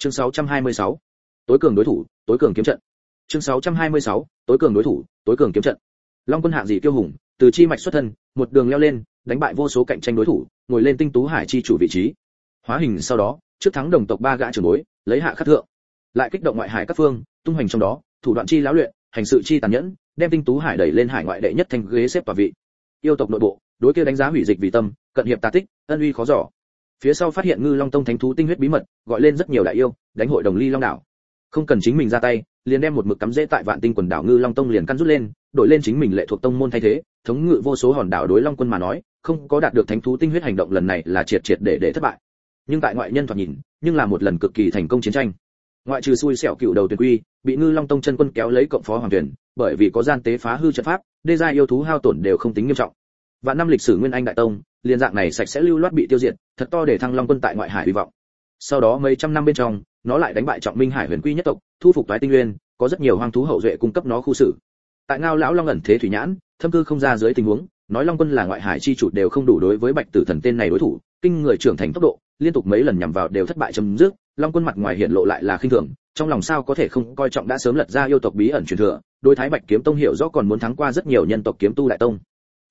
chương 626. tối cường đối thủ, tối cường kiếm trận chương 626. tối cường đối thủ, tối cường kiếm trận long quân hạng dị kiêu hùng, từ chi mạch xuất thân, một đường leo lên, đánh bại vô số cạnh tranh đối thủ, ngồi lên tinh tú hải chi chủ vị trí hóa hình sau đó, trước thắng đồng tộc ba gã trưởng bối, lấy hạ khắc thượng lại kích động ngoại hải các phương, tung hoành trong đó, thủ đoạn chi lão luyện, hành sự chi tàn nhẫn, đem tinh tú hải đẩy lên hải ngoại đệ nhất thành ghế xếp tòa vị yêu tộc nội bộ, đối kia đánh giá hủy dịch vì tâm, cận hiệp tà tích, ân uy khó giỏ phía sau phát hiện ngư long tông thánh thú tinh huyết bí mật, gọi lên rất nhiều đại yêu, đánh hội đồng ly long đảo. Không cần chính mình ra tay, liền đem một mực cắm rễ tại vạn tinh quần đảo ngư long tông liền căn rút lên, đổi lên chính mình lệ thuộc tông môn thay thế, thống ngự vô số hòn đảo đối long quân mà nói, không có đạt được thánh thú tinh huyết hành động lần này là triệt triệt để để thất bại. Nhưng tại ngoại nhân thoạt nhìn, nhưng là một lần cực kỳ thành công chiến tranh. Ngoại trừ xui xẻo cựu đầu tuyển quy, bị ngư long tông chân quân kéo lấy cộng phó hoàng tuyển, bởi vì có gian tế phá hư trận pháp, đê gia yêu thú hao tổn đều không tính nghiêm trọng và năm lịch sử nguyên anh đại tông liên dạng này sạch sẽ lưu loát bị tiêu diệt, thật to để thăng long quân tại ngoại hải hy vọng. Sau đó mấy trăm năm bên trong, nó lại đánh bại trọng minh hải huyền quy nhất tộc, thu phục toái tinh nguyên, có rất nhiều hoang thú hậu duệ cung cấp nó khu xử. Tại ngao lão long ẩn thế thủy nhãn, thâm cư không ra dưới tình huống, nói long quân là ngoại hải chi chủ đều không đủ đối với bạch tử thần tên này đối thủ, kinh người trưởng thành tốc độ, liên tục mấy lần nhằm vào đều thất bại chấm dứt, long quân mặt ngoài hiện lộ lại là khinh thường, trong lòng sao có thể không coi trọng đã sớm lật ra yêu tộc bí ẩn truyền thừa, đối thái bạch kiếm tông hiểu rõ còn muốn thắng qua rất nhiều nhân tộc kiếm tu đại tông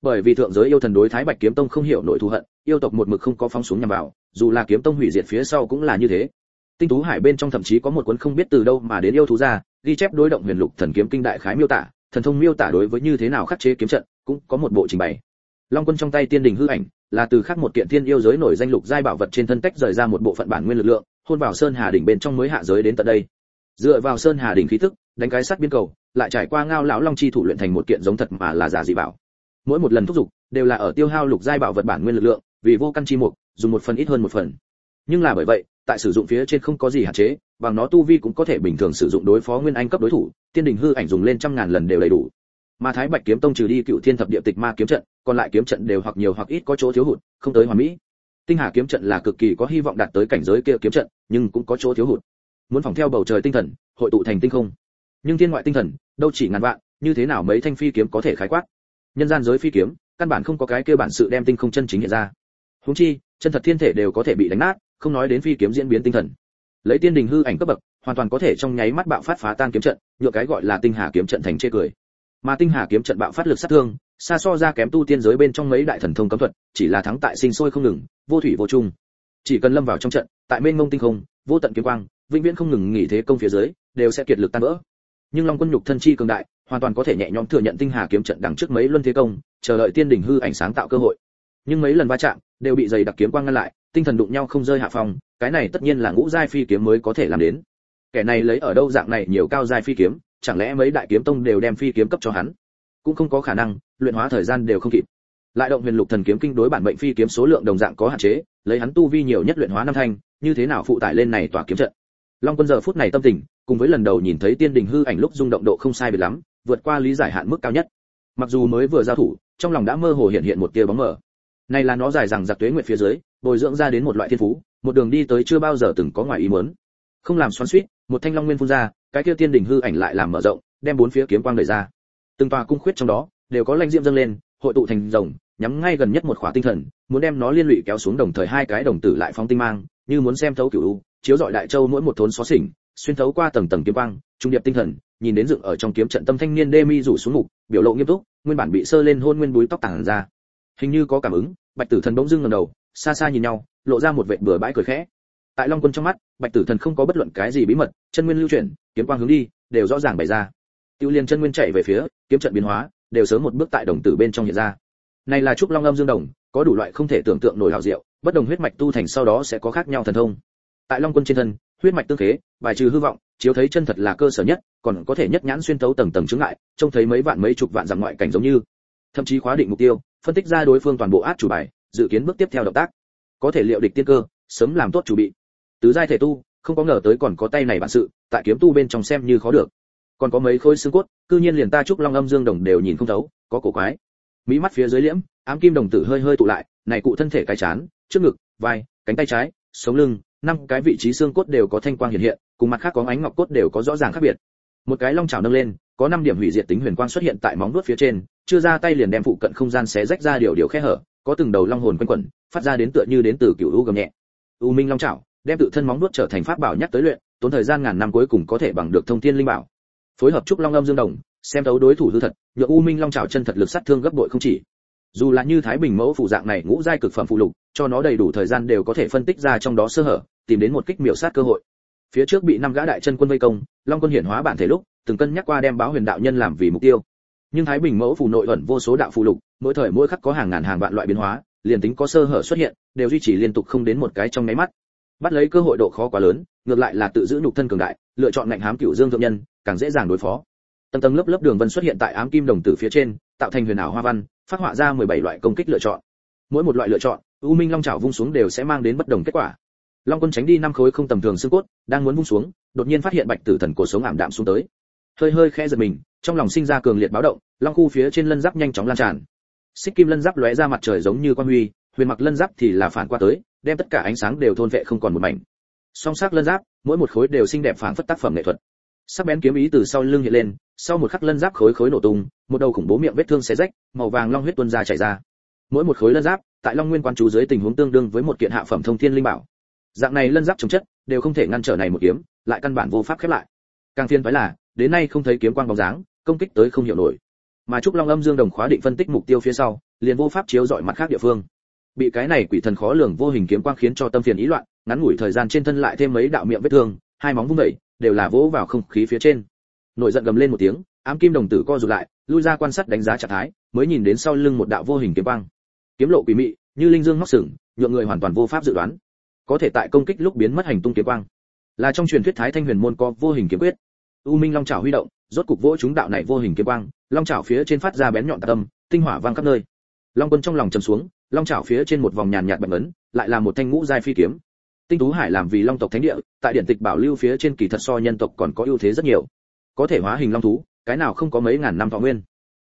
bởi vì thượng giới yêu thần đối thái bạch kiếm tông không hiểu nội thù hận, yêu tộc một mực không có phóng súng nhằm vào, dù là kiếm tông hủy diệt phía sau cũng là như thế. Tinh tú hải bên trong thậm chí có một cuốn không biết từ đâu mà đến yêu thú ra, ghi chép đối động huyền lục thần kiếm kinh đại khái miêu tả, thần thông miêu tả đối với như thế nào khắc chế kiếm trận, cũng có một bộ trình bày. Long quân trong tay tiên đình hư ảnh, là từ khắc một kiện thiên yêu giới nổi danh lục giai bảo vật trên thân tách rời ra một bộ phận bản nguyên lực lượng, hôn vào sơn hà đỉnh bên trong mới hạ giới đến tận đây. Dựa vào sơn hà đỉnh khí tức đánh cái sát biên cầu, lại trải qua ngao lão long chi thủ luyện thành một kiện giống thật mà là giả dị bảo mỗi một lần thúc giục đều là ở tiêu hao lục giai bảo vật bản nguyên lực lượng, vì vô căn chi mục, dùng một phần ít hơn một phần. Nhưng là bởi vậy, tại sử dụng phía trên không có gì hạn chế, bằng nó tu vi cũng có thể bình thường sử dụng đối phó nguyên anh cấp đối thủ, tiên đình hư ảnh dùng lên trăm ngàn lần đều đầy đủ. Mà thái bạch kiếm tông trừ đi cựu thiên thập địa tịch ma kiếm trận, còn lại kiếm trận đều hoặc nhiều hoặc ít có chỗ thiếu hụt, không tới hoàn mỹ. Tinh hà kiếm trận là cực kỳ có hy vọng đạt tới cảnh giới kia kiếm trận, nhưng cũng có chỗ thiếu hụt. Muốn phòng theo bầu trời tinh thần, hội tụ thành tinh không. Nhưng thiên ngoại tinh thần, đâu chỉ ngàn vạn, như thế nào mấy thanh phi kiếm có thể khái quát? Nhân gian giới phi kiếm, căn bản không có cái kia bản sự đem tinh không chân chính hiện ra. Huống chi, chân thật thiên thể đều có thể bị đánh nát, không nói đến phi kiếm diễn biến tinh thần. Lấy tiên đình hư ảnh cấp bậc, hoàn toàn có thể trong nháy mắt bạo phát phá tan kiếm trận, nhựa cái gọi là tinh hà kiếm trận thành chê cười. Mà tinh hà kiếm trận bạo phát lực sát thương, xa so ra kém tu tiên giới bên trong mấy đại thần thông cấm thuật, chỉ là thắng tại sinh sôi không ngừng, vô thủy vô chung. Chỉ cần lâm vào trong trận, tại mênh mông tinh không, vô tận kiếm quang, vĩnh viễn không ngừng nghỉ thế công phía dưới, đều sẽ kiệt lực tan vỡ. Nhưng long quân nhục thân chi cường đại hoàn toàn có thể nhẹ nhõm thừa nhận tinh hà kiếm trận đằng trước mấy luân thế công, chờ đợi tiên đỉnh hư ảnh sáng tạo cơ hội. Nhưng mấy lần va chạm, đều bị dày đặc kiếm quang ngăn lại, tinh thần đụng nhau không rơi hạ phòng cái này tất nhiên là ngũ giai phi kiếm mới có thể làm đến. Kẻ này lấy ở đâu dạng này nhiều cao giai phi kiếm, chẳng lẽ mấy đại kiếm tông đều đem phi kiếm cấp cho hắn? Cũng không có khả năng, luyện hóa thời gian đều không kịp. Lại động huyền lục thần kiếm kinh đối bản mệnh phi kiếm số lượng đồng dạng có hạn chế, lấy hắn tu vi nhiều nhất luyện hóa năm thanh, như thế nào phụ tải lên này tỏa kiếm trận? Long quân giờ phút này tâm tình, cùng với lần đầu nhìn thấy tiên đình hư ảnh lúc rung động độ không sai biệt lắm vượt qua lý giải hạn mức cao nhất. Mặc dù mới vừa giao thủ trong lòng đã mơ hồ hiện hiện một tia bóng mờ. Này là nó dài rằng giặc tuế nguyệt phía dưới bồi dưỡng ra đến một loại thiên phú một đường đi tới chưa bao giờ từng có ngoài ý muốn. Không làm xoắn xuýt một thanh long nguyên phun ra cái kia tiên đình hư ảnh lại làm mở rộng đem bốn phía kiếm quang đẩy ra. Từng tòa cung khuyết trong đó đều có lãnh diễm dâng lên hội tụ thành rồng nhắm ngay gần nhất một khỏa tinh thần muốn đem nó liên lụy kéo xuống đồng thời hai cái đồng tử lại phóng tinh mang như muốn xem thấu cửu u, chiếu dọi đại châu mỗi một thốn xóa xỉnh xuyên thấu qua tầng tầng kiếm quang trung điệp tinh thần nhìn đến dựng ở trong kiếm trận tâm thanh niên đê mi rủ xuống mục biểu lộ nghiêm túc, nguyên bản bị sơ lên hôn nguyên búi tóc tàng ra. Hình như có cảm ứng, bạch tử thần bỗng dưng ngẩng đầu, xa xa nhìn nhau, lộ ra một vệt bừa bãi cười khẽ. Tại long quân trong mắt, bạch tử thần không có bất luận cái gì bí mật, chân nguyên lưu chuyển, kiếm quang hướng đi, đều rõ ràng bày ra. Tiêu liên chân nguyên chạy về phía, kiếm trận biến hóa, đều sớm một bước tại đồng tử bên trong hiện ra. Này là trúc long âm dương đồng, có đủ loại không thể tưởng tượng nổi hào diệu, bất đồng huyết mạch tu thành sau đó sẽ có khác nhau thần thông. Tại long quân trên thân huyết mạch tương thế bài trừ hư vọng, chiếu thấy chân thật là cơ sở nhất, còn có thể nhất nhãn xuyên thấu tầng tầng chứng ngại, trông thấy mấy vạn mấy chục vạn dạng ngoại cảnh giống như. Thậm chí khóa định mục tiêu, phân tích ra đối phương toàn bộ át chủ bài, dự kiến bước tiếp theo động tác. Có thể liệu địch tiên cơ, sớm làm tốt chủ bị. Tứ giai thể tu, không có ngờ tới còn có tay này bản sự, tại kiếm tu bên trong xem như khó được. Còn có mấy khối xương cốt, cư nhiên liền ta trúc long âm dương đồng đều nhìn không thấu, có cổ quái. Mỹ mắt phía dưới liễm, ám kim đồng tử hơi hơi tụ lại, này cụ thân thể cái chán, trước ngực, vai, cánh tay trái, sống lưng năm cái vị trí xương cốt đều có thanh quang hiện hiện, cùng mặt khác có ánh ngọc cốt đều có rõ ràng khác biệt. Một cái long chảo nâng lên, có năm điểm hủy diệt tính huyền quang xuất hiện tại móng vuốt phía trên, chưa ra tay liền đem phụ cận không gian xé rách ra điều điều khe hở, có từng đầu long hồn quanh quẩn, phát ra đến tựa như đến từ cựu u gầm nhẹ. U minh long chảo, đem tự thân móng vuốt trở thành pháp bảo nhắc tới luyện, tốn thời gian ngàn năm cuối cùng có thể bằng được thông thiên linh bảo. Phối hợp trúc long âm dương đồng, xem đấu đối thủ hư thật, nhựa u minh long chảo chân thật lực sát thương gấp bội không chỉ. Dù là như thái bình mẫu phụ dạng này ngũ giai cực phẩm phụ lục, cho nó đầy đủ thời gian đều có thể phân tích ra trong đó sơ hở tìm đến một kích miểu sát cơ hội. Phía trước bị năm gã đại chân quân vây công, long quân hiển hóa bản thể lúc, từng cân nhắc qua đem báo huyền đạo nhân làm vì mục tiêu. Nhưng thái bình mẫu phù nội ẩn vô số đạo phù lục, mỗi thời mỗi khắc có hàng ngàn hàng vạn loại biến hóa, liền tính có sơ hở xuất hiện, đều duy trì liên tục không đến một cái trong nháy mắt. Bắt lấy cơ hội độ khó quá lớn, ngược lại là tự giữ nhục thân cường đại, lựa chọn ngạnh hám cửu dương thượng nhân, càng dễ dàng đối phó. Tầng tầng lớp lớp đường vân xuất hiện tại ám kim đồng tử phía trên, tạo thành huyền ảo hoa văn, phát họa ra 17 loại công kích lựa chọn. Mỗi một loại lựa chọn, u minh long chảo vung xuống đều sẽ mang đến bất đồng kết quả long quân tránh đi năm khối không tầm thường xương cốt, đang muốn vung xuống, đột nhiên phát hiện bạch tử thần cổ sống ảm đạm xuống tới. Hơi hơi khẽ giật mình, trong lòng sinh ra cường liệt báo động, long khu phía trên lân giáp nhanh chóng lan tràn. Xích kim lân giáp lóe ra mặt trời giống như quan huy, huyền mặc lân giáp thì là phản qua tới, đem tất cả ánh sáng đều thôn vệ không còn một mảnh. Song sắc lân giáp, mỗi một khối đều xinh đẹp phản phất tác phẩm nghệ thuật. Sắc bén kiếm ý từ sau lưng hiện lên, sau một khắc lân giáp khối khối nổ tung, một đầu khủng bố miệng vết thương xé rách, màu vàng long huyết tuôn ra chảy ra. Mỗi một khối lân giáp, tại long nguyên quan chú dưới tình huống tương đương với một kiện hạ phẩm thông thiên linh bảo dạng này lân giáp chống chất đều không thể ngăn trở này một kiếm, lại căn bản vô pháp khép lại. Càng thiên phái là, đến nay không thấy kiếm quang bóng dáng, công kích tới không hiểu nổi. Mà trúc long âm dương đồng khóa định phân tích mục tiêu phía sau, liền vô pháp chiếu dọi mặt khác địa phương. Bị cái này quỷ thần khó lường vô hình kiếm quang khiến cho tâm phiền ý loạn, ngắn ngủi thời gian trên thân lại thêm mấy đạo miệng vết thương, hai móng vung dậy, đều là vỗ vào không khí phía trên. Nội giận gầm lên một tiếng, ám kim đồng tử co rụt lại, lui ra quan sát đánh giá trạng thái, mới nhìn đến sau lưng một đạo vô hình kiếm quang. Kiếm lộ quỷ mị, như linh dương móc sừng, nhượng người hoàn toàn vô pháp dự đoán có thể tại công kích lúc biến mất hành tung kiếm quang. Là trong truyền thuyết thái thanh huyền môn có vô hình kiếm quyết. U minh long chảo huy động, rốt cục vỗ chúng đạo này vô hình kiếm quang, long chảo phía trên phát ra bén nhọn tâm, tinh hỏa vang khắp nơi. Long quân trong lòng trầm xuống, long chảo phía trên một vòng nhàn nhạt bạch ấn lại là một thanh ngũ giai phi kiếm. Tinh tú hải làm vì long tộc thánh địa, tại điện tịch bảo lưu phía trên kỳ thật so nhân tộc còn có ưu thế rất nhiều. Có thể hóa hình long thú, cái nào không có mấy ngàn năm thọ nguyên.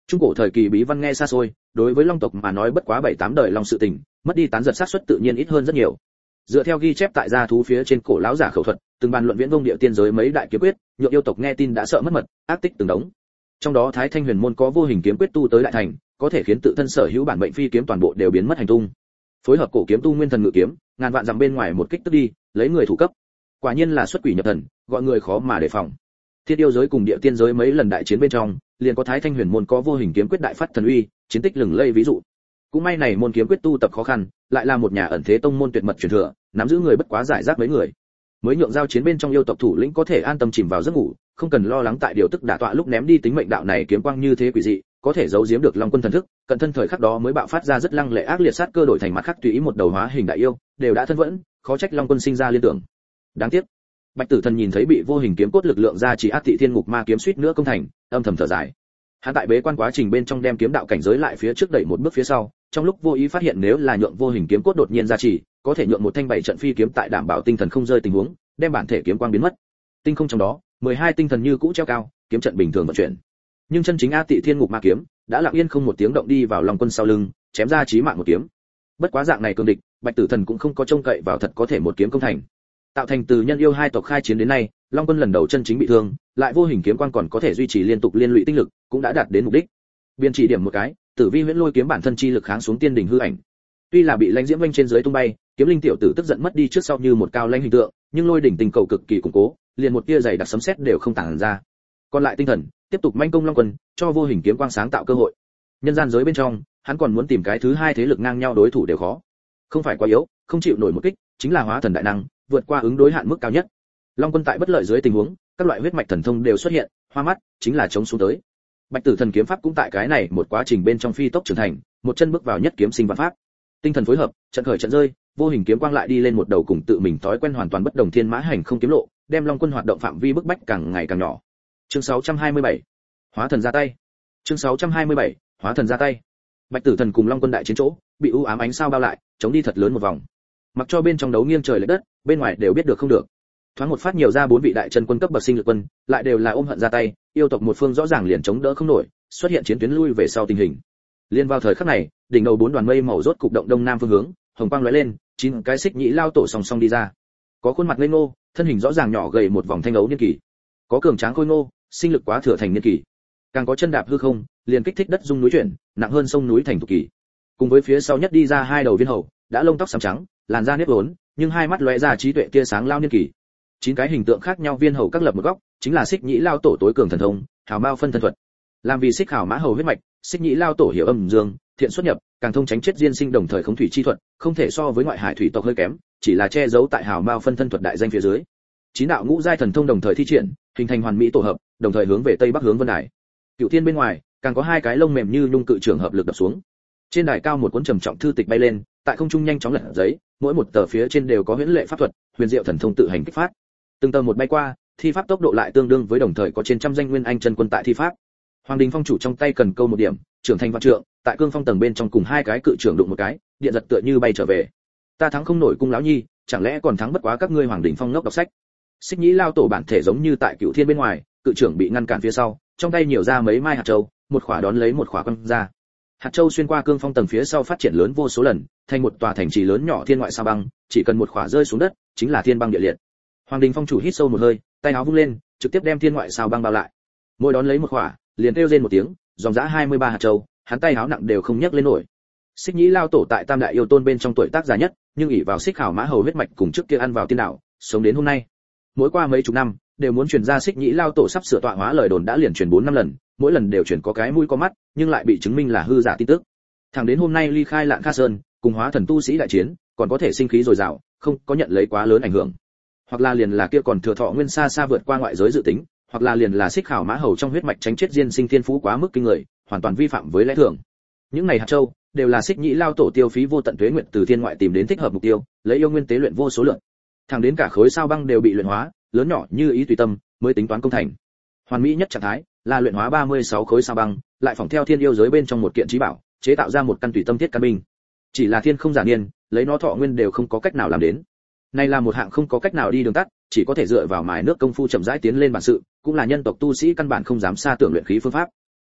Trung cổ thời kỳ bí văn nghe xa xôi, đối với long tộc mà nói bất quá bảy tám đời long sự tình, mất đi tán giật sát suất tự nhiên ít hơn rất nhiều dựa theo ghi chép tại gia thú phía trên cổ lão giả khẩu thuật, từng bàn luận viễn vông địa tiên giới mấy đại kiếm quyết, nhượng yêu tộc nghe tin đã sợ mất mật, ác tích từng đống. Trong đó thái thanh huyền môn có vô hình kiếm quyết tu tới đại thành, có thể khiến tự thân sở hữu bản mệnh phi kiếm toàn bộ đều biến mất hành tung. Phối hợp cổ kiếm tu nguyên thần ngự kiếm, ngàn vạn dặm bên ngoài một kích tức đi, lấy người thủ cấp. Quả nhiên là xuất quỷ nhập thần, gọi người khó mà đề phòng. Thiết yêu giới cùng địa tiên giới mấy lần đại chiến bên trong, liền có thái thanh huyền môn có vô hình kiếm quyết đại phát thần uy, chiến tích lừng lây ví dụ cũng may này môn kiếm quyết tu tập khó khăn, lại là một nhà ẩn thế tông môn tuyệt mật truyền thừa, nắm giữ người bất quá giải rác mấy người. Mới nhượng giao chiến bên trong yêu tộc thủ lĩnh có thể an tâm chìm vào giấc ngủ, không cần lo lắng tại điều tức đả tọa lúc ném đi tính mệnh đạo này kiếm quang như thế quỷ dị, có thể giấu giếm được long quân thần thức, cận thân thời khắc đó mới bạo phát ra rất lăng lệ ác liệt sát cơ đổi thành mặt khắc tùy ý một đầu hóa hình đại yêu, đều đã thân vẫn, khó trách long quân sinh ra liên tưởng. Đáng tiếc, bạch tử thần nhìn thấy bị vô hình kiếm cốt lực lượng ra chỉ ác thị thiên ngục ma kiếm suýt nữa công thành, âm thầm thở dài. Hắn tại bế quan quá trình bên trong đem kiếm đạo cảnh giới lại phía trước đẩy một bước phía sau trong lúc vô ý phát hiện nếu là nhượng vô hình kiếm cốt đột nhiên ra chỉ, có thể nhượng một thanh bảy trận phi kiếm tại đảm bảo tinh thần không rơi tình huống, đem bản thể kiếm quang biến mất. Tinh không trong đó, mười hai tinh thần như cũ treo cao, kiếm trận bình thường vận chuyển. Nhưng chân chính a tị thiên ngục ma kiếm, đã lặng yên không một tiếng động đi vào lòng quân sau lưng, chém ra chí mạng một kiếm. Bất quá dạng này cường địch, bạch tử thần cũng không có trông cậy vào thật có thể một kiếm công thành. Tạo thành từ nhân yêu hai tộc khai chiến đến nay, long quân lần đầu chân chính bị thương, lại vô hình kiếm quang còn có thể duy trì liên tục liên lụy tinh lực, cũng đã đạt đến mục đích. Biên chỉ điểm một cái tử vi huyễn lôi kiếm bản thân chi lực kháng xuống tiên đỉnh hư ảnh. Tuy là bị lãnh diễm vinh trên dưới tung bay, kiếm linh tiểu tử tức giận mất đi trước sau như một cao lãnh hình tượng, nhưng lôi đỉnh tình cầu cực kỳ củng cố, liền một tia dày đặc sấm sét đều không tản ra. Còn lại tinh thần, tiếp tục manh công long quân, cho vô hình kiếm quang sáng tạo cơ hội. Nhân gian giới bên trong, hắn còn muốn tìm cái thứ hai thế lực ngang nhau đối thủ đều khó. Không phải quá yếu, không chịu nổi một kích, chính là hóa thần đại năng, vượt qua ứng đối hạn mức cao nhất. Long quân tại bất lợi dưới tình huống, các loại huyết mạch thần thông đều xuất hiện, hoa mắt, chính là chống xuống tới bạch tử thần kiếm pháp cũng tại cái này một quá trình bên trong phi tốc trưởng thành, một chân bước vào nhất kiếm sinh văn pháp. Tinh thần phối hợp, trận khởi trận rơi, vô hình kiếm quang lại đi lên một đầu cùng tự mình thói quen hoàn toàn bất đồng thiên mã hành không kiếm lộ, đem long quân hoạt động phạm vi bức bách càng ngày càng nhỏ. Chương 627 hóa thần ra tay. Chương 627 hóa thần ra tay. Bạch tử thần cùng long quân đại chiến chỗ, bị u ám ánh sao bao lại, chống đi thật lớn một vòng. Mặc cho bên trong đấu nghiêng trời lệch đất, bên ngoài đều biết được không được. Thoáng một phát nhiều ra bốn vị đại chân quân cấp bậc sinh lực quân, lại đều là ôm hận ra tay yêu tộc một phương rõ ràng liền chống đỡ không nổi, xuất hiện chiến tuyến lui về sau tình hình. Liên vào thời khắc này, đỉnh đầu bốn đoàn mây màu rốt cục động đông nam phương hướng, hồng quang lóe lên, chín cái xích nhĩ lao tổ song song đi ra. Có khuôn mặt lên ngô, thân hình rõ ràng nhỏ gầy một vòng thanh ấu niên kỳ có cường tráng khôi ngô, sinh lực quá thừa thành niên kỳ càng có chân đạp hư không, liền kích thích đất dung núi chuyển, nặng hơn sông núi thành thục kỳ cùng với phía sau nhất đi ra hai đầu viên hầu, đã lông tóc xám trắng, làn da nếp vốn, nhưng hai mắt lóe ra trí tuệ tia sáng lao niên kỳ chín cái hình tượng khác nhau viên hầu các lập một góc chính là xích nhĩ lao tổ tối cường thần thông, hào mao phân thân thuật. Làm vì xích hào mã hầu huyết mạch, xích nhĩ lao tổ hiểu âm dương, thiện xuất nhập, càng thông tránh chết diên sinh đồng thời không thủy chi thuật, không thể so với ngoại hải thủy tộc hơi kém, chỉ là che giấu tại hào mao phân thân thuật đại danh phía dưới. Chín đạo ngũ giai thần thông đồng thời thi triển, hình thành hoàn mỹ tổ hợp, đồng thời hướng về tây bắc hướng vân đài. Cựu thiên bên ngoài, càng có hai cái lông mềm như nhung cự trường hợp lực đập xuống. Trên đài cao một cuốn trầm trọng thư tịch bay lên, tại không trung nhanh chóng lật giấy, mỗi một tờ phía trên đều có huyễn lệ pháp thuật, huyền diệu thần thông tự hành kích phát. Từng tờ một bay qua thi pháp tốc độ lại tương đương với đồng thời có trên trăm danh nguyên anh chân quân tại thi pháp. Hoàng đình phong chủ trong tay cần câu một điểm, trưởng thành văn trượng, tại cương phong tầng bên trong cùng hai cái cự trưởng đụng một cái, điện giật tựa như bay trở về. Ta thắng không nổi cung lão nhi, chẳng lẽ còn thắng bất quá các ngươi hoàng đình phong ngốc đọc sách? Xích nhĩ lao tổ bản thể giống như tại cựu thiên bên ngoài, cự trưởng bị ngăn cản phía sau, trong tay nhiều ra mấy mai hạt châu, một khỏa đón lấy một khỏa quăng ra. Hạt châu xuyên qua cương phong tầng phía sau phát triển lớn vô số lần, thành một tòa thành trì lớn nhỏ thiên ngoại sa băng, chỉ cần một khỏa rơi xuống đất, chính là thiên băng địa liệt. Hoàng đình phong chủ hít sâu một hơi tay áo vung lên, trực tiếp đem thiên ngoại sao băng bao lại. Mỗi đón lấy một khỏa, liền kêu lên một tiếng, dòng dã 23 hạt châu, hắn tay áo nặng đều không nhấc lên nổi. Xích nhĩ lao tổ tại tam đại yêu tôn bên trong tuổi tác già nhất, nhưng ỷ vào xích khảo mã hầu huyết mạch cùng trước kia ăn vào tiên đạo, sống đến hôm nay. Mỗi qua mấy chục năm, đều muốn truyền ra xích nhĩ lao tổ sắp sửa tọa hóa lời đồn đã liền truyền bốn năm lần, mỗi lần đều truyền có cái mũi có mắt, nhưng lại bị chứng minh là hư giả tin tức. Thẳng đến hôm nay ly khai lạng kha sơn, cùng hóa thần tu sĩ đại chiến, còn có thể sinh khí dồi dào, không có nhận lấy quá lớn ảnh hưởng hoặc là liền là kia còn thừa thọ nguyên xa xa vượt qua ngoại giới dự tính, hoặc là liền là xích khảo mã hầu trong huyết mạch tránh chết diên sinh thiên phú quá mức kinh người, hoàn toàn vi phạm với lẽ thường. Những này hạt châu đều là xích nhĩ lao tổ tiêu phí vô tận tuế nguyện từ thiên ngoại tìm đến thích hợp mục tiêu, lấy yêu nguyên tế luyện vô số lượng thẳng đến cả khối sao băng đều bị luyện hóa, lớn nhỏ như ý tùy tâm mới tính toán công thành. Hoàn mỹ nhất trạng thái là luyện hóa 36 khối sao băng, lại phỏng theo thiên yêu giới bên trong một kiện trí bảo, chế tạo ra một căn tùy tâm thiết căn binh. Chỉ là thiên không giả niên, lấy nó thọ nguyên đều không có cách nào làm đến này là một hạng không có cách nào đi đường tắt, chỉ có thể dựa vào mài nước công phu chậm rãi tiến lên bản sự, cũng là nhân tộc tu sĩ căn bản không dám xa tưởng luyện khí phương pháp.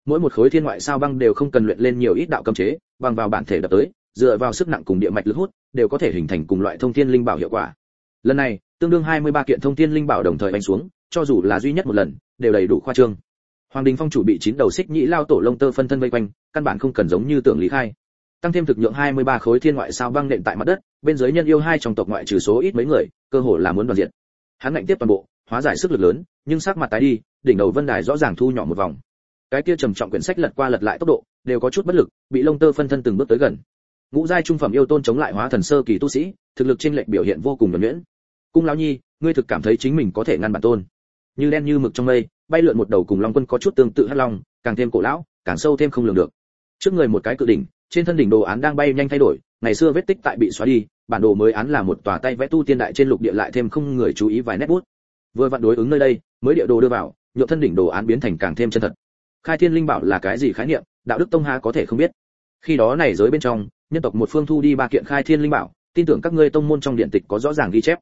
Mỗi một khối thiên ngoại sao băng đều không cần luyện lên nhiều ít đạo cấm chế, bằng vào bản thể đập tới, dựa vào sức nặng cùng địa mạch lực hút, đều có thể hình thành cùng loại thông thiên linh bảo hiệu quả. Lần này, tương đương 23 kiện thông thiên linh bảo đồng thời đánh xuống, cho dù là duy nhất một lần, đều đầy đủ khoa trương. Hoàng đình phong chủ bị chín đầu xích nhĩ lao tổ lông tơ phân thân vây quanh, căn bản không cần giống như tưởng lý khai tăng thêm thực nhượng 23 khối thiên ngoại sao băng nện tại mặt đất, bên dưới nhân yêu hai trong tộc ngoại trừ số ít mấy người, cơ hồ là muốn đoàn diện. Hắn ngạnh tiếp toàn bộ, hóa giải sức lực lớn, nhưng sắc mặt tái đi, đỉnh đầu vân đài rõ ràng thu nhỏ một vòng. Cái kia trầm trọng quyển sách lật qua lật lại tốc độ, đều có chút bất lực, bị lông tơ phân thân từng bước tới gần. Ngũ giai trung phẩm yêu tôn chống lại hóa thần sơ kỳ tu sĩ, thực lực trên lệch biểu hiện vô cùng nhuyễn nhuyễn. Cung lão nhi, ngươi thực cảm thấy chính mình có thể ngăn bản tôn. Như đen như mực trong mây, bay lượn một đầu cùng long quân có chút tương tự hắc long, càng thêm cổ lão, càng sâu thêm không lường được. Trước người một cái cự đỉnh trên thân đỉnh đồ án đang bay nhanh thay đổi, ngày xưa vết tích tại bị xóa đi, bản đồ mới án là một tòa tay vẽ tu tiên đại trên lục địa lại thêm không người chú ý vài nét bút. Vừa vặn đối ứng nơi đây, mới địa đồ đưa vào, nhộn thân đỉnh đồ án biến thành càng thêm chân thật. Khai thiên linh bảo là cái gì khái niệm, đạo đức tông ha có thể không biết. Khi đó này giới bên trong, nhân tộc một phương thu đi ba kiện khai thiên linh bảo, tin tưởng các ngươi tông môn trong điện tịch có rõ ràng ghi chép.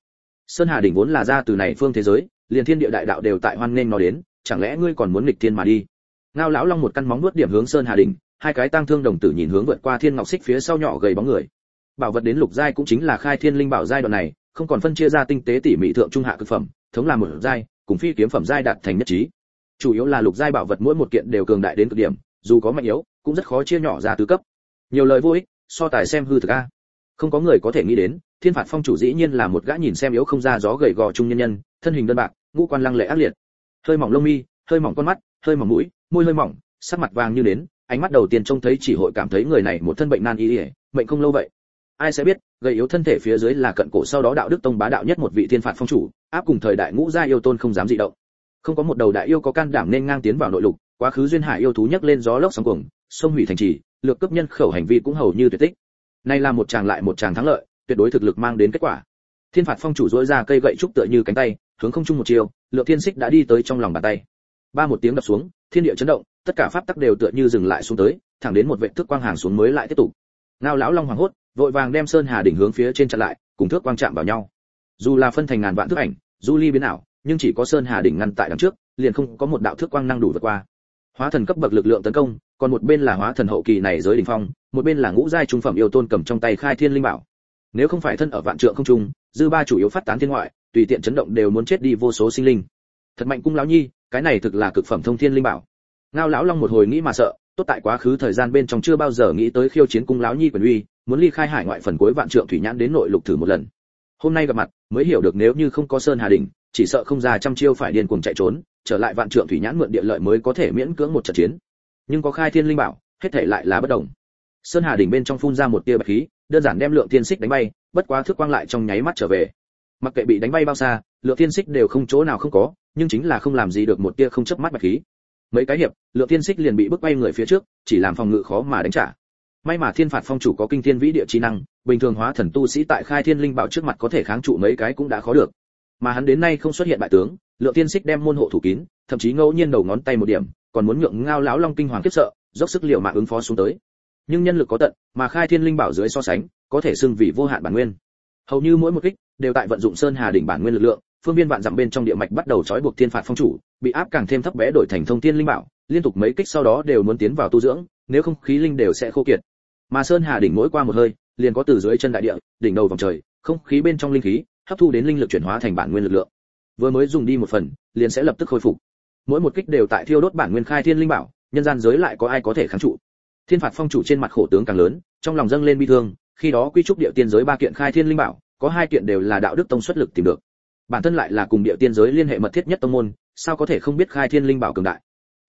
Sơn hà đỉnh vốn là ra từ này phương thế giới, liền thiên địa đại đạo đều tại hoan nghênh nó đến, chẳng lẽ ngươi còn muốn nghịch thiên mà đi? Ngao lão long một căn móng nuốt điểm hướng sơn hà đỉnh hai cái tang thương đồng tử nhìn hướng vượt qua thiên ngọc xích phía sau nhỏ gầy bóng người. Bảo vật đến lục giai cũng chính là khai thiên linh bảo giai đoạn này, không còn phân chia ra tinh tế tỉ mỉ thượng trung hạ cực phẩm, thống là một giai, cùng phi kiếm phẩm giai đạt thành nhất trí. Chủ yếu là lục giai bảo vật mỗi một kiện đều cường đại đến cực điểm, dù có mạnh yếu, cũng rất khó chia nhỏ ra tứ cấp. Nhiều lời vô ích, so tài xem hư thực a. Không có người có thể nghĩ đến, thiên phạt phong chủ dĩ nhiên là một gã nhìn xem yếu không ra gió gầy gò trung nhân nhân, thân hình đơn bạc, ngũ quan lăng lệ ác liệt. Hơi mỏng lông mi, hơi mỏng con mắt, hơi mỏng mũi, môi hơi mỏng, sắc mặt vàng như nến ánh mắt đầu tiên trông thấy chỉ hội cảm thấy người này một thân bệnh nan y ỉa mệnh không lâu vậy. Ai sẽ biết, gầy yếu thân thể phía dưới là cận cổ sau đó đạo đức tông bá đạo nhất một vị thiên phạt phong chủ, áp cùng thời đại ngũ gia yêu tôn không dám dị động. Không có một đầu đại yêu có can đảm nên ngang tiến vào nội lục, quá khứ duyên hải yêu thú nhấc lên gió lốc sóng cuồng, sông hủy thành trì, lược cấp nhân khẩu hành vi cũng hầu như tuyệt tích. Nay là một tràng lại một tràng thắng lợi, tuyệt đối thực lực mang đến kết quả. Thiên phạt phong chủ dỗi ra cây gậy trúc tựa như cánh tay, hướng không trung một chiều, lượng thiên xích đã đi tới trong lòng bàn tay. Ba một tiếng đập xuống, thiên địa chấn động tất cả pháp tắc đều tựa như dừng lại xuống tới, thẳng đến một vệ thước quang hàng xuống mới lại tiếp tục. Ngao lão long hoàng hốt, vội vàng đem sơn hà đỉnh hướng phía trên chặn lại, cùng thước quang chạm vào nhau. Dù là phân thành ngàn vạn thước ảnh, du ly biến ảo, nhưng chỉ có sơn hà đỉnh ngăn tại đằng trước, liền không có một đạo thước quang năng đủ vượt qua. Hóa thần cấp bậc lực lượng tấn công, còn một bên là hóa thần hậu kỳ này giới đỉnh phong, một bên là ngũ giai trung phẩm yêu tôn cầm trong tay khai thiên linh bảo. Nếu không phải thân ở vạn trượng không trung, dư ba chủ yếu phát tán thiên ngoại, tùy tiện chấn động đều muốn chết đi vô số sinh linh. Thật mạnh cung lão nhi, cái này thực là cực phẩm thông thiên linh bảo ngao lão long một hồi nghĩ mà sợ tốt tại quá khứ thời gian bên trong chưa bao giờ nghĩ tới khiêu chiến cung lão nhi quyền uy muốn ly khai hải ngoại phần cuối vạn trượng thủy nhãn đến nội lục thử một lần. Hôm nay gặp mặt mới hiểu được nếu như không có sơn hà đình, chỉ sợ không ra trăm chiêu phải điên cuồng chạy trốn trở lại vạn trượng thủy nhãn mượn địa lợi mới có thể miễn cưỡng một trận chiến. Nhưng có khai thiên linh bảo hết thể lại là bất động sơn hà đỉnh bên trong phun ra một tia bạch khí đơn giản đem lượng thiên xích đánh bay bất quá thước quang lại trong nháy mắt trở về. Mặc kệ bị đánh bay bao xa lượng thiên xích đều không chỗ nào không có nhưng chính là không làm gì được một tia không chớp mắt bạch khí mấy cái hiệp, lượng thiên xích liền bị bức bay người phía trước, chỉ làm phòng ngự khó mà đánh trả. May mà thiên phạt phong chủ có kinh thiên vĩ địa chi năng, bình thường hóa thần tu sĩ tại khai thiên linh bảo trước mặt có thể kháng trụ mấy cái cũng đã khó được. Mà hắn đến nay không xuất hiện bại tướng, lượng thiên xích đem môn hộ thủ kín, thậm chí ngẫu nhiên đầu ngón tay một điểm, còn muốn nhượng ngao lão long kinh hoàng kiếp sợ, dốc sức liều mạng ứng phó xuống tới. Nhưng nhân lực có tận, mà khai thiên linh bảo dưới so sánh, có thể xưng vì vô hạn bản nguyên. Hầu như mỗi một kích, đều tại vận dụng sơn hà đỉnh bản nguyên lực lượng, phương viên vạn dặm bên trong địa mạch bắt đầu trói buộc thiên phạt phong chủ bị áp càng thêm thấp bé đổi thành thông thiên linh bảo, liên tục mấy kích sau đó đều muốn tiến vào tu dưỡng, nếu không khí linh đều sẽ khô kiệt. Mà sơn hà đỉnh mỗi qua một hơi, liền có từ dưới chân đại địa, đỉnh đầu vòng trời, không khí bên trong linh khí, hấp thu đến linh lực chuyển hóa thành bản nguyên lực lượng. Vừa mới dùng đi một phần, liền sẽ lập tức khôi phục. Mỗi một kích đều tại thiêu đốt bản nguyên khai thiên linh bảo, nhân gian giới lại có ai có thể kháng trụ. Thiên phạt phong chủ trên mặt khổ tướng càng lớn, trong lòng dâng lên bi thương, khi đó quy trúc địa tiên giới ba kiện khai thiên linh bảo, có hai kiện đều là đạo đức tông xuất lực tìm được. Bản thân lại là cùng địa tiên giới liên hệ mật thiết nhất tông môn sao có thể không biết khai thiên linh bảo cường đại?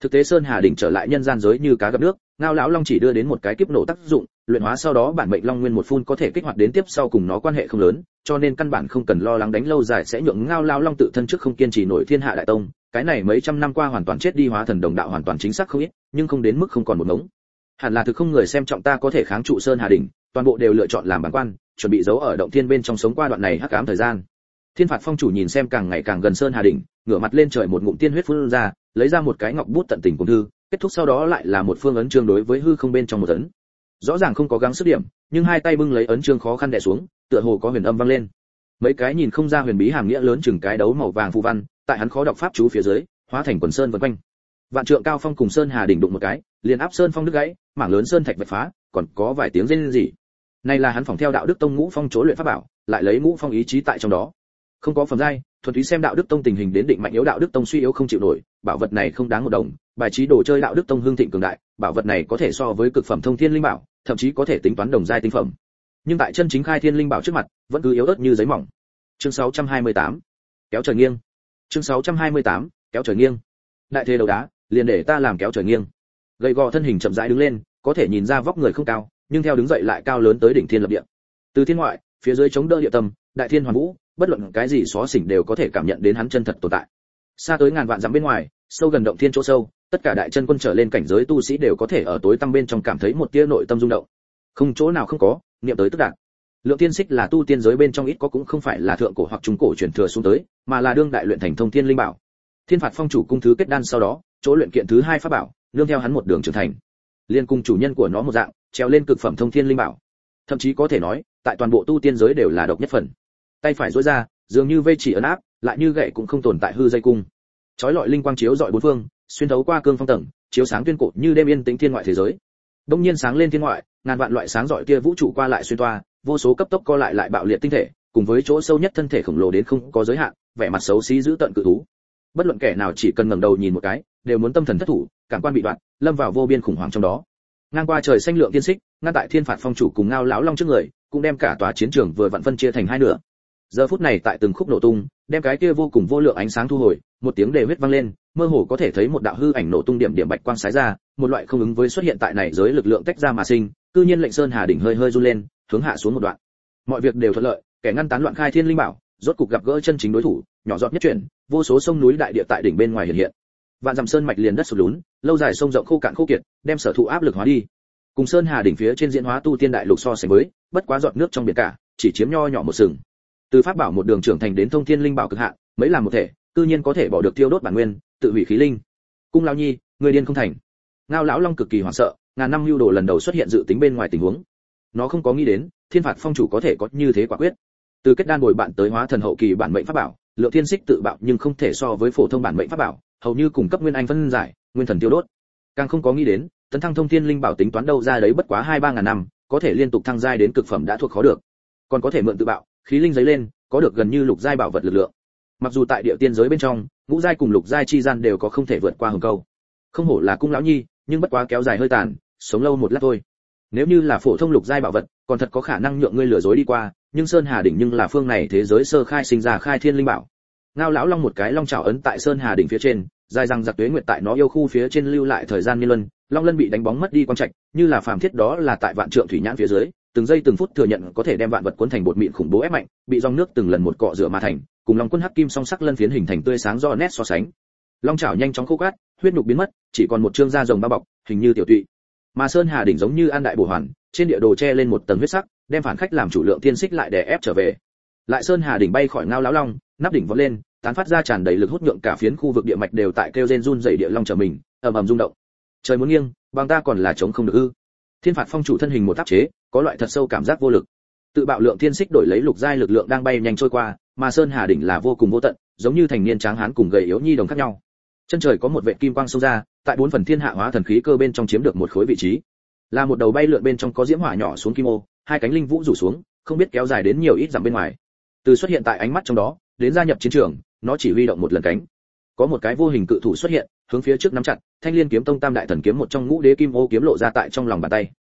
Thực tế sơn hà đỉnh trở lại nhân gian giới như cá gặp nước, ngao lão long chỉ đưa đến một cái kiếp nổ tác dụng, luyện hóa sau đó bản mệnh long nguyên một phun có thể kích hoạt đến tiếp sau cùng nó quan hệ không lớn, cho nên căn bản không cần lo lắng đánh lâu dài sẽ nhượng ngao lão long tự thân trước không kiên trì nổi thiên hạ đại tông, cái này mấy trăm năm qua hoàn toàn chết đi hóa thần đồng đạo hoàn toàn chính xác không ít, nhưng không đến mức không còn một ngống. Hẳn là thực không người xem trọng ta có thể kháng trụ sơn hà đỉnh, toàn bộ đều lựa chọn làm bản quan, chuẩn bị giấu ở động thiên bên trong sống qua đoạn này hắc ám thời gian thiên phạt phong chủ nhìn xem càng ngày càng gần sơn hà đỉnh, ngửa mặt lên trời một ngụm tiên huyết phun ra, lấy ra một cái ngọc bút tận tình cùng thư, kết thúc sau đó lại là một phương ấn chương đối với hư không bên trong một ấn. Rõ ràng không có gắng sức điểm, nhưng hai tay bưng lấy ấn chương khó khăn đè xuống, tựa hồ có huyền âm vang lên. Mấy cái nhìn không ra huyền bí hàm nghĩa lớn chừng cái đấu màu vàng phù văn, tại hắn khó đọc pháp chú phía dưới, hóa thành quần sơn vân quanh. Vạn trượng cao phong cùng sơn hà đỉnh đụng một cái, liền áp sơn phong đứt gãy, mảng lớn sơn thạch vạch phá, còn có vài tiếng rên gì này là hắn phòng theo đạo đức tông ngũ phong chỗ luyện pháp bảo, lại lấy ngũ phong ý chí tại trong đó không có phẩm giai, thuần túy xem đạo đức tông tình hình đến định mạnh yếu đạo đức tông suy yếu không chịu nổi, bảo vật này không đáng một đồng, bài trí đồ chơi đạo đức tông hương thịnh cường đại, bảo vật này có thể so với cực phẩm thông thiên linh bảo, thậm chí có thể tính toán đồng giai tinh phẩm. Nhưng tại chân chính khai thiên linh bảo trước mặt, vẫn cứ yếu ớt như giấy mỏng. Chương 628 kéo trời nghiêng. Chương 628 kéo trời nghiêng. Đại thế đầu đá, liền để ta làm kéo trời nghiêng. Gầy gò thân hình chậm rãi đứng lên, có thể nhìn ra vóc người không cao, nhưng theo đứng dậy lại cao lớn tới đỉnh thiên lập địa. Từ thiên ngoại, phía dưới chống đỡ địa tâm, đại thiên hoàn vũ bất luận cái gì xó xỉnh đều có thể cảm nhận đến hắn chân thật tồn tại. Xa tới ngàn vạn dặm bên ngoài, sâu gần động thiên chỗ sâu, tất cả đại chân quân trở lên cảnh giới tu sĩ đều có thể ở tối tăm bên trong cảm thấy một tia nội tâm rung động. Không chỗ nào không có, niệm tới tức đạt lượng tiên xích là tu tiên giới bên trong ít có cũng không phải là thượng cổ hoặc trung cổ truyền thừa xuống tới, mà là đương đại luyện thành thông thiên linh bảo. Thiên phạt phong chủ cung thứ kết đan sau đó, chỗ luyện kiện thứ hai pháp bảo, nương theo hắn một đường trưởng thành. Liên cung chủ nhân của nó một dạng, treo lên cực phẩm thông thiên linh bảo. Thậm chí có thể nói, tại toàn bộ tu tiên giới đều là độc nhất phần tay phải duỗi ra, dường như vây chỉ ấn áp, lại như gậy cũng không tồn tại hư dây cung. Chói lọi linh quang chiếu dọi bốn phương, xuyên thấu qua cương phong tầng, chiếu sáng tuyên cổ như đêm yên tĩnh thiên ngoại thế giới. Đông nhiên sáng lên thiên ngoại, ngàn vạn loại sáng dọi kia vũ trụ qua lại xuyên toa, vô số cấp tốc co lại lại bạo liệt tinh thể, cùng với chỗ sâu nhất thân thể khổng lồ đến không có giới hạn, vẻ mặt xấu xí giữ tận cự thú. Bất luận kẻ nào chỉ cần ngẩng đầu nhìn một cái, đều muốn tâm thần thất thủ, cảm quan bị đoạn, lâm vào vô biên khủng hoảng trong đó. Ngang qua trời xanh lượng tiên xích, ngăn tại thiên phạt phong chủ cùng ngao lão long trước người, cũng đem cả tòa chiến trường vừa vặn phân chia thành hai nửa giờ phút này tại từng khúc nổ tung, đem cái kia vô cùng vô lượng ánh sáng thu hồi, một tiếng đề huyết vang lên, mơ hồ có thể thấy một đạo hư ảnh nổ tung điểm điểm bạch quang sái ra, một loại không ứng với xuất hiện tại này giới lực lượng tách ra mà sinh, cư nhiên lệnh sơn hà đỉnh hơi hơi run lên, hướng hạ xuống một đoạn. Mọi việc đều thuận lợi, kẻ ngăn tán loạn khai thiên linh bảo, rốt cục gặp gỡ chân chính đối thủ, nhỏ giọt nhất chuyển, vô số sông núi đại địa tại đỉnh bên ngoài hiện hiện. Vạn dặm sơn mạch liền đất sụt lún, lâu dài sông rộng khô cạn khô kiệt, đem sở thụ áp lực hóa đi. Cùng sơn hà đỉnh phía trên diễn hóa tu tiên đại lục so sánh với, bất quá giọt nước trong biển cả, chỉ chiếm nho nhỏ một sừng từ pháp bảo một đường trưởng thành đến thông thiên linh bảo cực hạn, mấy làm một thể, cư nhiên có thể bỏ được tiêu đốt bản nguyên, tự hủy khí linh. Cung lão nhi, người điên không thành. Ngao lão long cực kỳ hoảng sợ, ngàn năm lưu đồ lần đầu xuất hiện dự tính bên ngoài tình huống. Nó không có nghĩ đến, thiên phạt phong chủ có thể có như thế quả quyết. Từ kết đan bồi bạn tới hóa thần hậu kỳ bản mệnh pháp bảo, lượng thiên xích tự bạo nhưng không thể so với phổ thông bản mệnh pháp bảo, hầu như cung cấp nguyên anh phân giải, nguyên thần tiêu đốt. Càng không có nghĩ đến, tấn thăng thông thiên linh bảo tính toán đâu ra đấy bất quá hai ba ngàn năm, có thể liên tục thăng giai đến cực phẩm đã thuộc khó được. Còn có thể mượn tự bạo khí linh giấy lên, có được gần như lục giai bảo vật lực lượng. Mặc dù tại địa tiên giới bên trong, ngũ giai cùng lục giai chi gian đều có không thể vượt qua hừng câu. Không hổ là cung lão nhi, nhưng bất quá kéo dài hơi tàn, sống lâu một lát thôi. Nếu như là phổ thông lục giai bảo vật, còn thật có khả năng nhượng ngươi lừa dối đi qua, nhưng sơn hà đỉnh nhưng là phương này thế giới sơ khai sinh ra khai thiên linh bảo. Ngao lão long một cái long chảo ấn tại sơn hà đỉnh phía trên, dài răng giặc tuế nguyệt tại nó yêu khu phía trên lưu lại thời gian niên luân, long lân bị đánh bóng mất đi quang trạch, như là phàm thiết đó là tại vạn trượng thủy nhãn phía dưới từng giây từng phút thừa nhận có thể đem vạn vật cuốn thành bột mịn khủng bố ép mạnh, bị dòng nước từng lần một cọ rửa mà thành, cùng long quân hắc kim song sắc lân phiến hình thành tươi sáng do nét so sánh. Long chảo nhanh chóng khô cát, huyết nhục biến mất, chỉ còn một trương da rồng bao bọc, hình như tiểu tụy. Mà sơn hà đỉnh giống như an đại bổ hoàn, trên địa đồ che lên một tầng huyết sắc, đem phản khách làm chủ lượng tiên xích lại để ép trở về. Lại sơn hà đỉnh bay khỏi ngao lão long, nắp đỉnh vọt lên, tán phát ra tràn đầy lực hút nhượng cả phiến khu vực địa mạch đều tại kêu rên run dày địa long trở mình, ầm ầm rung động. Trời muốn nghiêng bằng ta còn là chống không được ư. Thiên phạt phong chủ thân hình một tác chế có loại thật sâu cảm giác vô lực. Tự bạo lượng thiên xích đổi lấy lục giai lực lượng đang bay nhanh trôi qua, mà sơn hà đỉnh là vô cùng vô tận, giống như thành niên tráng hán cùng gầy yếu nhi đồng khác nhau. Chân trời có một vệ kim quang xông ra, tại bốn phần thiên hạ hóa thần khí cơ bên trong chiếm được một khối vị trí. Là một đầu bay lượn bên trong có diễm hỏa nhỏ xuống kim ô, hai cánh linh vũ rủ xuống, không biết kéo dài đến nhiều ít dặm bên ngoài. Từ xuất hiện tại ánh mắt trong đó, đến gia nhập chiến trường, nó chỉ huy động một lần cánh. Có một cái vô hình cự thủ xuất hiện, hướng phía trước nắm chặt, thanh liên kiếm tông tam đại thần kiếm một trong ngũ đế kim ô kiếm lộ ra tại trong lòng bàn tay.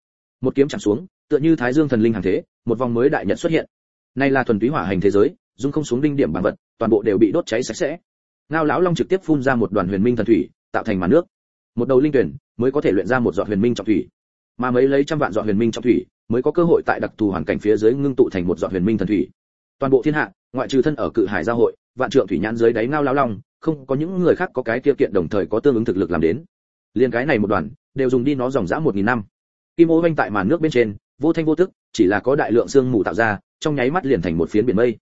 Một kiếm chạm xuống tựa như thái dương thần linh hàng thế, một vòng mới đại nhận xuất hiện. Nay là thuần túy hỏa hành thế giới, dung không xuống đinh điểm bản vật, toàn bộ đều bị đốt cháy sạch sẽ. Ngao lão long trực tiếp phun ra một đoàn huyền minh thần thủy, tạo thành màn nước. Một đầu linh tuyển mới có thể luyện ra một giọt huyền minh trọng thủy. Mà mấy lấy trăm vạn giọt huyền minh trọng thủy mới có cơ hội tại đặc thù hoàn cảnh phía dưới ngưng tụ thành một giọt huyền minh thần thủy. Toàn bộ thiên hạ, ngoại trừ thân ở cự hải giao hội, vạn trượng thủy nhãn dưới đáy ngao lão long, không có những người khác có cái tiêu kiện đồng thời có tương ứng thực lực làm đến. Liên cái này một đoàn, đều dùng đi nó dòng dã một nghìn năm. Kim ô vanh tại màn nước bên trên vô thanh vô tức, chỉ là có đại lượng sương mù tạo ra, trong nháy mắt liền thành một phiến biển mây.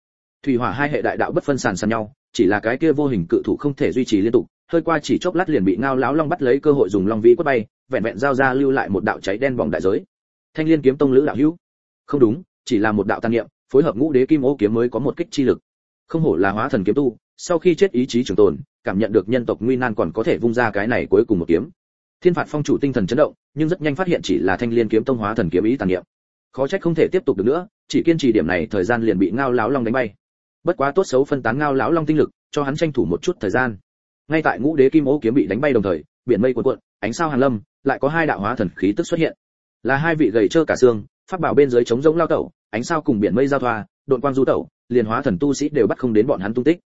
Thủy hỏa hai hệ đại đạo bất phân sàn sàn nhau, chỉ là cái kia vô hình cự thủ không thể duy trì liên tục, hơi qua chỉ chốc lát liền bị ngao lão long bắt lấy cơ hội dùng long vĩ quất bay, vẹn vẹn giao ra lưu lại một đạo cháy đen vòng đại giới. Thanh liên kiếm tông lữ đạo hữu. Không đúng, chỉ là một đạo tăng niệm, phối hợp ngũ đế kim ô kiếm mới có một kích chi lực. Không hổ là hóa thần kiếm tu, sau khi chết ý chí trường tồn, cảm nhận được nhân tộc nguy nan còn có thể vung ra cái này cuối cùng một kiếm thiên phạt phong chủ tinh thần chấn động, nhưng rất nhanh phát hiện chỉ là thanh liên kiếm tông hóa thần kiếm ý tàn niệm. Khó trách không thể tiếp tục được nữa, chỉ kiên trì điểm này, thời gian liền bị ngao lão long đánh bay. Bất quá tốt xấu phân tán ngao lão long tinh lực, cho hắn tranh thủ một chút thời gian. Ngay tại ngũ đế kim ô kiếm bị đánh bay đồng thời, biển mây cuộn cuộn, ánh sao hàn lâm, lại có hai đạo hóa thần khí tức xuất hiện. Là hai vị gầy trơ cả xương phát bảo bên dưới chống giống lao tẩu, ánh sao cùng biển mây giao thoa đội quang du tẩu, liền hóa thần tu sĩ đều bắt không đến bọn hắn tung tích.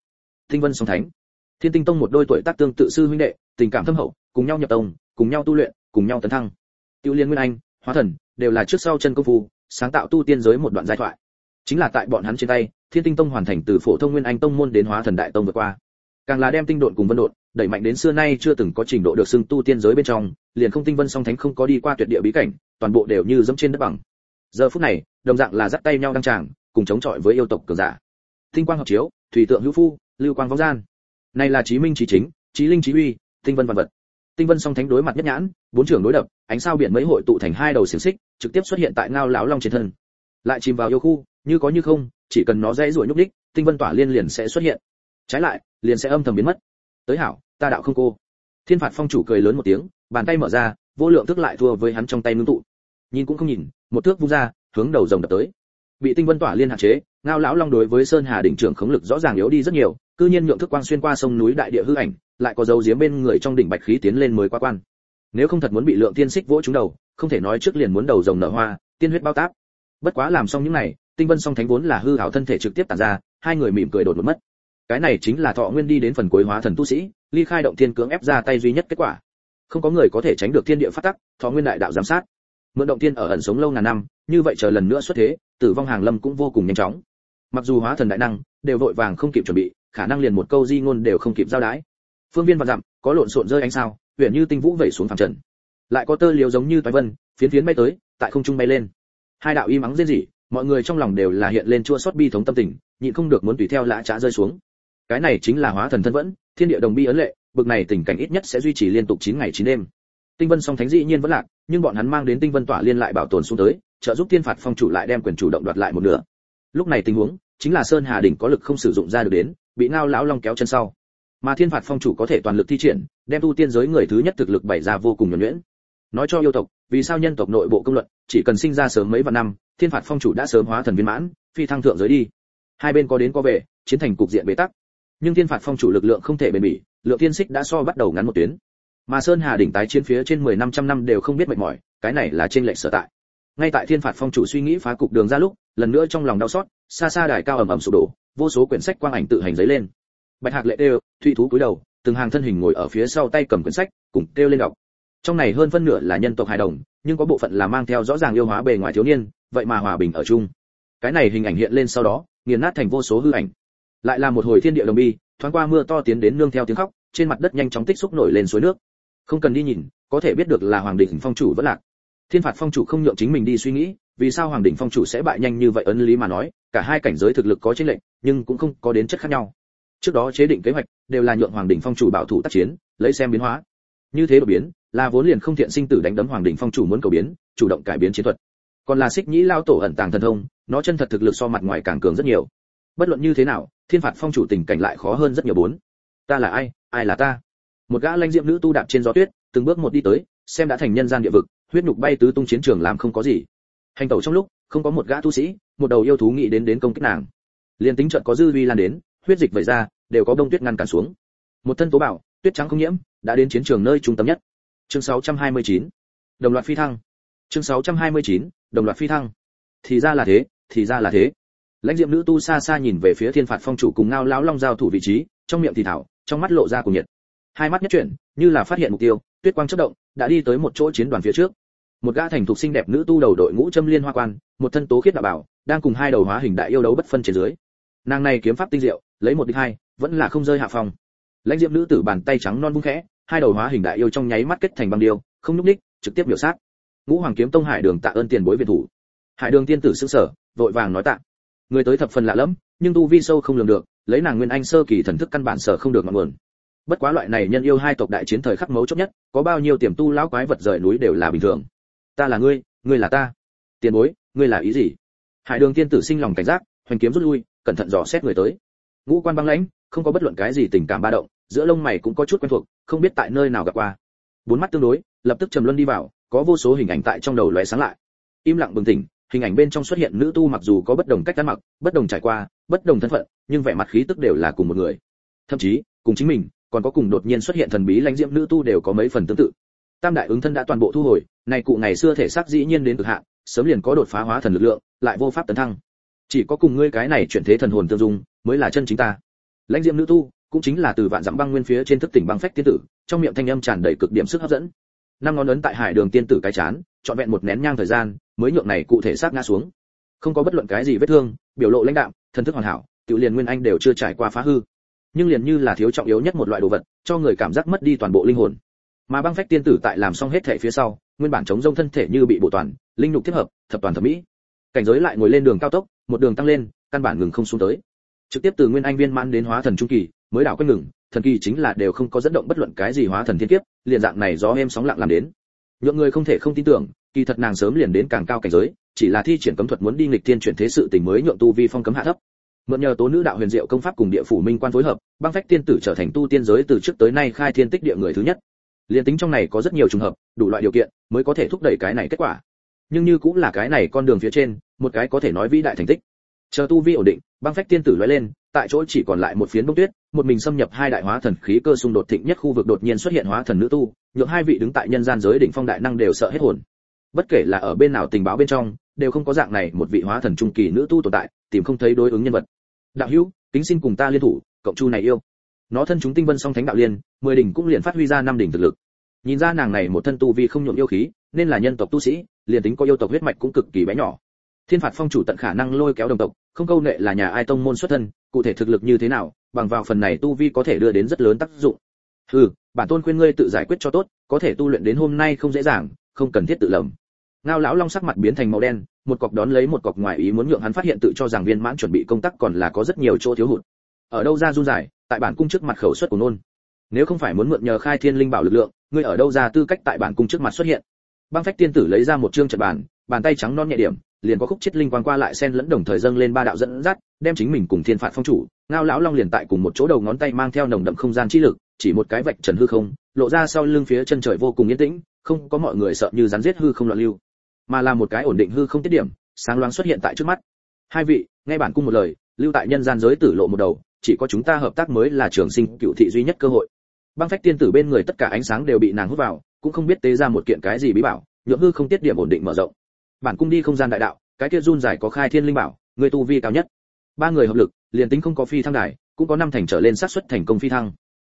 Tinh vân song thánh thiên tinh tông một đôi tuổi tác tương tự sư huynh đệ, tình cảm thâm hậu, cùng nhau nhập tông, cùng nhau tu luyện, cùng nhau tấn thăng. Tiêu liên nguyên anh, hóa thần, đều là trước sau chân công phu, sáng tạo tu tiên giới một đoạn giai thoại. Chính là tại bọn hắn trên tay, thiên tinh tông hoàn thành từ phổ thông nguyên anh tông môn đến hóa thần đại tông vượt qua. Càng là đem tinh độn cùng vân độn, đẩy mạnh đến xưa nay chưa từng có trình độ được xưng tu tiên giới bên trong, liền không tinh vân song thánh không có đi qua tuyệt địa bí cảnh, toàn bộ đều như dẫm trên đất bằng. Giờ phút này, đồng dạng là giắt tay nhau đăng tràng, cùng chống chọi với yêu tộc cường giả. Tinh quang hợp chiếu, thủy tượng hữu phu, lưu quang vong gian này là chí minh chí chính, chí linh chí uy, tinh vân văn vật tinh vân song thánh đối mặt nhất nhãn, bốn trưởng đối đập, ánh sao biển mấy hội tụ thành hai đầu xiềng xích, trực tiếp xuất hiện tại ngao lão long trên thân. Lại chìm vào yêu khu, như có như không, chỉ cần nó dễ ruổi nhúc đích tinh vân tỏa liên liền sẽ xuất hiện. Trái lại, liền sẽ âm thầm biến mất. Tới hảo, ta đạo không cô. Thiên phạt phong chủ cười lớn một tiếng, bàn tay mở ra, vô lượng thức lại thua với hắn trong tay ngưng tụ. Nhìn cũng không nhìn, một thước vung ra, hướng đầu rồng đập tới bị tinh vân tỏa liên hạn chế, ngao lão long đối với sơn hà đỉnh trưởng khống lực rõ ràng yếu đi rất nhiều, cư nhiên nhượng thức quang xuyên qua sông núi đại địa hư ảnh, lại có dấu giếm bên người trong đỉnh bạch khí tiến lên mới qua quan. Nếu không thật muốn bị lượng tiên xích vỗ trúng đầu, không thể nói trước liền muốn đầu rồng nở hoa, tiên huyết bao táp. Bất quá làm xong những này, tinh vân song thánh vốn là hư hảo thân thể trực tiếp tản ra, hai người mỉm cười đột ngột mất. Cái này chính là thọ nguyên đi đến phần cuối hóa thần tu sĩ, ly khai động thiên cưỡng ép ra tay duy nhất kết quả. Không có người có thể tránh được thiên địa phát tắc, thọ nguyên đại đạo giám sát mượn động tiên ở ẩn sống lâu ngàn năm, như vậy chờ lần nữa xuất thế, tử vong hàng lâm cũng vô cùng nhanh chóng. Mặc dù hóa thần đại năng đều vội vàng không kịp chuẩn bị, khả năng liền một câu di ngôn đều không kịp giao đái. Phương viên và dặm có lộn xộn rơi ánh sao, huyền như tinh vũ vẩy xuống phẳng trần. Lại có tơ liều giống như toái vân, phiến phiến bay tới, tại không trung bay lên. Hai đạo y mắng rên rỉ, mọi người trong lòng đều là hiện lên chua xót bi thống tâm tình, nhịn không được muốn tùy theo lã trá rơi xuống. Cái này chính là hóa thần thân vẫn, thiên địa đồng bi ấn lệ, bực này tình cảnh ít nhất sẽ duy trì liên tục 9 ngày 9 đêm tinh vân song thánh dĩ nhiên vẫn lạc, nhưng bọn hắn mang đến tinh vân tỏa liên lại bảo tồn xuống tới, trợ giúp thiên phạt phong chủ lại đem quyền chủ động đoạt lại một nửa. Lúc này tình huống, chính là sơn hà đỉnh có lực không sử dụng ra được đến, bị ngao lão long kéo chân sau. Mà thiên phạt phong chủ có thể toàn lực thi triển, đem tu tiên giới người thứ nhất thực lực bày ra vô cùng nhuẩn nhuyễn. Nói cho yêu tộc, vì sao nhân tộc nội bộ công luận, chỉ cần sinh ra sớm mấy vạn năm, thiên phạt phong chủ đã sớm hóa thần viên mãn, phi thăng thượng giới đi. Hai bên có đến có về, chiến thành cục diện bế tắc. Nhưng thiên phạt phong chủ lực lượng không thể bền bỉ, lượng thiên xích đã so bắt đầu ngắn một tuyến mà sơn hà đỉnh tái chiến phía trên mười năm trăm năm đều không biết mệt mỏi, cái này là trên lệnh sở tại. Ngay tại thiên phạt phong chủ suy nghĩ phá cục đường ra lúc, lần nữa trong lòng đau xót, xa xa đài cao ầm ầm sụp đổ, vô số quyển sách quang ảnh tự hành giấy lên. Bạch hạc lệ đều, thụy thú cúi đầu, từng hàng thân hình ngồi ở phía sau tay cầm quyển sách, cùng kêu lên đọc. Trong này hơn phân nửa là nhân tộc hài đồng, nhưng có bộ phận là mang theo rõ ràng yêu hóa bề ngoài thiếu niên, vậy mà hòa bình ở chung. Cái này hình ảnh hiện lên sau đó, nghiền nát thành vô số hư ảnh. Lại là một hồi thiên địa đồng bi, thoáng qua mưa to tiến đến nương theo tiếng khóc, trên mặt đất nhanh chóng tích xúc nổi lên suối nước không cần đi nhìn, có thể biết được là hoàng đỉnh phong chủ vẫn lạc. Thiên phạt phong chủ không nhượng chính mình đi suy nghĩ, vì sao hoàng đỉnh phong chủ sẽ bại nhanh như vậy ấn lý mà nói, cả hai cảnh giới thực lực có chênh lệch, nhưng cũng không có đến chất khác nhau. Trước đó chế định kế hoạch, đều là nhượng hoàng đỉnh phong chủ bảo thủ tác chiến, lấy xem biến hóa. Như thế đột biến, là vốn liền không thiện sinh tử đánh đấm hoàng đỉnh phong chủ muốn cầu biến, chủ động cải biến chiến thuật. Còn là xích nhĩ lao tổ ẩn tàng thần thông, nó chân thật thực lực so mặt ngoài càng cường rất nhiều. Bất luận như thế nào, thiên phạt phong chủ tình cảnh lại khó hơn rất nhiều bốn. Ta là ai? Ai là ta? Một gã lanh diệm nữ tu đạp trên gió tuyết, từng bước một đi tới, xem đã thành nhân gian địa vực, huyết nhục bay tứ tung chiến trường làm không có gì. Hành tẩu trong lúc, không có một gã tu sĩ, một đầu yêu thú nghĩ đến đến công kích nàng. Liền tính trận có dư vi lan đến, huyết dịch vẩy ra, đều có đông tuyết ngăn cản xuống. Một thân tố bảo, tuyết trắng không nhiễm, đã đến chiến trường nơi trung tâm nhất. Chương 629. đồng loạt phi thăng. Chương 629. đồng loạt phi thăng. Thì ra là thế, thì ra là thế. Lãnh diệm nữ tu xa xa nhìn về phía thiên phạt phong chủ cùng ngao lão long giao thủ vị trí, trong miệng thì thảo, trong mắt lộ ra cùng nhiệt hai mắt nhất chuyển, như là phát hiện mục tiêu, tuyết quang chớp động, đã đi tới một chỗ chiến đoàn phía trước. Một gã thành thục xinh đẹp nữ tu đầu đội ngũ châm liên hoa quan, một thân tố khiết đạo bảo, đang cùng hai đầu hóa hình đại yêu đấu bất phân trên dưới. Nàng này kiếm pháp tinh diệu, lấy một địch hai, vẫn là không rơi hạ phòng lãnh diệm nữ tử bàn tay trắng non vung khẽ, hai đầu hóa hình đại yêu trong nháy mắt kết thành băng điêu, không nhúc ních trực tiếp biểu sát. Ngũ hoàng kiếm tông hải đường tạ ơn tiền bối viện thủ. Hải đường tiên tử sững sở vội vàng nói tạ. Người tới thập phần lạ lẫm, nhưng tu vi sâu không lường được, lấy nàng nguyên anh sơ kỳ thần thức căn bản sở không được ngọn nguồn bất quá loại này nhân yêu hai tộc đại chiến thời khắc mấu chốt nhất, có bao nhiêu tiềm tu lão quái vật rời núi đều là bình thường. Ta là ngươi ngươi là ta. Tiền bối, ngươi là ý gì? Hải đường tiên tử sinh lòng cảnh giác, hoành kiếm rút lui, cẩn thận dò xét người tới. Ngũ quan băng lãnh, không có bất luận cái gì tình cảm ba động, giữa lông mày cũng có chút quen thuộc, không biết tại nơi nào gặp qua. Bốn mắt tương đối, lập tức trầm luân đi vào, có vô số hình ảnh tại trong đầu lóe sáng lại. Im lặng bừng tỉnh, hình ảnh bên trong xuất hiện nữ tu mặc dù có bất đồng cách ăn mặc, bất đồng trải qua, bất đồng thân phận, nhưng vẻ mặt khí tức đều là cùng một người. Thậm chí, cùng chính mình còn có cùng đột nhiên xuất hiện thần bí lãnh diễm nữ tu đều có mấy phần tương tự. Tam đại ứng thân đã toàn bộ thu hồi này cụ ngày xưa thể xác dĩ nhiên đến cực hạn, sớm liền có đột phá hóa thần lực lượng, lại vô pháp tấn thăng. Chỉ có cùng ngươi cái này chuyển thế thần hồn tương dung, mới là chân chính ta. Lãnh diễm nữ tu, cũng chính là từ vạn dặm băng nguyên phía trên thức tỉnh băng phách tiên tử, trong miệng thanh âm tràn đầy cực điểm sức hấp dẫn. Năm ngón ấn tại hải đường tiên tử cái chán, trọn vẹn một nén nhang thời gian, mới nhượng này cụ thể xác ngã xuống. Không có bất luận cái gì vết thương, biểu lộ lãnh đạm, thần thức hoàn hảo, tự liền nguyên anh đều chưa trải qua phá hư nhưng liền như là thiếu trọng yếu nhất một loại đồ vật, cho người cảm giác mất đi toàn bộ linh hồn. Mà băng phách tiên tử tại làm xong hết thể phía sau, nguyên bản chống rông thân thể như bị bộ toàn, linh nhục thiết hợp, thập toàn thẩm mỹ. Cảnh giới lại ngồi lên đường cao tốc, một đường tăng lên, căn bản ngừng không xuống tới. Trực tiếp từ nguyên anh viên mãn đến hóa thần trung kỳ, mới đảo quên ngừng, thần kỳ chính là đều không có dẫn động bất luận cái gì hóa thần thiên kiếp, liền dạng này gió êm sóng lặng làm đến. Nhượng người không thể không tin tưởng, kỳ thật nàng sớm liền đến càng cao cảnh giới, chỉ là thi triển cấm thuật muốn đi nghịch thiên chuyển thế sự tình mới nhượng tu vi phong cấm hạ thấp mượn nhờ tố nữ đạo huyền diệu công pháp cùng địa phủ minh quan phối hợp, băng phách tiên tử trở thành tu tiên giới từ trước tới nay khai thiên tích địa người thứ nhất. Liền tính trong này có rất nhiều trùng hợp, đủ loại điều kiện mới có thể thúc đẩy cái này kết quả. Nhưng như cũng là cái này con đường phía trên, một cái có thể nói vĩ đại thành tích. Chờ tu vi ổn định, băng phách tiên tử lóe lên, tại chỗ chỉ còn lại một phiến bông tuyết, một mình xâm nhập hai đại hóa thần khí cơ xung đột thịnh nhất khu vực đột nhiên xuất hiện hóa thần nữ tu, nhượng hai vị đứng tại nhân gian giới đỉnh phong đại năng đều sợ hết hồn. Bất kể là ở bên nào tình báo bên trong, đều không có dạng này một vị hóa thần trung kỳ nữ tu tồn tại, tìm không thấy đối ứng nhân vật đạo hữu, kính xin cùng ta liên thủ cộng chu này yêu. Nó thân chúng tinh vân song thánh đạo liên, mười đỉnh cũng liền phát huy ra năm đỉnh thực lực. Nhìn ra nàng này một thân tu vi không nhuộm yêu khí, nên là nhân tộc tu sĩ, liền tính có yêu tộc huyết mạch cũng cực kỳ bé nhỏ. Thiên phạt phong chủ tận khả năng lôi kéo đồng tộc, không câu nệ là nhà ai tông môn xuất thân, cụ thể thực lực như thế nào, bằng vào phần này tu vi có thể đưa đến rất lớn tác dụng. Ừ bản tôn khuyên ngươi tự giải quyết cho tốt, có thể tu luyện đến hôm nay không dễ dàng, không cần thiết tự lầm ngao lão long sắc mặt biến thành màu đen, một cọc đón lấy một cọc ngoài ý muốn nhượng hắn phát hiện tự cho rằng viên mãn chuẩn bị công tác còn là có rất nhiều chỗ thiếu hụt. Ở đâu ra run giải tại bản cung trước mặt khẩu suất của nôn. Nếu không phải muốn mượn nhờ khai thiên linh bảo lực lượng, ngươi ở đâu ra tư cách tại bản cung trước mặt xuất hiện? Băng phách tiên tử lấy ra một chương trận bàn bàn tay trắng non nhẹ điểm, liền có khúc chết linh quang qua lại xen lẫn đồng thời dâng lên ba đạo dẫn dắt, đem chính mình cùng thiên phạt phong chủ, ngao lão long liền tại cùng một chỗ đầu ngón tay mang theo nồng đậm không gian chi lực, chỉ một cái vạch trần hư không, lộ ra sau lưng phía chân trời vô cùng yên tĩnh, không có mọi người sợ như rắn giết hư không loạn lưu mà là một cái ổn định hư không tiết điểm, sáng loáng xuất hiện tại trước mắt. Hai vị, nghe bản cung một lời, lưu tại nhân gian giới tử lộ một đầu, chỉ có chúng ta hợp tác mới là trường sinh cựu thị duy nhất cơ hội. Băng phách tiên tử bên người tất cả ánh sáng đều bị nàng hút vào, cũng không biết tế ra một kiện cái gì bí bảo, nhượng hư không tiết điểm ổn định mở rộng. Bản cung đi không gian đại đạo, cái kia run dài có khai thiên linh bảo, người tu vi cao nhất. Ba người hợp lực, liền tính không có phi thăng đài, cũng có năm thành trở lên xác suất thành công phi thăng.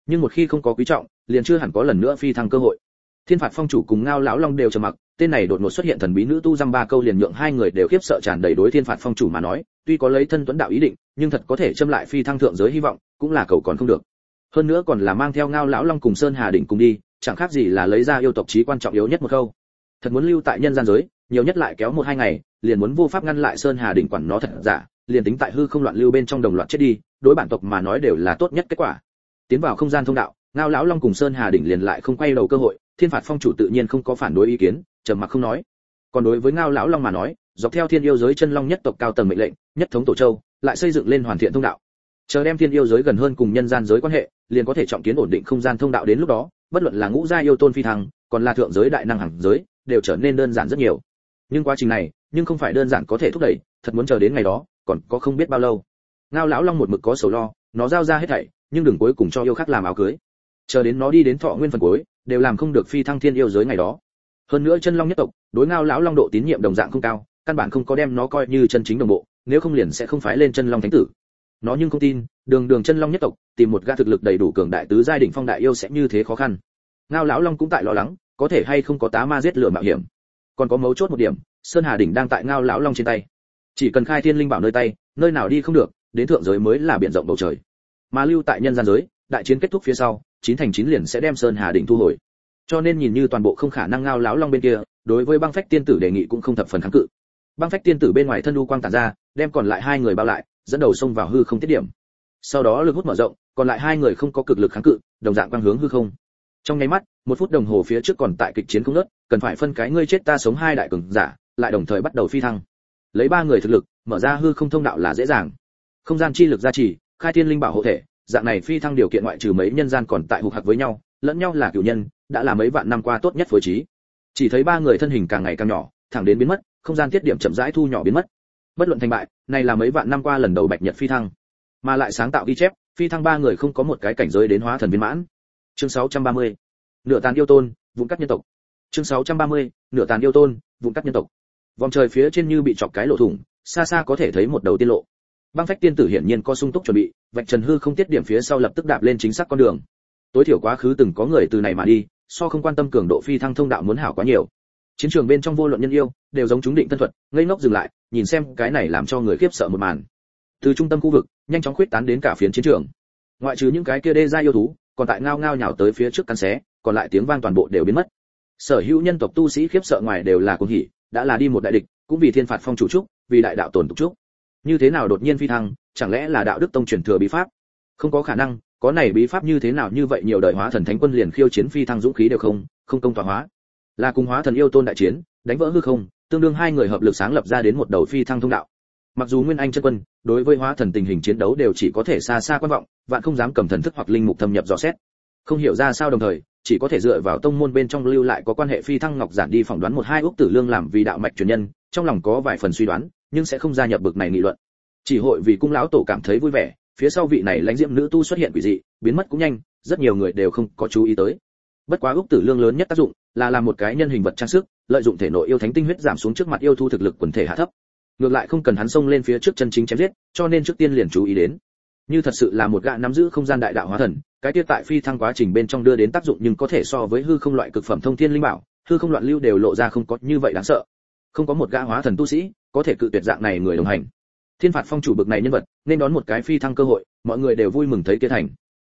Nhưng một khi không có quý trọng, liền chưa hẳn có lần nữa phi thăng cơ hội thiên phạt phong chủ cùng ngao lão long đều trầm mặc, tên này đột ngột xuất hiện thần bí nữ tu dăm ba câu liền nhượng hai người đều khiếp sợ tràn đầy đối thiên phạt phong chủ mà nói, tuy có lấy thân tuấn đạo ý định, nhưng thật có thể châm lại phi thăng thượng giới hy vọng, cũng là cầu còn không được. Hơn nữa còn là mang theo ngao lão long cùng sơn hà đỉnh cùng đi, chẳng khác gì là lấy ra yêu tộc chí quan trọng yếu nhất một câu. Thật muốn lưu tại nhân gian giới, nhiều nhất lại kéo một hai ngày, liền muốn vô pháp ngăn lại sơn hà đỉnh quản nó thật giả, liền tính tại hư không loạn lưu bên trong đồng loạt chết đi, đối bản tộc mà nói đều là tốt nhất kết quả. Tiến vào không gian thông đạo, ngao lão long cùng sơn hà đỉnh liền lại không quay đầu cơ hội thiên phạt phong chủ tự nhiên không có phản đối ý kiến, trầm mặc không nói. Còn đối với ngao lão long mà nói, dọc theo thiên yêu giới chân long nhất tộc cao tầng mệnh lệnh, nhất thống tổ châu, lại xây dựng lên hoàn thiện thông đạo. Chờ đem thiên yêu giới gần hơn cùng nhân gian giới quan hệ, liền có thể trọng kiến ổn định không gian thông đạo đến lúc đó, bất luận là ngũ gia yêu tôn phi thăng, còn là thượng giới đại năng hàng giới, đều trở nên đơn giản rất nhiều. Nhưng quá trình này, nhưng không phải đơn giản có thể thúc đẩy, thật muốn chờ đến ngày đó, còn có không biết bao lâu. Ngao lão long một mực có sầu lo, nó giao ra hết thảy, nhưng đừng cuối cùng cho yêu khác làm áo cưới. Chờ đến nó đi đến thọ nguyên phần cuối đều làm không được phi thăng thiên yêu giới ngày đó. Hơn nữa chân long nhất tộc, đối ngao lão long độ tín nhiệm đồng dạng không cao, căn bản không có đem nó coi như chân chính đồng bộ, nếu không liền sẽ không phái lên chân long thánh tử. Nó nhưng không tin, đường đường chân long nhất tộc, tìm một gã thực lực đầy đủ cường đại tứ giai đỉnh phong đại yêu sẽ như thế khó khăn. Ngao lão long cũng tại lo lắng, có thể hay không có tá ma giết lửa mạo hiểm. Còn có mấu chốt một điểm, sơn hà đỉnh đang tại ngao lão long trên tay. Chỉ cần khai thiên linh bảo nơi tay, nơi nào đi không được, đến thượng giới mới là biển rộng bầu trời. Mà lưu tại nhân gian giới, đại chiến kết thúc phía sau chín thành chín liền sẽ đem sơn hà đỉnh thu hồi. Cho nên nhìn như toàn bộ không khả năng ngao lão long bên kia, đối với băng phách tiên tử đề nghị cũng không thập phần kháng cự. Băng phách tiên tử bên ngoài thân u quang tản ra, đem còn lại hai người bao lại, dẫn đầu xông vào hư không tiết điểm. Sau đó lực hút mở rộng, còn lại hai người không có cực lực kháng cự, đồng dạng quang hướng hư không. Trong nháy mắt, một phút đồng hồ phía trước còn tại kịch chiến không nớt cần phải phân cái ngươi chết ta sống hai đại cường giả, lại đồng thời bắt đầu phi thăng. Lấy ba người thực lực, mở ra hư không thông đạo là dễ dàng. Không gian chi lực gia trì, khai thiên linh bảo hộ thể dạng này phi thăng điều kiện ngoại trừ mấy nhân gian còn tại hục hạc với nhau, lẫn nhau là cựu nhân, đã là mấy vạn năm qua tốt nhất phối trí. Chỉ thấy ba người thân hình càng ngày càng nhỏ, thẳng đến biến mất, không gian tiết điểm chậm rãi thu nhỏ biến mất. Bất luận thành bại, này là mấy vạn năm qua lần đầu bạch nhật phi thăng. Mà lại sáng tạo ghi chép, phi thăng ba người không có một cái cảnh giới đến hóa thần viên mãn. Chương 630. nửa tàn yêu tôn, vụn cắt nhân tộc. Chương 630. nửa tàn yêu tôn, vụn cắt nhân tộc. Vòng trời phía trên như bị chọc cái lỗ thủng, xa xa có thể thấy một đầu tiên lộ băng phách tiên tử hiển nhiên có sung túc chuẩn bị, vạch trần hư không tiết điểm phía sau lập tức đạp lên chính xác con đường. Tối thiểu quá khứ từng có người từ này mà đi, so không quan tâm cường độ phi thăng thông đạo muốn hảo quá nhiều. Chiến trường bên trong vô luận nhân yêu, đều giống chúng định tân thuật, ngây ngốc dừng lại, nhìn xem cái này làm cho người khiếp sợ một màn. Từ trung tâm khu vực, nhanh chóng khuyết tán đến cả phiến chiến trường. Ngoại trừ những cái kia đê ra yêu thú, còn tại ngao ngao nhào tới phía trước căn xé, còn lại tiếng vang toàn bộ đều biến mất. Sở hữu nhân tộc tu sĩ khiếp sợ ngoài đều là cuồng hỉ, đã là đi một đại địch, cũng vì thiên phạt phong chủ trúc, vì đại đạo tồn tục trúc như thế nào đột nhiên phi thăng, chẳng lẽ là đạo đức tông truyền thừa bí pháp? Không có khả năng, có này bí pháp như thế nào như vậy nhiều đời hóa thần thánh quân liền khiêu chiến phi thăng dũng khí đều không không công tỏa hóa. Là cùng hóa thần yêu tôn đại chiến, đánh vỡ hư không, tương đương hai người hợp lực sáng lập ra đến một đầu phi thăng thông đạo. Mặc dù nguyên anh chân quân, đối với hóa thần tình hình chiến đấu đều chỉ có thể xa xa quan vọng, vạn không dám cầm thần thức hoặc linh mục thâm nhập dò xét. Không hiểu ra sao đồng thời, chỉ có thể dựa vào tông môn bên trong lưu lại có quan hệ phi thăng ngọc giản đi phỏng đoán một hai ước tử lương làm vì đạo mạch truyền nhân, trong lòng có vài phần suy đoán nhưng sẽ không gia nhập bực này nghị luận. Chỉ hội vì cung lão tổ cảm thấy vui vẻ, phía sau vị này lãnh diễm nữ tu xuất hiện quỷ dị, biến mất cũng nhanh, rất nhiều người đều không có chú ý tới. Bất quá gốc tử lương lớn nhất tác dụng là làm một cái nhân hình vật trang sức, lợi dụng thể nội yêu thánh tinh huyết giảm xuống trước mặt yêu thu thực lực quần thể hạ thấp. Ngược lại không cần hắn xông lên phía trước chân chính chém giết, cho nên trước tiên liền chú ý đến. Như thật sự là một gã nắm giữ không gian đại đạo hóa thần, cái tiết tại phi thăng quá trình bên trong đưa đến tác dụng nhưng có thể so với hư không loại cực phẩm thông thiên linh bảo, hư không loạn lưu đều lộ ra không có như vậy đáng sợ. Không có một gã hóa thần tu sĩ có thể cự tuyệt dạng này người đồng hành. Thiên phạt phong chủ bực này nhân vật, nên đón một cái phi thăng cơ hội, mọi người đều vui mừng thấy kia thành.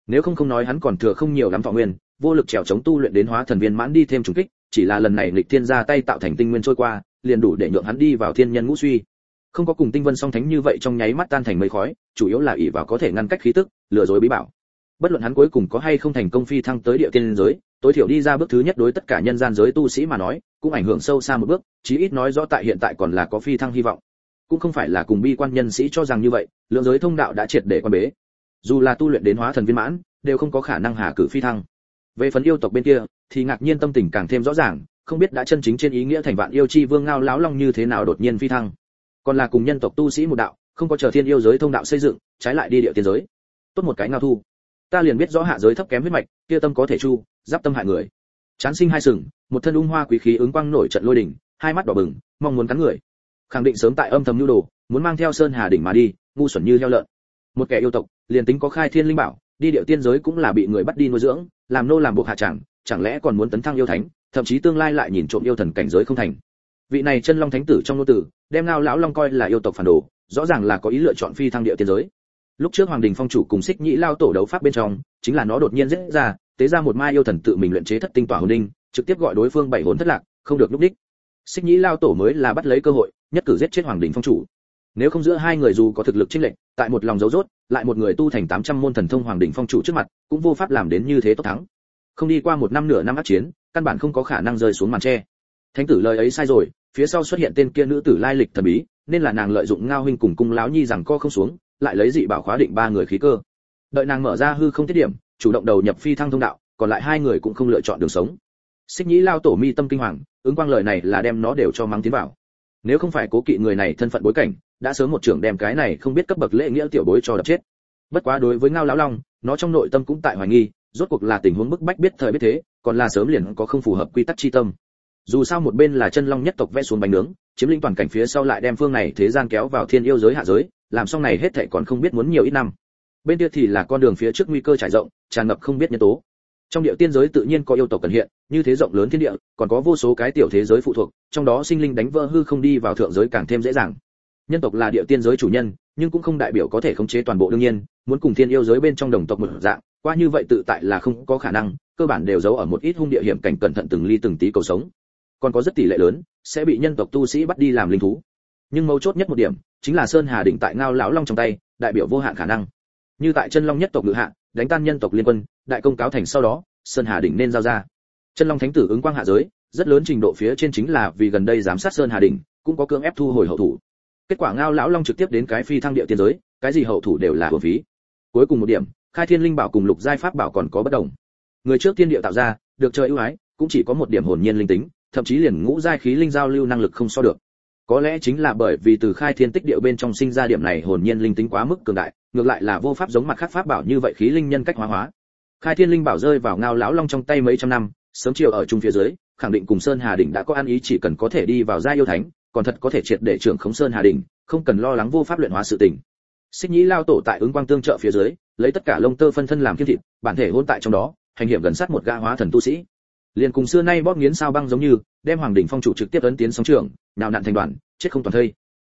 Nếu không không nói hắn còn thừa không nhiều lắm thọ nguyên, vô lực trèo chống tu luyện đến hóa thần viên mãn đi thêm trùng kích, chỉ là lần này lịch thiên ra tay tạo thành tinh nguyên trôi qua, liền đủ để nhượng hắn đi vào thiên nhân ngũ suy. Không có cùng tinh vân song thánh như vậy trong nháy mắt tan thành mây khói, chủ yếu là ỷ vào có thể ngăn cách khí tức, lừa dối bí bảo. Bất luận hắn cuối cùng có hay không thành công phi thăng tới địa tiên giới, tối thiểu đi ra bước thứ nhất đối tất cả nhân gian giới tu sĩ mà nói cũng ảnh hưởng sâu xa một bước, chí ít nói rõ tại hiện tại còn là có phi thăng hy vọng. Cũng không phải là cùng bi quan nhân sĩ cho rằng như vậy, lượng giới thông đạo đã triệt để quan bế. Dù là tu luyện đến hóa thần viên mãn, đều không có khả năng hạ cử phi thăng. Về phần yêu tộc bên kia, thì ngạc nhiên tâm tình càng thêm rõ ràng, không biết đã chân chính trên ý nghĩa thành vạn yêu chi vương ngao lão long như thế nào đột nhiên phi thăng. Còn là cùng nhân tộc tu sĩ một đạo, không có chờ thiên yêu giới thông đạo xây dựng, trái lại đi địa tiên giới. Tốt một cái ngao thu. Ta liền biết rõ hạ giới thấp kém huyết mạch, kia tâm có thể chu, giáp tâm hại người chán sinh hai sừng, một thân ung hoa quý khí ứng quang nổi trận lôi đỉnh, hai mắt đỏ bừng, mong muốn cắn người. Khẳng định sớm tại âm thầm nhu đồ, muốn mang theo sơn hà đỉnh mà đi, ngu xuẩn như heo lợn. Một kẻ yêu tộc, liền tính có khai thiên linh bảo, đi điệu tiên giới cũng là bị người bắt đi nuôi dưỡng, làm nô làm buộc hạ chẳng chẳng lẽ còn muốn tấn thăng yêu thánh, thậm chí tương lai lại nhìn trộm yêu thần cảnh giới không thành. Vị này chân long thánh tử trong nô tử đem ngao lão long coi là yêu tộc phản đồ, rõ ràng là có ý lựa chọn phi thăng địa tiên giới. Lúc trước hoàng đình phong chủ cùng xích nhĩ lao tổ đấu pháp bên trong, chính là nó đột nhiên dễ ra tế ra một mai yêu thần tự mình luyện chế thất tinh tỏa hồn đinh trực tiếp gọi đối phương bảy hồn thất lạc, không được lúc đích. Xích nhĩ lao tổ mới là bắt lấy cơ hội, nhất cử giết chết hoàng đỉnh phong chủ. Nếu không giữa hai người dù có thực lực chênh lệch, tại một lòng dấu rốt lại một người tu thành 800 môn thần thông hoàng đỉnh phong chủ trước mặt, cũng vô pháp làm đến như thế tốt thắng. Không đi qua một năm nửa năm ác chiến, căn bản không có khả năng rơi xuống màn che. thánh tử lời ấy sai rồi, phía sau xuất hiện tên kia nữ tử lai lịch thần bí, nên là nàng lợi dụng ngao huynh cùng cung lão nhi rằng co không xuống, lại lấy dị bảo khóa định ba người khí cơ. Đợi nàng mở ra hư không tiết điểm chủ động đầu nhập phi thăng thông đạo, còn lại hai người cũng không lựa chọn đường sống. Xích nhĩ lao tổ mi tâm kinh hoàng, ứng quang lời này là đem nó đều cho mang tiến vào. Nếu không phải cố kỵ người này thân phận bối cảnh, đã sớm một trưởng đem cái này không biết cấp bậc lễ nghĩa tiểu bối cho đập chết. Bất quá đối với ngao lão long, nó trong nội tâm cũng tại hoài nghi, rốt cuộc là tình huống bức bách biết thời biết thế, còn là sớm liền có không phù hợp quy tắc chi tâm. Dù sao một bên là chân long nhất tộc vẽ xuống bánh nướng, chiếm lĩnh toàn cảnh phía sau lại đem phương này thế gian kéo vào thiên yêu giới hạ giới, làm xong này hết thảy còn không biết muốn nhiều ít năm bên kia thì là con đường phía trước nguy cơ trải rộng, tràn ngập không biết nhân tố. Trong địa tiên giới tự nhiên có yêu tộc cần hiện, như thế rộng lớn thiên địa, còn có vô số cái tiểu thế giới phụ thuộc, trong đó sinh linh đánh vỡ hư không đi vào thượng giới càng thêm dễ dàng. Nhân tộc là địa tiên giới chủ nhân, nhưng cũng không đại biểu có thể khống chế toàn bộ đương nhiên, muốn cùng thiên yêu giới bên trong đồng tộc một dạng, qua như vậy tự tại là không có khả năng, cơ bản đều giấu ở một ít hung địa hiểm cảnh cẩn thận từng ly từng tí cầu sống. Còn có rất tỷ lệ lớn, sẽ bị nhân tộc tu sĩ bắt đi làm linh thú. Nhưng mấu chốt nhất một điểm, chính là sơn hà đỉnh tại ngao lão long trong tay, đại biểu vô hạn khả năng như tại chân long nhất tộc ngự hạ, đánh tan nhân tộc liên quân, đại công cáo thành sau đó, sơn hà đỉnh nên giao ra. Chân long thánh tử ứng quang hạ giới, rất lớn trình độ phía trên chính là vì gần đây giám sát sơn hà đỉnh, cũng có cưỡng ép thu hồi hậu thủ. Kết quả ngao lão long trực tiếp đến cái phi thăng địa tiên giới, cái gì hậu thủ đều là hưởng phí. Cuối cùng một điểm, khai thiên linh bảo cùng lục giai pháp bảo còn có bất đồng. Người trước tiên địa tạo ra, được trời ưu ái, cũng chỉ có một điểm hồn nhiên linh tính, thậm chí liền ngũ giai khí linh giao lưu năng lực không so được có lẽ chính là bởi vì từ khai thiên tích điệu bên trong sinh ra điểm này hồn nhiên linh tính quá mức cường đại, ngược lại là vô pháp giống mặt khác pháp bảo như vậy khí linh nhân cách hóa hóa. Khai thiên linh bảo rơi vào ngao lão long trong tay mấy trăm năm, sớm chiều ở trung phía dưới, khẳng định cùng sơn hà đỉnh đã có ăn ý chỉ cần có thể đi vào gia yêu thánh, còn thật có thể triệt để trưởng khống sơn hà đỉnh, không cần lo lắng vô pháp luyện hóa sự tình. Xích nhĩ lao tổ tại ứng quang tương trợ phía dưới, lấy tất cả lông tơ phân thân làm kiên thịt, bản thể hôn tại trong đó, hành hiểm gần sát một ga hóa thần tu sĩ liền cùng xưa nay bóp nghiến sao băng giống như, đem hoàng đỉnh phong chủ trực tiếp ấn tiến sóng trường nào nạn thành đoàn, chết không toàn thây.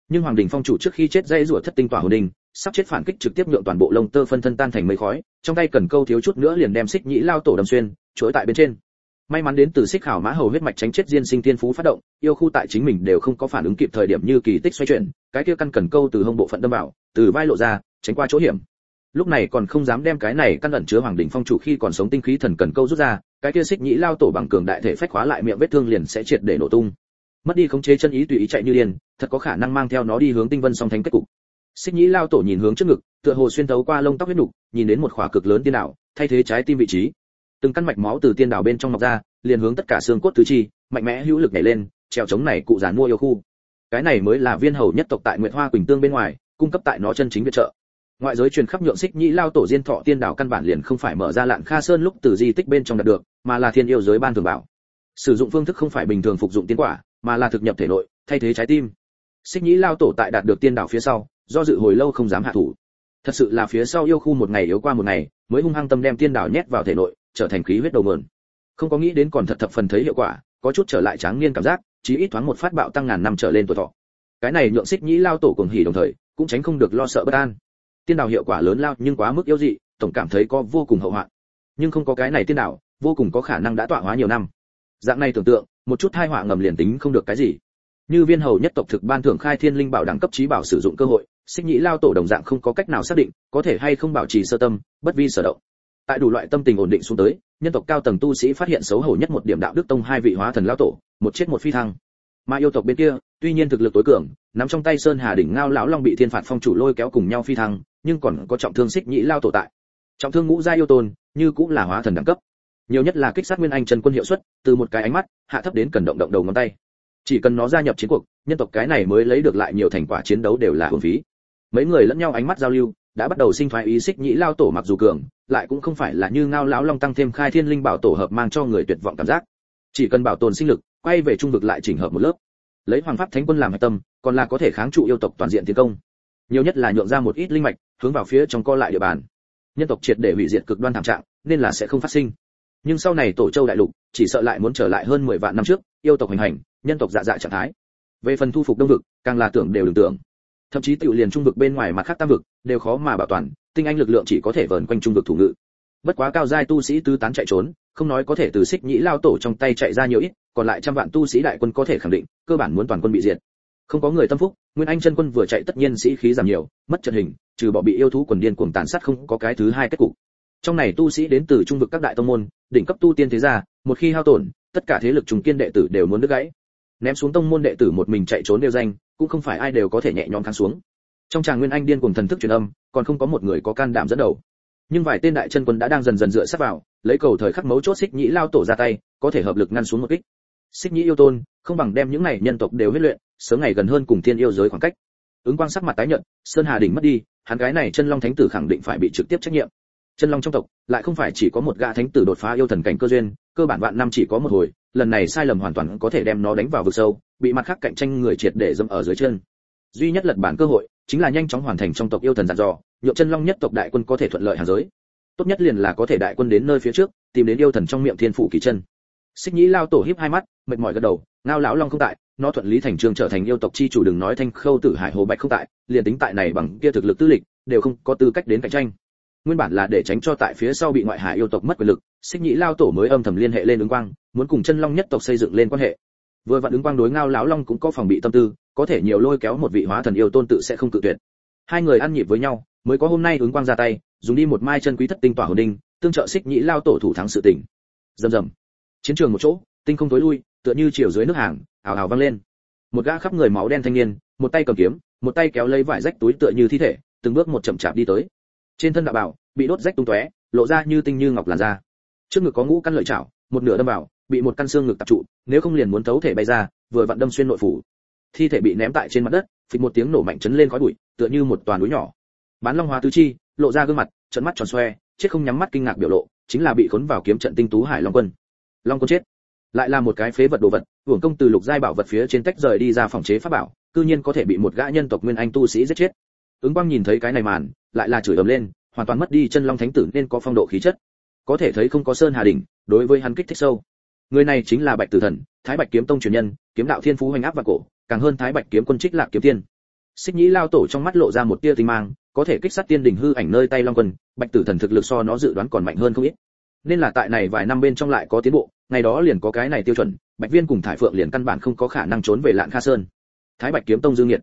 Nhưng hoàng đỉnh phong chủ trước khi chết dây rủa thất tinh tỏa hồn đình, sắp chết phản kích trực tiếp nhượng toàn bộ lông tơ phân thân tan thành mây khói, trong tay cần câu thiếu chút nữa liền đem xích nhĩ lao tổ đâm xuyên, chuỗi tại bên trên. May mắn đến từ xích khảo mã hầu huyết mạch tránh chết diên sinh tiên phú phát động, yêu khu tại chính mình đều không có phản ứng kịp thời điểm như kỳ tích xoay chuyển, cái kia căn cần câu từ hông bộ phận đâm vào, từ vai lộ ra, tránh qua chỗ hiểm. Lúc này còn không dám đem cái này căn ẩn chứa hoàng đỉnh phong chủ khi còn sống tinh khí thần cần câu rút ra cái kia xích nhĩ lao tổ bằng cường đại thể phách khóa lại miệng vết thương liền sẽ triệt để nổ tung. Mất đi khống chế chân ý tùy ý chạy như điên, thật có khả năng mang theo nó đi hướng tinh vân song thánh kết cục. Xích nhĩ lao tổ nhìn hướng trước ngực, tựa hồ xuyên thấu qua lông tóc huyết nục, nhìn đến một khỏa cực lớn tiên đạo, thay thế trái tim vị trí. Từng căn mạch máu từ tiên đạo bên trong mọc ra, liền hướng tất cả xương cốt tứ chi, mạnh mẽ hữu lực nhảy lên treo chống này cụ giàn mua yêu khu. Cái này mới là viên hầu nhất tộc tại nguyệt hoa quỳnh tương bên ngoài, cung cấp tại nó chân chính viện trợ ngoại giới truyền khắp nhượng xích nhĩ lao tổ diên thọ tiên đảo căn bản liền không phải mở ra lạn kha sơn lúc từ di tích bên trong đạt được, mà là thiên yêu giới ban thường bảo. Sử dụng phương thức không phải bình thường phục dụng tiên quả, mà là thực nhập thể nội, thay thế trái tim. Xích nhĩ lao tổ tại đạt được tiên đảo phía sau, do dự hồi lâu không dám hạ thủ. Thật sự là phía sau yêu khu một ngày yếu qua một ngày, mới hung hăng tâm đem tiên đảo nhét vào thể nội, trở thành khí huyết đầu mượn không có nghĩ đến còn thật thập phần thấy hiệu quả, có chút trở lại tráng niên cảm giác, chí ít thoáng một phát bạo tăng ngàn năm trở lên tuổi thọ. Cái này nhượng xích nhĩ lao tổ cùng hỉ đồng thời, cũng tránh không được lo sợ bất an tiên đạo hiệu quả lớn lao nhưng quá mức yếu dị tổng cảm thấy có vô cùng hậu hoạn. Nhưng không có cái này tiên đạo, vô cùng có khả năng đã tọa hóa nhiều năm. Dạng này tưởng tượng một chút tai họa ngầm liền tính không được cái gì. Như viên hầu nhất tộc thực ban thưởng khai thiên linh bảo đẳng cấp trí bảo sử dụng cơ hội xích nhĩ lao tổ đồng dạng không có cách nào xác định có thể hay không bảo trì sơ tâm bất vi sở động. Tại đủ loại tâm tình ổn định xuống tới nhân tộc cao tầng tu sĩ phát hiện xấu hổ nhất một điểm đạo đức tông hai vị hóa thần lao tổ một chết một phi thăng mà yêu tộc bên kia, tuy nhiên thực lực tối cường, nắm trong tay sơn hà đỉnh ngao lão long bị thiên phạt phong chủ lôi kéo cùng nhau phi thăng, nhưng còn có trọng thương xích nhĩ lao tổ tại. Trọng thương ngũ gia yêu tôn, như cũng là hóa thần đẳng cấp. Nhiều nhất là kích sát nguyên anh trần quân hiệu suất, từ một cái ánh mắt, hạ thấp đến cần động động đầu ngón tay. Chỉ cần nó gia nhập chiến cuộc, nhân tộc cái này mới lấy được lại nhiều thành quả chiến đấu đều là hưởng phí. Mấy người lẫn nhau ánh mắt giao lưu, đã bắt đầu sinh thoái ý xích nhĩ lao tổ mặc dù cường, lại cũng không phải là như ngao lão long tăng thêm khai thiên linh bảo tổ hợp mang cho người tuyệt vọng cảm giác. Chỉ cần bảo tồn sinh lực quay về trung vực lại chỉnh hợp một lớp. Lấy hoàng pháp thánh quân làm hạch tâm, còn là có thể kháng trụ yêu tộc toàn diện tiến công. Nhiều nhất là nhượng ra một ít linh mạch, hướng vào phía trong co lại địa bàn. Nhân tộc triệt để hủy diệt cực đoan thảm trạng, nên là sẽ không phát sinh. Nhưng sau này tổ châu đại lục, chỉ sợ lại muốn trở lại hơn 10 vạn năm trước, yêu tộc hành hành, nhân tộc dạ dạ trạng thái. Về phần thu phục đông vực, càng là tưởng đều đừng tưởng. Thậm chí tiểu liền trung vực bên ngoài mặt khác tam vực, đều khó mà bảo toàn, tinh anh lực lượng chỉ có thể vờn quanh trung vực thủ ngự. Bất quá cao giai tu sĩ tứ tán chạy trốn, không nói có thể từ xích nhĩ lao tổ trong tay chạy ra nhiều ít còn lại trăm vạn tu sĩ đại quân có thể khẳng định, cơ bản muốn toàn quân bị diệt. Không có người tâm phúc, nguyên anh chân quân vừa chạy tất nhiên sĩ khí giảm nhiều, mất trận hình, trừ bỏ bị yêu thú quần điên cuồng tàn sát không có cái thứ hai kết cục. Trong này tu sĩ đến từ trung vực các đại tông môn, đỉnh cấp tu tiên thế gia, một khi hao tổn, tất cả thế lực trùng kiên đệ tử đều muốn đứt gãy. Ném xuống tông môn đệ tử một mình chạy trốn đều danh, cũng không phải ai đều có thể nhẹ nhõm kháng xuống. Trong tràng nguyên anh điên cùng thần thức truyền âm, còn không có một người có can đảm dẫn đầu. Nhưng vài tên đại chân quân đã đang dần dần dựa sát vào, lấy cầu thời khắc mấu chốt xích nhĩ lao tổ ra tay, có thể hợp lực ngăn xuống một kích xích nhĩ yêu tôn, không bằng đem những này nhân tộc đều huyết luyện, sớm ngày gần hơn cùng thiên yêu giới khoảng cách. Ứng quang sắc mặt tái nhợt, sơn hà đỉnh mất đi, hắn gái này chân long thánh tử khẳng định phải bị trực tiếp trách nhiệm. Chân long trong tộc, lại không phải chỉ có một gã thánh tử đột phá yêu thần cảnh cơ duyên, cơ bản vạn năm chỉ có một hồi, lần này sai lầm hoàn toàn có thể đem nó đánh vào vực sâu, bị mặt khác cạnh tranh người triệt để dâm ở dưới chân. Duy nhất lật bản cơ hội, chính là nhanh chóng hoàn thành trong tộc yêu thần dặn dò nhộn chân long nhất tộc đại quân có thể thuận lợi hàng giới. Tốt nhất liền là có thể đại quân đến nơi phía trước, tìm đến yêu thần trong miệng thiên phủ kỳ chân xích nhĩ lao tổ híp hai mắt, mệt mỏi gật đầu, ngao lão long không tại, nó thuận lý thành trường trở thành yêu tộc chi chủ đừng nói thanh khâu tử hải hồ bạch không tại, liền tính tại này bằng kia thực lực tư lịch, đều không có tư cách đến cạnh tranh. Nguyên bản là để tránh cho tại phía sau bị ngoại hải yêu tộc mất quyền lực, xích nhĩ lao tổ mới âm thầm liên hệ lên ứng quang, muốn cùng chân long nhất tộc xây dựng lên quan hệ. Vừa vặn ứng quang đối ngao lão long cũng có phòng bị tâm tư, có thể nhiều lôi kéo một vị hóa thần yêu tôn tự sẽ không tự tuyệt. Hai người ăn nhịp với nhau, mới có hôm nay ứng quang ra tay, dùng đi một mai chân quý thất tinh tỏa hồn đinh, tương trợ xích nhĩ lao tổ thủ thắng sự tình. Dầm dầm chiến trường một chỗ, tinh không tối lui, tựa như chiều dưới nước hàng, ào ào vang lên. Một gã khắp người máu đen thanh niên, một tay cầm kiếm, một tay kéo lấy vải rách túi tựa như thi thể, từng bước một chậm chạp đi tới. Trên thân đạo bảo, bị đốt rách tung tóe, lộ ra như tinh như ngọc làn da. Trước ngực có ngũ căn lợi chảo, một nửa đâm vào, bị một căn xương ngực tập trụ, nếu không liền muốn thấu thể bay ra, vừa vặn đâm xuyên nội phủ. Thi thể bị ném tại trên mặt đất, phịch một tiếng nổ mạnh chấn lên khói bụi, tựa như một toàn núi nhỏ. Bán long hóa tứ chi, lộ ra gương mặt trận mắt tròn xoe, chết không nhắm mắt kinh ngạc biểu lộ, chính là bị khốn vào kiếm trận tinh tú hải long quân long quân chết. Lại là một cái phế vật đồ vật, hưởng công từ lục giai bảo vật phía trên tách rời đi ra phòng chế pháp bảo, cư nhiên có thể bị một gã nhân tộc nguyên anh tu sĩ giết chết. Ứng quang nhìn thấy cái này màn, lại là chửi ầm lên, hoàn toàn mất đi chân long thánh tử nên có phong độ khí chất. Có thể thấy không có sơn hà đỉnh, đối với hắn kích thích sâu. Người này chính là bạch tử thần, thái bạch kiếm tông truyền nhân, kiếm đạo thiên phú hoành áp và cổ, càng hơn thái bạch kiếm quân trích lạc kiếm tiên. Xích nhĩ lao tổ trong mắt lộ ra một tia tinh mang, có thể kích sát tiên đỉnh hư ảnh nơi tay long quân, bạch tử thần thực lực so nó dự đoán còn mạnh hơn không ít nên là tại này vài năm bên trong lại có tiến bộ ngày đó liền có cái này tiêu chuẩn bạch viên cùng thải phượng liền căn bản không có khả năng trốn về lạn kha sơn. Thái bạch kiếm tông dương nghiệt,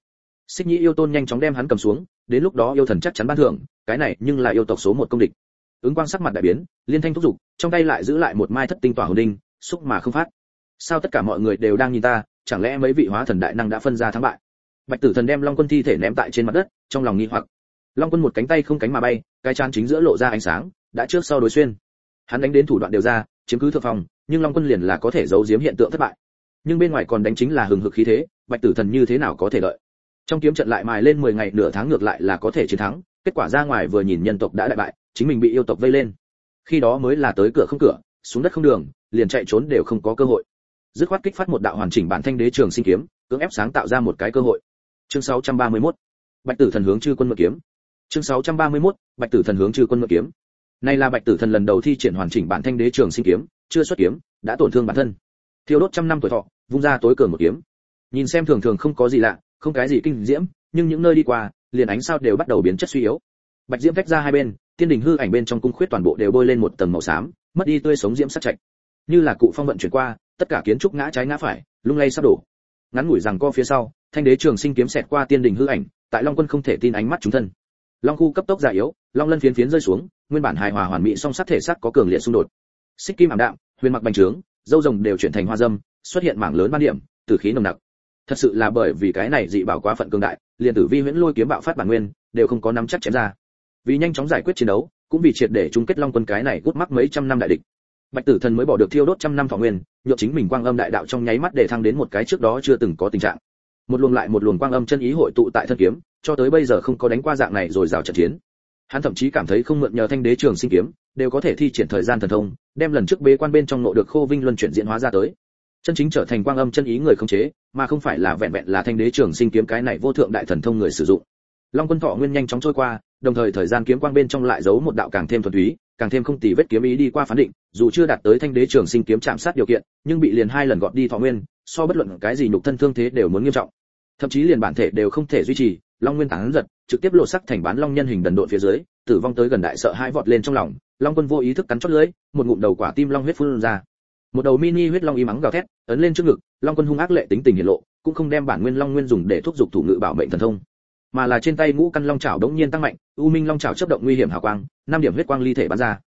xích nhĩ yêu tôn nhanh chóng đem hắn cầm xuống đến lúc đó yêu thần chắc chắn ban thưởng cái này nhưng là yêu tộc số một công địch. Ứng quang sắc mặt đại biến liên thanh thúc giục trong tay lại giữ lại một mai thất tinh tỏa hồn đinh xúc mà không phát. Sao tất cả mọi người đều đang nhìn ta chẳng lẽ mấy vị hóa thần đại năng đã phân ra thắng bại? Bạch tử thần đem long quân thi thể ném tại trên mặt đất trong lòng nghi hoặc. Long quân một cánh tay không cánh mà bay cái chán chính giữa lộ ra ánh sáng đã trước sau đối xuyên hắn đánh đến thủ đoạn đều ra, chiếm cứ thượng phòng nhưng long quân liền là có thể giấu giếm hiện tượng thất bại. Nhưng bên ngoài còn đánh chính là hừng hực khí thế, bạch tử thần như thế nào có thể lợi trong kiếm trận lại mài lên 10 ngày nửa tháng ngược lại là có thể chiến thắng, kết quả ra ngoài vừa nhìn nhân tộc đã đại bại, chính mình bị yêu tộc vây lên. Khi đó mới là tới cửa không cửa, xuống đất không đường, liền chạy trốn đều không có cơ hội. Dứt khoát kích phát một đạo hoàn chỉnh bản thanh đế trường sinh kiếm, cưỡng ép sáng tạo ra một cái cơ hội. Chương 631 bạch tử thần hướng chư quân mượn kiếm. Chương 631 bạch tử thần hướng chư quân mượn kiếm này là bạch tử thần lần đầu thi triển hoàn chỉnh bản thanh đế trường sinh kiếm, chưa xuất kiếm, đã tổn thương bản thân. Thiêu đốt trăm năm tuổi thọ, vung ra tối cường một kiếm. Nhìn xem thường thường không có gì lạ, không cái gì kinh diễm, nhưng những nơi đi qua, liền ánh sao đều bắt đầu biến chất suy yếu. Bạch diễm tách ra hai bên, tiên đình hư ảnh bên trong cung khuyết toàn bộ đều bôi lên một tầng màu xám, mất đi tươi sống diễm sắc chạch như là cụ phong vận chuyển qua, tất cả kiến trúc ngã trái ngã phải, lung lay sắp đổ. Ngắn ngủi rằng co phía sau, thanh đế trường sinh kiếm xẹt qua tiên đình hư ảnh, tại long quân không thể tin ánh mắt chúng thân. Long khu cấp tốc già yếu long lân phiến phiến rơi xuống, nguyên bản hài hòa hoàn mỹ song sắc thể xác có cường liệt xung đột. Xích kim ảm đạm, huyền mặc bành trướng, dâu rồng đều chuyển thành hoa dâm, xuất hiện mảng lớn ban điểm từ khí nồng nặc. Thật sự là bởi vì cái này dị bảo quá phận cường đại, liền tử vi huyễn lôi kiếm bạo phát bản nguyên, đều không có nắm chắc chém ra. Vì nhanh chóng giải quyết chiến đấu, cũng vì triệt để chung kết long quân cái này gút mắc mấy trăm năm đại địch. Bạch tử thần mới bỏ được thiêu đốt trăm năm thọ nguyên nhộn chính mình quang âm đại đạo trong nháy mắt để thăng đến một cái trước đó chưa từng có tình trạng. Một luồng lại một luồng quang âm chân ý hội tụ tại thân kiếm, cho tới bây giờ không có đánh qua dạng này rồi rào trận chiến hắn thậm chí cảm thấy không mượn nhờ thanh đế trường sinh kiếm, đều có thể thi triển thời gian thần thông, đem lần trước bế quan bên trong nộ được khô vinh luân chuyển diễn hóa ra tới. Chân chính trở thành quang âm chân ý người không chế, mà không phải là vẹn vẹn là thanh đế trường sinh kiếm cái này vô thượng đại thần thông người sử dụng. Long quân thọ nguyên nhanh chóng trôi qua, đồng thời thời gian kiếm quang bên trong lại giấu một đạo càng thêm thuần túy, càng thêm không tì vết kiếm ý đi qua phán định, dù chưa đạt tới thanh đế trường sinh kiếm chạm sát điều kiện, nhưng bị liền hai lần gọt đi thọ nguyên, so bất luận cái gì nhục thân thương thế đều muốn nghiêm trọng. Thậm chí liền bản thể đều không thể duy trì, long nguyên tán giật trực tiếp lộ sắc thành bán long nhân hình đần độn phía dưới, tử vong tới gần đại sợ hai vọt lên trong lòng, long quân vô ý thức cắn chót lưỡi, một ngụm đầu quả tim long huyết phun ra. Một đầu mini huyết long y mắng gào thét, ấn lên trước ngực, long quân hung ác lệ tính tình hiện lộ, cũng không đem bản nguyên long nguyên dùng để thúc giục thủ ngự bảo mệnh thần thông. Mà là trên tay ngũ căn long chảo đống nhiên tăng mạnh, u minh long chảo chớp động nguy hiểm hào quang, năm điểm huyết quang ly thể bắn ra.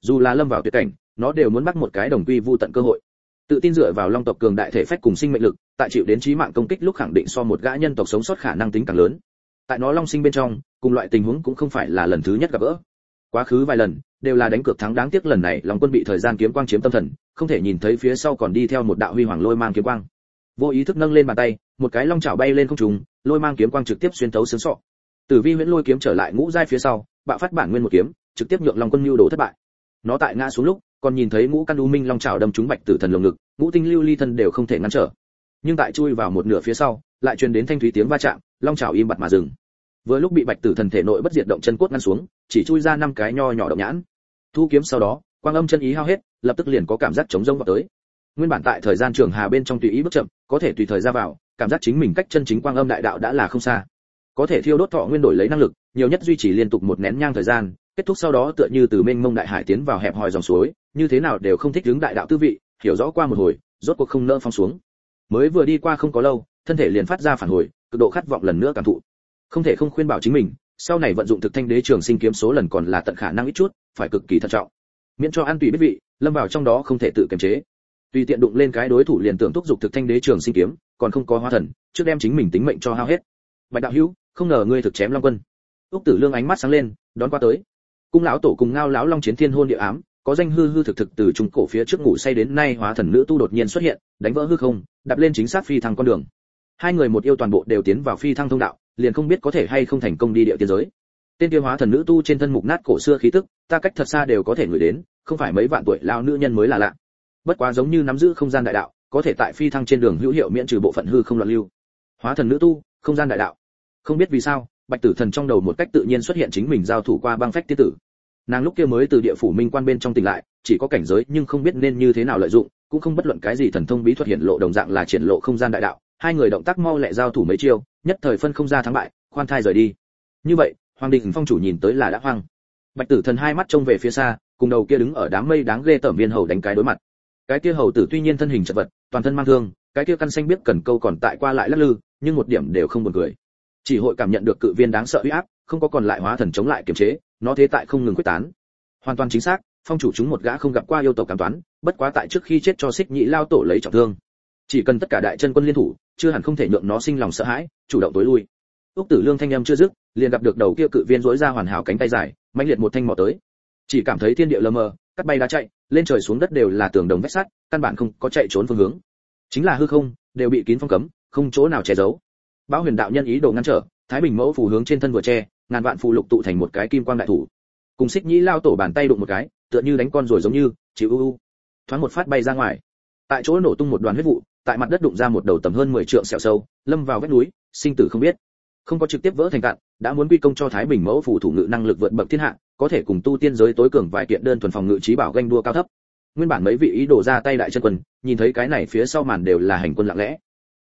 Dù là lâm vào tuyệt cảnh, nó đều muốn bắt một cái đồng quy vu tận cơ hội. Tự tin dựa vào long tộc cường đại thể phách cùng sinh mệnh lực, tại chịu đến chí mạng công kích lúc khẳng định so một gã nhân tộc sống sót khả năng tính càng lớn tại nó long sinh bên trong, cùng loại tình huống cũng không phải là lần thứ nhất gặp gỡ. Quá khứ vài lần, đều là đánh cược thắng đáng tiếc lần này long quân bị thời gian kiếm quang chiếm tâm thần, không thể nhìn thấy phía sau còn đi theo một đạo huy hoàng lôi mang kiếm quang. Vô ý thức nâng lên bàn tay, một cái long chảo bay lên không trung, lôi mang kiếm quang trực tiếp xuyên tấu xương sọ. Tử vi huyễn lôi kiếm trở lại ngũ giai phía sau, bạo phát bản nguyên một kiếm, trực tiếp nhượng long quân lưu đồ thất bại. Nó tại ngã xuống lúc, còn nhìn thấy ngũ căn u minh long chảo đâm trúng bạch tử thần lồng ngực, ngũ tinh lưu ly thân đều không thể ngăn trở. Nhưng tại chui vào một nửa phía sau, lại truyền đến thanh thúy tiếng va chạm long chảo im bặt mà dừng. Vừa lúc bị bạch tử thần thể nội bất diệt động chân cốt ngăn xuống, chỉ chui ra năm cái nho nhỏ động nhãn. Thu kiếm sau đó, quang âm chân ý hao hết, lập tức liền có cảm giác chống rông vào tới. Nguyên bản tại thời gian trường hà bên trong tùy ý bước chậm, có thể tùy thời ra vào, cảm giác chính mình cách chân chính quang âm đại đạo đã là không xa. Có thể thiêu đốt thọ nguyên đổi lấy năng lực, nhiều nhất duy trì liên tục một nén nhang thời gian, kết thúc sau đó tựa như từ mênh mông đại hải tiến vào hẹp hòi dòng suối, như thế nào đều không thích đứng đại đạo tư vị, hiểu rõ qua một hồi, rốt cuộc không nỡ phong xuống. Mới vừa đi qua không có lâu, thân thể liền phát ra phản hồi cực độ khát vọng lần nữa cảm thụ. Không thể không khuyên bảo chính mình, sau này vận dụng thực thanh đế trường sinh kiếm số lần còn là tận khả năng ít chút, phải cực kỳ thận trọng. Miễn cho an tùy biết vị, lâm vào trong đó không thể tự kiềm chế. Tùy tiện đụng lên cái đối thủ liền tưởng thúc dục thực thanh đế trường sinh kiếm, còn không có hóa thần, trước đem chính mình tính mệnh cho hao hết. Bạch đạo hữu, không ngờ ngươi thực chém long quân. Úc tử lương ánh mắt sáng lên, đón qua tới. Cung lão tổ cùng ngao lão long chiến thiên hôn địa ám, có danh hư hư thực thực từ trung cổ phía trước ngủ say đến nay hóa thần nữ tu đột nhiên xuất hiện, đánh vỡ hư không, đạp lên chính xác phi thăng con đường hai người một yêu toàn bộ đều tiến vào phi thăng thông đạo, liền không biết có thể hay không thành công đi địa tiên giới. Tên tiêu hóa thần nữ tu trên thân mục nát cổ xưa khí tức, ta cách thật xa đều có thể ngửi đến, không phải mấy vạn tuổi lao nữ nhân mới là lạ. Bất quá giống như nắm giữ không gian đại đạo, có thể tại phi thăng trên đường hữu hiệu miễn trừ bộ phận hư không loạn lưu. Hóa thần nữ tu, không gian đại đạo. Không biết vì sao, bạch tử thần trong đầu một cách tự nhiên xuất hiện chính mình giao thủ qua băng phách tiết tử. Nàng lúc kia mới từ địa phủ minh quan bên trong tỉnh lại, chỉ có cảnh giới nhưng không biết nên như thế nào lợi dụng, cũng không bất luận cái gì thần thông bí thuật hiện lộ đồng dạng là triển lộ không gian đại đạo hai người động tác mau lẹ giao thủ mấy chiêu, nhất thời phân không ra thắng bại, khoan thai rời đi. Như vậy, hoàng đình phong chủ nhìn tới là đã hoang. Bạch tử thần hai mắt trông về phía xa, cùng đầu kia đứng ở đám mây đáng ghê tởm viên hầu đánh cái đối mặt. Cái kia hầu tử tuy nhiên thân hình chật vật, toàn thân mang thương, cái kia căn xanh biết cần câu còn tại qua lại lắc lư, nhưng một điểm đều không buồn cười. Chỉ hội cảm nhận được cự viên đáng sợ uy áp, không có còn lại hóa thần chống lại kiềm chế, nó thế tại không ngừng quyết tán. Hoàn toàn chính xác, phong chủ chúng một gã không gặp qua yêu tộc cảm toán, bất quá tại trước khi chết cho xích nhị lao tổ lấy trọng thương. Chỉ cần tất cả đại chân quân liên thủ chưa hẳn không thể nhượng nó sinh lòng sợ hãi, chủ động tối lui. Úc tử lương thanh âm chưa dứt, liền gặp được đầu kia cự viên dối ra hoàn hảo cánh tay dài, mãnh liệt một thanh mỏ tới. Chỉ cảm thấy thiên địa lờ mờ, cắt bay đá chạy, lên trời xuống đất đều là tường đồng vách sắt, căn bản không có chạy trốn phương hướng. Chính là hư không, đều bị kín phong cấm, không chỗ nào che giấu. Bão huyền đạo nhân ý đồ ngăn trở, thái bình mẫu phù hướng trên thân vừa che, ngàn vạn phù lục tụ thành một cái kim quang đại thủ. Cùng xích nhĩ lao tổ bàn tay đụng một cái, tựa như đánh con rồi giống như, chịu u u. Thoáng một phát bay ra ngoài. Tại chỗ nổ tung một đoàn huyết vụ tại mặt đất đụng ra một đầu tầm hơn 10 trượng sẹo sâu, lâm vào vách núi, sinh tử không biết. Không có trực tiếp vỡ thành cạn, đã muốn quy công cho thái bình mẫu phù thủ ngự năng lực vượt bậc thiên hạ, có thể cùng tu tiên giới tối cường vài kiện đơn thuần phòng ngự trí bảo ganh đua cao thấp. Nguyên bản mấy vị ý đồ ra tay đại chân quân, nhìn thấy cái này phía sau màn đều là hành quân lặng lẽ.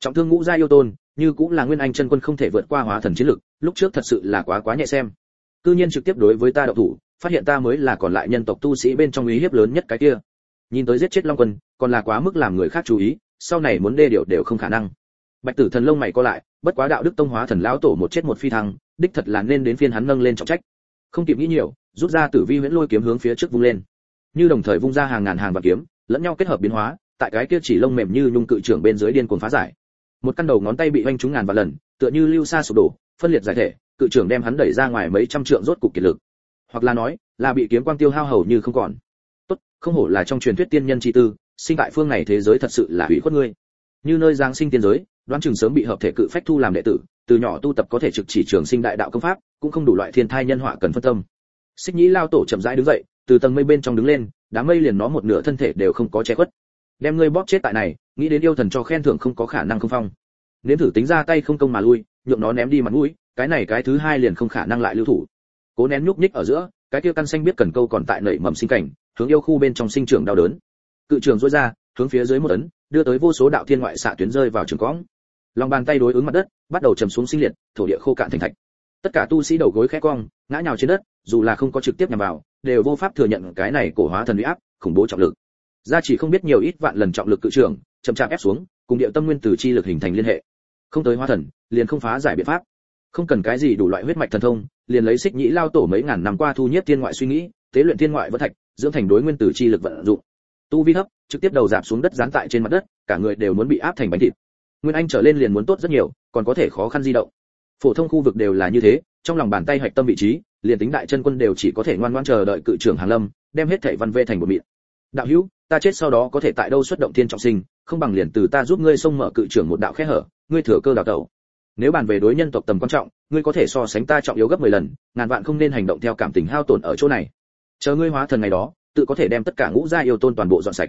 Trọng thương ngũ gia yêu tôn, như cũng là nguyên anh chân quân không thể vượt qua hóa thần chiến lực, lúc trước thật sự là quá quá nhẹ xem. Cư nhiên trực tiếp đối với ta đạo thủ, phát hiện ta mới là còn lại nhân tộc tu sĩ bên trong ý hiếp lớn nhất cái kia. Nhìn tới giết chết long quân, còn là quá mức làm người khác chú ý sau này muốn đê điều đều không khả năng. Bạch tử thần lông mày co lại, bất quá đạo đức tông hóa thần lão tổ một chết một phi thăng, đích thật là nên đến phiên hắn nâng lên trọng trách. Không kịp nghĩ nhiều, rút ra tử vi huyễn lôi kiếm hướng phía trước vung lên. Như đồng thời vung ra hàng ngàn hàng và kiếm, lẫn nhau kết hợp biến hóa, tại cái kia chỉ lông mềm như nhung cự trưởng bên dưới điên cuồng phá giải. Một căn đầu ngón tay bị oanh trúng ngàn vạn lần, tựa như lưu sa sụp đổ, phân liệt giải thể, cự trưởng đem hắn đẩy ra ngoài mấy trăm trượng rốt cục kiệt lực. Hoặc là nói, là bị kiếm quang tiêu hao hầu như không còn. Tốt, không hổ là trong truyền thuyết tiên nhân chi tư sinh tại phương này thế giới thật sự là hủy khuất ngươi. Như nơi giáng sinh tiên giới, đoán chừng sớm bị hợp thể cự phách thu làm đệ tử, từ nhỏ tu tập có thể trực chỉ trường sinh đại đạo công pháp, cũng không đủ loại thiên thai nhân họa cần phân tâm. Xích nhĩ lao tổ chậm rãi đứng dậy, từ tầng mây bên trong đứng lên, đám mây liền nó một nửa thân thể đều không có che khuất. Đem ngươi bóp chết tại này, nghĩ đến yêu thần cho khen thưởng không có khả năng không phong. Nếm thử tính ra tay không công mà lui, nhượng nó ném đi mặt mũi, cái này cái thứ hai liền không khả năng lại lưu thủ. Cố nén nhúc nhích ở giữa, cái kia căn xanh biết cần câu còn tại nảy mầm sinh cảnh, hướng yêu khu bên trong sinh trưởng đau đớn cự trường rối ra, hướng phía dưới một ấn, đưa tới vô số đạo thiên ngoại xạ tuyến rơi vào trường cõng. Lòng bàn tay đối ứng mặt đất, bắt đầu trầm xuống sinh liệt, thổ địa khô cạn thành thạch. Tất cả tu sĩ đầu gối khẽ cong, ngã nhào trên đất, dù là không có trực tiếp nhằm vào, đều vô pháp thừa nhận cái này cổ hóa thần uy áp, khủng bố trọng lực. Gia chỉ không biết nhiều ít vạn lần trọng lực cự trường, chậm chạp ép xuống, cùng điệu tâm nguyên tử chi lực hình thành liên hệ. Không tới hóa thần, liền không phá giải biện pháp. Không cần cái gì đủ loại huyết mạch thần thông, liền lấy xích nhĩ lao tổ mấy ngàn năm qua thu nhất thiên ngoại suy nghĩ, tế luyện thiên ngoại vẫn thạch, dưỡng thành đối nguyên tử chi lực vận dụng tu vi thấp, trực tiếp đầu giảm xuống đất dán tại trên mặt đất, cả người đều muốn bị áp thành bánh thịt. Nguyên anh trở lên liền muốn tốt rất nhiều, còn có thể khó khăn di động. Phổ thông khu vực đều là như thế, trong lòng bàn tay hạch tâm vị trí, liền tính đại chân quân đều chỉ có thể ngoan ngoãn chờ đợi cự trưởng hàng lâm, đem hết thảy văn vê thành một miệng. đạo hữu, ta chết sau đó có thể tại đâu xuất động thiên trọng sinh, không bằng liền từ ta giúp ngươi xông mở cự trưởng một đạo khe hở, ngươi thừa cơ đào tẩu. Nếu bàn về đối nhân tộc tầm quan trọng, ngươi có thể so sánh ta trọng yếu gấp 10 lần, ngàn vạn không nên hành động theo cảm tình hao tổn ở chỗ này. Chờ ngươi hóa thần ngày đó tự có thể đem tất cả ngũ gia yêu tôn toàn bộ dọn sạch.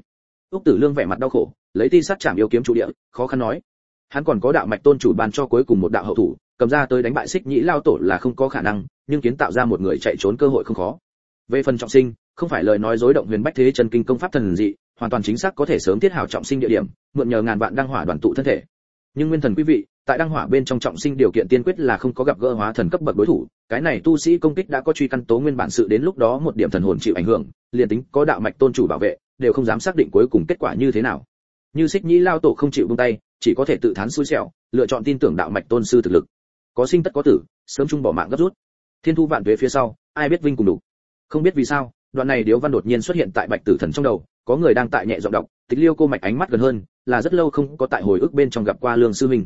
Úc tử lương vẻ mặt đau khổ, lấy ti sát chạm yêu kiếm chủ địa, khó khăn nói. Hắn còn có đạo mạch tôn chủ ban cho cuối cùng một đạo hậu thủ, cầm ra tới đánh bại xích nhĩ lao tổ là không có khả năng, nhưng kiến tạo ra một người chạy trốn cơ hội không khó. Về phần trọng sinh, không phải lời nói dối động huyền bách thế chân kinh công pháp thần dị, hoàn toàn chính xác có thể sớm tiết hảo trọng sinh địa điểm, mượn nhờ ngàn vạn đăng hỏa đoàn tụ thân thể. Nhưng nguyên thần quý vị tại đăng hỏa bên trong trọng sinh điều kiện tiên quyết là không có gặp gỡ hóa thần cấp bậc đối thủ, cái này tu sĩ công kích đã có truy căn tố nguyên bản sự đến lúc đó một điểm thần hồn chịu ảnh hưởng, liền tính có đạo mạch tôn chủ bảo vệ, đều không dám xác định cuối cùng kết quả như thế nào. Như xích nhĩ lao tổ không chịu buông tay, chỉ có thể tự thán xui xẻo, lựa chọn tin tưởng đạo mạch tôn sư thực lực. Có sinh tất có tử, sớm chung bỏ mạng gấp rút. Thiên thu vạn tuế phía sau, ai biết vinh cùng đủ. Không biết vì sao, đoạn này điếu văn đột nhiên xuất hiện tại bạch tử thần trong đầu, có người đang tại nhẹ giọng đọc, tịch liêu cô mạch ánh mắt gần hơn, là rất lâu không có tại hồi ức bên trong gặp qua lương sư minh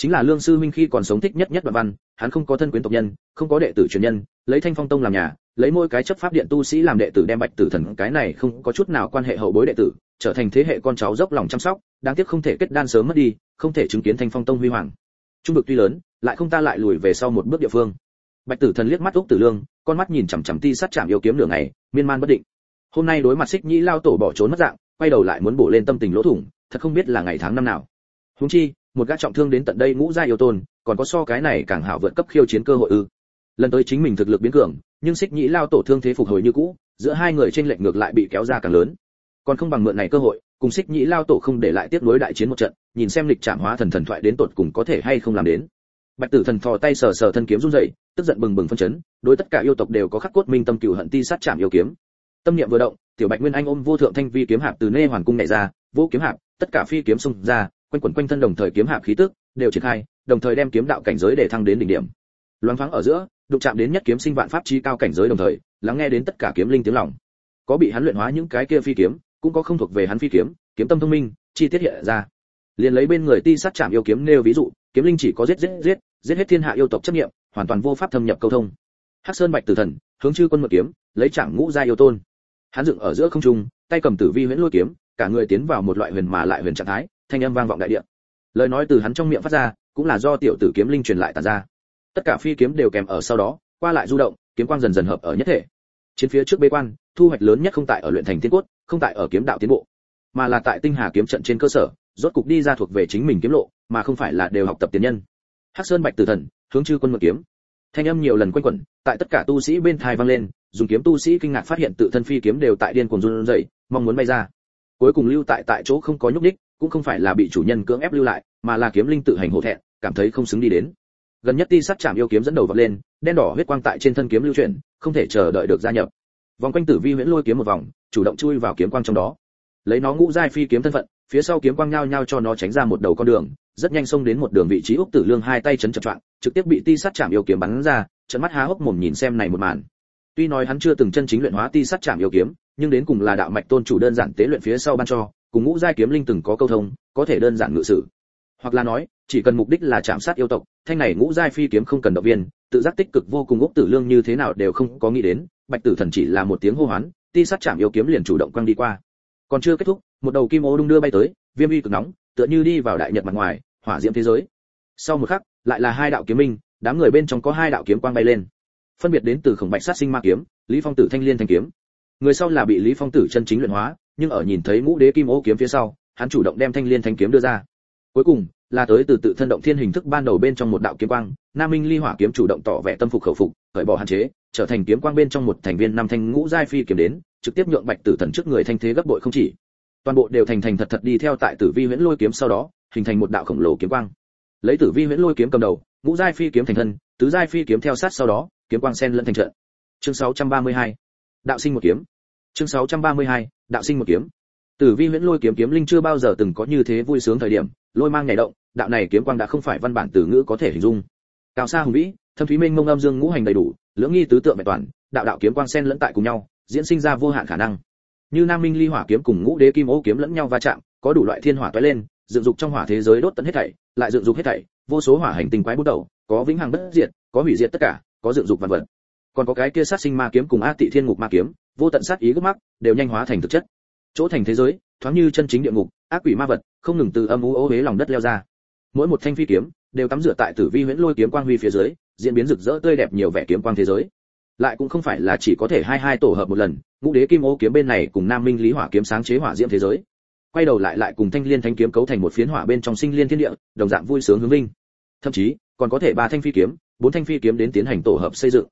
chính là lương sư minh khi còn sống thích nhất nhất đoạn văn, hắn không có thân quyến tộc nhân, không có đệ tử truyền nhân, lấy thanh phong tông làm nhà, lấy mỗi cái chấp pháp điện tu sĩ làm đệ tử đem bạch tử thần, cái này không có chút nào quan hệ hậu bối đệ tử, trở thành thế hệ con cháu dốc lòng chăm sóc, đáng tiếc không thể kết đan sớm mất đi, không thể chứng kiến thanh phong tông huy hoàng. Trung vực tuy lớn, lại không ta lại lùi về sau một bước địa phương. Bạch tử thần liếc mắt úc tử lương, con mắt nhìn chằm chằm ti sát chạm yêu kiếm nửa ngày, miên man bất định. Hôm nay đối mặt xích nhĩ lao tổ bỏ trốn mất dạng, quay đầu lại muốn bổ lên tâm tình lỗ thủng, thật không biết là ngày tháng năm nào. Huống chi một gã trọng thương đến tận đây ngũ gia yêu tôn, còn có so cái này càng hảo vượt cấp khiêu chiến cơ hội ư. Lần tới chính mình thực lực biến cường, nhưng xích nhĩ lao tổ thương thế phục hồi như cũ, giữa hai người trên lệnh ngược lại bị kéo ra càng lớn. Còn không bằng mượn này cơ hội, cùng xích nhĩ lao tổ không để lại tiếp nối đại chiến một trận, nhìn xem lịch trảm hóa thần thần thoại đến tột cùng có thể hay không làm đến. Bạch tử thần thò tay sờ sờ thân kiếm run rẩy, tức giận bừng bừng phân chấn, đối tất cả yêu tộc đều có khắc cốt minh tâm cửu hận ti sát chạm yêu kiếm. Tâm niệm vừa động, tiểu bạch nguyên anh ôm vô thượng thanh vi kiếm hạp từ nê hoàn cung nhảy ra, vô kiếm hạp, tất cả phi kiếm xung ra quanh quẩn quanh thân đồng thời kiếm hạp khí tức, đều triển khai, đồng thời đem kiếm đạo cảnh giới để thăng đến đỉnh điểm. Loáng thoáng ở giữa, đụng chạm đến nhất kiếm sinh vạn pháp chi cao cảnh giới đồng thời, lắng nghe đến tất cả kiếm linh tiếng lòng. Có bị hắn luyện hóa những cái kia phi kiếm, cũng có không thuộc về hắn phi kiếm kiếm tâm thông minh, chi tiết hiện ra. Liền lấy bên người ti sát chạm yêu kiếm nêu ví dụ, kiếm linh chỉ có giết giết giết giết hết thiên hạ yêu tộc chấp niệm, hoàn toàn vô pháp thâm nhập câu thông. Hắc sơn bạch tử thần, hướng chư quân mượn kiếm, lấy trạng ngũ gia yêu tôn. Hắn dựng ở giữa không trung, tay cầm tử vi huyễn lôi kiếm, cả người tiến vào một loại huyền mà lại huyền trạng thái thanh âm vang vọng đại địa. Lời nói từ hắn trong miệng phát ra, cũng là do tiểu tử kiếm linh truyền lại tản ra. Tất cả phi kiếm đều kèm ở sau đó, qua lại du động, kiếm quang dần dần hợp ở nhất thể. Chiến phía trước bế quan, thu hoạch lớn nhất không tại ở luyện thành tiên cốt, không tại ở kiếm đạo tiến bộ, mà là tại tinh hà kiếm trận trên cơ sở, rốt cục đi ra thuộc về chính mình kiếm lộ, mà không phải là đều học tập tiền nhân. Hắc sơn bạch tử thần, hướng chư quân mượn kiếm. Thanh âm nhiều lần quanh quẩn, tại tất cả tu sĩ bên thai vang lên, dùng kiếm tu sĩ kinh ngạc phát hiện tự thân phi kiếm đều tại điên cuồng run rẩy, mong muốn bay ra. Cuối cùng lưu tại tại chỗ không có nhúc đích cũng không phải là bị chủ nhân cưỡng ép lưu lại, mà là kiếm linh tự hành hổ thẹn, cảm thấy không xứng đi đến. Gần nhất ti sát chạm yêu kiếm dẫn đầu vọt lên, đen đỏ huyết quang tại trên thân kiếm lưu chuyển, không thể chờ đợi được gia nhập. Vòng quanh tử vi huyễn lôi kiếm một vòng, chủ động chui vào kiếm quang trong đó. Lấy nó ngũ giai phi kiếm thân phận, phía sau kiếm quang nhao nhao cho nó tránh ra một đầu con đường, rất nhanh xông đến một đường vị trí úc tử lương hai tay chấn chập choạng, trực tiếp bị ti sát chạm yêu kiếm bắn ra trận mắt há hốc mồm nhìn xem này một màn. Tuy nói hắn chưa từng chân chính luyện hóa ti sát chạm yêu kiếm, nhưng đến cùng là đạo mạch tôn chủ đơn giản tế luyện phía sau ban cho cùng ngũ giai kiếm linh từng có câu thông, có thể đơn giản ngự sử. Hoặc là nói, chỉ cần mục đích là chạm sát yêu tộc, thanh này ngũ giai phi kiếm không cần động viên, tự giác tích cực vô cùng ốc tử lương như thế nào đều không có nghĩ đến, bạch tử thần chỉ là một tiếng hô hoán, ti sát chạm yêu kiếm liền chủ động quăng đi qua. Còn chưa kết thúc, một đầu kim ô đung đưa bay tới, viêm uy cực nóng, tựa như đi vào đại nhật mặt ngoài, hỏa diễm thế giới. Sau một khắc, lại là hai đạo kiếm minh, đám người bên trong có hai đạo kiếm quang bay lên. Phân biệt đến từ khổng bạch sát sinh ma kiếm, lý phong tử thanh liên thanh kiếm. Người sau là bị lý phong tử chân chính luyện hóa nhưng ở nhìn thấy ngũ đế kim ô kiếm phía sau, hắn chủ động đem thanh liên thanh kiếm đưa ra. Cuối cùng, là tới từ tự thân động thiên hình thức ban đầu bên trong một đạo kiếm quang nam minh ly hỏa kiếm chủ động tỏ vẻ tâm phục khẩu phục, khởi bỏ hạn chế, trở thành kiếm quang bên trong một thành viên năm thanh ngũ giai phi kiếm đến, trực tiếp nhượng bạch tử thần trước người thanh thế gấp bội không chỉ. Toàn bộ đều thành thành thật thật đi theo tại tử vi huyễn lôi kiếm sau đó, hình thành một đạo khổng lồ kiếm quang. Lấy tử vi huyễn lôi kiếm cầm đầu, ngũ giai phi kiếm thành thân, tứ giai phi kiếm theo sát sau đó, kiếm quang sen lẫn thành trận. Chương 632 đạo sinh một kiếm chương 632 đạo sinh một kiếm. Tử vi huyễn lôi kiếm kiếm linh chưa bao giờ từng có như thế vui sướng thời điểm, lôi mang nhảy động, đạo này kiếm quang đã không phải văn bản từ ngữ có thể hình dung. Cao xa hùng vĩ, thâm thúy minh mông âm dương ngũ hành đầy đủ, lưỡng nghi tứ tượng vẹn toàn, đạo đạo kiếm quang xen lẫn tại cùng nhau, diễn sinh ra vô hạn khả năng. Như nam minh ly hỏa kiếm cùng ngũ đế kim ô kiếm lẫn nhau va chạm, có đủ loại thiên hỏa toái lên, dựng dục trong hỏa thế giới đốt tận hết thảy, lại dựng dục hết thảy, vô số hỏa hành tinh quái bút đầu, có vĩnh hằng bất diệt, có hủy diệt tất cả, có dựng dục vạn vật còn có cái kia sát sinh ma kiếm cùng a tị thiên ngục ma kiếm, vô tận sát ý gấp mắc, đều nhanh hóa thành thực chất. Chỗ thành thế giới, thoáng như chân chính địa ngục, ác quỷ ma vật, không ngừng từ âm u ô huế lòng đất leo ra. Mỗi một thanh phi kiếm, đều tắm rửa tại tử vi huyễn lôi kiếm quang huy phía dưới, diễn biến rực rỡ tươi đẹp nhiều vẻ kiếm quang thế giới. Lại cũng không phải là chỉ có thể hai hai tổ hợp một lần, ngũ đế kim ô kiếm bên này cùng nam minh lý hỏa kiếm sáng chế hỏa diễm thế giới. Quay đầu lại lại cùng thanh liên thanh kiếm cấu thành một phiến hỏa bên trong sinh liên thiên địa, đồng dạng vui sướng hướng linh thậm chí, còn có thể ba thanh phi kiếm, bốn thanh phi kiếm đến tiến hành tổ hợp xây dựng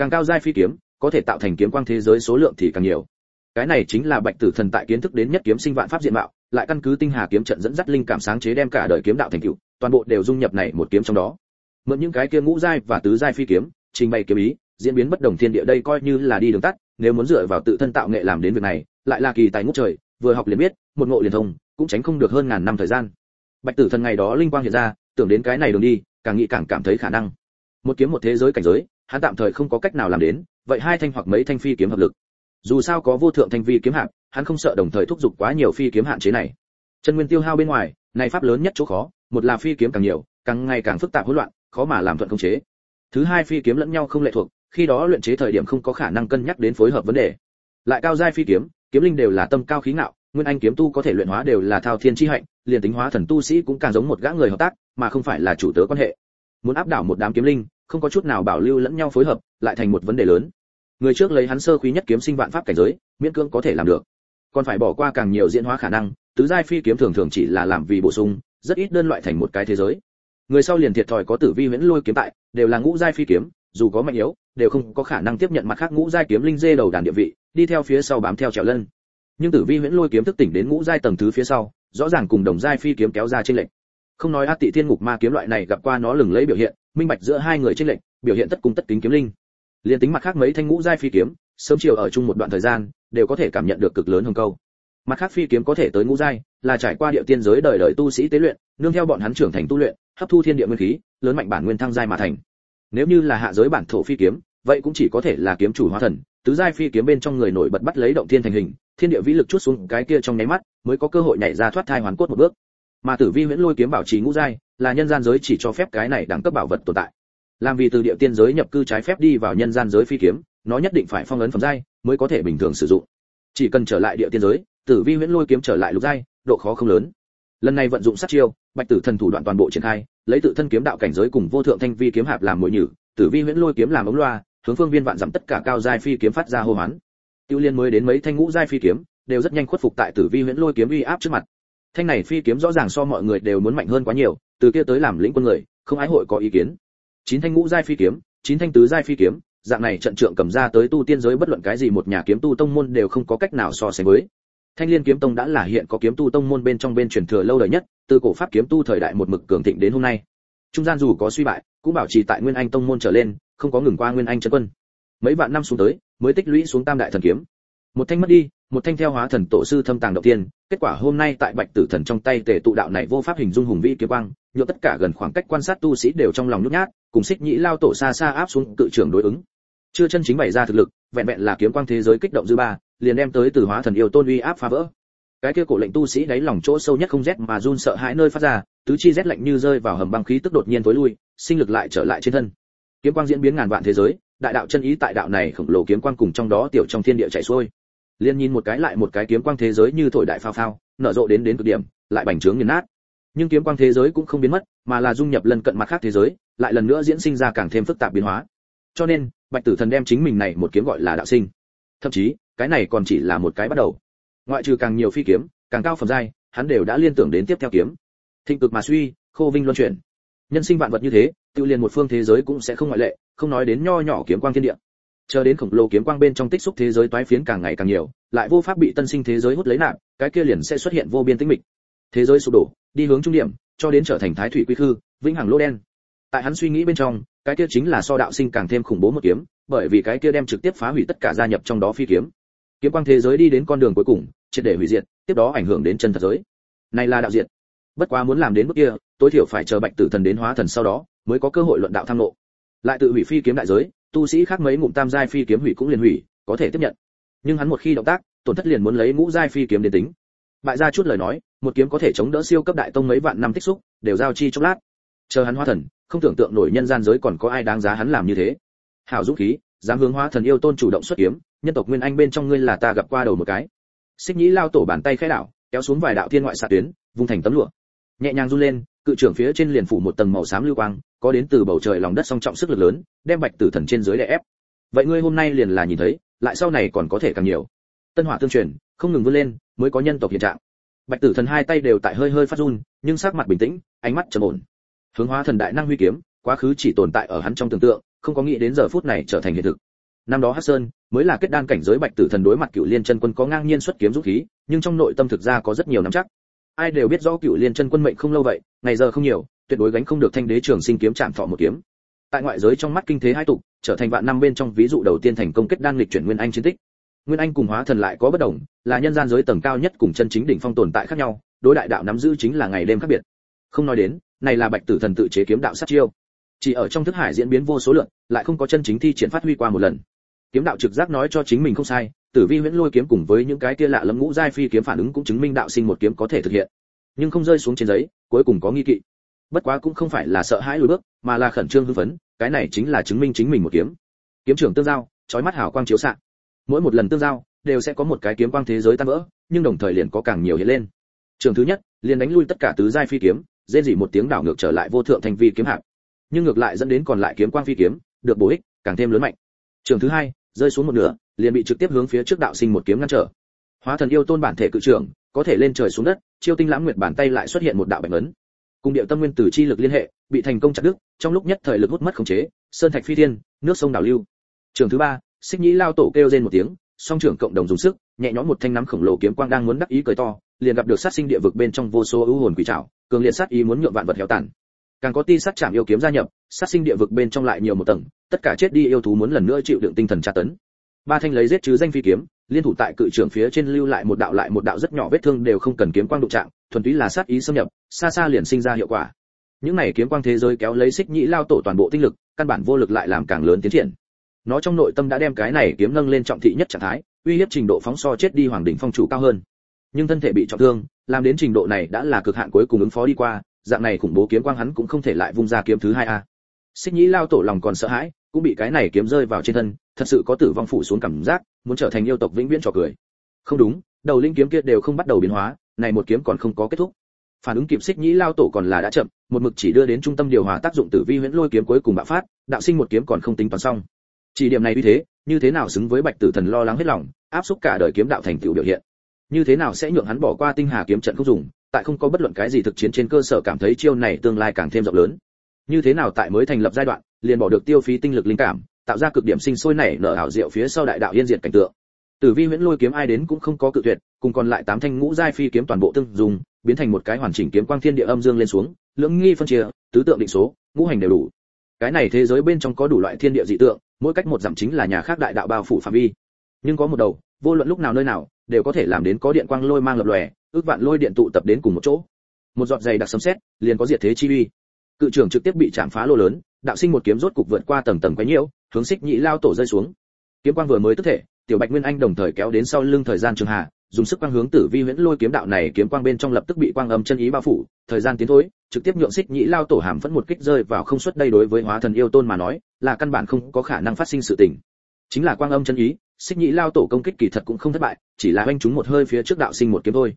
càng cao giai phi kiếm, có thể tạo thành kiếm quang thế giới số lượng thì càng nhiều. Cái này chính là bạch tử thần tại kiến thức đến nhất kiếm sinh vạn pháp diện mạo, lại căn cứ tinh hà kiếm trận dẫn dắt linh cảm sáng chế đem cả đời kiếm đạo thành tựu, toàn bộ đều dung nhập này một kiếm trong đó. Mượn những cái kia ngũ giai và tứ giai phi kiếm, trình bày kiếm ý, diễn biến bất đồng thiên địa đây coi như là đi đường tắt, nếu muốn dựa vào tự thân tạo nghệ làm đến việc này, lại là kỳ tài ngũ trời, vừa học liền biết, một ngộ liền thông, cũng tránh không được hơn ngàn năm thời gian. Bạch tử thần ngày đó linh quang hiện ra, tưởng đến cái này đường đi, càng nghĩ càng cảm thấy khả năng. Một kiếm một thế giới cảnh giới hắn tạm thời không có cách nào làm đến, vậy hai thanh hoặc mấy thanh phi kiếm hợp lực. Dù sao có vô thượng thanh vi kiếm hạng, hắn không sợ đồng thời thúc giục quá nhiều phi kiếm hạn chế này. Chân nguyên tiêu hao bên ngoài, này pháp lớn nhất chỗ khó, một là phi kiếm càng nhiều, càng ngày càng phức tạp hỗn loạn, khó mà làm thuận công chế. Thứ hai phi kiếm lẫn nhau không lệ thuộc, khi đó luyện chế thời điểm không có khả năng cân nhắc đến phối hợp vấn đề. Lại cao giai phi kiếm kiếm linh đều là tâm cao khí ngạo, nguyên anh kiếm tu có thể luyện hóa đều là thao thiên chi hạnh, liền tính hóa thần tu sĩ cũng càng giống một gã người hợp tác, mà không phải là chủ tớ quan hệ. Muốn áp đảo một đám kiếm linh không có chút nào bảo lưu lẫn nhau phối hợp, lại thành một vấn đề lớn. Người trước lấy hắn sơ quý nhất kiếm sinh vạn pháp cảnh giới, miễn cưỡng có thể làm được. Còn phải bỏ qua càng nhiều diễn hóa khả năng, tứ giai phi kiếm thường thường chỉ là làm vì bổ sung, rất ít đơn loại thành một cái thế giới. Người sau liền thiệt thòi có tử vi huyễn lôi kiếm tại, đều là ngũ giai phi kiếm, dù có mạnh yếu, đều không có khả năng tiếp nhận mặt khác ngũ giai kiếm linh dê đầu đàn địa vị, đi theo phía sau bám theo trèo lân. Nhưng tử vi huyễn lôi kiếm thức tỉnh đến ngũ giai tầng thứ phía sau, rõ ràng cùng đồng giai phi kiếm kéo ra trên lệnh không nói ác tị thiên ngục ma kiếm loại này gặp qua nó lừng lấy biểu hiện minh bạch giữa hai người trên lệnh biểu hiện tất cung tất kính kiếm linh. Liên tính mặt khác mấy thanh ngũ giai phi kiếm, sớm chiều ở chung một đoạn thời gian, đều có thể cảm nhận được cực lớn hồng câu. Mặt khác phi kiếm có thể tới ngũ giai, là trải qua địa tiên giới đời đời tu sĩ tế luyện, nương theo bọn hắn trưởng thành tu luyện, hấp thu thiên địa nguyên khí, lớn mạnh bản nguyên thăng giai mà thành. Nếu như là hạ giới bản thổ phi kiếm, vậy cũng chỉ có thể là kiếm chủ hóa thần, tứ giai phi kiếm bên trong người nổi bật bắt lấy động thiên thành hình, thiên địa vĩ lực chút xuống cái kia trong nháy mắt, mới có cơ hội nhảy ra thoát thai hoàn cốt một bước. Mà tử vi huyễn lôi kiếm bảo trì ngũ giai là nhân gian giới chỉ cho phép cái này đẳng cấp bảo vật tồn tại. Làm vì từ địa tiên giới nhập cư trái phép đi vào nhân gian giới phi kiếm, nó nhất định phải phong ấn phẩm giai, mới có thể bình thường sử dụng. Chỉ cần trở lại địa tiên giới, tử vi huyễn lôi kiếm trở lại lục giai, độ khó không lớn. Lần này vận dụng sát chiêu, bạch tử thần thủ đoạn toàn bộ triển khai, lấy tự thân kiếm đạo cảnh giới cùng vô thượng thanh vi kiếm hạp làm mũi nhử, tử vi huyễn lôi kiếm làm ống loa, hướng phương viên vạn giảm tất cả cao giai phi kiếm phát ra hô hoán. Tiêu liên mới đến mấy thanh ngũ giai phi kiếm, đều rất nhanh khuất phục tại tử vi huyễn lôi kiếm uy áp trước mặt. Thanh này phi kiếm rõ ràng so mọi người đều muốn mạnh hơn quá nhiều từ kia tới làm lĩnh quân người, không ái hội có ý kiến. Chín thanh ngũ giai phi kiếm, chín thanh tứ giai phi kiếm, dạng này trận trượng cầm ra tới tu tiên giới bất luận cái gì một nhà kiếm tu tông môn đều không có cách nào so sánh với. Thanh liên kiếm tông đã là hiện có kiếm tu tông môn bên trong bên truyền thừa lâu đời nhất, từ cổ pháp kiếm tu thời đại một mực cường thịnh đến hôm nay. Trung gian dù có suy bại, cũng bảo trì tại nguyên anh tông môn trở lên, không có ngừng qua nguyên anh chân quân. Mấy vạn năm xuống tới, mới tích lũy xuống tam đại thần kiếm. Một thanh mất đi một thanh theo hóa thần tổ sư thâm tàng đầu tiên, kết quả hôm nay tại bạch tử thần trong tay tề tụ đạo này vô pháp hình dung hùng vĩ kiếm quang nhộn tất cả gần khoảng cách quan sát tu sĩ đều trong lòng nhút nhát, cùng xích nhĩ lao tổ xa xa áp xuống cự trưởng đối ứng. Chưa chân chính bày ra thực lực, vẹn vẹn là kiếm quang thế giới kích động dư ba, liền đem tới từ hóa thần yêu tôn uy áp phá vỡ. Cái kia cổ lệnh tu sĩ đáy lòng chỗ sâu nhất không rét mà run sợ hãi nơi phát ra, tứ chi rét lạnh như rơi vào hầm băng khí tức đột nhiên tối lui, sinh lực lại trở lại trên thân. Kiếm quang diễn biến ngàn vạn thế giới, đại đạo chân ý tại đạo này khổng lồ kiếm quang cùng trong đó tiểu trong thiên địa chạy xuôi liên nhìn một cái lại một cái kiếm quang thế giới như thổi đại phao phao, nở rộ đến đến cực điểm, lại bành trướng nghiền nát. Nhưng kiếm quang thế giới cũng không biến mất, mà là dung nhập lần cận mặt khác thế giới, lại lần nữa diễn sinh ra càng thêm phức tạp biến hóa. Cho nên, bạch tử thần đem chính mình này một kiếm gọi là đạo sinh. Thậm chí, cái này còn chỉ là một cái bắt đầu. Ngoại trừ càng nhiều phi kiếm, càng cao phẩm giai, hắn đều đã liên tưởng đến tiếp theo kiếm. Thịnh cực mà suy, khô vinh luân chuyển. Nhân sinh vạn vật như thế, tự liền một phương thế giới cũng sẽ không ngoại lệ, không nói đến nho nhỏ kiếm quang thiên địa chờ đến khổng lồ kiếm quang bên trong tích xúc thế giới toái phiến càng ngày càng nhiều, lại vô pháp bị tân sinh thế giới hút lấy nạp, cái kia liền sẽ xuất hiện vô biên tĩnh mịch. Thế giới sụp đổ, đi hướng trung điểm, cho đến trở thành thái thủy quy khư, vĩnh hằng lỗ đen. Tại hắn suy nghĩ bên trong, cái kia chính là so đạo sinh càng thêm khủng bố một kiếm, bởi vì cái kia đem trực tiếp phá hủy tất cả gia nhập trong đó phi kiếm. Kiếm quang thế giới đi đến con đường cuối cùng, triệt để hủy diệt, tiếp đó ảnh hưởng đến chân thật giới. Này là đạo diệt. Bất quá muốn làm đến bước kia, tối thiểu phải chờ bạch tử thần đến hóa thần sau đó, mới có cơ hội luận đạo tham nộ lại tự hủy phi kiếm đại giới tu sĩ khác mấy ngụm tam giai phi kiếm hủy cũng liền hủy, có thể tiếp nhận. Nhưng hắn một khi động tác, tổn thất liền muốn lấy ngũ giai phi kiếm đến tính. Bại ra chút lời nói, một kiếm có thể chống đỡ siêu cấp đại tông mấy vạn năm tích xúc, đều giao chi chốc lát. Chờ hắn hóa thần, không tưởng tượng nổi nhân gian giới còn có ai đáng giá hắn làm như thế. Hảo dũng khí, dám hướng hóa thần yêu tôn chủ động xuất kiếm, nhân tộc nguyên anh bên trong ngươi là ta gặp qua đầu một cái. Xích nhĩ lao tổ bàn tay khẽ đảo, kéo xuống vài đạo thiên ngoại xạ tuyến, vung thành tấm lụa nhẹ nhàng run lên, cự trưởng phía trên liền phủ một tầng màu xám lưu quang, có đến từ bầu trời lòng đất song trọng sức lực lớn, đem bạch tử thần trên dưới đè ép. Vậy ngươi hôm nay liền là nhìn thấy, lại sau này còn có thể càng nhiều. Tân hỏa tương truyền, không ngừng vươn lên, mới có nhân tộc hiện trạng. Bạch tử thần hai tay đều tại hơi hơi phát run, nhưng sắc mặt bình tĩnh, ánh mắt trầm ổn. Hướng hóa thần đại năng huy kiếm, quá khứ chỉ tồn tại ở hắn trong tưởng tượng, không có nghĩ đến giờ phút này trở thành hiện thực. Năm đó hắc sơn, mới là kết đan cảnh giới bạch tử thần đối mặt cựu liên chân quân có ngang nhiên xuất kiếm dũng khí, nhưng trong nội tâm thực ra có rất nhiều nắm chắc ai đều biết rõ cựu liên chân quân mệnh không lâu vậy, ngày giờ không nhiều, tuyệt đối gánh không được thanh đế trường sinh kiếm chạm thọ một kiếm. Tại ngoại giới trong mắt kinh thế hai tục, trở thành vạn năm bên trong ví dụ đầu tiên thành công kết đan lịch chuyển nguyên anh chiến tích. Nguyên anh cùng hóa thần lại có bất đồng, là nhân gian giới tầng cao nhất cùng chân chính đỉnh phong tồn tại khác nhau, đối đại đạo nắm giữ chính là ngày đêm khác biệt. Không nói đến, này là bạch tử thần tự chế kiếm đạo sát chiêu. Chỉ ở trong thức hải diễn biến vô số lượng lại không có chân chính thi triển phát huy qua một lần. Kiếm đạo trực giác nói cho chính mình không sai tử vi huyễn lôi kiếm cùng với những cái kia lạ lẫm ngũ giai phi kiếm phản ứng cũng chứng minh đạo sinh một kiếm có thể thực hiện. Nhưng không rơi xuống trên giấy, cuối cùng có nghi kỵ. Bất quá cũng không phải là sợ hãi lùi bước, mà là khẩn trương hưng phấn, cái này chính là chứng minh chính mình một kiếm. Kiếm trưởng tương giao, chói mắt hào quang chiếu xạ. Mỗi một lần tương giao, đều sẽ có một cái kiếm quang thế giới tan vỡ, nhưng đồng thời liền có càng nhiều hiện lên. Trường thứ nhất, liền đánh lui tất cả tứ giai phi kiếm, rên dỉ một tiếng đảo ngược trở lại vô thượng thành vi kiếm hạp. Nhưng ngược lại dẫn đến còn lại kiếm quang phi kiếm, được bổ ích, càng thêm lớn mạnh. Trường thứ hai, rơi xuống một nửa liền bị trực tiếp hướng phía trước đạo sinh một kiếm ngăn trở. Hóa thần yêu tôn bản thể cự trưởng, có thể lên trời xuống đất, chiêu tinh lãng nguyệt bản tay lại xuất hiện một đạo bạch ấn. Cùng điệu tâm nguyên tử chi lực liên hệ, bị thành công chặt đứt, trong lúc nhất thời lực hút mất khống chế, sơn thạch phi thiên, nước sông đảo lưu. Trường thứ ba, xích nhĩ lao tổ kêu rên một tiếng, song trưởng cộng đồng dùng sức, nhẹ nhõm một thanh nắm khổng lồ kiếm quang đang muốn đắc ý cười to, liền gặp được sát sinh địa vực bên trong vô số ưu hồn quỷ trảo, cường liệt sát ý muốn nhượng vạn vật héo tàn. Càng có ti sát chạm yêu kiếm gia nhập, sát sinh địa vực bên trong lại nhiều một tầng, tất cả chết đi yêu thú muốn lần nữa chịu đựng tinh thần tra tấn ba thanh lấy giết chứ danh phi kiếm, liên thủ tại cự trưởng phía trên lưu lại một đạo lại một đạo rất nhỏ vết thương đều không cần kiếm quang đụng chạm, thuần túy là sát ý xâm nhập, xa xa liền sinh ra hiệu quả. Những này kiếm quang thế giới kéo lấy xích nhĩ lao tổ toàn bộ tinh lực, căn bản vô lực lại làm càng lớn tiến triển. Nó trong nội tâm đã đem cái này kiếm nâng lên trọng thị nhất trạng thái, uy hiếp trình độ phóng so chết đi hoàng đỉnh phong chủ cao hơn. Nhưng thân thể bị trọng thương, làm đến trình độ này đã là cực hạn cuối cùng ứng phó đi qua, dạng này khủng bố kiếm quang hắn cũng không thể lại vung ra kiếm thứ hai a. Xích nhĩ lao tổ lòng còn sợ hãi, cũng bị cái này kiếm rơi vào trên thân thật sự có tử vong phủ xuống cảm giác, muốn trở thành yêu tộc vĩnh viễn trò cười. Không đúng, đầu linh kiếm kia đều không bắt đầu biến hóa, này một kiếm còn không có kết thúc. Phản ứng kịp xích nhĩ lao tổ còn là đã chậm, một mực chỉ đưa đến trung tâm điều hòa tác dụng tử vi huyễn lôi kiếm cuối cùng bạo phát, đạo sinh một kiếm còn không tính toán xong. Chỉ điểm này như thế như thế nào xứng với bạch tử thần lo lắng hết lòng, áp xúc cả đời kiếm đạo thành tựu biểu hiện. Như thế nào sẽ nhượng hắn bỏ qua tinh hà kiếm trận không dùng, tại không có bất luận cái gì thực chiến trên cơ sở cảm thấy chiêu này tương lai càng thêm rộng lớn. Như thế nào tại mới thành lập giai đoạn, liền bỏ được tiêu phí tinh lực linh cảm tạo ra cực điểm sinh sôi nảy nở ảo diệu phía sau đại đạo yên diệt cảnh tượng. Tử vi huyễn lôi kiếm ai đến cũng không có cự tuyệt, cùng còn lại tám thanh ngũ giai phi kiếm toàn bộ tương dùng, biến thành một cái hoàn chỉnh kiếm quang thiên địa âm dương lên xuống, lưỡng nghi phân chia, tứ tượng định số, ngũ hành đều đủ. Cái này thế giới bên trong có đủ loại thiên địa dị tượng, mỗi cách một dặm chính là nhà khác đại đạo bao phủ phạm vi. Nhưng có một đầu, vô luận lúc nào nơi nào, đều có thể làm đến có điện quang lôi mang lập lòe, ước vạn lôi điện tụ tập đến cùng một chỗ. Một giọt dày đặc sấm sét, liền có diệt thế chi uy. Cự trưởng trực tiếp bị chạm phá lô lớn, đạo sinh một kiếm rốt cục vượt qua tầng tầng quấy nhiễu hướng xích nhị lao tổ rơi xuống. Kiếm quang vừa mới tức thể, tiểu bạch nguyên anh đồng thời kéo đến sau lưng thời gian trường hà dùng sức quang hướng tử vi huyễn lôi kiếm đạo này kiếm quang bên trong lập tức bị quang âm chân ý bao phủ, thời gian tiến thối, trực tiếp nhượng xích nhị lao tổ hàm vẫn một kích rơi vào không xuất đây đối với hóa thần yêu tôn mà nói, là căn bản không có khả năng phát sinh sự tình. Chính là quang âm chân ý, xích nhị lao tổ công kích kỳ thật cũng không thất bại, chỉ là anh chúng một hơi phía trước đạo sinh một kiếm thôi.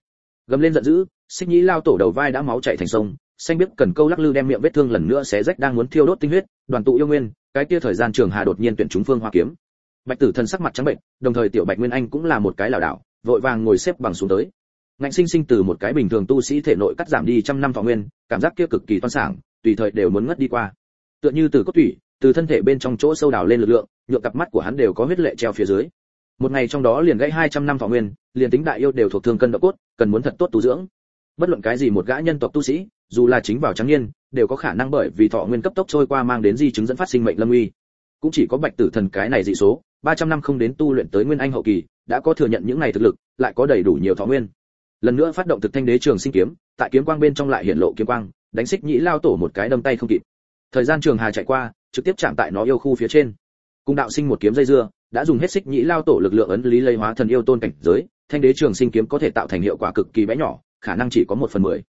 Gầm lên giận dữ, xích nhị lao tổ đầu vai đã máu chảy thành sông, xanh biết cần câu lắc lư đem miệng vết thương lần nữa xé rách đang muốn thiêu đốt tinh huyết, đoàn tụ yêu nguyên cái kia thời gian trường hà đột nhiên tuyển chúng phương hoa kiếm. Bạch tử thần sắc mặt trắng bệnh, đồng thời tiểu bạch nguyên anh cũng là một cái lảo đảo, vội vàng ngồi xếp bằng xuống tới. Ngạnh sinh sinh từ một cái bình thường tu sĩ thể nội cắt giảm đi trăm năm thọ nguyên, cảm giác kia cực kỳ toan sảng, tùy thời đều muốn ngất đi qua. Tựa như từ cốt tủy, từ thân thể bên trong chỗ sâu đào lên lực lượng nhựa cặp mắt của hắn đều có huyết lệ treo phía dưới. Một ngày trong đó liền gãy 200 năm thọ nguyên, liền tính đại yêu đều thuộc thương cân độ cốt, cần muốn thật tốt tu dưỡng. Bất luận cái gì một gã nhân tộc tu sĩ, dù là chính vào trắng niên đều có khả năng bởi vì thọ nguyên cấp tốc trôi qua mang đến di chứng dẫn phát sinh mệnh lâm uy cũng chỉ có bạch tử thần cái này dị số 300 năm không đến tu luyện tới nguyên anh hậu kỳ, đã có thừa nhận những này thực lực, lại có đầy đủ nhiều thọ nguyên. Lần nữa phát động thực thanh đế trường sinh kiếm, tại kiếm quang bên trong lại hiện lộ kiếm quang, đánh xích nhĩ lao tổ một cái đâm tay không kịp. Thời gian trường hà chạy qua, trực tiếp chạm tại nó yêu khu phía trên. Cung đạo sinh một kiếm dây dưa, đã dùng hết xích nhĩ lao tổ lực lượng ấn lý lây hóa thần yêu tôn cảnh giới, thanh đế trường sinh kiếm có thể tạo thành hiệu quả cực kỳ bé nhỏ, khả năng chỉ có một phần mười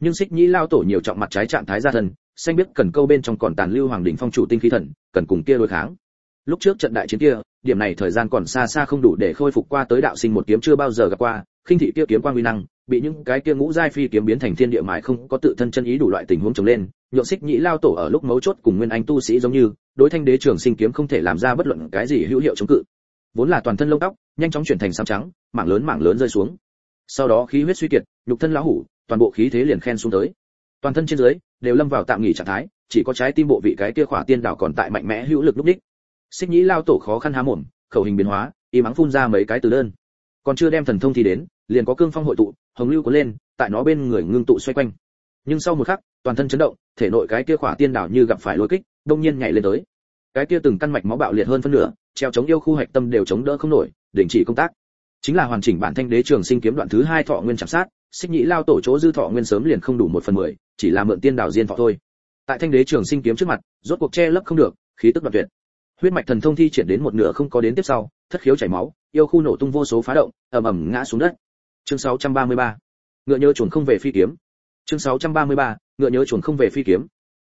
nhưng xích nhĩ lao tổ nhiều trọng mặt trái trạng thái gia thần, xanh biết cần câu bên trong còn tàn lưu hoàng đỉnh phong chủ tinh khí thần, cần cùng kia đối kháng. Lúc trước trận đại chiến kia, điểm này thời gian còn xa xa không đủ để khôi phục qua tới đạo sinh một kiếm chưa bao giờ gặp qua, khinh thị kia kiếm quang uy năng, bị những cái kia ngũ giai phi kiếm biến thành thiên địa mãi không có tự thân chân ý đủ loại tình huống trồng lên nhượng xích nhĩ lao tổ ở lúc mấu chốt cùng nguyên anh tu sĩ giống như, đối thanh đế trường sinh kiếm không thể làm ra bất luận cái gì hữu hiệu chống cự. Vốn là toàn thân lông tóc, nhanh chóng chuyển thành xám trắng, mảng lớn mảng lớn rơi xuống. Sau đó khí huyết suy kiệt, nhục thân lão hủ toàn bộ khí thế liền khen xuống tới. Toàn thân trên dưới, đều lâm vào tạm nghỉ trạng thái, chỉ có trái tim bộ vị cái kia khỏa tiên đảo còn tại mạnh mẽ hữu lực lúc đích. Xích nhĩ lao tổ khó khăn há mồm, khẩu hình biến hóa, y mắng phun ra mấy cái từ đơn. Còn chưa đem thần thông thì đến, liền có cương phong hội tụ, hồng lưu có lên, tại nó bên người ngưng tụ xoay quanh. Nhưng sau một khắc, toàn thân chấn động, thể nội cái kia khỏa tiên đảo như gặp phải lôi kích, đông nhiên nhảy lên tới. Cái kia từng căn mạch máu bạo liệt hơn phân nửa, treo chống yêu khu hạch tâm đều chống đỡ không nổi, đình chỉ công tác. Chính là hoàn chỉnh bản thanh đế trường sinh kiếm đoạn thứ hai thọ nguyên chạm sát xích nhĩ lao tổ chỗ dư thọ nguyên sớm liền không đủ một phần mười, chỉ là mượn tiên đảo diên thọ thôi. Tại thanh đế trường sinh kiếm trước mặt, rốt cuộc che lấp không được, khí tức đoạn tuyệt. Huyết mạch thần thông thi triển đến một nửa không có đến tiếp sau, thất khiếu chảy máu, yêu khu nổ tung vô số phá động, ầm ầm ngã xuống đất. Chương 633. ngựa nhớ chuồn không về phi kiếm. Chương 633. ngựa nhớ chuồn không về phi kiếm.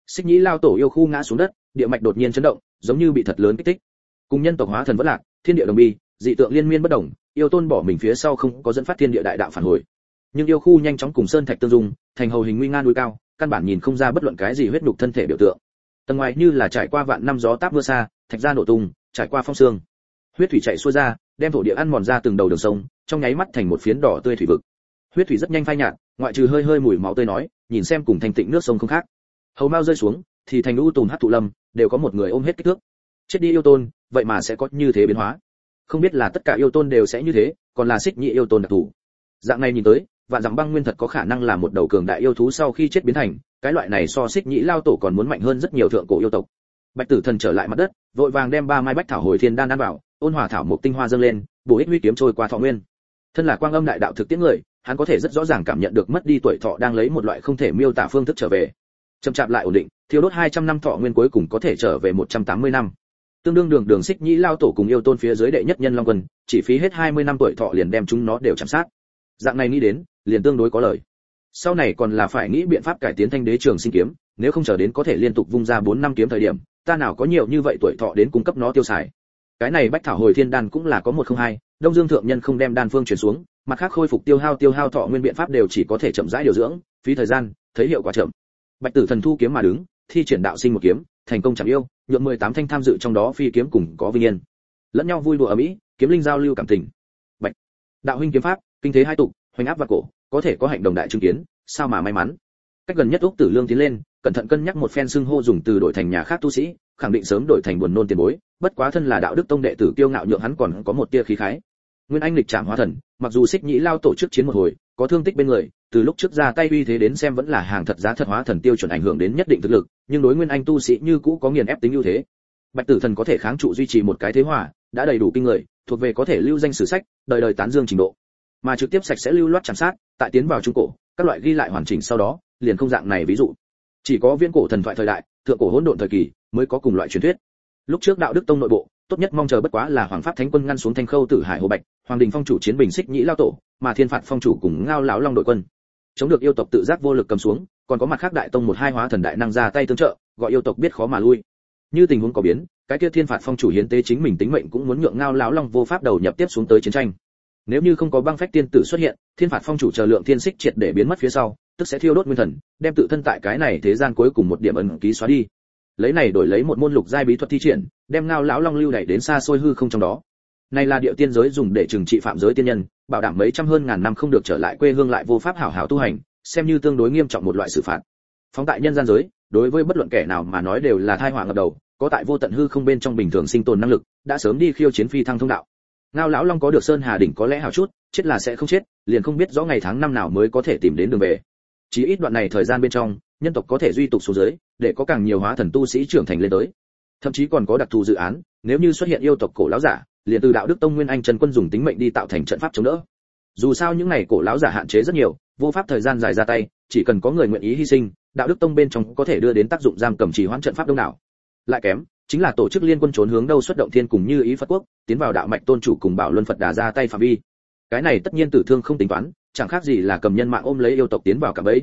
Xích nhĩ lao tổ yêu khu ngã xuống đất, địa mạch đột nhiên chấn động, giống như bị thật lớn kích thích. Cùng nhân tộc hóa thần vẫn lạc, thiên địa đồng bi, dị tượng liên miên bất động, yêu tôn bỏ mình phía sau không có dẫn phát thiên địa đại đạo phản hồi nhưng yêu khu nhanh chóng cùng sơn thạch tương dung, thành hầu hình nguy nga núi cao, căn bản nhìn không ra bất luận cái gì huyết nhục thân thể biểu tượng. Tầng ngoài như là trải qua vạn năm gió táp mưa xa, thạch ra nổ tung, trải qua phong sương. Huyết thủy chạy xuôi ra, đem thổ địa ăn mòn ra từng đầu đường sông, trong nháy mắt thành một phiến đỏ tươi thủy vực. Huyết thủy rất nhanh phai nhạt, ngoại trừ hơi hơi mùi máu tươi nói, nhìn xem cùng thành tịnh nước sông không khác. Hầu mau rơi xuống, thì thành u tồn hát thụ lâm, đều có một người ôm hết kích thước. Chết đi yêu tôn, vậy mà sẽ có như thế biến hóa. Không biết là tất cả yêu tôn đều sẽ như thế, còn là xích nhị yêu tôn đặc thù. Dạng này nhìn tới vạn dặm băng nguyên thật có khả năng là một đầu cường đại yêu thú sau khi chết biến thành, cái loại này so xích nhị lao tổ còn muốn mạnh hơn rất nhiều thượng cổ yêu tộc. Bạch tử thần trở lại mặt đất, vội vàng đem ba mai bách thảo hồi thiên đan ăn vào, ôn hòa thảo một tinh hoa dâng lên, bổ ích huy kiếm trôi qua thọ nguyên. Thân là quang âm đại đạo thực tiễn người, hắn có thể rất rõ ràng cảm nhận được mất đi tuổi thọ đang lấy một loại không thể miêu tả phương thức trở về. Chậm chạp lại ổn định thiếu đốt 200 năm thọ nguyên cuối cùng có thể trở về 180 năm. Tương đương đường đường xích nhĩ lao tổ cùng yêu tôn phía dưới đệ nhất nhân long quân, chỉ phí hết 20 năm tuổi thọ liền đem chúng nó đều chạm sát. Dạng này nghĩ đến liền tương đối có lời. Sau này còn là phải nghĩ biện pháp cải tiến thanh đế trường sinh kiếm, nếu không chờ đến có thể liên tục vung ra 4 năm kiếm thời điểm, ta nào có nhiều như vậy tuổi thọ đến cung cấp nó tiêu xài. Cái này bách thảo hồi thiên đan cũng là có một không hai, đông dương thượng nhân không đem đan phương chuyển xuống, mặt khác khôi phục tiêu hao tiêu hao thọ nguyên biện pháp đều chỉ có thể chậm rãi điều dưỡng, phí thời gian, thấy hiệu quả chậm. Bạch tử thần thu kiếm mà đứng, thi triển đạo sinh một kiếm, thành công chẳng yêu nhượng 18 thanh tham dự trong đó phi kiếm cùng có vinh yên. Lẫn nhau vui đùa ở mỹ kiếm linh giao lưu cảm tình. Bạch. Đạo huynh kiếm pháp, kinh thế hai tụ hoành áp và cổ có thể có hành động đại chứng kiến sao mà may mắn? Cách gần nhất úc tử lương tiến lên cẩn thận cân nhắc một phen xưng hô dùng từ đổi thành nhà khác tu sĩ khẳng định sớm đổi thành buồn nôn tiền bối bất quá thân là đạo đức tông đệ tử kiêu ngạo nhượng hắn còn có một tia khí khái. Nguyên anh lịch trảm hóa thần mặc dù xích nhĩ lao tổ chức chiến một hồi có thương tích bên người từ lúc trước ra tay uy thế đến xem vẫn là hàng thật giá thật hóa thần tiêu chuẩn ảnh hưởng đến nhất định thực lực nhưng đối nguyên anh tu sĩ như cũ có nghiền ép tính ưu thế. Bạch tử thần có thể kháng trụ duy trì một cái thế hỏa, đã đầy đủ kinh người thuộc về có thể lưu danh sử sách đời đời tán dương trình độ mà trực tiếp sạch sẽ lưu loát chạm sát, tại tiến vào trung cổ, các loại ghi lại hoàn chỉnh sau đó, liền không dạng này ví dụ. Chỉ có viên cổ thần thoại thời đại, thượng cổ hỗn độn thời kỳ, mới có cùng loại truyền thuyết. Lúc trước đạo đức tông nội bộ, tốt nhất mong chờ bất quá là hoàng pháp thánh quân ngăn xuống thanh khâu tử hải hồ bạch, hoàng đình phong chủ chiến bình xích nhĩ lao tổ, mà thiên phạt phong chủ cùng ngao lão long đội quân. Chống được yêu tộc tự giác vô lực cầm xuống, còn có mặt khác đại tông một hai hóa thần đại năng ra tay tương trợ, gọi yêu tộc biết khó mà lui. Như tình huống có biến, cái kia thiên phạt phong chủ hiến tế chính mình tính mệnh cũng muốn nhượng ngao lão long vô pháp đầu nhập tiếp xuống tới chiến tranh nếu như không có băng phách tiên tử xuất hiện, thiên phạt phong chủ chờ lượng thiên xích triệt để biến mất phía sau, tức sẽ thiêu đốt nguyên thần, đem tự thân tại cái này thế gian cuối cùng một điểm ẩn ký xóa đi. Lấy này đổi lấy một môn lục giai bí thuật thi triển, đem ngao lão long lưu đẩy đến xa xôi hư không trong đó. Này là địa tiên giới dùng để trừng trị phạm giới tiên nhân, bảo đảm mấy trăm hơn ngàn năm không được trở lại quê hương lại vô pháp hảo hảo tu hành, xem như tương đối nghiêm trọng một loại xử phạt. Phóng tại nhân gian giới, đối với bất luận kẻ nào mà nói đều là thai họa ngập đầu, có tại vô tận hư không bên trong bình thường sinh tồn năng lực, đã sớm đi khiêu chiến phi thăng thông đạo ngao lão long có được sơn hà đỉnh có lẽ hảo chút, chết là sẽ không chết, liền không biết rõ ngày tháng năm nào mới có thể tìm đến đường về. Chỉ ít đoạn này thời gian bên trong, nhân tộc có thể duy tục xuống dưới để có càng nhiều hóa thần tu sĩ trưởng thành lên tới. Thậm chí còn có đặc thù dự án, nếu như xuất hiện yêu tộc cổ lão giả, liền từ đạo đức tông nguyên anh trần quân dùng tính mệnh đi tạo thành trận pháp chống đỡ. Dù sao những này cổ lão giả hạn chế rất nhiều, vô pháp thời gian dài ra tay, chỉ cần có người nguyện ý hy sinh, đạo đức tông bên trong có thể đưa đến tác dụng giam cầm trì hoãn trận pháp đông đảo. Lại kém chính là tổ chức liên quân trốn hướng đâu xuất động thiên cùng như ý phật quốc, tiến vào đạo mạch tôn chủ cùng bảo luân phật đà ra tay phạm vi. Cái này tất nhiên tử thương không tính toán, chẳng khác gì là cầm nhân mạng ôm lấy yêu tộc tiến vào cả bẫy.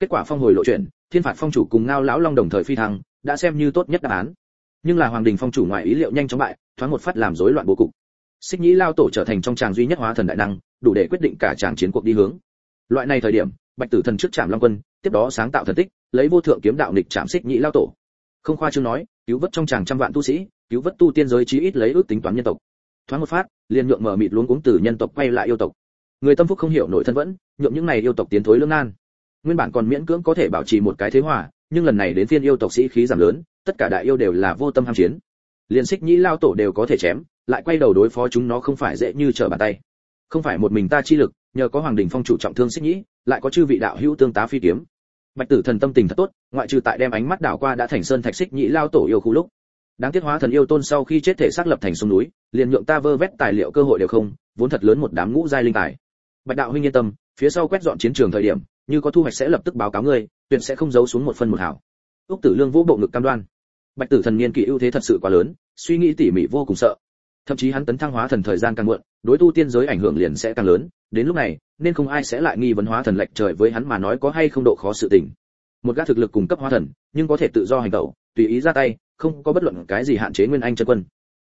Kết quả phong hồi lộ chuyện thiên phạt phong chủ cùng ngao lão long đồng thời phi thăng, đã xem như tốt nhất đáp án. Nhưng là hoàng đình phong chủ ngoại ý liệu nhanh chóng bại, thoáng một phát làm rối loạn bố cục. Xích nhĩ lao tổ trở thành trong tràng duy nhất hóa thần đại năng, đủ để quyết định cả tràng chiến cuộc đi hướng. Loại này thời điểm, bạch tử thần trước chạm long quân, tiếp đó sáng tạo thần tích, lấy vô thượng kiếm đạo nghịch chạm xích nhĩ lao tổ không khoa trương nói, cứu vớt trong chàng trăm vạn tu sĩ, cứu vớt tu tiên giới chí ít lấy ước tính toán nhân tộc. Thoáng một phát, liền nhượng mở mịt luống cuống từ nhân tộc quay lại yêu tộc. Người tâm phúc không hiểu nổi thân vẫn, nhượng những này yêu tộc tiến thối lưỡng nan. Nguyên bản còn miễn cưỡng có thể bảo trì một cái thế hòa, nhưng lần này đến phiên yêu tộc sĩ khí giảm lớn, tất cả đại yêu đều là vô tâm ham chiến. Liền xích nhĩ lao tổ đều có thể chém, lại quay đầu đối phó chúng nó không phải dễ như trở bàn tay. Không phải một mình ta chi lực, nhờ có hoàng đình phong chủ trọng thương xích nhĩ, lại có chư vị đạo hữu tương tá phi kiếm bạch tử thần tâm tình thật tốt, ngoại trừ tại đem ánh mắt đảo qua đã thành sơn thạch xích nhĩ lao tổ yêu khu lúc. Đáng tiếc hóa thần yêu tôn sau khi chết thể xác lập thành sông núi, liền nhượng ta vơ vét tài liệu cơ hội đều không, vốn thật lớn một đám ngũ giai linh tài. Bạch đạo huynh yên tâm, phía sau quét dọn chiến trường thời điểm, như có thu hoạch sẽ lập tức báo cáo ngươi, tuyệt sẽ không giấu xuống một phân một hảo. Úc tử lương vũ bộ ngực cam đoan. Bạch tử thần niên kỷ ưu thế thật sự quá lớn, suy nghĩ tỉ mỉ vô cùng sợ. Thậm chí hắn tấn thăng hóa thần thời gian càng muộn, đối tu tiên giới ảnh hưởng liền sẽ càng lớn, đến lúc này nên không ai sẽ lại nghi vấn hóa thần lệch trời với hắn mà nói có hay không độ khó sự tình. Một gã thực lực cung cấp hóa thần, nhưng có thể tự do hành động tùy ý ra tay, không có bất luận cái gì hạn chế nguyên anh chân quân.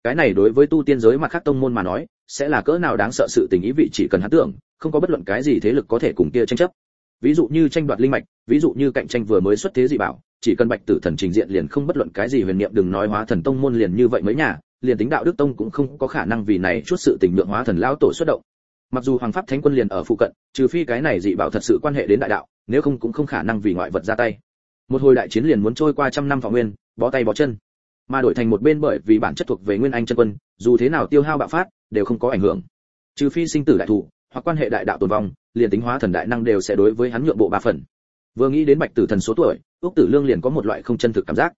Cái này đối với tu tiên giới mà khác tông môn mà nói, sẽ là cỡ nào đáng sợ sự tình ý vị chỉ cần hắn tưởng, không có bất luận cái gì thế lực có thể cùng kia tranh chấp. Ví dụ như tranh đoạt linh mạch, ví dụ như cạnh tranh vừa mới xuất thế dị bảo, chỉ cần bạch tử thần trình diện liền không bất luận cái gì huyền niệm đừng nói hóa thần tông môn liền như vậy mấy nhà, liền tính đạo đức tông cũng không có khả năng vì này chút sự tình nhượng hóa thần lao tổ xuất động mặc dù hoàng pháp thánh quân liền ở phụ cận, trừ phi cái này dị bảo thật sự quan hệ đến đại đạo, nếu không cũng không khả năng vì ngoại vật ra tay. Một hồi đại chiến liền muốn trôi qua trăm năm phòng nguyên, bó tay bó chân. Mà đổi thành một bên bởi vì bản chất thuộc về nguyên anh chân quân, dù thế nào tiêu hao bạo phát, đều không có ảnh hưởng. Trừ phi sinh tử đại thủ, hoặc quan hệ đại đạo tồn vong, liền tính hóa thần đại năng đều sẽ đối với hắn nhượng bộ ba phần. Vừa nghĩ đến bạch tử thần số tuổi ước tử lương liền có một loại không chân thực cảm giác.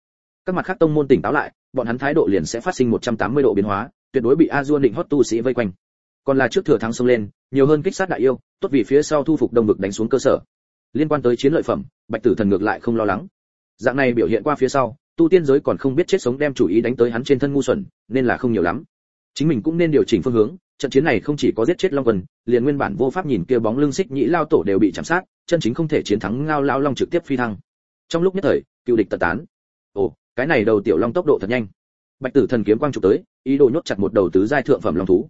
Các mặt khác tông môn tỉnh táo lại, bọn hắn thái độ liền sẽ phát sinh 180 độ biến hóa, tuyệt đối bị a duôn định hót tu sĩ vây quanh còn là trước thừa thắng xông lên, nhiều hơn kích sát đại yêu, tốt vì phía sau thu phục đông vực đánh xuống cơ sở. Liên quan tới chiến lợi phẩm, bạch tử thần ngược lại không lo lắng. Dạng này biểu hiện qua phía sau, tu tiên giới còn không biết chết sống đem chủ ý đánh tới hắn trên thân ngu xuẩn, nên là không nhiều lắm. Chính mình cũng nên điều chỉnh phương hướng, trận chiến này không chỉ có giết chết long quân, liền nguyên bản vô pháp nhìn kia bóng lưng xích nhĩ lao tổ đều bị chạm sát, chân chính không thể chiến thắng ngao lao long trực tiếp phi thăng. Trong lúc nhất thời, cựu địch tật tán. Ồ, cái này đầu tiểu long tốc độ thật nhanh. Bạch tử thần kiếm quang chụp tới, ý đồ nhốt chặt một đầu tứ giai thượng phẩm long thú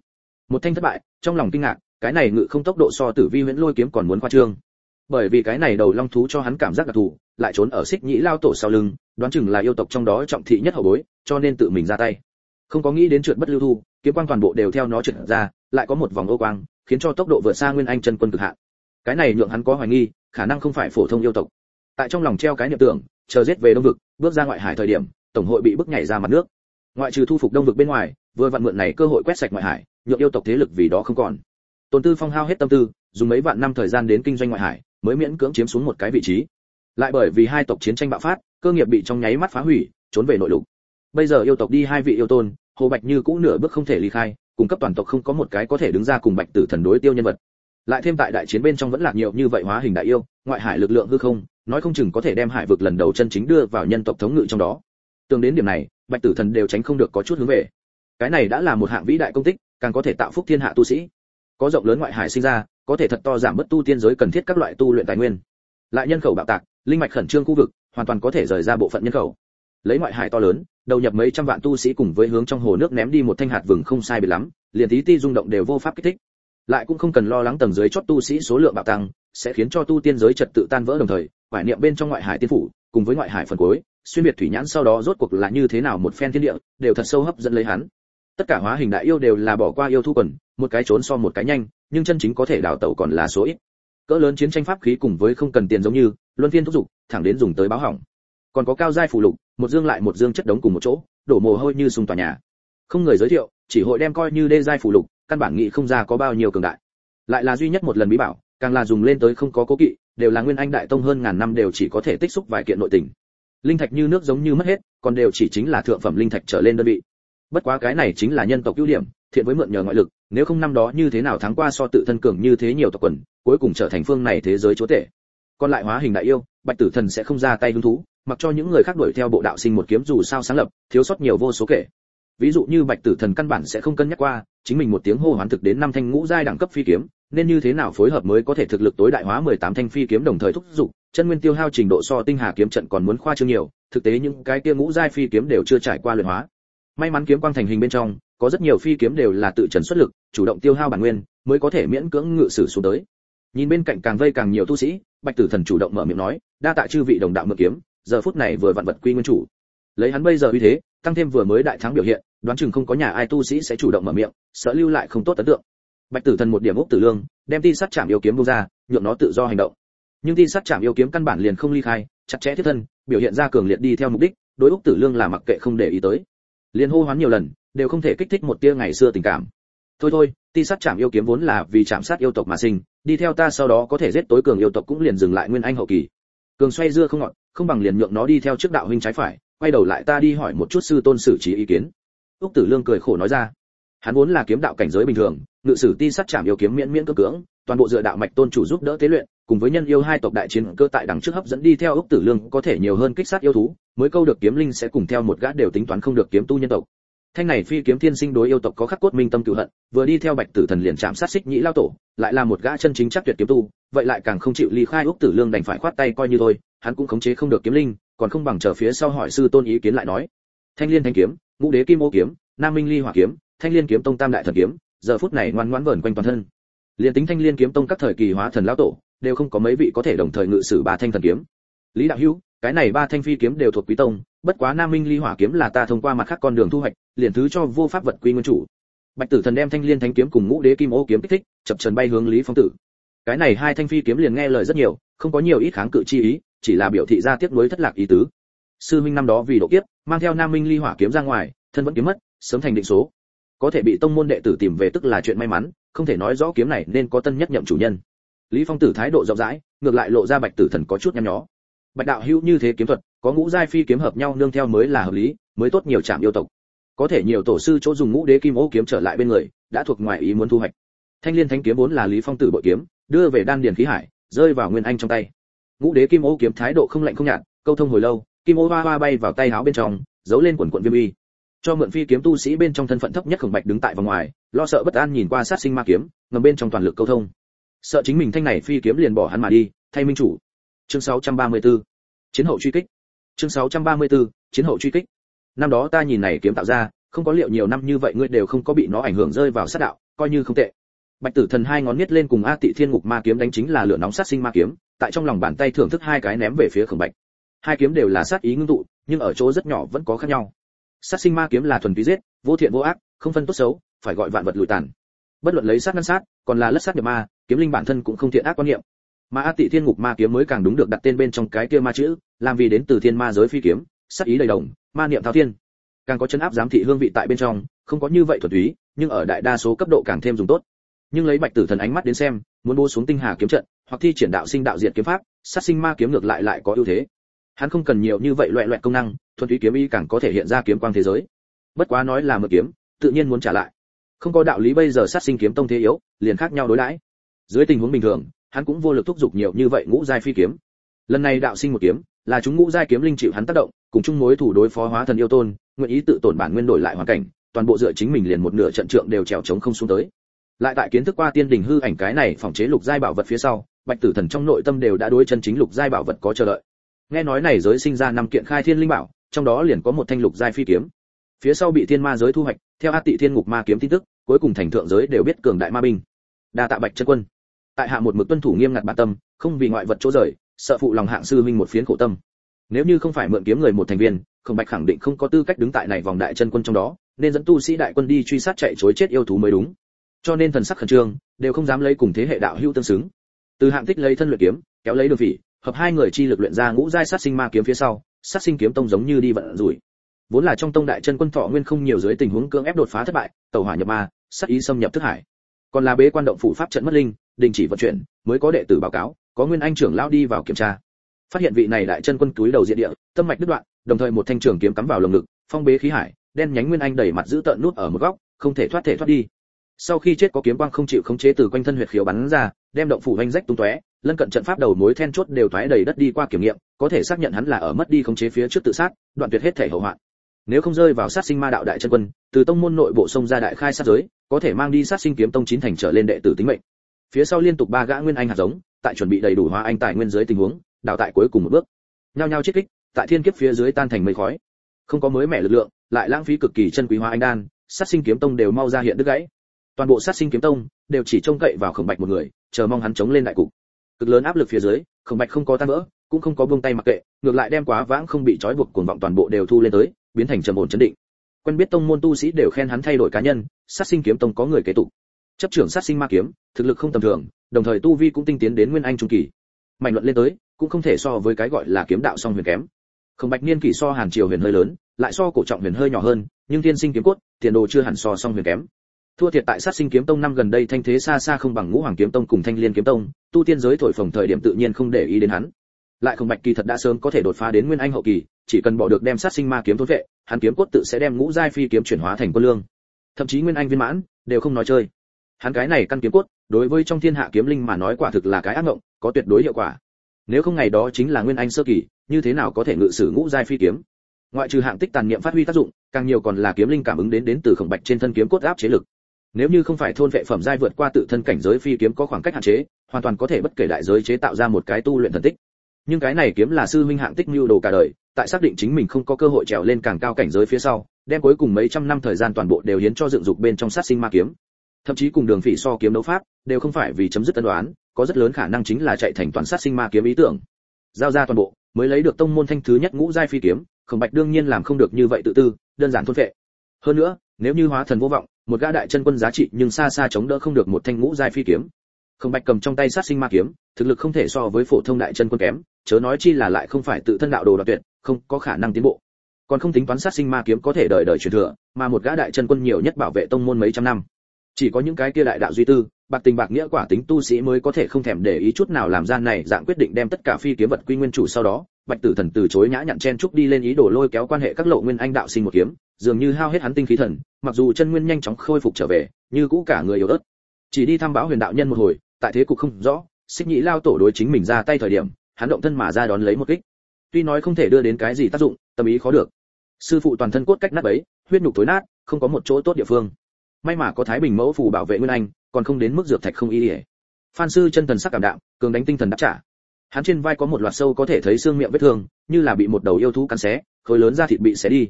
một thanh thất bại, trong lòng kinh ngạc, cái này ngự không tốc độ so tử vi huyễn lôi kiếm còn muốn khoa trương. Bởi vì cái này đầu long thú cho hắn cảm giác đặc thù, lại trốn ở xích nhĩ lao tổ sau lưng, đoán chừng là yêu tộc trong đó trọng thị nhất hậu bối, cho nên tự mình ra tay. Không có nghĩ đến trượt bất lưu thu, kiếm quang toàn bộ đều theo nó trượt ra, lại có một vòng ô quang, khiến cho tốc độ vượt xa nguyên anh chân quân cực hạn. Cái này nhượng hắn có hoài nghi, khả năng không phải phổ thông yêu tộc. Tại trong lòng treo cái niệm tưởng, chờ giết về đông vực, bước ra ngoại hải thời điểm, tổng hội bị bức nhảy ra mặt nước. Ngoại trừ thu phục đông vực bên ngoài, vừa vặn mượn này cơ hội quét sạch ngoại hải nhượng yêu tộc thế lực vì đó không còn. Tôn tư phong hao hết tâm tư, dùng mấy vạn năm thời gian đến kinh doanh ngoại hải, mới miễn cưỡng chiếm xuống một cái vị trí. Lại bởi vì hai tộc chiến tranh bạo phát, cơ nghiệp bị trong nháy mắt phá hủy, trốn về nội lục. Bây giờ yêu tộc đi hai vị yêu tôn, hồ bạch như cũ nửa bước không thể ly khai, cung cấp toàn tộc không có một cái có thể đứng ra cùng bạch tử thần đối tiêu nhân vật. Lại thêm tại đại chiến bên trong vẫn lạc nhiều như vậy hóa hình đại yêu, ngoại hải lực lượng hư không, nói không chừng có thể đem hải vực lần đầu chân chính đưa vào nhân tộc thống ngự trong đó. Tương đến điểm này, bạch tử thần đều tránh không được có chút hướng về. Cái này đã là một hạng vĩ đại công tích càng có thể tạo phúc thiên hạ tu sĩ. Có rộng lớn ngoại hải sinh ra, có thể thật to giảm bất tu tiên giới cần thiết các loại tu luyện tài nguyên. Lại nhân khẩu bạo tạc, linh mạch khẩn trương khu vực, hoàn toàn có thể rời ra bộ phận nhân khẩu. Lấy ngoại hải to lớn, đầu nhập mấy trăm vạn tu sĩ cùng với hướng trong hồ nước ném đi một thanh hạt vừng không sai biệt lắm, liền tí ti rung động đều vô pháp kích thích. Lại cũng không cần lo lắng tầng dưới chót tu sĩ số lượng bạo tăng, sẽ khiến cho tu tiên giới trật tự tan vỡ đồng thời hoài niệm bên trong ngoại hải tiên phủ, cùng với ngoại hải phần cuối, xuyên biệt thủy nhãn sau đó rốt cuộc là như thế nào một phen thiên địa, đều thật sâu hấp dẫn lấy hắn tất cả hóa hình đại yêu đều là bỏ qua yêu thu quần, một cái trốn so một cái nhanh, nhưng chân chính có thể đào tẩu còn là số ít. Cỡ lớn chiến tranh pháp khí cùng với không cần tiền giống như, luân phiên thúc giục, thẳng đến dùng tới báo hỏng. Còn có cao giai phù lục, một dương lại một dương chất đống cùng một chỗ, đổ mồ hôi như sùng tòa nhà. Không người giới thiệu, chỉ hội đem coi như đê giai phù lục, căn bản nghĩ không ra có bao nhiêu cường đại. Lại là duy nhất một lần bí bảo, càng là dùng lên tới không có cố kỵ, đều là nguyên anh đại tông hơn ngàn năm đều chỉ có thể tích xúc vài kiện nội tình. Linh thạch như nước giống như mất hết, còn đều chỉ chính là thượng phẩm linh thạch trở lên đơn vị bất quá cái này chính là nhân tộc ưu điểm, thiện với mượn nhờ ngoại lực, nếu không năm đó như thế nào thắng qua so tự thân cường như thế nhiều tộc quần, cuối cùng trở thành phương này thế giới chúa tể. Còn lại hóa hình đại yêu, bạch tử thần sẽ không ra tay hứng thú, mặc cho những người khác đuổi theo bộ đạo sinh một kiếm dù sao sáng lập, thiếu sót nhiều vô số kể. Ví dụ như bạch tử thần căn bản sẽ không cân nhắc qua, chính mình một tiếng hô hoán thực đến năm thanh ngũ giai đẳng cấp phi kiếm, nên như thế nào phối hợp mới có thể thực lực tối đại hóa 18 thanh phi kiếm đồng thời thúc dục chân nguyên tiêu hao trình độ so tinh hà kiếm trận còn muốn khoa trương nhiều, thực tế những cái kia ngũ giai phi kiếm đều chưa trải qua luyện hóa may mắn kiếm quang thành hình bên trong, có rất nhiều phi kiếm đều là tự trần xuất lực, chủ động tiêu hao bản nguyên, mới có thể miễn cưỡng ngự sử xuống tới. Nhìn bên cạnh càng vây càng nhiều tu sĩ, bạch tử thần chủ động mở miệng nói, đa tạ chư vị đồng đạo mượn kiếm, giờ phút này vừa vặn vật quy nguyên chủ. Lấy hắn bây giờ uy thế, tăng thêm vừa mới đại thắng biểu hiện, đoán chừng không có nhà ai tu sĩ sẽ chủ động mở miệng, sợ lưu lại không tốt ấn tượng. Bạch tử thần một điểm úc tử lương, đem ti sát chạm yêu kiếm bung ra, nhượng nó tự do hành động. Nhưng ti sát chạm yêu kiếm căn bản liền không ly khai, chặt chẽ thiết thân, biểu hiện ra cường liệt đi theo mục đích, đối úc tử lương là mặc kệ không để ý tới liền hô hoán nhiều lần, đều không thể kích thích một tia ngày xưa tình cảm. Thôi thôi, ti sát chạm yêu kiếm vốn là vì chạm sát yêu tộc mà sinh, đi theo ta sau đó có thể giết tối cường yêu tộc cũng liền dừng lại nguyên anh hậu kỳ. Cường xoay dưa không ngọn không bằng liền nhượng nó đi theo trước đạo huynh trái phải, quay đầu lại ta đi hỏi một chút sư tôn xử trí ý kiến. Úc tử lương cười khổ nói ra, hắn vốn là kiếm đạo cảnh giới bình thường, ngự sử ti sát chạm yêu kiếm miễn miễn cơ cưỡng toàn bộ dựa đạo mạch tôn chủ giúp đỡ tế luyện, cùng với nhân yêu hai tộc đại chiến cơ tại đằng trước hấp dẫn đi theo ốc tử lương có thể nhiều hơn kích sát yêu thú, mới câu được kiếm linh sẽ cùng theo một gã đều tính toán không được kiếm tu nhân tộc. Thanh này phi kiếm thiên sinh đối yêu tộc có khắc cốt minh tâm cựu hận, vừa đi theo bạch tử thần liền chạm sát xích nhĩ lao tổ, lại là một gã chân chính chắc tuyệt kiếm tu, vậy lại càng không chịu ly khai ốc tử lương đành phải khoát tay coi như thôi, hắn cũng khống chế không được kiếm linh, còn không bằng chờ phía sau hỏi sư tôn ý kiến lại nói. Thanh liên thanh kiếm, ngũ đế kim ô kiếm, nam minh ly hỏa kiếm, thanh liên kiếm tông tam đại thần kiếm, giờ phút này ngoan ngoãn vẩn quanh toàn thân liền tính thanh liên kiếm tông các thời kỳ hóa thần lão tổ, đều không có mấy vị có thể đồng thời ngự sử ba thanh thần kiếm. Lý đạo hữu, cái này ba thanh phi kiếm đều thuộc quý tông, bất quá nam minh ly hỏa kiếm là ta thông qua mặt khác con đường thu hoạch, liền thứ cho vô pháp vật quy nguyên chủ. Bạch tử thần đem thanh liên thanh kiếm cùng ngũ đế kim ô kiếm kích thích, chập trần bay hướng lý phong tử. Cái này hai thanh phi kiếm liền nghe lời rất nhiều, không có nhiều ít kháng cự chi ý, chỉ là biểu thị ra tiếc nuối thất lạc ý tứ. Sư minh năm đó vì độ kiếp, mang theo nam minh ly hỏa kiếm ra ngoài, thân vẫn kiếm mất, sớm thành định số. Có thể bị tông môn đệ tử tìm về tức là chuyện may mắn không thể nói rõ kiếm này nên có tân nhất nhậm chủ nhân. Lý phong tử thái độ rộng rãi, ngược lại lộ ra bạch tử thần có chút nhăn nhó. Bạch đạo hữu như thế kiếm thuật, có ngũ giai phi kiếm hợp nhau nương theo mới là hợp lý, mới tốt nhiều chạm yêu tộc. Có thể nhiều tổ sư chỗ dùng ngũ đế kim ô kiếm trở lại bên người, đã thuộc ngoài ý muốn thu hoạch. Thanh liên thánh kiếm vốn là lý phong tử bội kiếm, đưa về đan điền khí hải, rơi vào nguyên anh trong tay. Ngũ đế kim ô kiếm thái độ không lạnh không nhạt, câu thông hồi lâu, kim ô hoa hoa bay vào tay áo bên trong, giấu lên quần quần viêm y cho mượn phi kiếm tu sĩ bên trong thân phận thấp nhất khổng bạch đứng tại vòng ngoài, lo sợ bất an nhìn qua sát sinh ma kiếm, ngầm bên trong toàn lực câu thông. Sợ chính mình thanh này phi kiếm liền bỏ hắn mà đi, thay minh chủ. Chương 634 chiến hậu truy kích. Chương 634 chiến hậu truy kích. Năm đó ta nhìn này kiếm tạo ra, không có liệu nhiều năm như vậy ngươi đều không có bị nó ảnh hưởng rơi vào sát đạo, coi như không tệ. Bạch tử thần hai ngón miết lên cùng a tị thiên ngục ma kiếm đánh chính là lửa nóng sát sinh ma kiếm, tại trong lòng bàn tay thưởng thức hai cái ném về phía khổng bạch. Hai kiếm đều là sát ý ngưng tụ, nhưng ở chỗ rất nhỏ vẫn có khác nhau sát sinh ma kiếm là thuần túy giết, vô thiện vô ác, không phân tốt xấu, phải gọi vạn vật lùi tàn. Bất luận lấy sát ngăn sát, còn là lất sát nhập ma, kiếm linh bản thân cũng không thiện ác quan niệm. Mà a tị thiên ngục ma kiếm mới càng đúng được đặt tên bên trong cái kia ma chữ, làm vì đến từ thiên ma giới phi kiếm, sát ý đầy đồng, ma niệm thao thiên. Càng có chân áp giám thị hương vị tại bên trong, không có như vậy thuần túy, nhưng ở đại đa số cấp độ càng thêm dùng tốt. Nhưng lấy bạch tử thần ánh mắt đến xem, muốn bố xuống tinh hà kiếm trận, hoặc thi triển đạo sinh đạo diệt kiếm pháp, sát sinh ma kiếm ngược lại lại có ưu thế hắn không cần nhiều như vậy loại loại công năng, thuần túy kiếm ý càng có thể hiện ra kiếm quang thế giới. Bất quá nói là một kiếm, tự nhiên muốn trả lại. Không có đạo lý bây giờ sát sinh kiếm tông thế yếu, liền khác nhau đối đãi. Dưới tình huống bình thường, hắn cũng vô lực thúc giục nhiều như vậy ngũ giai phi kiếm. Lần này đạo sinh một kiếm, là chúng ngũ giai kiếm linh chịu hắn tác động, cùng chung mối thủ đối phó hóa thần yêu tôn, nguyện ý tự tổn bản nguyên đổi lại hoàn cảnh, toàn bộ dựa chính mình liền một nửa trận trượng đều trèo chống không xuống tới. Lại tại kiến thức qua tiên đình hư ảnh cái này phòng chế lục giai bảo vật phía sau, bạch tử thần trong nội tâm đều đã đối chân chính lục giai bảo vật có chờ đợi nghe nói này giới sinh ra năm kiện khai thiên linh bảo, trong đó liền có một thanh lục giai phi kiếm. Phía sau bị thiên ma giới thu hoạch, theo a tị thiên ngục ma kiếm tin tức, cuối cùng thành thượng giới đều biết cường đại ma binh. Đa tạ bạch chân quân. Tại hạ một mực tuân thủ nghiêm ngặt bản tâm, không vì ngoại vật chỗ rời, sợ phụ lòng hạng sư minh một phiến khổ tâm. Nếu như không phải mượn kiếm người một thành viên, không bạch khẳng định không có tư cách đứng tại này vòng đại chân quân trong đó, nên dẫn tu sĩ đại quân đi truy sát chạy chối chết yêu thú mới đúng. Cho nên thần sắc khẩn trương, đều không dám lấy cùng thế hệ đạo hữu tương xứng. Từ hạng tích lấy thân luyện kiếm, kéo lấy đường phỉ hợp hai người chi lực luyện ra ngũ giai sát sinh ma kiếm phía sau, sát sinh kiếm tông giống như đi vận rủi. Vốn là trong tông đại chân quân thọ nguyên không nhiều dưới tình huống cưỡng ép đột phá thất bại, tẩu hỏa nhập ma, sát ý xâm nhập thức hải. Còn là bế quan động phủ pháp trận mất linh, đình chỉ vận chuyển, mới có đệ tử báo cáo, có nguyên anh trưởng lão đi vào kiểm tra. Phát hiện vị này đại chân quân túi đầu diện địa, tâm mạch đứt đoạn, đồng thời một thanh trường kiếm cắm vào lồng ngực, phong bế khí hải, đen nhánh nguyên anh đẩy mặt giữ tợn nút ở một góc, không thể thoát thể thoát đi. Sau khi chết có kiếm quang không chịu khống chế từ quanh thân huyệt khiếu bắn ra, đem động phủ anh rách tung tóe lân cận trận pháp đầu mối then chốt đều thoái đầy đất đi qua kiểm nghiệm, có thể xác nhận hắn là ở mất đi khống chế phía trước tự sát, đoạn tuyệt hết thể hậu hoạn. Nếu không rơi vào sát sinh ma đạo đại chân quân, từ tông môn nội bộ sông ra đại khai sát giới, có thể mang đi sát sinh kiếm tông chín thành trở lên đệ tử tính mệnh. Phía sau liên tục ba gã nguyên anh hạt giống, tại chuẩn bị đầy đủ hóa anh tài nguyên dưới tình huống đào tại cuối cùng một bước. Nhao nhao chết kích, tại thiên kiếp phía dưới tan thành mây khói. Không có mới mẻ lực lượng, lại lãng phí cực kỳ chân quý hóa anh đan, sát sinh kiếm tông đều mau ra hiện đứt gãy. Toàn bộ sát sinh kiếm tông, đều chỉ trông cậy vào khổng bạch một người, chờ mong hắn chống lên đại cục cực lớn áp lực phía dưới, khổng bạch không có tan vỡ, cũng không có buông tay mặc kệ, ngược lại đem quá vãng không bị trói buộc cuồng vọng toàn bộ đều thu lên tới, biến thành trầm ổn chấn định. Quen biết tông môn tu sĩ đều khen hắn thay đổi cá nhân, sát sinh kiếm tông có người kế tục. Chấp trưởng sát sinh ma kiếm, thực lực không tầm thường, đồng thời tu vi cũng tinh tiến đến nguyên anh trung kỳ. Mạnh luận lên tới, cũng không thể so với cái gọi là kiếm đạo song huyền kém. Không bạch niên kỳ so hàn triều huyền hơi lớn, lại so cổ trọng huyền hơi nhỏ hơn, nhưng thiên sinh kiếm cốt, tiền đồ chưa hẳn so song huyền kém thua thiệt tại sát sinh kiếm tông năm gần đây thanh thế xa xa không bằng ngũ hoàng kiếm tông cùng thanh liên kiếm tông, tu tiên giới thổi phồng thời điểm tự nhiên không để ý đến hắn. Lại không bạch kỳ thật đã sớm có thể đột phá đến nguyên anh hậu kỳ, chỉ cần bỏ được đem sát sinh ma kiếm thối vệ, hắn kiếm cốt tự sẽ đem ngũ giai phi kiếm chuyển hóa thành quân lương. Thậm chí nguyên anh viên mãn, đều không nói chơi. Hắn cái này căn kiếm cốt, đối với trong thiên hạ kiếm linh mà nói quả thực là cái ác ngộng có tuyệt đối hiệu quả. Nếu không ngày đó chính là nguyên anh sơ kỳ, như thế nào có thể ngự sử ngũ giai phi kiếm? Ngoại trừ hạng tích tàn niệm phát huy tác dụng, càng nhiều còn là kiếm linh cảm ứng đến đến từ khổng bạch trên thân kiếm cốt áp chế lực nếu như không phải thôn vệ phẩm giai vượt qua tự thân cảnh giới phi kiếm có khoảng cách hạn chế, hoàn toàn có thể bất kể đại giới chế tạo ra một cái tu luyện thần tích. Nhưng cái này kiếm là sư minh hạng tích mưu đồ cả đời, tại xác định chính mình không có cơ hội trèo lên càng cao cảnh giới phía sau, đem cuối cùng mấy trăm năm thời gian toàn bộ đều hiến cho dựng dục bên trong sát sinh ma kiếm. Thậm chí cùng đường phỉ so kiếm đấu pháp, đều không phải vì chấm dứt tân đoán có rất lớn khả năng chính là chạy thành toàn sát sinh ma kiếm ý tưởng. Giao ra toàn bộ, mới lấy được tông môn thanh thứ nhất ngũ giai phi kiếm, khổng bạch đương nhiên làm không được như vậy tự tư, đơn giản thôn phệ hơn nữa, nếu như hóa thần vô vọng một gã đại chân quân giá trị nhưng xa xa chống đỡ không được một thanh ngũ giai phi kiếm. Không bạch cầm trong tay sát sinh ma kiếm, thực lực không thể so với phổ thông đại chân quân kém, chớ nói chi là lại không phải tự thân đạo đồ đoạt tuyệt, không có khả năng tiến bộ. Còn không tính toán sát sinh ma kiếm có thể đời đời truyền thừa, mà một gã đại chân quân nhiều nhất bảo vệ tông môn mấy trăm năm. Chỉ có những cái kia đại đạo duy tư, bạc tình bạc nghĩa quả tính tu sĩ mới có thể không thèm để ý chút nào làm gian này dạng quyết định đem tất cả phi kiếm vật quy nguyên chủ sau đó, bạch tử thần từ chối nhã nhặn chen trúc đi lên ý đồ lôi kéo quan hệ các lộ nguyên anh đạo sinh một kiếm dường như hao hết hắn tinh khí thần, mặc dù chân nguyên nhanh chóng khôi phục trở về, như cũ cả người yếu ớt. Chỉ đi thăm báo huyền đạo nhân một hồi, tại thế cục không rõ, xích nhĩ lao tổ đối chính mình ra tay thời điểm, hắn động thân mà ra đón lấy một kích. Tuy nói không thể đưa đến cái gì tác dụng, tâm ý khó được. Sư phụ toàn thân cốt cách nát bấy, huyết nhục tối nát, không có một chỗ tốt địa phương. May mà có thái bình mẫu phù bảo vệ nguyên anh, còn không đến mức dược thạch không y ỉa phan sư chân thần sắc cảm đạm, cường đánh tinh thần đáp trả. Hắn trên vai có một loạt sâu có thể thấy xương miệng vết thương, như là bị một đầu yêu thú cắn xé, khối lớn da thịt bị xé đi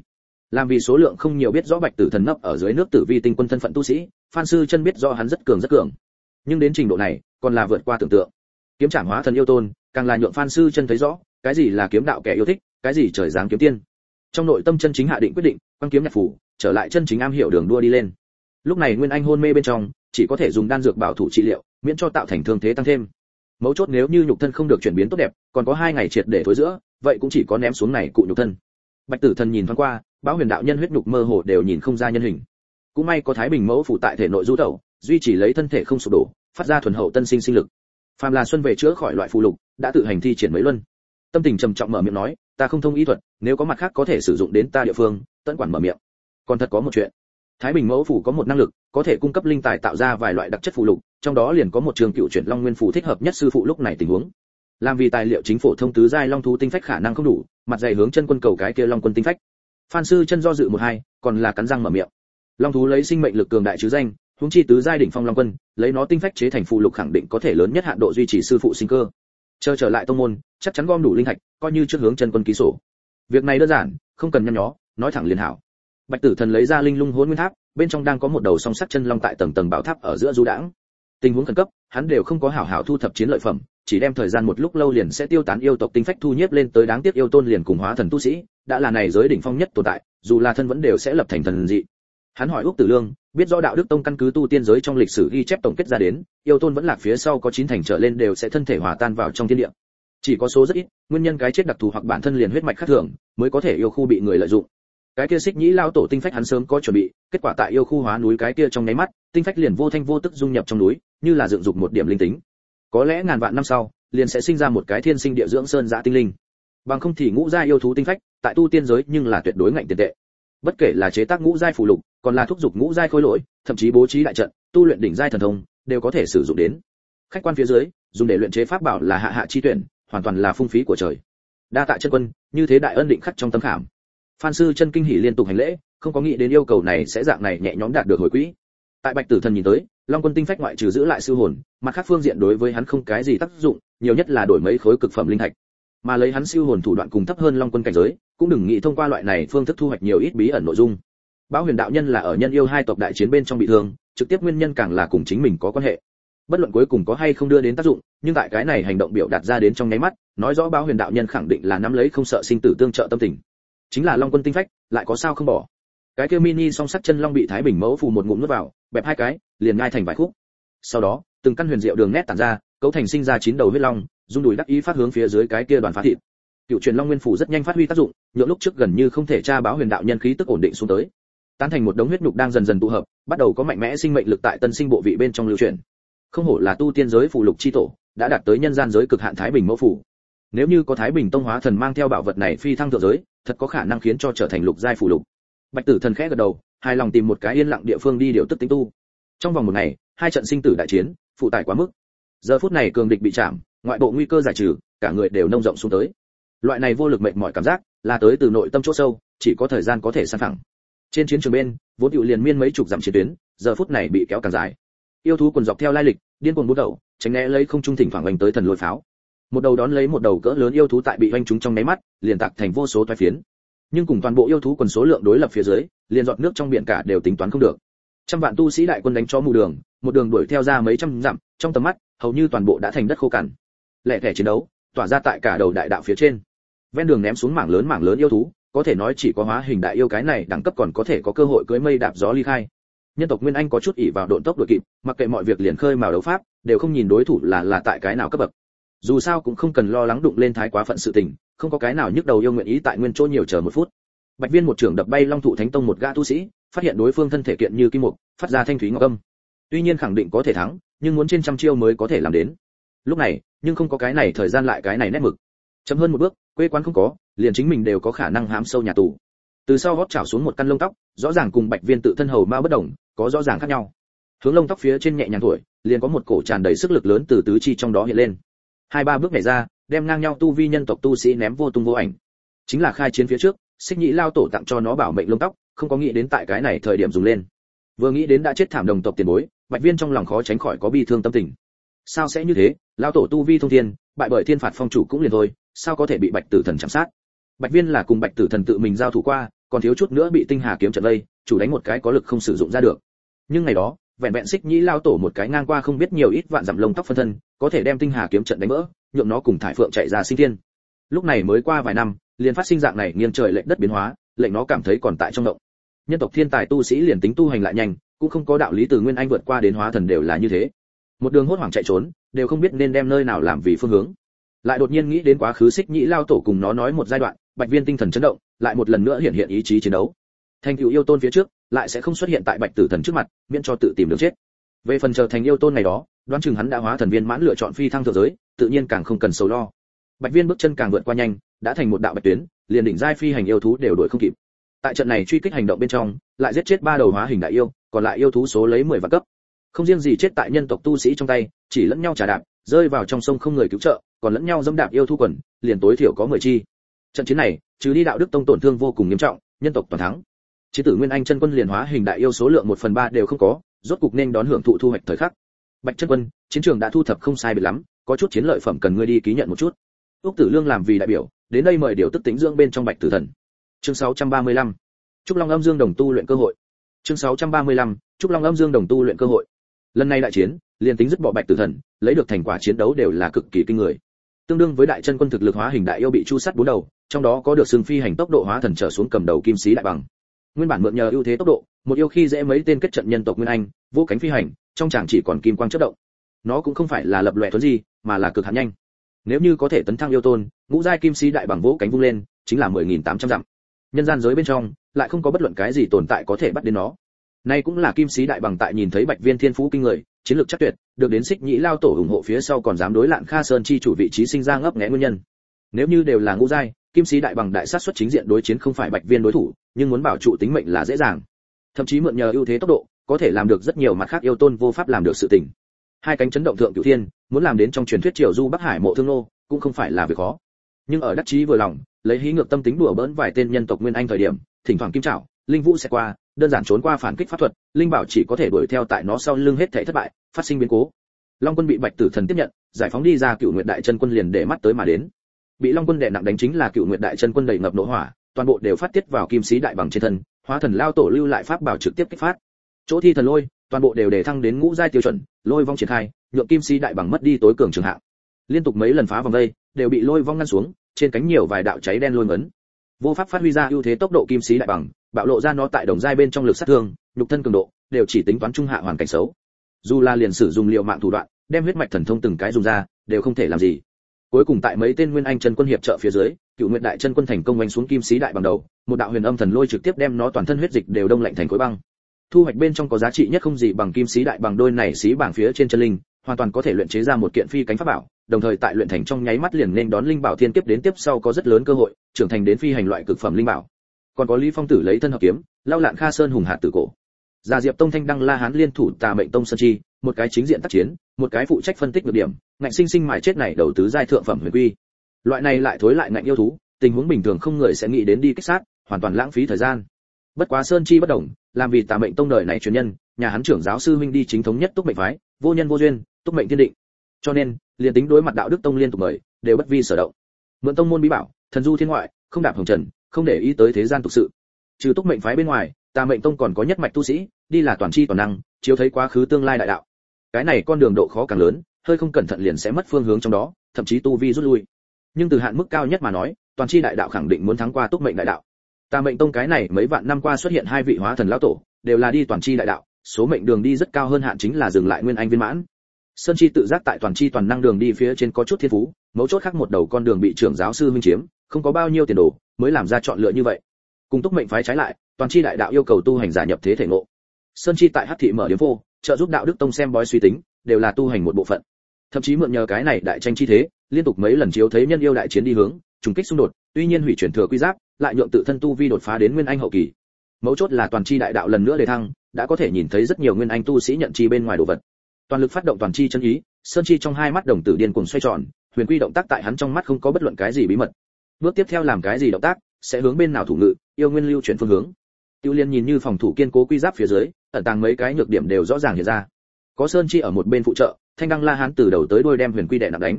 làm vì số lượng không nhiều biết rõ bạch tử thần nấp ở dưới nước tử vi tinh quân thân phận tu sĩ, phan sư chân biết rõ hắn rất cường rất cường. Nhưng đến trình độ này, còn là vượt qua tưởng tượng. Kiếm trảm hóa thần yêu tôn, càng là nhượng phan sư chân thấy rõ, cái gì là kiếm đạo kẻ yêu thích, cái gì trời dáng kiếm tiên. Trong nội tâm chân chính hạ định quyết định, quan kiếm nhạc phủ, trở lại chân chính am hiểu đường đua đi lên. Lúc này nguyên anh hôn mê bên trong, chỉ có thể dùng đan dược bảo thủ trị liệu, miễn cho tạo thành thương thế tăng thêm. Mấu chốt nếu như nhục thân không được chuyển biến tốt đẹp, còn có hai ngày triệt để thối giữa, vậy cũng chỉ có ném xuống này cụ nhục thân. Bạch tử thần nhìn thoáng qua báo huyền đạo nhân huyết nhục mơ hồ đều nhìn không ra nhân hình. Cũng may có thái bình mẫu phụ tại thể nội du tẩu, duy trì lấy thân thể không sụp đổ, phát ra thuần hậu tân sinh sinh lực. Phàm là xuân về chữa khỏi loại phù lục, đã tự hành thi triển mấy luân. Tâm tình trầm trọng mở miệng nói, ta không thông ý thuật, nếu có mặt khác có thể sử dụng đến ta địa phương, tận quản mở miệng. Còn thật có một chuyện. Thái bình mẫu phủ có một năng lực, có thể cung cấp linh tài tạo ra vài loại đặc chất phù lục, trong đó liền có một trường cựu chuyển long nguyên phủ thích hợp nhất sư phụ lúc này tình huống. Làm vì tài liệu chính phổ thông tứ giai long thú tinh phách khả năng không đủ, mặt dày hướng chân quân cầu cái kia long quân tinh phách phan sư chân do dự một hai, còn là cắn răng mở miệng. Long thú lấy sinh mệnh lực cường đại chứ danh, huống chi tứ giai đỉnh phong long quân, lấy nó tinh phách chế thành phụ lục khẳng định có thể lớn nhất hạn độ duy trì sư phụ sinh cơ. Chờ trở lại tông môn, chắc chắn gom đủ linh thạch, coi như trước hướng chân quân ký sổ. Việc này đơn giản, không cần nhăn nhó, nói thẳng liền hảo. Bạch tử thần lấy ra linh lung hồn nguyên tháp, bên trong đang có một đầu song sắc chân long tại tầng tầng bảo tháp ở giữa du đãng. Tình huống khẩn cấp, hắn đều không có hảo hảo thu thập chiến lợi phẩm, chỉ đem thời gian một lúc lâu liền sẽ tiêu tán yêu tộc tinh phách thu nhiếp lên tới đáng tiếc yêu tôn liền cùng hóa thần tu sĩ đã là này giới đỉnh phong nhất tồn tại, dù là thân vẫn đều sẽ lập thành thần dị. Hắn hỏi úc tử lương, biết rõ đạo đức tông căn cứ tu tiên giới trong lịch sử ghi chép tổng kết ra đến, yêu tôn vẫn lạc phía sau có chín thành trở lên đều sẽ thân thể hòa tan vào trong thiên địa. Chỉ có số rất ít, nguyên nhân cái chết đặc thù hoặc bản thân liền huyết mạch khác thường, mới có thể yêu khu bị người lợi dụng. Cái kia xích nhĩ lao tổ tinh phách hắn sớm có chuẩn bị, kết quả tại yêu khu hóa núi cái kia trong nháy mắt, tinh phách liền vô thanh vô tức dung nhập trong núi, như là dựng dục một điểm linh tính. Có lẽ ngàn vạn năm sau, liền sẽ sinh ra một cái thiên sinh địa dưỡng sơn giả tinh linh bằng không thì ngũ gia yêu thú tinh phách, tại tu tiên giới nhưng là tuyệt đối ngạnh tiền tệ. Bất kể là chế tác ngũ giai phù lục, còn là thúc giục ngũ giai khối lỗi, thậm chí bố trí đại trận, tu luyện đỉnh giai thần thông, đều có thể sử dụng đến. Khách quan phía dưới, dùng để luyện chế pháp bảo là hạ hạ chi tuyển, hoàn toàn là phung phí của trời. Đa tạ chân quân, như thế đại ân định khắc trong tấm khảm. Phan sư chân kinh hỉ liên tục hành lễ, không có nghĩ đến yêu cầu này sẽ dạng này nhẹ nhõm đạt được hồi quỹ. Tại bạch tử thần nhìn tới, long quân tinh phách ngoại trừ giữ lại sư hồn, mặt khác phương diện đối với hắn không cái gì tác dụng, nhiều nhất là đổi mấy khối cực phẩm linh thạch mà lấy hắn siêu hồn thủ đoạn cùng thấp hơn long quân cảnh giới, cũng đừng nghĩ thông qua loại này phương thức thu hoạch nhiều ít bí ẩn nội dung. Báo huyền đạo nhân là ở nhân yêu hai tộc đại chiến bên trong bị thương, trực tiếp nguyên nhân càng là cùng chính mình có quan hệ. Bất luận cuối cùng có hay không đưa đến tác dụng, nhưng tại cái này hành động biểu đạt ra đến trong nháy mắt, nói rõ báo huyền đạo nhân khẳng định là nắm lấy không sợ sinh tử tương trợ tâm tình. Chính là long quân tinh phách, lại có sao không bỏ. Cái kia mini song sắt chân long bị thái bình mẫu phù một ngụm nuốt vào, bẹp hai cái, liền ngay thành vài khúc. Sau đó, từng căn huyền diệu đường nét tản ra, cấu thành sinh ra chín đầu huyết long dung đùi đắc ý phát hướng phía dưới cái kia đoàn phá thịt. Cựu truyền long nguyên phủ rất nhanh phát huy tác dụng, nhượng lúc trước gần như không thể tra báo huyền đạo nhân khí tức ổn định xuống tới. Tán thành một đống huyết nhục đang dần dần tụ hợp, bắt đầu có mạnh mẽ sinh mệnh lực tại tân sinh bộ vị bên trong lưu truyền. Không hổ là tu tiên giới phù lục chi tổ, đã đạt tới nhân gian giới cực hạn thái bình mẫu phủ. Nếu như có thái bình tông hóa thần mang theo bảo vật này phi thăng thượng giới, thật có khả năng khiến cho trở thành lục giai phù lục. Bạch tử thần khẽ gật đầu hai lòng tìm một cái yên lặng địa phương đi điều tức tính tu. Trong vòng một ngày, hai trận sinh tử đại chiến, phụ tải quá mức. Giờ phút này cường địch bị chạm ngoại bộ nguy cơ giải trừ, cả người đều nông rộng xuống tới. Loại này vô lực mệt mỏi cảm giác, là tới từ nội tâm chỗ sâu, chỉ có thời gian có thể san phẳng. Trên chiến trường bên, vốn tựu liền miên mấy chục dặm chiến tuyến, giờ phút này bị kéo càng dài. Yêu thú quần dọc theo lai lịch, điên cuồng bút đầu, tránh né lấy không trung thỉnh thoảng oanh tới thần lôi pháo. Một đầu đón lấy một đầu cỡ lớn yêu thú tại bị oanh chúng trong nháy mắt, liền tạc thành vô số toái phiến. Nhưng cùng toàn bộ yêu thú quần số lượng đối lập phía dưới, liền giọt nước trong biển cả đều tính toán không được. Trăm vạn tu sĩ đại quân đánh cho mù đường, một đường đuổi theo ra mấy trăm dặm, trong tầm mắt, hầu như toàn bộ đã thành đất khô cằn lẻ thẻ chiến đấu, tỏa ra tại cả đầu đại đạo phía trên. Ven đường ném xuống mảng lớn mảng lớn yêu thú, có thể nói chỉ có hóa hình đại yêu cái này đẳng cấp còn có thể có cơ hội cưới mây đạp gió ly khai. Nhân tộc nguyên anh có chút ỉ vào độn tốc đội kịp, mặc kệ mọi việc liền khơi mào đấu pháp, đều không nhìn đối thủ là là tại cái nào cấp bậc. Dù sao cũng không cần lo lắng đụng lên thái quá phận sự tình, không có cái nào nhức đầu yêu nguyện ý tại nguyên chỗ nhiều chờ một phút. Bạch viên một trưởng đập bay long thụ thánh tông một gã tu sĩ, phát hiện đối phương thân thể kiện như kim mục, phát ra thanh thúy ngọc âm. Tuy nhiên khẳng định có thể thắng, nhưng muốn trên trăm chiêu mới có thể làm đến lúc này, nhưng không có cái này thời gian lại cái này nét mực. Chậm hơn một bước, quê quán không có, liền chính mình đều có khả năng hám sâu nhà tù. Từ sau gót chảo xuống một căn lông tóc, rõ ràng cùng bạch viên tự thân hầu ma bất đồng, có rõ ràng khác nhau. Hướng lông tóc phía trên nhẹ nhàng tuổi liền có một cổ tràn đầy sức lực lớn từ tứ chi trong đó hiện lên. Hai ba bước nhảy ra, đem ngang nhau tu vi nhân tộc tu sĩ ném vô tung vô ảnh. Chính là khai chiến phía trước, xích nhĩ lao tổ tặng cho nó bảo mệnh lông tóc, không có nghĩ đến tại cái này thời điểm dùng lên. Vừa nghĩ đến đã chết thảm đồng tộc tiền bối, bạch viên trong lòng khó tránh khỏi có bi thương tâm tình sao sẽ như thế? Lao tổ tu vi thông thiên, bại bởi thiên phạt phong chủ cũng liền thôi, sao có thể bị bạch tử thần chạm sát? Bạch viên là cùng bạch tử thần tự mình giao thủ qua, còn thiếu chút nữa bị tinh hà kiếm trận lây, chủ đánh một cái có lực không sử dụng ra được. Nhưng ngày đó, vẹn vẹn xích nhĩ lao tổ một cái ngang qua không biết nhiều ít vạn dặm lông tóc phân thân, có thể đem tinh hà kiếm trận đánh vỡ, nhượng nó cùng thải phượng chạy ra sinh thiên. Lúc này mới qua vài năm, liền phát sinh dạng này nghiêng trời lệnh đất biến hóa, lệnh nó cảm thấy còn tại trong động. Nhân tộc thiên tài tu sĩ liền tính tu hành lại nhanh, cũng không có đạo lý từ nguyên anh vượt qua đến hóa thần đều là như thế một đường hốt hoảng chạy trốn, đều không biết nên đem nơi nào làm vì phương hướng. Lại đột nhiên nghĩ đến quá khứ xích nhĩ lao tổ cùng nó nói một giai đoạn, bạch viên tinh thần chấn động, lại một lần nữa hiện hiện ý chí chiến đấu. Thành cựu yêu tôn phía trước, lại sẽ không xuất hiện tại bạch tử thần trước mặt, miễn cho tự tìm đường chết. Về phần chờ thành yêu tôn ngày đó, đoán chừng hắn đã hóa thần viên mãn lựa chọn phi thăng thượng giới, tự nhiên càng không cần sầu lo. Bạch viên bước chân càng vượt qua nhanh, đã thành một đạo bạch tuyến, liền đỉnh giai phi hành yêu thú đều đuổi không kịp. Tại trận này truy kích hành động bên trong, lại giết chết ba đầu hóa hình đại yêu, còn lại yêu thú số lấy 10 vạn cấp không riêng gì chết tại nhân tộc tu sĩ trong tay, chỉ lẫn nhau trả đạp, rơi vào trong sông không người cứu trợ, còn lẫn nhau dẫm đạp yêu thu quần, liền tối thiểu có 10 chi. Trận chiến này, trừ đi đạo đức tông tổn thương vô cùng nghiêm trọng, nhân tộc toàn thắng. Chế tử nguyên anh chân quân liền hóa hình đại yêu số lượng một phần ba đều không có, rốt cục nên đón hưởng thụ thu hoạch thời khắc. Bạch chân quân, chiến trường đã thu thập không sai biệt lắm, có chút chiến lợi phẩm cần ngươi đi ký nhận một chút. Úc tử lương làm vì đại biểu, đến đây mời điều tức tính dưỡng bên trong bạch tử thần. Chương 635. trúc long âm dương đồng tu luyện cơ hội. Chương 635. trúc long âm dương đồng tu luyện cơ hội lần này đại chiến, liền tính dứt bỏ bạch tử thần, lấy được thành quả chiến đấu đều là cực kỳ kinh người. Tương đương với đại chân quân thực lực hóa hình đại yêu bị chu sắt bốn đầu, trong đó có được xương phi hành tốc độ hóa thần trở xuống cầm đầu kim sĩ đại bằng. Nguyên bản mượn nhờ ưu thế tốc độ, một yêu khi dễ mấy tên kết trận nhân tộc nguyên anh vô cánh phi hành, trong chàng chỉ còn kim quang chớp động. Nó cũng không phải là lập loè thuấn gì mà là cực hạn nhanh. Nếu như có thể tấn thăng yêu tôn, ngũ giai kim sĩ đại bằng vỗ cánh vung lên, chính là mười nghìn tám trăm dặm. Nhân gian giới bên trong, lại không có bất luận cái gì tồn tại có thể bắt đến nó nay cũng là kim sĩ đại bằng tại nhìn thấy bạch viên thiên phú kinh người, chiến lược chắc tuyệt, được đến xích nhĩ lao tổ ủng hộ phía sau còn dám đối lạn kha sơn chi chủ vị trí sinh ra ngấp nghé nguyên nhân. Nếu như đều là ngũ giai, kim sĩ đại bằng đại sát xuất chính diện đối chiến không phải bạch viên đối thủ, nhưng muốn bảo trụ tính mệnh là dễ dàng. Thậm chí mượn nhờ ưu thế tốc độ, có thể làm được rất nhiều mặt khác yêu tôn vô pháp làm được sự tình. Hai cánh chấn động thượng cửu thiên, muốn làm đến trong truyền thuyết triều du bắc hải mộ thương nô, cũng không phải là việc khó. Nhưng ở đắc chí vừa lòng, lấy hí ngược tâm tính đùa bỡn vài tên nhân tộc nguyên anh thời điểm, thỉnh thoảng kim trảo linh vũ sẽ qua, đơn giản trốn qua phản kích pháp thuật, linh bảo chỉ có thể đuổi theo tại nó sau lưng hết thảy thất bại, phát sinh biến cố. Long quân bị bạch tử thần tiếp nhận, giải phóng đi ra cựu nguyện đại chân quân liền để mắt tới mà đến. Bị long quân đè nặng đánh chính là cựu nguyện đại chân quân đầy ngập nổ hỏa, toàn bộ đều phát tiết vào kim sĩ đại bằng trên thân, hóa thần lao tổ lưu lại pháp bảo trực tiếp kích phát. Chỗ thi thần lôi, toàn bộ đều để thăng đến ngũ giai tiêu chuẩn, lôi vong triển khai, nhượng kim sĩ đại bằng mất đi tối cường trường hạng. Liên tục mấy lần phá vòng đây, đều bị lôi vong ngăn xuống, trên cánh nhiều vài đạo cháy đen lôi ngấn vô pháp phát huy ra ưu thế tốc độ kim sĩ đại bằng, bạo lộ ra nó tại đồng giai bên trong lực sát thương, nhục thân cường độ, đều chỉ tính toán trung hạ hoàn cảnh xấu. Dù là liền sử dụng liệu mạng thủ đoạn, đem huyết mạch thần thông từng cái dùng ra, đều không thể làm gì. Cuối cùng tại mấy tên nguyên anh chân quân hiệp trợ phía dưới, cựu nguyện đại chân quân thành công đánh xuống kim sĩ đại bằng đầu, một đạo huyền âm thần lôi trực tiếp đem nó toàn thân huyết dịch đều đông lạnh thành khối băng. Thu hoạch bên trong có giá trị nhất không gì bằng kim sĩ đại bằng đôi này xí bảng phía trên chân linh hoàn toàn có thể luyện chế ra một kiện phi cánh pháp bảo, đồng thời tại luyện thành trong nháy mắt liền nên đón linh bảo thiên kiếp đến tiếp sau có rất lớn cơ hội, trưởng thành đến phi hành loại cực phẩm linh bảo. Còn có lý phong tử lấy thân hợp kiếm lao lạn kha sơn hùng hạt tử cổ. Gia diệp tông thanh đăng la hán liên thủ tà mệnh tông sơn chi, một cái chính diện tác chiến, một cái phụ trách phân tích được điểm, ngạnh sinh sinh mài chết này đầu tứ giai thượng phẩm huyền quy. Loại này lại thối lại ngạnh yêu thú, tình huống bình thường không người sẽ nghĩ đến đi kích sát, hoàn toàn lãng phí thời gian. Bất quá sơn chi bất động làm vì tà mệnh tông đời này truyền nhân, nhà hắn trưởng giáo sư huynh đi chính thống nhất túc mệnh phái, vô nhân vô duyên túc mệnh thiên định. Cho nên, liền tính đối mặt đạo đức tông liên tục mời, đều bất vi sở động. Mượn tông môn bí bảo, thần du thiên ngoại, không đạp hồng trần, không để ý tới thế gian tục sự. Trừ túc mệnh phái bên ngoài, tà mệnh tông còn có nhất mạch tu sĩ, đi là toàn chi toàn năng, chiếu thấy quá khứ tương lai đại đạo. Cái này con đường độ khó càng lớn, hơi không cẩn thận liền sẽ mất phương hướng trong đó, thậm chí tu vi rút lui. Nhưng từ hạn mức cao nhất mà nói, toàn chi đại đạo khẳng định muốn thắng qua túc mệnh đại đạo. Tà mệnh tông cái này mấy vạn năm qua xuất hiện hai vị hóa thần lão tổ, đều là đi toàn chi đại đạo, số mệnh đường đi rất cao hơn hạn chính là dừng lại nguyên anh viên mãn sơn chi tự giác tại toàn chi toàn năng đường đi phía trên có chút thiên phú, mấu chốt khác một đầu con đường bị trưởng giáo sư minh chiếm, không có bao nhiêu tiền đồ, mới làm ra chọn lựa như vậy. Cùng túc mệnh phái trái lại, toàn chi đại đạo yêu cầu tu hành giả nhập thế thể ngộ. Sơn chi tại hắc thị mở điểm vô trợ giúp đạo đức tông xem bói suy tính, đều là tu hành một bộ phận. Thậm chí mượn nhờ cái này đại tranh chi thế, liên tục mấy lần chiếu thấy nhân yêu đại chiến đi hướng, trùng kích xung đột, tuy nhiên hủy chuyển thừa quy giáp, lại nhượng tự thân tu vi đột phá đến nguyên anh hậu kỳ. Mấu chốt là toàn chi đại đạo lần nữa đề thăng, đã có thể nhìn thấy rất nhiều nguyên anh tu sĩ nhận chi bên ngoài đồ vật toàn lực phát động toàn chi chân ý, sơn chi trong hai mắt đồng tử điên cuồng xoay tròn, huyền quy động tác tại hắn trong mắt không có bất luận cái gì bí mật. Bước tiếp theo làm cái gì động tác, sẽ hướng bên nào thủ ngự, yêu nguyên lưu chuyển phương hướng. Tiêu liên nhìn như phòng thủ kiên cố quy giáp phía dưới, ẩn tàng mấy cái nhược điểm đều rõ ràng hiện ra. Có sơn chi ở một bên phụ trợ, thanh đăng la hán từ đầu tới đuôi đem huyền quy đệ nặng đánh.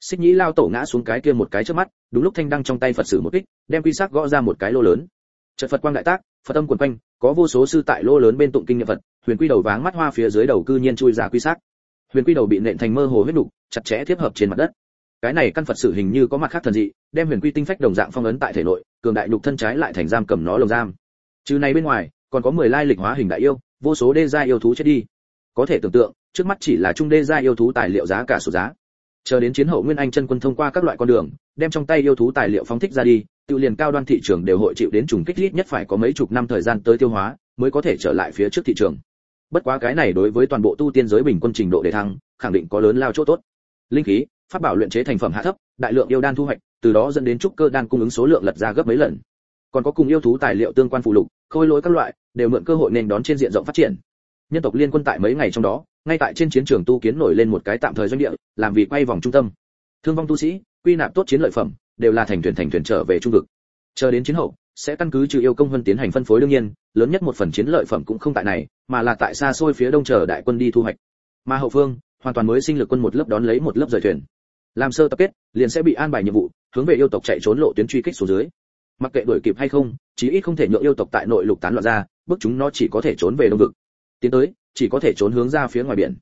Xích nhĩ lao tổ ngã xuống cái kia một cái trước mắt, đúng lúc thanh đăng trong tay phật sử một kích, đem quy sắc gõ ra một cái lô lớn trận phật quang đại tác phật âm quần quanh có vô số sư tại lô lớn bên tụng kinh niệm phật huyền quy đầu váng mắt hoa phía dưới đầu cư nhiên chui ra quy sát, huyền quy đầu bị nện thành mơ hồ huyết đục chặt chẽ tiếp hợp trên mặt đất. Cái này căn phật sự hình như có mặt khác thần dị đem huyền quy tinh phách đồng dạng phong ấn tại thể nội cường đại nhục thân trái lại thành giam cầm nó lồng giam. Trừ này bên ngoài còn có mười lai lịch hóa hình đại yêu vô số đê gia yêu thú chết đi. Có thể tưởng tượng trước mắt chỉ là trung đê gia yêu thú tài liệu giá cả sổ giá. Chờ đến chiến hậu nguyên anh chân quân thông qua các loại con đường đem trong tay yêu thú tài liệu phóng thích ra đi, tự liền cao đoan thị trường đều hội chịu đến trùng kích ít nhất phải có mấy chục năm thời gian tới tiêu hóa, mới có thể trở lại phía trước thị trường. Bất quá cái này đối với toàn bộ tu tiên giới bình quân trình độ để thăng, khẳng định có lớn lao chỗ tốt. Linh khí, pháp bảo luyện chế thành phẩm hạ thấp, đại lượng yêu đan thu hoạch, từ đó dẫn đến trúc cơ đan cung ứng số lượng lật ra gấp mấy lần. Còn có cùng yêu thú tài liệu tương quan phụ lục, khôi lỗi các loại, đều mượn cơ hội nên đón trên diện rộng phát triển. Nhân tộc liên quân tại mấy ngày trong đó, ngay tại trên chiến trường tu kiến nổi lên một cái tạm thời doanh địa, làm vì quay vòng trung tâm thương vong tu sĩ, quy nạp tốt chiến lợi phẩm, đều là thành thuyền thành thuyền trở về trung vực. Chờ đến chiến hậu, sẽ căn cứ trừ yêu công hơn tiến hành phân phối đương nhiên, lớn nhất một phần chiến lợi phẩm cũng không tại này, mà là tại xa xôi phía đông chờ đại quân đi thu hoạch. Mà hậu phương, hoàn toàn mới sinh lực quân một lớp đón lấy một lớp rời thuyền. Làm sơ tập kết, liền sẽ bị an bài nhiệm vụ, hướng về yêu tộc chạy trốn lộ tuyến truy kích xuống dưới. Mặc kệ đuổi kịp hay không, chí ít không thể nhượng yêu tộc tại nội lục tán loạn ra, bước chúng nó chỉ có thể trốn về đông vực. Tiến tới, chỉ có thể trốn hướng ra phía ngoài biển.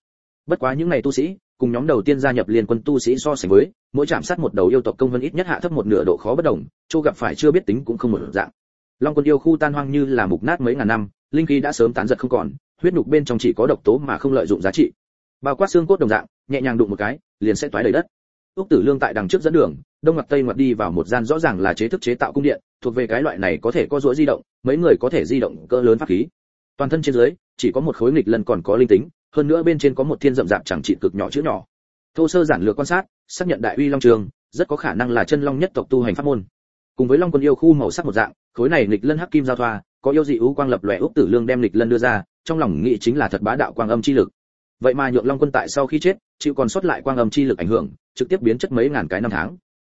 Bất quá những ngày tu sĩ cùng nhóm đầu tiên gia nhập liên quân tu sĩ so sánh với, mỗi chạm sát một đầu yêu tộc công vân ít nhất hạ thấp một nửa độ khó bất đồng châu gặp phải chưa biết tính cũng không một dạng. Long quân yêu khu tan hoang như là mục nát mấy ngàn năm, linh khí đã sớm tán giật không còn, huyết nục bên trong chỉ có độc tố mà không lợi dụng giá trị. Bao quát xương cốt đồng dạng, nhẹ nhàng đụng một cái, liền sẽ toái đầy đất. Úc tử lương tại đằng trước dẫn đường, đông ngoặt tây ngoặt đi vào một gian rõ ràng là chế thức chế tạo cung điện, thuộc về cái loại này có thể có rũa di động, mấy người có thể di động cỡ lớn pháp khí. Toàn thân trên dưới, chỉ có một khối nghịch lần còn có linh tính hơn nữa bên trên có một thiên rậm rạp chẳng trị cực nhỏ chữ nhỏ. Thô sơ giản lược quan sát, xác nhận đại uy long trường, rất có khả năng là chân long nhất tộc tu hành pháp môn. Cùng với long quân yêu khu màu sắc một dạng, khối này nghịch lân hắc kim giao thoa, có yêu dị ưu quang lập lòe úc tử lương đem nghịch lân đưa ra, trong lòng nghĩ chính là thật bá đạo quang âm chi lực. Vậy mà nhượng long quân tại sau khi chết, chịu còn sót lại quang âm chi lực ảnh hưởng, trực tiếp biến chất mấy ngàn cái năm tháng.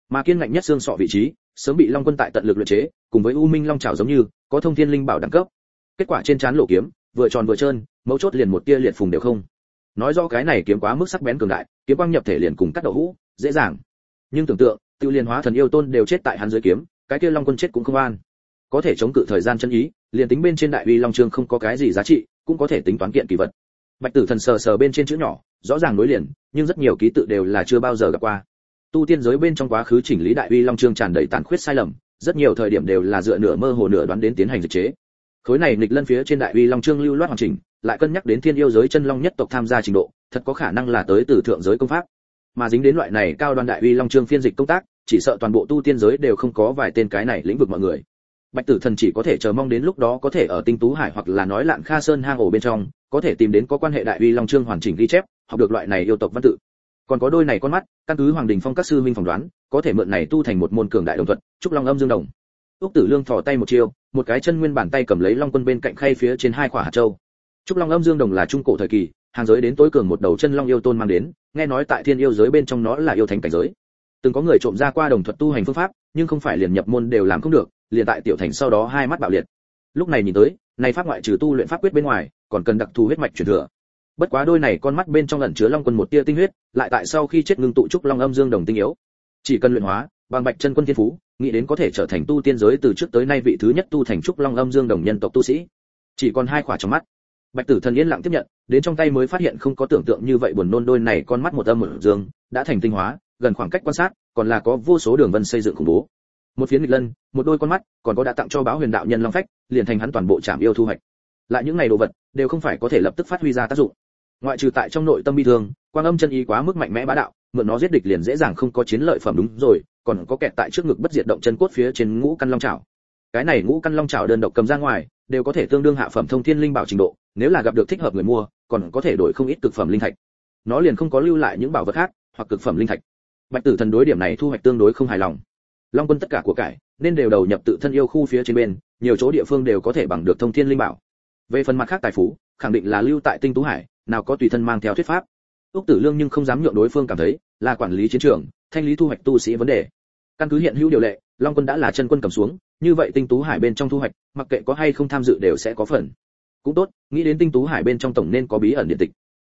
Mà kiên ngạnh nhất xương sọ vị trí, sớm bị long quân tại tận lực luyện chế, cùng với u minh long trào giống như, có thông thiên linh bảo đẳng cấp. Kết quả trên trán lộ kiếm vừa tròn vừa trơn, mấu chốt liền một tia liệt phùng đều không. Nói do cái này kiếm quá mức sắc bén cường đại, kiếm quang nhập thể liền cùng cắt đậu hũ, dễ dàng. Nhưng tưởng tượng, tiêu liên hóa thần yêu tôn đều chết tại hắn dưới kiếm, cái kia long quân chết cũng không an. Có thể chống cự thời gian chân ý, liền tính bên trên đại uy long trương không có cái gì giá trị, cũng có thể tính toán kiện kỳ vật. Bạch tử thần sờ sờ bên trên chữ nhỏ, rõ ràng nối liền, nhưng rất nhiều ký tự đều là chưa bao giờ gặp qua. Tu tiên giới bên trong quá khứ chỉnh lý đại uy long trương tràn đầy tàn khuyết sai lầm, rất nhiều thời điểm đều là dựa nửa mơ hồ nửa đoán đến tiến hành dịch chế khối này nghịch lân phía trên đại uy long trương lưu loát hoàn chỉnh, lại cân nhắc đến thiên yêu giới chân long nhất tộc tham gia trình độ, thật có khả năng là tới từ thượng giới công pháp. Mà dính đến loại này cao đoan đại uy long trương phiên dịch công tác, chỉ sợ toàn bộ tu tiên giới đều không có vài tên cái này lĩnh vực mọi người. Bạch tử thần chỉ có thể chờ mong đến lúc đó có thể ở tinh tú hải hoặc là nói lạn kha sơn hang ổ bên trong, có thể tìm đến có quan hệ đại uy long trương hoàn chỉnh ghi chép, học được loại này yêu tộc văn tự. Còn có đôi này con mắt, căn cứ hoàng đình phong các sư minh phỏng đoán, có thể mượn này tu thành một môn cường đại đồng thuận trúc long âm dương đồng. Úc tử lương thò tay một chiêu một cái chân nguyên bản tay cầm lấy long quân bên cạnh khay phía trên hai quả hạt châu. Trúc long âm dương đồng là trung cổ thời kỳ, hàng giới đến tối cường một đầu chân long yêu tôn mang đến, nghe nói tại thiên yêu giới bên trong nó là yêu thành cảnh giới. Từng có người trộm ra qua đồng thuật tu hành phương pháp, nhưng không phải liền nhập môn đều làm không được, liền tại tiểu thành sau đó hai mắt bạo liệt. Lúc này nhìn tới, này pháp ngoại trừ tu luyện pháp quyết bên ngoài, còn cần đặc thù huyết mạch truyền thừa. Bất quá đôi này con mắt bên trong ẩn chứa long quân một tia tinh huyết, lại tại sau khi chết ngưng tụ trúc long âm dương đồng tinh yếu. Chỉ cần luyện hóa bằng bạch chân quân thiên phú, nghĩ đến có thể trở thành tu tiên giới từ trước tới nay vị thứ nhất tu thành trúc long âm dương đồng nhân tộc tu sĩ. Chỉ còn hai khỏa trong mắt. Bạch tử thần yên lặng tiếp nhận, đến trong tay mới phát hiện không có tưởng tượng như vậy buồn nôn đôi này con mắt một âm một dương, đã thành tinh hóa, gần khoảng cách quan sát, còn là có vô số đường vân xây dựng khủng bố. Một phiến nghịch lân, một đôi con mắt, còn có đã tặng cho báo huyền đạo nhân long phách, liền thành hắn toàn bộ trảm yêu thu hoạch. Lại những ngày đồ vật, đều không phải có thể lập tức phát huy ra tác dụng. Ngoại trừ tại trong nội tâm bi thương, quang âm chân ý quá mức mạnh mẽ bá đạo mượn nó giết địch liền dễ dàng không có chiến lợi phẩm đúng rồi, còn có kẹt tại trước ngực bất diệt động chân cốt phía trên ngũ căn long chảo. Cái này ngũ căn long chảo đơn độc cầm ra ngoài, đều có thể tương đương hạ phẩm thông thiên linh bảo trình độ, nếu là gặp được thích hợp người mua, còn có thể đổi không ít cực phẩm linh thạch. Nó liền không có lưu lại những bảo vật khác, hoặc cực phẩm linh thạch. Bạch tử thần đối điểm này thu hoạch tương đối không hài lòng. Long quân tất cả của cải, nên đều đầu nhập tự thân yêu khu phía trên bên, nhiều chỗ địa phương đều có thể bằng được thông thiên linh bảo. Về phần mặt khác tài phú, khẳng định là lưu tại tinh tú hải, nào có tùy thân mang theo thuyết pháp úc tử lương nhưng không dám nhượng đối phương cảm thấy là quản lý chiến trường, thanh lý thu hoạch tu sĩ vấn đề. Căn cứ hiện hữu điều lệ, long quân đã là chân quân cầm xuống, như vậy tinh tú hải bên trong thu hoạch, mặc kệ có hay không tham dự đều sẽ có phần. Cũng tốt, nghĩ đến tinh tú hải bên trong tổng nên có bí ẩn điện tịch.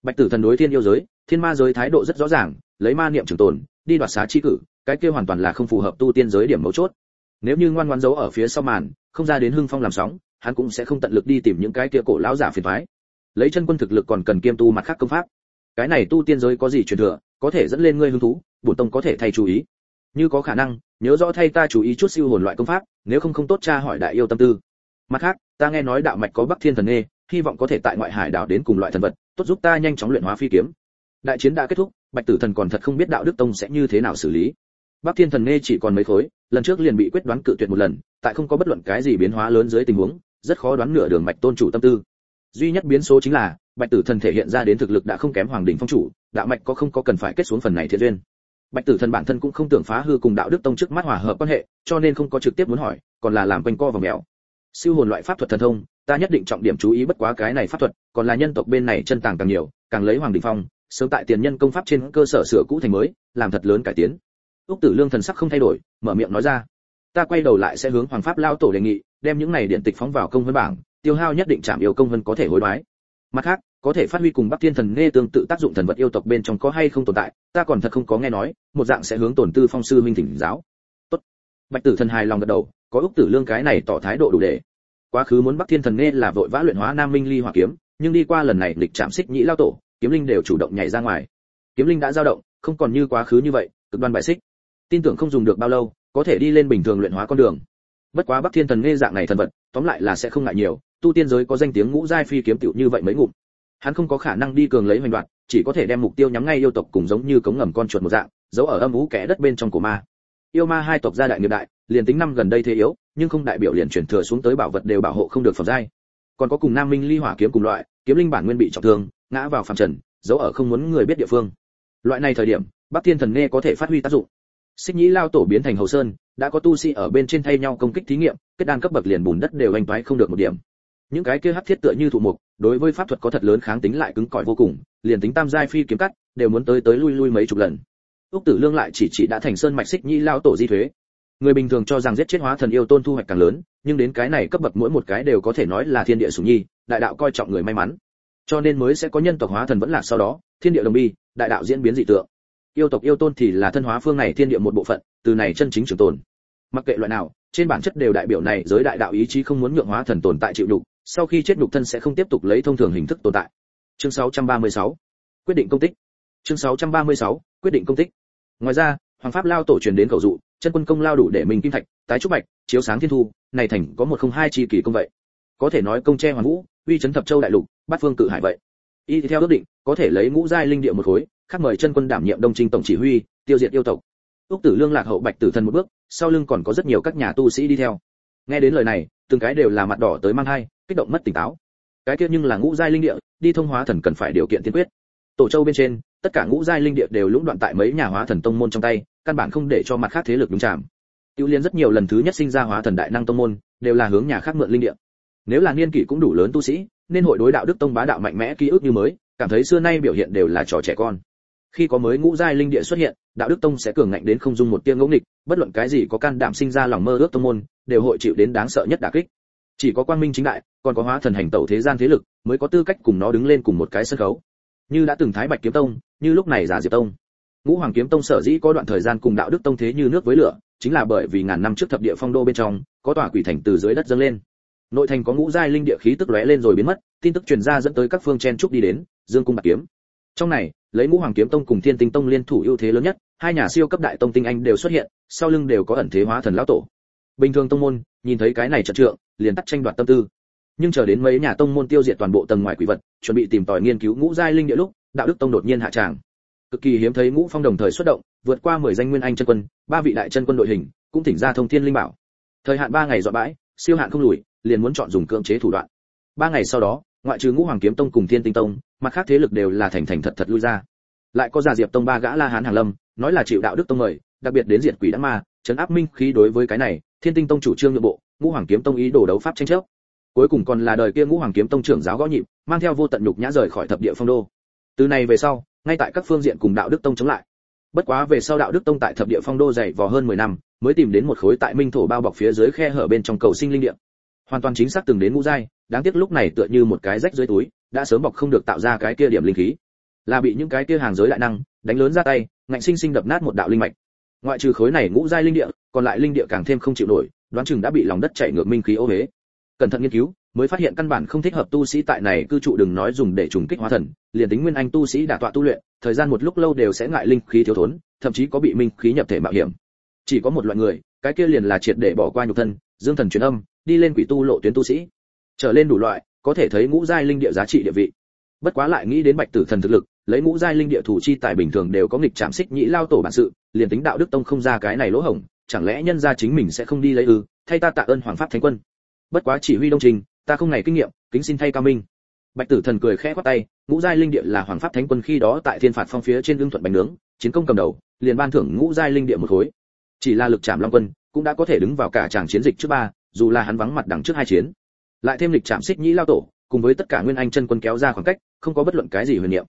Bạch tử thần đối thiên yêu giới, thiên ma giới thái độ rất rõ ràng, lấy ma niệm trường tồn, đi đoạt xá chi cử, cái kia hoàn toàn là không phù hợp tu tiên giới điểm mấu chốt. Nếu như ngoan ngoãn giấu ở phía sau màn, không ra đến hưng phong làm sóng, hắn cũng sẽ không tận lực đi tìm những cái kia cổ lão giả phiền toái. Lấy chân quân thực lực còn cần kiêm tu mặt khác công pháp cái này tu tiên giới có gì truyền thừa, có thể dẫn lên ngươi hứng thú, bổn tông có thể thay chú ý. Như có khả năng, nhớ rõ thay ta chú ý chút siêu hồn loại công pháp, nếu không không tốt cha hỏi đại yêu tâm tư. Mặt khác, ta nghe nói đạo mạch có bắc thiên thần nghe hy vọng có thể tại ngoại hải đảo đến cùng loại thần vật, tốt giúp ta nhanh chóng luyện hóa phi kiếm. Đại chiến đã kết thúc, bạch tử thần còn thật không biết đạo đức tông sẽ như thế nào xử lý. Bắc thiên thần nghe chỉ còn mấy khối, lần trước liền bị quyết đoán cự tuyệt một lần, tại không có bất luận cái gì biến hóa lớn dưới tình huống, rất khó đoán nửa đường mạch tôn chủ tâm tư duy nhất biến số chính là, bạch tử thần thể hiện ra đến thực lực đã không kém hoàng đỉnh phong chủ, đạo mạch có không có cần phải kết xuống phần này thiện duyên. Bạch tử thần bản thân cũng không tưởng phá hư cùng đạo đức tông trước mắt hòa hợp quan hệ, cho nên không có trực tiếp muốn hỏi, còn là làm quanh co vào mèo siêu hồn loại pháp thuật thần thông, ta nhất định trọng điểm chú ý bất quá cái này pháp thuật, còn là nhân tộc bên này chân tàng càng nhiều, càng lấy hoàng đỉnh phong, sớm tại tiền nhân công pháp trên cơ sở sửa cũ thành mới, làm thật lớn cải tiến. Úc tử lương thần sắc không thay đổi, mở miệng nói ra. Ta quay đầu lại sẽ hướng hoàng pháp lao tổ đề nghị, đem những này điện tịch phóng vào công vân bảng tiêu hao nhất định chạm yêu công vân có thể hối đoái. Mặt khác, có thể phát huy cùng bắc thiên thần nghe tương tự tác dụng thần vật yêu tộc bên trong có hay không tồn tại, ta còn thật không có nghe nói, một dạng sẽ hướng tổn tư phong sư minh thỉnh giáo. Tốt. Bạch tử thần hài lòng gật đầu, có úc tử lương cái này tỏ thái độ đủ để. Quá khứ muốn bắc thiên thần nghe là vội vã luyện hóa nam minh ly hỏa kiếm, nhưng đi qua lần này lịch chạm xích nhĩ lao tổ, kiếm linh đều chủ động nhảy ra ngoài. Kiếm linh đã dao động, không còn như quá khứ như vậy, cực đoan bại xích. Tin tưởng không dùng được bao lâu, có thể đi lên bình thường luyện hóa con đường bất quá bắc thiên thần nghe dạng này thần vật, tóm lại là sẽ không ngại nhiều, tu tiên giới có danh tiếng ngũ giai phi kiếm tiểu như vậy mấy ngụm. Hắn không có khả năng đi cường lấy hoành đoạt chỉ có thể đem mục tiêu nhắm ngay yêu tộc cùng giống như cống ngầm con chuột một dạng, giấu ở âm ú kẽ đất bên trong của ma. Yêu ma hai tộc gia đại nghiệp đại, liền tính năm gần đây thế yếu, nhưng không đại biểu liền chuyển thừa xuống tới bảo vật đều bảo hộ không được phẩm giai. Còn có cùng nam minh ly hỏa kiếm cùng loại, kiếm linh bản nguyên bị trọng thương, ngã vào phàm trần, giấu ở không muốn người biết địa phương. Loại này thời điểm, bắc thiên thần nghe có thể phát huy tác dụng. Xích nhĩ lao tổ biến thành hầu sơn đã có tu sĩ ở bên trên thay nhau công kích thí nghiệm, kết đan cấp bậc liền bùn đất đều anh toái không được một điểm. Những cái kia hắc thiết tựa như thụ mục, đối với pháp thuật có thật lớn kháng tính lại cứng cỏi vô cùng, liền tính tam giai phi kiếm cắt, đều muốn tới tới lui lui mấy chục lần. Úc tử lương lại chỉ chỉ đã thành sơn mạch xích nhi lao tổ di thuế. Người bình thường cho rằng giết chết hóa thần yêu tôn thu hoạch càng lớn, nhưng đến cái này cấp bậc mỗi một cái đều có thể nói là thiên địa sủng nhi, đại đạo coi trọng người may mắn. Cho nên mới sẽ có nhân tộc hóa thần vẫn là sau đó, thiên địa đồng bi, đại đạo diễn biến dị tượng yêu tộc yêu tôn thì là thân hóa phương này thiên địa một bộ phận, từ này chân chính trường tồn. Mặc kệ loại nào, trên bản chất đều đại biểu này giới đại đạo ý chí không muốn nhượng hóa thần tồn tại chịu đục, sau khi chết đục thân sẽ không tiếp tục lấy thông thường hình thức tồn tại. Chương 636 quyết định công tích. Chương 636 quyết định công tích. Ngoài ra, hoàng pháp lao tổ truyền đến cầu dụ, chân quân công lao đủ để mình kim thạch, tái trúc bạch chiếu sáng thiên thu, này thành có một không hai chi kỳ công vậy. Có thể nói công tre hoàng vũ, uy chấn thập châu đại lục, bát phương cự hải vậy y theo ước định, có thể lấy ngũ giai linh địa một khối, khác mời chân quân đảm nhiệm đông trinh tổng chỉ huy, tiêu diệt yêu tộc. Úc tử lương lạc hậu bạch tử thần một bước, sau lưng còn có rất nhiều các nhà tu sĩ đi theo. Nghe đến lời này, từng cái đều là mặt đỏ tới mang hai kích động mất tỉnh táo. Cái kia nhưng là ngũ giai linh địa, đi thông hóa thần cần phải điều kiện tiên quyết. Tổ châu bên trên, tất cả ngũ giai linh địa đều lũng đoạn tại mấy nhà hóa thần tông môn trong tay, căn bản không để cho mặt khác thế lực đúng chạm tiêu liên rất nhiều lần thứ nhất sinh ra hóa thần đại năng tông môn, đều là hướng nhà khác mượn linh địa. Nếu là niên kỷ cũng đủ lớn tu sĩ nên hội đối đạo đức tông bá đạo mạnh mẽ ký ức như mới, cảm thấy xưa nay biểu hiện đều là trò trẻ con. Khi có mới ngũ giai linh địa xuất hiện, đạo đức tông sẽ cường ngạnh đến không dung một tia ngẫu nghịch, bất luận cái gì có can đảm sinh ra lòng mơ ước tông môn, đều hội chịu đến đáng sợ nhất đả kích. Chỉ có quang minh chính đại, còn có hóa thần hành tẩu thế gian thế lực, mới có tư cách cùng nó đứng lên cùng một cái sân khấu. Như đã từng thái bạch kiếm tông, như lúc này giả diệp tông. Ngũ hoàng kiếm tông sở dĩ có đoạn thời gian cùng đạo đức tông thế như nước với lửa, chính là bởi vì ngàn năm trước thập địa phong đô bên trong, có tòa quỷ thành từ dưới đất dâng lên nội thành có ngũ giai linh địa khí tức lóe lên rồi biến mất, tin tức truyền ra dẫn tới các phương chen trúc đi đến, dương cung bạc kiếm. Trong này, lấy ngũ hoàng kiếm tông cùng thiên tinh tông liên thủ ưu thế lớn nhất, hai nhà siêu cấp đại tông tinh anh đều xuất hiện, sau lưng đều có ẩn thế hóa thần lão tổ. Bình thường tông môn, nhìn thấy cái này trận trượng, liền tắt tranh đoạt tâm tư. Nhưng chờ đến mấy nhà tông môn tiêu diệt toàn bộ tầng ngoài quỷ vật, chuẩn bị tìm tòi nghiên cứu ngũ giai linh địa lúc, đạo đức tông đột nhiên hạ tràng. Cực kỳ hiếm thấy ngũ phong đồng thời xuất động, vượt qua 10 danh nguyên anh chân quân, ba vị đại chân quân đội hình, cũng thỉnh ra thông thiên linh bảo. Thời hạn ba ngày dọa bãi, siêu hạn không lùi liền muốn chọn dùng cưỡng chế thủ đoạn. Ba ngày sau đó, ngoại trừ ngũ hoàng kiếm tông cùng thiên tinh tông, mặt khác thế lực đều là thành thành thật thật lui ra. Lại có giả diệp tông ba gã la hán hàng lâm, nói là chịu đạo đức tông mời, đặc biệt đến diệt quỷ đắc ma, trấn áp minh khí đối với cái này, thiên tinh tông chủ trương nhượng bộ, ngũ hoàng kiếm tông ý đồ đấu pháp tranh chấp. Cuối cùng còn là đời kia ngũ hoàng kiếm tông trưởng giáo gõ nhịp, mang theo vô tận nhục nhã rời khỏi thập địa phong đô. Từ này về sau, ngay tại các phương diện cùng đạo đức tông chống lại. Bất quá về sau đạo đức tông tại thập địa phong đô dày vò hơn 10 năm, mới tìm đến một khối tại minh thổ bao bọc phía dưới khe hở bên trong cầu sinh linh địa hoàn toàn chính xác từng đến ngũ giai, đáng tiếc lúc này tựa như một cái rách dưới túi, đã sớm bọc không được tạo ra cái kia điểm linh khí. Là bị những cái kia hàng giới đại năng đánh lớn ra tay, ngạnh sinh sinh đập nát một đạo linh mạch. Ngoại trừ khối này ngũ giai linh địa, còn lại linh địa càng thêm không chịu nổi, đoán chừng đã bị lòng đất chảy ngược minh khí ô huế cẩn thận nghiên cứu, mới phát hiện căn bản không thích hợp tu sĩ tại này, cư trụ đừng nói dùng để trùng kích hóa thần, liền tính nguyên anh tu sĩ đã tọa tu luyện, thời gian một lúc lâu đều sẽ ngại linh khí thiếu thốn, thậm chí có bị minh khí nhập thể mạo hiểm. Chỉ có một loại người, cái kia liền là triệt để bỏ qua nhục thân, dương thần truyền âm đi lên quỷ tu lộ tuyến tu sĩ. Trở lên đủ loại, có thể thấy ngũ giai linh địa giá trị địa vị. Bất quá lại nghĩ đến bạch tử thần thực lực, lấy ngũ giai linh địa thủ chi tài bình thường đều có nghịch chạm xích nhĩ lao tổ bản sự, liền tính đạo đức tông không ra cái này lỗ hổng, chẳng lẽ nhân gia chính mình sẽ không đi lấy ư, thay ta tạ ơn hoàng pháp thánh quân. Bất quá chỉ huy đông trình, ta không ngày kinh nghiệm, kính xin thay cao minh. Bạch tử thần cười khẽ quát tay, ngũ giai linh địa là hoàng pháp thánh quân khi đó tại thiên phạt phong phía trên lương thuận bánh nướng, chiến công cầm đầu, liền ban thưởng ngũ giai linh địa một khối. Chỉ là lực chạm long quân, cũng đã có thể đứng vào cả tràng chiến dịch trước ba dù là hắn vắng mặt đằng trước hai chiến, lại thêm lịch chạm xích nhĩ lao tổ, cùng với tất cả nguyên anh chân quân kéo ra khoảng cách, không có bất luận cái gì huyền niệm.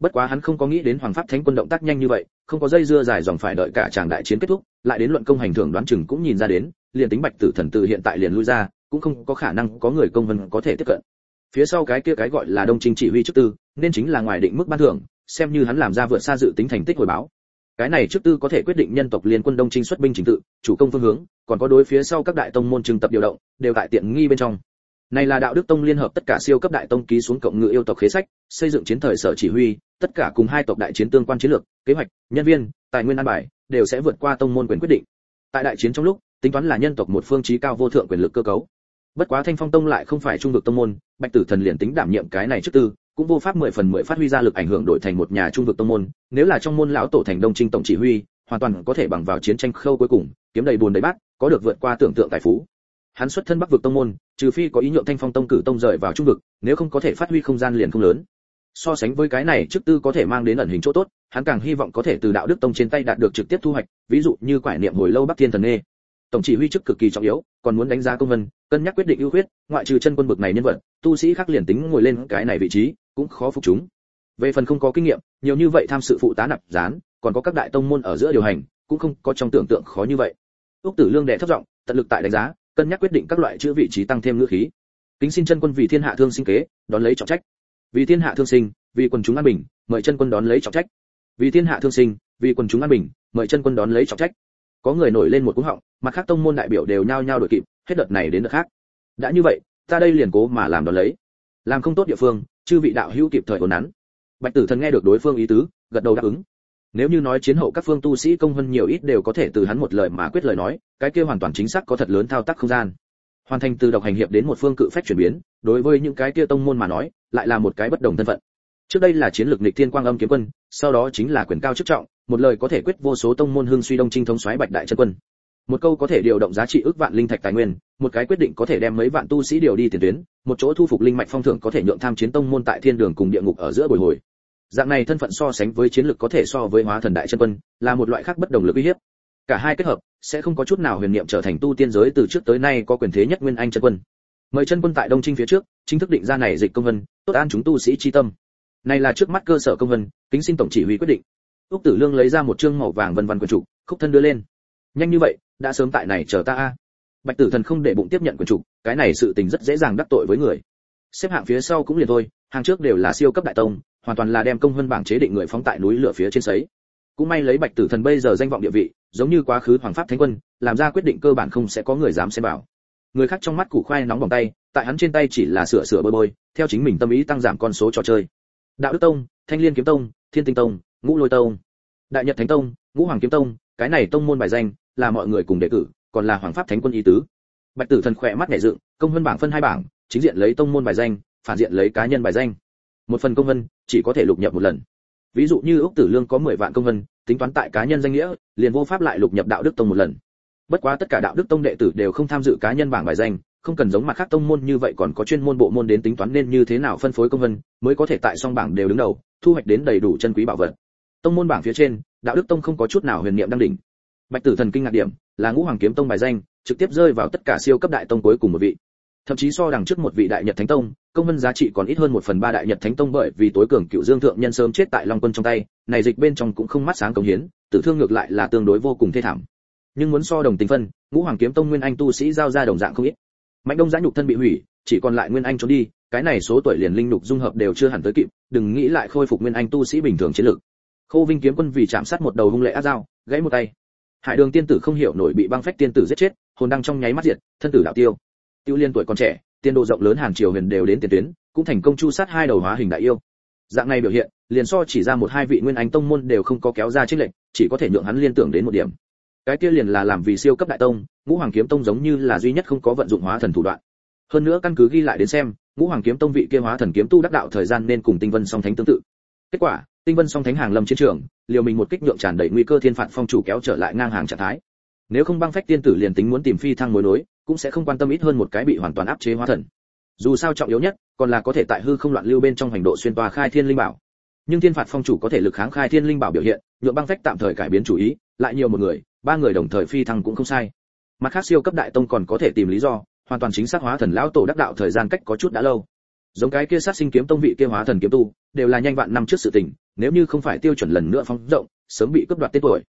Bất quá hắn không có nghĩ đến hoàng pháp thánh quân động tác nhanh như vậy, không có dây dưa dài dòng phải đợi cả tràng đại chiến kết thúc, lại đến luận công hành thưởng đoán chừng cũng nhìn ra đến, liền tính bạch tử thần tự hiện tại liền lui ra, cũng không có khả năng có người công vân có thể tiếp cận. Phía sau cái kia cái gọi là đông trinh chỉ huy chức tư, nên chính là ngoài định mức ban thưởng, xem như hắn làm ra vượt xa dự tính thành tích hồi báo cái này trước tư có thể quyết định nhân tộc liên quân đông trinh xuất binh chính tự, chủ công phương hướng, còn có đối phía sau các đại tông môn trừng tập điều động, đều tại tiện nghi bên trong. Này là đạo đức tông liên hợp tất cả siêu cấp đại tông ký xuống cộng ngự yêu tộc khế sách, xây dựng chiến thời sở chỉ huy, tất cả cùng hai tộc đại chiến tương quan chiến lược, kế hoạch, nhân viên, tài nguyên an bài, đều sẽ vượt qua tông môn quyền quyết định. Tại đại chiến trong lúc, tính toán là nhân tộc một phương chí cao vô thượng quyền lực cơ cấu. Bất quá thanh phong tông lại không phải trung vực tông môn, bạch tử thần liền tính đảm nhiệm cái này trước tư cũng vô pháp mười phần mười phát huy ra lực ảnh hưởng đổi thành một nhà trung vực tông môn, nếu là trong môn lão tổ thành đông trinh tổng chỉ huy, hoàn toàn có thể bằng vào chiến tranh khâu cuối cùng, kiếm đầy buồn đầy bát, có được vượt qua tưởng tượng tài phú. Hắn xuất thân bắc vực tông môn, trừ phi có ý nhượng thanh phong tông cử tông rời vào trung vực, nếu không có thể phát huy không gian liền không lớn. So sánh với cái này trước tư có thể mang đến ẩn hình chỗ tốt, hắn càng hy vọng có thể từ đạo đức tông trên tay đạt được trực tiếp thu hoạch, ví dụ như quải niệm hồi lâu bắc thiên thần nê. Tổng chỉ huy chức cực kỳ trọng yếu, còn muốn đánh giá công vân, cân nhắc quyết định ưu khuyết, ngoại trừ chân quân bực này nhân vật, tu sĩ khác liền tính ngồi lên cái này vị trí cũng khó phục chúng. Về phần không có kinh nghiệm, nhiều như vậy tham sự phụ tá nạp gián còn có các đại tông môn ở giữa điều hành, cũng không có trong tưởng tượng khó như vậy. Úc tử lương đệ thấp giọng, tận lực tại đánh giá, cân nhắc quyết định các loại chữ vị trí tăng thêm ngữ khí. Kính xin chân quân vì thiên hạ thương sinh kế, đón lấy trọng trách. Vì thiên hạ thương sinh, vì quần chúng an bình, mời chân quân đón lấy trọng trách. Vì thiên hạ thương sinh, vì quần chúng an bình, mời chân quân đón lấy trọng trách. Có người nổi lên một cú họng, mặt khác tông môn đại biểu đều nhao nhao đổi kịp, hết đợt này đến đợt khác. Đã như vậy, ta đây liền cố mà làm đón lấy. Làm không tốt địa phương chư vị đạo hữu kịp thời ổn nắn. Bạch tử thần nghe được đối phương ý tứ, gật đầu đáp ứng. Nếu như nói chiến hậu các phương tu sĩ công hơn nhiều ít đều có thể từ hắn một lời mà quyết lời nói, cái kia hoàn toàn chính xác có thật lớn thao tác không gian. Hoàn thành từ độc hành hiệp đến một phương cự phách chuyển biến, đối với những cái kia tông môn mà nói, lại là một cái bất đồng thân phận. Trước đây là chiến lược nghịch thiên quang âm kiếm quân, sau đó chính là quyền cao chức trọng, một lời có thể quyết vô số tông môn hương suy đông trinh thống xoáy bạch đại chân quân một câu có thể điều động giá trị ước vạn linh thạch tài nguyên, một cái quyết định có thể đem mấy vạn tu sĩ điều đi tiền tuyến, một chỗ thu phục linh mạch phong thưởng có thể nhượng tham chiến tông môn tại thiên đường cùng địa ngục ở giữa bồi hồi. Dạng này thân phận so sánh với chiến lược có thể so với hóa thần đại chân quân, là một loại khác bất đồng lực uy hiếp. Cả hai kết hợp, sẽ không có chút nào huyền niệm trở thành tu tiên giới từ trước tới nay có quyền thế nhất nguyên anh chân quân. Mời chân quân tại đông trinh phía trước, chính thức định ra này dịch công vân, tốt an chúng tu sĩ chi tâm. Này là trước mắt cơ sở công vân, kính xin tổng chỉ huy quyết định. Úc tử lương lấy ra một chương màu vàng vân vân quyền trụ, khúc thân đưa lên. Nhanh như vậy đã sớm tại này chờ ta a. Bạch tử thần không để bụng tiếp nhận quyền trục cái này sự tình rất dễ dàng đắc tội với người. Xếp hạng phía sau cũng liền thôi, hàng trước đều là siêu cấp đại tông, hoàn toàn là đem công vân bảng chế định người phóng tại núi lửa phía trên sấy. Cũng may lấy bạch tử thần bây giờ danh vọng địa vị, giống như quá khứ hoàng pháp thánh quân, làm ra quyết định cơ bản không sẽ có người dám xem vào. Người khác trong mắt củ khoai nóng bỏng tay, tại hắn trên tay chỉ là sửa sửa bôi bôi, theo chính mình tâm ý tăng giảm con số trò chơi. Đạo đức tông, thanh liên kiếm tông, thiên tinh tông, ngũ lôi tông đại nhật thánh tông, ngũ hoàng kiếm tông, cái này tông môn bài danh, là mọi người cùng đề cử còn là hoàng pháp thánh quân ý tứ. Bạch tử thần khỏe mắt nhảy dựng, công vân bảng phân hai bảng, chính diện lấy tông môn bài danh, phản diện lấy cá nhân bài danh. Một phần công vân, chỉ có thể lục nhập một lần. Ví dụ như ốc tử lương có 10 vạn công vân, tính toán tại cá nhân danh nghĩa, liền vô pháp lại lục nhập đạo đức tông một lần. Bất quá tất cả đạo đức tông đệ tử đều không tham dự cá nhân bảng bài danh, không cần giống mặt khác tông môn như vậy còn có chuyên môn bộ môn đến tính toán nên như thế nào phân phối công vân, mới có thể tại song bảng đều đứng đầu, thu hoạch đến đầy đủ chân quý bảo vật tông môn bảng phía trên, đạo đức tông không có chút nào huyền niệm đăng đỉnh. Bạch tử thần kinh ngạc điểm, là ngũ hoàng kiếm tông bài danh, trực tiếp rơi vào tất cả siêu cấp đại tông cuối cùng một vị. Thậm chí so đằng trước một vị đại nhật thánh tông, công vân giá trị còn ít hơn một phần ba đại nhật thánh tông bởi vì tối cường cựu dương thượng nhân sớm chết tại long quân trong tay, này dịch bên trong cũng không mắt sáng cống hiến, tử thương ngược lại là tương đối vô cùng thê thảm. Nhưng muốn so đồng tình phân, ngũ hoàng kiếm tông nguyên anh tu sĩ giao ra đồng dạng không ít. Mạnh đông giã nhục thân bị hủy, chỉ còn lại nguyên anh trốn đi, cái này số tuổi liền linh nhục dung hợp đều chưa hẳn tới kịp, đừng nghĩ lại khôi phục nguyên anh tu sĩ bình thường chiến lược khô vinh kiếm quân vì chạm sát một đầu hung lệ ác dao, gãy một tay. Hải đường tiên tử không hiểu nổi bị băng phách tiên tử giết chết, hồn đang trong nháy mắt diệt, thân tử đạo tiêu. Tiêu liên tuổi còn trẻ, tiên độ rộng lớn hàn triều huyền đều đến tiền tuyến, cũng thành công chu sát hai đầu hóa hình đại yêu. Dạng này biểu hiện, liền so chỉ ra một hai vị nguyên anh tông môn đều không có kéo ra chiến lệnh, chỉ có thể nhượng hắn liên tưởng đến một điểm. Cái kia liền là làm vì siêu cấp đại tông, ngũ hoàng kiếm tông giống như là duy nhất không có vận dụng hóa thần thủ đoạn. Hơn nữa căn cứ ghi lại đến xem, ngũ hoàng kiếm tông vị kia hóa thần kiếm tu đắc đạo thời gian nên cùng tinh vân song thánh tương tự. Kết quả tinh vân song thánh hàng lâm chiến trường, liều mình một kích nhượng tràn đầy nguy cơ thiên phạt phong chủ kéo trở lại ngang hàng trạng thái. Nếu không băng phách tiên tử liền tính muốn tìm phi thăng mối nối, cũng sẽ không quan tâm ít hơn một cái bị hoàn toàn áp chế hóa thần. Dù sao trọng yếu nhất, còn là có thể tại hư không loạn lưu bên trong hành độ xuyên toa khai thiên linh bảo. Nhưng thiên phạt phong chủ có thể lực kháng khai thiên linh bảo biểu hiện, nhượng băng phách tạm thời cải biến chủ ý, lại nhiều một người, ba người đồng thời phi thăng cũng không sai. Mặt khác siêu cấp đại tông còn có thể tìm lý do, hoàn toàn chính xác hóa thần lão tổ đắc đạo thời gian cách có chút đã lâu. Giống cái kia sát sinh kiếm tông vị kia hóa thần kiếm tu đều là nhanh vạn năm trước sự tình, nếu như không phải tiêu chuẩn lần nữa phóng rộng, sớm bị cướp đoạt tên tuổi.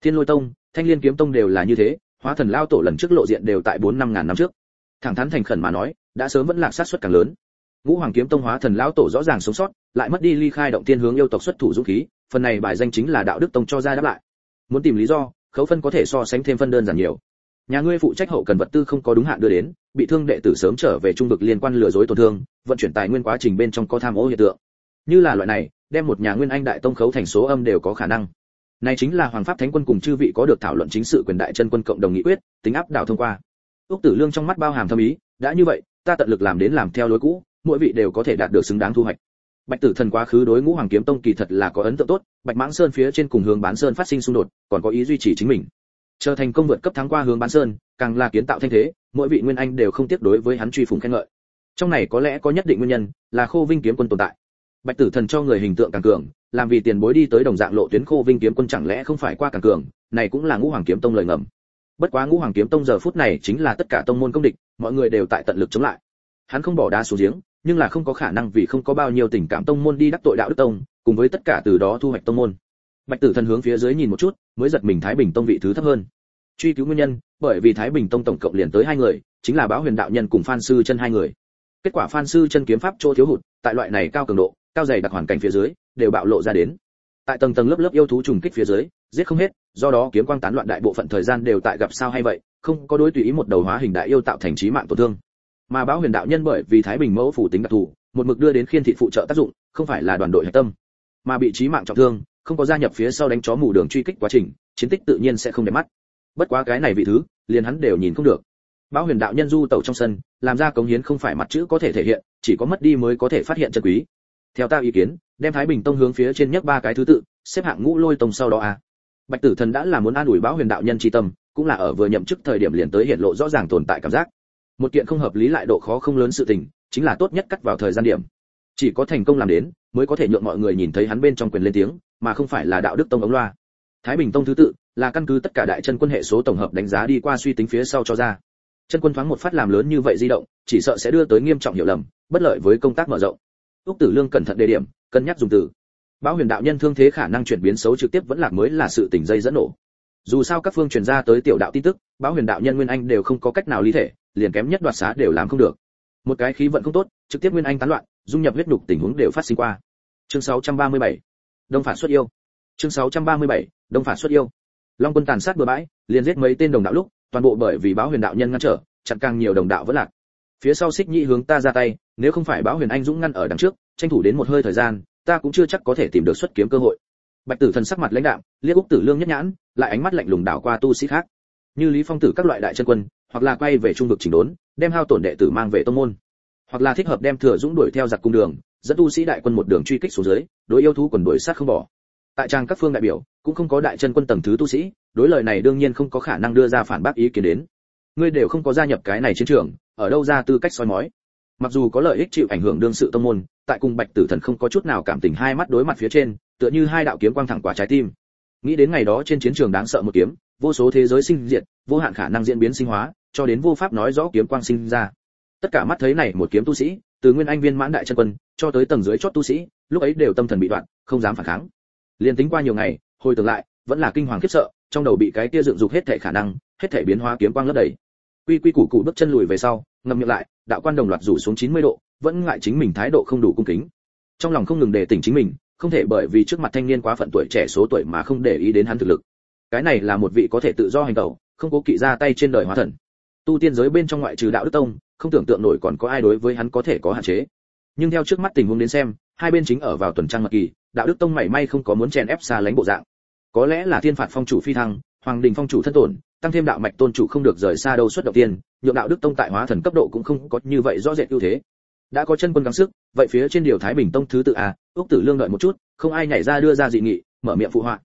Thiên lôi tông, thanh liên kiếm tông đều là như thế, hóa thần lao tổ lần trước lộ diện đều tại bốn năm ngàn năm trước. Thẳng thắn thành khẩn mà nói, đã sớm vẫn lạc sát suất càng lớn. Ngũ hoàng kiếm tông hóa thần lão tổ rõ ràng sống sót, lại mất đi ly khai động tiên hướng yêu tộc xuất thủ dũng khí, phần này bài danh chính là đạo đức tông cho ra đáp lại. Muốn tìm lý do, khấu phân có thể so sánh thêm phân đơn giản nhiều. Nhà ngươi phụ trách hậu cần vật tư không có đúng hạn đưa đến, bị thương đệ tử sớm trở về trung vực liên quan lừa dối tổn thương, vận chuyển tài nguyên quá trình bên trong có tham ô hiện tượng như là loại này, đem một nhà nguyên anh đại tông khấu thành số âm đều có khả năng. Này chính là hoàng pháp thánh quân cùng chư vị có được thảo luận chính sự quyền đại chân quân cộng đồng nghị quyết, tính áp đảo thông qua. Ước tử lương trong mắt bao hàm thâm ý, đã như vậy, ta tận lực làm đến làm theo lối cũ, mỗi vị đều có thể đạt được xứng đáng thu hoạch. Bạch tử thần quá khứ đối ngũ hoàng kiếm tông kỳ thật là có ấn tượng tốt, bạch mãng sơn phía trên cùng hướng bán sơn phát sinh xung đột, còn có ý duy trì chính mình. Chờ thành công vượt cấp thắng qua hướng bán sơn, càng là kiến tạo thanh thế, mỗi vị nguyên anh đều không tiếc đối với hắn truy phùng khen ngợi. Trong này có lẽ có nhất định nguyên nhân, là khô vinh kiếm quân tồn tại bạch tử thần cho người hình tượng càng cường, làm vì tiền bối đi tới đồng dạng lộ tuyến khô vinh kiếm quân chẳng lẽ không phải qua càng cường, này cũng là ngũ hoàng kiếm tông lời ngầm. Bất quá ngũ hoàng kiếm tông giờ phút này chính là tất cả tông môn công địch, mọi người đều tại tận lực chống lại. Hắn không bỏ đá xuống giếng, nhưng là không có khả năng vì không có bao nhiêu tình cảm tông môn đi đắc tội đạo đức tông, cùng với tất cả từ đó thu hoạch tông môn. Bạch tử thần hướng phía dưới nhìn một chút, mới giật mình thái bình tông vị thứ thấp hơn. Truy cứu nguyên nhân, bởi vì thái bình tông tổng cộng liền tới hai người, chính là báo huyền đạo nhân cùng phan sư chân hai người. Kết quả phan sư chân kiếm pháp chỗ thiếu hụt, tại loại này cao cường độ cao dày đặc hoàn cảnh phía dưới, đều bạo lộ ra đến. Tại tầng tầng lớp lớp yêu thú trùng kích phía dưới, giết không hết, do đó kiếm quang tán loạn đại bộ phận thời gian đều tại gặp sao hay vậy, không có đối tùy ý một đầu hóa hình đại yêu tạo thành trí mạng tổn thương. Mà báo huyền đạo nhân bởi vì thái bình mẫu phủ tính đặc thù, một mực đưa đến khiên thị phụ trợ tác dụng, không phải là đoàn đội hạch tâm, mà bị trí mạng trọng thương, không có gia nhập phía sau đánh chó mù đường truy kích quá trình, chiến tích tự nhiên sẽ không đẹp mắt. Bất quá cái này vị thứ, liền hắn đều nhìn không được. Báo huyền đạo nhân du tẩu trong sân, làm ra cống hiến không phải mặt chữ có thể thể hiện, chỉ có mất đi mới có thể phát hiện chân quý theo ta ý kiến, đem thái bình tông hướng phía trên nhất ba cái thứ tự, xếp hạng ngũ lôi tông sau đó à. Bạch tử thần đã là muốn an ủi báo huyền đạo nhân tri tâm, cũng là ở vừa nhậm chức thời điểm liền tới hiện lộ rõ ràng tồn tại cảm giác. Một kiện không hợp lý lại độ khó không lớn sự tình, chính là tốt nhất cắt vào thời gian điểm. Chỉ có thành công làm đến, mới có thể nhượng mọi người nhìn thấy hắn bên trong quyền lên tiếng, mà không phải là đạo đức tông ống loa. Thái bình tông thứ tự, là căn cứ tất cả đại chân quân hệ số tổng hợp đánh giá đi qua suy tính phía sau cho ra. Chân quân thoáng một phát làm lớn như vậy di động, chỉ sợ sẽ đưa tới nghiêm trọng hiểu lầm, bất lợi với công tác mở rộng úc tử lương cẩn thận đề điểm, cân nhắc dùng từ. Báo huyền đạo nhân thương thế khả năng chuyển biến xấu trực tiếp vẫn lạc mới là sự tình dây dẫn nổ. Dù sao các phương truyền ra tới tiểu đạo tin tức báo huyền đạo nhân nguyên anh đều không có cách nào lý thể, liền kém nhất đoạt xá đều làm không được. Một cái khí vận không tốt, trực tiếp nguyên anh tán loạn, dung nhập huyết nục tình huống đều phát sinh qua. Chương 637 đông phản xuất yêu. Chương 637 đông phản xuất yêu. Long quân tàn sát bừa bãi, liền giết mấy tên đồng đạo lúc, toàn bộ bởi vì báo huyền đạo nhân ngăn trở, chặn càng nhiều đồng đạo vẫn lạc. Phía sau xích nhị hướng ta ra tay nếu không phải báo huyền anh dũng ngăn ở đằng trước, tranh thủ đến một hơi thời gian, ta cũng chưa chắc có thể tìm được xuất kiếm cơ hội. Bạch tử thần sắc mặt lãnh đạm liếc úc tử lương nhất nhãn, lại ánh mắt lạnh lùng đảo qua tu sĩ khác. Như lý phong tử các loại đại chân quân, hoặc là quay về trung vực chỉnh đốn, đem hao tổn đệ tử mang về tông môn. Hoặc là thích hợp đem thừa dũng đuổi theo giặc cung đường, dẫn tu sĩ đại quân một đường truy kích xuống dưới, đối yêu thú quần đuổi sát không bỏ. Tại trang các phương đại biểu, cũng không có đại chân quân tầng thứ tu sĩ, đối lời này đương nhiên không có khả năng đưa ra phản bác ý kiến đến. Ngươi đều không có gia nhập cái này chiến trường, ở đâu ra tư cách soi mói? Mặc dù có lợi ích chịu ảnh hưởng đương sự tông môn, tại cùng bạch tử thần không có chút nào cảm tình hai mắt đối mặt phía trên, tựa như hai đạo kiếm quang thẳng quả trái tim. Nghĩ đến ngày đó trên chiến trường đáng sợ một kiếm, vô số thế giới sinh diệt, vô hạn khả năng diễn biến sinh hóa, cho đến vô pháp nói rõ kiếm quang sinh ra. Tất cả mắt thấy này một kiếm tu sĩ, từ nguyên anh viên mãn đại chân quân, cho tới tầng dưới chót tu sĩ, lúc ấy đều tâm thần bị đoạn, không dám phản kháng. Liên tính qua nhiều ngày, hồi tưởng lại, vẫn là kinh hoàng khiếp sợ, trong đầu bị cái kia dựng dục hết thể khả năng, hết thể biến hóa kiếm quang lấp đầy. Quy quy củ cụ bước chân lùi về sau, ngậm miệng lại đạo quan đồng loạt rủ xuống 90 độ, vẫn ngại chính mình thái độ không đủ cung kính. Trong lòng không ngừng đề tỉnh chính mình, không thể bởi vì trước mặt thanh niên quá phận tuổi trẻ số tuổi mà không để ý đến hắn thực lực. Cái này là một vị có thể tự do hành động không cố kỵ ra tay trên đời hóa thần. Tu tiên giới bên trong ngoại trừ đạo đức tông, không tưởng tượng nổi còn có ai đối với hắn có thể có hạn chế. Nhưng theo trước mắt tình huống đến xem, hai bên chính ở vào tuần trăng mật kỳ, đạo đức tông mảy may không có muốn chèn ép xa lánh bộ dạng. Có lẽ là thiên phạt phong chủ phi thăng, hoàng đình phong chủ thân tổn tăng thêm đạo mạch tôn chủ không được rời xa đâu xuất đầu tiên nhượng đạo đức tông tại hóa thần cấp độ cũng không có như vậy rõ rệt ưu thế. Đã có chân quân gắng sức vậy phía trên điều thái bình tông thứ tự à, ước tử lương đợi một chút không ai nhảy ra đưa ra dị nghị mở miệng phụ họa.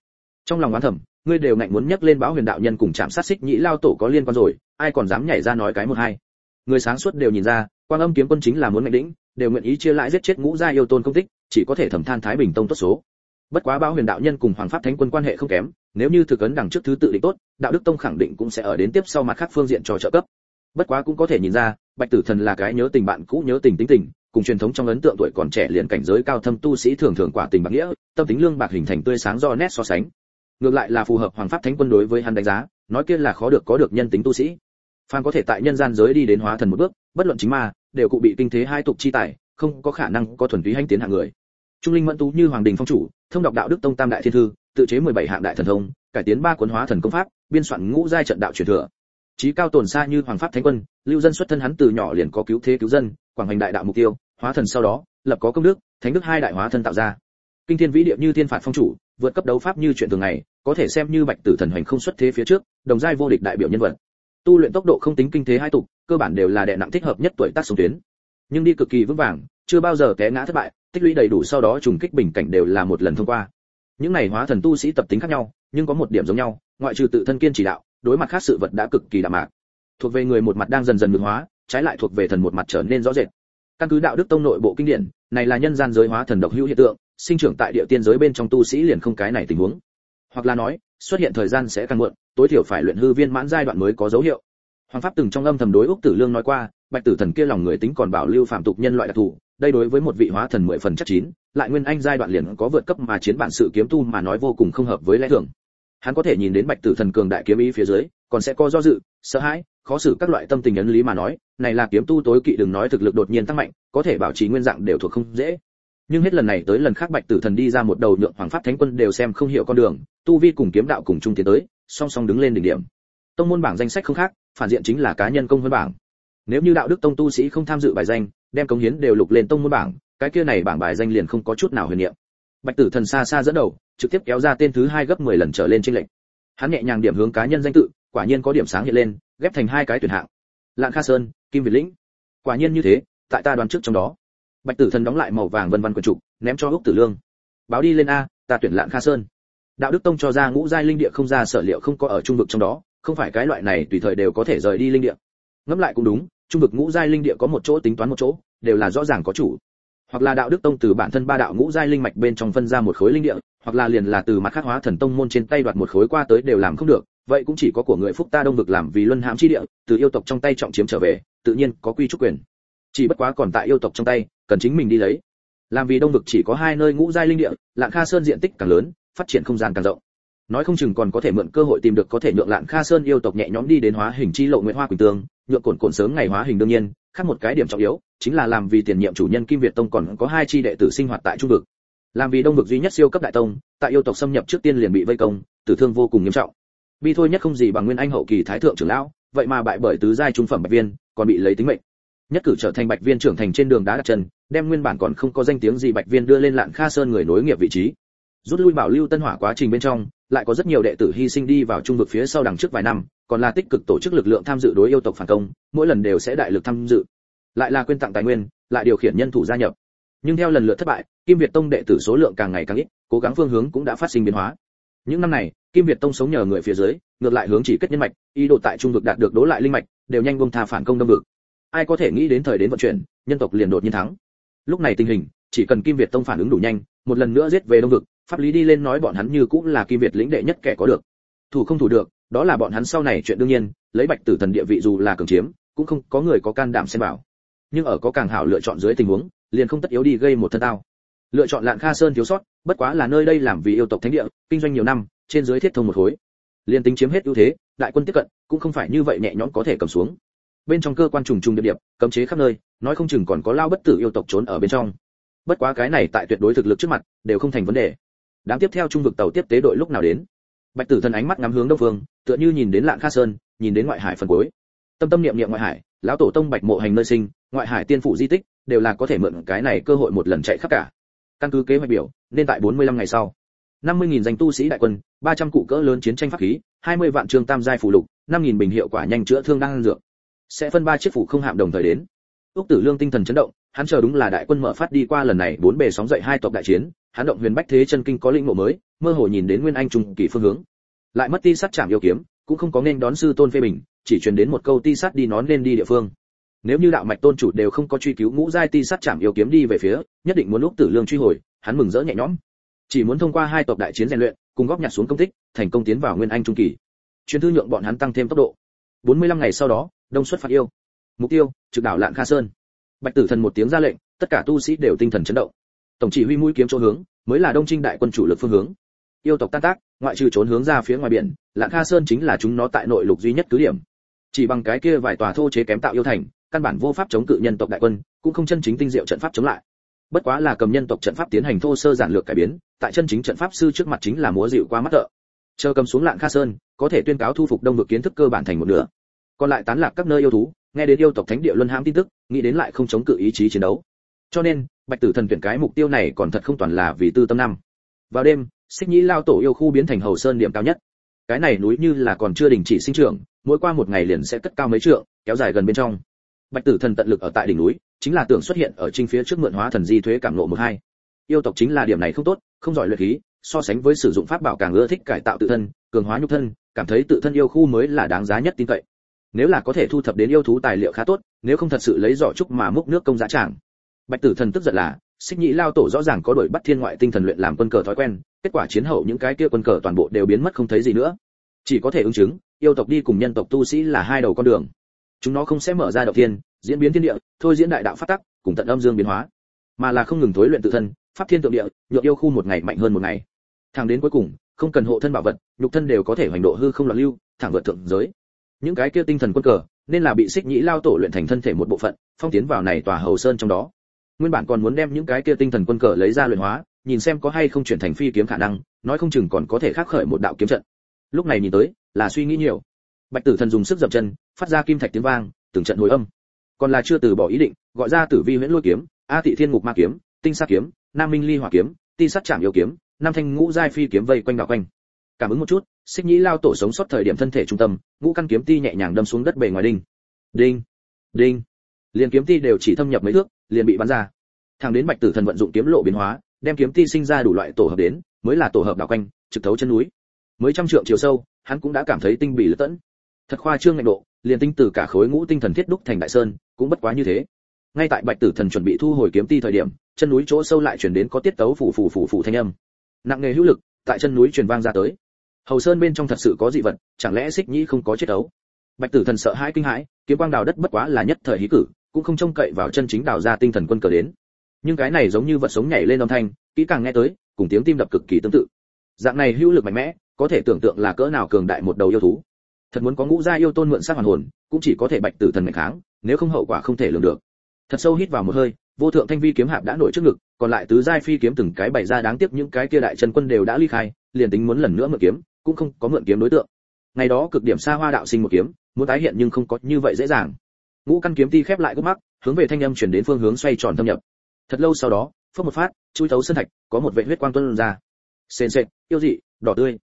Trong lòng oán thầm ngươi đều ngạnh muốn nhắc lên báo huyền đạo nhân cùng chạm sát xích nhĩ lao tổ có liên quan rồi ai còn dám nhảy ra nói cái một hai. Người sáng suốt đều nhìn ra quang âm kiếm quân chính là muốn ngạnh đỉnh đều nguyện ý chia lại giết chết ngũ gia yêu tôn công tích chỉ có thể thẩm than thái bình tông tốt số. Bất quá báo huyền đạo nhân cùng hoàng pháp thánh quân quan hệ không kém nếu như thực ấn đằng trước thứ tự định tốt, đạo đức tông khẳng định cũng sẽ ở đến tiếp sau mặt khác phương diện cho trợ cấp. Bất quá cũng có thể nhìn ra, bạch tử thần là cái nhớ tình bạn cũ, nhớ tình tính tình, cùng truyền thống trong ấn tượng tuổi còn trẻ liền cảnh giới cao thâm tu sĩ thường thường quả tình bạc nghĩa, tâm tính lương bạc hình thành tươi sáng do nét so sánh. Ngược lại là phù hợp hoàng pháp thánh quân đối với hắn đánh giá, nói kia là khó được có được nhân tính tu sĩ. Phan có thể tại nhân gian giới đi đến hóa thần một bước, bất luận chính ma, đều cụ bị kinh thế hai tục chi tài, không có khả năng có thuần túy hành tiến hạng người. Trung linh mẫn tú như hoàng đình phong chủ, thông đọc đạo đức tông tam đại thiên thư tự chế 17 hạng đại thần thông, cải tiến ba cuốn hóa thần công pháp, biên soạn ngũ giai trận đạo truyền thừa. Trí cao tồn xa như hoàng pháp thánh quân, lưu dân xuất thân hắn từ nhỏ liền có cứu thế cứu dân, quảng hành đại đạo mục tiêu, hóa thần sau đó, lập có công đức, thánh đức hai đại hóa thân tạo ra. Kinh thiên vĩ địa như thiên phạt phong chủ, vượt cấp đấu pháp như chuyện thường ngày, có thể xem như bạch tử thần hành không xuất thế phía trước, đồng giai vô địch đại biểu nhân vật. Tu luyện tốc độ không tính kinh thế hai tục, cơ bản đều là đệ nặng thích hợp nhất tuổi tác xuống tuyến. Nhưng đi cực kỳ vững vàng, chưa bao giờ té ngã thất bại, tích lũy đầy đủ sau đó trùng kích bình cảnh đều là một lần thông qua những này hóa thần tu sĩ tập tính khác nhau, nhưng có một điểm giống nhau, ngoại trừ tự thân kiên chỉ đạo, đối mặt khác sự vật đã cực kỳ đạm mạc. Thuộc về người một mặt đang dần dần ngược hóa, trái lại thuộc về thần một mặt trở nên rõ rệt. Căn cứ đạo đức tông nội bộ kinh điển, này là nhân gian giới hóa thần độc hữu hiện tượng, sinh trưởng tại địa tiên giới bên trong tu sĩ liền không cái này tình huống. Hoặc là nói, xuất hiện thời gian sẽ càng muộn, tối thiểu phải luyện hư viên mãn giai đoạn mới có dấu hiệu. Hoàng pháp từng trong âm thầm đối úc tử lương nói qua, bạch tử thần kia lòng người tính còn bảo lưu phạm tục nhân loại đặc thù đây đối với một vị hóa thần mười phần chắc chín, lại nguyên anh giai đoạn liền có vượt cấp mà chiến bản sự kiếm tu mà nói vô cùng không hợp với lẽ thường. Hắn có thể nhìn đến bạch tử thần cường đại kiếm ý phía dưới, còn sẽ có do dự, sợ hãi, khó xử các loại tâm tình ấn lý mà nói, này là kiếm tu tối kỵ đừng nói thực lực đột nhiên tăng mạnh, có thể bảo trì nguyên dạng đều thuộc không dễ. Nhưng hết lần này tới lần khác bạch tử thần đi ra một đầu nhượng hoàng pháp thánh quân đều xem không hiểu con đường, tu vi cùng kiếm đạo cùng chung tiến tới, song song đứng lên đỉnh điểm. Tông môn bảng danh sách không khác, phản diện chính là cá nhân công hơn bảng. Nếu như đạo đức tông tu sĩ không tham dự bài danh đem cống hiến đều lục lên tông môn bảng cái kia này bảng bài danh liền không có chút nào huyền niệm. Bạch tử thần xa xa dẫn đầu trực tiếp kéo ra tên thứ hai gấp 10 lần trở lên trên lệnh hắn nhẹ nhàng điểm hướng cá nhân danh tự quả nhiên có điểm sáng hiện lên ghép thành hai cái tuyển hạng. Lạng kha sơn kim việt lĩnh. Quả nhiên như thế tại ta đoán trước trong đó. Bạch tử thần đóng lại màu vàng vân vân quần trụ, ném cho úc tử lương. Báo đi lên a ta tuyển lạng kha sơn. Đạo đức tông cho ra ngũ giai linh địa không ra sở liệu không có ở trung vực trong đó không phải cái loại này tùy thời đều có thể rời đi linh địa. Ngẫm lại cũng đúng trung vực ngũ giai linh địa có một chỗ tính toán một chỗ, đều là rõ ràng có chủ. Hoặc là đạo đức tông từ bản thân ba đạo ngũ giai linh mạch bên trong phân ra một khối linh địa, hoặc là liền là từ mặt khác hóa thần tông môn trên tay đoạt một khối qua tới đều làm không được, vậy cũng chỉ có của người phúc ta đông vực làm vì luân hãm chi địa, từ yêu tộc trong tay trọng chiếm trở về, tự nhiên có quy trúc quyền. Chỉ bất quá còn tại yêu tộc trong tay, cần chính mình đi lấy. Làm vì đông vực chỉ có hai nơi ngũ giai linh địa, lạng kha sơn diện tích càng lớn, phát triển không gian càng rộng. Nói không chừng còn có thể mượn cơ hội tìm được có thể nhượng lạng kha sơn yêu tộc nhẹ nhõm đi đến hóa hình chi lộ nguyễn hoa quỳnh tương nhượng cồn cồn sớm ngày hóa hình đương nhiên, khác một cái điểm trọng yếu, chính là làm vì tiền nhiệm chủ nhân kim việt tông còn có hai chi đệ tử sinh hoạt tại trung vực. Làm vì đông vực duy nhất siêu cấp đại tông, tại yêu tộc xâm nhập trước tiên liền bị vây công, tử thương vô cùng nghiêm trọng. Bi thôi nhất không gì bằng nguyên anh hậu kỳ thái thượng trưởng lão, vậy mà bại bởi tứ giai trung phẩm bạch viên, còn bị lấy tính mệnh. Nhất cử trở thành bạch viên trưởng thành trên đường đá đặt chân, đem nguyên bản còn không có danh tiếng gì bạch viên đưa lên lạn kha sơn người nối nghiệp vị trí. Rút lui bảo lưu tân hỏa quá trình bên trong, lại có rất nhiều đệ tử hy sinh đi vào trung vực phía sau đằng trước vài năm còn là tích cực tổ chức lực lượng tham dự đối yêu tộc phản công, mỗi lần đều sẽ đại lực tham dự. Lại là quyên tặng tài nguyên, lại điều khiển nhân thủ gia nhập. Nhưng theo lần lượt thất bại, kim việt tông đệ tử số lượng càng ngày càng ít, cố gắng phương hướng cũng đã phát sinh biến hóa. Những năm này, kim việt tông sống nhờ người phía dưới, ngược lại hướng chỉ kết nhân mạch, ý đồ tại trung vực đạt được đối lại linh mạch, đều nhanh buông tha phản công đông vực. Ai có thể nghĩ đến thời đến vận chuyển, nhân tộc liền đột nhiên thắng. Lúc này tình hình, chỉ cần kim việt tông phản ứng đủ nhanh, một lần nữa giết về đông vực, pháp lý đi lên nói bọn hắn như cũng là kim việt lĩnh đệ nhất kẻ có được. Thủ không thủ được đó là bọn hắn sau này chuyện đương nhiên, lấy bạch tử thần địa vị dù là cường chiếm, cũng không có người có can đảm xem bảo nhưng ở có càng hảo lựa chọn dưới tình huống, liền không tất yếu đi gây một thân tao. Lựa chọn lạn kha sơn thiếu sót, bất quá là nơi đây làm vì yêu tộc thánh địa, kinh doanh nhiều năm, trên dưới thiết thông một khối. Liền tính chiếm hết ưu thế, đại quân tiếp cận, cũng không phải như vậy nhẹ nhõm có thể cầm xuống. Bên trong cơ quan trùng trùng điệp điệp cấm chế khắp nơi, nói không chừng còn có lao bất tử yêu tộc trốn ở bên trong. Bất quá cái này tại tuyệt đối thực lực trước mặt, đều không thành vấn đề. Đám tiếp theo trung vực tàu tiếp tế đội lúc nào đến? Bạch tử thần ánh mắt ngắm hướng đông phương tựa như nhìn đến lạng kha sơn, nhìn đến ngoại hải phần cuối. Tâm tâm niệm niệm ngoại hải, lão tổ tông bạch mộ hành nơi sinh, ngoại hải tiên phụ di tích, đều là có thể mượn cái này cơ hội một lần chạy khắp cả. Căn cứ kế hoạch biểu, nên tại 45 ngày sau. 50.000 danh tu sĩ đại quân 300 cụ cỡ lớn chiến tranh pháp khí 20 vạn trường tam giai phụ lục 5.000 bình hiệu quả nhanh chữa thương đang dược. Sẽ phân ba chiếc phủ không hạm đồng thời đến. Úc tử lương tinh thần chấn động, hắn chờ đúng là đại quân mở phát đi qua lần này, bốn bề sóng dậy hai tộc đại chiến, hắn động huyền bách thế chân kinh có lĩnh ngộ mới, mơ hồ nhìn đến nguyên anh trung kỳ phương hướng lại mất ti sát chạm yêu kiếm, cũng không có nên đón sư tôn phê bình, chỉ truyền đến một câu ti sát đi nón lên đi địa phương. Nếu như đạo mạch tôn chủ đều không có truy cứu ngũ giai ti sát chạm yêu kiếm đi về phía, nhất định muốn lúc tử lương truy hồi, hắn mừng rỡ nhẹ nhõm. Chỉ muốn thông qua hai tộc đại chiến rèn luyện, cùng góp nhặt xuống công tích, thành công tiến vào nguyên anh trung kỳ. Truyền thư nhượng bọn hắn tăng thêm tốc độ. 45 ngày sau đó, đông xuất phạt yêu. Mục tiêu, trực đảo lạng kha sơn. Bạch tử thần một tiếng ra lệnh, tất cả tu sĩ đều tinh thần chấn động. Tổng chỉ huy mũi kiếm chỗ hướng, mới là đông trinh đại quân chủ lực phương hướng yêu tộc tan tác, ngoại trừ trốn hướng ra phía ngoài biển, lạng kha sơn chính là chúng nó tại nội lục duy nhất cứ điểm. Chỉ bằng cái kia vài tòa thô chế kém tạo yêu thành, căn bản vô pháp chống cự nhân tộc đại quân, cũng không chân chính tinh diệu trận pháp chống lại. Bất quá là cầm nhân tộc trận pháp tiến hành thô sơ giản lược cải biến, tại chân chính trận pháp sư trước mặt chính là múa dịu qua mắt thợ. Chờ cầm xuống lạng kha sơn, có thể tuyên cáo thu phục đông vực kiến thức cơ bản thành một nửa. Còn lại tán lạc các nơi yêu thú, nghe đến yêu tộc thánh địa luân hãm tin tức, nghĩ đến lại không chống cự ý chí chiến đấu. Cho nên, bạch tử thần tuyển cái mục tiêu này còn thật không toàn là vì tư tâm năm. Vào đêm xích nhĩ lao tổ yêu khu biến thành hầu sơn điểm cao nhất. Cái này núi như là còn chưa đình chỉ sinh trưởng, mỗi qua một ngày liền sẽ cất cao mấy trượng, kéo dài gần bên trong. Bạch tử thần tận lực ở tại đỉnh núi, chính là tưởng xuất hiện ở trên phía trước mượn hóa thần di thuế cảm lộ một hai. Yêu tộc chính là điểm này không tốt, không giỏi luyện khí, so sánh với sử dụng pháp bảo càng ưa thích cải tạo tự thân, cường hóa nhục thân, cảm thấy tự thân yêu khu mới là đáng giá nhất tin cậy. Nếu là có thể thu thập đến yêu thú tài liệu khá tốt, nếu không thật sự lấy giỏ trúc mà múc nước công giá tràng. Bạch tử thần tức giận là xích nhĩ lao tổ rõ ràng có đổi bắt thiên ngoại tinh thần luyện làm quân cờ thói quen, kết quả chiến hậu những cái kia quân cờ toàn bộ đều biến mất không thấy gì nữa. Chỉ có thể ứng chứng, yêu tộc đi cùng nhân tộc tu sĩ là hai đầu con đường. Chúng nó không sẽ mở ra đầu tiên, diễn biến thiên địa, thôi diễn đại đạo phát tắc, cùng tận âm dương biến hóa. Mà là không ngừng thối luyện tự thân, pháp thiên tượng địa, nhượng yêu khu một ngày mạnh hơn một ngày. Thẳng đến cuối cùng, không cần hộ thân bảo vật, nhục thân đều có thể hoành độ hư không loạn lưu, thẳng vượt thượng giới. Những cái kia tinh thần quân cờ, nên là bị xích nhĩ lao tổ luyện thành thân thể một bộ phận, phong tiến vào này tòa hầu sơn trong đó nguyên bản còn muốn đem những cái kia tinh thần quân cờ lấy ra luyện hóa, nhìn xem có hay không chuyển thành phi kiếm khả năng, nói không chừng còn có thể khắc khởi một đạo kiếm trận. Lúc này nhìn tới, là suy nghĩ nhiều. Bạch tử thần dùng sức dậm chân, phát ra kim thạch tiếng vang, từng trận hồi âm. Còn là chưa từ bỏ ý định, gọi ra tử vi huyễn lôi kiếm, a thị thiên ngục ma kiếm, tinh sát kiếm, nam minh ly hỏa kiếm, ti sát chạm yêu kiếm, nam thanh ngũ giai phi kiếm vây quanh đảo quanh. Cảm ứng một chút, xích nhĩ lao tổ sống sót thời điểm thân thể trung tâm, ngũ căn kiếm ti nhẹ nhàng đâm xuống đất bề ngoài đinh. Đinh đinh. Liền kiếm ti đều chỉ thâm nhập mấy thước liền bị bắn ra. Thằng đến bạch tử thần vận dụng kiếm lộ biến hóa, đem kiếm ti sinh ra đủ loại tổ hợp đến, mới là tổ hợp đảo quanh, trực thấu chân núi. Mới trăm trượng chiều sâu, hắn cũng đã cảm thấy tinh bỉ lật tẫn. Thật khoa trương ngạnh độ, liền tinh từ cả khối ngũ tinh thần thiết đúc thành đại sơn, cũng bất quá như thế. Ngay tại bạch tử thần chuẩn bị thu hồi kiếm ti thời điểm, chân núi chỗ sâu lại chuyển đến có tiết tấu phủ phủ phủ phủ thanh âm. Nặng nghề hữu lực, tại chân núi truyền vang ra tới. Hầu sơn bên trong thật sự có dị vật, chẳng lẽ xích nhĩ không có chết ấu? Bạch tử thần sợ hãi kinh hãi, kiếm quang đào đất bất quá là nhất thời hí cử cũng không trông cậy vào chân chính đào ra tinh thần quân cờ đến. Nhưng cái này giống như vật sống nhảy lên âm thanh, kỹ càng nghe tới, cùng tiếng tim đập cực kỳ tương tự. Dạng này hữu lực mạnh mẽ, có thể tưởng tượng là cỡ nào cường đại một đầu yêu thú. Thật muốn có ngũ gia yêu tôn mượn sát hoàn hồn, cũng chỉ có thể bạch tử thần mạnh kháng, nếu không hậu quả không thể lường được. Thật sâu hít vào một hơi, vô thượng thanh vi kiếm hạp đã nổi trước ngực, còn lại tứ giai phi kiếm từng cái bày ra đáng tiếc những cái kia đại chân quân đều đã ly khai, liền tính muốn lần nữa mượn kiếm, cũng không có mượn kiếm đối tượng. Ngày đó cực điểm xa hoa đạo sinh một kiếm, muốn tái hiện nhưng không có như vậy dễ dàng ngũ căn kiếm ti khép lại gốc mắc, hướng về thanh âm chuyển đến phương hướng xoay tròn thâm nhập. Thật lâu sau đó phất một phát chui thấu sơn thạch có một vệ huyết quang tuôn ra. Sền sệt yêu dị đỏ tươi.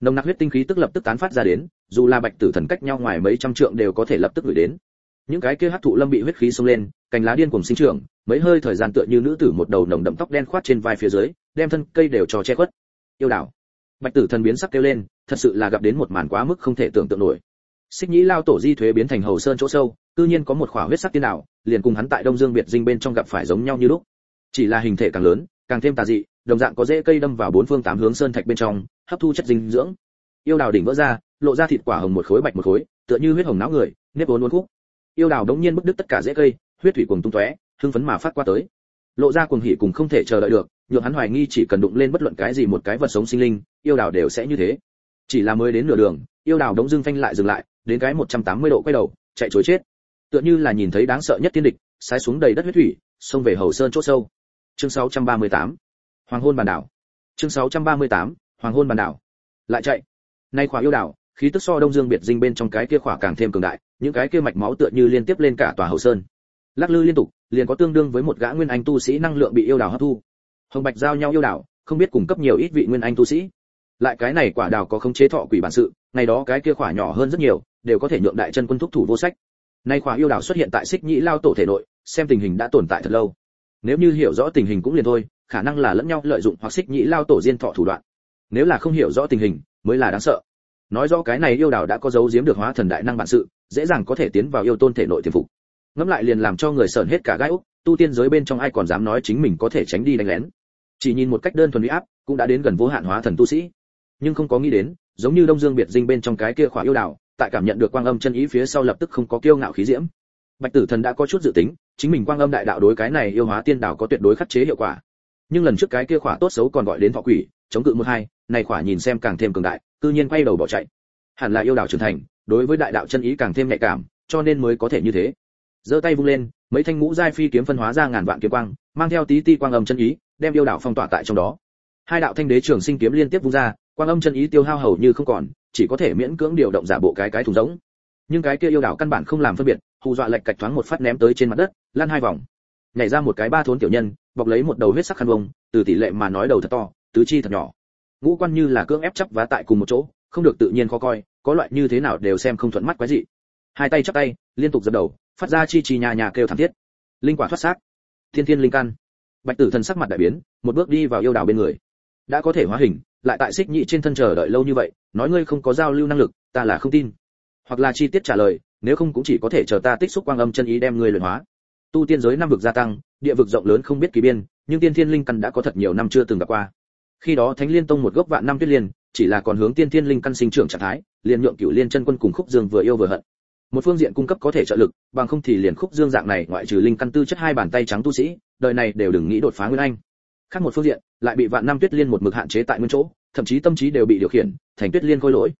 Nồng nặc huyết tinh khí tức lập tức tán phát ra đến dù là bạch tử thần cách nhau ngoài mấy trăm trượng đều có thể lập tức gửi đến. Những cái kia hắc thụ lâm bị huyết khí xông lên cành lá điên cùng sinh trưởng mấy hơi thời gian tựa như nữ tử một đầu nồng đậm tóc đen khoát trên vai phía dưới đem thân cây đều cho che khuất. Yêu đảo bạch tử thần biến sắc kêu lên thật sự là gặp đến một màn quá mức không thể tưởng tượng nổi. Xích nhĩ lao tổ di thuế biến thành hầu sơn chỗ sâu tự nhiên có một khỏa huyết sắc tiên đảo liền cùng hắn tại đông dương biệt dinh bên trong gặp phải giống nhau như lúc. Chỉ là hình thể càng lớn, càng thêm tà dị, đồng dạng có rễ cây đâm vào bốn phương tám hướng sơn thạch bên trong, hấp thu chất dinh dưỡng. Yêu đào đỉnh vỡ ra, lộ ra thịt quả hồng một khối bạch một khối, tựa như huyết hồng não người, nếp vốn uốn khúc. Yêu đào đống nhiên bức đứt tất cả rễ cây, huyết thủy cuồng tung tóe, hưng phấn mà phát qua tới. Lộ ra cuồng hỉ cùng không thể chờ đợi được, nhượng hắn hoài nghi chỉ cần đụng lên bất luận cái gì một cái vật sống sinh linh, yêu đào đều sẽ như thế. Chỉ là mới đến nửa đường, yêu đào đống dưng phanh lại dừng lại, đến cái 180 độ quay đầu, chạy trối chết tựa như là nhìn thấy đáng sợ nhất tiên địch, sái xuống đầy đất huyết thủy, xông về hầu sơn chỗ sâu. Chương 638 hoàng hôn bàn đảo. Chương 638 hoàng hôn bàn đảo. Lại chạy. Nay khỏa yêu đảo, khí tức so đông dương biệt dinh bên trong cái kia khỏa càng thêm cường đại, những cái kia mạch máu tựa như liên tiếp lên cả tòa hầu sơn. Lắc lư liên tục, liền có tương đương với một gã nguyên anh tu sĩ năng lượng bị yêu đảo hấp thu. Hồng bạch giao nhau yêu đảo, không biết cung cấp nhiều ít vị nguyên anh tu sĩ. Lại cái này quả đào có không chế thọ quỷ bản sự, ngày đó cái kia khỏa nhỏ hơn rất nhiều, đều có thể nhượng đại chân quân thúc thủ vô sách nay khỏa yêu đảo xuất hiện tại xích nhĩ lao tổ thể nội, xem tình hình đã tồn tại thật lâu. Nếu như hiểu rõ tình hình cũng liền thôi, khả năng là lẫn nhau lợi dụng hoặc xích nhĩ lao tổ diên thọ thủ đoạn. Nếu là không hiểu rõ tình hình, mới là đáng sợ. Nói rõ cái này yêu đảo đã có dấu giếm được hóa thần đại năng bản sự, dễ dàng có thể tiến vào yêu tôn thể nội tiềm phục. Ngẫm lại liền làm cho người sởn hết cả gai úc, tu tiên giới bên trong ai còn dám nói chính mình có thể tránh đi đánh lén. Chỉ nhìn một cách đơn thuần uy áp, cũng đã đến gần vô hạn hóa thần tu sĩ. Nhưng không có nghĩ đến, giống như đông dương biệt dinh bên trong cái kia khỏa yêu đảo tại cảm nhận được quang âm chân ý phía sau lập tức không có kiêu ngạo khí diễm. Bạch tử thần đã có chút dự tính, chính mình quang âm đại đạo đối cái này yêu hóa tiên đảo có tuyệt đối khắc chế hiệu quả. Nhưng lần trước cái kia khỏa tốt xấu còn gọi đến thọ quỷ, chống cự một hai, này khỏa nhìn xem càng thêm cường đại, cư nhiên quay đầu bỏ chạy. Hẳn là yêu đảo trưởng thành, đối với đại đạo chân ý càng thêm nhạy cảm, cho nên mới có thể như thế. Giơ tay vung lên, mấy thanh ngũ giai phi kiếm phân hóa ra ngàn vạn kiếm quang, mang theo tí ti quang âm chân ý, đem yêu đảo phong tỏa tại trong đó. Hai đạo thanh đế trường sinh kiếm liên tiếp vung ra quang âm chân ý tiêu hao hầu như không còn, chỉ có thể miễn cưỡng điều động giả bộ cái cái thùng giống nhưng cái kia yêu đảo căn bản không làm phân biệt, hù dọa lệch cạch thoáng một phát ném tới trên mặt đất lan hai vòng. Nhảy ra một cái ba thốn tiểu nhân, bọc lấy một đầu huyết sắc khăn vông từ tỷ lệ mà nói đầu thật to, tứ chi thật nhỏ. Ngũ quan như là cưỡng ép chấp vá tại cùng một chỗ, không được tự nhiên khó coi, có loại như thế nào đều xem không thuận mắt quái dị. Hai tay chắp tay, liên tục dập đầu, phát ra chi chi nhà nhà kêu thảm thiết. Linh quả thoát xác. Thiên thiên linh căn. Bạch tử thần sắc mặt đại biến, một bước đi vào yêu đảo bên người. Đã có thể hóa hình lại tại xích nhị trên thân chờ đợi lâu như vậy, nói ngươi không có giao lưu năng lực, ta là không tin. Hoặc là chi tiết trả lời, nếu không cũng chỉ có thể chờ ta tích xúc quang âm chân ý đem ngươi luyện hóa. Tu tiên giới năm vực gia tăng, địa vực rộng lớn không biết kỳ biên, nhưng tiên thiên linh căn đã có thật nhiều năm chưa từng gặp qua. Khi đó thánh liên tông một gốc vạn năm tuyết liên chỉ là còn hướng tiên thiên linh căn sinh trưởng trạng thái, liền nhượng cửu liên chân quân cùng khúc dương vừa yêu vừa hận. Một phương diện cung cấp có thể trợ lực, bằng không thì liền khúc dương dạng này ngoại trừ linh căn tư chất hai bàn tay trắng tu sĩ, đời này đều đừng nghĩ đột phá nguyên anh khác một phương diện, lại bị vạn năm tuyết liên một mực hạn chế tại nguyên chỗ, thậm chí tâm trí đều bị điều khiển, thành tuyết liên khôi lỗi.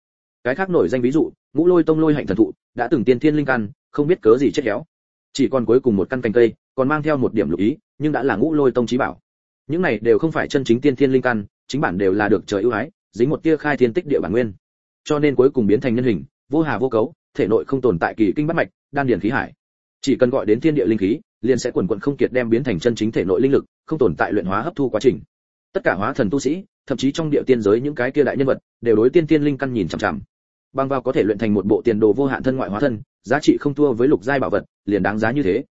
Cái khác nổi danh ví dụ, ngũ lôi tông lôi hạnh thần thụ, đã từng tiên thiên linh căn, không biết cớ gì chết héo. Chỉ còn cuối cùng một căn cành cây, còn mang theo một điểm lục ý, nhưng đã là ngũ lôi tông trí bảo. Những này đều không phải chân chính tiên thiên linh căn, chính bản đều là được trời ưu ái, dính một tia khai thiên tích địa bản nguyên. Cho nên cuối cùng biến thành nhân hình, vô hà vô cấu, thể nội không tồn tại kỳ kinh bắt mạch, đan điền khí hải. Chỉ cần gọi đến thiên địa linh khí liền sẽ quần quần không kiệt đem biến thành chân chính thể nội linh lực, không tồn tại luyện hóa hấp thu quá trình. Tất cả hóa thần tu sĩ, thậm chí trong địa tiên giới những cái kia đại nhân vật, đều đối tiên tiên linh căn nhìn chằm chằm. Bằng vào có thể luyện thành một bộ tiền đồ vô hạn thân ngoại hóa thân, giá trị không thua với lục giai bảo vật, liền đáng giá như thế.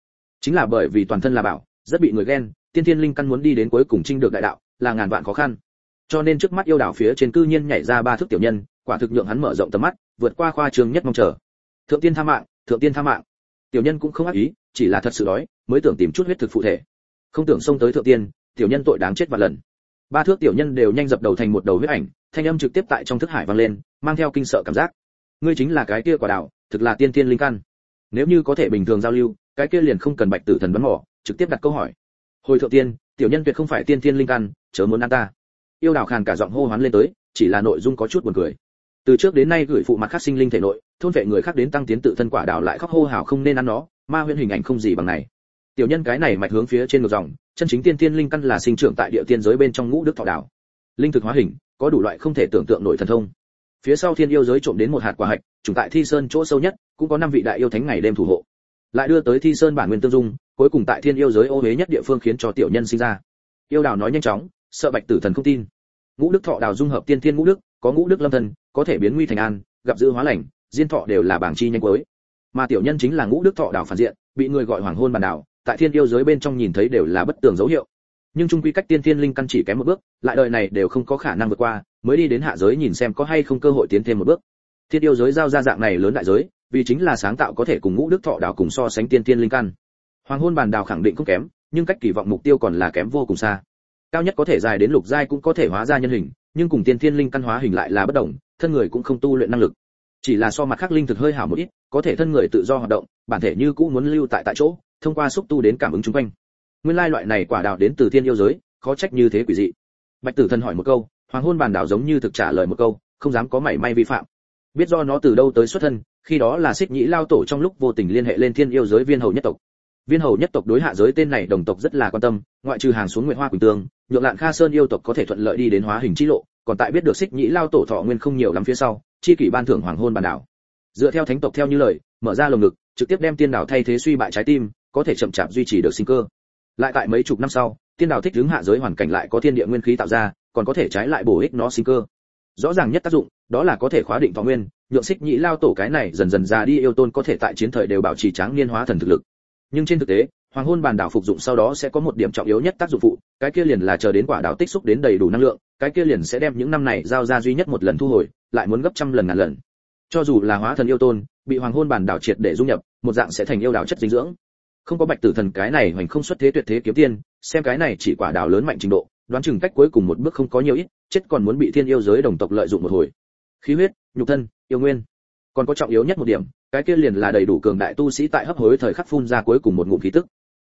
Chính là bởi vì toàn thân là bảo, rất bị người ghen, tiên tiên linh căn muốn đi đến cuối cùng trinh được đại đạo, là ngàn vạn khó khăn. Cho nên trước mắt yêu đảo phía trên cư nhiên nhảy ra ba thước tiểu nhân, quả thực nhượng hắn mở rộng tầm mắt, vượt qua khoa trường nhất mong chờ. Thượng tiên tha mạng, thượng tiên tha mạng tiểu nhân cũng không ác ý, chỉ là thật sự đói, mới tưởng tìm chút huyết thực phụ thể. Không tưởng xông tới thượng tiên, tiểu nhân tội đáng chết vạn lần. Ba thước tiểu nhân đều nhanh dập đầu thành một đầu huyết ảnh, thanh âm trực tiếp tại trong thức hải vang lên, mang theo kinh sợ cảm giác. Ngươi chính là cái kia quả đạo, thực là tiên tiên linh căn. Nếu như có thể bình thường giao lưu, cái kia liền không cần bạch tử thần bắn mỏ, trực tiếp đặt câu hỏi. Hồi thượng tiên, tiểu nhân tuyệt không phải tiên tiên linh căn, chớ muốn ăn ta. Yêu đào khàn cả giọng hô hoán lên tới, chỉ là nội dung có chút buồn cười. Từ trước đến nay gửi phụ mặt khắc sinh linh thể nội thôn vệ người khác đến tăng tiến tự thân quả đào lại khóc hô hào không nên ăn nó, ma huyễn hình ảnh không gì bằng này. Tiểu nhân cái này mạch hướng phía trên ngược dòng, chân chính tiên tiên linh căn là sinh trưởng tại địa tiên giới bên trong ngũ đức thọ đảo. Linh thực hóa hình, có đủ loại không thể tưởng tượng nổi thần thông. Phía sau thiên yêu giới trộm đến một hạt quả hạch, trùng tại thi sơn chỗ sâu nhất, cũng có năm vị đại yêu thánh ngày đêm thủ hộ. Lại đưa tới thi sơn bản nguyên tương dung, cuối cùng tại thiên yêu giới ô huế nhất địa phương khiến cho tiểu nhân sinh ra. Yêu đào nói nhanh chóng, sợ bạch tử thần không tin. Ngũ đức thọ đào dung hợp tiên thiên ngũ đức, có ngũ đức lâm thần, có thể biến nguy thành an, gặp dữ hóa lành diên thọ đều là bảng chi nhanh cuối. Mà tiểu nhân chính là ngũ đức thọ đảo phản diện, bị người gọi hoàng hôn bản đảo, tại thiên yêu giới bên trong nhìn thấy đều là bất tường dấu hiệu. Nhưng trung quy cách tiên thiên linh căn chỉ kém một bước, lại đời này đều không có khả năng vượt qua, mới đi đến hạ giới nhìn xem có hay không cơ hội tiến thêm một bước. Thiên yêu giới giao ra dạng này lớn đại giới, vì chính là sáng tạo có thể cùng ngũ đức thọ đảo cùng so sánh tiên thiên linh căn. Hoàng hôn bàn đảo khẳng định không kém, nhưng cách kỳ vọng mục tiêu còn là kém vô cùng xa. Cao nhất có thể dài đến lục giai cũng có thể hóa ra nhân hình, nhưng cùng tiên thiên linh căn hóa hình lại là bất đồng, thân người cũng không tu luyện năng lực chỉ là so mặt khác linh thực hơi hảo một ít, có thể thân người tự do hoạt động, bản thể như cũ muốn lưu tại tại chỗ, thông qua xúc tu đến cảm ứng chung quanh. Nguyên lai loại này quả đào đến từ thiên yêu giới, khó trách như thế quỷ dị. Bạch tử thần hỏi một câu, hoàng hôn bàn đảo giống như thực trả lời một câu, không dám có mảy may vi phạm. Biết do nó từ đâu tới xuất thân, khi đó là xích nhĩ lao tổ trong lúc vô tình liên hệ lên thiên yêu giới viên hầu nhất tộc. Viên hầu nhất tộc đối hạ giới tên này đồng tộc rất là quan tâm, ngoại trừ hàng xuống nguyện hoa quỳnh tương, nhượng lạn kha sơn yêu tộc có thể thuận lợi đi đến hóa hình chi lộ, còn tại biết được xích nhĩ lao tổ thọ nguyên không nhiều lắm phía sau chi kỷ ban thưởng hoàng hôn bàn đảo. Dựa theo thánh tộc theo như lời, mở ra lồng ngực, trực tiếp đem tiên đảo thay thế suy bại trái tim, có thể chậm chạp duy trì được sinh cơ. Lại tại mấy chục năm sau, tiên đảo thích ứng hạ giới hoàn cảnh lại có thiên địa nguyên khí tạo ra, còn có thể trái lại bổ ích nó sinh cơ. Rõ ràng nhất tác dụng, đó là có thể khóa định thọ nguyên, nhượng xích nhĩ lao tổ cái này dần dần ra đi yêu tôn có thể tại chiến thời đều bảo trì tráng niên hóa thần thực lực. Nhưng trên thực tế hoàng hôn bàn đảo phục dụng sau đó sẽ có một điểm trọng yếu nhất tác dụng phụ, cái kia liền là chờ đến quả đảo tích xúc đến đầy đủ năng lượng, cái kia liền sẽ đem những năm này giao ra duy nhất một lần thu hồi, lại muốn gấp trăm lần ngàn lần. Cho dù là hóa thần yêu tôn, bị hoàng hôn bàn đảo triệt để dung nhập, một dạng sẽ thành yêu đảo chất dinh dưỡng. Không có bạch tử thần, cái này hoành không xuất thế tuyệt thế kiếm tiên, xem cái này chỉ quả đảo lớn mạnh trình độ, đoán chừng cách cuối cùng một bước không có nhiều ít, chết còn muốn bị thiên yêu giới đồng tộc lợi dụng một hồi. Khí huyết, nhục thân, yêu nguyên. Còn có trọng yếu nhất một điểm, cái kia liền là đầy đủ cường đại tu sĩ tại hấp hối thời khắc phun ra cuối cùng một ngụm khí tức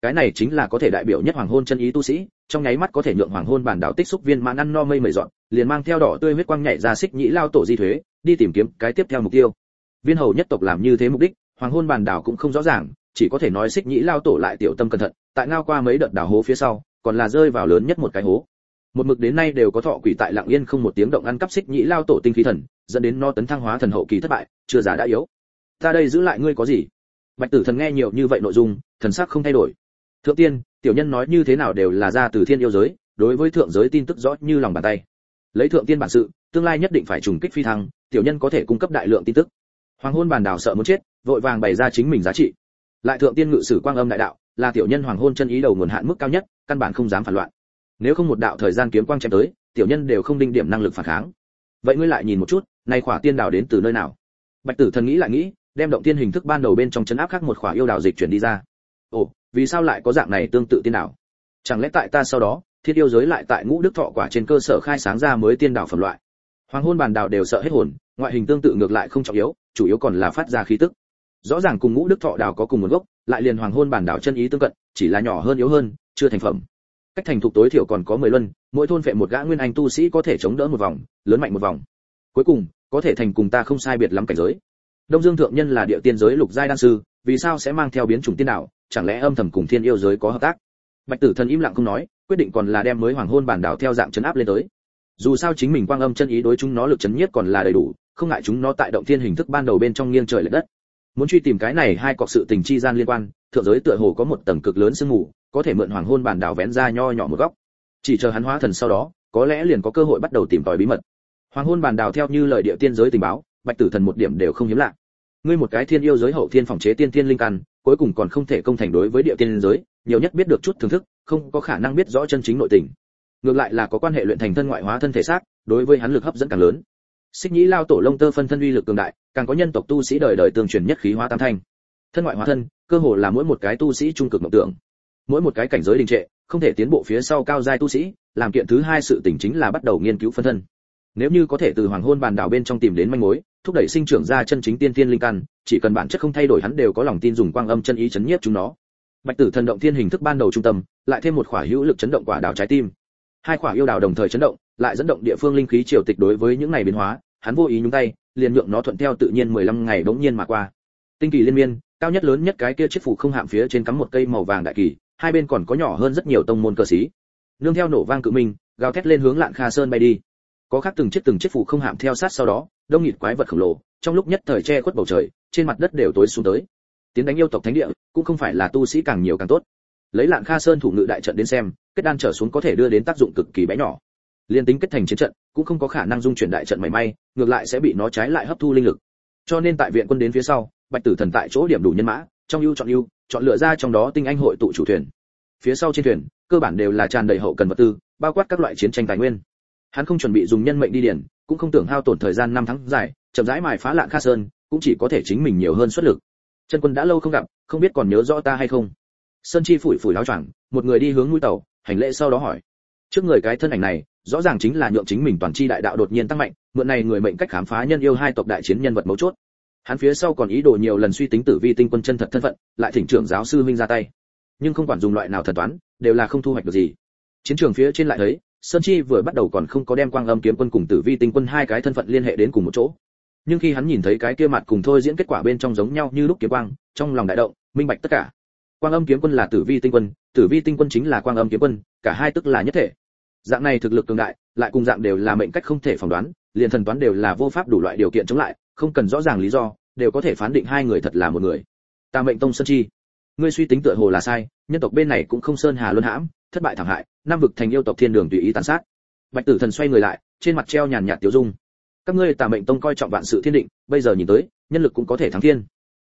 cái này chính là có thể đại biểu nhất hoàng hôn chân ý tu sĩ, trong nháy mắt có thể nhượng hoàng hôn bản đảo tích xúc viên mãn ăn no mây mười dọn, liền mang theo đỏ tươi huyết quang nhảy ra xích nhĩ lao tổ di thuế, đi tìm kiếm cái tiếp theo mục tiêu. Viên hầu nhất tộc làm như thế mục đích, hoàng hôn bản đảo cũng không rõ ràng, chỉ có thể nói xích nhĩ lao tổ lại tiểu tâm cẩn thận, tại ngao qua mấy đợt đảo hố phía sau, còn là rơi vào lớn nhất một cái hố. Một mực đến nay đều có thọ quỷ tại lặng yên không một tiếng động ăn cắp xích nhĩ lao tổ tinh khí thần, dẫn đến no tấn thăng hóa thần hậu kỳ thất bại, chưa giả đã yếu. Ta đây giữ lại ngươi có gì? Bạch tử thần nghe nhiều như vậy nội dung, thần sắc không thay đổi thượng tiên, tiểu nhân nói như thế nào đều là ra từ thiên yêu giới, đối với thượng giới tin tức rõ như lòng bàn tay. Lấy thượng tiên bản sự, tương lai nhất định phải trùng kích phi thăng, tiểu nhân có thể cung cấp đại lượng tin tức. Hoàng hôn bàn đảo sợ muốn chết, vội vàng bày ra chính mình giá trị. Lại thượng tiên ngự sử quang âm đại đạo, là tiểu nhân hoàng hôn chân ý đầu nguồn hạn mức cao nhất, căn bản không dám phản loạn. Nếu không một đạo thời gian kiếm quang chém tới, tiểu nhân đều không đinh điểm năng lực phản kháng. Vậy ngươi lại nhìn một chút, nay khỏa tiên đảo đến từ nơi nào? Bạch tử thần nghĩ lại nghĩ, đem động tiên hình thức ban đầu bên trong chấn áp khác một khỏa yêu đảo dịch chuyển đi ra. Ồ vì sao lại có dạng này tương tự tiên đạo? Chẳng lẽ tại ta sau đó, thiết yêu giới lại tại ngũ đức thọ quả trên cơ sở khai sáng ra mới tiên đảo phẩm loại? Hoàng hôn bàn đảo đều sợ hết hồn, ngoại hình tương tự ngược lại không trọng yếu, chủ yếu còn là phát ra khí tức. Rõ ràng cùng ngũ đức thọ đảo có cùng nguồn gốc, lại liền hoàng hôn bản đảo chân ý tương cận, chỉ là nhỏ hơn yếu hơn, chưa thành phẩm. Cách thành thục tối thiểu còn có 10 luân, mỗi thôn phệ một gã nguyên anh tu sĩ có thể chống đỡ một vòng, lớn mạnh một vòng. Cuối cùng, có thể thành cùng ta không sai biệt lắm cảnh giới đông dương thượng nhân là địa tiên giới lục giai đan sư, vì sao sẽ mang theo biến chủng tiên đạo? Chẳng lẽ âm thầm cùng thiên yêu giới có hợp tác? Bạch tử thần im lặng không nói, quyết định còn là đem mới hoàng hôn bản đảo theo dạng chấn áp lên tới. Dù sao chính mình quang âm chân ý đối chúng nó lực chấn nhiếp còn là đầy đủ, không ngại chúng nó tại động thiên hình thức ban đầu bên trong nghiêng trời lệch đất. Muốn truy tìm cái này hai cọc sự tình chi gian liên quan, thượng giới tựa hồ có một tầng cực lớn sương mù, có thể mượn hoàng hôn bản đảo vén ra nho nhỏ một góc. Chỉ chờ hắn hóa thần sau đó, có lẽ liền có cơ hội bắt đầu tìm tòi bí mật. Hoàng hôn bản đảo theo như lời địa tiên giới tình báo bạch tử thần một điểm đều không hiếm lạ. Ngươi một cái thiên yêu giới hậu thiên phòng chế tiên tiên linh căn, cuối cùng còn không thể công thành đối với địa tiên giới, nhiều nhất biết được chút thưởng thức, không có khả năng biết rõ chân chính nội tình. Ngược lại là có quan hệ luyện thành thân ngoại hóa thân thể xác, đối với hắn lực hấp dẫn càng lớn. Xích nhĩ lao tổ lông tơ phân thân uy lực cường đại, càng có nhân tộc tu sĩ đời đời tương truyền nhất khí hóa tam thanh. Thân ngoại hóa thân, cơ hồ là mỗi một cái tu sĩ trung cực mộng tưởng. Mỗi một cái cảnh giới đình trệ, không thể tiến bộ phía sau cao giai tu sĩ, làm kiện thứ hai sự tỉnh chính là bắt đầu nghiên cứu phân thân. Nếu như có thể từ hoàng hôn bàn đảo bên trong tìm đến manh mối thúc đẩy sinh trưởng ra chân chính tiên tiên linh căn chỉ cần bản chất không thay đổi hắn đều có lòng tin dùng quang âm chân ý chấn nhiếp chúng nó. Bạch tử thần động thiên hình thức ban đầu trung tâm lại thêm một quả hữu lực chấn động quả đảo trái tim. Hai quả yêu đảo đồng thời chấn động lại dẫn động địa phương linh khí triều tịch đối với những này biến hóa hắn vô ý nhúng tay liền nhượng nó thuận theo tự nhiên 15 ngày bỗng nhiên mà qua. Tinh kỳ liên miên cao nhất lớn nhất cái kia chiếc phủ không hạm phía trên cắm một cây màu vàng đại kỳ hai bên còn có nhỏ hơn rất nhiều tông môn cơ sĩ. Nương theo nổ vang cự mình, gào thét lên hướng lạn kha sơn bay đi. Có khác từng chiếc từng chiếc phủ không hạm theo sát sau đó đông nghịt quái vật khổng lồ, trong lúc nhất thời che khuất bầu trời, trên mặt đất đều tối xuống tới. Tiến đánh yêu tộc thánh địa, cũng không phải là tu sĩ càng nhiều càng tốt. Lấy lạn kha sơn thủ ngự đại trận đến xem, kết đan trở xuống có thể đưa đến tác dụng cực kỳ bé nhỏ. Liên tính kết thành chiến trận, cũng không có khả năng dung chuyển đại trận mảy may, ngược lại sẽ bị nó trái lại hấp thu linh lực. Cho nên tại viện quân đến phía sau, bạch tử thần tại chỗ điểm đủ nhân mã, trong ưu chọn ưu, chọn lựa ra trong đó tinh anh hội tụ chủ thuyền. Phía sau trên thuyền, cơ bản đều là tràn đầy hậu cần vật tư, bao quát các loại chiến tranh tài nguyên. Hắn không chuẩn bị dùng nhân mệnh đi điển cũng không tưởng hao tổn thời gian năm tháng dài, chậm rãi mài phá lạn kha sơn, cũng chỉ có thể chính mình nhiều hơn xuất lực. Chân quân đã lâu không gặp, không biết còn nhớ rõ ta hay không. Sơn chi phủi phủi láo choàng, một người đi hướng mũi tàu, hành lễ sau đó hỏi. Trước người cái thân ảnh này, rõ ràng chính là nhượng chính mình toàn chi đại đạo đột nhiên tăng mạnh, mượn này người mệnh cách khám phá nhân yêu hai tộc đại chiến nhân vật mấu chốt. Hắn phía sau còn ý đồ nhiều lần suy tính tử vi tinh quân chân thật thân phận, lại thỉnh trưởng giáo sư huynh ra tay. Nhưng không quản dùng loại nào thần toán, đều là không thu hoạch được gì. Chiến trường phía trên lại thấy sơn chi vừa bắt đầu còn không có đem quang âm kiếm quân cùng tử vi tinh quân hai cái thân phận liên hệ đến cùng một chỗ. Nhưng khi hắn nhìn thấy cái kia mặt cùng thôi diễn kết quả bên trong giống nhau như lúc kiếm quang, trong lòng đại động, minh bạch tất cả. Quang âm kiếm quân là tử vi tinh quân, tử vi tinh quân chính là quang âm kiếm quân, cả hai tức là nhất thể. Dạng này thực lực cường đại, lại cùng dạng đều là mệnh cách không thể phỏng đoán, liền thần toán đều là vô pháp đủ loại điều kiện chống lại, không cần rõ ràng lý do, đều có thể phán định hai người thật là một người. Ta mệnh tông sơn chi ngươi suy tính tựa hồ là sai, nhân tộc bên này cũng không sơn hà luân hãm, thất bại thảm hại nam vực thành yêu tộc thiên đường tùy ý tàn sát. Bạch tử thần xoay người lại, trên mặt treo nhàn nhạt tiêu dung. Các ngươi tà mệnh tông coi trọng vạn sự thiên định, bây giờ nhìn tới, nhân lực cũng có thể thắng thiên.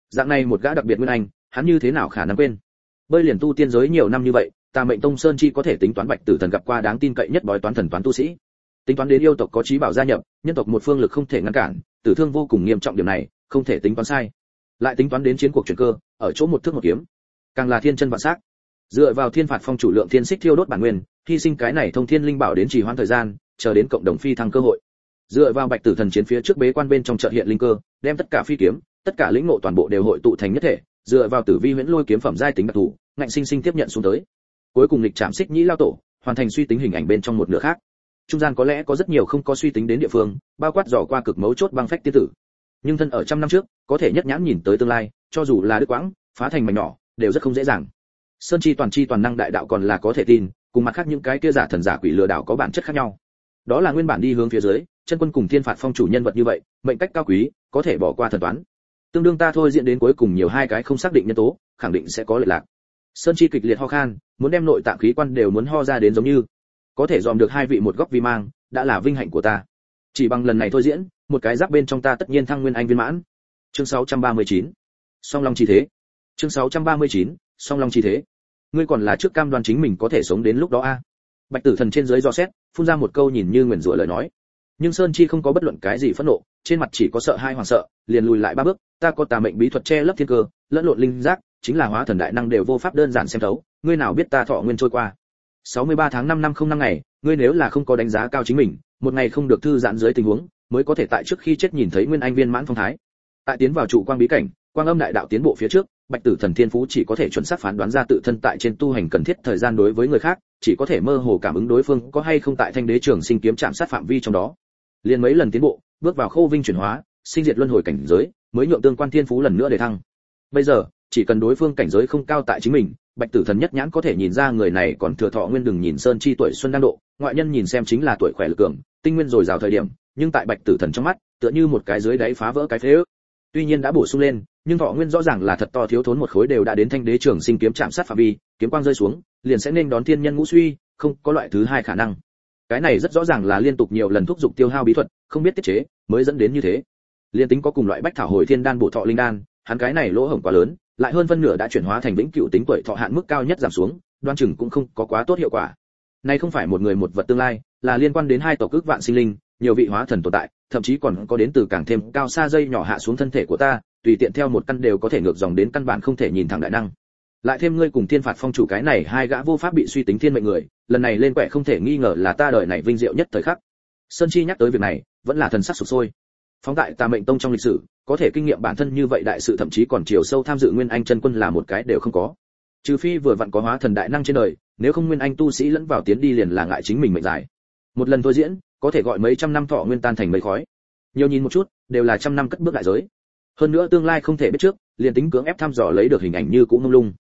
Dạng này một gã đặc biệt nguyên anh, hắn như thế nào khả năng quên? Bơi liền tu tiên giới nhiều năm như vậy, tà mệnh tông sơn chi có thể tính toán bạch tử thần gặp qua đáng tin cậy nhất bói toán thần toán tu sĩ. Tính toán đến yêu tộc có trí bảo gia nhập, nhân tộc một phương lực không thể ngăn cản, tử thương vô cùng nghiêm trọng điểm này, không thể tính toán sai. Lại tính toán đến chiến cuộc chuyển cơ, ở chỗ một thước một kiếm càng là thiên chân vạn sắc. Dựa vào thiên phạt phong chủ lượng thiên xích thiêu đốt bản nguyên, hy sinh cái này thông thiên linh bảo đến trì hoãn thời gian, chờ đến cộng đồng phi thăng cơ hội. Dựa vào bạch tử thần chiến phía trước bế quan bên trong chợ hiện linh cơ, đem tất cả phi kiếm, tất cả lĩnh ngộ toàn bộ đều hội tụ thành nhất thể, dựa vào tử vi huyễn lôi kiếm phẩm giai tính đặc thù, ngạnh sinh sinh tiếp nhận xuống tới. Cuối cùng lịch chạm xích nhĩ lao tổ, hoàn thành suy tính hình ảnh bên trong một nửa khác. Trung gian có lẽ có rất nhiều không có suy tính đến địa phương, bao quát dò qua cực mấu chốt băng phách tiên tử. Nhưng thân ở trăm năm trước, có thể nhất nhãn nhìn tới tương lai, cho dù là đức quãng, phá thành mảnh nhỏ đều rất không dễ dàng. Sơn chi toàn chi toàn năng đại đạo còn là có thể tin, cùng mặt khác những cái kia giả thần giả quỷ lừa đảo có bản chất khác nhau. Đó là nguyên bản đi hướng phía dưới, chân quân cùng thiên phạt phong chủ nhân vật như vậy, mệnh cách cao quý, có thể bỏ qua thần toán. Tương đương ta thôi diễn đến cuối cùng nhiều hai cái không xác định nhân tố, khẳng định sẽ có lệ lạc. Sơn chi kịch liệt ho khan, muốn đem nội tạng khí quan đều muốn ho ra đến giống như. Có thể dòm được hai vị một góc vi mang, đã là vinh hạnh của ta. Chỉ bằng lần này thôi diễn, một cái giáp bên trong ta tất nhiên thăng nguyên anh viên mãn. Chương 639 song long chi thế chương 639 song long chi thế. Ngươi còn là trước cam đoan chính mình có thể sống đến lúc đó a? Bạch tử thần trên dưới do xét, phun ra một câu nhìn như nguyền rủa lời nói. Nhưng sơn chi không có bất luận cái gì phẫn nộ, trên mặt chỉ có sợ hai hoàng sợ, liền lùi lại ba bước, ta có tà mệnh bí thuật che lấp thiên cơ, lẫn lộn linh giác, chính là hóa thần đại năng đều vô pháp đơn giản xem thấu, ngươi nào biết ta thọ nguyên trôi qua. 63 tháng 5 năm không năm ngày, ngươi nếu là không có đánh giá cao chính mình, một ngày không được thư giãn dưới tình huống, mới có thể tại trước khi chết nhìn thấy nguyên anh viên mãn phong thái. Tại tiến vào trụ quang bí cảnh, quang âm đại đạo tiến bộ phía trước bạch tử thần thiên phú chỉ có thể chuẩn xác phán đoán ra tự thân tại trên tu hành cần thiết thời gian đối với người khác, chỉ có thể mơ hồ cảm ứng đối phương có hay không tại thanh đế trường sinh kiếm chạm sát phạm vi trong đó. Liền mấy lần tiến bộ, bước vào khô vinh chuyển hóa, sinh diệt luân hồi cảnh giới, mới nhượng tương quan thiên phú lần nữa để thăng. Bây giờ, chỉ cần đối phương cảnh giới không cao tại chính mình, bạch tử thần nhất nhãn có thể nhìn ra người này còn thừa thọ nguyên đừng nhìn sơn chi tuổi xuân đang độ, ngoại nhân nhìn xem chính là tuổi khỏe lực cường, tinh nguyên dồi dào thời điểm, nhưng tại bạch tử thần trong mắt, tựa như một cái dưới đáy phá vỡ cái phế ước. Tuy nhiên đã bổ sung lên nhưng thọ nguyên rõ ràng là thật to, thiếu thốn một khối đều đã đến thanh đế trường sinh kiếm chạm sát phạm vi, kiếm quang rơi xuống, liền sẽ nên đón thiên nhân ngũ suy, không có loại thứ hai khả năng. Cái này rất rõ ràng là liên tục nhiều lần thúc giục tiêu hao bí thuật, không biết tiết chế, mới dẫn đến như thế. Liên tính có cùng loại bách thảo hồi thiên đan bổ thọ linh đan, hắn cái này lỗ hổng quá lớn, lại hơn phân nửa đã chuyển hóa thành vĩnh cựu tính tuổi thọ hạn mức cao nhất giảm xuống, đoan chừng cũng không có quá tốt hiệu quả. Nay không phải một người một vật tương lai, là liên quan đến hai tổ cước vạn sinh linh, nhiều vị hóa thần tồn tại, thậm chí còn có đến từ càng thêm cao xa dây nhỏ hạ xuống thân thể của ta tùy tiện theo một căn đều có thể ngược dòng đến căn bản không thể nhìn thẳng đại năng. Lại thêm ngươi cùng thiên phạt phong chủ cái này hai gã vô pháp bị suy tính thiên mệnh người, lần này lên quẻ không thể nghi ngờ là ta đời này vinh diệu nhất thời khắc. Sơn chi nhắc tới việc này, vẫn là thần sắc sụp sôi. Phóng đại tà mệnh tông trong lịch sử, có thể kinh nghiệm bản thân như vậy đại sự thậm chí còn chiều sâu tham dự nguyên anh chân quân là một cái đều không có. Trừ phi vừa vặn có hóa thần đại năng trên đời, nếu không nguyên anh tu sĩ lẫn vào tiến đi liền là ngại chính mình mệnh dài một lần thôi diễn, có thể gọi mấy trăm năm thọ nguyên tan thành mây khói. Nhiều nhìn một chút, đều là trăm năm cất bước đại giới hơn nữa tương lai không thể biết trước, liền tính cưỡng ép thăm dò lấy được hình ảnh như cũng mông lung.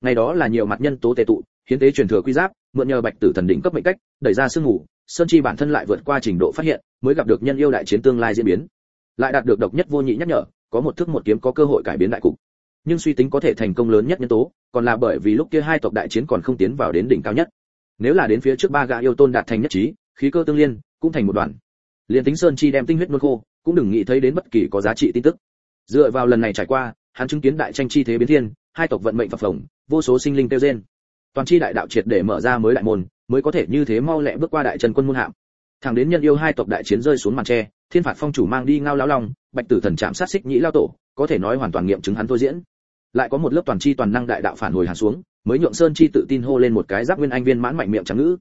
Ngày đó là nhiều mặt nhân tố tệ tụ, hiến tế truyền thừa quy giáp, mượn nhờ bạch tử thần đỉnh cấp mệnh cách, đẩy ra sương ngủ sơn chi bản thân lại vượt qua trình độ phát hiện, mới gặp được nhân yêu đại chiến tương lai diễn biến. Lại đạt được độc nhất vô nhị nhắc nhở, có một thức một kiếm có cơ hội cải biến đại cục. Nhưng suy tính có thể thành công lớn nhất nhân tố, còn là bởi vì lúc kia hai tộc đại chiến còn không tiến vào đến đỉnh cao nhất. Nếu là đến phía trước ba gã yêu tôn đạt thành nhất trí, khí cơ tương liên, cũng thành một đoàn liền tính sơn chi đem tinh huyết nuốt khô, cũng đừng nghĩ thấy đến bất kỳ có giá trị tin tức dựa vào lần này trải qua hắn chứng kiến đại tranh chi thế biến thiên hai tộc vận mệnh phập phồng vô số sinh linh tiêu diệt, toàn chi đại đạo triệt để mở ra mới đại môn mới có thể như thế mau lẹ bước qua đại trần quân môn hạm. Thẳng đến nhân yêu hai tộc đại chiến rơi xuống màn tre thiên phạt phong chủ mang đi ngao lão long bạch tử thần chạm sát xích nhĩ lao tổ có thể nói hoàn toàn nghiệm chứng hắn thôi diễn. Lại có một lớp toàn chi toàn năng đại đạo phản hồi hạ xuống mới nhượng sơn chi tự tin hô lên một cái giáp nguyên anh viên mãn mạnh miệng trắng ngữ.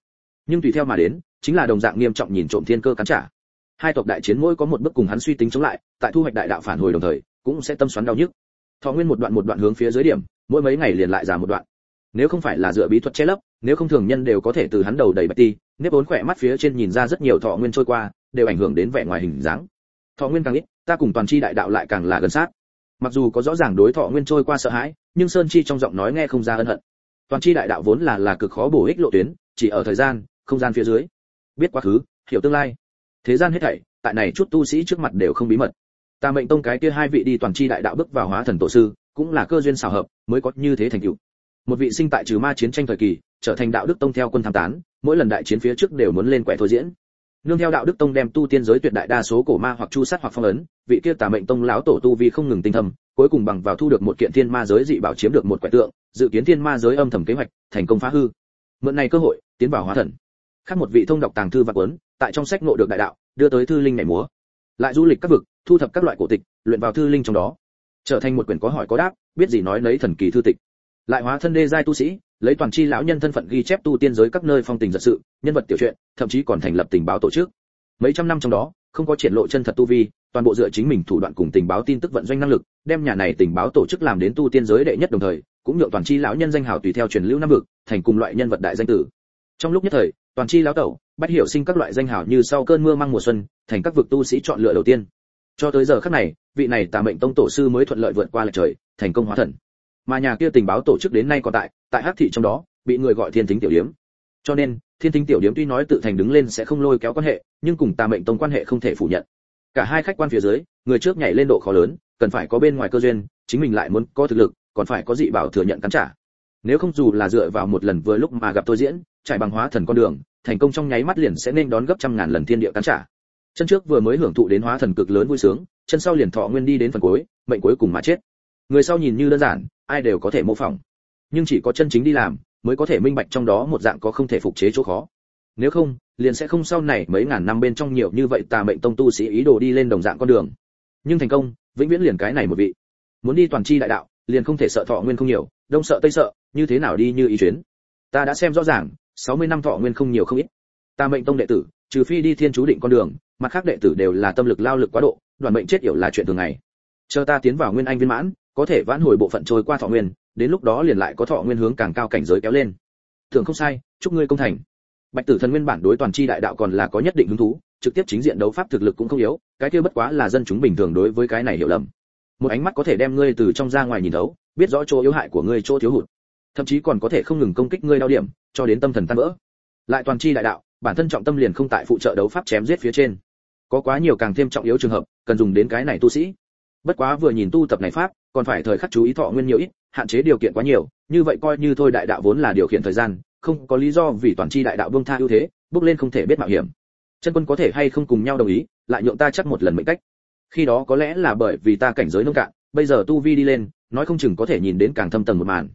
Nhưng tùy theo mà đến chính là đồng dạng nghiêm trọng nhìn trộm thiên cơ cắn trả. Hai tộc đại chiến mỗi có một bước cùng hắn suy tính chống lại tại thu hoạch đại đạo phản hồi đồng thời cũng sẽ tâm xoắn đau nhức. Thọ nguyên một đoạn một đoạn hướng phía dưới điểm, mỗi mấy ngày liền lại giảm một đoạn. Nếu không phải là dựa bí thuật che lấp, nếu không thường nhân đều có thể từ hắn đầu đầy bạch ti, nếp vốn khỏe mắt phía trên nhìn ra rất nhiều thọ nguyên trôi qua, đều ảnh hưởng đến vẻ ngoài hình dáng. Thọ nguyên càng ít, ta cùng toàn chi đại đạo lại càng là gần sát. Mặc dù có rõ ràng đối thọ nguyên trôi qua sợ hãi, nhưng sơn chi trong giọng nói nghe không ra ân hận. Toàn chi đại đạo vốn là là cực khó bổ ích lộ tuyến, chỉ ở thời gian, không gian phía dưới. Biết quá khứ, hiểu tương lai. Thế gian hết thảy, tại này chút tu sĩ trước mặt đều không bí mật ta mệnh tông cái kia hai vị đi toàn chi đại đạo bước vào hóa thần tổ sư, cũng là cơ duyên xảo hợp, mới có như thế thành tựu. Một vị sinh tại trừ ma chiến tranh thời kỳ, trở thành đạo đức tông theo quân tham tán, mỗi lần đại chiến phía trước đều muốn lên quẻ thôi diễn. Nương theo đạo đức tông đem tu tiên giới tuyệt đại đa số cổ ma hoặc chu sát hoặc phong ấn, vị kia tà mệnh tông lão tổ tu vi không ngừng tinh thầm cuối cùng bằng vào thu được một kiện thiên ma giới dị bảo chiếm được một quẻ tượng, dự kiến thiên ma giới âm thầm kế hoạch, thành công phá hư. Mượn này cơ hội, tiến vào hóa thần. Khác một vị thông đọc tàng thư và cuốn, tại trong sách ngộ được đại đạo, đưa tới thư linh nhảy múa. Lại du lịch các vực thu thập các loại cổ tịch, luyện vào thư linh trong đó. Trở thành một quyển có hỏi có đáp, biết gì nói lấy thần kỳ thư tịch. Lại hóa thân đê giai tu sĩ, lấy toàn chi lão nhân thân phận ghi chép tu tiên giới các nơi phong tình giật sự, nhân vật tiểu truyện, thậm chí còn thành lập tình báo tổ chức. Mấy trăm năm trong đó, không có triển lộ chân thật tu vi, toàn bộ dựa chính mình thủ đoạn cùng tình báo tin tức vận doanh năng lực, đem nhà này tình báo tổ chức làm đến tu tiên giới đệ nhất đồng thời, cũng nhượng toàn chi lão nhân danh hào tùy theo truyền lưu năm vực, thành cùng loại nhân vật đại danh tử. Trong lúc nhất thời, toàn chi lão tẩu bắt hiểu sinh các loại danh hào như sau cơn mưa mang mùa xuân, thành các vực tu sĩ chọn lựa đầu tiên cho tới giờ khắc này, vị này tà mệnh tông tổ sư mới thuận lợi vượt qua lệch trời, thành công hóa thần. Mà nhà kia tình báo tổ chức đến nay còn tại tại hắc thị trong đó, bị người gọi thiên thính tiểu điếm. Cho nên, thiên thính tiểu điếm tuy nói tự thành đứng lên sẽ không lôi kéo quan hệ, nhưng cùng tà mệnh tông quan hệ không thể phủ nhận. Cả hai khách quan phía dưới, người trước nhảy lên độ khó lớn, cần phải có bên ngoài cơ duyên, chính mình lại muốn có thực lực, còn phải có dị bảo thừa nhận cắn trả. Nếu không dù là dựa vào một lần vừa lúc mà gặp tôi diễn, trải bằng hóa thần con đường, thành công trong nháy mắt liền sẽ nên đón gấp trăm ngàn lần thiên địa cắn trả chân trước vừa mới hưởng thụ đến hóa thần cực lớn vui sướng, chân sau liền thọ nguyên đi đến phần cuối, mệnh cuối cùng mà chết. Người sau nhìn như đơn giản, ai đều có thể mô phỏng. Nhưng chỉ có chân chính đi làm, mới có thể minh bạch trong đó một dạng có không thể phục chế chỗ khó. Nếu không, liền sẽ không sau này mấy ngàn năm bên trong nhiều như vậy tà mệnh tông tu sĩ ý đồ đi lên đồng dạng con đường. Nhưng thành công, vĩnh viễn liền cái này một vị. Muốn đi toàn chi đại đạo, liền không thể sợ thọ nguyên không nhiều, đông sợ tây sợ, như thế nào đi như ý chuyến. Ta đã xem rõ ràng 60 năm thọ nguyên không nhiều không ít. Ta mệnh tông đệ tử, trừ phi đi thiên chú định con đường mặt khác đệ tử đều là tâm lực lao lực quá độ, đoàn mệnh chết yểu là chuyện thường ngày. Chờ ta tiến vào nguyên anh viên mãn, có thể vãn hồi bộ phận trôi qua thọ nguyên, đến lúc đó liền lại có thọ nguyên hướng càng cao cảnh giới kéo lên. Thường không sai, chúc ngươi công thành. Bạch tử thần nguyên bản đối toàn chi đại đạo còn là có nhất định hứng thú, trực tiếp chính diện đấu pháp thực lực cũng không yếu, cái kia bất quá là dân chúng bình thường đối với cái này hiểu lầm. Một ánh mắt có thể đem ngươi từ trong ra ngoài nhìn thấu, biết rõ chỗ yếu hại của ngươi chỗ thiếu hụt. Thậm chí còn có thể không ngừng công kích ngươi đau điểm, cho đến tâm thần tan vỡ. Lại toàn chi đại đạo, bản thân trọng tâm liền không tại phụ trợ đấu pháp chém giết phía trên có quá nhiều càng thêm trọng yếu trường hợp, cần dùng đến cái này tu sĩ. Bất quá vừa nhìn tu tập này pháp, còn phải thời khắc chú ý thọ nguyên nhiều ít, hạn chế điều kiện quá nhiều, như vậy coi như thôi đại đạo vốn là điều khiển thời gian, không có lý do vì toàn chi đại đạo vương tha ưu thế, bước lên không thể biết mạo hiểm. Chân quân có thể hay không cùng nhau đồng ý, lại nhượng ta chắc một lần mệnh cách. Khi đó có lẽ là bởi vì ta cảnh giới nông cạn, bây giờ tu vi đi lên, nói không chừng có thể nhìn đến càng thâm tầng một màn.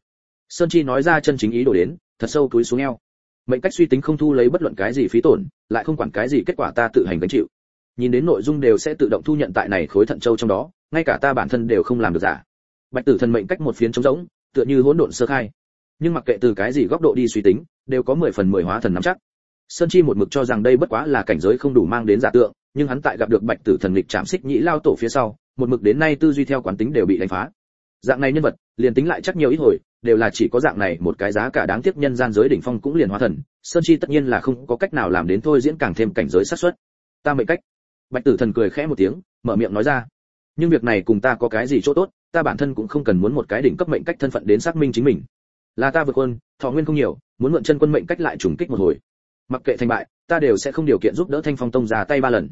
Sơn chi nói ra chân chính ý đồ đến, thật sâu túi xuống eo. Mệnh cách suy tính không thu lấy bất luận cái gì phí tổn, lại không quản cái gì kết quả ta tự hành gánh chịu nhìn đến nội dung đều sẽ tự động thu nhận tại này khối thận châu trong đó, ngay cả ta bản thân đều không làm được giả. Bạch tử thần mệnh cách một phiến trống rỗng, tựa như hỗn độn sơ khai. Nhưng mặc kệ từ cái gì góc độ đi suy tính, đều có mười phần mười hóa thần nắm chắc. Sơn chi một mực cho rằng đây bất quá là cảnh giới không đủ mang đến giả tượng, nhưng hắn tại gặp được bạch tử thần lịch chạm xích nhĩ lao tổ phía sau, một mực đến nay tư duy theo quán tính đều bị đánh phá. Dạng này nhân vật, liền tính lại chắc nhiều ít hồi, đều là chỉ có dạng này một cái giá cả đáng tiếc nhân gian giới đỉnh phong cũng liền hóa thần, sơn chi tất nhiên là không có cách nào làm đến thôi diễn càng thêm cảnh giới sát xuất ta mệnh cách bạch tử thần cười khẽ một tiếng, mở miệng nói ra, nhưng việc này cùng ta có cái gì chỗ tốt, ta bản thân cũng không cần muốn một cái đỉnh cấp mệnh cách thân phận đến xác minh chính mình. Là ta vượt quân, thọ nguyên không nhiều, muốn mượn chân quân mệnh cách lại trùng kích một hồi. Mặc kệ thành bại, ta đều sẽ không điều kiện giúp đỡ thanh phong tông ra tay ba lần.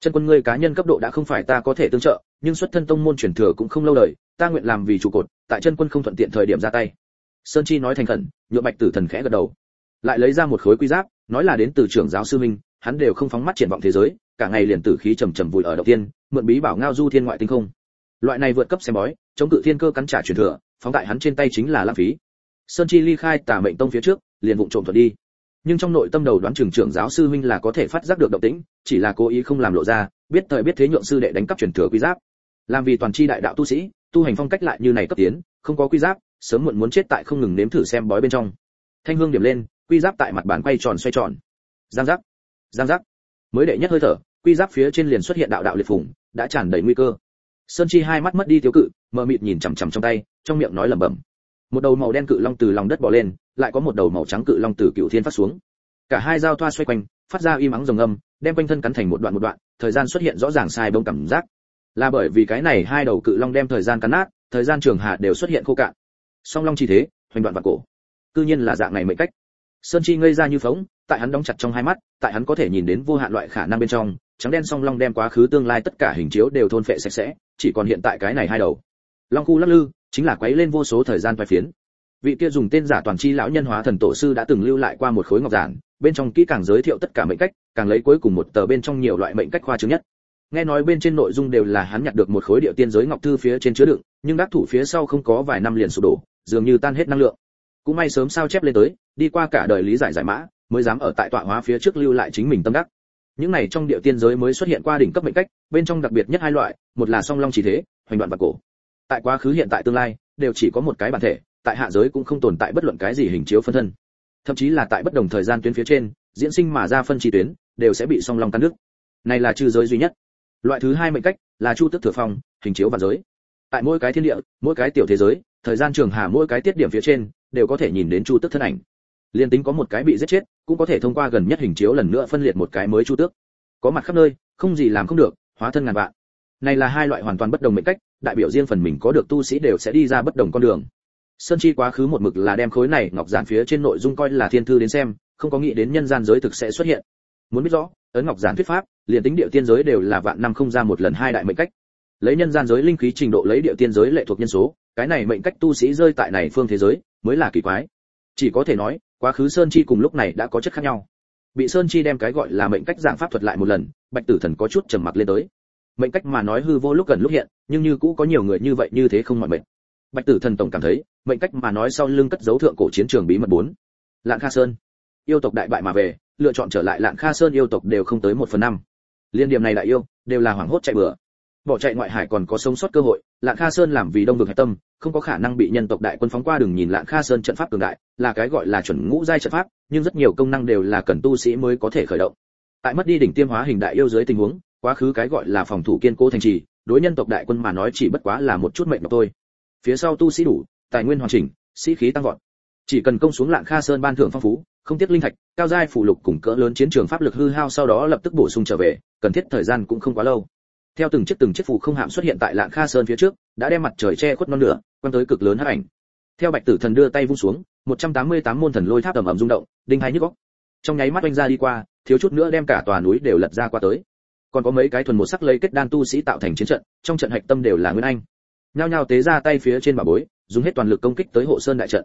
Chân quân ngươi cá nhân cấp độ đã không phải ta có thể tương trợ, nhưng xuất thân tông môn truyền thừa cũng không lâu đời, ta nguyện làm vì trụ cột, tại chân quân không thuận tiện thời điểm ra tay. Sơn chi nói thành khẩn nhựa bạch tử thần khẽ gật đầu. Lại lấy ra một khối quy giáp, nói là đến từ trưởng giáo sư minh hắn đều không phóng mắt triển vọng thế giới, cả ngày liền tử khí trầm trầm vùi ở đầu tiên mượn bí bảo ngao du thiên ngoại tinh không. Loại này vượt cấp xem bói, chống cự thiên cơ cắn trả truyền thừa, phóng tại hắn trên tay chính là lãng phí. Sơn chi ly khai tà mệnh tông phía trước, liền vụng trộm thuật đi. Nhưng trong nội tâm đầu đoán trưởng trưởng giáo sư huynh là có thể phát giác được động tĩnh, chỉ là cố ý không làm lộ ra, biết thời biết thế nhượng sư đệ đánh cắp truyền thừa quy giáp. Làm vì toàn chi đại đạo tu sĩ, tu hành phong cách lại như này cấp tiến, không có quy giáp, sớm muộn muốn chết tại không ngừng nếm thử xem bói bên trong. Thanh hương điểm lên, quy giáp tại mặt bàn quay tròn xoay tròn. Giang giác giang giác. Mới đệ nhất hơi thở, quy giáp phía trên liền xuất hiện đạo đạo liệt phùng, đã tràn đầy nguy cơ. Sơn chi hai mắt mất đi tiêu cự, mờ mịt nhìn chằm chằm trong tay, trong miệng nói lẩm bẩm. Một đầu màu đen cự long từ lòng đất bò lên, lại có một đầu màu trắng cự long từ cựu thiên phát xuống. Cả hai giao thoa xoay quanh, phát ra im ắng rồng âm đem quanh thân cắn thành một đoạn một đoạn, thời gian xuất hiện rõ ràng sai bông cảm giác. Là bởi vì cái này hai đầu cự long đem thời gian cắn nát, thời gian trường hạ đều xuất hiện khô cạn. Song long chi thế, hoành đoạn vạn cổ. Cư nhiên là dạng này mệnh cách sơn chi ngây ra như phóng tại hắn đóng chặt trong hai mắt, tại hắn có thể nhìn đến vô hạn loại khả năng bên trong, trắng đen song long đem quá khứ tương lai tất cả hình chiếu đều thôn phệ sạch sẽ, chỉ còn hiện tại cái này hai đầu. Long khu lắc lư, chính là quấy lên vô số thời gian vai phiến. Vị kia dùng tên giả toàn chi lão nhân hóa thần tổ sư đã từng lưu lại qua một khối ngọc giản, bên trong kỹ càng giới thiệu tất cả mệnh cách, càng lấy cuối cùng một tờ bên trong nhiều loại mệnh cách khoa chứng nhất. Nghe nói bên trên nội dung đều là hắn nhặt được một khối địa tiên giới ngọc thư phía trên chứa đựng, nhưng đắc thủ phía sau không có vài năm liền sụp đổ, dường như tan hết năng lượng. Cũng may sớm sao chép lên tới đi qua cả đời lý giải giải mã, mới dám ở tại tọa hóa phía trước lưu lại chính mình tâm đắc. Những này trong địa tiên giới mới xuất hiện qua đỉnh cấp mệnh cách, bên trong đặc biệt nhất hai loại, một là song long chỉ thế, hoành đoạn và cổ. Tại quá khứ hiện tại tương lai, đều chỉ có một cái bản thể, tại hạ giới cũng không tồn tại bất luận cái gì hình chiếu phân thân. Thậm chí là tại bất đồng thời gian tuyến phía trên, diễn sinh mà ra phân chi tuyến, đều sẽ bị song long tan đứt. Này là trừ giới duy nhất. Loại thứ hai mệnh cách là chu tức thừa phong, hình chiếu và giới. Tại mỗi cái thiên địa, mỗi cái tiểu thế giới, thời gian trường hà mỗi cái tiết điểm phía trên, đều có thể nhìn đến chu tức thân ảnh liên tính có một cái bị giết chết, cũng có thể thông qua gần nhất hình chiếu lần nữa phân liệt một cái mới chu tước. Có mặt khắp nơi, không gì làm không được, hóa thân ngàn vạn. Này là hai loại hoàn toàn bất đồng mệnh cách, đại biểu riêng phần mình có được tu sĩ đều sẽ đi ra bất đồng con đường. Sơn chi quá khứ một mực là đem khối này ngọc giản phía trên nội dung coi là thiên thư đến xem, không có nghĩ đến nhân gian giới thực sẽ xuất hiện. Muốn biết rõ, ấn ngọc giản thuyết pháp, liền tính địa tiên giới đều là vạn năm không ra một lần hai đại mệnh cách. Lấy nhân gian giới linh khí trình độ lấy địa tiên giới lệ thuộc nhân số, cái này mệnh cách tu sĩ rơi tại này phương thế giới, mới là kỳ quái. Chỉ có thể nói quá khứ sơn chi cùng lúc này đã có chất khác nhau. Bị sơn chi đem cái gọi là mệnh cách dạng pháp thuật lại một lần, bạch tử thần có chút trầm mặc lên tới. Mệnh cách mà nói hư vô lúc gần lúc hiện, nhưng như cũ có nhiều người như vậy như thế không mọi mệnh. Bạch tử thần tổng cảm thấy, mệnh cách mà nói sau lưng cất dấu thượng cổ chiến trường bí mật bốn. Lạng kha sơn. Yêu tộc đại bại mà về, lựa chọn trở lại lạng kha sơn yêu tộc đều không tới một phần năm. Liên điểm này lại yêu, đều là hoảng hốt chạy bừa bỏ chạy ngoại hải còn có sống sót cơ hội, lạng kha sơn làm vì đông vực hải tâm, không có khả năng bị nhân tộc đại quân phóng qua đừng nhìn lạng kha sơn trận pháp cường đại, là cái gọi là chuẩn ngũ giai trận pháp, nhưng rất nhiều công năng đều là cần tu sĩ mới có thể khởi động. Tại mất đi đỉnh tiêm hóa hình đại yêu dưới tình huống, quá khứ cái gọi là phòng thủ kiên cố thành trì, đối nhân tộc đại quân mà nói chỉ bất quá là một chút mệnh mà thôi. Phía sau tu sĩ đủ, tài nguyên hoàn chỉnh, sĩ khí tăng vọt. Chỉ cần công xuống lạng kha sơn ban thưởng phong phú, không tiếc linh thạch, cao giai phụ lục cùng cỡ lớn chiến trường pháp lực hư hao sau đó lập tức bổ sung trở về, cần thiết thời gian cũng không quá lâu theo từng chiếc từng chiếc phù không hạm xuất hiện tại lạng kha sơn phía trước, đã đem mặt trời che khuất non lửa quan tới cực lớn hắc ảnh. Theo bạch tử thần đưa tay vung xuống 188 môn thần lôi tháp ầm ầm rung động, đinh hai nhức óc. Trong nháy mắt oanh ra đi qua, thiếu chút nữa đem cả tòa núi đều lật ra qua tới. Còn có mấy cái thuần một sắc lấy kết đan tu sĩ tạo thành chiến trận, trong trận hạch tâm đều là nguyên anh. Nhao nhao tế ra tay phía trên bà bối, dùng hết toàn lực công kích tới hộ sơn đại trận.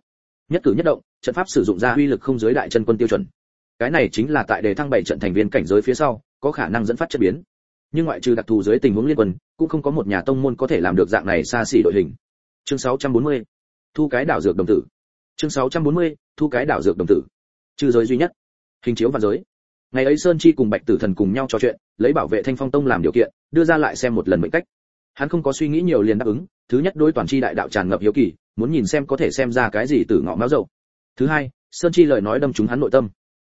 Nhất cử nhất động, trận pháp sử dụng ra uy lực không giới đại chân quân tiêu chuẩn. Cái này chính là tại đề thăng bảy trận thành viên cảnh giới phía sau, có khả năng dẫn phát chất biến nhưng ngoại trừ đặc thù dưới tình huống liên quân, cũng không có một nhà tông môn có thể làm được dạng này xa xỉ đội hình. Chương 640 thu cái đảo dược đồng tử. Chương 640 thu cái đảo dược đồng tử. Trừ giới duy nhất, hình chiếu và giới. Ngày ấy sơn chi cùng bạch tử thần cùng nhau trò chuyện, lấy bảo vệ thanh phong tông làm điều kiện, đưa ra lại xem một lần mệnh cách. Hắn không có suy nghĩ nhiều liền đáp ứng, thứ nhất đối toàn chi đại đạo tràn ngập hiếu kỳ, muốn nhìn xem có thể xem ra cái gì từ ngọ máu dầu. Thứ hai, sơn chi lời nói đâm trúng hắn nội tâm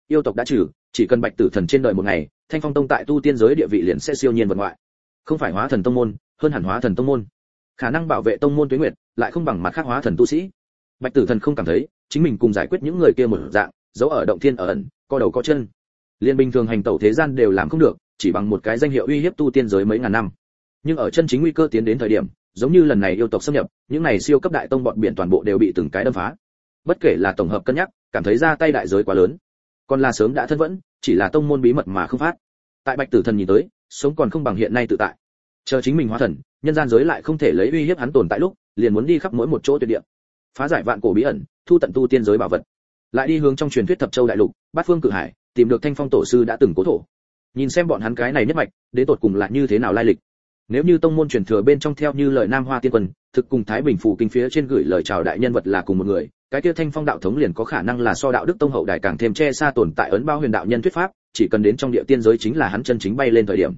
yêu tộc đã trừ, chỉ cần bạch tử thần trên đời một ngày, thanh phong tông tại tu tiên giới địa vị liền sẽ siêu nhiên vật ngoại. Không phải hóa thần tông môn, hơn hẳn hóa thần tông môn. Khả năng bảo vệ tông môn tuế nguyệt, lại không bằng mặt khác hóa thần tu sĩ. Bạch tử thần không cảm thấy, chính mình cùng giải quyết những người kia một dạng, giấu ở động thiên ở ẩn, co đầu có chân. Liên bình thường hành tẩu thế gian đều làm không được, chỉ bằng một cái danh hiệu uy hiếp tu tiên giới mấy ngàn năm. Nhưng ở chân chính nguy cơ tiến đến thời điểm, giống như lần này yêu tộc xâm nhập, những này siêu cấp đại tông bọn biển toàn bộ đều bị từng cái đâm phá. Bất kể là tổng hợp cân nhắc, cảm thấy ra tay đại giới quá lớn còn là sớm đã thân vẫn, chỉ là tông môn bí mật mà không phát. Tại bạch tử thần nhìn tới, sống còn không bằng hiện nay tự tại. Chờ chính mình hóa thần, nhân gian giới lại không thể lấy uy hiếp hắn tồn tại lúc, liền muốn đi khắp mỗi một chỗ tuyệt địa. Phá giải vạn cổ bí ẩn, thu tận tu tiên giới bảo vật. Lại đi hướng trong truyền thuyết thập châu đại lục bát phương cử hải, tìm được thanh phong tổ sư đã từng cố thổ. Nhìn xem bọn hắn cái này nhất mạch, đến tột cùng là như thế nào lai lịch nếu như tông môn truyền thừa bên trong theo như lời nam hoa tiên quân, thực cùng thái bình phủ kinh phía trên gửi lời chào đại nhân vật là cùng một người, cái kia thanh phong đạo thống liền có khả năng là so đạo đức tông hậu đại càng thêm che xa tồn tại ấn bao huyền đạo nhân thuyết pháp, chỉ cần đến trong địa tiên giới chính là hắn chân chính bay lên thời điểm.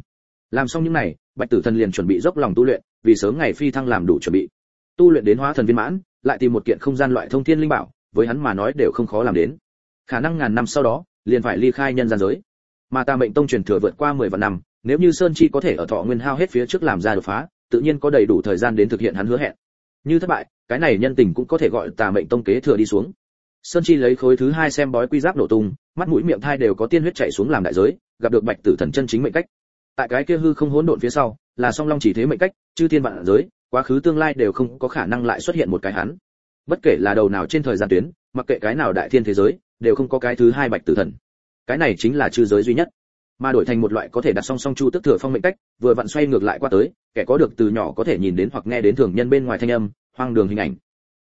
Làm xong những này, bạch tử thần liền chuẩn bị dốc lòng tu luyện, vì sớm ngày phi thăng làm đủ chuẩn bị. Tu luyện đến hóa thần viên mãn, lại tìm một kiện không gian loại thông thiên linh bảo, với hắn mà nói đều không khó làm đến. Khả năng ngàn năm sau đó, liền phải ly khai nhân gian giới. Mà ta mệnh tông truyền thừa vượt qua 10 vạn năm nếu như sơn chi có thể ở thọ nguyên hao hết phía trước làm ra đột phá, tự nhiên có đầy đủ thời gian đến thực hiện hắn hứa hẹn. Như thất bại, cái này nhân tình cũng có thể gọi tà mệnh tông kế thừa đi xuống. Sơn chi lấy khối thứ hai xem bói quy giáp nổ tung, mắt mũi miệng thai đều có tiên huyết chảy xuống làm đại giới, gặp được bạch tử thần chân chính mệnh cách. Tại cái kia hư không hỗn độn phía sau, là song long chỉ thế mệnh cách, chư thiên vạn giới, quá khứ tương lai đều không có khả năng lại xuất hiện một cái hắn. Bất kể là đầu nào trên thời gian tuyến, mặc kệ cái nào đại thiên thế giới, đều không có cái thứ hai bạch tử thần. Cái này chính là chư giới duy nhất mà đổi thành một loại có thể đặt song song chu tức thừa phong mệnh cách, vừa vặn xoay ngược lại qua tới, kẻ có được từ nhỏ có thể nhìn đến hoặc nghe đến thường nhân bên ngoài thanh âm, hoang đường hình ảnh.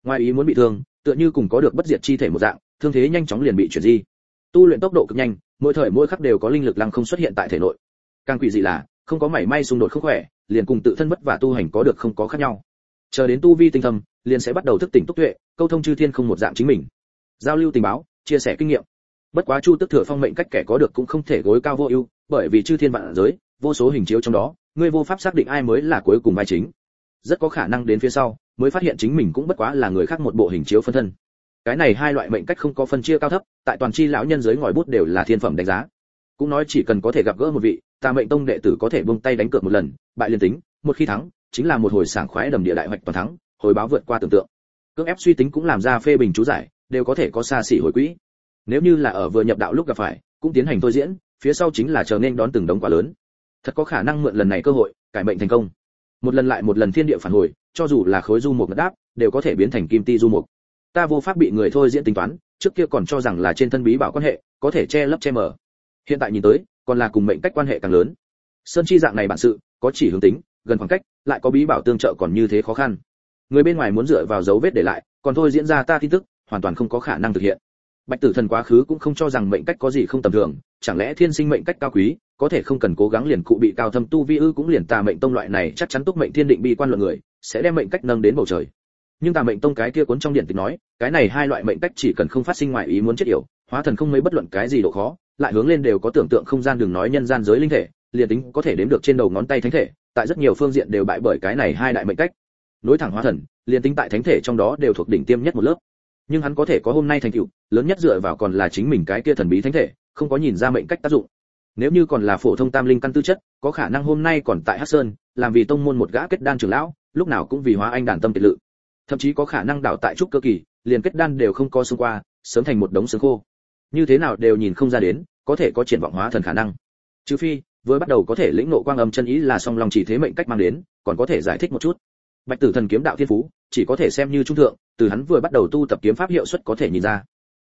Ngoài ý muốn bị thương, tựa như cùng có được bất diệt chi thể một dạng, thương thế nhanh chóng liền bị chuyển di. Tu luyện tốc độ cực nhanh, mỗi thời mỗi khắc đều có linh lực lăng không xuất hiện tại thể nội. Càng quỷ dị là, không có mảy may xung đột không khỏe, liền cùng tự thân bất và tu hành có được không có khác nhau. Chờ đến tu vi tinh thâm, liền sẽ bắt đầu thức tỉnh túc tuệ, câu thông chư thiên không một dạng chính mình. Giao lưu tình báo, chia sẻ kinh nghiệm bất quá chu tức thừa phong mệnh cách kẻ có được cũng không thể gối cao vô ưu, bởi vì chư thiên vạn giới, vô số hình chiếu trong đó, ngươi vô pháp xác định ai mới là cuối cùng vai chính. Rất có khả năng đến phía sau, mới phát hiện chính mình cũng bất quá là người khác một bộ hình chiếu phân thân. Cái này hai loại mệnh cách không có phân chia cao thấp, tại toàn chi lão nhân giới ngòi bút đều là thiên phẩm đánh giá. Cũng nói chỉ cần có thể gặp gỡ một vị tà mệnh tông đệ tử có thể buông tay đánh cược một lần, bại liên tính, một khi thắng, chính là một hồi sảng khoái đầm địa đại hoạch toàn thắng, hồi báo vượt qua tưởng tượng. Cưỡng ép suy tính cũng làm ra phê bình chú giải, đều có thể có xa xỉ hồi quỹ nếu như là ở vừa nhập đạo lúc gặp phải, cũng tiến hành thôi diễn, phía sau chính là chờ nên đón từng đống quả lớn. Thật có khả năng mượn lần này cơ hội, cải mệnh thành công. Một lần lại một lần thiên địa phản hồi, cho dù là khối du mục ngất đáp, đều có thể biến thành kim ti du mục. Ta vô pháp bị người thôi diễn tính toán, trước kia còn cho rằng là trên thân bí bảo quan hệ, có thể che lấp che mờ. Hiện tại nhìn tới, còn là cùng mệnh cách quan hệ càng lớn. Sơn chi dạng này bản sự, có chỉ hướng tính, gần khoảng cách, lại có bí bảo tương trợ còn như thế khó khăn. Người bên ngoài muốn dựa vào dấu vết để lại, còn thôi diễn ra ta tin tức, hoàn toàn không có khả năng thực hiện bạch tử thần quá khứ cũng không cho rằng mệnh cách có gì không tầm thường, chẳng lẽ thiên sinh mệnh cách cao quý, có thể không cần cố gắng liền cụ bị cao thâm tu vi ư cũng liền tà mệnh tông loại này chắc chắn túc mệnh thiên định bi quan luận người, sẽ đem mệnh cách nâng đến bầu trời. Nhưng tà mệnh tông cái kia cuốn trong điện tịch nói, cái này hai loại mệnh cách chỉ cần không phát sinh ngoại ý muốn chết yểu, hóa thần không mấy bất luận cái gì độ khó, lại hướng lên đều có tưởng tượng không gian đừng nói nhân gian giới linh thể, liền tính có thể đếm được trên đầu ngón tay thánh thể, tại rất nhiều phương diện đều bại bởi cái này hai đại mệnh cách. Nối thẳng hóa thần, liền tính tại thánh thể trong đó đều thuộc đỉnh tiêm nhất một lớp. Nhưng hắn có thể có hôm nay thành tựu lớn nhất dựa vào còn là chính mình cái kia thần bí thánh thể, không có nhìn ra mệnh cách tác dụng. Nếu như còn là phổ thông tam linh căn tư chất, có khả năng hôm nay còn tại hắc sơn, làm vì tông môn một gã kết đan trưởng lão, lúc nào cũng vì hóa anh đàn tâm kiệt lự. Thậm chí có khả năng đảo tại trúc cơ kỳ, liền kết đan đều không có xung qua, sớm thành một đống xương khô. Như thế nào đều nhìn không ra đến, có thể có triển vọng hóa thần khả năng. Trừ phi, vừa bắt đầu có thể lĩnh ngộ quang âm chân ý là song lòng chỉ thế mệnh cách mang đến, còn có thể giải thích một chút. Bạch tử thần kiếm đạo thiên phú, chỉ có thể xem như trung thượng, từ hắn vừa bắt đầu tu tập kiếm pháp hiệu suất có thể nhìn ra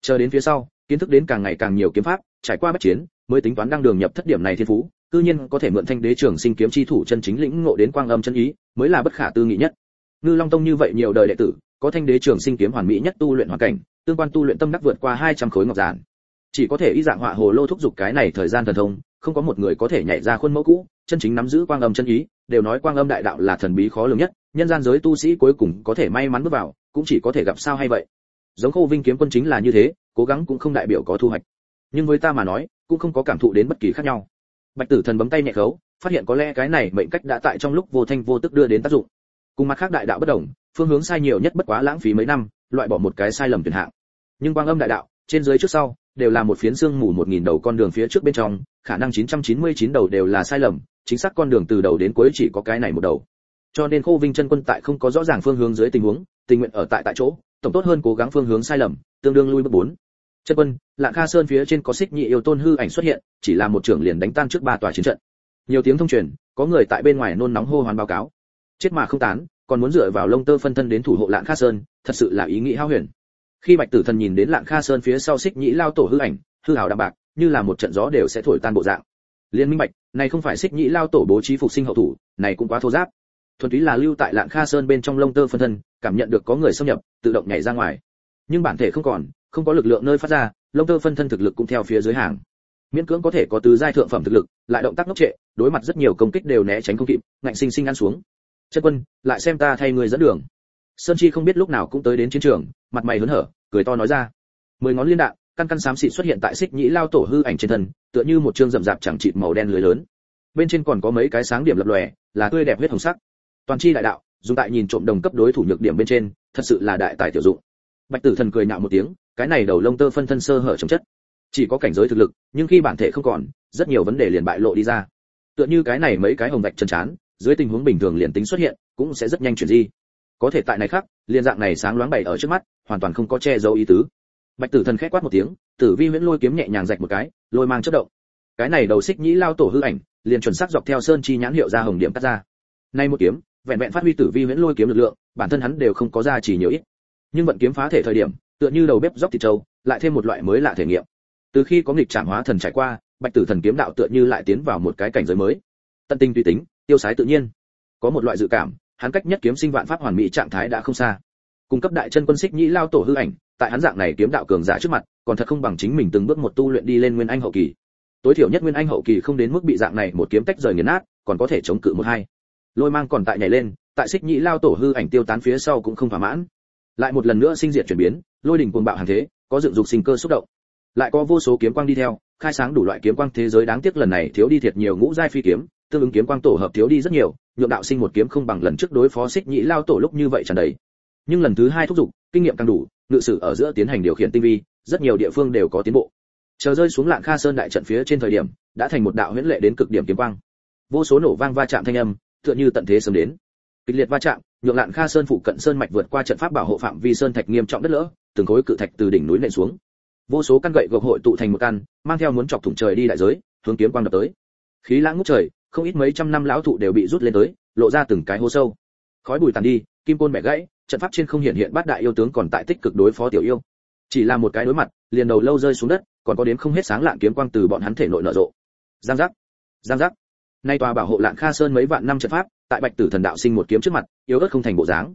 chờ đến phía sau, kiến thức đến càng ngày càng nhiều kiếm pháp, trải qua bất chiến, mới tính toán đăng đường nhập thất điểm này thiên phú, cư nhiên có thể mượn thanh đế trưởng sinh kiếm chi thủ chân chính lĩnh ngộ đến quang âm chân ý, mới là bất khả tư nghị nhất. Ngư long tông như vậy nhiều đời đệ tử, có thanh đế trưởng sinh kiếm hoàn mỹ nhất tu luyện hoàn cảnh, tương quan tu luyện tâm đắc vượt qua 200 khối ngọc giản. Chỉ có thể y dạng họa hồ lô thúc giục cái này thời gian thần thông, không có một người có thể nhảy ra khuôn mẫu cũ, chân chính nắm giữ quang âm chân ý, đều nói quang âm đại đạo là thần bí khó lường nhất, nhân gian giới tu sĩ cuối cùng có thể may mắn bước vào, cũng chỉ có thể gặp sao hay vậy giống khô vinh kiếm quân chính là như thế, cố gắng cũng không đại biểu có thu hoạch. Nhưng với ta mà nói, cũng không có cảm thụ đến bất kỳ khác nhau. Bạch tử thần bấm tay nhẹ khấu, phát hiện có lẽ cái này mệnh cách đã tại trong lúc vô thanh vô tức đưa đến tác dụng. Cùng mặt khác đại đạo bất đồng, phương hướng sai nhiều nhất bất quá lãng phí mấy năm, loại bỏ một cái sai lầm tuyển hạng. Nhưng quang âm đại đạo, trên dưới trước sau, đều là một phiến xương mù một nghìn đầu con đường phía trước bên trong, khả năng 999 đầu đều là sai lầm, chính xác con đường từ đầu đến cuối chỉ có cái này một đầu. Cho nên khô vinh chân quân tại không có rõ ràng phương hướng dưới tình huống, tình nguyện ở tại tại chỗ tổng tốt hơn cố gắng phương hướng sai lầm, tương đương lui bước bốn. Chân quân, lạng kha sơn phía trên có xích nhị yêu tôn hư ảnh xuất hiện, chỉ là một trưởng liền đánh tan trước ba tòa chiến trận. Nhiều tiếng thông truyền, có người tại bên ngoài nôn nóng hô hoán báo cáo. Chết mà không tán, còn muốn dựa vào lông tơ phân thân đến thủ hộ lạng kha sơn, thật sự là ý nghĩ hao huyền. Khi bạch tử thần nhìn đến lạng kha sơn phía sau xích nhĩ lao tổ hư ảnh, hư hào đạm bạc, như là một trận gió đều sẽ thổi tan bộ dạng. Liên minh bạch, này không phải xích nhĩ lao tổ bố trí phục sinh hậu thủ, này cũng quá thô giáp thuần túy là lưu tại lạng kha sơn bên trong lông tơ phân thân, cảm nhận được có người xâm nhập, tự động nhảy ra ngoài. Nhưng bản thể không còn, không có lực lượng nơi phát ra, lông tơ phân thân thực lực cũng theo phía dưới hàng. Miễn cưỡng có thể có tứ giai thượng phẩm thực lực, lại động tác ngốc trệ, đối mặt rất nhiều công kích đều né tránh không kịp, ngạnh sinh sinh ăn xuống. Chân quân, lại xem ta thay người dẫn đường. Sơn chi không biết lúc nào cũng tới đến chiến trường, mặt mày hớn hở, cười to nói ra. Mười ngón liên đạn, căn căn xám xịt xuất hiện tại xích nhĩ lao tổ hư ảnh trên thân, tựa như một trương rậm rạp chẳng chịt màu đen lưới lớn. Bên trên còn có mấy cái sáng điểm lập lòe, là tươi đẹp huyết hồng sắc toàn chi đại đạo, dùng tại nhìn trộm đồng cấp đối thủ nhược điểm bên trên, thật sự là đại tài tiểu dụng. Bạch tử thần cười nhạo một tiếng, cái này đầu lông tơ phân thân sơ hở chống chất. Chỉ có cảnh giới thực lực, nhưng khi bản thể không còn, rất nhiều vấn đề liền bại lộ đi ra. Tựa như cái này mấy cái hồng vạch chân chán, dưới tình huống bình thường liền tính xuất hiện, cũng sẽ rất nhanh chuyển di. Có thể tại này khác liên dạng này sáng loáng bày ở trước mắt, hoàn toàn không có che giấu ý tứ. Bạch tử thần khẽ quát một tiếng, tử vi huyễn lôi kiếm nhẹ nhàng rạch một cái, lôi mang chất động. Cái này đầu xích nhĩ lao tổ hư ảnh, liền chuẩn xác dọc theo sơn chi nhãn hiệu ra hồng điểm cắt ra. Nay một kiếm vẹn vẹn phát huy tử vi huyễn lôi kiếm lực lượng, bản thân hắn đều không có ra chỉ nhiều ít. Nhưng vận kiếm phá thể thời điểm, tựa như đầu bếp dốc thịt trâu, lại thêm một loại mới lạ thể nghiệm. Từ khi có nghịch trảm hóa thần trải qua, bạch tử thần kiếm đạo tựa như lại tiến vào một cái cảnh giới mới. Tận tinh tùy tính, tiêu sái tự nhiên. Có một loại dự cảm, hắn cách nhất kiếm sinh vạn pháp hoàn mỹ trạng thái đã không xa. Cung cấp đại chân quân xích nhĩ lao tổ hư ảnh, tại hắn dạng này kiếm đạo cường giả trước mặt, còn thật không bằng chính mình từng bước một tu luyện đi lên nguyên anh hậu kỳ. Tối thiểu nhất nguyên anh hậu kỳ không đến mức bị dạng này một kiếm tách rời nghiền nát, còn có thể chống cự một hai lôi mang còn tại nhảy lên, tại xích nhĩ lao tổ hư ảnh tiêu tán phía sau cũng không thỏa mãn. Lại một lần nữa sinh diệt chuyển biến, lôi đỉnh cuồng bạo hàng thế, có dựng dục sinh cơ xúc động. Lại có vô số kiếm quang đi theo, khai sáng đủ loại kiếm quang thế giới đáng tiếc lần này thiếu đi thiệt nhiều ngũ giai phi kiếm, tương ứng kiếm quang tổ hợp thiếu đi rất nhiều, nhượng đạo sinh một kiếm không bằng lần trước đối phó xích nhĩ lao tổ lúc như vậy tràn đầy. Nhưng lần thứ hai thúc giục, kinh nghiệm càng đủ, ngự sử ở giữa tiến hành điều khiển tinh vi, rất nhiều địa phương đều có tiến bộ. Chờ rơi xuống lạng kha sơn đại trận phía trên thời điểm, đã thành một đạo huyễn lệ đến cực điểm kiếm quang. Vô số nổ vang va chạm thanh âm tựa như tận thế sớm đến. Kịch liệt va chạm, nhượng lạn kha sơn phụ cận sơn mạch vượt qua trận pháp bảo hộ phạm vi sơn thạch nghiêm trọng đất lỡ, từng khối cự thạch từ đỉnh núi nện xuống. Vô số căn gậy gộc hội tụ thành một căn, mang theo muốn chọc thủng trời đi đại giới, hướng kiếm quang đập tới. Khí lãng ngút trời, không ít mấy trăm năm lão thụ đều bị rút lên tới, lộ ra từng cái hố sâu. Khói bụi tàn đi, kim côn mẹ gãy, trận pháp trên không hiện hiện bát đại yêu tướng còn tại tích cực đối phó tiểu yêu. Chỉ là một cái đối mặt, liền đầu lâu rơi xuống đất, còn có đến không hết sáng lạng kiếm quang từ bọn hắn thể nội nở rộ. Giang giác giang giác nay tòa bảo hộ lạng kha sơn mấy vạn năm trận pháp, tại bạch tử thần đạo sinh một kiếm trước mặt, yếu ớt không thành bộ dáng.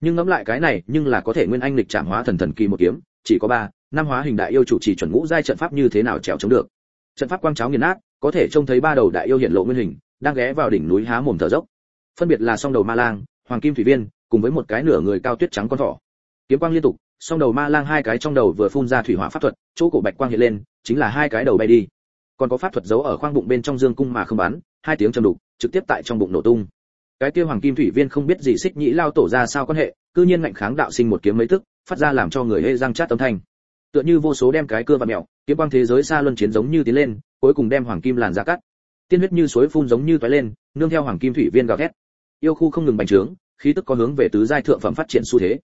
Nhưng ngẫm lại cái này, nhưng là có thể nguyên anh lịch trảm hóa thần thần kỳ một kiếm, chỉ có ba, năm hóa hình đại yêu chủ trì chuẩn ngũ giai trận pháp như thế nào trèo chống được. Trận pháp quang cháo nghiền nát, có thể trông thấy ba đầu đại yêu hiện lộ nguyên hình, đang ghé vào đỉnh núi há mồm thở dốc. Phân biệt là song đầu ma lang, hoàng kim thủy viên, cùng với một cái nửa người cao tuyết trắng con thỏ. Kiếm quang liên tục, song đầu ma lang hai cái trong đầu vừa phun ra thủy hỏa pháp thuật, chỗ cổ bạch quang hiện lên, chính là hai cái đầu bay đi còn có pháp thuật giấu ở khoang bụng bên trong dương cung mà không bắn, hai tiếng trầm đục, trực tiếp tại trong bụng nổ tung. Cái kia hoàng kim thủy viên không biết gì xích nhĩ lao tổ ra sao quan hệ, cư nhiên ngạnh kháng đạo sinh một kiếm mấy tức, phát ra làm cho người hê răng chát âm thanh. Tựa như vô số đem cái cưa và mèo, kiếm quang thế giới xa luân chiến giống như tiến lên, cuối cùng đem hoàng kim làn ra cắt. Tiên huyết như suối phun giống như toái lên, nương theo hoàng kim thủy viên gào thét. Yêu khu không ngừng bành trướng, khí tức có hướng về tứ giai thượng phẩm phát triển xu thế.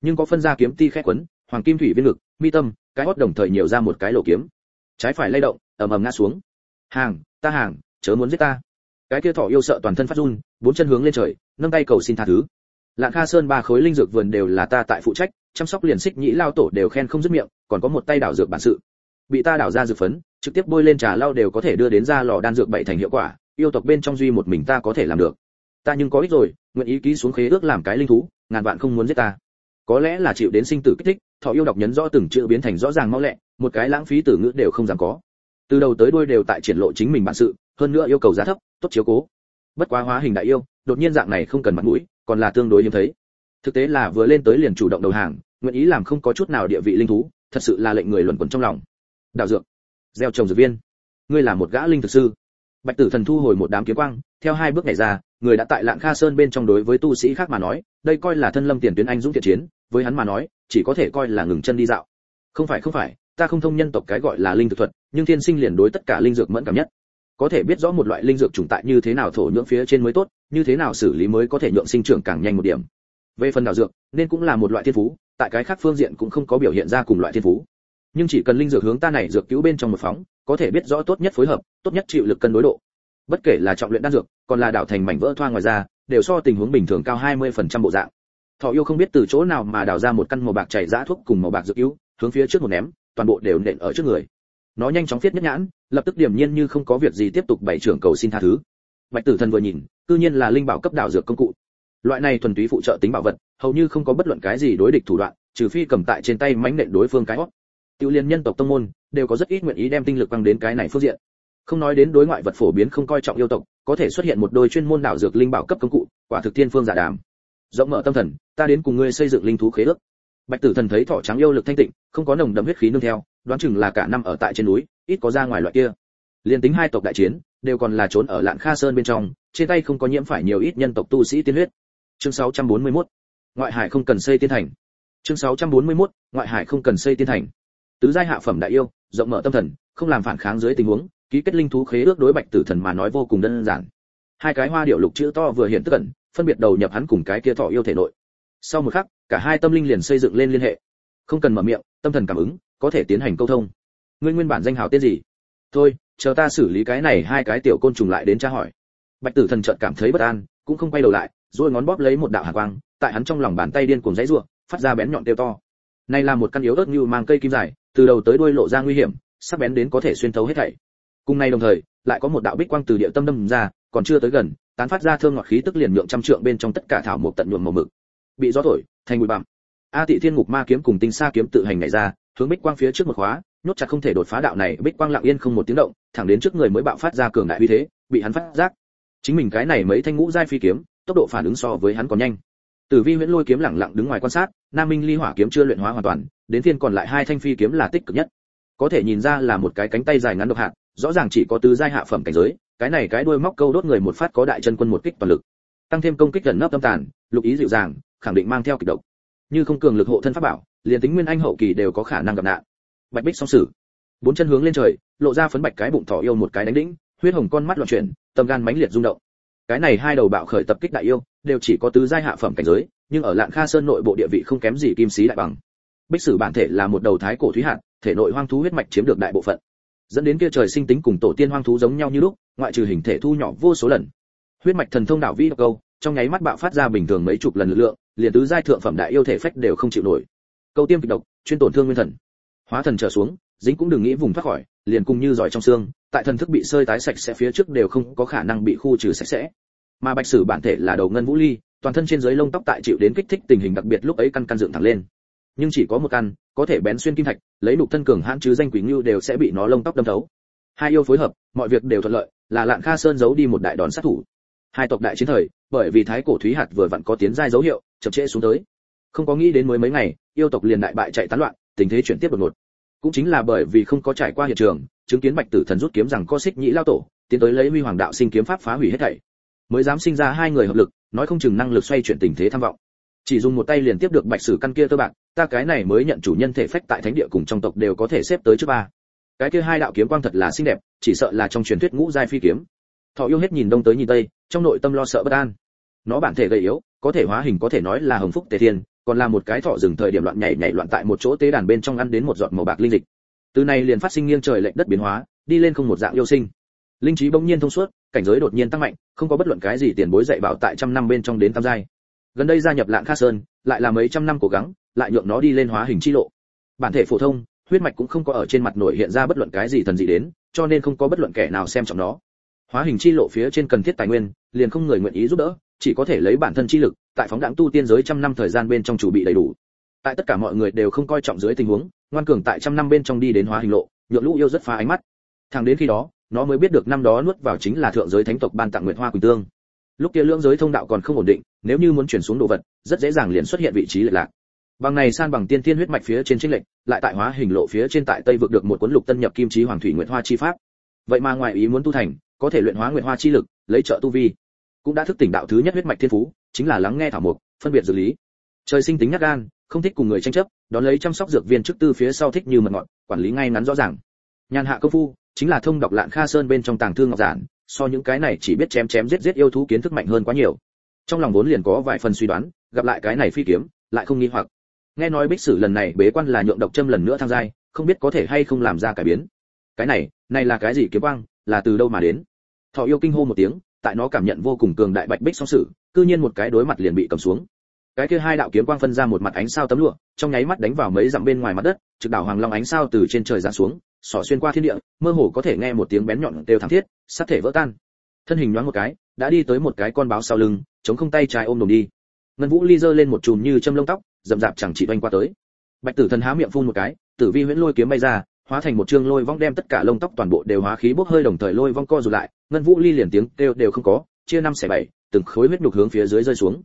Nhưng có phân ra kiếm ti khét quấn, hoàng kim thủy viên ngực, mi tâm, cái hót đồng thời nhiều ra một cái lỗ kiếm trái phải lay động, ầm ầm ngã xuống. Hàng, ta hàng, chớ muốn giết ta. Cái kia thỏ yêu sợ toàn thân phát run, bốn chân hướng lên trời, nâng tay cầu xin tha thứ. Lạng kha sơn ba khối linh dược vườn đều là ta tại phụ trách, chăm sóc liền xích nhĩ lao tổ đều khen không dứt miệng, còn có một tay đảo dược bản sự. Bị ta đảo ra dược phấn, trực tiếp bôi lên trà lao đều có thể đưa đến ra lò đan dược bảy thành hiệu quả, yêu tộc bên trong duy một mình ta có thể làm được. Ta nhưng có ích rồi, nguyện ý ký xuống khế ước làm cái linh thú, ngàn vạn không muốn giết ta. Có lẽ là chịu đến sinh tử kích thích thọ yêu đọc nhấn rõ từng chữ biến thành rõ ràng mau lẹ một cái lãng phí từ ngữ đều không dám có. Từ đầu tới đuôi đều tại triển lộ chính mình bản sự, hơn nữa yêu cầu giá thấp, tốt chiếu cố. Bất quá hóa hình đại yêu, đột nhiên dạng này không cần mặt mũi, còn là tương đối hiếm thấy. Thực tế là vừa lên tới liền chủ động đầu hàng, nguyện ý làm không có chút nào địa vị linh thú, thật sự là lệnh người luẩn quẩn trong lòng. Đạo dược. Gieo trồng dược viên. Ngươi là một gã linh thực sư. Bạch tử thần thu hồi một đám kiếm quang, theo hai bước này ra, người đã tại lạng kha sơn bên trong đối với tu sĩ khác mà nói, đây coi là thân lâm tiền tuyến anh dũng thiện chiến, với hắn mà nói, chỉ có thể coi là ngừng chân đi dạo. Không phải không phải ta không thông nhân tộc cái gọi là linh thực thuật, nhưng thiên sinh liền đối tất cả linh dược mẫn cảm nhất. Có thể biết rõ một loại linh dược trùng tại như thế nào thổ nhưỡng phía trên mới tốt, như thế nào xử lý mới có thể nhượng sinh trưởng càng nhanh một điểm. Về phần đảo dược, nên cũng là một loại thiên phú, tại cái khác phương diện cũng không có biểu hiện ra cùng loại thiên phú. Nhưng chỉ cần linh dược hướng ta này dược cứu bên trong một phóng, có thể biết rõ tốt nhất phối hợp, tốt nhất chịu lực cân đối độ. Bất kể là trọng luyện đan dược, còn là đảo thành mảnh vỡ thoa ngoài ra đều so tình huống bình thường cao 20% bộ dạng. Thọ yêu không biết từ chỗ nào mà đào ra một căn màu bạc chảy dã thuốc cùng màu bạc dược cứu, hướng phía trước một ném toàn bộ đều nện ở trước người. Nó nhanh chóng viết nhất nhãn, lập tức điểm nhiên như không có việc gì tiếp tục bày trưởng cầu xin tha thứ. Bạch tử thần vừa nhìn tự nhiên là linh bảo cấp đảo dược công cụ. Loại này thuần túy phụ trợ tính bảo vật, hầu như không có bất luận cái gì đối địch thủ đoạn, trừ phi cầm tại trên tay mánh nện đối phương cái hót. Tiêu liên nhân tộc tông môn, đều có rất ít nguyện ý đem tinh lực băng đến cái này phương diện. Không nói đến đối ngoại vật phổ biến không coi trọng yêu tộc, có thể xuất hiện một đôi chuyên môn đảo dược linh bảo cấp công cụ, quả thực thiên phương giả đàm. Rộng mở tâm thần, ta đến cùng ngươi xây dựng linh thú khế ước bạch tử thần thấy thỏ trắng yêu lực thanh tịnh, không có nồng đậm huyết khí nương theo, đoán chừng là cả năm ở tại trên núi, ít có ra ngoài loại kia. Liên tính hai tộc đại chiến, đều còn là trốn ở lạn kha sơn bên trong, trên tay không có nhiễm phải nhiều ít nhân tộc tu sĩ tiên huyết. Chương 641 ngoại hải không cần xây tiên thành. Chương 641 ngoại hải không cần xây tiên thành. Tứ giai hạ phẩm đại yêu, rộng mở tâm thần, không làm phản kháng dưới tình huống, ký kết linh thú khế ước đối bạch tử thần mà nói vô cùng đơn giản. Hai cái hoa điệu lục chữ to vừa hiện tức ẩn, phân biệt đầu nhập hắn cùng cái kia thỏ yêu thể nội sau một khắc, cả hai tâm linh liền xây dựng lên liên hệ. Không cần mở miệng, tâm thần cảm ứng, có thể tiến hành câu thông. Ngươi nguyên bản danh hào tên gì? Thôi, chờ ta xử lý cái này hai cái tiểu côn trùng lại đến tra hỏi. Bạch tử thần chợt cảm thấy bất an, cũng không quay đầu lại rồi ngón bóp lấy một đạo hàn quang, tại hắn trong lòng bàn tay điên cuồng dãy rủa phát ra bén nhọn tiêu to. Này là một căn yếu ớt như mang cây kim dài, từ đầu tới đuôi lộ ra nguy hiểm, sắc bén đến có thể xuyên thấu hết thảy. Cùng ngày đồng thời, lại có một đạo bích quang từ địa tâm đâm ra, còn chưa tới gần, tán phát ra thơm ngọt khí tức liền nhượng trăm trượng bên trong tất cả thảo mộc tận nhuộm màu mực bị gió thổi, thành bụi bặm. A tị thiên ngục ma kiếm cùng tinh sa kiếm tự hành nhảy ra, hướng bích quang phía trước một khóa, nhốt chặt không thể đột phá đạo này, bích quang lặng yên không một tiếng động, thẳng đến trước người mới bạo phát ra cường đại uy thế, bị hắn phát giác. Chính mình cái này mấy thanh ngũ giai phi kiếm, tốc độ phản ứng so với hắn còn nhanh. Tử vi huyễn lôi kiếm lặng lặng đứng ngoài quan sát, nam minh ly hỏa kiếm chưa luyện hóa hoàn toàn, đến thiên còn lại hai thanh phi kiếm là tích cực nhất. Có thể nhìn ra là một cái cánh tay dài ngắn độc hạn rõ ràng chỉ có tứ giai hạ phẩm cảnh giới, cái này cái đuôi móc câu đốt người một phát có đại chân quân một kích toàn lực. Tăng thêm công kích gần nấp tâm tàn, lục ý dịu dàng khẳng định mang theo kịch độc. Như không cường lực hộ thân pháp bảo, liền tính nguyên anh hậu kỳ đều có khả năng gặp nạn. Bạch bích song sử bốn chân hướng lên trời, lộ ra phấn bạch cái bụng thỏ yêu một cái đánh đĩnh, huyết hồng con mắt loạn chuyển, tâm gan mãnh liệt rung động. Cái này hai đầu bạo khởi tập kích đại yêu, đều chỉ có tứ giai hạ phẩm cảnh giới, nhưng ở lạng kha sơn nội bộ địa vị không kém gì kim sĩ đại bằng. Bích sử bản thể là một đầu thái cổ thúy hạt, thể nội hoang thú huyết mạch chiếm được đại bộ phận. Dẫn đến kia trời sinh tính cùng tổ tiên hoang thú giống nhau như lúc, ngoại trừ hình thể thu nhỏ vô số lần. Huyết mạch thần thông đạo vi câu, trong nháy mắt bạo phát ra bình thường mấy chục lần lực lượng liền tứ giai thượng phẩm đại yêu thể phách đều không chịu nổi. Câu tiêm kịch độc, chuyên tổn thương nguyên thần. Hóa thần trở xuống, dính cũng đừng nghĩ vùng thoát khỏi, liền cùng như giỏi trong xương, tại thần thức bị sơi tái sạch sẽ phía trước đều không có khả năng bị khu trừ sạch sẽ. Mà bạch sử bản thể là đầu ngân vũ ly, toàn thân trên dưới lông tóc tại chịu đến kích thích tình hình đặc biệt lúc ấy căn căn dựng thẳng lên. Nhưng chỉ có một căn, có thể bén xuyên kim thạch, lấy nục thân cường hãn chứ danh quỷ ngưu đều sẽ bị nó lông tóc đâm thấu. Hai yêu phối hợp, mọi việc đều thuận lợi, là lạn kha sơn giấu đi một đại đòn sát thủ. Hai tộc đại chiến thời, bởi vì thái cổ thúy hạt vừa vặn có tiến giai dấu hiệu chậm trễ xuống tới. Không có nghĩ đến mới mấy ngày, yêu tộc liền đại bại chạy tán loạn, tình thế chuyển tiếp đột ngột. Cũng chính là bởi vì không có trải qua hiện trường, chứng kiến bạch tử thần rút kiếm rằng có xích nhĩ lao tổ, tiến tới lấy huy hoàng đạo sinh kiếm pháp phá hủy hết thảy. Mới dám sinh ra hai người hợp lực, nói không chừng năng lực xoay chuyển tình thế tham vọng. Chỉ dùng một tay liền tiếp được bạch sử căn kia tơ bạc, ta cái này mới nhận chủ nhân thể phách tại thánh địa cùng trong tộc đều có thể xếp tới trước ba. Cái kia hai đạo kiếm quang thật là xinh đẹp, chỉ sợ là trong truyền thuyết ngũ giai phi kiếm. Thọ yêu hết nhìn đông tới nhìn tây, trong nội tâm lo sợ bất an nó bản thể gầy yếu, có thể hóa hình có thể nói là hồng phúc tề thiên, còn là một cái thọ rừng thời điểm loạn nhảy nhảy loạn tại một chỗ tế đàn bên trong ăn đến một giọt màu bạc linh dịch. Từ này liền phát sinh nghiêng trời lệch đất biến hóa, đi lên không một dạng yêu sinh. Linh trí bỗng nhiên thông suốt, cảnh giới đột nhiên tăng mạnh, không có bất luận cái gì tiền bối dạy bảo tại trăm năm bên trong đến tam giai. Gần đây gia nhập lạng kha sơn, lại là mấy trăm năm cố gắng, lại nhượng nó đi lên hóa hình chi lộ. Bản thể phổ thông, huyết mạch cũng không có ở trên mặt nổi hiện ra bất luận cái gì thần dị đến, cho nên không có bất luận kẻ nào xem trọng nó. Hóa hình chi lộ phía trên cần thiết tài nguyên, liền không người nguyện ý giúp đỡ chỉ có thể lấy bản thân chi lực, tại phóng đẳng tu tiên giới trăm năm thời gian bên trong chủ bị đầy đủ. Tại tất cả mọi người đều không coi trọng dưới tình huống, ngoan cường tại trăm năm bên trong đi đến hóa hình lộ, nhượng lũ yêu rất phá ánh mắt. Thẳng đến khi đó, nó mới biết được năm đó nuốt vào chính là thượng giới thánh tộc ban tặng nguyệt hoa quỳnh tương. Lúc kia lưỡng giới thông đạo còn không ổn định, nếu như muốn chuyển xuống đồ vật, rất dễ dàng liền xuất hiện vị trí lệch lạc. Bằng này san bằng tiên tiên huyết mạch phía trên trinh lệnh lại tại hóa hình lộ phía trên tại tây vực được một cuốn lục tân nhập kim chí hoàng thủy nguyệt hoa chi pháp. Vậy mà ngoài ý muốn tu thành, có thể luyện hóa nguyệt hoa chi lực, lấy trợ tu vi cũng đã thức tỉnh đạo thứ nhất huyết mạch thiên phú, chính là lắng nghe thảo mục phân biệt xử lý. Trời sinh tính nhát gan, không thích cùng người tranh chấp, đón lấy chăm sóc dược viên trước tư phía sau thích như mật ngọt quản lý ngay ngắn rõ ràng. Nhàn hạ công phu, chính là thông đọc lạn kha sơn bên trong tàng thương ngọc giản, so những cái này chỉ biết chém chém giết giết yêu thú kiến thức mạnh hơn quá nhiều. Trong lòng vốn liền có vài phần suy đoán, gặp lại cái này phi kiếm, lại không nghi hoặc. Nghe nói bích sử lần này bế quan là nhượng độc châm lần nữa thăng giai, không biết có thể hay không làm ra cải biến. Cái này này là cái gì kiếm quang, là từ đâu mà đến? Thọ yêu kinh hô một tiếng tại nó cảm nhận vô cùng cường đại bạch bích song sử, cư nhiên một cái đối mặt liền bị cầm xuống. Cái kia hai đạo kiếm quang phân ra một mặt ánh sao tấm lụa, trong nháy mắt đánh vào mấy dặm bên ngoài mặt đất, trực đảo hoàng long ánh sao từ trên trời ra xuống, xỏ xuyên qua thiên địa, mơ hồ có thể nghe một tiếng bén nhọn kêu thẳng thiết sát thể vỡ tan. Thân hình nhoáng một cái, đã đi tới một cái con báo sau lưng, chống không tay trái ôm đồm đi. Ngân vũ ly giơ lên một chùm như châm lông tóc dậm dạp chẳng chỉ đoanh qua tới. Bạch tử thần há miệng phun một cái, tử vi huyễn lôi kiếm bay ra, hóa thành một trương lôi vong đem tất cả lông tóc toàn bộ đều hóa khí bốc hơi đồng thời lôi vong co rụt lại ngân vũ ly liền tiếng kêu đều không có, chia năm xẻ bảy, từng khối huyết nhục hướng phía dưới rơi xuống.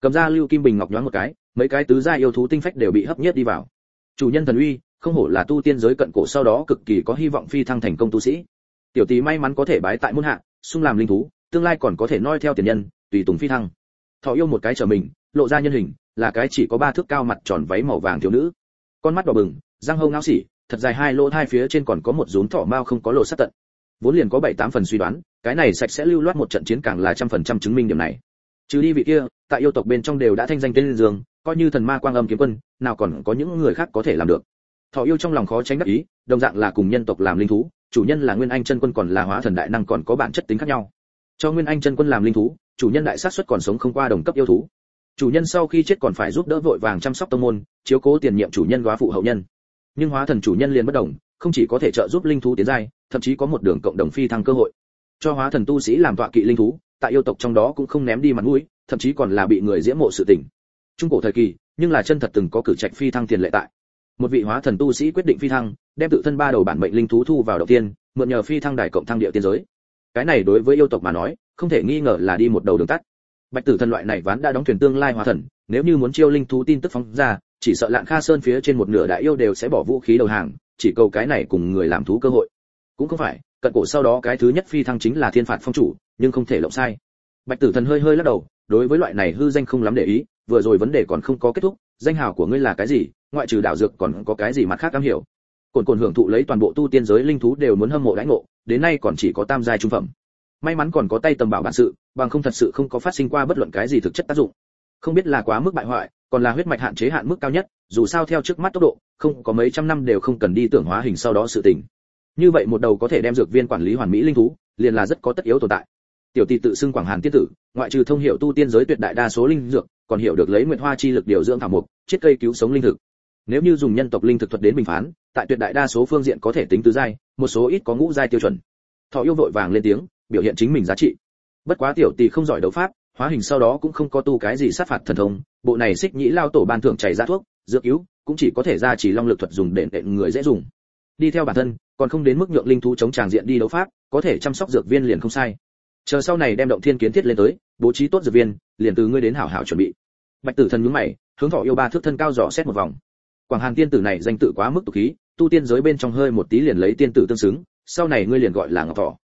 Cầm ra lưu kim bình ngọc nhoáng một cái, mấy cái tứ gia yêu thú tinh phách đều bị hấp nhất đi vào. Chủ nhân thần uy, không hổ là tu tiên giới cận cổ sau đó cực kỳ có hy vọng phi thăng thành công tu sĩ. Tiểu tỷ may mắn có thể bái tại môn hạ xung làm linh thú, tương lai còn có thể noi theo tiền nhân, tùy tùng phi thăng. Thọ yêu một cái trở mình, lộ ra nhân hình, là cái chỉ có ba thước cao mặt tròn váy màu vàng thiếu nữ. Con mắt đỏ bừng, răng hông ngao xỉ thật dài hai lỗ hai phía trên còn có một rốn thỏ mao không có lộ sát tận vốn liền có bảy tám phần suy đoán, cái này sạch sẽ lưu loát một trận chiến càng là trăm phần trăm chứng minh điểm này. Trừ đi vị kia, tại yêu tộc bên trong đều đã thanh danh tên dương, coi như thần ma quang âm kiếm quân, nào còn có những người khác có thể làm được. Thọ yêu trong lòng khó tránh đắc ý, đồng dạng là cùng nhân tộc làm linh thú, chủ nhân là nguyên anh chân quân còn là hóa thần đại năng còn có bản chất tính khác nhau. Cho nguyên anh chân quân làm linh thú, chủ nhân đại sát xuất còn sống không qua đồng cấp yêu thú. Chủ nhân sau khi chết còn phải giúp đỡ vội vàng chăm sóc tông môn, chiếu cố tiền nhiệm chủ nhân góa phụ hậu nhân. Nhưng hóa thần chủ nhân liền bất đồng, không chỉ có thể trợ giúp linh thú tiến giai thậm chí có một đường cộng đồng phi thăng cơ hội. Cho hóa thần tu sĩ làm tọa kỵ linh thú, tại yêu tộc trong đó cũng không ném đi mặt mũi, thậm chí còn là bị người diễm mộ sự tình. Trung cổ thời kỳ, nhưng là chân thật từng có cử trạch phi thăng tiền lệ tại. Một vị hóa thần tu sĩ quyết định phi thăng, đem tự thân ba đầu bản mệnh linh thú thu vào đầu tiên, mượn nhờ phi thăng đài cộng thăng địa tiên giới. Cái này đối với yêu tộc mà nói, không thể nghi ngờ là đi một đầu đường tắt. Bạch tử thần loại này ván đã đóng thuyền tương lai hóa thần, nếu như muốn chiêu linh thú tin tức phóng ra, chỉ sợ lạng kha sơn phía trên một nửa đại yêu đều sẽ bỏ vũ khí đầu hàng, chỉ cầu cái này cùng người làm thú cơ hội cũng không phải, cận cổ sau đó cái thứ nhất phi thăng chính là thiên phạt phong chủ, nhưng không thể lộng sai. Bạch tử thần hơi hơi lắc đầu, đối với loại này hư danh không lắm để ý, vừa rồi vấn đề còn không có kết thúc, danh hào của ngươi là cái gì, ngoại trừ đạo dược còn có cái gì mặt khác am hiểu. Cồn cồn hưởng thụ lấy toàn bộ tu tiên giới linh thú đều muốn hâm mộ đãi ngộ, đến nay còn chỉ có tam giai trung phẩm. May mắn còn có tay tầm bảo bản sự, bằng không thật sự không có phát sinh qua bất luận cái gì thực chất tác dụng. Không biết là quá mức bại hoại, còn là huyết mạch hạn chế hạn mức cao nhất, dù sao theo trước mắt tốc độ, không có mấy trăm năm đều không cần đi tưởng hóa hình sau đó sự tình như vậy một đầu có thể đem dược viên quản lý hoàn mỹ linh thú, liền là rất có tất yếu tồn tại. Tiểu tỷ tự xưng quảng hàn tiên tử, ngoại trừ thông hiểu tu tiên giới tuyệt đại đa số linh dược, còn hiểu được lấy nguyện hoa chi lực điều dưỡng thảo mục chiết cây cứu sống linh thực. Nếu như dùng nhân tộc linh thực thuật đến bình phán, tại tuyệt đại đa số phương diện có thể tính tứ giai, một số ít có ngũ giai tiêu chuẩn. Thọ yêu vội vàng lên tiếng, biểu hiện chính mình giá trị. Bất quá tiểu tỷ không giỏi đấu pháp, hóa hình sau đó cũng không có tu cái gì sát phạt thần thông, bộ này xích nhĩ lao tổ ban thưởng chảy ra thuốc, dược cứu cũng chỉ có thể ra chỉ long lực thuật dùng để đệm người dễ dùng đi theo bản thân, còn không đến mức nhượng linh thú chống tràng diện đi đấu pháp, có thể chăm sóc dược viên liền không sai. Chờ sau này đem động thiên kiến thiết lên tới, bố trí tốt dược viên, liền từ ngươi đến hảo hảo chuẩn bị. Bạch tử thần nhướng mày, hướng thọ yêu ba thước thân cao dò xét một vòng. Quảng hàn tiên tử này danh tự quá mức tục khí, tu tiên giới bên trong hơi một tí liền lấy tiên tử tương xứng, sau này ngươi liền gọi là ngọc thọ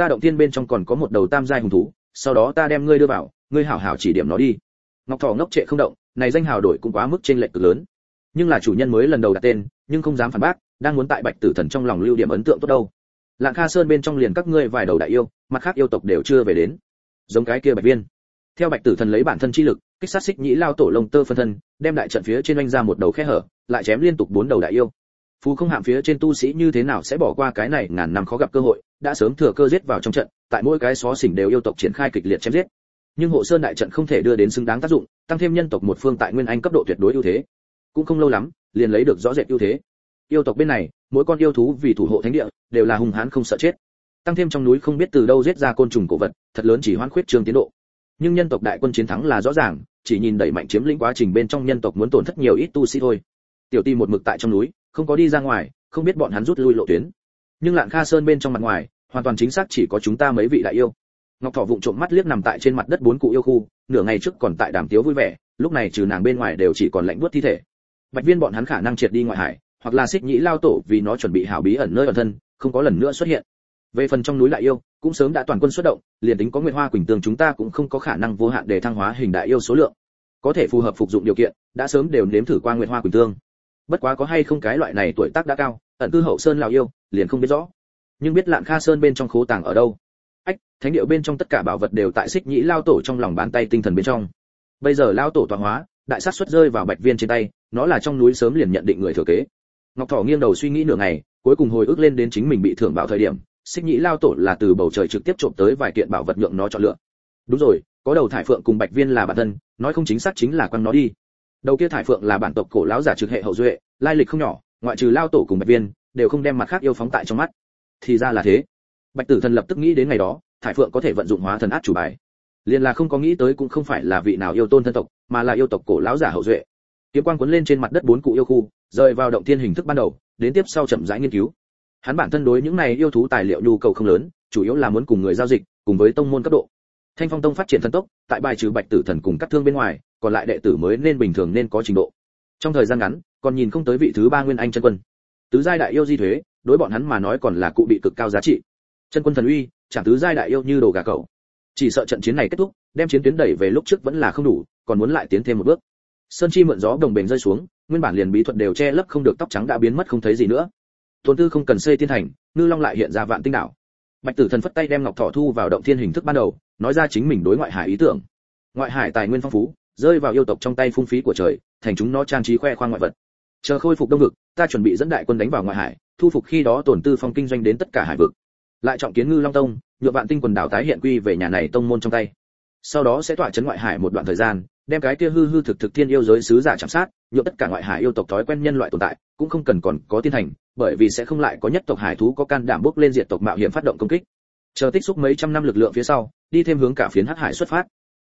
ta động tiên bên trong còn có một đầu tam giai hùng thú, sau đó ta đem ngươi đưa vào, ngươi hảo hảo chỉ điểm nó đi. Ngọc thọ ngốc trệ không động, này danh hào đổi cũng quá mức trên lệch cực lớn. Nhưng là chủ nhân mới lần đầu đặt tên, nhưng không dám phản bác đang muốn tại bạch tử thần trong lòng lưu điểm ấn tượng tốt đâu. Lạng kha sơn bên trong liền các ngươi vài đầu đại yêu, mặt khác yêu tộc đều chưa về đến. Giống cái kia bạch viên. Theo bạch tử thần lấy bản thân chi lực, kích sát xích nhĩ lao tổ lông tơ phân thân, đem đại trận phía trên oanh ra một đầu khe hở, lại chém liên tục bốn đầu đại yêu. Phú không hạm phía trên tu sĩ như thế nào sẽ bỏ qua cái này ngàn năm khó gặp cơ hội, đã sớm thừa cơ giết vào trong trận, tại mỗi cái xó xỉnh đều yêu tộc triển khai kịch liệt chém giết. Nhưng hộ sơn đại trận không thể đưa đến xứng đáng tác dụng, tăng thêm nhân tộc một phương tại nguyên anh cấp độ tuyệt đối ưu thế. Cũng không lâu lắm, liền lấy được rõ rệt ưu thế yêu tộc bên này, mỗi con yêu thú vì thủ hộ thánh địa, đều là hung hãn không sợ chết. Tăng thêm trong núi không biết từ đâu giết ra côn trùng cổ vật, thật lớn chỉ hoãn khuyết trương tiến độ. Nhưng nhân tộc đại quân chiến thắng là rõ ràng, chỉ nhìn đẩy mạnh chiếm lĩnh quá trình bên trong nhân tộc muốn tổn thất nhiều ít tu sĩ thôi. Tiểu ti một mực tại trong núi, không có đi ra ngoài, không biết bọn hắn rút lui lộ tuyến. Nhưng lạn kha sơn bên trong mặt ngoài, hoàn toàn chính xác chỉ có chúng ta mấy vị đại yêu. Ngọc thọ vụng trộm mắt liếc nằm tại trên mặt đất bốn cụ yêu khu, nửa ngày trước còn tại đàm tiếu vui vẻ, lúc này trừ nàng bên ngoài đều chỉ còn lạnh buốt thi thể. Bạch viên bọn hắn khả năng triệt đi ngoại hải hoặc là xích nhĩ lao tổ vì nó chuẩn bị hảo bí ẩn nơi ẩn thân, không có lần nữa xuất hiện. Về phần trong núi đại yêu, cũng sớm đã toàn quân xuất động, liền tính có nguyệt hoa quỳnh tường chúng ta cũng không có khả năng vô hạn để thăng hóa hình đại yêu số lượng. Có thể phù hợp phục dụng điều kiện, đã sớm đều nếm thử qua nguyệt hoa quỳnh tương bất quá có hay không cái loại này tuổi tác đã cao, ẩn cư hậu sơn lào yêu, liền không biết rõ. Nhưng biết lạn kha sơn bên trong khố tàng ở đâu. Ách, thánh điệu bên trong tất cả bảo vật đều tại xích nhĩ lao tổ trong lòng bàn tay tinh thần bên trong. Bây giờ lao tổ tọa hóa, đại sát xuất rơi vào bạch viên trên tay, nó là trong núi sớm liền nhận định người thừa kế ngọc thỏ nghiêng đầu suy nghĩ nửa ngày, cuối cùng hồi ức lên đến chính mình bị thưởng bảo thời điểm, xích nhĩ lao tổ là từ bầu trời trực tiếp trộm tới vài kiện bảo vật nhượng nó chọn lựa. Đúng rồi, có đầu thải phượng cùng bạch viên là bản thân, nói không chính xác chính là quăng nó đi. Đầu kia thải phượng là bản tộc cổ lão giả trực hệ hậu duệ, lai lịch không nhỏ, ngoại trừ lao tổ cùng bạch viên, đều không đem mặt khác yêu phóng tại trong mắt. Thì ra là thế. Bạch tử thần lập tức nghĩ đến ngày đó, thải phượng có thể vận dụng hóa thần át chủ bài. Liền là không có nghĩ tới cũng không phải là vị nào yêu tôn thân tộc, mà là yêu tộc cổ lão giả hậu duệ. Kiếm quang cuốn lên trên mặt đất bốn cụ yêu khu rời vào động thiên hình thức ban đầu, đến tiếp sau chậm rãi nghiên cứu. Hắn bản thân đối những này yêu thú tài liệu nhu cầu không lớn, chủ yếu là muốn cùng người giao dịch, cùng với tông môn cấp độ. Thanh phong tông phát triển thần tốc, tại bài trừ bạch tử thần cùng các thương bên ngoài, còn lại đệ tử mới nên bình thường nên có trình độ. Trong thời gian ngắn, còn nhìn không tới vị thứ ba nguyên anh chân quân. Tứ giai đại yêu di thuế, đối bọn hắn mà nói còn là cụ bị cực cao giá trị. Chân quân thần uy, chẳng tứ giai đại yêu như đồ gà cậu chỉ sợ trận chiến này kết thúc, đem chiến tuyến đẩy về lúc trước vẫn là không đủ, còn muốn lại tiến thêm một bước sơn chi mượn gió đồng bền rơi xuống, nguyên bản liền bí thuật đều che lấp không được tóc trắng đã biến mất không thấy gì nữa. Thôn tư không cần xây tiên thành, ngư long lại hiện ra vạn tinh đảo. Bạch tử thần phất tay đem ngọc thọ thu vào động thiên hình thức ban đầu, nói ra chính mình đối ngoại hải ý tưởng. Ngoại hải tài nguyên phong phú, rơi vào yêu tộc trong tay phung phí của trời, thành chúng nó trang trí khoe khoang ngoại vật. Chờ khôi phục đông vực, ta chuẩn bị dẫn đại quân đánh vào ngoại hải, thu phục khi đó tổn tư phong kinh doanh đến tất cả hải vực. Lại trọng kiến ngư long tông, nhựa vạn tinh quần đảo tái hiện quy về nhà này tông môn trong tay. Sau đó sẽ tỏa chấn ngoại hải một đoạn thời gian đem cái kia hư hư thực thực thiên yêu giới sứ giả chạm sát nhựa tất cả ngoại hải yêu tộc thói quen nhân loại tồn tại, cũng không cần còn có tiên thành bởi vì sẽ không lại có nhất tộc hải thú có can đảm bước lên diệt tộc mạo hiểm phát động công kích. Chờ tích xúc mấy trăm năm lực lượng phía sau, đi thêm hướng cả phiến hắc hải xuất phát.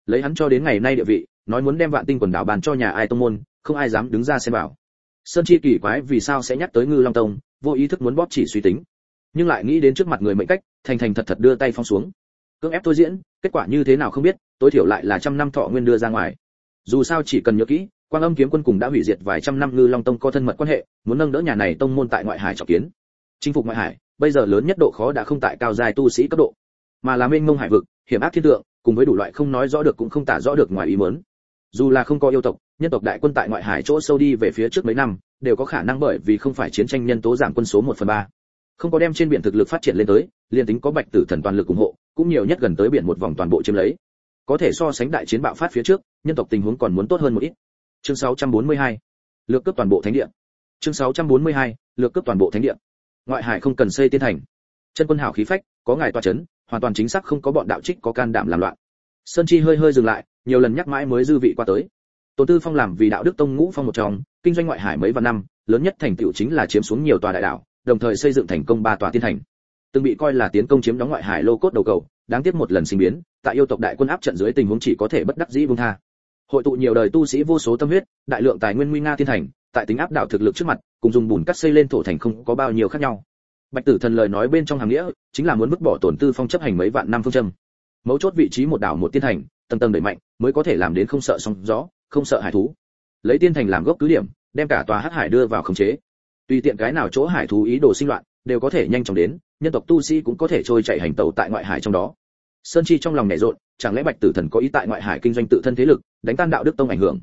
Lấy hắn cho đến ngày nay địa vị, nói muốn đem vạn tinh quần đảo bàn cho nhà ai tông môn, không ai dám đứng ra xem bảo sơn chi kỳ quái vì sao sẽ nhắc tới ngư long tông, vô ý thức muốn bóp chỉ suy tính. Nhưng lại nghĩ đến trước mặt người mệnh cách, thành thành thật thật đưa tay phong xuống. Cưỡng ép tôi diễn, kết quả như thế nào không biết, tối thiểu lại là trăm năm thọ nguyên đưa ra ngoài dù sao chỉ cần nhớ kỹ, quang âm kiếm quân cùng đã hủy diệt vài trăm năm ngư long tông có thân mật quan hệ, muốn nâng đỡ nhà này tông môn tại ngoại hải trọng kiến. Chinh phục ngoại hải, bây giờ lớn nhất độ khó đã không tại cao dài tu sĩ cấp độ, mà là mênh mông hải vực, hiểm ác thiên tượng, cùng với đủ loại không nói rõ được cũng không tả rõ được ngoài ý muốn. Dù là không có yêu tộc, nhân tộc đại quân tại ngoại hải chỗ sâu đi về phía trước mấy năm, đều có khả năng bởi vì không phải chiến tranh nhân tố giảm quân số một phần ba. Không có đem trên biển thực lực phát triển lên tới, liền tính có bạch tử thần toàn lực ủng hộ, cũng nhiều nhất gần tới biển một vòng toàn bộ chiếm lấy có thể so sánh đại chiến bạo phát phía trước, nhân tộc tình huống còn muốn tốt hơn một ít. Chương 642 lược cướp toàn bộ thánh địa. Chương 642 lược cướp toàn bộ thánh địa. Ngoại hải không cần xây tiên thành. Chân quân hảo khí phách, có ngài toa chấn, hoàn toàn chính xác không có bọn đạo trích có can đảm làm loạn. Sơn chi hơi hơi dừng lại, nhiều lần nhắc mãi mới dư vị qua tới. Tôn tư phong làm vì đạo đức tông ngũ phong một trong, kinh doanh ngoại hải mấy vạn năm, lớn nhất thành tựu chính là chiếm xuống nhiều tòa đại đảo, đồng thời xây dựng thành công ba tòa tiên thành. Từng bị coi là tiến công chiếm đóng ngoại hải lô cốt đầu cầu đáng tiếc một lần sinh biến, tại yêu tộc đại quân áp trận dưới tình huống chỉ có thể bất đắc dĩ buông tha. Hội tụ nhiều đời tu sĩ vô số tâm huyết, đại lượng tài nguyên nguy nga thiên thành, tại tính áp đảo thực lực trước mặt, cùng dùng bùn cắt xây lên thổ thành không có bao nhiêu khác nhau. Bạch tử thần lời nói bên trong hàng nghĩa, chính là muốn vứt bỏ tổn tư phong chấp hành mấy vạn năm phương châm. Mấu chốt vị trí một đảo một tiên thành, tầng tầng đẩy mạnh, mới có thể làm đến không sợ sóng gió, không sợ hải thú. Lấy tiên thành làm gốc cứ điểm, đem cả tòa hắc hải đưa vào khống chế. Tùy tiện cái nào chỗ hải thú ý đồ sinh loạn, đều có thể nhanh chóng đến, nhân tộc tu sĩ cũng có thể trôi chạy hành tàu tại ngoại hải trong đó sơn chi trong lòng nảy rộn, chẳng lẽ bạch tử thần có ý tại ngoại hải kinh doanh tự thân thế lực, đánh tan đạo đức tông ảnh hưởng?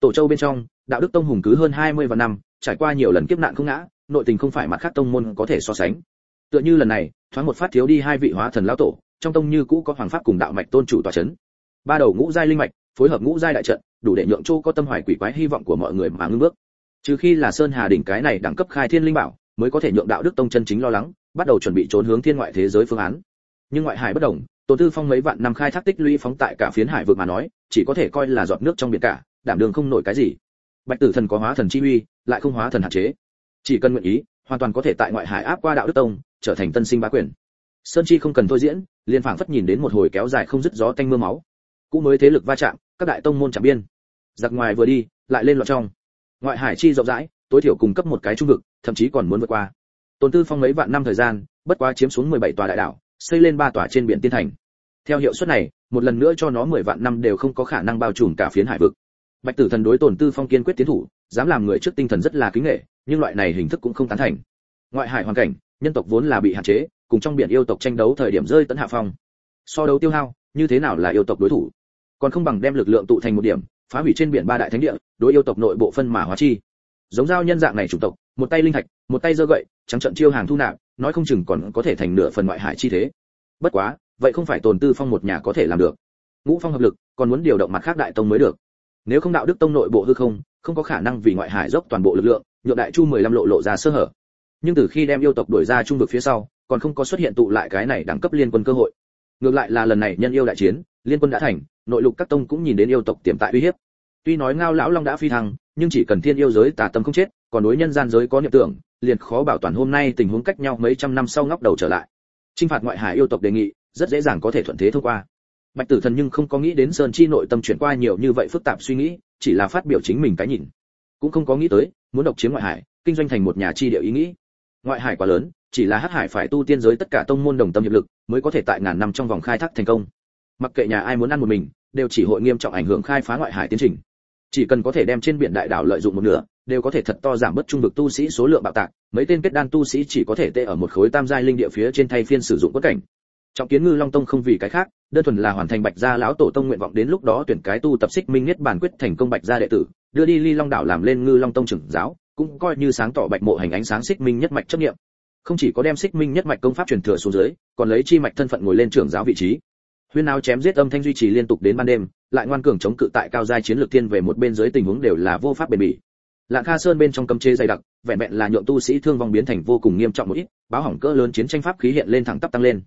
Tổ châu bên trong, đạo đức tông hùng cứ hơn 20 và năm, trải qua nhiều lần kiếp nạn không ngã, nội tình không phải mặt khác tông môn có thể so sánh. Tựa như lần này, thoáng một phát thiếu đi hai vị hóa thần lão tổ, trong tông như cũ có hoàng pháp cùng đạo mạch tôn chủ tòa chấn. Ba đầu ngũ giai linh mạch, phối hợp ngũ giai đại trận, đủ để nhượng châu có tâm hoài quỷ quái hy vọng của mọi người mà ngưng bước. Trừ khi là sơn hà đỉnh cái này đẳng cấp khai thiên linh bảo, mới có thể nhượng đạo đức tông chân chính lo lắng, bắt đầu chuẩn bị trốn hướng thiên ngoại thế giới phương án. Nhưng ngoại hải bất động Tổn tư phong mấy vạn năm khai thác tích lũy phóng tại cả phiến hải vực mà nói, chỉ có thể coi là giọt nước trong biển cả, đảm đường không nổi cái gì. Bạch tử thần có hóa thần chi uy, lại không hóa thần hạn chế. Chỉ cần nguyện ý, hoàn toàn có thể tại ngoại hải áp qua đạo đức tông, trở thành tân sinh bá quyền. Sơn chi không cần thôi diễn, liền phảng phất nhìn đến một hồi kéo dài không dứt gió tanh mưa máu. Cũ mới thế lực va chạm, các đại tông môn chạm biên. Giặc ngoài vừa đi, lại lên loạn trong. Ngoại hải chi rộng rãi, tối thiểu cung cấp một cái trung vực, thậm chí còn muốn vượt qua. Tồn tư phong mấy vạn năm thời gian, bất quá chiếm xuống 17 tòa đại đảo xây lên ba tòa trên biển tiên thành. Theo hiệu suất này, một lần nữa cho nó 10 vạn năm đều không có khả năng bao trùm cả phiến hải vực. Bạch tử thần đối tổn tư phong kiên quyết tiến thủ, dám làm người trước tinh thần rất là kính nghệ, nhưng loại này hình thức cũng không tán thành. Ngoại hải hoàn cảnh, nhân tộc vốn là bị hạn chế, cùng trong biển yêu tộc tranh đấu thời điểm rơi tận hạ phong. So đấu tiêu hao, như thế nào là yêu tộc đối thủ? Còn không bằng đem lực lượng tụ thành một điểm, phá hủy trên biển ba đại thánh địa, đối yêu tộc nội bộ phân mà hóa chi giống giao nhân dạng này chủng tộc, một tay linh thạch, một tay giơ gậy, trắng trận chiêu hàng thu nạp, nói không chừng còn có thể thành nửa phần ngoại hải chi thế. Bất quá, vậy không phải tồn tư phong một nhà có thể làm được. Ngũ phong hợp lực, còn muốn điều động mặt khác đại tông mới được. Nếu không đạo đức tông nội bộ hư không không có khả năng vì ngoại hải dốc toàn bộ lực lượng, nhượng đại chu 15 lộ lộ ra sơ hở. Nhưng từ khi đem yêu tộc đuổi ra trung vực phía sau, còn không có xuất hiện tụ lại cái này đẳng cấp liên quân cơ hội. Ngược lại là lần này nhân yêu đại chiến, liên quân đã thành, nội lục các tông cũng nhìn đến yêu tộc tiềm tại uy hiếp. Tuy nói ngao lão long đã phi thăng nhưng chỉ cần thiên yêu giới tà tâm không chết, còn đối nhân gian giới có niệm tưởng, liền khó bảo toàn hôm nay tình huống cách nhau mấy trăm năm sau ngóc đầu trở lại. Trinh phạt ngoại hải yêu tộc đề nghị, rất dễ dàng có thể thuận thế thông qua. Bạch tử thần nhưng không có nghĩ đến sơn chi nội tâm chuyển qua nhiều như vậy phức tạp suy nghĩ, chỉ là phát biểu chính mình cái nhìn. Cũng không có nghĩ tới, muốn độc chiếm ngoại hải, kinh doanh thành một nhà chi địa ý nghĩ. Ngoại hải quá lớn, chỉ là hắc hải phải tu tiên giới tất cả tông môn đồng tâm hiệp lực, mới có thể tại ngàn năm trong vòng khai thác thành công. Mặc kệ nhà ai muốn ăn một mình, đều chỉ hội nghiêm trọng ảnh hưởng khai phá ngoại hải tiến trình chỉ cần có thể đem trên biển đại đảo lợi dụng một nửa, đều có thể thật to giảm bớt trung vực tu sĩ số lượng bạo tạc, mấy tên kết đan tu sĩ chỉ có thể tê ở một khối tam giai linh địa phía trên thay phiên sử dụng quất cảnh. Trọng kiến ngư long tông không vì cái khác, đơn thuần là hoàn thành bạch gia lão tổ tông nguyện vọng đến lúc đó tuyển cái tu tập xích minh nhất bản quyết thành công bạch gia đệ tử, đưa đi ly long đảo làm lên ngư long tông trưởng giáo, cũng coi như sáng tỏ bạch mộ hành ánh sáng xích minh nhất mạch chấp nghiệm không chỉ có đem xích minh nhất mạch công pháp truyền thừa xuống dưới, còn lấy chi mạch thân phận ngồi lên trưởng giáo vị trí. Huyên áo chém giết âm thanh duy trì liên tục đến ban đêm lại ngoan cường chống cự tại cao giai chiến lược thiên về một bên dưới tình huống đều là vô pháp bền bỉ. Lạng kha sơn bên trong cấm chế dày đặc, vẹn vẹn là nhượng tu sĩ thương vong biến thành vô cùng nghiêm trọng một ít, báo hỏng cỡ lớn chiến tranh pháp khí hiện lên thẳng tắp tăng lên.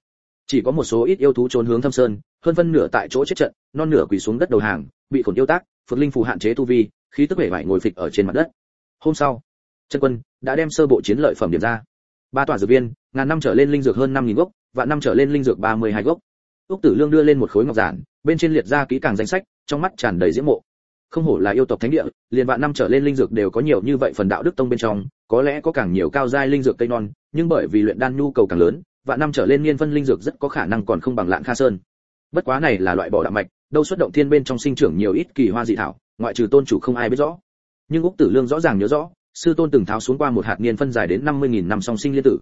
Chỉ có một số ít yêu thú trốn hướng thâm sơn, hơn phân nửa tại chỗ chết trận, non nửa quỳ xuống đất đầu hàng, bị khổn yêu tác phật linh phù hạn chế tu vi, khí tức vẻ vải ngồi phịch ở trên mặt đất. Hôm sau, chân quân đã đem sơ bộ chiến lợi phẩm điểm ra. Ba tòa dược viên, ngàn năm trở lên linh dược hơn năm nghìn gốc, vạn năm trở lên linh dược ba mươi hai gốc. Úc tử lương đưa lên một khối ngọc giản bên trên liệt ra kỹ càng danh sách, trong mắt tràn đầy diễm mộ. Không hổ là yêu tộc thánh địa, liền vạn năm trở lên linh dược đều có nhiều như vậy phần đạo đức tông bên trong, có lẽ có càng nhiều cao giai linh dược cây non, nhưng bởi vì luyện đan nhu cầu càng lớn, vạn năm trở lên niên phân linh dược rất có khả năng còn không bằng lạng kha sơn. Bất quá này là loại bỏ đạo mạch, đâu xuất động thiên bên trong sinh trưởng nhiều ít kỳ hoa dị thảo, ngoại trừ tôn chủ không ai biết rõ. Nhưng úc tử lương rõ ràng nhớ rõ, sư tôn từng tháo xuống qua một hạt niên phân dài đến 50.000 năm song sinh liên tử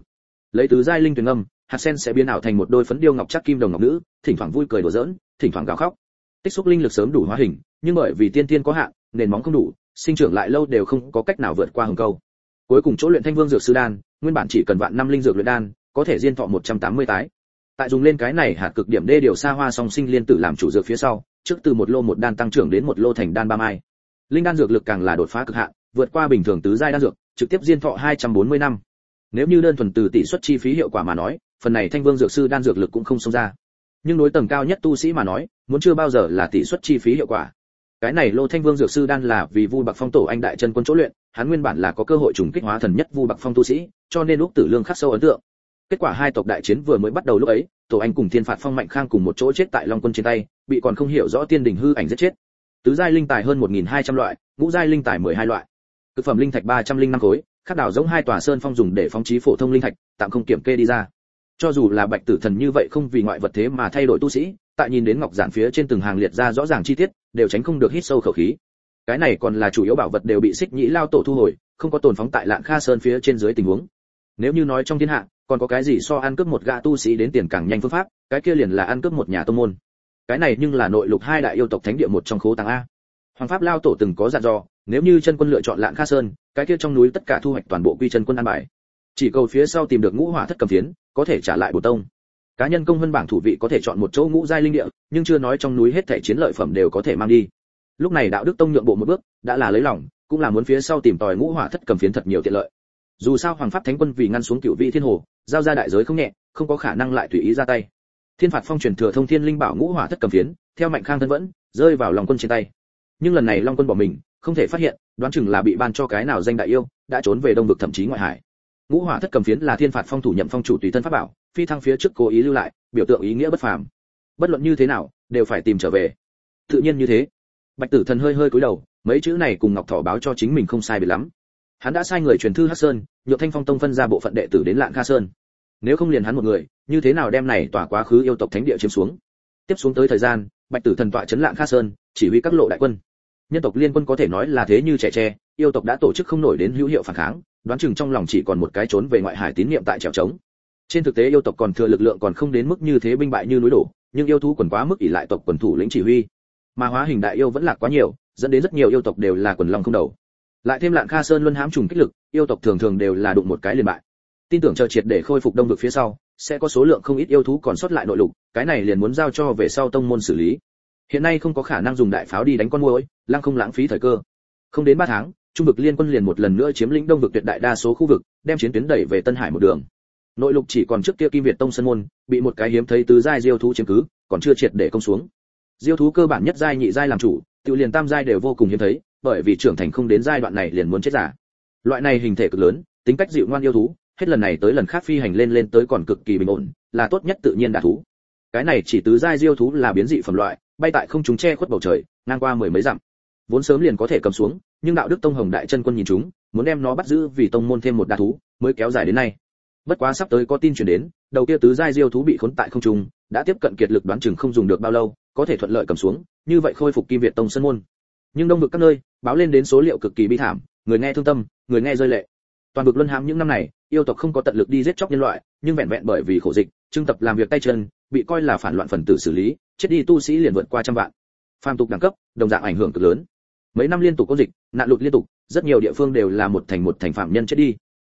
lấy tứ giai linh tuyền âm, hạt sen sẽ biến ảo thành một đôi phấn điêu ngọc chắc kim đồng ngọc nữ, thỉnh thoảng vui cười đùa giỡn, thỉnh thoảng gào khóc. Tích xúc linh lực sớm đủ hóa hình, nhưng bởi vì tiên tiên có hạn, nền móng không đủ, sinh trưởng lại lâu đều không có cách nào vượt qua hồng câu. Cuối cùng chỗ luyện thanh vương dược sư đan, nguyên bản chỉ cần vạn năm linh dược luyện đan, có thể diên thọ 180 tái. Tại dùng lên cái này hạt cực điểm đê điều xa hoa song sinh liên tử làm chủ dược phía sau, trước từ một lô một đan tăng trưởng đến một lô thành đan ba mai. Linh đan dược lực càng là đột phá cực hạn, vượt qua bình thường tứ giai đan dược, trực tiếp diên thọ 240 năm nếu như đơn thuần từ tỷ suất chi phí hiệu quả mà nói, phần này thanh vương dược sư đan dược lực cũng không xông ra. Nhưng đối tầng cao nhất tu sĩ mà nói, muốn chưa bao giờ là tỷ suất chi phí hiệu quả. Cái này lô thanh vương dược sư đan là vì vu bạc phong tổ anh đại chân quân chỗ luyện, hắn nguyên bản là có cơ hội trùng kích hóa thần nhất vu bạc phong tu sĩ, cho nên lúc tử lương khắc sâu ấn tượng. Kết quả hai tộc đại chiến vừa mới bắt đầu lúc ấy, tổ anh cùng thiên phạt phong mạnh khang cùng một chỗ chết tại long quân trên tay, bị còn không hiểu rõ tiên đình hư ảnh giết chết. Tứ giai linh tài hơn 1.200 loại, ngũ giai linh tài 12 loại. Cực phẩm linh thạch 305 khối khắc đảo giống hai tòa sơn phong dùng để phóng trí phổ thông linh thạch, tạm không kiểm kê đi ra. Cho dù là bạch tử thần như vậy không vì ngoại vật thế mà thay đổi tu sĩ, tại nhìn đến ngọc giản phía trên từng hàng liệt ra rõ ràng chi tiết, đều tránh không được hít sâu khẩu khí. Cái này còn là chủ yếu bảo vật đều bị xích nhĩ lao tổ thu hồi, không có tồn phóng tại lạng kha sơn phía trên dưới tình huống. Nếu như nói trong thiên hạ, còn có cái gì so ăn cướp một gã tu sĩ đến tiền càng nhanh phương pháp, cái kia liền là ăn cướp một nhà tông môn. Cái này nhưng là nội lục hai đại yêu tộc thánh địa một trong khố tàng a. Hoàng pháp lao tổ từng có dặn dò, nếu như chân quân lựa chọn lạng kha sơn cái kia trong núi tất cả thu hoạch toàn bộ quy chân quân an bài. Chỉ cầu phía sau tìm được ngũ hỏa thất cầm phiến, có thể trả lại bổ tông. Cá nhân công vân bảng thủ vị có thể chọn một chỗ ngũ giai linh địa, nhưng chưa nói trong núi hết thảy chiến lợi phẩm đều có thể mang đi. Lúc này đạo đức tông nhượng bộ một bước, đã là lấy lòng, cũng là muốn phía sau tìm tòi ngũ hỏa thất cầm phiến thật nhiều tiện lợi. Dù sao hoàng pháp thánh quân vì ngăn xuống cựu vị thiên hồ, giao ra đại giới không nhẹ, không có khả năng lại tùy ý ra tay. Thiên phạt phong truyền thừa thông thiên linh bảo ngũ hỏa thất cầm phiến, theo mạnh khang thân vẫn, rơi vào lòng quân trên tay. Nhưng lần này long quân bỏ mình không thể phát hiện, đoán chừng là bị ban cho cái nào danh đại yêu, đã trốn về đông vực thậm chí ngoại hải. Ngũ hỏa thất cầm phiến là thiên phạt phong thủ nhậm phong chủ tùy thân pháp bảo, phi thăng phía trước cố ý lưu lại, biểu tượng ý nghĩa bất phàm. Bất luận như thế nào, đều phải tìm trở về. Tự nhiên như thế. Bạch tử thần hơi hơi cúi đầu, mấy chữ này cùng ngọc thỏ báo cho chính mình không sai biệt lắm. Hắn đã sai người truyền thư hắc sơn, nhượng thanh phong tông phân ra bộ phận đệ tử đến lạng kha sơn. Nếu không liền hắn một người, như thế nào đem này tỏa quá khứ yêu tộc thánh địa chiếm xuống? Tiếp xuống tới thời gian, bạch tử thần tọa chấn lạng kha sơn, chỉ huy các lộ đại quân nhân tộc liên quân có thể nói là thế như trẻ tre, yêu tộc đã tổ chức không nổi đến hữu hiệu phản kháng, đoán chừng trong lòng chỉ còn một cái trốn về ngoại hải tín niệm tại trèo trống. Trên thực tế yêu tộc còn thừa lực lượng còn không đến mức như thế binh bại như núi đổ, nhưng yêu thú quần quá mức ỷ lại tộc quần thủ lĩnh chỉ huy. Mà hóa hình đại yêu vẫn lạc quá nhiều, dẫn đến rất nhiều yêu tộc đều là quần long không đầu. Lại thêm lạng kha sơn luân hám trùng kích lực, yêu tộc thường thường đều là đụng một cái liền bại. Tin tưởng chờ triệt để khôi phục đông vực phía sau, sẽ có số lượng không ít yêu thú còn sót lại nội lục, cái này liền muốn giao cho về sau tông môn xử lý hiện nay không có khả năng dùng đại pháo đi đánh con muỗi lăng không lãng phí thời cơ. Không đến ba tháng, trung vực liên quân liền một lần nữa chiếm lĩnh đông vực tuyệt đại đa số khu vực, đem chiến tuyến đẩy về tân hải một đường. Nội lục chỉ còn trước kia kim việt tông sơn môn, bị một cái hiếm thấy tứ giai diêu thú chiếm cứ, còn chưa triệt để công xuống. Diêu thú cơ bản nhất giai, nhị giai làm chủ, tự liền tam giai đều vô cùng hiếm thấy, bởi vì trưởng thành không đến giai đoạn này liền muốn chết giả. Loại này hình thể cực lớn, tính cách dịu ngoan yêu thú, hết lần này tới lần khác phi hành lên lên tới còn cực kỳ bình ổn, là tốt nhất tự nhiên đả thú. Cái này chỉ tứ giai diêu thú là biến dị phẩm loại bay tại không chúng che khuất bầu trời, ngang qua mười mấy dặm. Vốn sớm liền có thể cầm xuống, nhưng đạo đức tông hồng đại chân quân nhìn chúng, muốn đem nó bắt giữ vì tông môn thêm một đa thú, mới kéo dài đến nay. Bất quá sắp tới có tin truyền đến, đầu kia tứ giai diêu thú bị khốn tại không trung, đã tiếp cận kiệt lực đoán chừng không dùng được bao lâu, có thể thuận lợi cầm xuống, như vậy khôi phục kim việt tông sân môn. Nhưng đông vực các nơi, báo lên đến số liệu cực kỳ bi thảm, người nghe thương tâm, người nghe rơi lệ. Toàn vực luân hãm những năm này, yêu tộc không có tận lực đi giết chóc nhân loại, nhưng vẹn vẹn bởi vì khổ dịch, trưng tập làm việc tay chân, bị coi là phản loạn phần tử xử lý chết đi tu sĩ liền vượt qua trăm vạn. Phàm tục đẳng cấp, đồng dạng ảnh hưởng cực lớn. Mấy năm liên tục có dịch, nạn lụt liên tục, rất nhiều địa phương đều là một thành một thành phạm nhân chết đi.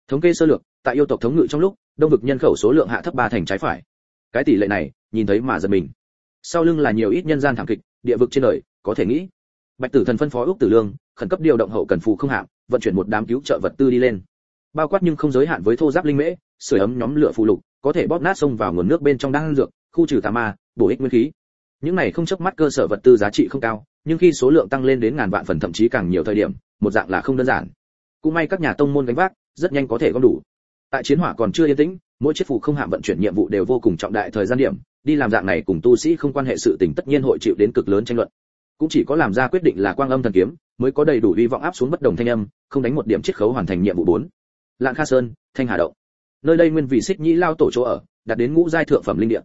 Thống kê sơ lược, tại yêu tộc thống ngự trong lúc, đông vực nhân khẩu số lượng hạ thấp ba thành trái phải. Cái tỷ lệ này, nhìn thấy mà giật mình. Sau lưng là nhiều ít nhân gian thảm kịch, địa vực trên đời, có thể nghĩ. Bạch tử thần phân phó ước tử lương, khẩn cấp điều động hậu cần phù không hạng vận chuyển một đám cứu trợ vật tư đi lên. Bao quát nhưng không giới hạn với thô giáp linh mễ, sưởi ấm nhóm lửa phù lục, có thể bóp nát sông vào nguồn nước bên trong đang dược, khu trừ tà ma, bổ ích nguyên khí những này không chớp mắt cơ sở vật tư giá trị không cao, nhưng khi số lượng tăng lên đến ngàn vạn phần thậm chí càng nhiều thời điểm, một dạng là không đơn giản. Cũng may các nhà tông môn gánh vác, rất nhanh có thể gom đủ. Tại chiến hỏa còn chưa yên tĩnh, mỗi chiếc phù không hạm vận chuyển nhiệm vụ đều vô cùng trọng đại thời gian điểm, đi làm dạng này cùng tu sĩ không quan hệ sự tình tất nhiên hội chịu đến cực lớn tranh luận. Cũng chỉ có làm ra quyết định là quang âm thần kiếm, mới có đầy đủ hy vọng áp xuống bất đồng thanh âm, không đánh một điểm chiết khấu hoàn thành nhiệm vụ 4. lạng kha sơn, thanh hà động. Nơi đây nguyên vị xích nhĩ lao tổ chỗ ở, đạt đến ngũ giai thượng phẩm linh địa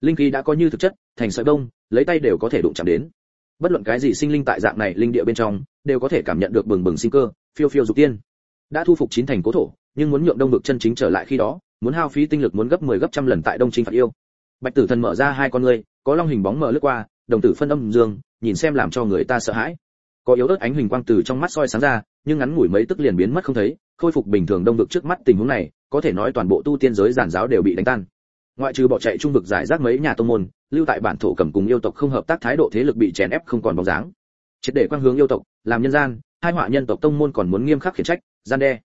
linh khí đã có như thực chất, thành sợi đông lấy tay đều có thể đụng chạm đến. Bất luận cái gì sinh linh tại dạng này linh địa bên trong, đều có thể cảm nhận được bừng bừng sinh cơ, phiêu phiêu dục tiên. Đã thu phục chín thành cố thổ, nhưng muốn nhượng đông vực chân chính trở lại khi đó, muốn hao phí tinh lực muốn gấp 10 gấp trăm lần tại đông Trinh phạt yêu. Bạch tử thần mở ra hai con ngươi, có long hình bóng mở lướt qua, đồng tử phân âm dương, nhìn xem làm cho người ta sợ hãi. Có yếu ớt ánh huỳnh quang từ trong mắt soi sáng ra, nhưng ngắn ngủi mấy tức liền biến mất không thấy, khôi phục bình thường đông vực trước mắt tình huống này, có thể nói toàn bộ tu tiên giới giản giáo đều bị đánh tan ngoại trừ bỏ chạy trung vực giải rác mấy nhà tông môn, lưu tại bản thổ cầm cùng yêu tộc không hợp tác thái độ thế lực bị chèn ép không còn bóng dáng. Triệt để quan hướng yêu tộc, làm nhân gian, hai họa nhân tộc tông môn còn muốn nghiêm khắc khiển trách, gian đe.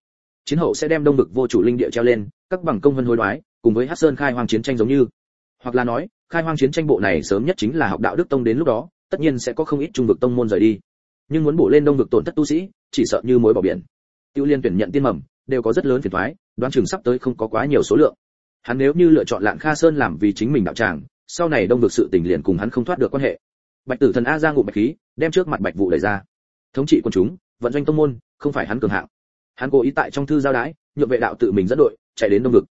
Chiến hậu sẽ đem đông vực vô chủ linh địa treo lên, các bằng công vân hối đoái, cùng với hắc sơn khai hoang chiến tranh giống như. Hoặc là nói, khai hoang chiến tranh bộ này sớm nhất chính là học đạo đức tông đến lúc đó, tất nhiên sẽ có không ít trung vực tông môn rời đi. Nhưng muốn bổ lên đông vực tổn thất tu sĩ, chỉ sợ như mối bỏ biển. Tiêu liên tuyển nhận tiên mầm, đều có rất lớn phiền toái, đoán chừng sắp tới không có quá nhiều số lượng hắn nếu như lựa chọn lạng kha sơn làm vì chính mình đạo tràng, sau này đông vực sự tình liền cùng hắn không thoát được quan hệ. Bạch tử thần a ra ngụ bạch khí, đem trước mặt bạch vụ đẩy ra. Thống trị quân chúng, vận doanh tông môn, không phải hắn cường hạng. Hắn cố ý tại trong thư giao đái, nhượng vệ đạo tự mình dẫn đội, chạy đến đông vực.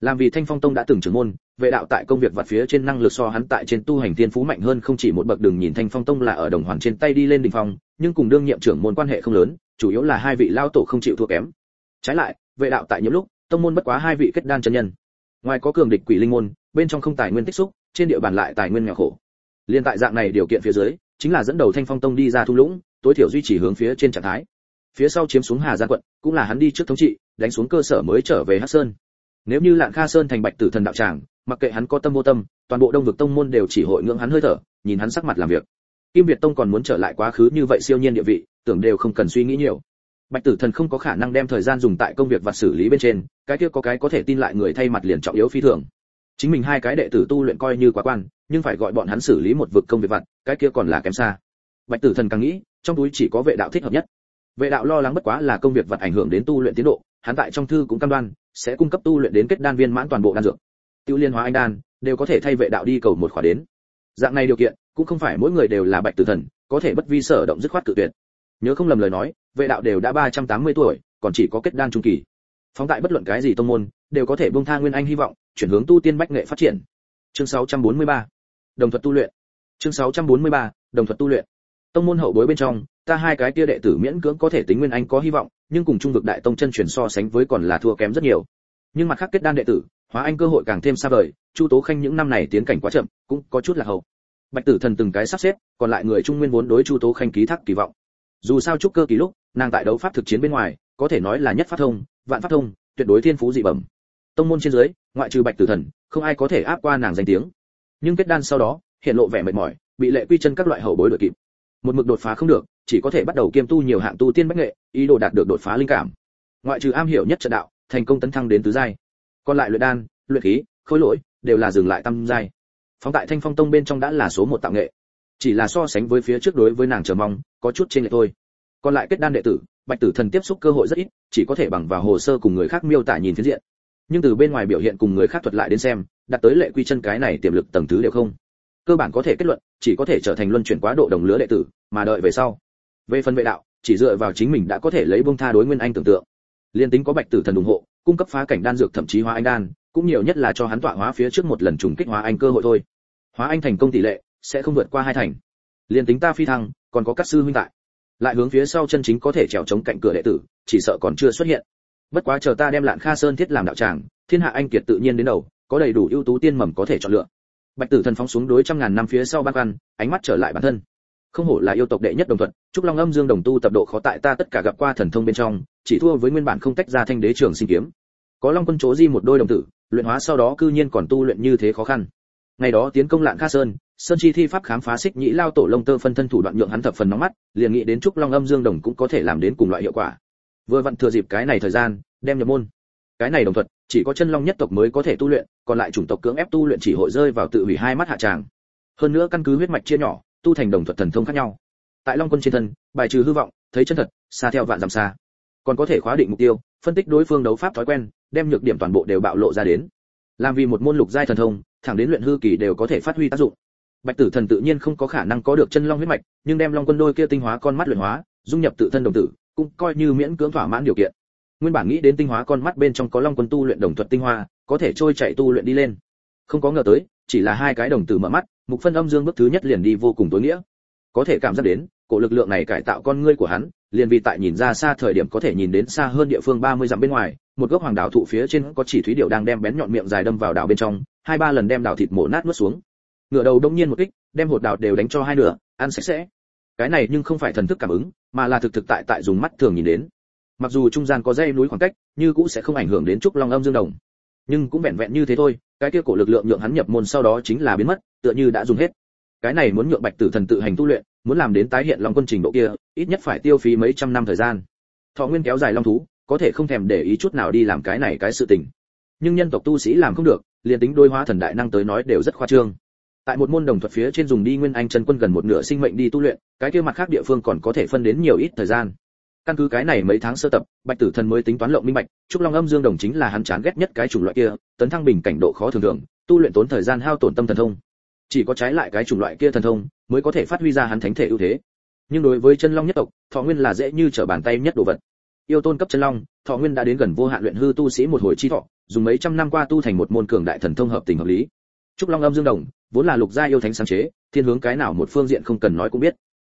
Làm vì thanh phong tông đã từng trưởng môn, vệ đạo tại công việc vặt phía trên năng lực so hắn tại trên tu hành tiên phú mạnh hơn không chỉ một bậc đừng nhìn thanh phong tông là ở đồng hoàng trên tay đi lên đỉnh phong, nhưng cùng đương nhiệm trưởng môn quan hệ không lớn, chủ yếu là hai vị lao tổ không chịu thua kém. Trái lại, vệ đạo tại những lúc, tông môn bất quá hai vị kết đan chân nhân ngoài có cường địch quỷ linh môn, bên trong không tài nguyên tích xúc, trên địa bàn lại tài nguyên nghèo khổ. Liên tại dạng này điều kiện phía dưới, chính là dẫn đầu thanh phong tông đi ra thu lũng, tối thiểu duy trì hướng phía trên trạng thái. Phía sau chiếm xuống hà giang quận, cũng là hắn đi trước thống trị, đánh xuống cơ sở mới trở về hắc sơn. Nếu như lạng kha sơn thành bạch tử thần đạo tràng, mặc kệ hắn có tâm vô tâm, toàn bộ đông vực tông môn đều chỉ hội ngưỡng hắn hơi thở, nhìn hắn sắc mặt làm việc. Kim việt tông còn muốn trở lại quá khứ như vậy siêu nhiên địa vị, tưởng đều không cần suy nghĩ nhiều bạch tử thần không có khả năng đem thời gian dùng tại công việc và xử lý bên trên, cái kia có cái có thể tin lại người thay mặt liền trọng yếu phi thường. Chính mình hai cái đệ tử tu luyện coi như quá quan, nhưng phải gọi bọn hắn xử lý một vực công việc vặt, cái kia còn là kém xa. Bạch tử thần càng nghĩ, trong túi chỉ có vệ đạo thích hợp nhất. Vệ đạo lo lắng bất quá là công việc vật ảnh hưởng đến tu luyện tiến độ, hắn tại trong thư cũng cam đoan, sẽ cung cấp tu luyện đến kết đan viên mãn toàn bộ đan dược. Tiêu liên hóa anh đan, đều có thể thay vệ đạo đi cầu một khóa đến. Dạng này điều kiện, cũng không phải mỗi người đều là bạch tử thần, có thể bất vi sở động dứt khoát cự tuyệt nhớ không lầm lời nói, vệ đạo đều đã 380 tuổi, còn chỉ có kết đan trung kỳ. Phóng tại bất luận cái gì tông môn, đều có thể buông tha nguyên anh hy vọng, chuyển hướng tu tiên bách nghệ phát triển. Chương 643 đồng thuật tu luyện. Chương 643 đồng thuật tu luyện. Tông môn hậu bối bên trong, ta hai cái kia đệ tử miễn cưỡng có thể tính nguyên anh có hy vọng, nhưng cùng trung vực đại tông chân truyền so sánh với còn là thua kém rất nhiều. Nhưng mặt khác kết đan đệ tử, hóa anh cơ hội càng thêm xa vời, chu tố khanh những năm này tiến cảnh quá chậm, cũng có chút là hậu. Bạch tử thần từng cái sắp xếp, còn lại người trung nguyên vốn đối chu tố khanh ký thác kỳ vọng dù sao trúc cơ kỳ lúc, nàng tại đấu pháp thực chiến bên ngoài, có thể nói là nhất phát thông, vạn phát thông, tuyệt đối thiên phú dị bẩm. Tông môn trên dưới, ngoại trừ bạch tử thần, không ai có thể áp qua nàng danh tiếng. Nhưng kết đan sau đó, hiện lộ vẻ mệt mỏi, bị lệ quy chân các loại hậu bối đuổi kịp. Một mực đột phá không được, chỉ có thể bắt đầu kiêm tu nhiều hạng tu tiên bách nghệ, ý đồ đạt được đột phá linh cảm. Ngoại trừ am hiểu nhất trận đạo, thành công tấn thăng đến tứ giai. Còn lại luyện đan, luyện khí, khối lỗi, đều là dừng lại tam giai. Phóng tại thanh phong tông bên trong đã là số một tạo nghệ chỉ là so sánh với phía trước đối với nàng chờ mong, có chút trên lệ thôi. Còn lại kết đan đệ tử, bạch tử thần tiếp xúc cơ hội rất ít, chỉ có thể bằng vào hồ sơ cùng người khác miêu tả nhìn phiến diện. Nhưng từ bên ngoài biểu hiện cùng người khác thuật lại đến xem đặt tới lệ quy chân cái này tiềm lực tầng thứ đều không. Cơ bản có thể kết luận, chỉ có thể trở thành luân chuyển quá độ đồng lứa đệ tử, mà đợi về sau. Về phần vệ đạo, chỉ dựa vào chính mình đã có thể lấy bông tha đối nguyên anh tưởng tượng. Liên tính có bạch tử thần ủng hộ, cung cấp phá cảnh đan dược thậm chí hóa anh đan, cũng nhiều nhất là cho hắn tọa hóa phía trước một lần trùng kích hóa anh cơ hội thôi. Hóa anh thành công tỷ lệ sẽ không vượt qua hai thành. Liên tính ta phi thăng, còn có các sư huynh tại. Lại hướng phía sau chân chính có thể trèo chống cạnh cửa đệ tử, chỉ sợ còn chưa xuất hiện. Bất quá chờ ta đem lạn kha sơn thiết làm đạo tràng, thiên hạ anh kiệt tự nhiên đến đầu, có đầy đủ ưu tú tiên mầm có thể chọn lựa. Bạch tử thần phóng xuống đối trăm ngàn năm phía sau ban quan ánh mắt trở lại bản thân. Không hổ là yêu tộc đệ nhất đồng thuận, trúc long âm dương đồng tu tập độ khó tại ta tất cả gặp qua thần thông bên trong, chỉ thua với nguyên bản không tách ra thanh đế trường sinh kiếm. Có long quân chỗ di một đôi đồng tử, luyện hóa sau đó cư nhiên còn tu luyện như thế khó khăn ngày đó tiến công lạng kha sơn sơn chi thi pháp khám phá xích nhĩ lao tổ lông tơ phân thân thủ đoạn nhượng hắn thập phần nóng mắt, liền nghĩ đến trúc long âm dương đồng cũng có thể làm đến cùng loại hiệu quả. Vừa vặn thừa dịp cái này thời gian, đem nhập môn. Cái này đồng thuật, chỉ có chân long nhất tộc mới có thể tu luyện, còn lại chủng tộc cưỡng ép tu luyện chỉ hội rơi vào tự hủy hai mắt hạ tràng. Hơn nữa căn cứ huyết mạch chia nhỏ, tu thành đồng thuật thần thông khác nhau. Tại long quân trên thân, bài trừ hư vọng, thấy chân thật, xa theo vạn dặm xa. Còn có thể khóa định mục tiêu, phân tích đối phương đấu pháp thói quen, đem nhược điểm toàn bộ đều bạo lộ ra đến làm vì một môn lục giai thần thông, thẳng đến luyện hư kỳ đều có thể phát huy tác dụng. Bạch tử thần tự nhiên không có khả năng có được chân long huyết mạch, nhưng đem long quân đôi kia tinh hóa con mắt luyện hóa, dung nhập tự thân đồng tử, cũng coi như miễn cưỡng thỏa mãn điều kiện. Nguyên bản nghĩ đến tinh hóa con mắt bên trong có long quân tu luyện đồng thuật tinh hoa, có thể trôi chạy tu luyện đi lên. Không có ngờ tới, chỉ là hai cái đồng tử mở mắt, mục phân âm dương bước thứ nhất liền đi vô cùng tối nghĩa. Có thể cảm giác đến, cổ lực lượng này cải tạo con ngươi của hắn, liền vì tại nhìn ra xa thời điểm có thể nhìn đến xa hơn địa phương 30 dặm bên ngoài một gốc hoàng đảo thụ phía trên có chỉ thúy điệu đang đem bén nhọn miệng dài đâm vào đảo bên trong, hai ba lần đem đảo thịt mổ nát nuốt xuống. Ngửa đầu đông nhiên một kích, đem hột đảo đều đánh cho hai nửa, ăn sạch sẽ. Cái này nhưng không phải thần thức cảm ứng, mà là thực thực tại tại dùng mắt thường nhìn đến. Mặc dù trung gian có dây núi khoảng cách, như cũng sẽ không ảnh hưởng đến trúc long âm dương đồng. Nhưng cũng vẹn vẹn như thế thôi, cái kia cổ lực lượng nhượng hắn nhập môn sau đó chính là biến mất, tựa như đã dùng hết. Cái này muốn nhượng bạch tử thần tự hành tu luyện, muốn làm đến tái hiện long quân trình độ kia, ít nhất phải tiêu phí mấy trăm năm thời gian. Thọ nguyên kéo dài long thú có thể không thèm để ý chút nào đi làm cái này cái sự tình. Nhưng nhân tộc tu sĩ làm không được, liền tính đôi hóa thần đại năng tới nói đều rất khoa trương. Tại một môn đồng thuật phía trên dùng đi nguyên anh chân quân gần một nửa sinh mệnh đi tu luyện, cái kia mặt khác địa phương còn có thể phân đến nhiều ít thời gian. Căn cứ cái này mấy tháng sơ tập, bạch tử thần mới tính toán lộng minh bạch, trúc long âm dương đồng chính là hắn chán ghét nhất cái chủng loại kia, tấn thăng bình cảnh độ khó thường thường, tu luyện tốn thời gian hao tổn tâm thần thông. Chỉ có trái lại cái chủng loại kia thần thông, mới có thể phát huy ra hắn thánh thể ưu thế. Nhưng đối với chân long nhất tộc, thọ nguyên là dễ như trở bàn tay nhất đồ vật yêu tôn cấp chân long, thọ nguyên đã đến gần vô hạn luyện hư tu sĩ một hồi chi thọ, dùng mấy trăm năm qua tu thành một môn cường đại thần thông hợp tình hợp lý. Trúc long âm dương đồng, vốn là lục gia yêu thánh sáng chế, thiên hướng cái nào một phương diện không cần nói cũng biết.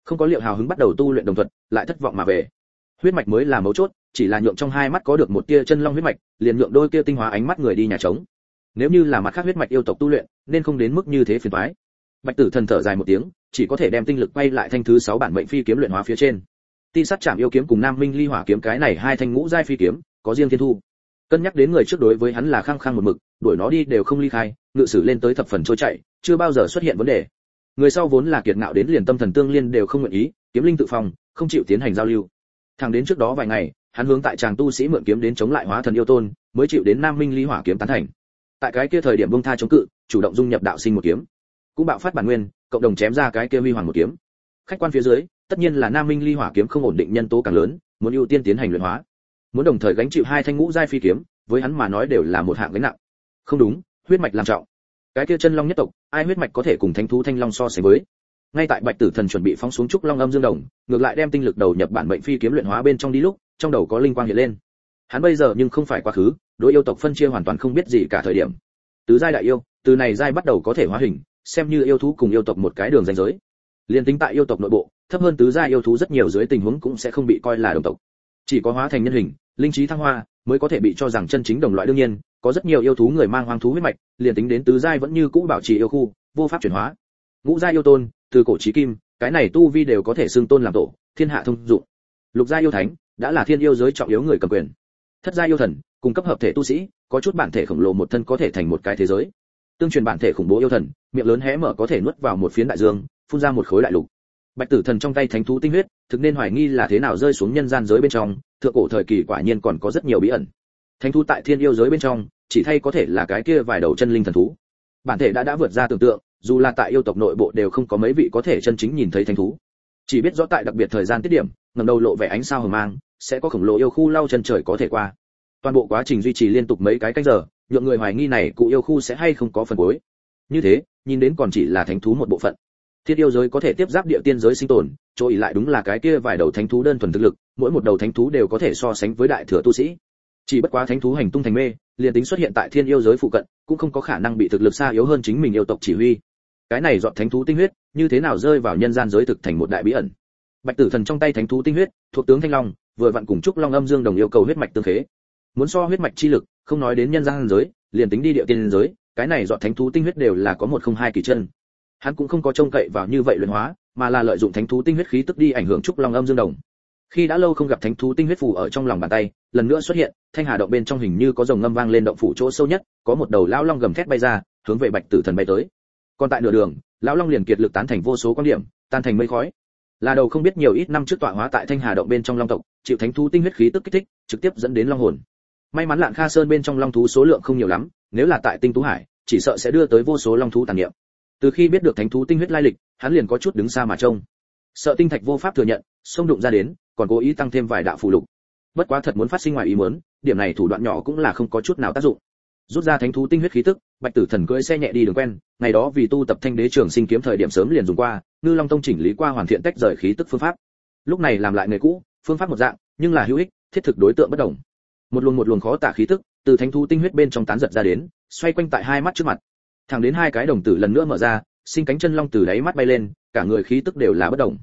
Không có liệu hào hứng bắt đầu tu luyện đồng thuật, lại thất vọng mà về. Huyết mạch mới là mấu chốt, chỉ là nhượng trong hai mắt có được một tia chân long huyết mạch, liền nhượng đôi kia tinh hóa ánh mắt người đi nhà trống. Nếu như là mặt khác huyết mạch yêu tộc tu luyện, nên không đến mức như thế phiền toái. Bạch tử thần thở dài một tiếng, chỉ có thể đem tinh lực quay lại thanh thứ sáu bản mệnh phi kiếm luyện hóa phía trên ti sát chạm yêu kiếm cùng nam minh ly hỏa kiếm, cái này hai thanh ngũ giai phi kiếm, có riêng thiên thu. Cân nhắc đến người trước đối với hắn là khăng khăng một mực, đuổi nó đi đều không ly khai, ngự sử lên tới thập phần trôi chạy chưa bao giờ xuất hiện vấn đề. Người sau vốn là kiệt ngạo đến liền tâm thần tương liên đều không nguyện ý, kiếm linh tự phòng, không chịu tiến hành giao lưu. Thẳng đến trước đó vài ngày, hắn hướng tại chàng tu sĩ mượn kiếm đến chống lại hóa thần yêu tôn, mới chịu đến nam minh ly hỏa kiếm tán thành. Tại cái kia thời điểm bông tha chống cự, chủ động dung nhập đạo sinh một kiếm. Cũng bạo phát bản nguyên, cộng đồng chém ra cái kia huy hoàng một kiếm. Khách quan phía dưới tất nhiên là nam minh ly hỏa kiếm không ổn định nhân tố càng lớn, muốn ưu tiên tiến hành luyện hóa. Muốn đồng thời gánh chịu hai thanh ngũ giai phi kiếm, với hắn mà nói đều là một hạng gánh nặng. Không đúng, huyết mạch làm trọng. Cái kia chân long nhất tộc, ai huyết mạch có thể cùng thánh thú thanh long so sánh với? Ngay tại bạch tử thần chuẩn bị phóng xuống trúc long âm dương đồng, ngược lại đem tinh lực đầu nhập bản mệnh phi kiếm luyện hóa bên trong đi lúc, trong đầu có linh quang hiện lên. Hắn bây giờ nhưng không phải quá khứ, đối yêu tộc phân chia hoàn toàn không biết gì cả thời điểm. Tứ giai đại yêu, từ này giai bắt đầu có thể hóa hình, xem như yêu thú cùng yêu tộc một cái đường ranh giới. Liên tính tại yêu tộc nội bộ thấp hơn tứ giai yêu thú rất nhiều dưới tình huống cũng sẽ không bị coi là đồng tộc. Chỉ có hóa thành nhân hình, linh trí thăng hoa, mới có thể bị cho rằng chân chính đồng loại đương nhiên. Có rất nhiều yêu thú người mang hoang thú huyết mạch, liền tính đến tứ giai vẫn như cũ bảo trì yêu khu, vô pháp chuyển hóa. Ngũ giai yêu tôn, từ cổ chí kim, cái này tu vi đều có thể xưng tôn làm tổ, thiên hạ thông dụng. Lục giai yêu thánh, đã là thiên yêu giới trọng yếu người cầm quyền. Thất giai yêu thần, cung cấp hợp thể tu sĩ, có chút bản thể khổng lồ một thân có thể thành một cái thế giới. Tương truyền bản thể khủng bố yêu thần, miệng lớn hé mở có thể nuốt vào một phiến đại dương, phun ra một khối đại lục bạch tử thần trong tay thánh thú tinh huyết, thực nên hoài nghi là thế nào rơi xuống nhân gian giới bên trong, thượng cổ thời kỳ quả nhiên còn có rất nhiều bí ẩn. Thánh thú tại thiên yêu giới bên trong, chỉ thay có thể là cái kia vài đầu chân linh thần thú. Bản thể đã đã vượt ra tưởng tượng, dù là tại yêu tộc nội bộ đều không có mấy vị có thể chân chính nhìn thấy thánh thú. Chỉ biết rõ tại đặc biệt thời gian tiết điểm ngầm đầu lộ vẻ ánh sao hờ mang, sẽ có khổng lồ yêu khu lao chân trời có thể qua. Toàn bộ quá trình duy trì liên tục mấy cái canh giờ, nhượng người hoài nghi này cụ yêu khu sẽ hay không có phần cuối. Như thế, nhìn đến còn chỉ là thánh thú một bộ phận thiên yêu giới có thể tiếp giáp địa tiên giới sinh tồn, chỗ ỉ lại đúng là cái kia vài đầu thánh thú đơn thuần thực lực, mỗi một đầu thánh thú đều có thể so sánh với đại thừa tu sĩ. Chỉ bất quá thánh thú hành tung thành mê, liền tính xuất hiện tại thiên yêu giới phụ cận, cũng không có khả năng bị thực lực xa yếu hơn chính mình yêu tộc chỉ huy. Cái này dọn thánh thú tinh huyết, như thế nào rơi vào nhân gian giới thực thành một đại bí ẩn? Bạch tử thần trong tay thánh thú tinh huyết, thuộc tướng thanh long, vừa vặn cùng trúc long âm dương đồng yêu cầu huyết mạch tương thế. muốn so huyết mạch chi lực, không nói đến nhân gian giới, liền tính đi địa tiên giới, cái này dọn thánh thú tinh huyết đều là có một không hai kỳ chân hắn cũng không có trông cậy vào như vậy luyện hóa, mà là lợi dụng thánh thú tinh huyết khí tức đi ảnh hưởng trúc long âm dương đồng. Khi đã lâu không gặp thánh thú tinh huyết phù ở trong lòng bàn tay, lần nữa xuất hiện, thanh hà động bên trong hình như có dòng ngâm vang lên động phủ chỗ sâu nhất, có một đầu lão long gầm thét bay ra, hướng về bạch tử thần bay tới. Còn tại nửa đường, lão long liền kiệt lực tán thành vô số quan điểm, tan thành mây khói. Là đầu không biết nhiều ít năm trước tọa hóa tại thanh hà động bên trong long tộc, chịu thánh thú tinh huyết khí tức kích thích, trực tiếp dẫn đến long hồn. May mắn lạng kha sơn bên trong long thú số lượng không nhiều lắm, nếu là tại tinh tú hải, chỉ sợ sẽ đưa tới vô số long thú tàn niệm từ khi biết được thánh thú tinh huyết lai lịch, hắn liền có chút đứng xa mà trông. Sợ tinh thạch vô pháp thừa nhận, xông đụng ra đến, còn cố ý tăng thêm vài đạo phù lục. Bất quá thật muốn phát sinh ngoài ý muốn, điểm này thủ đoạn nhỏ cũng là không có chút nào tác dụng. Rút ra thánh thú tinh huyết khí tức, bạch tử thần cưỡi xe nhẹ đi đường quen, ngày đó vì tu tập thanh đế trường sinh kiếm thời điểm sớm liền dùng qua, ngư long tông chỉnh lý qua hoàn thiện tách rời khí tức phương pháp. Lúc này làm lại người cũ, phương pháp một dạng, nhưng là hữu ích, thiết thực đối tượng bất đồng. Một luồng một luồng khó tả khí tức, từ thánh thú tinh huyết bên trong tán giật ra đến, xoay quanh tại hai mắt trước mặt thẳng đến hai cái đồng tử lần nữa mở ra, sinh cánh chân long từ đáy mắt bay lên, cả người khí tức đều là bất động.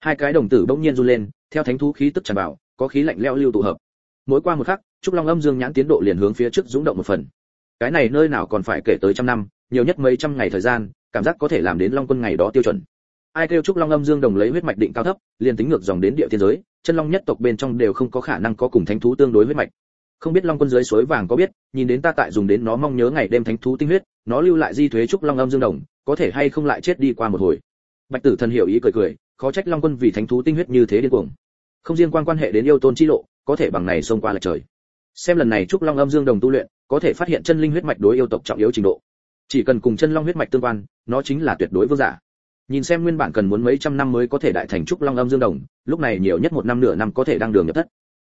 Hai cái đồng tử bỗng nhiên run lên, theo thánh thú khí tức tràn vào, có khí lạnh leo lưu tụ hợp. Mỗi qua một khắc, trúc long âm dương nhãn tiến độ liền hướng phía trước dũng động một phần. Cái này nơi nào còn phải kể tới trăm năm, nhiều nhất mấy trăm ngày thời gian, cảm giác có thể làm đến long quân ngày đó tiêu chuẩn. Ai kêu trúc long âm dương đồng lấy huyết mạch định cao thấp, liền tính ngược dòng đến địa thiên giới, chân long nhất tộc bên trong đều không có khả năng có cùng thánh thú tương đối huyết mạch không biết long quân dưới suối vàng có biết, nhìn đến ta tại dùng đến nó mong nhớ ngày đêm thánh thú tinh huyết, nó lưu lại di thuế trúc long âm dương đồng, có thể hay không lại chết đi qua một hồi. Bạch tử thần hiểu ý cười cười, khó trách long quân vì thánh thú tinh huyết như thế điên cuồng. Không riêng quan quan hệ đến yêu tôn chi lộ, có thể bằng này xông qua là trời. Xem lần này trúc long âm dương đồng tu luyện, có thể phát hiện chân linh huyết mạch đối yêu tộc trọng yếu trình độ. Chỉ cần cùng chân long huyết mạch tương quan, nó chính là tuyệt đối vương giả. Nhìn xem nguyên bản cần muốn mấy trăm năm mới có thể đại thành trúc long âm dương đồng, lúc này nhiều nhất một năm nửa năm có thể đang đường nhập thất.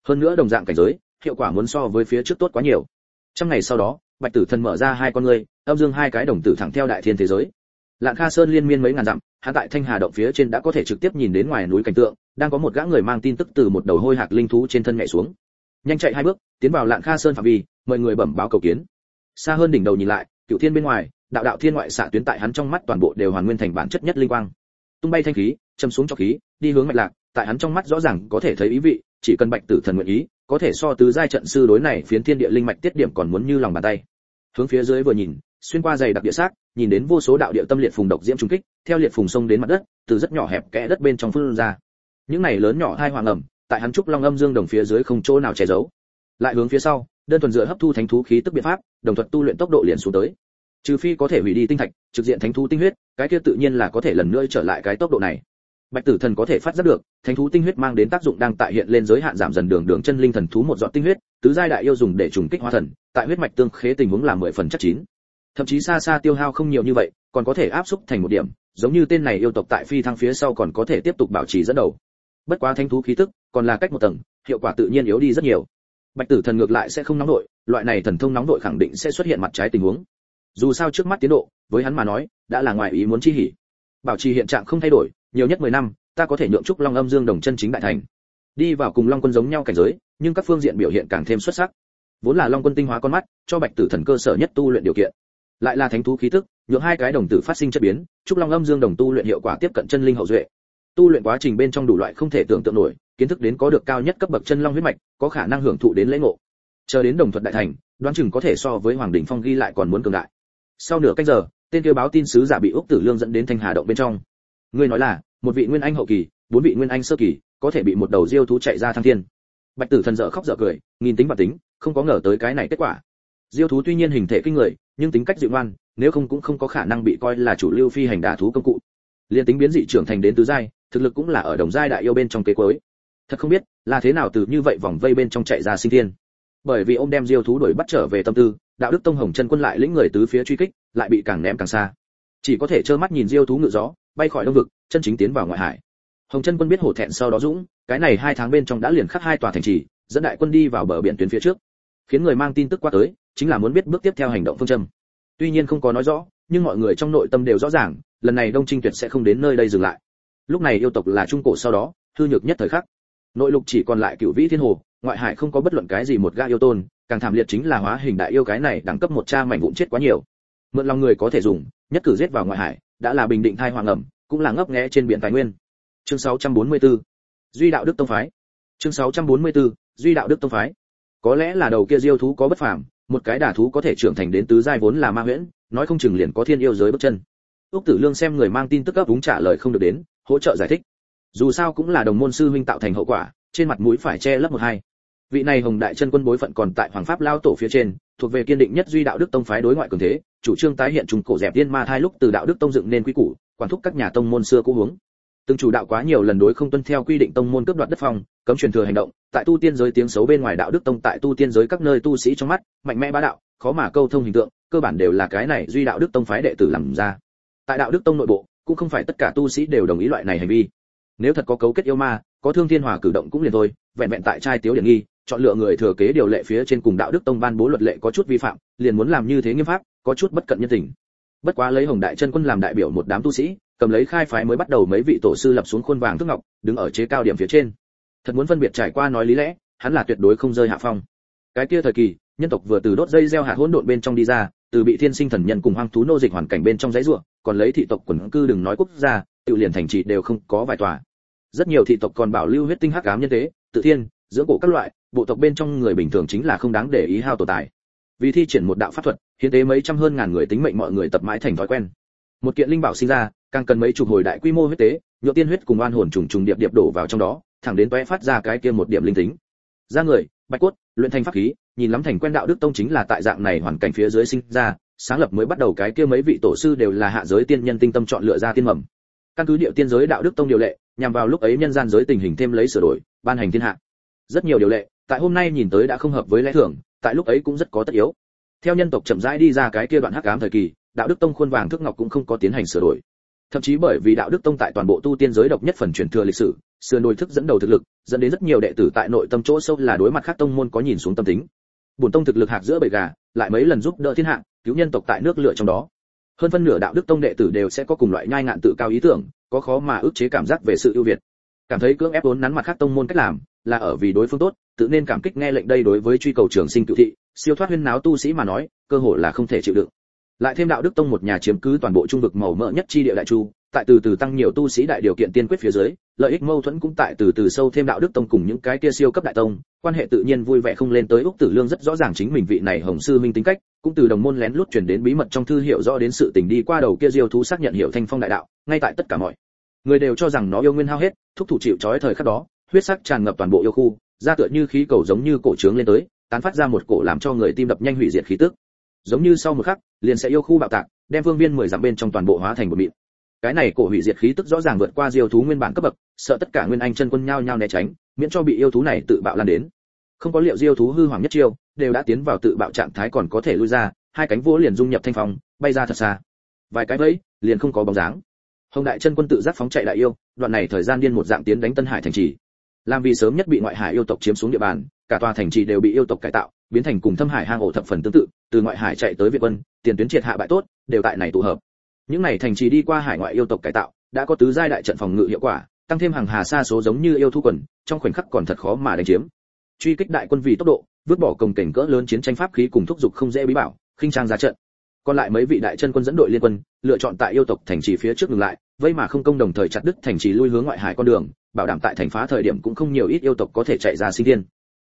Hơn nữa đồng dạng cảnh giới hiệu quả muốn so với phía trước tốt quá nhiều. Trong ngày sau đó, bạch tử thần mở ra hai con ngươi, âm dương hai cái đồng tử thẳng theo đại thiên thế giới. Lạn kha sơn liên miên mấy ngàn dặm hạ tại thanh hà động phía trên đã có thể trực tiếp nhìn đến ngoài núi cảnh tượng, đang có một gã người mang tin tức từ một đầu hôi hạc linh thú trên thân mẹ xuống. Nhanh chạy hai bước, tiến vào lạn kha sơn phạm vi, mời người bẩm báo cầu kiến. Xa hơn đỉnh đầu nhìn lại cựu thiên bên ngoài, đạo đạo thiên ngoại xạ tuyến tại hắn trong mắt toàn bộ đều hoàn nguyên thành bản chất nhất linh quang. Tung bay thanh khí, châm xuống cho khí, đi hướng mạch lạc, tại hắn trong mắt rõ ràng có thể thấy ý vị chỉ cần bạch tử thần nguyện ý, có thể so tứ giai trận sư đối này phiến thiên địa linh mạch tiết điểm còn muốn như lòng bàn tay. Hướng phía dưới vừa nhìn, xuyên qua dày đặc địa xác, nhìn đến vô số đạo địa tâm liệt phùng độc diễm trung kích, theo liệt phùng sông đến mặt đất, từ rất nhỏ hẹp kẽ đất bên trong phun ra. Những này lớn nhỏ hai hoàng ẩm, tại hắn trúc long âm dương đồng phía dưới không chỗ nào che giấu. Lại hướng phía sau, đơn thuần dựa hấp thu thánh thú khí tức biện pháp, đồng thuật tu luyện tốc độ liền xuống tới. Trừ phi có thể hủy đi tinh thạch, trực diện thánh thú tinh huyết, cái kia tự nhiên là có thể lần nữa trở lại cái tốc độ này bạch tử thần có thể phát giác được thánh thú tinh huyết mang đến tác dụng đang tại hiện lên giới hạn giảm dần đường đường chân linh thần thú một giọt tinh huyết tứ giai đại yêu dùng để trùng kích hóa thần tại huyết mạch tương khế tình huống là mười phần chắc chín. Thậm chí xa xa tiêu hao không nhiều như vậy còn có thể áp xúc thành một điểm giống như tên này yêu tộc tại phi thăng phía sau còn có thể tiếp tục bảo trì dẫn đầu. Bất quá thánh thú khí tức còn là cách một tầng hiệu quả tự nhiên yếu đi rất nhiều. Bạch tử thần ngược lại sẽ không nóng đội, loại này thần thông nóng đội khẳng định sẽ xuất hiện mặt trái tình huống. Dù sao trước mắt tiến độ với hắn mà nói đã là ngoài ý muốn chi hỉ. Bảo trì hiện trạng không thay đổi nhiều nhất 10 năm, ta có thể nhượng trúc long âm dương đồng chân chính đại thành. Đi vào cùng long quân giống nhau cảnh giới, nhưng các phương diện biểu hiện càng thêm xuất sắc. Vốn là long quân tinh hóa con mắt, cho bạch tử thần cơ sở nhất tu luyện điều kiện. Lại là thánh thú khí tức, nhượng hai cái đồng tử phát sinh chất biến, trúc long âm dương đồng tu luyện hiệu quả tiếp cận chân linh hậu duệ. Tu luyện quá trình bên trong đủ loại không thể tưởng tượng nổi, kiến thức đến có được cao nhất cấp bậc chân long huyết mạch, có khả năng hưởng thụ đến lễ ngộ. Chờ đến đồng thuật đại thành, đoán chừng có thể so với hoàng đỉnh phong ghi lại còn muốn cường đại. Sau nửa cách giờ, tên kêu báo tin sứ giả bị úc tử lương dẫn đến thanh hà động bên trong ngươi nói là, một vị nguyên anh hậu kỳ, bốn vị nguyên anh sơ kỳ, có thể bị một đầu diêu thú chạy ra thăng thiên. Bạch tử thần dở khóc dở cười, nghìn tính và tính, không có ngờ tới cái này kết quả. Diêu thú tuy nhiên hình thể kinh người, nhưng tính cách dịu ngoan, nếu không cũng không có khả năng bị coi là chủ lưu phi hành đả thú công cụ. Liên tính biến dị trưởng thành đến tứ giai, thực lực cũng là ở đồng giai đại yêu bên trong kế cuối. Thật không biết, là thế nào từ như vậy vòng vây bên trong chạy ra sinh thiên. Bởi vì ông đem diêu thú đuổi bắt trở về tâm tư, đạo đức tông hồng chân quân lại lĩnh người tứ phía truy kích, lại bị càng ném càng xa chỉ có thể trơ mắt nhìn diêu thú ngự gió, bay khỏi đông vực, chân chính tiến vào ngoại hải. Hồng chân quân biết hổ thẹn sau đó dũng, cái này hai tháng bên trong đã liền khắc hai tòa thành trì, dẫn đại quân đi vào bờ biển tuyến phía trước. Khiến người mang tin tức qua tới, chính là muốn biết bước tiếp theo hành động phương châm. Tuy nhiên không có nói rõ, nhưng mọi người trong nội tâm đều rõ ràng, lần này đông trinh tuyệt sẽ không đến nơi đây dừng lại. Lúc này yêu tộc là trung cổ sau đó, hư nhược nhất thời khắc. Nội lục chỉ còn lại cửu vĩ thiên hồ, ngoại hải không có bất luận cái gì một gã yêu tôn, càng thảm liệt chính là hóa hình đại yêu cái này đẳng cấp một cha mảnh vụn chết quá nhiều. Mượn lòng người có thể dùng nhất cử giết vào ngoại hải, đã là bình định thai hoàng ẩm, cũng là ngấp nghé trên biển tài nguyên. Chương 644 duy đạo đức tông phái. Chương 644 duy đạo đức tông phái. Có lẽ là đầu kia diêu thú có bất phàm, một cái đả thú có thể trưởng thành đến tứ giai vốn là ma huyễn, nói không chừng liền có thiên yêu giới bước chân. Úc tử lương xem người mang tin tức gấp đúng trả lời không được đến, hỗ trợ giải thích. Dù sao cũng là đồng môn sư huynh tạo thành hậu quả, trên mặt mũi phải che lấp một hai. Vị này hồng đại chân quân bối phận còn tại hoàng pháp lao tổ phía trên thuộc về kiên định nhất duy đạo đức tông phái đối ngoại cường thế, chủ trương tái hiện trùng cổ dẹp tiên ma thai lúc từ đạo đức tông dựng nên quy củ, quản thúc các nhà tông môn xưa cũ hướng từng chủ đạo quá nhiều lần đối không tuân theo quy định tông môn cướp đoạt đất phong, cấm truyền thừa hành động, tại tu tiên giới tiếng xấu bên ngoài đạo đức tông tại tu tiên giới các nơi tu sĩ trong mắt, mạnh mẽ bá đạo, khó mà câu thông hình tượng, cơ bản đều là cái này duy đạo đức tông phái đệ tử làm ra. Tại đạo đức tông nội bộ, cũng không phải tất cả tu sĩ đều đồng ý loại này hành vi. Nếu thật có cấu kết yêu ma, có thương thiên hòa cử động cũng liền thôi, vẹn vẹn tại trai tiếu điển nghi chọn lựa người thừa kế điều lệ phía trên cùng đạo đức tông ban bố luật lệ có chút vi phạm, liền muốn làm như thế nghiêm pháp, có chút bất cận nhân tình. Bất quá lấy hồng đại chân quân làm đại biểu một đám tu sĩ, cầm lấy khai phái mới bắt đầu mấy vị tổ sư lập xuống khuôn vàng thước ngọc, đứng ở chế cao điểm phía trên. Thật muốn phân biệt trải qua nói lý lẽ, hắn là tuyệt đối không rơi hạ phong. Cái kia thời kỳ, nhân tộc vừa từ đốt dây gieo hạt hỗn độn bên trong đi ra, từ bị thiên sinh thần nhân cùng hoang thú nô dịch hoàn cảnh bên trong giấy rủa còn lấy thị tộc quần cư đừng nói quốc gia, tự liền thành trì đều không có vài tòa. Rất nhiều thị tộc còn bảo lưu huyết tinh hắc ám nhân tế, tự thiên dưỡng cổ các loại, bộ tộc bên trong người bình thường chính là không đáng để ý hao tổ tài. Vì thi triển một đạo pháp thuật, hiến tế mấy trăm hơn ngàn người tính mệnh mọi người tập mãi thành thói quen. Một kiện linh bảo sinh ra, càng cần mấy chục hồi đại quy mô huyết tế nhựa tiên huyết cùng oan hồn trùng trùng điệp điệp đổ vào trong đó, thẳng đến toé phát ra cái kia một điểm linh tính. Ra người, bạch cốt, luyện thành pháp khí, nhìn lắm thành quen đạo đức tông chính là tại dạng này hoàn cảnh phía dưới sinh ra, sáng lập mới bắt đầu cái kia mấy vị tổ sư đều là hạ giới tiên nhân tinh tâm chọn lựa ra tiên mầm. Căn cứ điệu tiên giới đạo đức tông điều lệ, nhằm vào lúc ấy nhân gian giới tình hình thêm lấy sửa đổi, ban hành thiên hạ rất nhiều điều lệ, tại hôm nay nhìn tới đã không hợp với lẽ thường, tại lúc ấy cũng rất có tất yếu. Theo nhân tộc chậm rãi đi ra cái kia đoạn hắc ám thời kỳ, đạo đức tông khuôn vàng thước ngọc cũng không có tiến hành sửa đổi. Thậm chí bởi vì đạo đức tông tại toàn bộ tu tiên giới độc nhất phần truyền thừa lịch sử, sửa đổi thức dẫn đầu thực lực, dẫn đến rất nhiều đệ tử tại nội tâm chỗ sâu là đối mặt khác tông môn có nhìn xuống tâm tính. Bổn tông thực lực hạc giữa bầy gà, lại mấy lần giúp đỡ thiên hạ, cứu nhân tộc tại nước lựa trong đó. Hơn phân nửa đạo đức tông đệ tử đều sẽ có cùng loại nhai ngạn tự cao ý tưởng, có khó mà ức chế cảm giác về sự ưu việt cảm thấy cưỡng ép vốn nắn mặt khác tông môn cách làm, là ở vì đối phương tốt, tự nên cảm kích nghe lệnh đây đối với truy cầu trường sinh cựu thị, siêu thoát huyên náo tu sĩ mà nói, cơ hội là không thể chịu đựng. Lại thêm đạo đức tông một nhà chiếm cứ toàn bộ trung vực màu mỡ nhất chi địa đại chu, tại từ từ tăng nhiều tu sĩ đại điều kiện tiên quyết phía dưới, lợi ích mâu thuẫn cũng tại từ từ sâu thêm đạo đức tông cùng những cái kia siêu cấp đại tông, quan hệ tự nhiên vui vẻ không lên tới úc tử lương rất rõ ràng chính mình vị này hồng sư minh tính cách, cũng từ đồng môn lén lút truyền đến bí mật trong thư hiệu rõ đến sự tình đi qua đầu kia diêu thú xác nhận hiệu thanh phong đại đạo, ngay tại tất cả mọi người đều cho rằng nó yêu nguyên hao hết, thúc thủ chịu trói thời khắc đó, huyết sắc tràn ngập toàn bộ yêu khu ra tựa như khí cầu giống như cổ trướng lên tới, tán phát ra một cổ làm cho người tim đập nhanh hủy diệt khí tức. Giống như sau một khắc, liền sẽ yêu khu bạo tạc, đem phương viên mười dặm bên trong toàn bộ hóa thành một mịn. Cái này cổ hủy diệt khí tức rõ ràng vượt qua diêu thú nguyên bản cấp bậc, sợ tất cả nguyên anh chân quân nhao nhao né tránh, miễn cho bị yêu thú này tự bạo lan đến. Không có liệu diêu thú hư hoàng nhất chiêu, đều đã tiến vào tự bạo trạng thái còn có thể lui ra, hai cánh vỗ liền dung nhập thanh phong, bay ra thật xa. Vài cái vẫy, liền không có bóng dáng hồng đại chân quân tự giác phóng chạy đại yêu, đoạn này thời gian điên một dạng tiến đánh tân hải thành trì. Làm vì sớm nhất bị ngoại hải yêu tộc chiếm xuống địa bàn, cả tòa thành trì đều bị yêu tộc cải tạo, biến thành cùng thâm hải hang ổ thập phần tương tự, từ ngoại hải chạy tới việt quân, tiền tuyến triệt hạ bại tốt, đều tại này tụ hợp. Những này thành trì đi qua hải ngoại yêu tộc cải tạo, đã có tứ giai đại trận phòng ngự hiệu quả, tăng thêm hàng hà xa số giống như yêu thu quần, trong khoảnh khắc còn thật khó mà đánh chiếm. Truy kích đại quân vì tốc độ, vứt bỏ công cảnh cỡ lớn chiến tranh pháp khí cùng thúc giục không dễ bí bảo, khinh trang ra trận còn lại mấy vị đại chân quân dẫn đội liên quân, lựa chọn tại yêu tộc thành trì phía trước ngừng lại, vây mà không công đồng thời chặt đứt thành trì lui hướng ngoại hải con đường, bảo đảm tại thành phá thời điểm cũng không nhiều ít yêu tộc có thể chạy ra sinh thiên.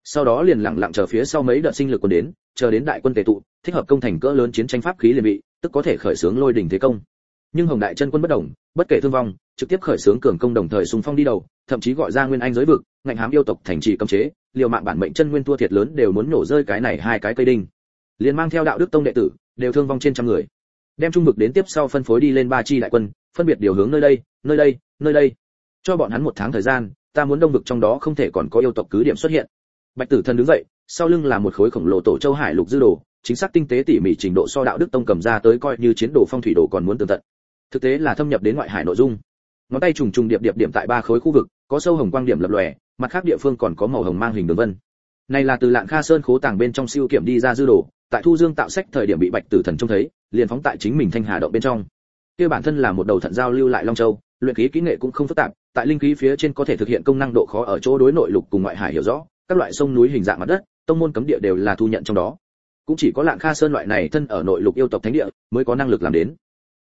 Sau đó liền lặng lặng chờ phía sau mấy đợt sinh lực quân đến, chờ đến đại quân tề tụ, thích hợp công thành cỡ lớn chiến tranh pháp khí liền bị, tức có thể khởi xướng lôi đỉnh thế công. Nhưng hồng đại chân quân bất động, bất kể thương vong, trực tiếp khởi xướng cường công đồng thời xung phong đi đầu, thậm chí gọi ra nguyên anh giới vực, ngạnh hám yêu tộc thành trì cấm chế, liều mạng bản mệnh chân nguyên thua thiệt lớn đều muốn nổ rơi cái này hai cái cây đinh. Liền mang theo đạo đức tông đệ tử đều thương vong trên trăm người. Đem trung vực đến tiếp sau phân phối đi lên ba chi đại quân, phân biệt điều hướng nơi đây nơi đây nơi đây. Cho bọn hắn một tháng thời gian, ta muốn đông vực trong đó không thể còn có yêu tộc cứ điểm xuất hiện. Bạch tử thần đứng dậy, sau lưng là một khối khổng lồ tổ châu hải lục dư đồ, chính xác tinh tế tỉ mỉ trình độ so đạo đức tông cầm ra tới coi như chiến đồ phong thủy đồ còn muốn tường tận. Thực tế là thâm nhập đến ngoại hải nội dung. Ngón tay trùng trùng điệp điệp điểm tại ba khối khu vực, có sâu hồng quang điểm lập lòe, mặt khác địa phương còn có màu hồng mang hình đường vân. Này là từ lạng kha sơn khố tàng bên trong siêu kiểm đi ra dư đồ tại thu dương tạo sách thời điểm bị bạch tử thần trông thấy, liền phóng tại chính mình thanh hà động bên trong. Kia bản thân là một đầu thận giao lưu lại long châu, luyện khí kỹ nghệ cũng không phức tạp, tại linh khí phía trên có thể thực hiện công năng độ khó ở chỗ đối nội lục cùng ngoại hải hiểu rõ, các loại sông núi hình dạng mặt đất, tông môn cấm địa đều là thu nhận trong đó. Cũng chỉ có lạng kha sơn loại này thân ở nội lục yêu tộc thánh địa mới có năng lực làm đến.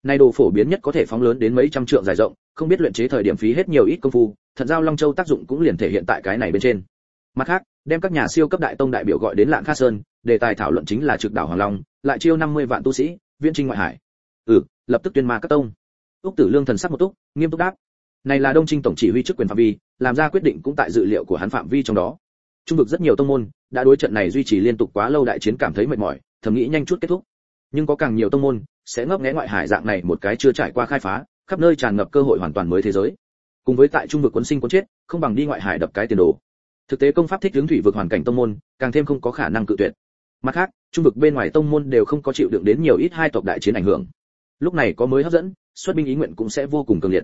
Nay đồ phổ biến nhất có thể phóng lớn đến mấy trăm trượng dài rộng, không biết luyện chế thời điểm phí hết nhiều ít công phu, thận giao long châu tác dụng cũng liền thể hiện tại cái này bên trên. Mặt khác đem các nhà siêu cấp đại tông đại biểu gọi đến lạng kha sơn, đề tài thảo luận chính là trực đảo hoàng long, lại chiêu 50 vạn tu sĩ, viễn trinh ngoại hải. Ừ lập tức tuyên ma các tông. Úc tử lương thần sắc một túc, nghiêm túc đáp. Này là đông trinh tổng chỉ huy chức quyền phạm vi, làm ra quyết định cũng tại dự liệu của hắn phạm vi trong đó. Trung vực rất nhiều tông môn, đã đối trận này duy trì liên tục quá lâu đại chiến cảm thấy mệt mỏi, thầm nghĩ nhanh chút kết thúc. Nhưng có càng nhiều tông môn, sẽ ngấp nghé ngoại hải dạng này một cái chưa trải qua khai phá, khắp nơi tràn ngập cơ hội hoàn toàn mới thế giới. Cùng với tại trung vực quân sinh quân chết, không bằng đi ngoại hải đập cái tiền đồ thực tế công pháp thích hướng thủy vực hoàn cảnh tông môn, càng thêm không có khả năng cự tuyệt. Mặt khác, trung vực bên ngoài tông môn đều không có chịu đựng đến nhiều ít hai tộc đại chiến ảnh hưởng. Lúc này có mới hấp dẫn, xuất binh ý nguyện cũng sẽ vô cùng cường liệt.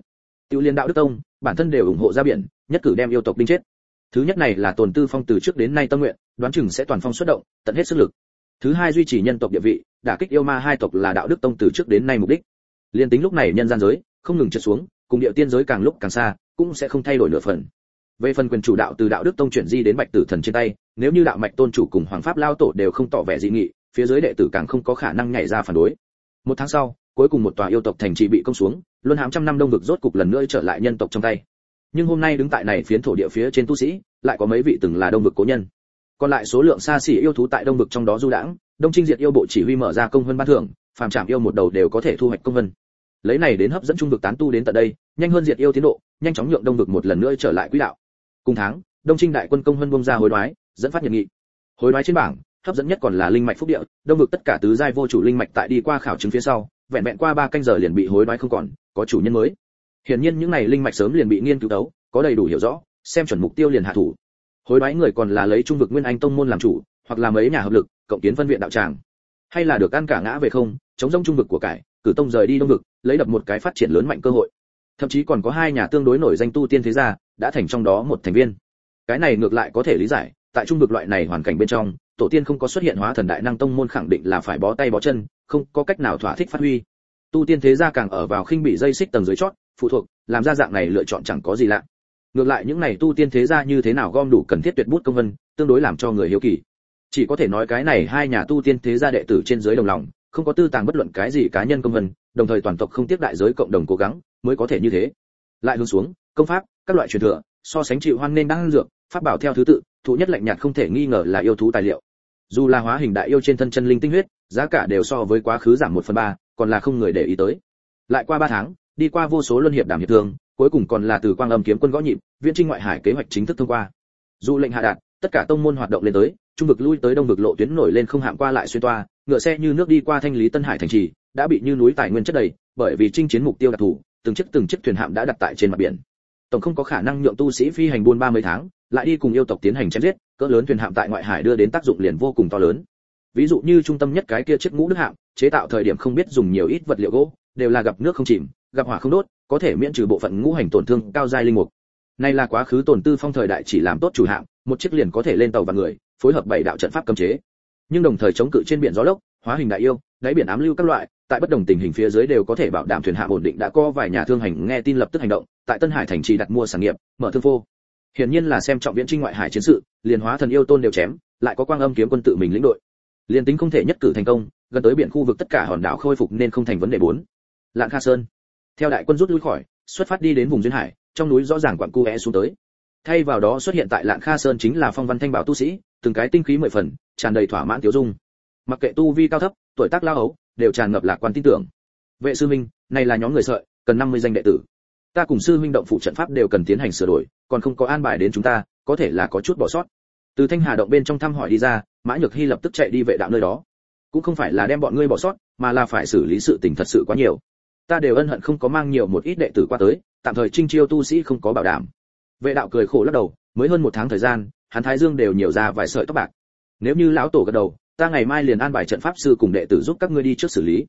Tiêu liên đạo đức tông, bản thân đều ủng hộ ra biển, nhất cử đem yêu tộc đinh chết. Thứ nhất này là tồn tư phong từ trước đến nay tâm nguyện, đoán chừng sẽ toàn phong xuất động, tận hết sức lực. Thứ hai duy trì nhân tộc địa vị, đả kích yêu ma hai tộc là đạo đức tông từ trước đến nay mục đích. Liên tính lúc này nhân gian giới không ngừng trượt xuống, cùng địa tiên giới càng lúc càng xa, cũng sẽ không thay đổi nửa phần về phần quyền chủ đạo từ đạo đức tông chuyển di đến bạch tử thần trên tay, nếu như đạo mạch tôn chủ cùng hoàng pháp lao tổ đều không tỏ vẻ dị nghị, phía dưới đệ tử càng không có khả năng nhảy ra phản đối. Một tháng sau, cuối cùng một tòa yêu tộc thành trì bị công xuống, luân hãm trăm năm đông vực rốt cục lần nữa trở lại nhân tộc trong tay. Nhưng hôm nay đứng tại này phiến thổ địa phía trên tu sĩ, lại có mấy vị từng là đông vực cố nhân. Còn lại số lượng xa xỉ yêu thú tại đông vực trong đó du đãng, đông trinh diệt yêu bộ chỉ huy mở ra công vân ban thưởng, phàm trảm yêu một đầu đều có thể thu hoạch công vân lấy này đến hấp dẫn trung vực tán tu đến tận đây, nhanh hơn diệt yêu tiến độ, nhanh chóng nhượng đông vực một lần nữa trở lại quỹ đạo cùng tháng, đông trinh đại quân công hân bông ra hối đoái, dẫn phát nhiệt nghị. Hối đoái trên bảng, hấp dẫn nhất còn là linh mạch phúc địa, đông vực tất cả tứ giai vô chủ linh mạch tại đi qua khảo chứng phía sau, vẹn vẹn qua ba canh giờ liền bị hối đoái không còn, có chủ nhân mới. Hiển nhiên những này linh mạch sớm liền bị nghiên cứu đấu, có đầy đủ hiểu rõ, xem chuẩn mục tiêu liền hạ thủ. Hối đoái người còn là lấy trung vực nguyên anh tông môn làm chủ, hoặc là mấy nhà hợp lực, cộng kiến phân viện đạo tràng. Hay là được ăn cả ngã về không, chống rông trung vực của cải, cử tông rời đi đông vực, lấy đập một cái phát triển lớn mạnh cơ hội thậm chí còn có hai nhà tương đối nổi danh tu tiên thế gia, đã thành trong đó một thành viên. Cái này ngược lại có thể lý giải, tại trung vực loại này hoàn cảnh bên trong, tổ tiên không có xuất hiện hóa thần đại năng tông môn khẳng định là phải bó tay bó chân, không có cách nào thỏa thích phát huy. Tu tiên thế gia càng ở vào khinh bị dây xích tầng dưới chót, phụ thuộc, làm ra dạng này lựa chọn chẳng có gì lạ. Ngược lại những này tu tiên thế gia như thế nào gom đủ cần thiết tuyệt bút công vân, tương đối làm cho người hiếu kỳ. Chỉ có thể nói cái này hai nhà tu tiên thế gia đệ tử trên dưới đồng lòng, không có tư tàng bất luận cái gì cá nhân công vân, đồng thời toàn tộc không tiếc đại giới cộng đồng cố gắng mới có thể như thế. Lại hướng xuống, công pháp, các loại truyền thừa, so sánh chịu hoan nên đang dược, pháp bảo theo thứ tự, thụ nhất lạnh nhạt không thể nghi ngờ là yêu thú tài liệu. Dù là hóa hình đại yêu trên thân chân linh tinh huyết, giá cả đều so với quá khứ giảm một phần ba, còn là không người để ý tới. Lại qua ba tháng, đi qua vô số luân hiệp đảm hiệp thương, cuối cùng còn là từ quang âm kiếm quân gõ nhịp, viễn trinh ngoại hải kế hoạch chính thức thông qua. Dù lệnh hạ đạt, tất cả tông môn hoạt động lên tới, trung vực lui tới đông vực lộ tuyến nổi lên không hạm qua lại xuyên toa, ngựa xe như nước đi qua thanh lý tân hải thành trì, đã bị như núi tài nguyên chất đầy, bởi vì chinh chiến mục tiêu đặc thù từng chiếc từng chiếc thuyền hạm đã đặt tại trên mặt biển. Tổng không có khả năng nhượng tu sĩ phi hành buôn ba mươi tháng, lại đi cùng yêu tộc tiến hành chém giết, cỡ lớn thuyền hạm tại ngoại hải đưa đến tác dụng liền vô cùng to lớn. Ví dụ như trung tâm nhất cái kia chiếc ngũ đức hạm, chế tạo thời điểm không biết dùng nhiều ít vật liệu gỗ, đều là gặp nước không chìm, gặp hỏa không đốt, có thể miễn trừ bộ phận ngũ hành tổn thương cao giai linh mục. Này là quá khứ tổn tư phong thời đại chỉ làm tốt chủ hạm, một chiếc liền có thể lên tàu và người, phối hợp bảy đạo trận pháp cấm chế. Nhưng đồng thời chống cự trên biển gió lốc, hóa hình đại yêu, đáy biển ám lưu các loại tại bất đồng tình hình phía dưới đều có thể bảo đảm thuyền hạ ổn định đã có vài nhà thương hành nghe tin lập tức hành động, tại tân hải thành trì đặt mua sản nghiệp, mở thương phô. Hiển nhiên là xem trọng viễn trinh ngoại hải chiến sự, liền hóa thần yêu tôn đều chém, lại có quang âm kiếm quân tự mình lĩnh đội. Liền tính không thể nhất cử thành công, gần tới biển khu vực tất cả hòn đảo khôi phục nên không thành vấn đề bốn. Lạng kha sơn. Theo đại quân rút lui khỏi, xuất phát đi đến vùng duyên hải, trong núi rõ ràng quặng cu é xuống tới. Thay vào đó xuất hiện tại lạng kha sơn chính là phong văn thanh bảo tu sĩ, từng cái tinh khí mười phần, tràn đầy thỏa mãn tiểu dung. Mặc kệ tu vi cao thấp, tuổi tác lao ấu đều tràn ngập lạc quan tin tưởng. Vệ sư minh này là nhóm người sợi, cần 50 danh đệ tử. Ta cùng sư huynh động phụ trận pháp đều cần tiến hành sửa đổi, còn không có an bài đến chúng ta, có thể là có chút bỏ sót. Từ thanh hà động bên trong thăm hỏi đi ra, mã nhược hy lập tức chạy đi vệ đạo nơi đó. Cũng không phải là đem bọn ngươi bỏ sót, mà là phải xử lý sự tình thật sự quá nhiều. Ta đều ân hận không có mang nhiều một ít đệ tử qua tới, tạm thời trinh chiêu tu sĩ không có bảo đảm. Vệ đạo cười khổ lắc đầu, mới hơn một tháng thời gian, hắn thái dương đều nhiều ra vài sợi tóc bạc. Nếu như lão tổ gật đầu ta ngày mai liền an bài trận pháp sư cùng đệ tử giúp các ngươi đi trước xử lý.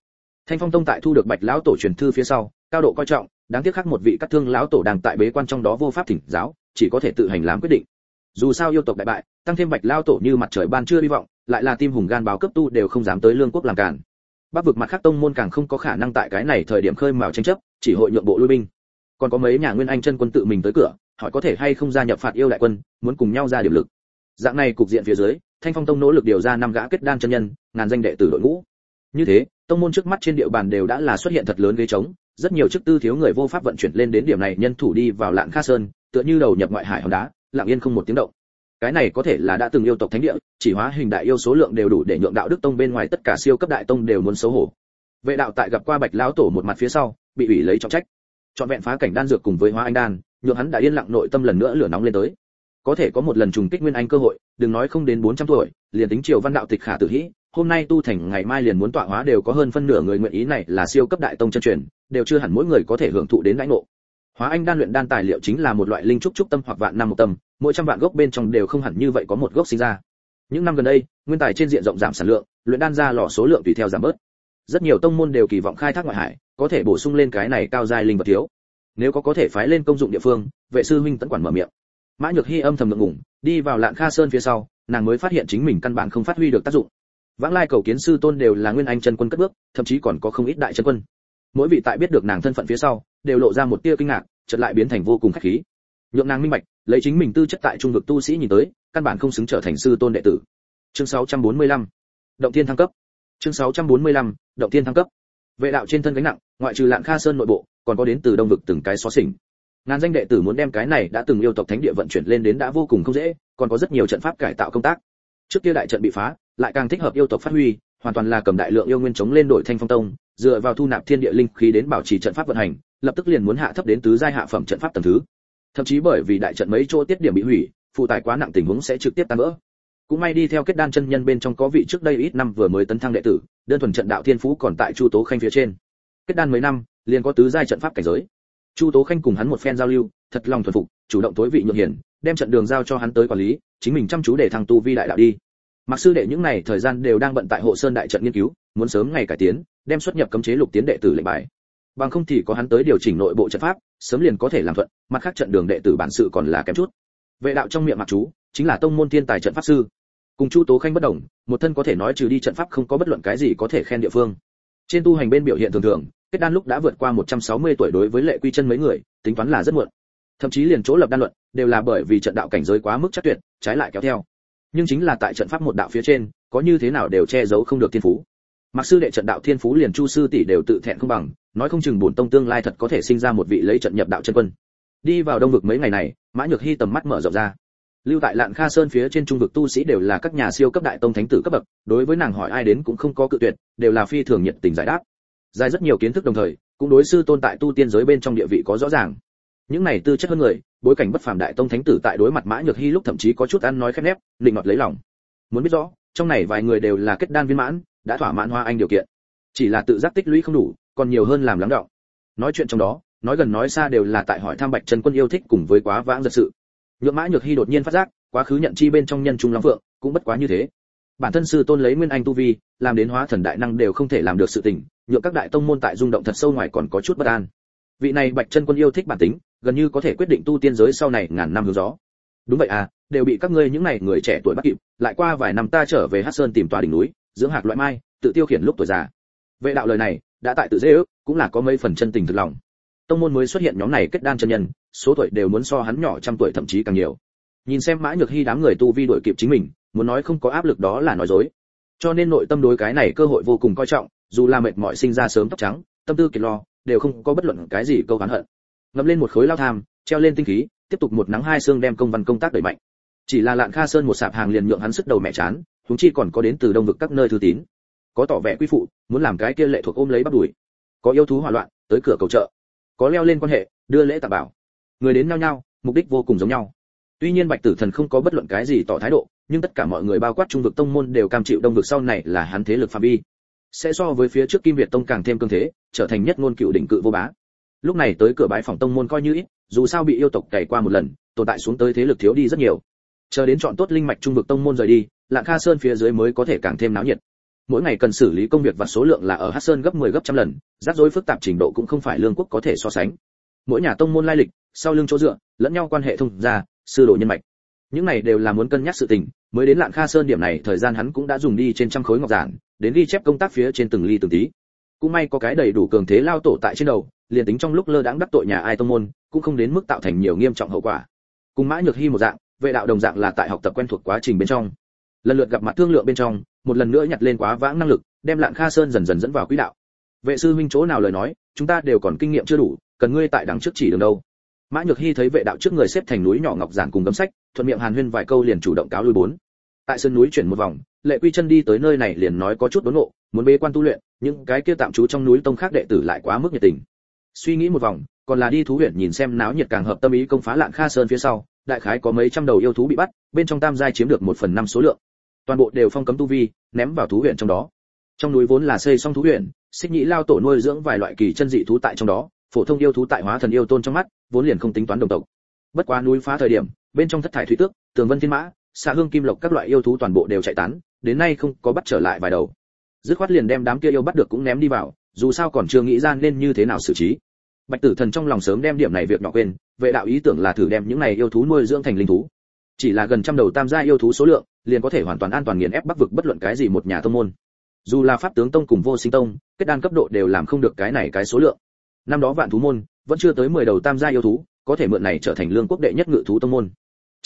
Thanh phong tông tại thu được bạch lão tổ truyền thư phía sau, cao độ coi trọng, đáng tiếc khác một vị cắt thương lão tổ đang tại bế quan trong đó vô pháp thỉnh giáo, chỉ có thể tự hành làm quyết định. Dù sao yêu tộc đại bại, tăng thêm bạch lão tổ như mặt trời ban chưa hy vọng, lại là tim hùng gan báo cấp tu đều không dám tới lương quốc làm cản bắc vực mặt khác tông môn càng không có khả năng tại cái này thời điểm khơi mào tranh chấp, chỉ hội nhượng bộ lui binh. Còn có mấy nhà nguyên anh chân quân tự mình tới cửa, hỏi có thể hay không gia nhập phạt yêu đại quân, muốn cùng nhau ra điểm lực. Dạng này cục diện phía dưới thanh phong tông nỗ lực điều ra năm gã kết đan chân nhân, ngàn danh đệ tử đội ngũ. Như thế, tông môn trước mắt trên địa bàn đều đã là xuất hiện thật lớn ghế trống, rất nhiều chức tư thiếu người vô pháp vận chuyển lên đến điểm này, nhân thủ đi vào lạng kha sơn, tựa như đầu nhập ngoại hải hòn đá, lặng yên không một tiếng động. Cái này có thể là đã từng yêu tộc thánh địa, chỉ hóa hình đại yêu số lượng đều đủ để nhượng đạo đức tông bên ngoài tất cả siêu cấp đại tông đều muốn xấu hổ. Vệ đạo tại gặp qua bạch lão tổ một mặt phía sau, bị ủy lấy trọng trách. Chọn vẹn phá cảnh đan dược cùng với hóa anh đan, nhượng hắn đã yên lặng nội tâm lần nữa lửa nóng lên tới có thể có một lần trùng kích nguyên anh cơ hội, đừng nói không đến 400 tuổi, liền tính triều văn đạo tịch khả tử hĩ, hôm nay tu thành ngày mai liền muốn tọa hóa đều có hơn phân nửa người nguyện ý này là siêu cấp đại tông chân truyền, đều chưa hẳn mỗi người có thể hưởng thụ đến lãnh ngộ. Hóa anh đan luyện đan tài liệu chính là một loại linh trúc trúc tâm hoặc vạn năm một tâm, mỗi trăm vạn gốc bên trong đều không hẳn như vậy có một gốc sinh ra. Những năm gần đây, nguyên tài trên diện rộng giảm sản lượng, luyện đan ra lò số lượng tùy theo giảm bớt. Rất nhiều tông môn đều kỳ vọng khai thác ngoại hải, có thể bổ sung lên cái này cao giai linh vật thiếu. Nếu có có thể phái lên công dụng địa phương, vệ sư huynh tận quản mở miệng mã nhược hy âm thầm ngượng ngùng, đi vào lạn kha sơn phía sau, nàng mới phát hiện chính mình căn bản không phát huy được tác dụng. Vãng lai cầu kiến sư tôn đều là nguyên anh chân quân cất bước, thậm chí còn có không ít đại chân quân. Mỗi vị tại biết được nàng thân phận phía sau, đều lộ ra một tia kinh ngạc, chợt lại biến thành vô cùng khách khí. Nhượng nàng minh bạch, lấy chính mình tư chất tại trung vực tu sĩ nhìn tới, căn bản không xứng trở thành sư tôn đệ tử. Chương 645 động thiên thăng cấp. Chương 645 động thiên thăng cấp. Vệ đạo trên thân gánh nặng, ngoại trừ lạng kha sơn nội bộ, còn có đến từ đông vực từng cái xó xỉnh ngàn danh đệ tử muốn đem cái này đã từng yêu tộc thánh địa vận chuyển lên đến đã vô cùng không dễ, còn có rất nhiều trận pháp cải tạo công tác. Trước kia đại trận bị phá, lại càng thích hợp yêu tộc phát huy, hoàn toàn là cầm đại lượng yêu nguyên chống lên đội thanh phong tông, dựa vào thu nạp thiên địa linh khí đến bảo trì trận pháp vận hành, lập tức liền muốn hạ thấp đến tứ giai hạ phẩm trận pháp tầng thứ. Thậm chí bởi vì đại trận mấy chỗ tiết điểm bị hủy, phụ tải quá nặng tình huống sẽ trực tiếp tan vỡ. Cũng may đi theo kết đan chân nhân bên trong có vị trước đây ít năm vừa mới tấn thăng đệ tử, đơn thuần trận đạo thiên phú còn tại chu tố khanh phía trên. Kết đan mấy năm, liền có tứ giai trận pháp cảnh giới chu tố khanh cùng hắn một phen giao lưu, thật lòng thuần phục, chủ động tối vị nhượng hiển, đem trận đường giao cho hắn tới quản lý, chính mình chăm chú để thằng tu vi đại đạo đi. Mặc sư đệ những này thời gian đều đang bận tại hộ sơn đại trận nghiên cứu, muốn sớm ngày cải tiến, đem xuất nhập cấm chế lục tiến đệ tử lệnh bài. Bằng không thì có hắn tới điều chỉnh nội bộ trận pháp, sớm liền có thể làm thuận, mặt khác trận đường đệ tử bản sự còn là kém chút. Vệ đạo trong miệng mặc chú, chính là tông môn thiên tài trận pháp sư. Cùng chu tố khanh bất đồng, một thân có thể nói trừ đi trận pháp không có bất luận cái gì có thể khen địa phương. Trên tu hành bên biểu hiện thường thường kết đan lúc đã vượt qua 160 tuổi đối với lệ quy chân mấy người, tính toán là rất muộn. Thậm chí liền chỗ lập đan luận đều là bởi vì trận đạo cảnh giới quá mức chắc tuyệt, trái lại kéo theo. Nhưng chính là tại trận pháp một đạo phía trên, có như thế nào đều che giấu không được thiên phú. Mặc sư đệ trận đạo thiên phú liền chu sư tỷ đều tự thẹn không bằng, nói không chừng bổn tông tương lai thật có thể sinh ra một vị lấy trận nhập đạo chân quân. Đi vào đông vực mấy ngày này, mã nhược hi tầm mắt mở rộng ra. Lưu tại lạn kha sơn phía trên trung vực tu sĩ đều là các nhà siêu cấp đại tông thánh tử cấp bậc, đối với nàng hỏi ai đến cũng không có cự tuyệt, đều là phi thường nhiệt tình giải đáp dài rất nhiều kiến thức đồng thời, cũng đối sư tôn tại tu tiên giới bên trong địa vị có rõ ràng. Những này tư chất hơn người, bối cảnh bất phàm đại tông thánh tử tại đối mặt mã nhược hy lúc thậm chí có chút ăn nói khép nép định ngọt lấy lòng. Muốn biết rõ, trong này vài người đều là kết đan viên mãn, đã thỏa mãn hoa anh điều kiện. Chỉ là tự giác tích lũy không đủ, còn nhiều hơn làm lắng đọng. nói chuyện trong đó, nói gần nói xa đều là tại hỏi tham bạch trần quân yêu thích cùng với quá vãng giật sự. Nhượng mã nhược hy đột nhiên phát giác, quá khứ nhận chi bên trong nhân trung long phượng, cũng bất quá như thế. Bản thân sư tôn lấy nguyên anh tu vi, làm đến hóa thần đại năng đều không thể làm được sự tình nhượng các đại tông môn tại rung động thật sâu ngoài còn có chút bất an. Vị này bạch chân quân yêu thích bản tính, gần như có thể quyết định tu tiên giới sau này ngàn năm hướng gió. Đúng vậy à đều bị các ngươi những này người trẻ tuổi bắt kịp, lại qua vài năm ta trở về hát sơn tìm tòa đỉnh núi, dưỡng hạt loại mai, tự tiêu khiển lúc tuổi già. Vệ đạo lời này, đã tại tự dễ ước, cũng là có mấy phần chân tình thực lòng. Tông môn mới xuất hiện nhóm này kết đan chân nhân, số tuổi đều muốn so hắn nhỏ trăm tuổi thậm chí càng nhiều. Nhìn xem mã nhược hy đám người tu vi đuổi kịp chính mình, muốn nói không có áp lực đó là nói dối. Cho nên nội tâm đối cái này cơ hội vô cùng coi trọng dù là mệt mỏi sinh ra sớm tóc trắng, tâm tư kiệt lo, đều không có bất luận cái gì câu oán hận. Ngậm lên một khối lao tham, treo lên tinh khí, tiếp tục một nắng hai xương đem công văn công tác đẩy mạnh. Chỉ là lạn kha sơn một sạp hàng liền nhượng hắn sức đầu mẹ chán chúng chi còn có đến từ đông vực các nơi thư tín. Có tỏ vẻ quy phụ, muốn làm cái kia lệ thuộc ôm lấy bắt đuổi có yêu thú hỏa loạn, tới cửa cầu trợ. Có leo lên quan hệ, đưa lễ tặng bảo. Người đến nhau nhau, mục đích vô cùng giống nhau. Tuy nhiên bạch tử thần không có bất luận cái gì tỏ thái độ, nhưng tất cả mọi người bao quát trung vực tông môn đều cam chịu đông vực sau này là hắn thế lực phạm vi sẽ so với phía trước kim việt tông càng thêm cương thế, trở thành nhất ngôn cựu đỉnh cự vô bá. Lúc này tới cửa bái phòng tông môn coi như ít, dù sao bị yêu tộc cày qua một lần, tồn tại xuống tới thế lực thiếu đi rất nhiều. Chờ đến chọn tốt linh mạch trung vực tông môn rời đi, lạng kha sơn phía dưới mới có thể càng thêm náo nhiệt. Mỗi ngày cần xử lý công việc và số lượng là ở hát sơn gấp 10 gấp trăm lần, rắc rối phức tạp trình độ cũng không phải lương quốc có thể so sánh. Mỗi nhà tông môn lai lịch, sau lưng chỗ dựa, lẫn nhau quan hệ thông gia, sư đồ nhân mạch. Những này đều là muốn cân nhắc sự tình mới đến lạng kha sơn điểm này, thời gian hắn cũng đã dùng đi trên trăm khối ngọc giản, đến ghi chép công tác phía trên từng ly từng tí. Cũng may có cái đầy đủ cường thế lao tổ tại trên đầu, liền tính trong lúc lơ đãng đắc tội nhà ai tông môn, cũng không đến mức tạo thành nhiều nghiêm trọng hậu quả. Cùng mã nhược hy một dạng, vệ đạo đồng dạng là tại học tập quen thuộc quá trình bên trong. Lần lượt gặp mặt thương lượng bên trong, một lần nữa nhặt lên quá vãng năng lực, đem lạng kha sơn dần dần dẫn vào quỹ đạo. Vệ sư huynh chỗ nào lời nói, chúng ta đều còn kinh nghiệm chưa đủ, cần ngươi tại đằng trước chỉ đường đâu. Mã nhược hy thấy vệ đạo trước người xếp thành núi nhỏ ngọc giản cùng gấm sách, thuận miệng hàn huyên vài câu liền chủ động cáo lui bốn tại sân núi chuyển một vòng, lệ quy chân đi tới nơi này liền nói có chút đốn ngộ, muốn bế quan tu luyện những cái kia tạm trú trong núi tông khác đệ tử lại quá mức nhiệt tình. Suy nghĩ một vòng, còn là đi thú huyện nhìn xem náo nhiệt càng hợp tâm ý công phá lạng kha sơn phía sau, đại khái có mấy trăm đầu yêu thú bị bắt, bên trong tam giai chiếm được một phần năm số lượng. Toàn bộ đều phong cấm tu vi, ném vào thú huyện trong đó. Trong núi vốn là xây xong thú huyện, xích nhĩ lao tổ nuôi dưỡng vài loại kỳ chân dị thú tại trong đó, phổ thông yêu thú tại hóa thần yêu tôn trong mắt, vốn liền không tính toán đồng tộc. Bất quá núi phá thời điểm, bên trong thất thải thủy tước, tường vân thiên mã xạ hương kim lộc các loại yêu thú toàn bộ đều chạy tán, đến nay không có bắt trở lại vài đầu. Dứt khoát liền đem đám kia yêu bắt được cũng ném đi vào, dù sao còn chưa nghĩ ra nên như thế nào xử trí. Bạch tử thần trong lòng sớm đem điểm này việc nhỏ quên, vệ đạo ý tưởng là thử đem những này yêu thú nuôi dưỡng thành linh thú. Chỉ là gần trăm đầu tam gia yêu thú số lượng, liền có thể hoàn toàn an toàn nghiền ép bắc vực bất luận cái gì một nhà tông môn. Dù là pháp tướng tông cùng vô sinh tông, kết đan cấp độ đều làm không được cái này cái số lượng. Năm đó vạn thú môn, vẫn chưa tới 10 đầu tam gia yêu thú, có thể mượn này trở thành lương quốc đệ nhất ngự thú tông môn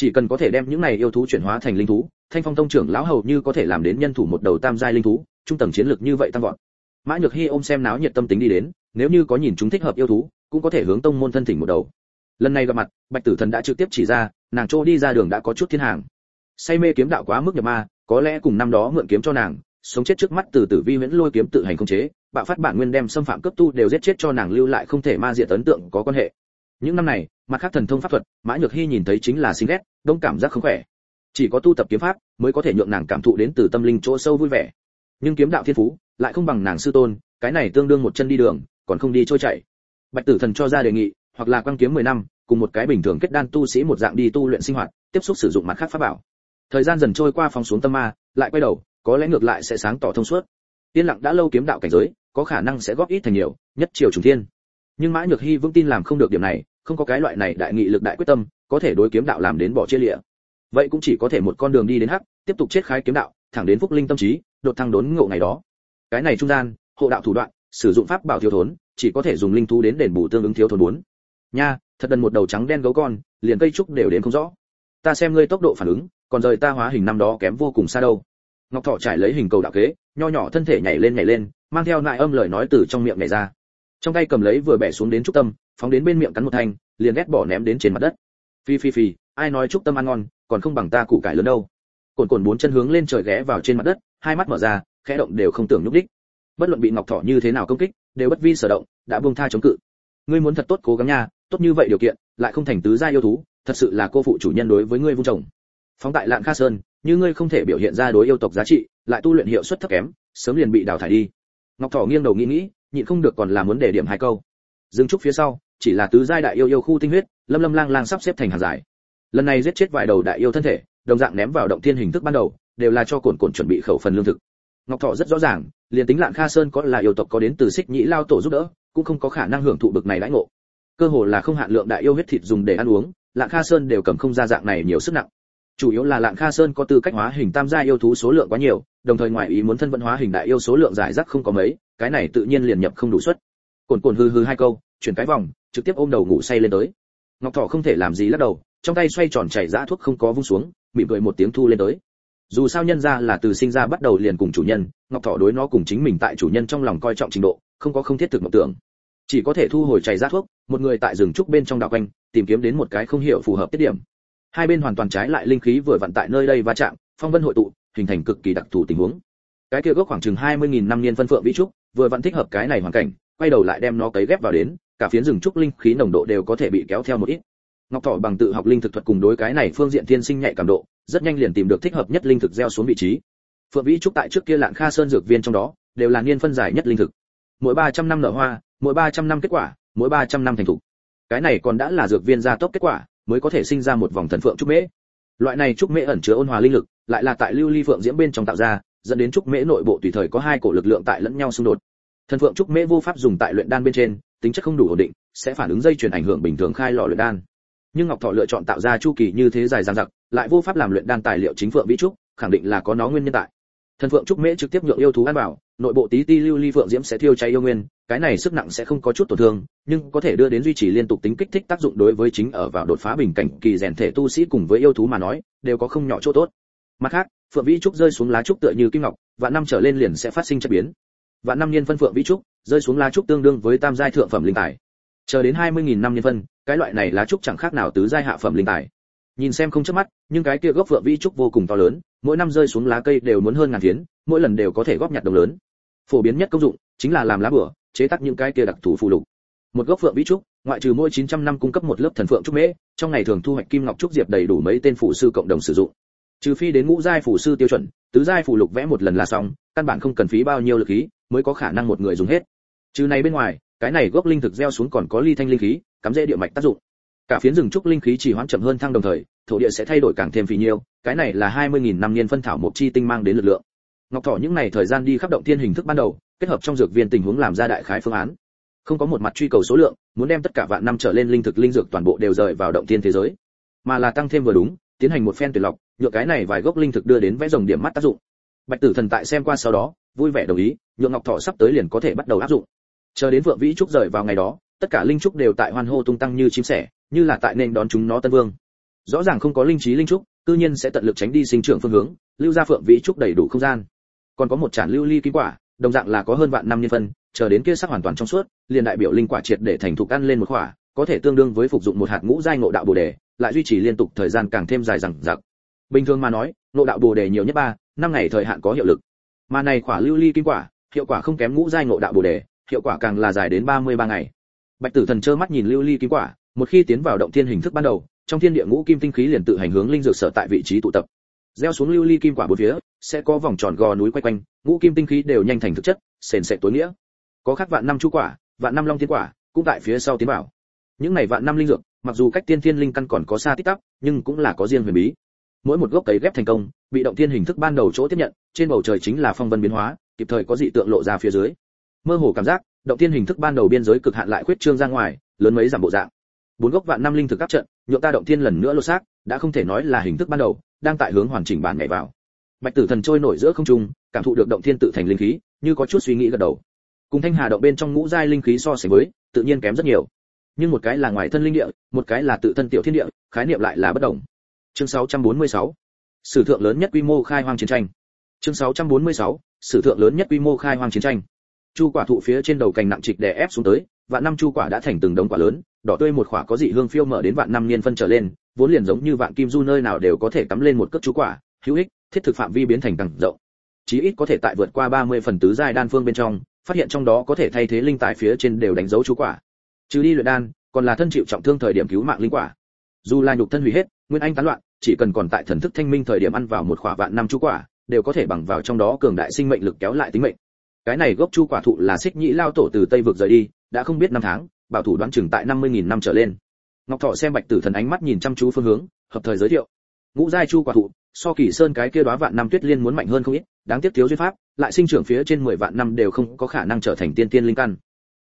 chỉ cần có thể đem những này yêu thú chuyển hóa thành linh thú, thanh phong tông trưởng lão hầu như có thể làm đến nhân thủ một đầu tam giai linh thú, trung tầng chiến lược như vậy tăng vọt. Mã nhược hy ôm xem náo nhiệt tâm tính đi đến, nếu như có nhìn chúng thích hợp yêu thú, cũng có thể hướng tông môn thân thỉnh một đầu. Lần này gặp mặt, bạch tử thần đã trực tiếp chỉ ra, nàng trô đi ra đường đã có chút thiên hàng. Say mê kiếm đạo quá mức nhập ma, có lẽ cùng năm đó mượn kiếm cho nàng, sống chết trước mắt từ tử vi huyễn lôi kiếm tự hành không chế, bạo phát bản nguyên đem xâm phạm cấp tu đều giết chết cho nàng lưu lại không thể ma diệt ấn tượng có quan hệ những năm này, mặt khác thần thông pháp thuật, mã nhược hy nhìn thấy chính là sinh ghét, đông cảm giác không khỏe. Chỉ có tu tập kiếm pháp mới có thể nhượng nàng cảm thụ đến từ tâm linh chỗ sâu vui vẻ. Nhưng kiếm đạo thiên phú lại không bằng nàng sư tôn, cái này tương đương một chân đi đường, còn không đi trôi chảy. Bạch tử thần cho ra đề nghị, hoặc là quang kiếm 10 năm, cùng một cái bình thường kết đan tu sĩ một dạng đi tu luyện sinh hoạt, tiếp xúc sử dụng mặt khác pháp bảo. Thời gian dần trôi qua phong xuống tâm ma, lại quay đầu, có lẽ ngược lại sẽ sáng tỏ thông suốt. Tiên lặng đã lâu kiếm đạo cảnh giới, có khả năng sẽ góp ít thành nhiều, nhất triều trùng thiên. Nhưng mã nhược hy vững tin làm không được điểm này không có cái loại này đại nghị lực đại quyết tâm, có thể đối kiếm đạo làm đến bỏ chia lịa. Vậy cũng chỉ có thể một con đường đi đến hắc, tiếp tục chết khái kiếm đạo, thẳng đến phúc linh tâm trí, đột thăng đốn ngộ ngày đó. Cái này trung gian, hộ đạo thủ đoạn, sử dụng pháp bảo thiếu thốn, chỉ có thể dùng linh thú đến đền bù tương ứng thiếu thốn bốn. Nha, thật đần một đầu trắng đen gấu con, liền cây trúc đều đến không rõ. Ta xem ngươi tốc độ phản ứng, còn rời ta hóa hình năm đó kém vô cùng xa đâu. Ngọc thọ trải lấy hình cầu đạo kế, nho nhỏ thân thể nhảy lên nhảy lên, mang theo nại âm lời nói từ trong miệng nhảy ra. Trong tay cầm lấy vừa bẻ xuống đến trúc tâm phóng đến bên miệng cắn một thanh, liền ghét bỏ ném đến trên mặt đất. Phi phi phi, ai nói trúc tâm ăn ngon, còn không bằng ta củ cải lớn đâu. Cồn cồn bốn chân hướng lên trời ghé vào trên mặt đất, hai mắt mở ra, khẽ động đều không tưởng nhúc đích bất luận bị ngọc thọ như thế nào công kích, đều bất vi sở động, đã buông tha chống cự. Ngươi muốn thật tốt cố gắng nha, tốt như vậy điều kiện, lại không thành tứ gia yêu thú, thật sự là cô phụ chủ nhân đối với ngươi vung chồng. Phóng tại lạng kha sơn, như ngươi không thể biểu hiện ra đối yêu tộc giá trị, lại tu luyện hiệu suất thấp kém, sớm liền bị đào thải đi. Ngọc thỏ nghiêng đầu nghĩ nghĩ, nhịn không được còn là muốn để điểm hai câu. Dừng trúc phía sau chỉ là tứ giai đại yêu yêu khu tinh huyết, lâm lâm lang lang sắp xếp thành hàng dài. Lần này giết chết vài đầu đại yêu thân thể, đồng dạng ném vào động thiên hình thức ban đầu, đều là cho cuộn cuộn chuẩn bị khẩu phần lương thực. Ngọc thọ rất rõ ràng, liền tính lạn kha sơn có là yêu tộc có đến từ xích nhĩ lao tổ giúp đỡ, cũng không có khả năng hưởng thụ bực này đãi ngộ. Cơ hồ là không hạn lượng đại yêu huyết thịt dùng để ăn uống, lạn kha sơn đều cầm không ra dạng này nhiều sức nặng. Chủ yếu là lạn kha sơn có tư cách hóa hình tam gia yêu thú số lượng quá nhiều, đồng thời ngoại ý muốn thân vận hóa hình đại yêu số lượng giải rác không có mấy, cái này tự nhiên liền nhập không đủ suất. Cuộn cuộn hư hư hai câu, chuyển cái vòng trực tiếp ôm đầu ngủ say lên tới. Ngọc thọ không thể làm gì lắc đầu, trong tay xoay tròn chảy ra thuốc không có vung xuống, mỉm cười một tiếng thu lên tới. Dù sao nhân ra là từ sinh ra bắt đầu liền cùng chủ nhân, ngọc thọ đối nó cùng chính mình tại chủ nhân trong lòng coi trọng trình độ, không có không thiết thực mộng tưởng. Chỉ có thể thu hồi chảy ra thuốc, một người tại rừng trúc bên trong đảo quanh, tìm kiếm đến một cái không hiểu phù hợp tiết điểm. Hai bên hoàn toàn trái lại linh khí vừa vặn tại nơi đây va chạm, phong vân hội tụ, hình thành cực kỳ đặc thù tình huống. Cái kia gốc khoảng chừng 20.000 năm niên phân phượng vĩ trúc, vừa vặn thích hợp cái này hoàn cảnh, quay đầu lại đem nó cấy ghép vào đến cả phiến rừng trúc linh khí nồng độ đều có thể bị kéo theo một ít. Ngọc thọ bằng tự học linh thực thuật cùng đối cái này phương diện thiên sinh nhạy cảm độ, rất nhanh liền tìm được thích hợp nhất linh thực gieo xuống vị trí. Phượng vĩ trúc tại trước kia lạng kha sơn dược viên trong đó, đều là niên phân giải nhất linh thực. Mỗi 300 năm nở hoa, mỗi 300 năm kết quả, mỗi 300 năm thành thục. Cái này còn đã là dược viên gia tốc kết quả, mới có thể sinh ra một vòng thần phượng trúc mễ. Loại này trúc mễ ẩn chứa ôn hòa linh lực, lại là tại lưu ly phượng diễm bên trong tạo ra, dẫn đến trúc mễ nội bộ tùy thời có hai cổ lực lượng tại lẫn nhau xung đột. Thần phượng trúc mễ vô pháp dùng tại luyện đan bên trên tính chất không đủ ổn định, sẽ phản ứng dây chuyển ảnh hưởng bình thường khai lò luyện đan. Nhưng ngọc thọ lựa chọn tạo ra chu kỳ như thế dài dằng dặc, lại vô pháp làm luyện đan tài liệu chính phượng vĩ trúc, khẳng định là có nó nguyên nhân tại. Thần phượng trúc mễ trực tiếp nhượng yêu thú ăn bảo nội bộ tí ti lưu ly phượng diễm sẽ thiêu cháy yêu nguyên, cái này sức nặng sẽ không có chút tổn thương, nhưng có thể đưa đến duy trì liên tục tính kích thích tác dụng đối với chính ở vào đột phá bình cảnh kỳ rèn thể tu sĩ cùng với yêu thú mà nói, đều có không nhỏ chỗ tốt. Mặt khác, phượng vĩ trúc rơi xuống lá trúc tựa như kim ngọc và năm trở lên liền sẽ phát sinh chất biến. Và năm niên phân phượng vĩ trúc rơi xuống lá trúc tương đương với tam giai thượng phẩm linh tài. Chờ đến 20.000 năm niên phân, cái loại này lá trúc chẳng khác nào tứ giai hạ phẩm linh tài. Nhìn xem không chớp mắt, nhưng cái kia gốc vượng vĩ trúc vô cùng to lớn, mỗi năm rơi xuống lá cây đều muốn hơn ngàn phiến, mỗi lần đều có thể góp nhặt đồng lớn. Phổ biến nhất công dụng chính là làm lá bửa, chế tác những cái kia đặc thù phù lục. Một gốc phượng vĩ trúc, ngoại trừ mỗi 900 năm cung cấp một lớp thần phượng trúc mễ, trong ngày thường thu hoạch kim ngọc trúc diệp đầy đủ mấy tên phụ sư cộng đồng sử dụng. Trừ phi đến ngũ giai phụ sư tiêu chuẩn, tứ giai phụ lục vẽ một lần là xong, căn bản không cần phí bao nhiêu lực khí, mới có khả năng một người dùng hết trừ này bên ngoài, cái này gốc linh thực gieo xuống còn có ly thanh linh khí, cắm dễ địa mạch tác dụng. Cả phiến rừng trúc linh khí chỉ hoãn chậm hơn thăng đồng thời, thổ địa sẽ thay đổi càng thêm phì nhiêu, cái này là 20.000 năm niên phân thảo một chi tinh mang đến lực lượng. Ngọc thọ những này thời gian đi khắp động thiên hình thức ban đầu, kết hợp trong dược viên tình huống làm ra đại khái phương án. Không có một mặt truy cầu số lượng, muốn đem tất cả vạn năm trở lên linh thực linh dược toàn bộ đều rời vào động thiên thế giới. Mà là tăng thêm vừa đúng, tiến hành một phen tuyển lọc, nhựa cái này vài gốc linh thực đưa đến vẽ rồng điểm mắt tác dụng. Bạch tử thần tại xem qua sau đó, vui vẻ đồng ý nhượng ngọc thọ sắp tới liền có thể bắt đầu áp dụng chờ đến vượng vĩ trúc rời vào ngày đó, tất cả linh trúc đều tại hoan hô tung tăng như chim sẻ, như là tại nên đón chúng nó tân vương. Rõ ràng không có linh trí linh trúc, cư nhiên sẽ tận lực tránh đi sinh trưởng phương hướng, lưu ra phượng vĩ trúc đầy đủ không gian. Còn có một tràn lưu ly kim quả, đồng dạng là có hơn vạn năm niên phân, chờ đến kia sắc hoàn toàn trong suốt, liền đại biểu linh quả triệt để thành thục ăn lên một quả, có thể tương đương với phục dụng một hạt ngũ giai ngộ đạo bồ đề, lại duy trì liên tục thời gian càng thêm dài rằng dặc. Bình thường mà nói, ngộ đạo bồ đề nhiều nhất ba, năm ngày thời hạn có hiệu lực. Mà này quả lưu ly kim quả, hiệu quả không kém ngũ giai ngộ đạo bồ đề hiệu quả càng là dài đến 33 ngày. Bạch tử thần trơ mắt nhìn lưu ly kim quả, một khi tiến vào động thiên hình thức ban đầu, trong thiên địa ngũ kim tinh khí liền tự hành hướng linh dược sở tại vị trí tụ tập. Gieo xuống lưu ly kim quả bốn phía, sẽ có vòng tròn gò núi quay quanh, ngũ kim tinh khí đều nhanh thành thực chất, sền sệt tối nghĩa. Có khác vạn năm chu quả, vạn năm long thiên quả, cũng tại phía sau tiến vào. Những này vạn năm linh dược, mặc dù cách tiên thiên linh căn còn có xa tích tắp, nhưng cũng là có riêng huyền bí. Mỗi một gốc cấy ghép thành công, bị động thiên hình thức ban đầu chỗ tiếp nhận, trên bầu trời chính là phong vân biến hóa, kịp thời có dị tượng lộ ra phía dưới mơ hồ cảm giác, động thiên hình thức ban đầu biên giới cực hạn lại khuyết trương ra ngoài, lớn mấy giảm bộ dạng. Bốn gốc vạn năm linh thực các trận, nhượng ta động thiên lần nữa lô xác, đã không thể nói là hình thức ban đầu, đang tại hướng hoàn chỉnh bản nhảy vào. Bạch tử thần trôi nổi giữa không trung, cảm thụ được động thiên tự thành linh khí, như có chút suy nghĩ gật đầu. Cùng thanh hà động bên trong ngũ giai linh khí so sánh với, tự nhiên kém rất nhiều. Nhưng một cái là ngoài thân linh địa, một cái là tự thân tiểu thiên địa, khái niệm lại là bất đồng. Chương 646 sử thượng lớn nhất quy mô khai hoang chiến tranh. Chương 646 sử thượng lớn nhất quy mô khai hoang chiến tranh chu quả thụ phía trên đầu cành nặng trịch đè ép xuống tới, vạn năm chu quả đã thành từng đống quả lớn, đỏ tươi một quả có dị hương phiêu mở đến vạn năm niên phân trở lên, vốn liền giống như vạn kim du nơi nào đều có thể cắm lên một cước chu quả, hữu ích, thiết thực phạm vi biến thành càng rộng. Chí ít có thể tại vượt qua 30 phần tứ giai đan phương bên trong, phát hiện trong đó có thể thay thế linh tài phía trên đều đánh dấu chu quả. Trừ đi luyện đan, còn là thân chịu trọng thương thời điểm cứu mạng linh quả. Dù là nhục thân hủy hết, nguyên anh tán loạn, chỉ cần còn tại thần thức thanh minh thời điểm ăn vào một quả vạn năm chu quả, đều có thể bằng vào trong đó cường đại sinh mệnh lực kéo lại tính mệnh cái này gốc chu quả thụ là xích nhĩ lao tổ từ tây vực rời đi, đã không biết năm tháng, bảo thủ đoán chừng tại 50.000 năm trở lên. Ngọc thọ xem bạch tử thần ánh mắt nhìn chăm chú phương hướng, hợp thời giới thiệu. Ngũ giai chu quả thụ, so kỳ sơn cái kia đóa vạn năm tuyết liên muốn mạnh hơn không ít, đáng tiếc thiếu duyên pháp, lại sinh trưởng phía trên 10 vạn năm đều không có khả năng trở thành tiên tiên linh căn.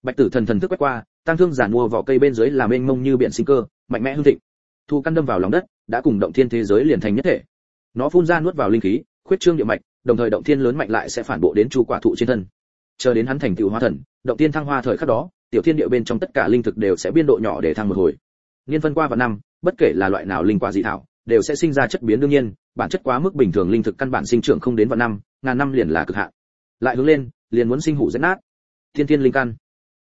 Bạch tử thần thần thức quét qua, tăng thương giản mua vỏ cây bên dưới làm mênh mông như biển sinh cơ, mạnh mẽ hương thịnh. Thu căn đâm vào lòng đất, đã cùng động thiên thế giới liền thành nhất thể. Nó phun ra nuốt vào linh khí, khuyết trương địa mạch đồng thời động thiên lớn mạnh lại sẽ phản bộ đến chu quả thụ trên thân. Chờ đến hắn thành tựu hóa thần, động thiên thăng hoa thời khắc đó, tiểu thiên địa bên trong tất cả linh thực đều sẽ biên độ nhỏ để thăng một hồi. Niên phân qua vào năm, bất kể là loại nào linh quả dị thảo, đều sẽ sinh ra chất biến đương nhiên, bản chất quá mức bình thường linh thực căn bản sinh trưởng không đến vạn năm, ngàn năm liền là cực hạn. Lại hướng lên, liền muốn sinh hủ rách nát. Thiên thiên linh căn.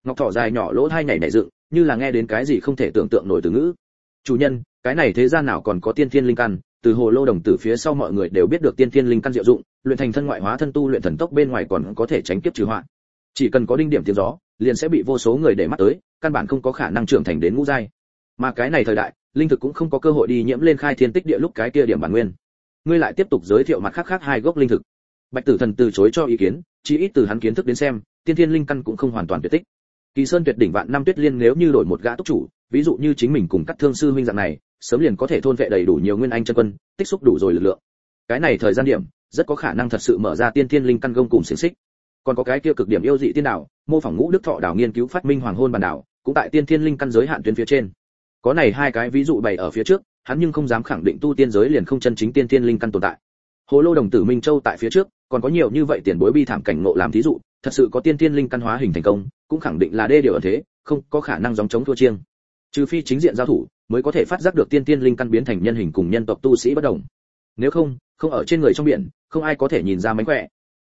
Ngọc thỏ dài nhỏ lỗ hai nhảy nhảy dựng, như là nghe đến cái gì không thể tưởng tượng nổi từ ngữ. Chủ nhân, cái này thế gian nào còn có tiên thiên linh căn? Từ hồ lô đồng tử phía sau mọi người đều biết được tiên thiên linh căn diệu dụng luyện thành thân ngoại hóa thân tu luyện thần tốc bên ngoài còn có thể tránh kiếp trừ họa. Chỉ cần có đinh điểm tiếng gió, liền sẽ bị vô số người để mắt tới, căn bản không có khả năng trưởng thành đến ngũ giai. Mà cái này thời đại, linh thực cũng không có cơ hội đi nhiễm lên khai thiên tích địa lúc cái kia điểm bản nguyên. Ngươi lại tiếp tục giới thiệu mặt khác khác hai gốc linh thực. Bạch tử thần từ chối cho ý kiến chỉ ít từ hắn kiến thức đến xem, tiên thiên linh căn cũng không hoàn toàn tuyệt tích. Kỳ sơn tuyệt đỉnh vạn năm tuyết liên nếu như đổi một gã túc chủ, ví dụ như chính mình cùng các thương sư huynh dạng này, sớm liền có thể thôn vệ đầy đủ nhiều nguyên anh chân quân, tích xúc đủ rồi lực lượng. Cái này thời gian điểm rất có khả năng thật sự mở ra tiên thiên linh căn gông cùng xiềng xích. Còn có cái kia cực điểm yêu dị tiên đảo, mô phỏng ngũ đức thọ đảo nghiên cứu phát minh hoàng hôn bản đảo cũng tại tiên thiên linh căn giới hạn tuyến phía trên. Có này hai cái ví dụ bày ở phía trước hắn nhưng không dám khẳng định tu tiên giới liền không chân chính tiên thiên linh căn tồn tại. Hồ lô đồng tử minh châu tại phía trước còn có nhiều như vậy tiền bối bi thảm cảnh ngộ làm thí dụ thật sự có tiên thiên linh căn hóa hình thành công cũng khẳng định là đê điều ở thế không có khả năng dòng chống thua chiêng. Trừ phi chính diện giao thủ mới có thể phát giác được tiên tiên linh căn biến thành nhân hình cùng nhân tộc tu sĩ bất đồng. Nếu không không ở trên người trong biển không ai có thể nhìn ra mánh khỏe.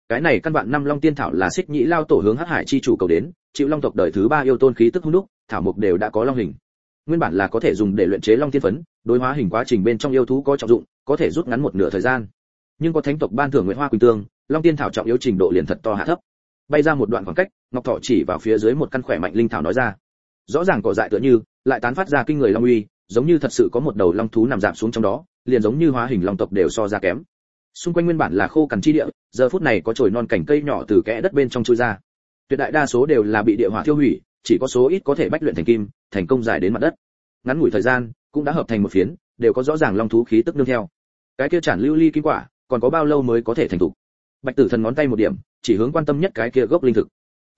Cái này căn bản năm long tiên thảo là xích nhĩ lao tổ hướng hắc hải chi chủ cầu đến, chịu long tộc đời thứ ba yêu tôn khí tức hung đúc, thảo mục đều đã có long hình. Nguyên bản là có thể dùng để luyện chế long tiên phấn, đối hóa hình quá trình bên trong yêu thú có trọng dụng, có thể rút ngắn một nửa thời gian. Nhưng có thánh tộc ban thưởng nguyễn hoa quỳnh tương, long tiên thảo trọng yếu trình độ liền thật to hạ thấp. Bay ra một đoạn khoảng cách, ngọc thọ chỉ vào phía dưới một căn khỏe mạnh linh thảo nói ra. Rõ ràng cỏ dại tựa như, lại tán phát ra kinh người long uy, giống như thật sự có một đầu long thú nằm dạp xuống trong đó, liền giống như hóa hình long tộc đều so ra kém xung quanh nguyên bản là khô cằn chi địa, giờ phút này có chồi non cảnh cây nhỏ từ kẽ đất bên trong chui ra. Tuyệt đại đa số đều là bị địa hỏa thiêu hủy, chỉ có số ít có thể bách luyện thành kim, thành công dài đến mặt đất. Ngắn ngủi thời gian, cũng đã hợp thành một phiến, đều có rõ ràng long thú khí tức nương theo. Cái kia chản lưu ly kim quả, còn có bao lâu mới có thể thành thục? Bạch tử thần ngón tay một điểm, chỉ hướng quan tâm nhất cái kia gốc linh thực.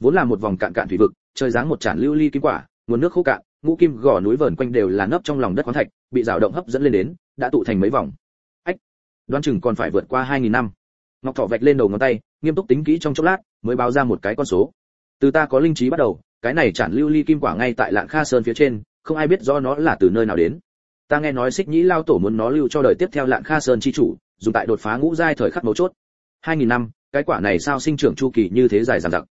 Vốn là một vòng cạn cạn thủy vực, trời dáng một chản lưu ly kim quả, nguồn nước khô cạn, ngũ kim gò núi vờn quanh đều là nấp trong lòng đất khoáng thạch, bị rào động hấp dẫn lên đến, đã tụ thành mấy vòng đoán chừng còn phải vượt qua hai nghìn năm. Ngọc thọ vạch lên đầu ngón tay, nghiêm túc tính kỹ trong chốc lát, mới báo ra một cái con số. Từ ta có linh trí bắt đầu, cái này chản lưu ly kim quả ngay tại lạng kha sơn phía trên, không ai biết do nó là từ nơi nào đến. Ta nghe nói xích nhĩ lao tổ muốn nó lưu cho đời tiếp theo lạng kha sơn chi chủ, dùng tại đột phá ngũ giai thời khắc mấu chốt. Hai nghìn năm, cái quả này sao sinh trưởng chu kỳ như thế dài dằng dặc.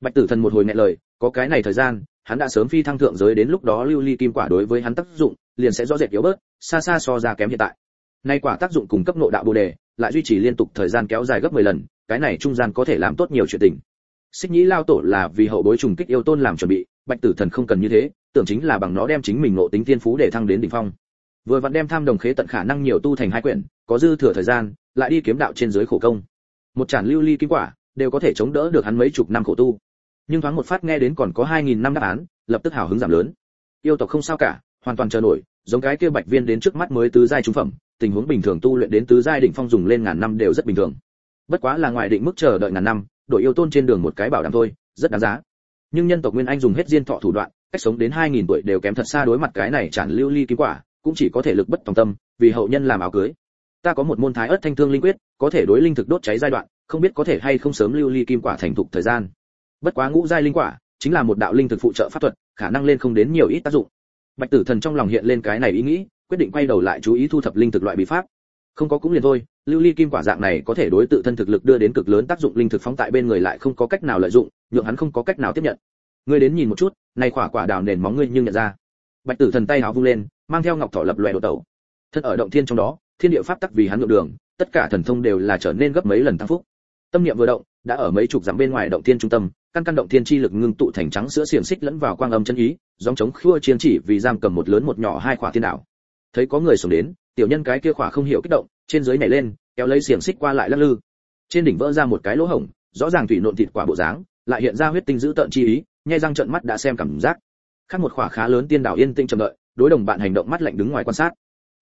Bạch tử thần một hồi nghẹn lời, có cái này thời gian, hắn đã sớm phi thăng thượng giới đến lúc đó lưu ly kim quả đối với hắn tác dụng, liền sẽ rõ rệt yếu bớt, xa xa so ra kém hiện tại nay quả tác dụng cùng cấp nội đạo bồ đề, lại duy trì liên tục thời gian kéo dài gấp 10 lần, cái này trung gian có thể làm tốt nhiều chuyện tình. Xích nhĩ lao tổ là vì hậu bối trùng kích yêu tôn làm chuẩn bị, bạch tử thần không cần như thế, tưởng chính là bằng nó đem chính mình ngộ tính tiên phú để thăng đến đỉnh phong. Vừa vặn đem tham đồng khế tận khả năng nhiều tu thành hai quyển, có dư thừa thời gian, lại đi kiếm đạo trên dưới khổ công. Một tràn lưu ly kim quả, đều có thể chống đỡ được hắn mấy chục năm khổ tu. Nhưng thoáng một phát nghe đến còn có hai nghìn năm đáp án, lập tức hào hứng giảm lớn. Yêu tộc không sao cả, hoàn toàn chờ nổi, giống cái kia bạch viên đến trước mắt mới tứ giai trung phẩm tình huống bình thường tu luyện đến tứ giai đỉnh phong dùng lên ngàn năm đều rất bình thường. Bất quá là ngoài định mức chờ đợi ngàn năm, đội yêu tôn trên đường một cái bảo đảm thôi, rất đáng giá. Nhưng nhân tộc nguyên anh dùng hết diên thọ thủ đoạn, cách sống đến hai nghìn tuổi đều kém thật xa đối mặt cái này chản lưu ly kim quả, cũng chỉ có thể lực bất tòng tâm, vì hậu nhân làm áo cưới. Ta có một môn thái ớt thanh thương linh quyết, có thể đối linh thực đốt cháy giai đoạn, không biết có thể hay không sớm lưu ly kim quả thành thục thời gian. Bất quá ngũ giai linh quả, chính là một đạo linh thực phụ trợ pháp thuật, khả năng lên không đến nhiều ít tác dụng. Bạch tử thần trong lòng hiện lên cái này ý nghĩ quyết định quay đầu lại chú ý thu thập linh thực loại bí pháp. Không có cũng liền thôi, lưu ly kim quả dạng này có thể đối tự thân thực lực đưa đến cực lớn tác dụng, linh thực phóng tại bên người lại không có cách nào lợi dụng, nhượng hắn không có cách nào tiếp nhận. Ngươi đến nhìn một chút, này quả quả đào nền móng ngươi nhưng nhận ra. Bạch tử thần tay háo vung lên, mang theo ngọc thỏ lập loè đột tẩu. Thân ở động thiên trong đó, thiên địa pháp tắc vì hắn ngược đường, tất cả thần thông đều là trở nên gấp mấy lần tăng phúc. Tâm niệm vừa động, đã ở mấy chục dặm bên ngoài động thiên trung tâm, căn căn động thiên chi lực ngưng tụ thành trắng sữa xiềng xích lẫn vào quang âm chân ý dòng chống khua chiến chỉ vì giam cầm một lớn một nhỏ hai quả thiên đảo thấy có người sống đến tiểu nhân cái kia khỏa không hiểu kích động trên dưới nhảy lên kéo lấy xiềng xích qua lại lắc lư. Trên đỉnh vỡ ra một cái lỗ hổng rõ ràng thủy nộn thịt quả bộ dáng lại hiện ra huyết tinh dữ tợn chi ý nhai răng trợn mắt đã xem cảm giác. Khác một khỏa khá lớn tiên đảo yên tĩnh chờ đợi đối đồng bạn hành động mắt lạnh đứng ngoài quan sát.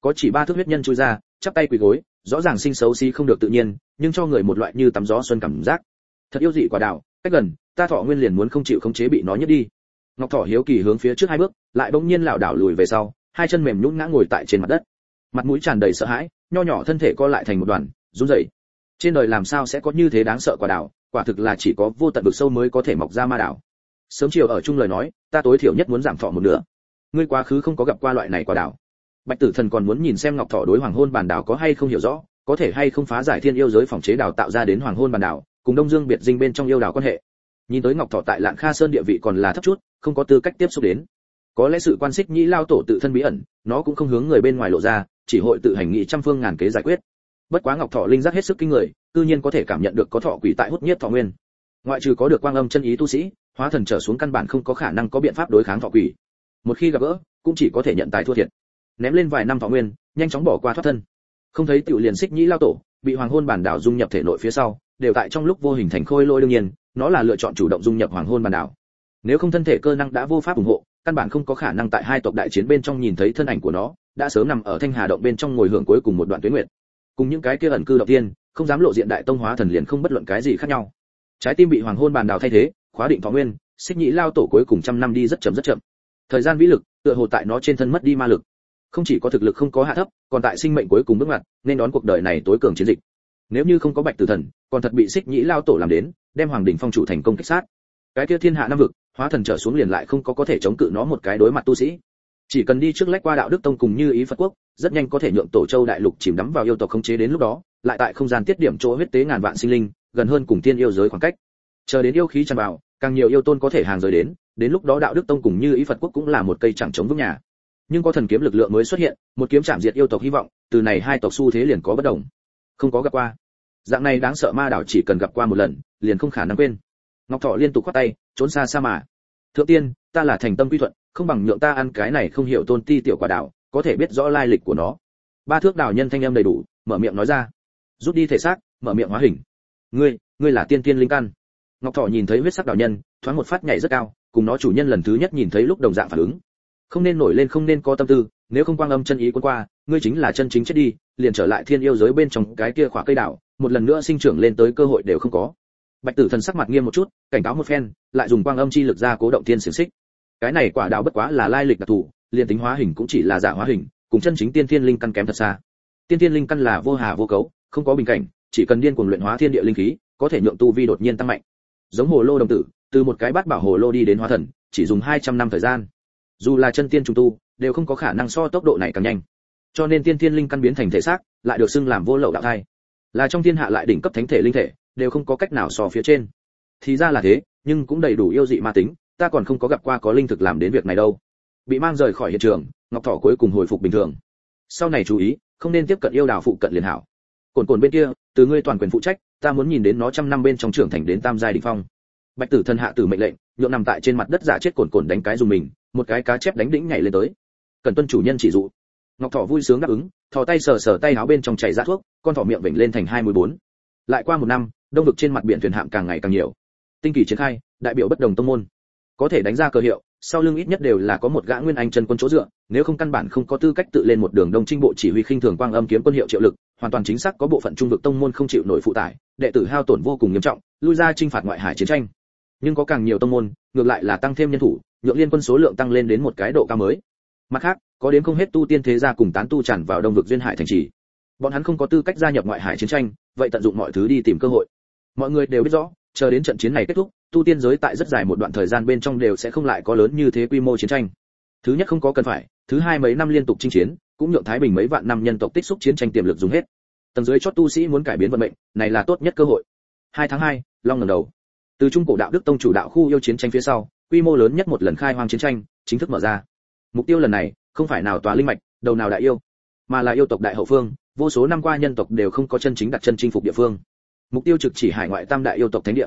Có chỉ ba thước huyết nhân chui ra chắp tay quỳ gối rõ ràng sinh xấu xí không được tự nhiên nhưng cho người một loại như tắm gió xuân cảm giác. Thật yêu dị quả đảo, cách gần ta thọ nguyên liền muốn không chịu khống chế bị nó nhất đi. Ngọc thọ hiếu kỳ hướng phía trước hai bước lại bỗng nhiên lảo đảo lùi về sau hai chân mềm nhũn ngã ngồi tại trên mặt đất. Mặt mũi tràn đầy sợ hãi nho nhỏ thân thể co lại thành một đoàn run rẩy. Trên đời làm sao sẽ có như thế đáng sợ quả đảo, quả thực là chỉ có vô tận vực sâu mới có thể mọc ra ma đảo. sớm chiều ở chung lời nói ta tối thiểu nhất muốn giảm thọ một nửa. Ngươi quá khứ không có gặp qua loại này quả đảo. bạch tử thần còn muốn nhìn xem ngọc thọ đối hoàng hôn bản đảo có hay không hiểu rõ có thể hay không phá giải thiên yêu giới phòng chế đảo tạo ra đến hoàng hôn bản đảo cùng đông dương biệt dinh bên trong yêu đảo quan hệ. Nhìn tới ngọc thọ tại lạng kha sơn địa vị còn là thấp chút không có tư cách tiếp xúc đến có lẽ sự quan xích nhĩ lao tổ tự thân bí ẩn, nó cũng không hướng người bên ngoài lộ ra, chỉ hội tự hành nghị trăm phương ngàn kế giải quyết. Bất quá ngọc thọ linh giác hết sức kinh người tự nhiên có thể cảm nhận được có thọ quỷ tại hút nhiếp thọ nguyên. Ngoại trừ có được quang âm chân ý tu sĩ, hóa thần trở xuống căn bản không có khả năng có biện pháp đối kháng thọ quỷ. Một khi gặp gỡ, cũng chỉ có thể nhận tài thua thiệt. Ném lên vài năm thọ nguyên, nhanh chóng bỏ qua thoát thân. Không thấy tiểu liền xích nhĩ lao tổ, bị hoàng hôn bản đảo dung nhập thể nội phía sau, đều tại trong lúc vô hình thành khôi lôi đương nhiên, nó là lựa chọn chủ động dung nhập hoàng hôn bản đảo. Nếu không thân thể cơ năng đã vô pháp ủng hộ căn bản không có khả năng tại hai tộc đại chiến bên trong nhìn thấy thân ảnh của nó, đã sớm nằm ở thanh hà động bên trong ngồi hưởng cuối cùng một đoạn tuyến nguyệt. Cùng những cái kia ẩn cư đầu tiên, không dám lộ diện đại tông hóa thần liền không bất luận cái gì khác nhau. Trái tim bị hoàng hôn bàn đào thay thế, khóa định thọ nguyên, xích nhĩ lao tổ cuối cùng trăm năm đi rất chậm rất chậm. Thời gian vĩ lực, tựa hồ tại nó trên thân mất đi ma lực. Không chỉ có thực lực không có hạ thấp, còn tại sinh mệnh cuối cùng bước ngoặt, nên đón cuộc đời này tối cường chiến dịch. Nếu như không có bạch tử thần, còn thật bị xích nhĩ lao tổ làm đến, đem hoàng đỉnh phong chủ thành công kích sát. Cái kia thiên hạ nam vực hóa thần trở xuống liền lại không có có thể chống cự nó một cái đối mặt tu sĩ. Chỉ cần đi trước lách qua đạo đức tông cùng như ý phật quốc, rất nhanh có thể nhượng tổ châu đại lục chìm đắm vào yêu tộc khống chế đến lúc đó, lại tại không gian tiết điểm chỗ huyết tế ngàn vạn sinh linh, gần hơn cùng tiên yêu giới khoảng cách. Chờ đến yêu khí tràn vào, càng nhiều yêu tôn có thể hàng rời đến đến lúc đó đạo đức tông cùng như ý phật quốc cũng là một cây chẳng chống vững nhà. Nhưng có thần kiếm lực lượng mới xuất hiện, một kiếm chạm diệt yêu tộc hy vọng, từ này hai tộc xu thế liền có bất đồng. Không có gặp qua. Dạng này đáng sợ ma đảo chỉ cần gặp qua một lần, liền không khả năng quên. Ngọc thọ liên tục quát tay trốn xa xa mà. Thượng tiên, ta là thành tâm quy thuận, không bằng nhượng ta ăn cái này không hiểu tôn ti tiểu quả đảo, có thể biết rõ lai lịch của nó. Ba thước đảo nhân thanh âm đầy đủ, mở miệng nói ra. Rút đi thể xác, mở miệng hóa hình. Ngươi ngươi là tiên tiên linh căn. Ngọc thọ nhìn thấy huyết sắc đảo nhân, thoáng một phát nhảy rất cao, cùng nó chủ nhân lần thứ nhất nhìn thấy lúc đồng dạng phản ứng. Không nên nổi lên không nên có tâm tư, nếu không quang âm chân ý quân qua, ngươi chính là chân chính chết đi, liền trở lại thiên yêu giới bên trong cái kia khỏa cây đảo, một lần nữa sinh trưởng lên tới cơ hội đều không có bạch tử thần sắc mặt nghiêm một chút, cảnh cáo một phen, lại dùng quang âm chi lực ra cố động thiên xiềng xích. Cái này quả đạo bất quá là lai lịch đặc thù, liền tính hóa hình cũng chỉ là giả hóa hình, cùng chân chính tiên thiên linh căn kém thật xa. Tiên thiên linh căn là vô hà vô cấu, không có bình cảnh, chỉ cần điên cuồng luyện hóa thiên địa linh khí, có thể nhượng tu vi đột nhiên tăng mạnh. Giống hồ lô đồng tử, từ một cái bát bảo hồ lô đi đến hóa thần, chỉ dùng 200 năm thời gian. Dù là chân tiên trùng tu, đều không có khả năng so tốc độ này càng nhanh. Cho nên tiên thiên linh căn biến thành thể xác, lại được xưng làm vô lậu đạo thai. Là trong thiên hạ lại đỉnh cấp thánh thể linh thể đều không có cách nào so phía trên. Thì ra là thế, nhưng cũng đầy đủ yêu dị ma tính, ta còn không có gặp qua có linh thực làm đến việc này đâu. Bị mang rời khỏi hiện trường, ngọc thọ cuối cùng hồi phục bình thường. Sau này chú ý, không nên tiếp cận yêu đào phụ cận liền hảo. Cồn cồn bên kia, từ ngươi toàn quyền phụ trách, ta muốn nhìn đến nó trăm năm bên trong trưởng thành đến tam giai đỉnh phong. Bạch tử thần hạ tử mệnh lệnh, nhượng nằm tại trên mặt đất giả chết cồn cồn đánh cái dùng mình, một cái cá chép đánh đĩnh nhảy lên tới. Cần tuân chủ nhân chỉ dụ. Ngọc thọ vui sướng đáp ứng, thò tay sờ sờ tay áo bên trong chảy ra thuốc, con thỏ miệng vểnh lên thành hai mươi bốn. Lại qua một năm đông vực trên mặt biển thuyền hạm càng ngày càng nhiều. Tinh kỳ triển khai, đại biểu bất đồng tông môn. Có thể đánh ra cơ hiệu, sau lưng ít nhất đều là có một gã nguyên anh chân quân chỗ dựa, nếu không căn bản không có tư cách tự lên một đường đông trinh bộ chỉ huy khinh thường quang âm kiếm quân hiệu triệu lực, hoàn toàn chính xác có bộ phận trung vực tông môn không chịu nổi phụ tải, đệ tử hao tổn vô cùng nghiêm trọng, lui ra chinh phạt ngoại hải chiến tranh. Nhưng có càng nhiều tông môn, ngược lại là tăng thêm nhân thủ, nhượng liên quân số lượng tăng lên đến một cái độ cao mới. Mặt khác, có đến không hết tu tiên thế gia cùng tán tu tràn vào đông vực duyên hải thành trì. Bọn hắn không có tư cách gia nhập ngoại hải chiến tranh, vậy tận dụng mọi thứ đi tìm cơ hội mọi người đều biết rõ, chờ đến trận chiến này kết thúc, tu tiên giới tại rất dài một đoạn thời gian bên trong đều sẽ không lại có lớn như thế quy mô chiến tranh. Thứ nhất không có cần phải, thứ hai mấy năm liên tục chinh chiến, cũng nhượng thái bình mấy vạn năm nhân tộc tích xúc chiến tranh tiềm lực dùng hết. Tầng dưới chót tu sĩ muốn cải biến vận mệnh, này là tốt nhất cơ hội. Hai tháng hai, long ngẩng đầu. Từ trung cổ đạo đức tông chủ đạo khu yêu chiến tranh phía sau, quy mô lớn nhất một lần khai hoang chiến tranh, chính thức mở ra. Mục tiêu lần này, không phải nào tòa linh mạch, đầu nào đại yêu, mà là yêu tộc đại hậu phương, vô số năm qua nhân tộc đều không có chân chính đặt chân chinh phục địa phương mục tiêu trực chỉ hải ngoại tam đại yêu tộc thánh địa.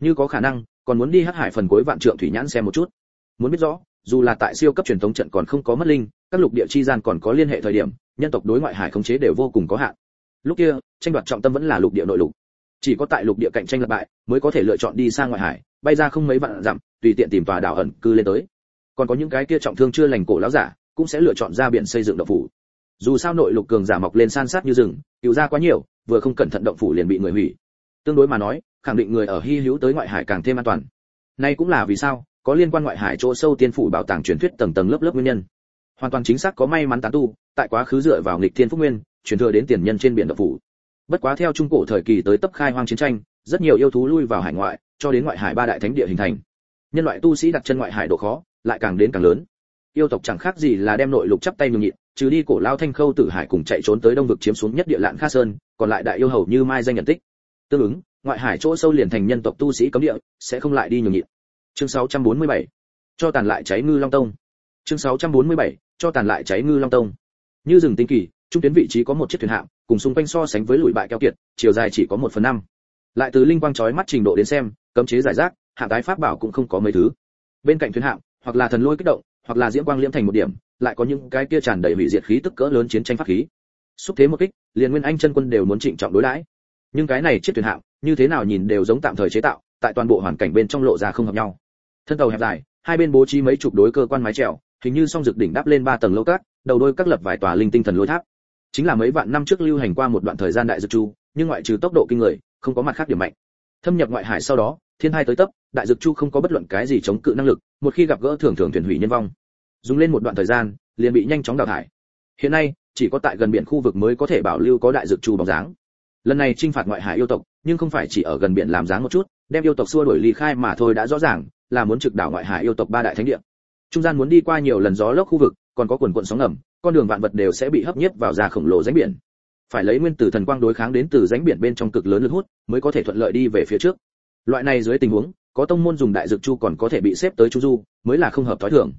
Như có khả năng, còn muốn đi hắc hải phần cuối vạn trượng thủy nhãn xem một chút. Muốn biết rõ, dù là tại siêu cấp truyền thống trận còn không có mất linh, các lục địa chi gian còn có liên hệ thời điểm, nhân tộc đối ngoại hải khống chế đều vô cùng có hạn. Lúc kia, tranh đoạt trọng tâm vẫn là lục địa nội lục. Chỉ có tại lục địa cạnh tranh lập bại, mới có thể lựa chọn đi sang ngoại hải, bay ra không mấy vạn dặm, tùy tiện tìm tòa đảo ẩn cư lên tới. Còn có những cái kia trọng thương chưa lành cổ lão giả, cũng sẽ lựa chọn ra biển xây dựng động phủ. Dù sao nội lục cường giả mọc lên san sát như rừng cứu ra quá nhiều, vừa không cẩn thận động phủ liền bị người hủy tương đối mà nói, khẳng định người ở hy hữu tới ngoại hải càng thêm an toàn. Nay cũng là vì sao, có liên quan ngoại hải chỗ sâu tiên phủ bảo tàng truyền thuyết tầng tầng lớp lớp nguyên nhân. Hoàn toàn chính xác có may mắn tán tu, tại quá khứ dựa vào nghịch thiên phúc nguyên, truyền thừa đến tiền nhân trên biển độc phủ. Bất quá theo trung cổ thời kỳ tới tấp khai hoang chiến tranh, rất nhiều yêu thú lui vào hải ngoại, cho đến ngoại hải ba đại thánh địa hình thành. Nhân loại tu sĩ đặt chân ngoại hải độ khó, lại càng đến càng lớn. Yêu tộc chẳng khác gì là đem nội lục chắp tay nhường nhịn, trừ đi cổ lao thanh khâu tử hải cùng chạy trốn tới đông vực chiếm xuống nhất địa lạn kha sơn, còn lại đại yêu hầu như mai danh nhận tích tương ứng, ngoại hải chỗ sâu liền thành nhân tộc tu sĩ cấm địa, sẽ không lại đi nhường nhịn. Chương 647 cho tàn lại cháy ngư long tông. Chương 647 cho tàn lại cháy ngư long tông. Như rừng tinh kỳ, trung tuyến vị trí có một chiếc thuyền hạm, cùng xung quanh so sánh với lụi bại keo kiệt, chiều dài chỉ có một phần năm. Lại từ linh quang chói mắt trình độ đến xem, cấm chế giải rác hạ tái pháp bảo cũng không có mấy thứ. Bên cạnh thuyền hạm, hoặc là thần lôi kích động, hoặc là diễm quang liễm thành một điểm, lại có những cái kia tràn đầy hủy diệt khí tức cỡ lớn chiến tranh pháp khí. Xúc thế một kích, liền nguyên anh chân quân đều muốn trịnh trọng đối đãi nhưng cái này chiếc thuyền hạm như thế nào nhìn đều giống tạm thời chế tạo tại toàn bộ hoàn cảnh bên trong lộ ra không hợp nhau. Thân tàu hẹp dài hai bên bố trí mấy chục đối cơ quan mái trèo, hình như song dực đỉnh đáp lên ba tầng lâu cát đầu đôi các lập vài tòa linh tinh thần lôi tháp. Chính là mấy vạn năm trước lưu hành qua một đoạn thời gian đại dược chu nhưng ngoại trừ tốc độ kinh người không có mặt khác điểm mạnh. Thâm nhập ngoại hải sau đó thiên hai tới tấp đại dược chu không có bất luận cái gì chống cự năng lực một khi gặp gỡ thường thường thuyền hủy nhân vong. Dùng lên một đoạn thời gian liền bị nhanh chóng đào thải. Hiện nay chỉ có tại gần biển khu vực mới có thể bảo lưu có đại dược chu bóng dáng lần này trinh phạt ngoại hải yêu tộc, nhưng không phải chỉ ở gần biển làm dáng một chút, đem yêu tộc xua đuổi ly khai mà thôi đã rõ ràng, là muốn trực đảo ngoại hải yêu tộc ba đại thánh địa. Trung gian muốn đi qua nhiều lần gió lốc khu vực, còn có quần quận sóng ngầm, con đường vạn vật đều sẽ bị hấp nhiếp vào ra khổng lồ rãnh biển. Phải lấy nguyên tử thần quang đối kháng đến từ rãnh biển bên trong cực lớn lực hút, mới có thể thuận lợi đi về phía trước. Loại này dưới tình huống, có tông môn dùng đại dược chu còn có thể bị xếp tới chu du, mới là không hợp thói thường.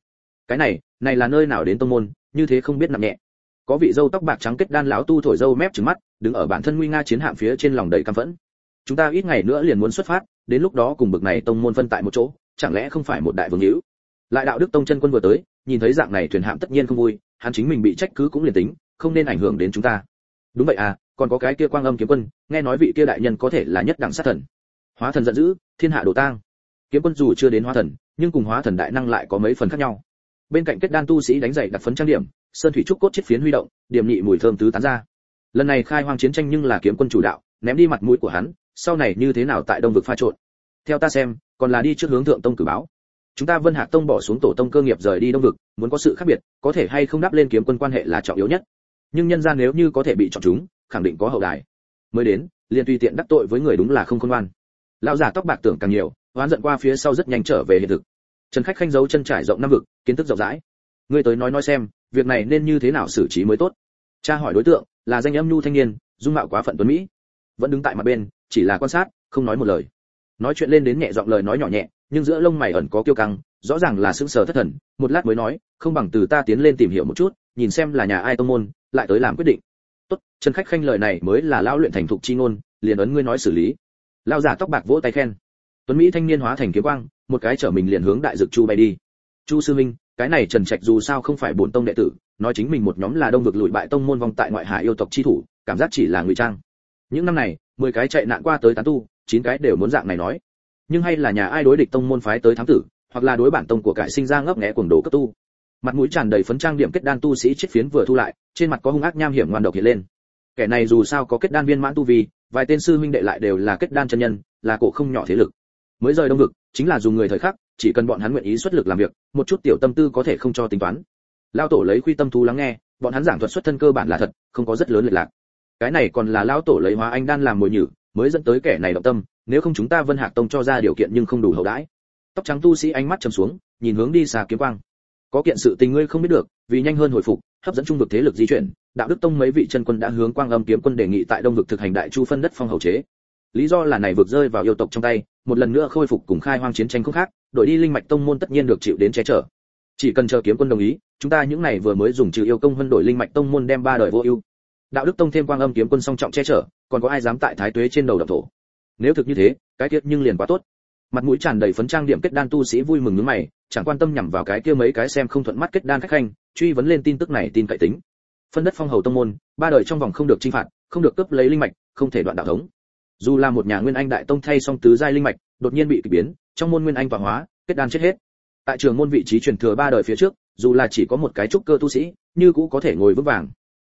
Cái này này là nơi nào đến tông môn, như thế không biết nặng nhẹ. Có vị dâu tóc bạc trắng kết đan lão tu thổi dâu mép trừng mắt đứng ở bản thân nguy nga chiến hạm phía trên lòng đầy căm phẫn. Chúng ta ít ngày nữa liền muốn xuất phát, đến lúc đó cùng bực này tông môn phân tại một chỗ, chẳng lẽ không phải một đại vương hữu? Lại đạo đức tông chân quân vừa tới, nhìn thấy dạng này thuyền hạm tất nhiên không vui, hắn chính mình bị trách cứ cũng liền tính, không nên ảnh hưởng đến chúng ta. Đúng vậy à còn có cái kia quang âm kiếm quân, nghe nói vị kia đại nhân có thể là nhất đẳng sát thần. Hóa thần giận dữ, thiên hạ đồ tang. Kiếm quân dù chưa đến hóa thần, nhưng cùng hóa thần đại năng lại có mấy phần khác nhau. Bên cạnh kết đan tu sĩ đánh giày đặt phấn trang điểm, sơn thủy trúc cốt chiết phiến huy động, điểm nhị mùi thơm tứ tán ra lần này khai hoang chiến tranh nhưng là kiếm quân chủ đạo, ném đi mặt mũi của hắn, sau này như thế nào tại đông vực pha trộn? Theo ta xem, còn là đi trước hướng thượng tông cử báo. Chúng ta vân hạc tông bỏ xuống tổ tông cơ nghiệp rời đi đông vực, muốn có sự khác biệt, có thể hay không đáp lên kiếm quân quan hệ là trọng yếu nhất. Nhưng nhân gian nếu như có thể bị chọn chúng, khẳng định có hậu đài. Mới đến, liền tùy tiện đắc tội với người đúng là không khôn ngoan. Lão giả tóc bạc tưởng càng nhiều, oán giận qua phía sau rất nhanh trở về hiện thực. Trần khách khanh giấu chân trải rộng năm vực, kiến thức rộng rãi. Ngươi tới nói nói xem, việc này nên như thế nào xử trí mới tốt? Cha hỏi đối tượng là danh âm nhu thanh niên, dung mạo quá phận tuấn mỹ. Vẫn đứng tại mặt bên, chỉ là quan sát, không nói một lời. Nói chuyện lên đến nhẹ giọng lời nói nhỏ nhẹ, nhưng giữa lông mày ẩn có kiêu căng, rõ ràng là sững sờ thất thần, một lát mới nói, không bằng từ ta tiến lên tìm hiểu một chút, nhìn xem là nhà ai tông môn, lại tới làm quyết định. Tốt, trần khách khanh lời này mới là lão luyện thành thục chi ngôn, liền ấn ngươi nói xử lý. Lão giả tóc bạc vỗ tay khen. Tuấn mỹ thanh niên hóa thành kiếm quang, một cái trở mình liền hướng đại dực chu bay đi. Chu sư minh cái này trần trạch dù sao không phải bổn tông đệ tử nói chính mình một nhóm là đông vực lùi bại tông môn vong tại ngoại hải yêu tộc chi thủ, cảm giác chỉ là ngụy trang. Những năm này, mười cái chạy nạn qua tới tán tu, chín cái đều muốn dạng này nói. Nhưng hay là nhà ai đối địch tông môn phái tới thám tử, hoặc là đối bản tông của cải sinh ra ngấp nghé cuồng đồ cấp tu. Mặt mũi tràn đầy phấn trang điểm kết đan tu sĩ chết phiến vừa thu lại, trên mặt có hung ác nham hiểm ngoan độc hiện lên. Kẻ này dù sao có kết đan viên mãn tu vi, vài tên sư huynh đệ lại đều là kết đan chân nhân, là cổ không nhỏ thế lực. Mới rời đông vực, chính là dùng người thời khắc, chỉ cần bọn hắn nguyện ý xuất lực làm việc, một chút tiểu tâm tư có thể không cho tính toán lao tổ lấy quy tâm thú lắng nghe, bọn hắn giảng thuật xuất thân cơ bản là thật, không có rất lớn lệch lạc. Cái này còn là lao tổ lấy hóa anh đan làm mồi nhử, mới dẫn tới kẻ này động tâm, nếu không chúng ta vân hạc tông cho ra điều kiện nhưng không đủ hậu đãi. Tóc trắng tu sĩ ánh mắt trầm xuống, nhìn hướng đi xa kiếm quang. Có kiện sự tình ngươi không biết được, vì nhanh hơn hồi phục, hấp dẫn trung vực thế lực di chuyển, đạo đức tông mấy vị chân quân đã hướng quang âm kiếm quân đề nghị tại đông vực thực hành đại chu phân đất phong hầu chế. Lý do là này vực rơi vào yêu tộc trong tay, một lần nữa khôi phục cùng khai hoang chiến tranh không khác đội đi linh mạch tông môn tất nhiên được chịu đến che chở chỉ cần chờ kiếm quân đồng ý, chúng ta những này vừa mới dùng trừ yêu công hơn đổi linh mạch tông môn đem ba đời vô ưu. Đạo đức tông thêm quang âm kiếm quân song trọng che chở, còn có ai dám tại thái tuế trên đầu đập thổ? Nếu thực như thế, cái tiết nhưng liền quá tốt. Mặt mũi tràn đầy phấn trang điểm kết đan tu sĩ vui mừng nhướng mày, chẳng quan tâm nhằm vào cái kia mấy cái xem không thuận mắt kết đan khách khanh, truy vấn lên tin tức này tin cậy tính. Phân đất phong hầu tông môn, ba đời trong vòng không được chinh phạt, không được cấp lấy linh mạch, không thể đoạn đạo thống. Dù là một nhà nguyên anh đại tông thay song tứ giai linh mạch, đột nhiên bị kỳ biến, trong môn nguyên anh tọa hóa, kết đan chết hết tại trường môn vị trí truyền thừa ba đời phía trước, dù là chỉ có một cái trúc cơ tu sĩ, như cũ có thể ngồi vững vàng.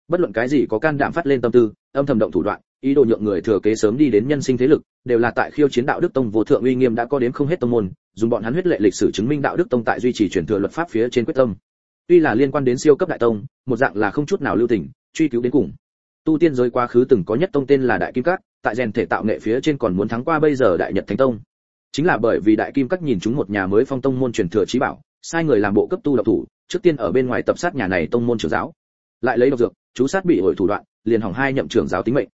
Bất luận cái gì có can đảm phát lên tâm tư, âm thầm động thủ đoạn, ý đồ nhượng người thừa kế sớm đi đến nhân sinh thế lực, đều là tại khiêu chiến đạo đức tông vô thượng uy nghiêm đã có đến không hết tông môn, dùng bọn hắn huyết lệ lịch sử chứng minh đạo đức tông tại duy trì truyền thừa luật pháp phía trên quyết tâm. Tuy là liên quan đến siêu cấp đại tông, một dạng là không chút nào lưu tình, truy cứu đến cùng. Tu tiên giới quá khứ từng có nhất tông tên là đại kim cát tại rèn thể tạo nghệ phía trên còn muốn thắng qua bây giờ đại nhật thánh tông chính là bởi vì đại kim cát nhìn chúng một nhà mới phong tông môn truyền thừa trí bảo, sai người làm bộ cấp tu độc thủ, trước tiên ở bên ngoài tập sát nhà này tông môn trưởng giáo. Lại lấy độc dược, chú sát bị hội thủ đoạn, liền hỏng hai nhậm trưởng giáo tính mệnh.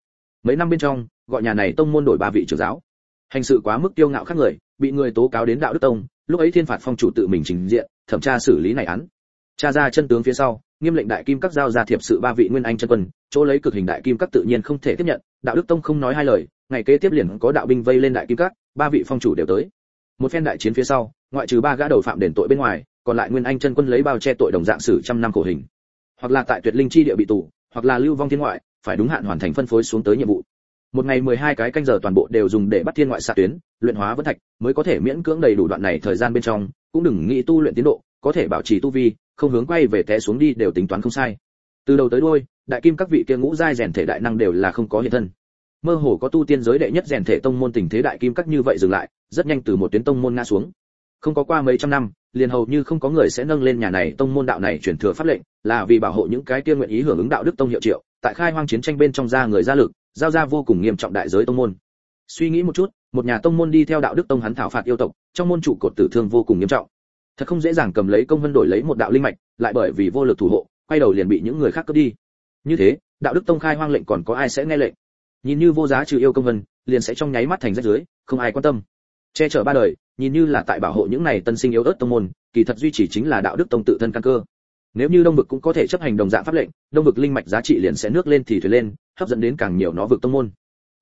Mấy năm bên trong, gọi nhà này tông môn đổi ba vị trưởng giáo. Hành sự quá mức tiêu ngạo khác người, bị người tố cáo đến đạo đức tông, lúc ấy thiên phạt phong chủ tự mình trình diện, thẩm tra xử lý này án. Tra ra chân tướng phía sau, nghiêm lệnh đại kim các giao ra thiệp sự ba vị nguyên anh chân quân, chỗ lấy cực hình đại kim các tự nhiên không thể tiếp nhận, đạo đức tông không nói hai lời ngày kế tiếp liền có đạo binh vây lên đại kim cát, ba vị phong chủ đều tới. Một phen đại chiến phía sau ngoại trừ ba gã đầu phạm đền tội bên ngoài còn lại nguyên anh chân quân lấy bao che tội đồng dạng xử trăm năm khổ hình. Hoặc là tại tuyệt linh chi địa bị tù hoặc là lưu vong thiên ngoại phải đúng hạn hoàn thành phân phối xuống tới nhiệm vụ. Một ngày 12 cái canh giờ toàn bộ đều dùng để bắt thiên ngoại xạ tuyến luyện hóa vân thạch mới có thể miễn cưỡng đầy đủ đoạn này thời gian bên trong cũng đừng nghĩ tu luyện tiến độ có thể bảo trì tu vi không hướng quay về té xuống đi đều tính toán không sai. Từ đầu tới đuôi đại kim các vị kia ngũ giai rèn thể đại năng đều là không có hiện thân mơ hồ có tu tiên giới đệ nhất rèn thể tông môn tình thế đại kim các như vậy dừng lại, rất nhanh từ một tuyến tông môn ngã xuống. Không có qua mấy trăm năm, liền hầu như không có người sẽ nâng lên nhà này tông môn đạo này chuyển thừa pháp lệnh, là vì bảo hộ những cái tiên nguyện ý hưởng ứng đạo đức tông hiệu triệu, tại khai hoang chiến tranh bên trong ra người ra lực, giao ra vô cùng nghiêm trọng đại giới tông môn. Suy nghĩ một chút, một nhà tông môn đi theo đạo đức tông hắn thảo phạt yêu tộc, trong môn trụ cột tử thương vô cùng nghiêm trọng. Thật không dễ dàng cầm lấy công vân đổi lấy một đạo linh mạch, lại bởi vì vô lực thủ hộ, quay đầu liền bị những người khác cướp đi. Như thế, đạo đức tông khai hoang lệnh còn có ai sẽ nghe lệnh? Nhìn như vô giá trừ yêu công vân, liền sẽ trong nháy mắt thành rách dưới, không ai quan tâm. Che chở ba đời, nhìn như là tại bảo hộ những này tân sinh yếu ớt tông môn, kỳ thật duy trì chính là đạo đức tông tự thân căn cơ. Nếu như đông vực cũng có thể chấp hành đồng dạng pháp lệnh, đông vực linh mạch giá trị liền sẽ nước lên thì thuyền lên, hấp dẫn đến càng nhiều nó vực tông môn.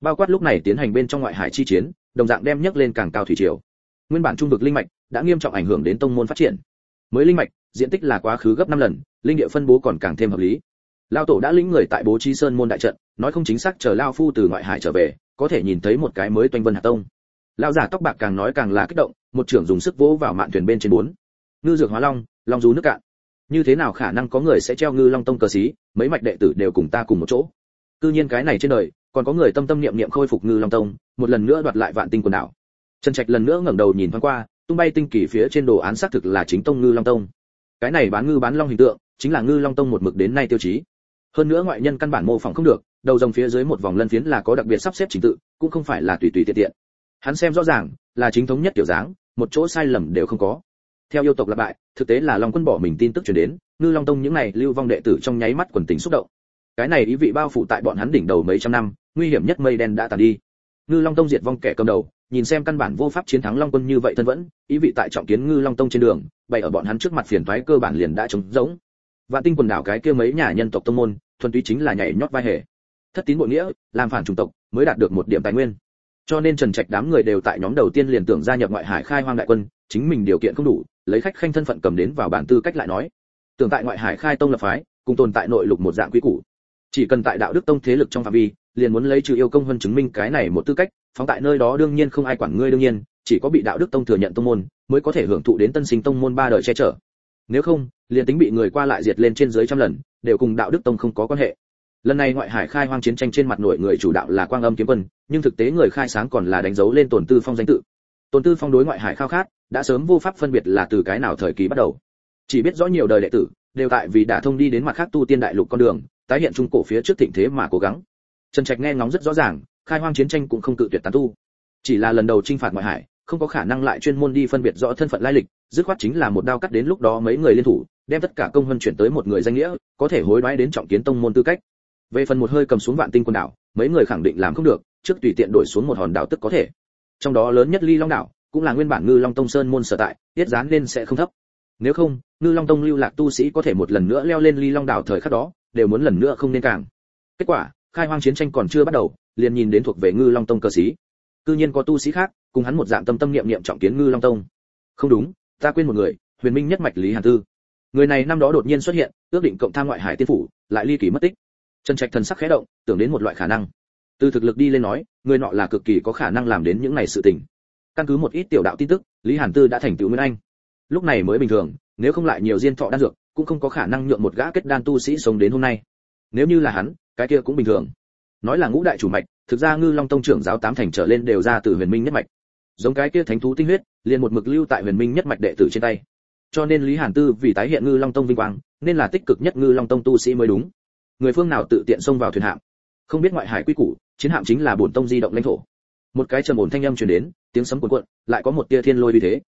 Bao quát lúc này tiến hành bên trong ngoại hải chi chiến, đồng dạng đem nhấc lên càng cao thủy triều. Nguyên bản trung vực linh mạch đã nghiêm trọng ảnh hưởng đến tông môn phát triển. Mới linh mạch, diện tích là quá khứ gấp 5 lần, linh địa phân bố còn càng thêm hợp lý lao tổ đã lĩnh người tại bố trí sơn môn đại trận, nói không chính xác chờ lao phu từ ngoại hải trở về, có thể nhìn thấy một cái mới toanh vân hạ tông. Lao giả tóc bạc càng nói càng là kích động, một trưởng dùng sức vỗ vào mạn thuyền bên trên bốn. Ngư dược hóa long long rú nước cạn. Như thế nào khả năng có người sẽ treo ngư long tông cờ xí, mấy mạch đệ tử đều cùng ta cùng một chỗ. Cư nhiên cái này trên đời, còn có người tâm tâm niệm niệm khôi phục ngư long tông, một lần nữa đoạt lại vạn tinh quần đảo. Trần trạch lần nữa ngẩng đầu nhìn thoáng qua, tung bay tinh kỳ phía trên đồ án xác thực là chính tông ngư long tông. Cái này bán ngư bán long hình tượng, chính là ngư long tông một mực đến nay tiêu chí hơn nữa ngoại nhân căn bản mô phỏng không được, đầu rồng phía dưới một vòng lân phiến là có đặc biệt sắp xếp trình tự, cũng không phải là tùy tùy tiện tiện. Hắn xem rõ ràng, là chính thống nhất tiểu dáng, một chỗ sai lầm đều không có. Theo yêu tộc lặp bại, thực tế là long quân bỏ mình tin tức truyền đến, ngư long tông những này lưu vong đệ tử trong nháy mắt quần tình xúc động. Cái này ý vị bao phủ tại bọn hắn đỉnh đầu mấy trăm năm, nguy hiểm nhất mây đen đã tàn đi. Ngư long tông diệt vong kẻ cầm đầu, nhìn xem căn bản vô pháp chiến thắng long quân như vậy thân vẫn, ý vị tại trọng kiến ngư long tông trên đường, bày ở bọn hắn trước mặt phiền toái cơ bản liền đã trống rỗng vạn tinh quần đảo cái kia mấy nhà nhân tộc tông môn, thuần túy chính là nhảy nhót vai hề. Thất tín bội nghĩa, làm phản chủng tộc, mới đạt được một điểm tài nguyên. Cho nên trần trạch đám người đều tại nhóm đầu tiên liền tưởng gia nhập ngoại hải khai hoang đại quân, chính mình điều kiện không đủ, lấy khách khanh thân phận cầm đến vào bản tư cách lại nói. Tưởng tại ngoại hải khai tông lập phái, cùng tồn tại nội lục một dạng quý củ. Chỉ cần tại đạo đức tông thế lực trong phạm vi, liền muốn lấy trừ yêu công hơn chứng minh cái này một tư cách, phóng tại nơi đó đương nhiên không ai quản ngươi đương nhiên, chỉ có bị đạo đức tông thừa nhận tông môn, mới có thể hưởng thụ đến tân sinh tông môn ba đời che chở nếu không, liền tính bị người qua lại diệt lên trên dưới trăm lần, đều cùng đạo đức tông không có quan hệ. Lần này ngoại hải khai hoang chiến tranh trên mặt nổi người chủ đạo là quang âm kiếm quân, nhưng thực tế người khai sáng còn là đánh dấu lên tổn tư phong danh tự. Tổn tư phong đối ngoại hải khao khát, đã sớm vô pháp phân biệt là từ cái nào thời kỳ bắt đầu. Chỉ biết rõ nhiều đời đệ tử, đều tại vì đã thông đi đến mặt khác tu tiên đại lục con đường, tái hiện trung cổ phía trước thịnh thế mà cố gắng. Trần trạch nghe ngóng rất rõ ràng, khai hoang chiến tranh cũng không cự tuyệt tán tu. Chỉ là lần đầu chinh phạt ngoại hải không có khả năng lại chuyên môn đi phân biệt rõ thân phận lai lịch, dứt khoát chính là một đao cắt đến lúc đó mấy người liên thủ, đem tất cả công hơn chuyển tới một người danh nghĩa, có thể hối đoái đến trọng kiến tông môn tư cách. Về phần một hơi cầm xuống vạn tinh quần đảo, mấy người khẳng định làm không được, trước tùy tiện đổi xuống một hòn đảo tức có thể. Trong đó lớn nhất ly long đảo, cũng là nguyên bản ngư long tông sơn môn sở tại, tiết gián lên sẽ không thấp. Nếu không, ngư long tông lưu lạc tu sĩ có thể một lần nữa leo lên ly long đảo thời khắc đó, đều muốn lần nữa không nên càng. Kết quả, khai hoang chiến tranh còn chưa bắt đầu, liền nhìn đến thuộc về ngư long tông cơ sĩ. Cư nhiên có tu sĩ khác cùng hắn một dạng tâm tâm niệm niệm trọng kiến ngư long tông. Không đúng, ta quên một người, huyền minh nhất mạch lý hàn tư. Người này năm đó đột nhiên xuất hiện, ước định cộng tham ngoại hải tiên phủ, lại ly kỳ mất tích. Trần trạch thần sắc khẽ động, tưởng đến một loại khả năng. Từ thực lực đi lên nói, người nọ là cực kỳ có khả năng làm đến những này sự tình. Căn cứ một ít tiểu đạo tin tức, lý hàn tư đã thành tựu nguyên anh. Lúc này mới bình thường, nếu không lại nhiều diên thọ đan dược, cũng không có khả năng nhượng một gã kết đan tu sĩ sống đến hôm nay. Nếu như là hắn, cái kia cũng bình thường. Nói là ngũ đại chủ mạch, thực ra ngư long tông trưởng giáo tám thành trở lên đều ra từ huyền minh nhất mạch giống cái kia thánh thú tinh huyết, liền một mực lưu tại huyền minh nhất mạch đệ tử trên tay. Cho nên lý hàn tư vì tái hiện ngư long tông vinh quang, nên là tích cực nhất ngư long tông tu sĩ mới đúng. Người phương nào tự tiện xông vào thuyền hạm? Không biết ngoại hải quy củ, chiến hạm chính là bổn tông di động lãnh thổ. Một cái trầm ổn thanh âm truyền đến, tiếng sấm cuộn cuộn, lại có một tia thiên lôi vì thế.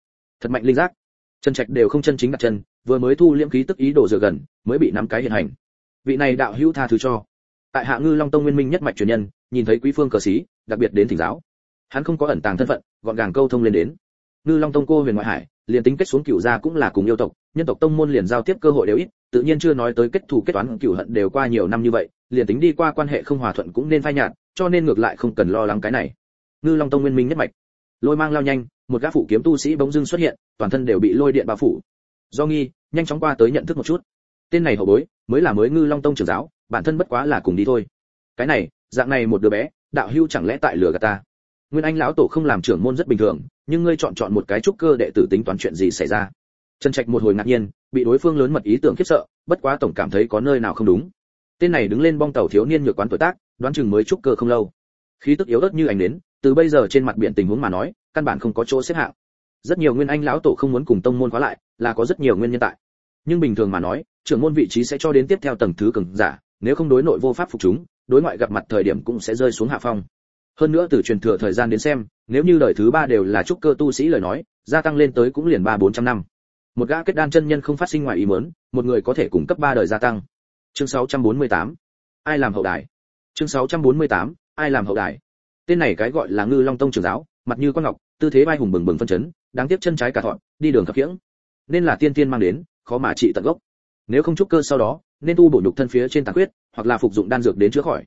Thật mạnh linh giác. Chân trạch đều không chân chính đặt chân, vừa mới thu liễm khí tức ý đồ dựa gần, mới bị nắm cái hiện hành. Vị này đạo hữu tha thứ cho. Tại hạ ngư long tông nguyên minh nhất mạch truyền nhân, nhìn thấy quý phương cờ sĩ đặc biệt đến thỉnh giáo hắn không có ẩn tàng thân phận, gọn gàng câu thông lên đến. Ngư long tông cô huyền ngoại hải, liền tính kết xuống cửu gia cũng là cùng yêu tộc, nhân tộc tông môn liền giao tiếp cơ hội đều ít, tự nhiên chưa nói tới kết thù kết toán cửu hận đều qua nhiều năm như vậy, liền tính đi qua quan hệ không hòa thuận cũng nên phai nhạt, cho nên ngược lại không cần lo lắng cái này. Ngư long tông nguyên minh nhất mạch. Lôi mang lao nhanh, một gã phụ kiếm tu sĩ bỗng dưng xuất hiện, toàn thân đều bị lôi điện bao phủ. Do nghi, nhanh chóng qua tới nhận thức một chút. Tên này hậu bối, mới là mới ngư long tông trưởng giáo, bản thân bất quá là cùng đi thôi. Cái này, dạng này một đứa bé, đạo hưu chẳng lẽ tại lừa gạt ta? Nguyên anh lão tổ không làm trưởng môn rất bình thường, nhưng ngươi chọn chọn một cái trúc cơ đệ tử tính toán chuyện gì xảy ra? Trần trạch một hồi ngạc nhiên, bị đối phương lớn mật ý tưởng khiếp sợ, bất quá tổng cảm thấy có nơi nào không đúng. Tên này đứng lên bong tàu thiếu niên nhược quán tuổi tác, đoán chừng mới trúc cơ không lâu. Khí tức yếu ớt như ảnh đến từ bây giờ trên mặt biển tình huống mà nói, căn bản không có chỗ xếp hạng. Rất nhiều nguyên anh lão tổ không muốn cùng tông môn khóa lại, là có rất nhiều nguyên nhân tại. Nhưng bình thường mà nói, trưởng môn vị trí sẽ cho đến tiếp theo tầng thứ cường giả, nếu không đối nội vô pháp phục chúng, đối ngoại gặp mặt thời điểm cũng sẽ rơi xuống hạ phong hơn nữa từ truyền thừa thời gian đến xem, nếu như đời thứ ba đều là trúc cơ tu sĩ lời nói, gia tăng lên tới cũng liền ba bốn trăm năm. Một gã kết đan chân nhân không phát sinh ngoài ý muốn, một người có thể cung cấp ba đời gia tăng. Chương 648. ai làm hậu đài? Chương 648. ai làm hậu đài? Tên này cái gọi là ngư long tông trưởng giáo, mặt như con ngọc, tư thế vai hùng bừng bừng phân chấn, đáng tiếc chân trái cả thọn, đi đường khập khiễng. Nên là tiên tiên mang đến, khó mà trị tận gốc. Nếu không trúc cơ sau đó, nên tu bổ nhục thân phía trên tàn huyết hoặc là phục dụng đan dược đến chữa khỏi.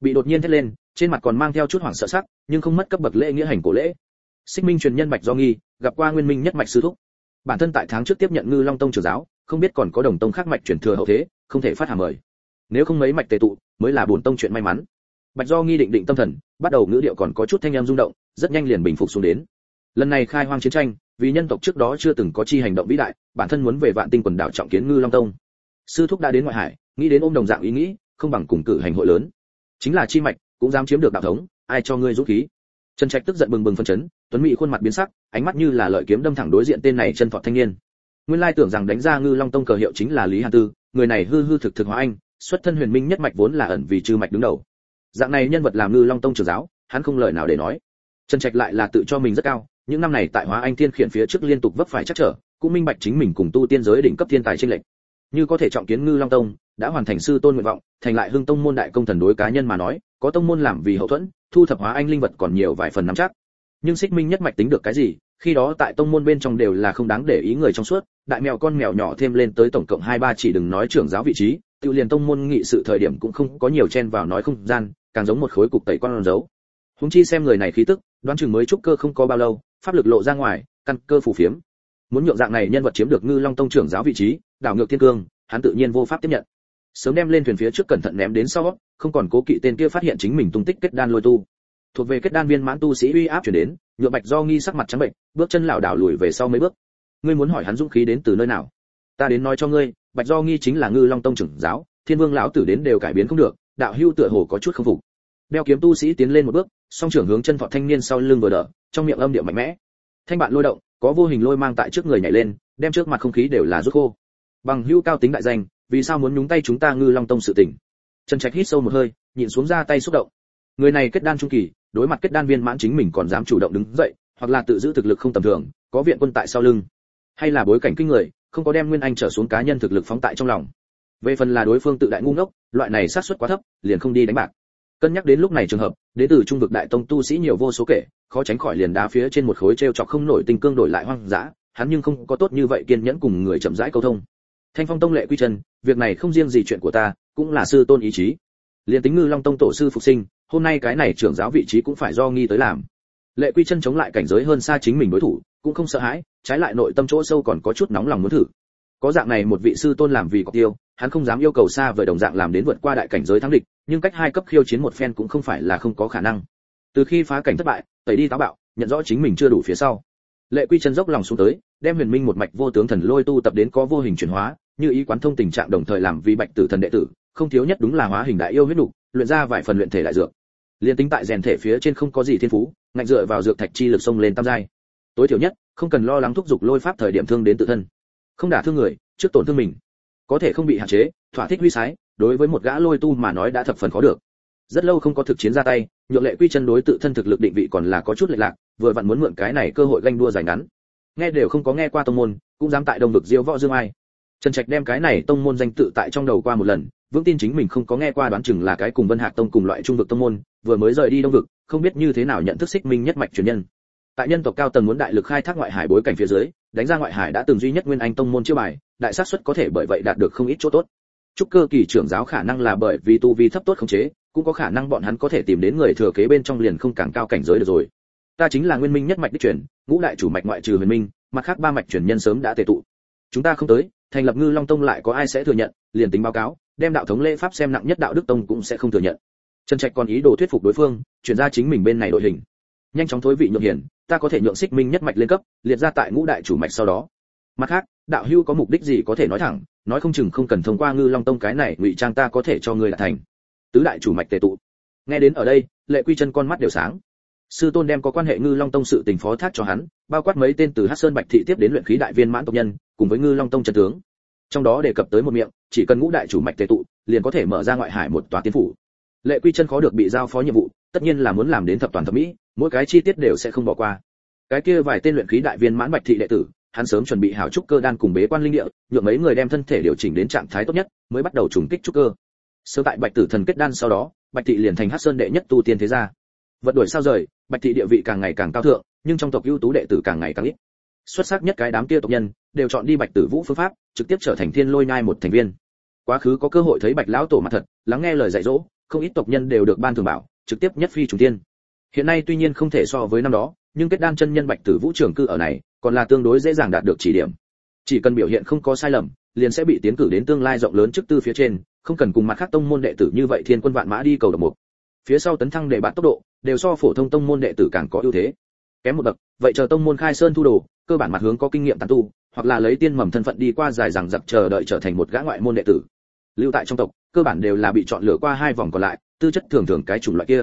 Bị đột nhiên thét lên trên mặt còn mang theo chút hoảng sợ sắc, nhưng không mất cấp bậc lễ nghĩa hành cổ lễ. Xích minh truyền nhân bạch do nghi, gặp qua nguyên minh nhất mạch sư thúc. Bản thân tại tháng trước tiếp nhận ngư long tông trưởng giáo, không biết còn có đồng tông khác mạch truyền thừa hậu thế, không thể phát hàm mời. Nếu không mấy mạch tề tụ, mới là bổn tông chuyện may mắn. Bạch do nghi định định tâm thần, bắt đầu ngữ điệu còn có chút thanh em rung động, rất nhanh liền bình phục xuống đến. Lần này khai hoang chiến tranh, vì nhân tộc trước đó chưa từng có chi hành động vĩ đại, bản thân muốn về vạn tinh quần đảo trọng kiến ngư long tông. Sư thúc đã đến ngoại hải, nghĩ đến ôm đồng dạng ý nghĩ, không bằng cùng cử hành hội lớn. Chính là chi mạch cũng dám chiếm được đạo thống, ai cho ngươi dũng khí? Trần trạch tức giận bừng bừng phân chấn, tuấn mỹ khuôn mặt biến sắc, ánh mắt như là lợi kiếm đâm thẳng đối diện tên này chân thọ thanh niên. Nguyên lai tưởng rằng đánh ra ngư long tông cờ hiệu chính là lý hàn tư, người này hư hư thực thực hóa anh, xuất thân huyền minh nhất mạch vốn là ẩn vì chư mạch đứng đầu. Dạng này nhân vật làm ngư long tông trưởng giáo, hắn không lời nào để nói. Trần trạch lại là tự cho mình rất cao, những năm này tại hóa anh thiên khiển phía trước liên tục vấp phải chắc trở, cũng minh bạch chính mình cùng tu tiên giới đỉnh cấp thiên tài trên lệnh như có thể trọng kiến ngư long tông, đã hoàn thành sư tôn nguyện vọng, thành lại hưng tông môn đại công thần đối cá nhân mà nói có tông môn làm vì hậu thuẫn, thu thập hóa anh linh vật còn nhiều vài phần nắm chắc. Nhưng xích minh nhất mạch tính được cái gì, khi đó tại tông môn bên trong đều là không đáng để ý người trong suốt, đại mèo con mèo nhỏ thêm lên tới tổng cộng hai ba chỉ đừng nói trưởng giáo vị trí, tự liền tông môn nghị sự thời điểm cũng không có nhiều chen vào nói không gian, càng giống một khối cục tẩy con dấu. Húng chi xem người này khí tức, đoán chừng mới trúc cơ không có bao lâu, pháp lực lộ ra ngoài, căn cơ phù phiếm. Muốn nhượng dạng này nhân vật chiếm được ngư long tông trưởng giáo vị trí, đảo ngược thiên cương, hắn tự nhiên vô pháp tiếp nhận sớm đem lên thuyền phía trước cẩn thận ném đến sau, không còn cố kỵ tên kia phát hiện chính mình tung tích kết đan lôi tu. Thuộc về kết đan viên mãn tu sĩ uy áp chuyển đến, nhựa bạch do nghi sắc mặt trắng bệnh, bước chân lảo đảo lùi về sau mấy bước. Ngươi muốn hỏi hắn dũng khí đến từ nơi nào? Ta đến nói cho ngươi, bạch do nghi chính là ngư long tông trưởng giáo, thiên vương lão tử đến đều cải biến không được, đạo hưu tựa hồ có chút không phục. Đeo kiếm tu sĩ tiến lên một bước, song trưởng hướng chân thọ thanh niên sau lưng vừa đỡ, trong miệng âm điệu mạnh mẽ. Thanh bạn lôi động, có vô hình lôi mang tại trước người nhảy lên, đem trước mặt không khí đều là rút khô. Bằng hưu cao tính đại danh vì sao muốn nhúng tay chúng ta ngư long tông sự tình? Trần trạch hít sâu một hơi, nhịn xuống ra tay xúc động. Người này kết đan trung kỳ, đối mặt kết đan viên mãn chính mình còn dám chủ động đứng dậy, hoặc là tự giữ thực lực không tầm thường, có viện quân tại sau lưng. Hay là bối cảnh kinh người, không có đem nguyên anh trở xuống cá nhân thực lực phóng tại trong lòng. Về phần là đối phương tự đại ngu ngốc, loại này sát suất quá thấp, liền không đi đánh bạc. Cân nhắc đến lúc này trường hợp, đế tử trung vực đại tông tu sĩ nhiều vô số kể, khó tránh khỏi liền đá phía trên một khối treo chọc không nổi tình cương đổi lại hoang dã, hắn nhưng không có tốt như vậy kiên nhẫn cùng người chậm rãi câu thông thanh phong tông lệ quy chân, việc này không riêng gì chuyện của ta, cũng là sư tôn ý chí. Liền tính ngư long tông tổ sư phục sinh, hôm nay cái này trưởng giáo vị trí cũng phải do nghi tới làm. Lệ quy chân chống lại cảnh giới hơn xa chính mình đối thủ, cũng không sợ hãi, trái lại nội tâm chỗ sâu còn có chút nóng lòng muốn thử. Có dạng này một vị sư tôn làm vì cọc tiêu, hắn không dám yêu cầu xa vời đồng dạng làm đến vượt qua đại cảnh giới thắng địch, nhưng cách hai cấp khiêu chiến một phen cũng không phải là không có khả năng. Từ khi phá cảnh thất bại, tẩy đi táo bạo, nhận rõ chính mình chưa đủ phía sau. Lệ quy chân dốc lòng xuống tới, đem huyền minh một mạch vô tướng thần lôi tu tập đến có vô hình chuyển hóa như ý quán thông tình trạng đồng thời làm vì bạch tử thần đệ tử không thiếu nhất đúng là hóa hình đại yêu huyết đủ, luyện ra vài phần luyện thể đại dược. Liên tính tại rèn thể phía trên không có gì thiên phú ngạnh dựa vào dược thạch chi lực sông lên tam giai. Tối thiểu nhất không cần lo lắng thúc giục lôi pháp thời điểm thương đến tự thân. Không đả thương người trước tổn thương mình. Có thể không bị hạn chế thỏa thích huy sái đối với một gã lôi tu mà nói đã thập phần khó được. Rất lâu không có thực chiến ra tay nhượng lệ quy chân đối tự thân thực lực định vị còn là có chút lệch lạc vừa vặn muốn mượn cái này cơ hội ganh đua dài ngắn. Nghe đều không có nghe qua tông môn cũng dám tại đông vực diêu võ dương ai trần trạch đem cái này tông môn danh tự tại trong đầu qua một lần, vững tin chính mình không có nghe qua đoán chừng là cái cùng vân hạc tông cùng loại trung vực tông môn, vừa mới rời đi đông vực, không biết như thế nào nhận thức xích minh nhất mạch truyền nhân. Tại nhân tộc cao tầng muốn đại lực khai thác ngoại hải bối cảnh phía dưới, đánh ra ngoại hải đã từng duy nhất nguyên anh tông môn chiêu bài, đại xác suất có thể bởi vậy đạt được không ít chỗ tốt. Trúc cơ kỳ trưởng giáo khả năng là bởi vì tu vi thấp tốt không chế, cũng có khả năng bọn hắn có thể tìm đến người thừa kế bên trong liền không càng cao cảnh giới được rồi. Ta chính là nguyên minh nhất mạch đích truyền, ngũ đại chủ mạch ngoại trừ huyền minh, mặt khác ba mạch truyền nhân sớm đã tề tụ. Chúng ta không tới thành lập ngư long tông lại có ai sẽ thừa nhận, liền tính báo cáo, đem đạo thống lễ pháp xem nặng nhất đạo đức tông cũng sẽ không thừa nhận. Trần trạch còn ý đồ thuyết phục đối phương, chuyển ra chính mình bên này đội hình. Nhanh chóng thối vị nhượng hiển, ta có thể nhượng xích minh nhất mạch lên cấp, liệt ra tại ngũ đại chủ mạch sau đó. Mặt khác, đạo hưu có mục đích gì có thể nói thẳng, nói không chừng không cần thông qua ngư long tông cái này ngụy trang ta có thể cho ngươi là thành. Tứ đại chủ mạch tề tụ. Nghe đến ở đây, lệ quy chân con mắt đều sáng sư tôn đem có quan hệ ngư long tông sự tình phó thác cho hắn, bao quát mấy tên từ hát sơn bạch thị tiếp đến luyện khí đại viên mãn tộc nhân, cùng với ngư long tông trần tướng. Trong đó đề cập tới một miệng, chỉ cần ngũ đại chủ mạch tề tụ, liền có thể mở ra ngoại hải một tòa tiên phủ. Lệ quy chân khó được bị giao phó nhiệm vụ, tất nhiên là muốn làm đến thập toàn thập mỹ, mỗi cái chi tiết đều sẽ không bỏ qua. Cái kia vài tên luyện khí đại viên mãn bạch thị đệ tử, hắn sớm chuẩn bị hảo trúc cơ đan cùng bế quan linh địa, nhượng mấy người đem thân thể điều chỉnh đến trạng thái tốt nhất, mới bắt đầu trùng kích trúc cơ. Sơ tại bạch tử thần kết đan sau đó, bạch thị liền thành hắc sơn đệ nhất tu tiên thế gia. Vật đuổi sao rời bạch thị địa vị càng ngày càng cao thượng, nhưng trong tộc ưu tú đệ tử càng ngày càng ít. Xuất sắc nhất cái đám kia tộc nhân, đều chọn đi bạch tử vũ phương pháp, trực tiếp trở thành thiên lôi nhai một thành viên. Quá khứ có cơ hội thấy bạch lão tổ mặt thật, lắng nghe lời dạy dỗ, không ít tộc nhân đều được ban thường bảo, trực tiếp nhất phi trùng tiên hiện nay tuy nhiên không thể so với năm đó, nhưng kết đan chân nhân bạch tử vũ trưởng cư ở này, còn là tương đối dễ dàng đạt được chỉ điểm. Chỉ cần biểu hiện không có sai lầm, liền sẽ bị tiến cử đến tương lai rộng lớn trước tư phía trên, không cần cùng mặt khác tông môn đệ tử như vậy thiên quân vạn mã đi cầu độc mục phía sau tấn thăng để bạn tốc độ, đều so phổ thông tông môn đệ tử càng có ưu thế. Kém một bậc, vậy chờ tông môn khai sơn thu đồ, cơ bản mặt hướng có kinh nghiệm tán tu, hoặc là lấy tiên mầm thân phận đi qua dài rằng giặc chờ đợi trở thành một gã ngoại môn đệ tử. Lưu tại trong tộc, cơ bản đều là bị chọn lựa qua hai vòng còn lại, tư chất thường thường cái chủng loại kia.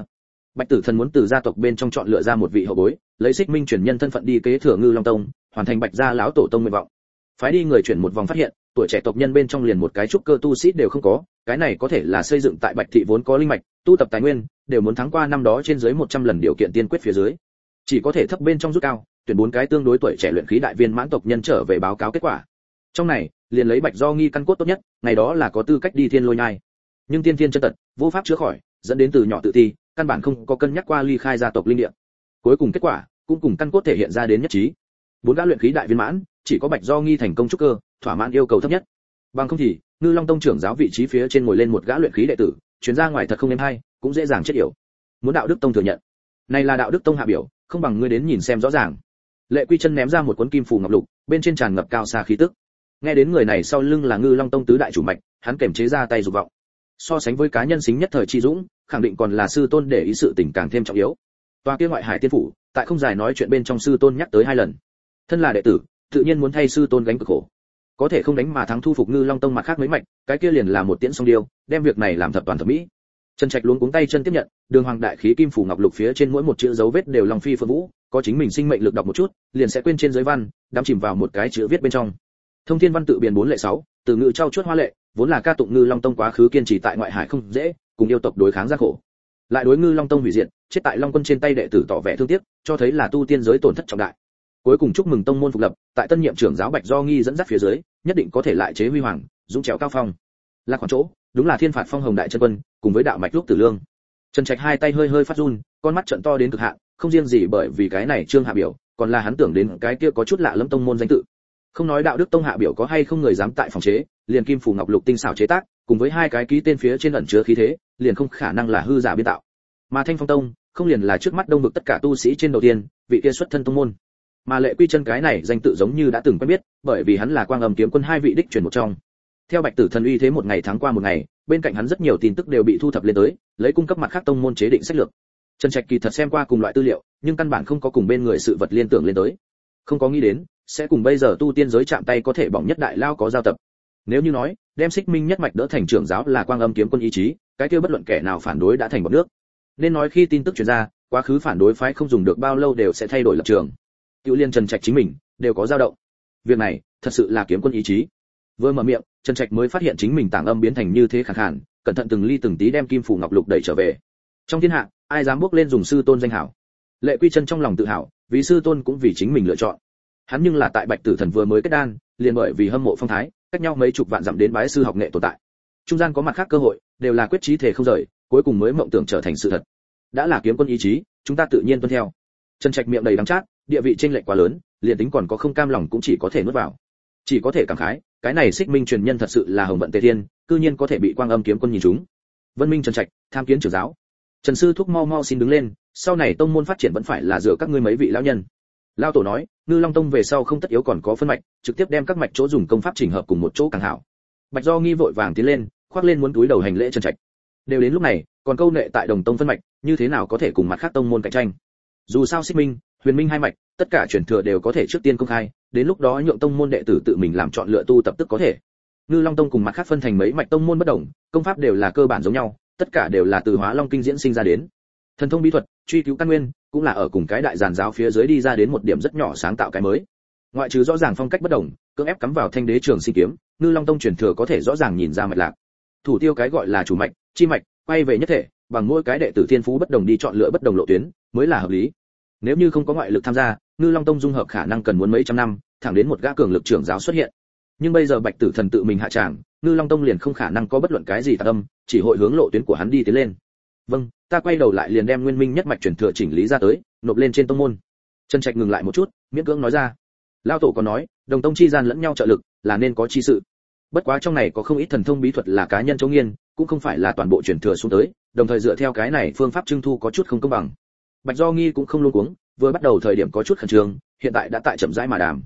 Bạch tử thần muốn từ gia tộc bên trong chọn lựa ra một vị hậu bối, lấy xích minh chuyển nhân thân phận đi kế thừa ngư long tông, hoàn thành bạch gia lão tổ tông nguyện vọng. Phái đi người chuyển một vòng phát hiện, tuổi trẻ tộc nhân bên trong liền một cái trúc cơ tu sĩ đều không có, cái này có thể là xây dựng tại bạch thị vốn có linh mạch tu tập tài nguyên, đều muốn thắng qua năm đó trên dưới 100 lần điều kiện tiên quyết phía dưới. Chỉ có thể thấp bên trong rút cao, tuyển bốn cái tương đối tuổi trẻ luyện khí đại viên mãn tộc nhân trở về báo cáo kết quả. Trong này, liền lấy bạch do nghi căn cốt tốt nhất, ngày đó là có tư cách đi thiên lôi nhai. Nhưng tiên thiên chân tật, vô pháp chữa khỏi, dẫn đến từ nhỏ tự ti căn bản không có cân nhắc qua ly khai gia tộc linh địa. Cuối cùng kết quả, cũng cùng căn cốt thể hiện ra đến nhất trí. Bốn gã luyện khí đại viên mãn, chỉ có bạch do nghi thành công trúc cơ, thỏa mãn yêu cầu thấp nhất. Bằng không thì, ngư long tông trưởng giáo vị trí phía trên ngồi lên một gã luyện khí đệ tử chuyến ra ngoài thật không êm hay, cũng dễ dàng chết yểu. Muốn đạo đức tông thừa nhận. Này là đạo đức tông hạ biểu, không bằng ngươi đến nhìn xem rõ ràng. Lệ quy chân ném ra một cuốn kim phù ngọc lục, bên trên tràn ngập cao xa khí tức. Nghe đến người này sau lưng là ngư long tông tứ đại chủ mạch, hắn kềm chế ra tay dục vọng. So sánh với cá nhân xính nhất thời chi dũng, khẳng định còn là sư tôn để ý sự tình càng thêm trọng yếu. Tòa kia ngoại hải tiên phủ, tại không dài nói chuyện bên trong sư tôn nhắc tới hai lần. Thân là đệ tử, tự nhiên muốn thay sư tôn gánh cực khổ có thể không đánh mà thắng thu phục ngư long tông mặt khác mấy mạch, cái kia liền là một tiễn song điêu, đem việc này làm thập toàn thẩm mỹ. Trần trạch luống cuống tay chân tiếp nhận, đường hoàng đại khí kim phủ ngọc lục phía trên mỗi một chữ dấu vết đều long phi phượng vũ, có chính mình sinh mệnh lực đọc một chút, liền sẽ quên trên giới văn, đắm chìm vào một cái chữ viết bên trong. Thông thiên văn tự biển bốn lệ sáu, từ ngữ trao chuốt hoa lệ, vốn là ca tụng ngư long tông quá khứ kiên trì tại ngoại hải không dễ, cùng yêu tộc đối kháng gian khổ. Lại đối ngư long tông hủy diệt, chết tại long quân trên tay đệ tử tỏ vẻ thương tiếc, cho thấy là tu tiên giới tổn thất trọng đại cuối cùng chúc mừng tông môn phục lập, tại tân nhiệm trưởng giáo bạch do nghi dẫn dắt phía dưới, nhất định có thể lại chế huy hoàng, dũng trèo cao phong. Là khoảng chỗ, đúng là thiên phạt phong hồng đại chân quân, cùng với đạo mạch lúc tử lương. Trần trạch hai tay hơi hơi phát run, con mắt trận to đến cực hạn, không riêng gì bởi vì cái này trương hạ biểu, còn là hắn tưởng đến cái kia có chút lạ lẫm tông môn danh tự. Không nói đạo đức tông hạ biểu có hay không người dám tại phòng chế, liền kim phủ ngọc lục tinh xảo chế tác, cùng với hai cái ký tên phía trên ẩn chứa khí thế, liền không khả năng là hư giả biên tạo. Mà thanh phong tông, không liền là trước mắt đông vực tất cả tu sĩ trên đầu tiên, vị kia xuất thân tông môn mà lệ quy chân cái này danh tự giống như đã từng quen biết, bởi vì hắn là quang âm kiếm quân hai vị đích truyền một trong. Theo bạch tử thần uy thế một ngày tháng qua một ngày, bên cạnh hắn rất nhiều tin tức đều bị thu thập lên tới, lấy cung cấp mặt khác tông môn chế định sách lược. Trần trạch kỳ thật xem qua cùng loại tư liệu, nhưng căn bản không có cùng bên người sự vật liên tưởng lên tới. Không có nghĩ đến, sẽ cùng bây giờ tu tiên giới chạm tay có thể bỏng nhất đại lao có giao tập. Nếu như nói, đem xích minh nhất mạch đỡ thành trưởng giáo là quang âm kiếm quân ý chí, cái kia bất luận kẻ nào phản đối đã thành bọt nước. Nên nói khi tin tức truyền ra, quá khứ phản đối phái không dùng được bao lâu đều sẽ thay đổi lập trường. Tiểu Liên Trần Trạch chính mình đều có dao động. Việc này, thật sự là kiếm quân ý chí. Vừa mở miệng, Trần Trạch mới phát hiện chính mình tảng âm biến thành như thế khàn khàn, cẩn thận từng ly từng tí đem kim phủ ngọc lục đẩy trở về. Trong thiên hạ, ai dám bước lên dùng sư tôn danh hảo. Lệ Quy Chân trong lòng tự hào, vì sư tôn cũng vì chính mình lựa chọn. Hắn nhưng là tại Bạch Tử Thần vừa mới kết đan, liền bởi vì hâm mộ phong thái, cách nhau mấy chục vạn dặm đến bái sư học nghệ tồn tại. Trung gian có mặt khác cơ hội, đều là quyết chí thể không rời, cuối cùng mới mộng tưởng trở thành sự thật. Đã là kiếm quân ý chí, chúng ta tự nhiên tuân theo. Trần Trạch miệng đầy đắng chát, địa vị chênh lệch quá lớn, liền tính còn có không cam lòng cũng chỉ có thể nuốt vào. Chỉ có thể cảm khái, cái này Xích Minh truyền nhân thật sự là hồng vận tề thiên, cư nhiên có thể bị Quang Âm kiếm quân nhìn trúng. Vân Minh Trần Trạch, tham kiến trưởng giáo. Trần sư thúc mau mau xin đứng lên, sau này tông môn phát triển vẫn phải là dựa các ngươi mấy vị lão nhân. Lão tổ nói, Ngư Long tông về sau không tất yếu còn có phân mạch, trực tiếp đem các mạch chỗ dùng công pháp chỉnh hợp cùng một chỗ càng hảo. Bạch Do nghi vội vàng tiến lên, khoác lên muốn túi đầu hành lễ Trần Trạch. Đều đến lúc này, còn câu nệ tại Đồng tông phân mạch, như thế nào có thể cùng mặt khác tông môn cạnh tranh? Dù sao Xích Minh, huyền minh hai mạch tất cả truyền thừa đều có thể trước tiên công khai đến lúc đó nhượng tông môn đệ tử tự mình làm chọn lựa tu tập tức có thể. Ngư long tông cùng mặt khác phân thành mấy mạch tông môn bất đồng công pháp đều là cơ bản giống nhau tất cả đều là từ hóa long kinh diễn sinh ra đến. Thần thông bí thuật truy cứu căn nguyên cũng là ở cùng cái đại giàn giáo phía dưới đi ra đến một điểm rất nhỏ sáng tạo cái mới. Ngoại trừ rõ ràng phong cách bất đồng cưỡng ép cắm vào thanh đế trường sinh kiếm ngư long tông truyền thừa có thể rõ ràng nhìn ra mạch lạc. Thủ tiêu cái gọi là chủ mạch chi mạch quay về nhất thể bằng mỗi cái đệ tử thiên phú bất đồng đi chọn lựa bất đồng lộ tuyến, mới là hợp lý. Nếu như không có ngoại lực tham gia, ngư long tông dung hợp khả năng cần muốn mấy trăm năm, thẳng đến một gã cường lực trưởng giáo xuất hiện. Nhưng bây giờ bạch tử thần tự mình hạ tràng, ngư long tông liền không khả năng có bất luận cái gì tạc âm chỉ hội hướng lộ tuyến của hắn đi tiến lên. Vâng ta quay đầu lại liền đem nguyên minh nhất mạch truyền thừa chỉnh lý ra tới, nộp lên trên tông môn. Trần trạch ngừng lại một chút, miễn cưỡng nói ra. Lao tổ còn nói, đồng tông chi gian lẫn nhau trợ lực, là nên có chi sự bất quá trong này có không ít thần thông bí thuật là cá nhân chống nghiên cũng không phải là toàn bộ truyền thừa xuống tới đồng thời dựa theo cái này phương pháp trưng thu có chút không công bằng. Bạch do nghi cũng không luôn cuống vừa bắt đầu thời điểm có chút khẩn trương hiện tại đã tại chậm rãi mà đàm.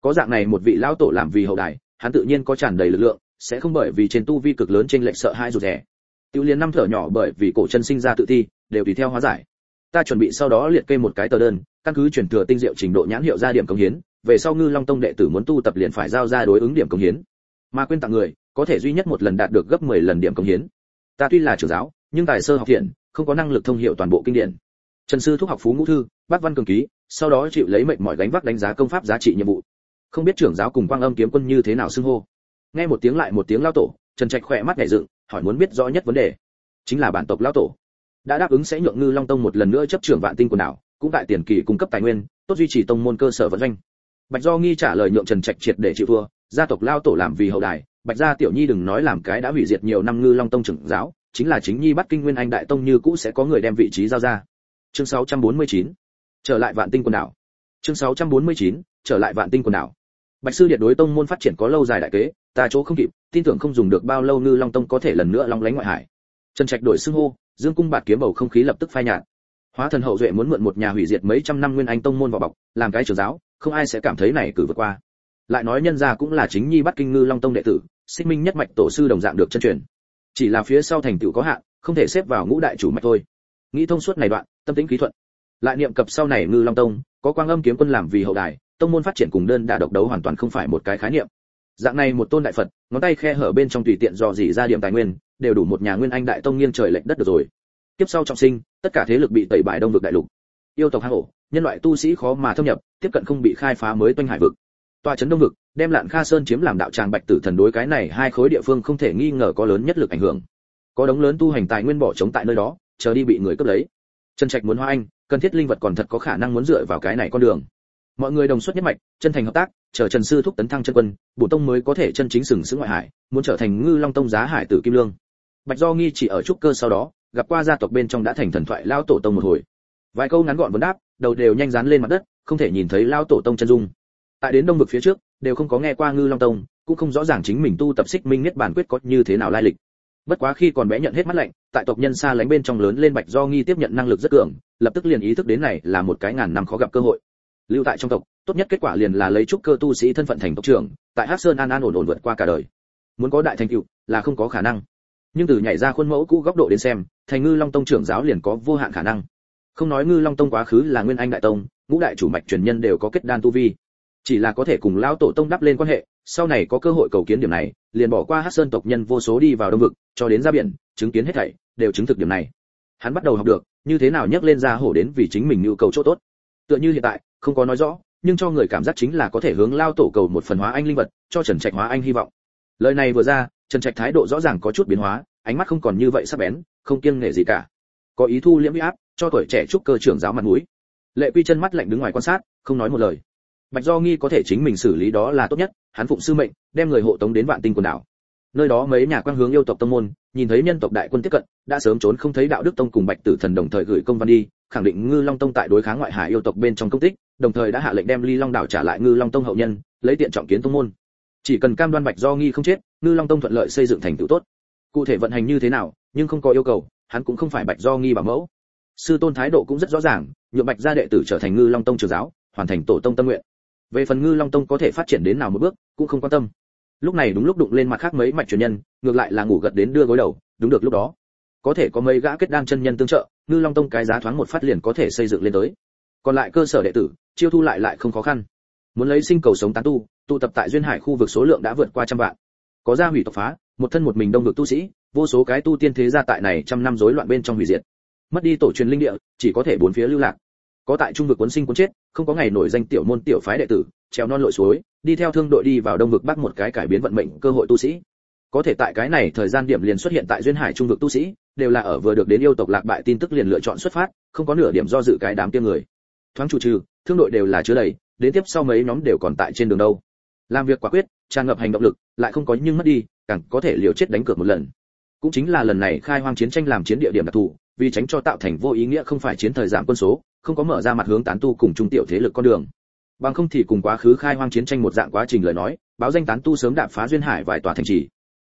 Có dạng này một vị lão tổ làm vì hậu đài hắn tự nhiên có tràn đầy lực lượng sẽ không bởi vì trên tu vi cực lớn trên lệch sợ hai rụt rè. Tiêu liên năm thở nhỏ bởi vì cổ chân sinh ra tự thi, đều tùy theo hóa giải. Ta chuẩn bị sau đó liệt kê một cái tờ đơn căn cứ chuyển thừa tinh diệu trình độ nhãn hiệu ra điểm công hiến về sau ngư long tông đệ tử muốn tu tập liền phải giao ra đối ứng điểm công hiến mà quên tặng người, có thể duy nhất một lần đạt được gấp 10 lần điểm công hiến. Ta tuy là trưởng giáo, nhưng tài sơ học thiện không có năng lực thông hiểu toàn bộ kinh điển. Trần sư thúc học phú ngũ thư, bác văn cường ký, sau đó chịu lấy mệnh mọi gánh vác đánh giá công pháp giá trị nhiệm vụ. Không biết trưởng giáo cùng quang âm kiếm quân như thế nào xưng hô. Nghe một tiếng lại một tiếng lao tổ, trần trạch khỏe mắt nhảy dựng, hỏi muốn biết rõ nhất vấn đề. Chính là bản tộc lao tổ. Đã đáp ứng sẽ nhượng ngư long tông một lần nữa chấp trưởng vạn tinh quần đảo, cũng tại tiền kỳ cung cấp tài nguyên, tốt duy trì tông môn cơ sở vận doanh. Bạch do nghi trả lời nhượng trần trạch triệt để chịu thua gia tộc lao tổ làm vì hậu đài, bạch gia tiểu nhi đừng nói làm cái đã hủy diệt nhiều năm ngư long tông trưởng giáo, chính là chính nhi bắt kinh nguyên anh đại tông như cũ sẽ có người đem vị trí giao ra chương 649. trở lại vạn tinh quần đảo chương 649. trở lại vạn tinh quần đảo bạch sư điện đối tông môn phát triển có lâu dài đại kế, ta chỗ không kịp, tin tưởng không dùng được bao lâu ngư long tông có thể lần nữa long lánh ngoại hải trần trạch đổi xưng hô, dương cung bạt kiếm bầu không khí lập tức phai nhạt hóa thần hậu duệ muốn mượn một nhà hủy diệt mấy trăm năm nguyên anh tông môn vào bọc, làm cái trưởng giáo, không ai sẽ cảm thấy này cử vượt qua lại nói nhân gia cũng là chính nhi bắt kinh ngư long tông đệ tử sinh minh nhất mạch tổ sư đồng dạng được chân truyền. Chỉ là phía sau thành tựu có hạn, không thể xếp vào ngũ đại chủ mạch thôi. Nghĩ thông suốt này đoạn, tâm tính khí thuận. Lại niệm cập sau này ngư long tông, có quang âm kiếm quân làm vì hậu đài, tông môn phát triển cùng đơn đả độc đấu hoàn toàn không phải một cái khái niệm. Dạng này một tôn đại phật, ngón tay khe hở bên trong tùy tiện dò dỉ ra điểm tài nguyên, đều đủ một nhà nguyên anh đại tông nghiêng trời lệch đất được rồi. Tiếp sau trọng sinh, tất cả thế lực bị tẩy bại đông vực đại lục. Yêu tộc hang ổ, nhân loại tu sĩ khó mà thâm nhập, tiếp cận không bị khai phá mới toanh hải vực tòa trấn đông vực, đem lạn kha sơn chiếm làm đạo tràng bạch tử thần đối cái này hai khối địa phương không thể nghi ngờ có lớn nhất lực ảnh hưởng. Có đống lớn tu hành tài nguyên bỏ trống tại nơi đó, chờ đi bị người cướp lấy. Trần trạch muốn hóa anh, cần thiết linh vật còn thật có khả năng muốn dựa vào cái này con đường. Mọi người đồng xuất nhất mạch, chân thành hợp tác, chờ trần sư thúc tấn thăng chân quân, bổ tông mới có thể chân chính sừng sững ngoại hải, muốn trở thành ngư long tông giá hải tử kim lương. Bạch do nghi chỉ ở trúc cơ sau đó, gặp qua gia tộc bên trong đã thành thần thoại lao tổ tông một hồi. Vài câu ngắn gọn vấn đáp, đầu đều nhanh dán lên mặt đất, không thể nhìn thấy lao tổ tông chân dung tại đến đông vực phía trước, đều không có nghe qua ngư long tông, cũng không rõ ràng chính mình tu tập xích minh nhất bản quyết có như thế nào lai lịch. Bất quá khi còn bé nhận hết mắt lạnh, tại tộc nhân xa lánh bên trong lớn lên bạch do nghi tiếp nhận năng lực rất cường, lập tức liền ý thức đến này là một cái ngàn năm khó gặp cơ hội. Lưu tại trong tộc, tốt nhất kết quả liền là lấy trúc cơ tu sĩ thân phận thành tộc trưởng, tại hắc sơn an an ổn ổn vượt qua cả đời. Muốn có đại thành tựu là không có khả năng. Nhưng từ nhảy ra khuôn mẫu cũ góc độ đến xem, thành ngư long tông trưởng giáo liền có vô hạn khả năng. Không nói ngư long tông quá khứ là nguyên anh đại tông, ngũ đại chủ mạch truyền nhân đều có kết đan tu vi chỉ là có thể cùng lão tổ tông đắp lên quan hệ, sau này có cơ hội cầu kiến điểm này, liền bỏ qua hát sơn tộc nhân vô số đi vào đông vực, cho đến ra biển, chứng kiến hết thảy, đều chứng thực điểm này. Hắn bắt đầu học được, như thế nào nhấc lên ra hổ đến vì chính mình nhu cầu chỗ tốt. Tựa như hiện tại, không có nói rõ, nhưng cho người cảm giác chính là có thể hướng lao tổ cầu một phần hóa anh linh vật, cho trần trạch hóa anh hy vọng. Lời này vừa ra, trần trạch thái độ rõ ràng có chút biến hóa, ánh mắt không còn như vậy sắc bén, không kiêng nể gì cả. Có ý thu liễm huy áp, cho tuổi trẻ trúc cơ trưởng giáo mặt mũi. Lệ quy chân mắt lạnh đứng ngoài quan sát, không nói một lời bạch do nghi có thể chính mình xử lý đó là tốt nhất, hắn phụng sư mệnh, đem người hộ tống đến vạn tinh quần đảo. Nơi đó mấy nhà quan hướng yêu tộc tông môn, nhìn thấy nhân tộc đại quân tiếp cận, đã sớm trốn không thấy đạo đức tông cùng bạch tử thần đồng thời gửi công văn đi, khẳng định ngư long tông tại đối kháng ngoại hải yêu tộc bên trong công tích, đồng thời đã hạ lệnh đem ly long đảo trả lại ngư long tông hậu nhân, lấy tiện trọng kiến tông môn. Chỉ cần cam đoan bạch do nghi không chết, ngư long tông thuận lợi xây dựng thành tựu tốt. Cụ thể vận hành như thế nào, nhưng không có yêu cầu, hắn cũng không phải bạch do nghi bảo mẫu. Sư tôn thái độ cũng rất rõ ràng, nhượng bạch gia đệ tử trở thành ngư long tông trưởng giáo, hoàn thành tổ tông tâm nguyện về phần ngư long tông có thể phát triển đến nào một bước, cũng không quan tâm. Lúc này đúng lúc đụng lên mặt khác mấy mạch truyền nhân, ngược lại là ngủ gật đến đưa gối đầu, đúng được lúc đó. Có thể có mấy gã kết đan chân nhân tương trợ, ngư long tông cái giá thoáng một phát liền có thể xây dựng lên tới. Còn lại cơ sở đệ tử, chiêu thu lại lại không khó khăn. Muốn lấy sinh cầu sống tán tu, tụ tập tại duyên hải khu vực số lượng đã vượt qua trăm vạn. Có gia hủy tộc phá, một thân một mình đông được tu sĩ, vô số cái tu tiên thế gia tại này trăm năm rối loạn bên trong hủy diệt. Mất đi tổ truyền linh địa, chỉ có thể bốn phía lưu lạc có tại trung vực cuốn sinh cuốn chết, không có ngày nổi danh tiểu môn tiểu phái đệ tử treo non lội suối, đi theo thương đội đi vào đông vực bắt một cái cải biến vận mệnh cơ hội tu sĩ. Có thể tại cái này thời gian điểm liền xuất hiện tại duyên hải trung vực tu sĩ, đều là ở vừa được đến yêu tộc lạc bại tin tức liền lựa chọn xuất phát, không có nửa điểm do dự cái đám kia người. Thoáng chủ trừ, thương đội đều là chứa đầy, đến tiếp sau mấy nhóm đều còn tại trên đường đâu. Làm việc quả quyết, tràn ngập hành động lực, lại không có nhưng mất đi, càng có thể liều chết đánh cược một lần. Cũng chính là lần này khai hoang chiến tranh làm chiến địa điểm đặc thù, vì tránh cho tạo thành vô ý nghĩa không phải chiến thời giảm quân số không có mở ra mặt hướng tán tu cùng trung tiểu thế lực con đường. Bằng không thì cùng quá khứ khai hoang chiến tranh một dạng quá trình lời nói, báo danh tán tu sớm đạp phá duyên hải vài tòa thành trì.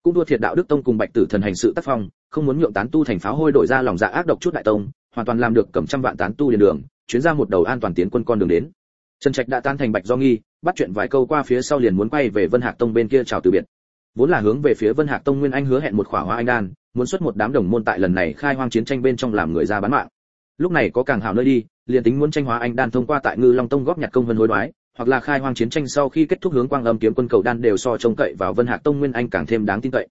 Cũng đua thiệt đạo đức tông cùng bạch tử thần hành sự tác phong, không muốn nhượng tán tu thành pháo hôi đổi ra lòng dạ ác độc chút đại tông, hoàn toàn làm được cầm trăm vạn tán tu liền đường, chuyến ra một đầu an toàn tiến quân con đường đến. Trần trạch đã tan thành bạch do nghi, bắt chuyện vài câu qua phía sau liền muốn quay về vân hạc tông bên kia chào từ biệt. Vốn là hướng về phía vân hạc tông nguyên anh hứa hẹn một khỏa hoa anh đan, muốn xuất một đám đồng môn tại lần này khai hoang chiến tranh bên trong làm người ra bán mạng lúc này có càng hảo nơi đi, liền tính muốn tranh hóa anh đan thông qua tại ngư long tông góp nhặt công vân hối đoái, hoặc là khai hoang chiến tranh sau khi kết thúc hướng quang âm kiếm quân cầu đan đều so trông cậy vào vân hạc tông nguyên anh càng thêm đáng tin cậy.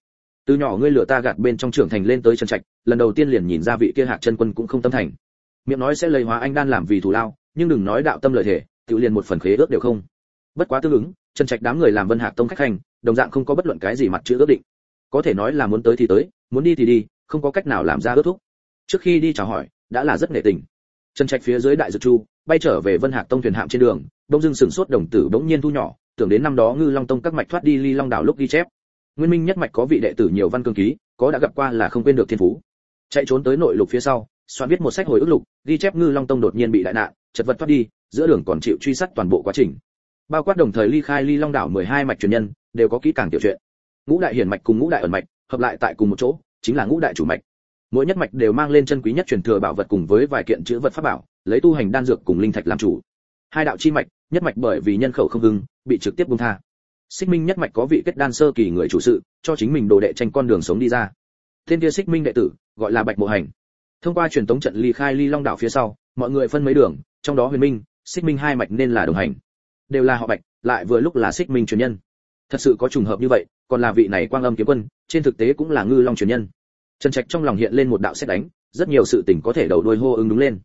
Từ nhỏ ngươi lửa ta gạt bên trong trưởng thành lên tới chân trạch, lần đầu tiên liền nhìn ra vị kia hạc chân quân cũng không tâm thành. Miệng nói sẽ lấy hóa anh đan làm vì thù lao, nhưng đừng nói đạo tâm lợi thể tự liền một phần khế ước đều không. Bất quá tương ứng chân trạch đám người làm vân hạc tông khách hành, đồng dạng không có bất luận cái gì mặt chữ ước định. Có thể nói là muốn tới thì tới, muốn đi thì đi, không có cách nào làm ra ước thúc. Trước khi đi chào hỏi đã là rất nể tình. Chân trạch phía dưới đại dược chu, bay trở về vân hạc tông thuyền hạm trên đường, đông dưng sừng sốt đồng tử bỗng nhiên thu nhỏ, tưởng đến năm đó ngư long tông các mạch thoát đi ly long đảo lúc ghi chép. Nguyên minh nhất mạch có vị đệ tử nhiều văn cương ký, có đã gặp qua là không quên được thiên phú. Chạy trốn tới nội lục phía sau, soạn viết một sách hồi ức lục, ghi chép ngư long tông đột nhiên bị đại nạn, chật vật thoát đi, giữa đường còn chịu truy sát toàn bộ quá trình. Bao quát đồng thời ly khai ly long đảo 12 mạch truyền nhân, đều có kỹ càng tiểu chuyện ngũ đại hiển mạch cùng ngũ đại ẩn mạch, hợp lại tại cùng một chỗ, chính là ngũ đại chủ mạch mỗi nhất mạch đều mang lên chân quý nhất truyền thừa bảo vật cùng với vài kiện chữ vật pháp bảo, lấy tu hành đan dược cùng linh thạch làm chủ. Hai đạo chi mạch, nhất mạch bởi vì nhân khẩu không hưng bị trực tiếp buông tha. Xích minh nhất mạch có vị kết đan sơ kỳ người chủ sự, cho chính mình đồ đệ tranh con đường sống đi ra. Thiên kia xích minh đệ tử, gọi là bạch bộ hành. Thông qua truyền tống trận ly khai ly long đảo phía sau, mọi người phân mấy đường, trong đó huyền minh, xích minh hai mạch nên là đồng hành. Đều là họ bạch, lại vừa lúc là xích minh truyền nhân. Thật sự có trùng hợp như vậy, còn là vị này quang âm kiếm quân, trên thực tế cũng là ngư long truyền nhân trần trạch trong lòng hiện lên một đạo xét đánh, rất nhiều sự tình có thể đầu đuôi hô ứng đúng lên.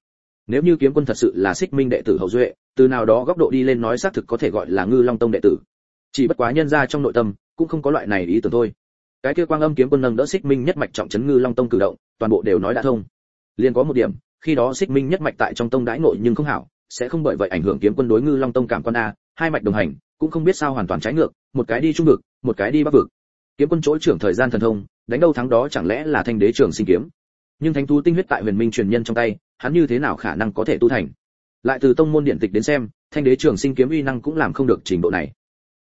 Nếu như kiếm quân thật sự là xích minh đệ tử hậu duệ, từ nào đó góc độ đi lên nói xác thực có thể gọi là ngư long tông đệ tử. Chỉ bất quá nhân ra trong nội tâm, cũng không có loại này ý tưởng thôi. Cái kia quang âm kiếm quân nâng đỡ xích minh nhất mạch trọng trấn ngư long tông cử động, toàn bộ đều nói đã thông. Liền có một điểm, khi đó xích minh nhất mạch tại trong tông đãi nội nhưng không hảo, sẽ không bởi vậy ảnh hưởng kiếm quân đối ngư long tông cảm quan a, hai mạch đồng hành, cũng không biết sao hoàn toàn trái ngược, một cái đi trung vực, một cái đi bắc vực. Kiếm quân chỗ trưởng thời gian thần thông đánh đâu thắng đó chẳng lẽ là thanh đế Trường sinh kiếm? Nhưng thánh thú tinh huyết tại huyền minh truyền nhân trong tay, hắn như thế nào khả năng có thể tu thành? Lại từ tông môn điện tịch đến xem, thanh đế Trường sinh kiếm uy năng cũng làm không được trình độ này.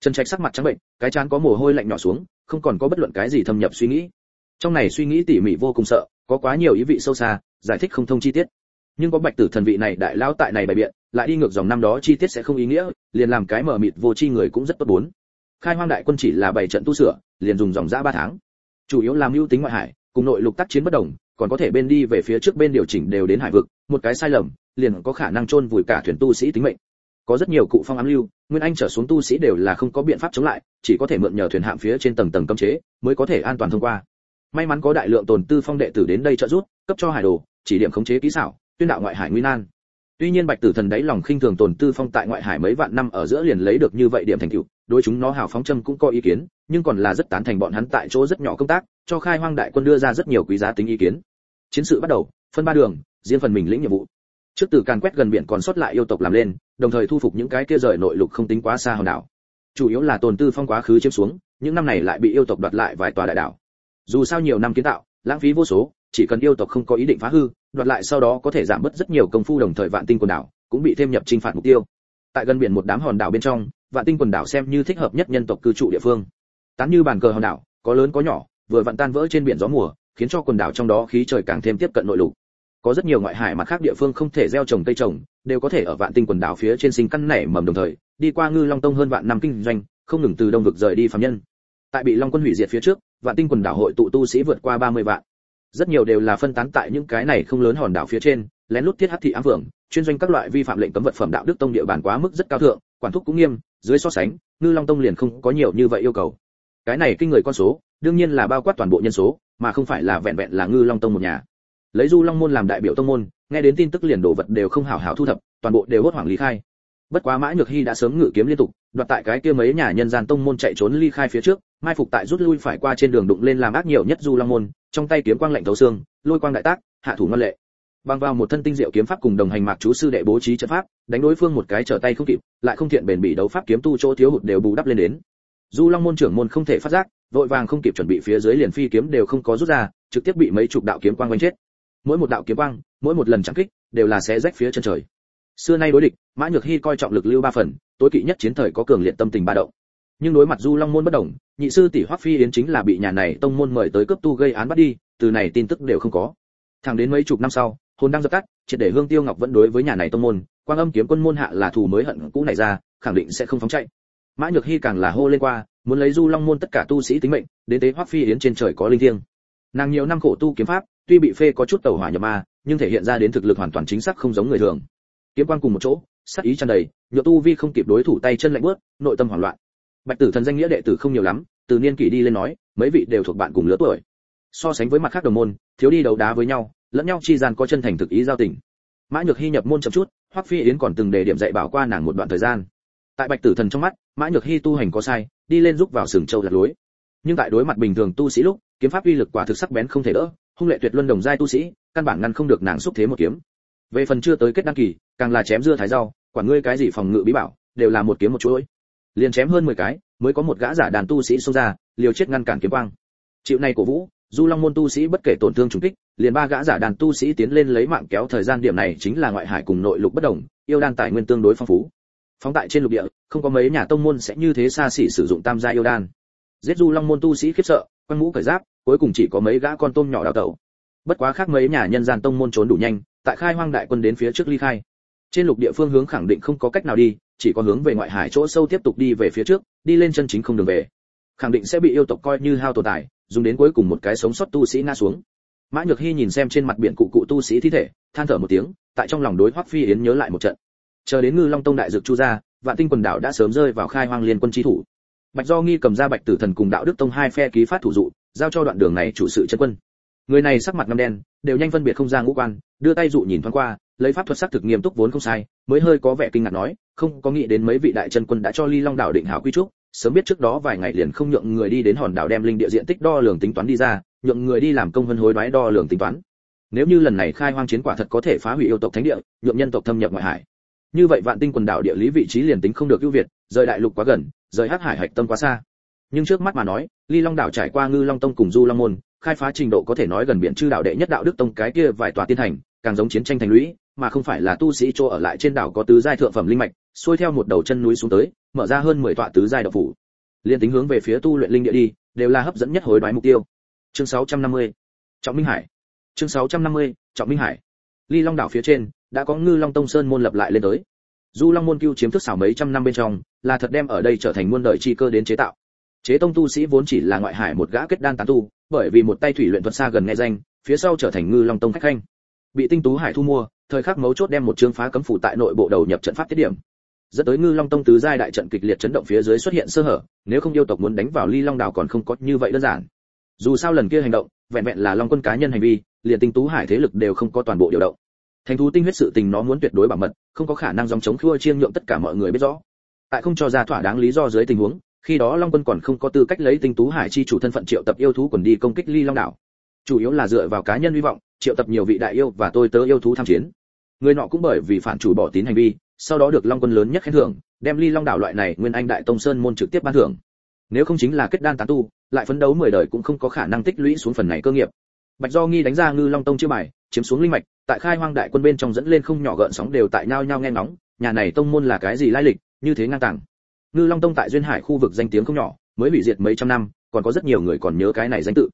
Trần trạch sắc mặt trắng bệnh, cái chán có mồ hôi lạnh nhỏ xuống, không còn có bất luận cái gì thâm nhập suy nghĩ. Trong này suy nghĩ tỉ mỉ vô cùng sợ, có quá nhiều ý vị sâu xa, giải thích không thông chi tiết. Nhưng có bạch tử thần vị này đại lão tại này bày biện, lại đi ngược dòng năm đó chi tiết sẽ không ý nghĩa, liền làm cái mở mịt vô chi người cũng rất tốt bốn. Khai hoang đại quân chỉ là bảy trận tu sửa, liền dùng dòng ra ba tháng chủ yếu làm ưu tính ngoại hải, cùng nội lục tác chiến bất đồng, còn có thể bên đi về phía trước bên điều chỉnh đều đến hải vực, một cái sai lầm, liền có khả năng chôn vùi cả thuyền tu sĩ tính mệnh. Có rất nhiều cụ phong ám lưu, nguyên anh trở xuống tu sĩ đều là không có biện pháp chống lại, chỉ có thể mượn nhờ thuyền hạm phía trên tầng tầng cấm chế, mới có thể an toàn thông qua. May mắn có đại lượng tồn tư phong đệ tử đến đây trợ giúp, cấp cho hải đồ, chỉ điểm khống chế kỹ xảo, tuyên đạo ngoại hải nguy nan. Tuy nhiên bạch tử thần đáy lòng khinh thường tồn tư phong tại ngoại hải mấy vạn năm ở giữa liền lấy được như vậy điểm thành tựu đối chúng nó hào phóng châm cũng có ý kiến, nhưng còn là rất tán thành bọn hắn tại chỗ rất nhỏ công tác, cho khai hoang đại quân đưa ra rất nhiều quý giá tính ý kiến. Chiến sự bắt đầu, phân ba đường, riêng phần mình lĩnh nhiệm vụ. Trước từ càn quét gần biển còn sót lại yêu tộc làm lên, đồng thời thu phục những cái kia rời nội lục không tính quá xa hòn đảo. Chủ yếu là tồn tư phong quá khứ chiếm xuống, những năm này lại bị yêu tộc đoạt lại vài tòa đại đảo. Dù sao nhiều năm kiến tạo, lãng phí vô số, chỉ cần yêu tộc không có ý định phá hư, đoạt lại sau đó có thể giảm bớt rất nhiều công phu đồng thời vạn tinh quần đảo, cũng bị thêm nhập trinh phạt mục tiêu. Tại gần biển một đám hòn đảo bên trong vạn tinh quần đảo xem như thích hợp nhất nhân tộc cư trụ địa phương. Tán như bàn cờ hòn đảo, có lớn có nhỏ, vừa vặn tan vỡ trên biển gió mùa, khiến cho quần đảo trong đó khí trời càng thêm tiếp cận nội lục. Có rất nhiều ngoại hải mặt khác địa phương không thể gieo trồng cây trồng, đều có thể ở vạn tinh quần đảo phía trên sinh căn nảy mầm đồng thời, đi qua ngư long tông hơn vạn năm kinh doanh, không ngừng từ đông vực rời đi phạm nhân. Tại bị long quân hủy diệt phía trước, vạn tinh quần đảo hội tụ tu sĩ vượt qua 30 vạn. Rất nhiều đều là phân tán tại những cái này không lớn hòn đảo phía trên, lén lút thiết hắc thị ám vượng, chuyên doanh các loại vi phạm lệnh cấm vật phẩm đạo đức tông địa bàn quá mức rất cao thượng quản thúc cũng nghiêm, dưới so sánh, ngư long tông liền không có nhiều như vậy yêu cầu. Cái này kinh người con số, đương nhiên là bao quát toàn bộ nhân số, mà không phải là vẹn vẹn là ngư long tông một nhà. Lấy du long môn làm đại biểu tông môn, nghe đến tin tức liền đồ vật đều không hảo hảo thu thập, toàn bộ đều hốt hoảng lý khai. Bất quá mã nhược hy đã sớm ngự kiếm liên tục, đoạt tại cái kia mấy nhà nhân gian tông môn chạy trốn ly khai phía trước, mai phục tại rút lui phải qua trên đường đụng lên làm ác nhiều nhất du long môn, trong tay kiếm quang lạnh thấu xương, lôi quang đại tác, hạ thủ ngân lệ bằng vào một thân tinh diệu kiếm pháp cùng đồng hành mạc chú sư đệ bố trí trận pháp, đánh đối phương một cái trở tay không kịp, lại không thiện bền bỉ đấu pháp kiếm tu chỗ thiếu hụt đều bù đắp lên đến. Du long môn trưởng môn không thể phát giác, vội vàng không kịp chuẩn bị phía dưới liền phi kiếm đều không có rút ra, trực tiếp bị mấy chục đạo kiếm quang quanh chết. Mỗi một đạo kiếm quang, mỗi một lần chẳng kích, đều là xé rách phía chân trời. Xưa nay đối địch, mã nhược hy coi trọng lực lưu ba phần, tối kỵ nhất chiến thời có cường liệt tâm tình ba động. Nhưng đối mặt du long môn bất động nhị sư tỷ hoắc phi yến chính là bị nhà này tông môn mời tới cấp tu gây án bắt đi, từ này tin tức đều không có. Thẳng đến mấy chục năm sau hồn đang dập tắt, triệt để hương tiêu ngọc vẫn đối với nhà này tông môn, quang âm kiếm quân môn hạ là thù mới hận cũ này ra, khẳng định sẽ không phóng chạy. Mã nhược hy càng là hô lên qua, muốn lấy du long môn tất cả tu sĩ tính mệnh, đến tế hoắc phi yến trên trời có linh thiêng. Nàng nhiều năm khổ tu kiếm pháp, tuy bị phê có chút tẩu hỏa nhập ma, nhưng thể hiện ra đến thực lực hoàn toàn chính xác không giống người thường. Kiếm quan cùng một chỗ, sát ý tràn đầy, nhựa tu vi không kịp đối thủ tay chân lạnh bước nội tâm hoảng loạn. Bạch tử thần danh nghĩa đệ tử không nhiều lắm, từ niên kỷ đi lên nói, mấy vị đều thuộc bạn cùng lứa tuổi. So sánh với mặt khác đồng môn, thiếu đi đấu đá với nhau lẫn nhau chi gian có chân thành thực ý giao tình. Mã nhược hy nhập môn chậm chút, hoắc phi yến còn từng đề điểm dạy bảo qua nàng một đoạn thời gian. Tại bạch tử thần trong mắt, mã nhược hy tu hành có sai, đi lên giúp vào sừng châu lạc lối. Nhưng tại đối mặt bình thường tu sĩ lúc, kiếm pháp uy lực quả thực sắc bén không thể đỡ, hung lệ tuyệt luân đồng giai tu sĩ, căn bản ngăn không được nàng xúc thế một kiếm. Về phần chưa tới kết đăng kỳ, càng là chém dưa thái rau, quản ngươi cái gì phòng ngự bí bảo, đều là một kiếm một chuỗi. Liền chém hơn 10 cái, mới có một gã giả đàn tu sĩ xông ra, liều chết ngăn cản kiếm quang. Chịu này cổ vũ du long môn tu sĩ bất kể tổn thương trùng kích, liền ba gã giả đàn tu sĩ tiến lên lấy mạng kéo thời gian điểm này chính là ngoại hải cùng nội lục bất đồng, yêu đan tài nguyên tương đối phong phú. Phóng tại trên lục địa, không có mấy nhà tông môn sẽ như thế xa xỉ sử dụng tam gia yêu đan. Giết du long môn tu sĩ khiếp sợ, quăng mũ cởi giáp, cuối cùng chỉ có mấy gã con tôm nhỏ đào tẩu. Bất quá khác mấy nhà nhân gian tông môn trốn đủ nhanh, tại khai hoang đại quân đến phía trước ly khai. Trên lục địa phương hướng khẳng định không có cách nào đi, chỉ có hướng về ngoại hải chỗ sâu tiếp tục đi về phía trước, đi lên chân chính không đường về. Khẳng định sẽ bị yêu tộc coi như hao tồn tại dùng đến cuối cùng một cái sống sót tu sĩ ngã xuống. Mã nhược hy nhìn xem trên mặt biển cụ cụ tu sĩ thi thể, than thở một tiếng, tại trong lòng đối hoắc phi yến nhớ lại một trận. Chờ đến ngư long tông đại dược chu ra, vạn tinh quần đảo đã sớm rơi vào khai hoang liên quân chi thủ. Bạch do nghi cầm ra bạch tử thần cùng đạo đức tông hai phe ký phát thủ dụ, giao cho đoạn đường này chủ sự chân quân. Người này sắc mặt ngăm đen, đều nhanh phân biệt không ra ngũ quan, đưa tay dụ nhìn thoáng qua, lấy pháp thuật sắc thực nghiêm túc vốn không sai, mới hơi có vẻ kinh ngạc nói, không có nghĩ đến mấy vị đại chân quân đã cho ly long đảo định hảo quy trúc sớm biết trước đó vài ngày liền không nhượng người đi đến hòn đảo đem linh địa diện tích đo lường tính toán đi ra, nhượng người đi làm công hơn hối đoái đo lường tính toán. Nếu như lần này khai hoang chiến quả thật có thể phá hủy yêu tộc thánh địa, nhượng nhân tộc thâm nhập ngoại hải. Như vậy vạn tinh quần đảo địa lý vị trí liền tính không được ưu việt, rời đại lục quá gần, rời hắc hải hạch tâm quá xa. Nhưng trước mắt mà nói, ly long đảo trải qua ngư long tông cùng du long môn, khai phá trình độ có thể nói gần biển chư đảo đệ nhất đạo đức tông cái kia vài tòa tiên thành, càng giống chiến tranh thành lũy, mà không phải là tu sĩ chỗ ở lại trên đảo có tứ giai thượng phẩm linh mạch xuôi theo một đầu chân núi xuống tới, mở ra hơn 10 tọa tứ giai độc phủ. Liên tính hướng về phía tu luyện linh địa đi, đều là hấp dẫn nhất hối đoái mục tiêu. Chương 650 trọng minh hải. Chương 650 trọng minh hải. Ly long đảo phía trên, đã có ngư long tông sơn môn lập lại lên tới. Du long môn cưu chiếm thức xảo mấy trăm năm bên trong, là thật đem ở đây trở thành muôn đời chi cơ đến chế tạo. Chế tông tu sĩ vốn chỉ là ngoại hải một gã kết đan tán tu, bởi vì một tay thủy luyện thuật xa gần nghe danh, phía sau trở thành ngư long tông khách khanh. Bị tinh tú hải thu mua, thời khắc mấu chốt đem một chương phá cấm phủ tại nội bộ đầu nhập trận pháp tiết điểm dẫn tới ngư long tông tứ giai đại trận kịch liệt chấn động phía dưới xuất hiện sơ hở, nếu không yêu tộc muốn đánh vào ly long đảo còn không có như vậy đơn giản. Dù sao lần kia hành động, vẹn vẹn là long quân cá nhân hành vi, liền tinh tú hải thế lực đều không có toàn bộ điều động. Thành thú tinh huyết sự tình nó muốn tuyệt đối bảo mật, không có khả năng dòng chống khua chiêng nhượng tất cả mọi người biết rõ. Tại không cho ra thỏa đáng lý do dưới tình huống, khi đó long quân còn không có tư cách lấy tinh tú hải chi chủ thân phận triệu tập yêu thú quần đi công kích ly long đảo. Chủ yếu là dựa vào cá nhân hy vọng, triệu tập nhiều vị đại yêu và tôi tớ yêu thú tham chiến. Người nọ cũng bởi vì phản chủ bỏ tín hành vi sau đó được long quân lớn nhất khen thưởng, đem ly long đảo loại này nguyên anh đại tông sơn môn trực tiếp ban thưởng. Nếu không chính là kết đan tán tu, lại phấn đấu mười đời cũng không có khả năng tích lũy xuống phần này cơ nghiệp. Bạch do nghi đánh ra ngư long tông chưa bài, chiếm xuống linh mạch, tại khai hoang đại quân bên trong dẫn lên không nhỏ gợn sóng đều tại nhau nhau nghe ngóng, nhà này tông môn là cái gì lai lịch, như thế ngang tàng. Ngư long tông tại duyên hải khu vực danh tiếng không nhỏ, mới hủy diệt mấy trăm năm, còn có rất nhiều người còn nhớ cái này danh tự.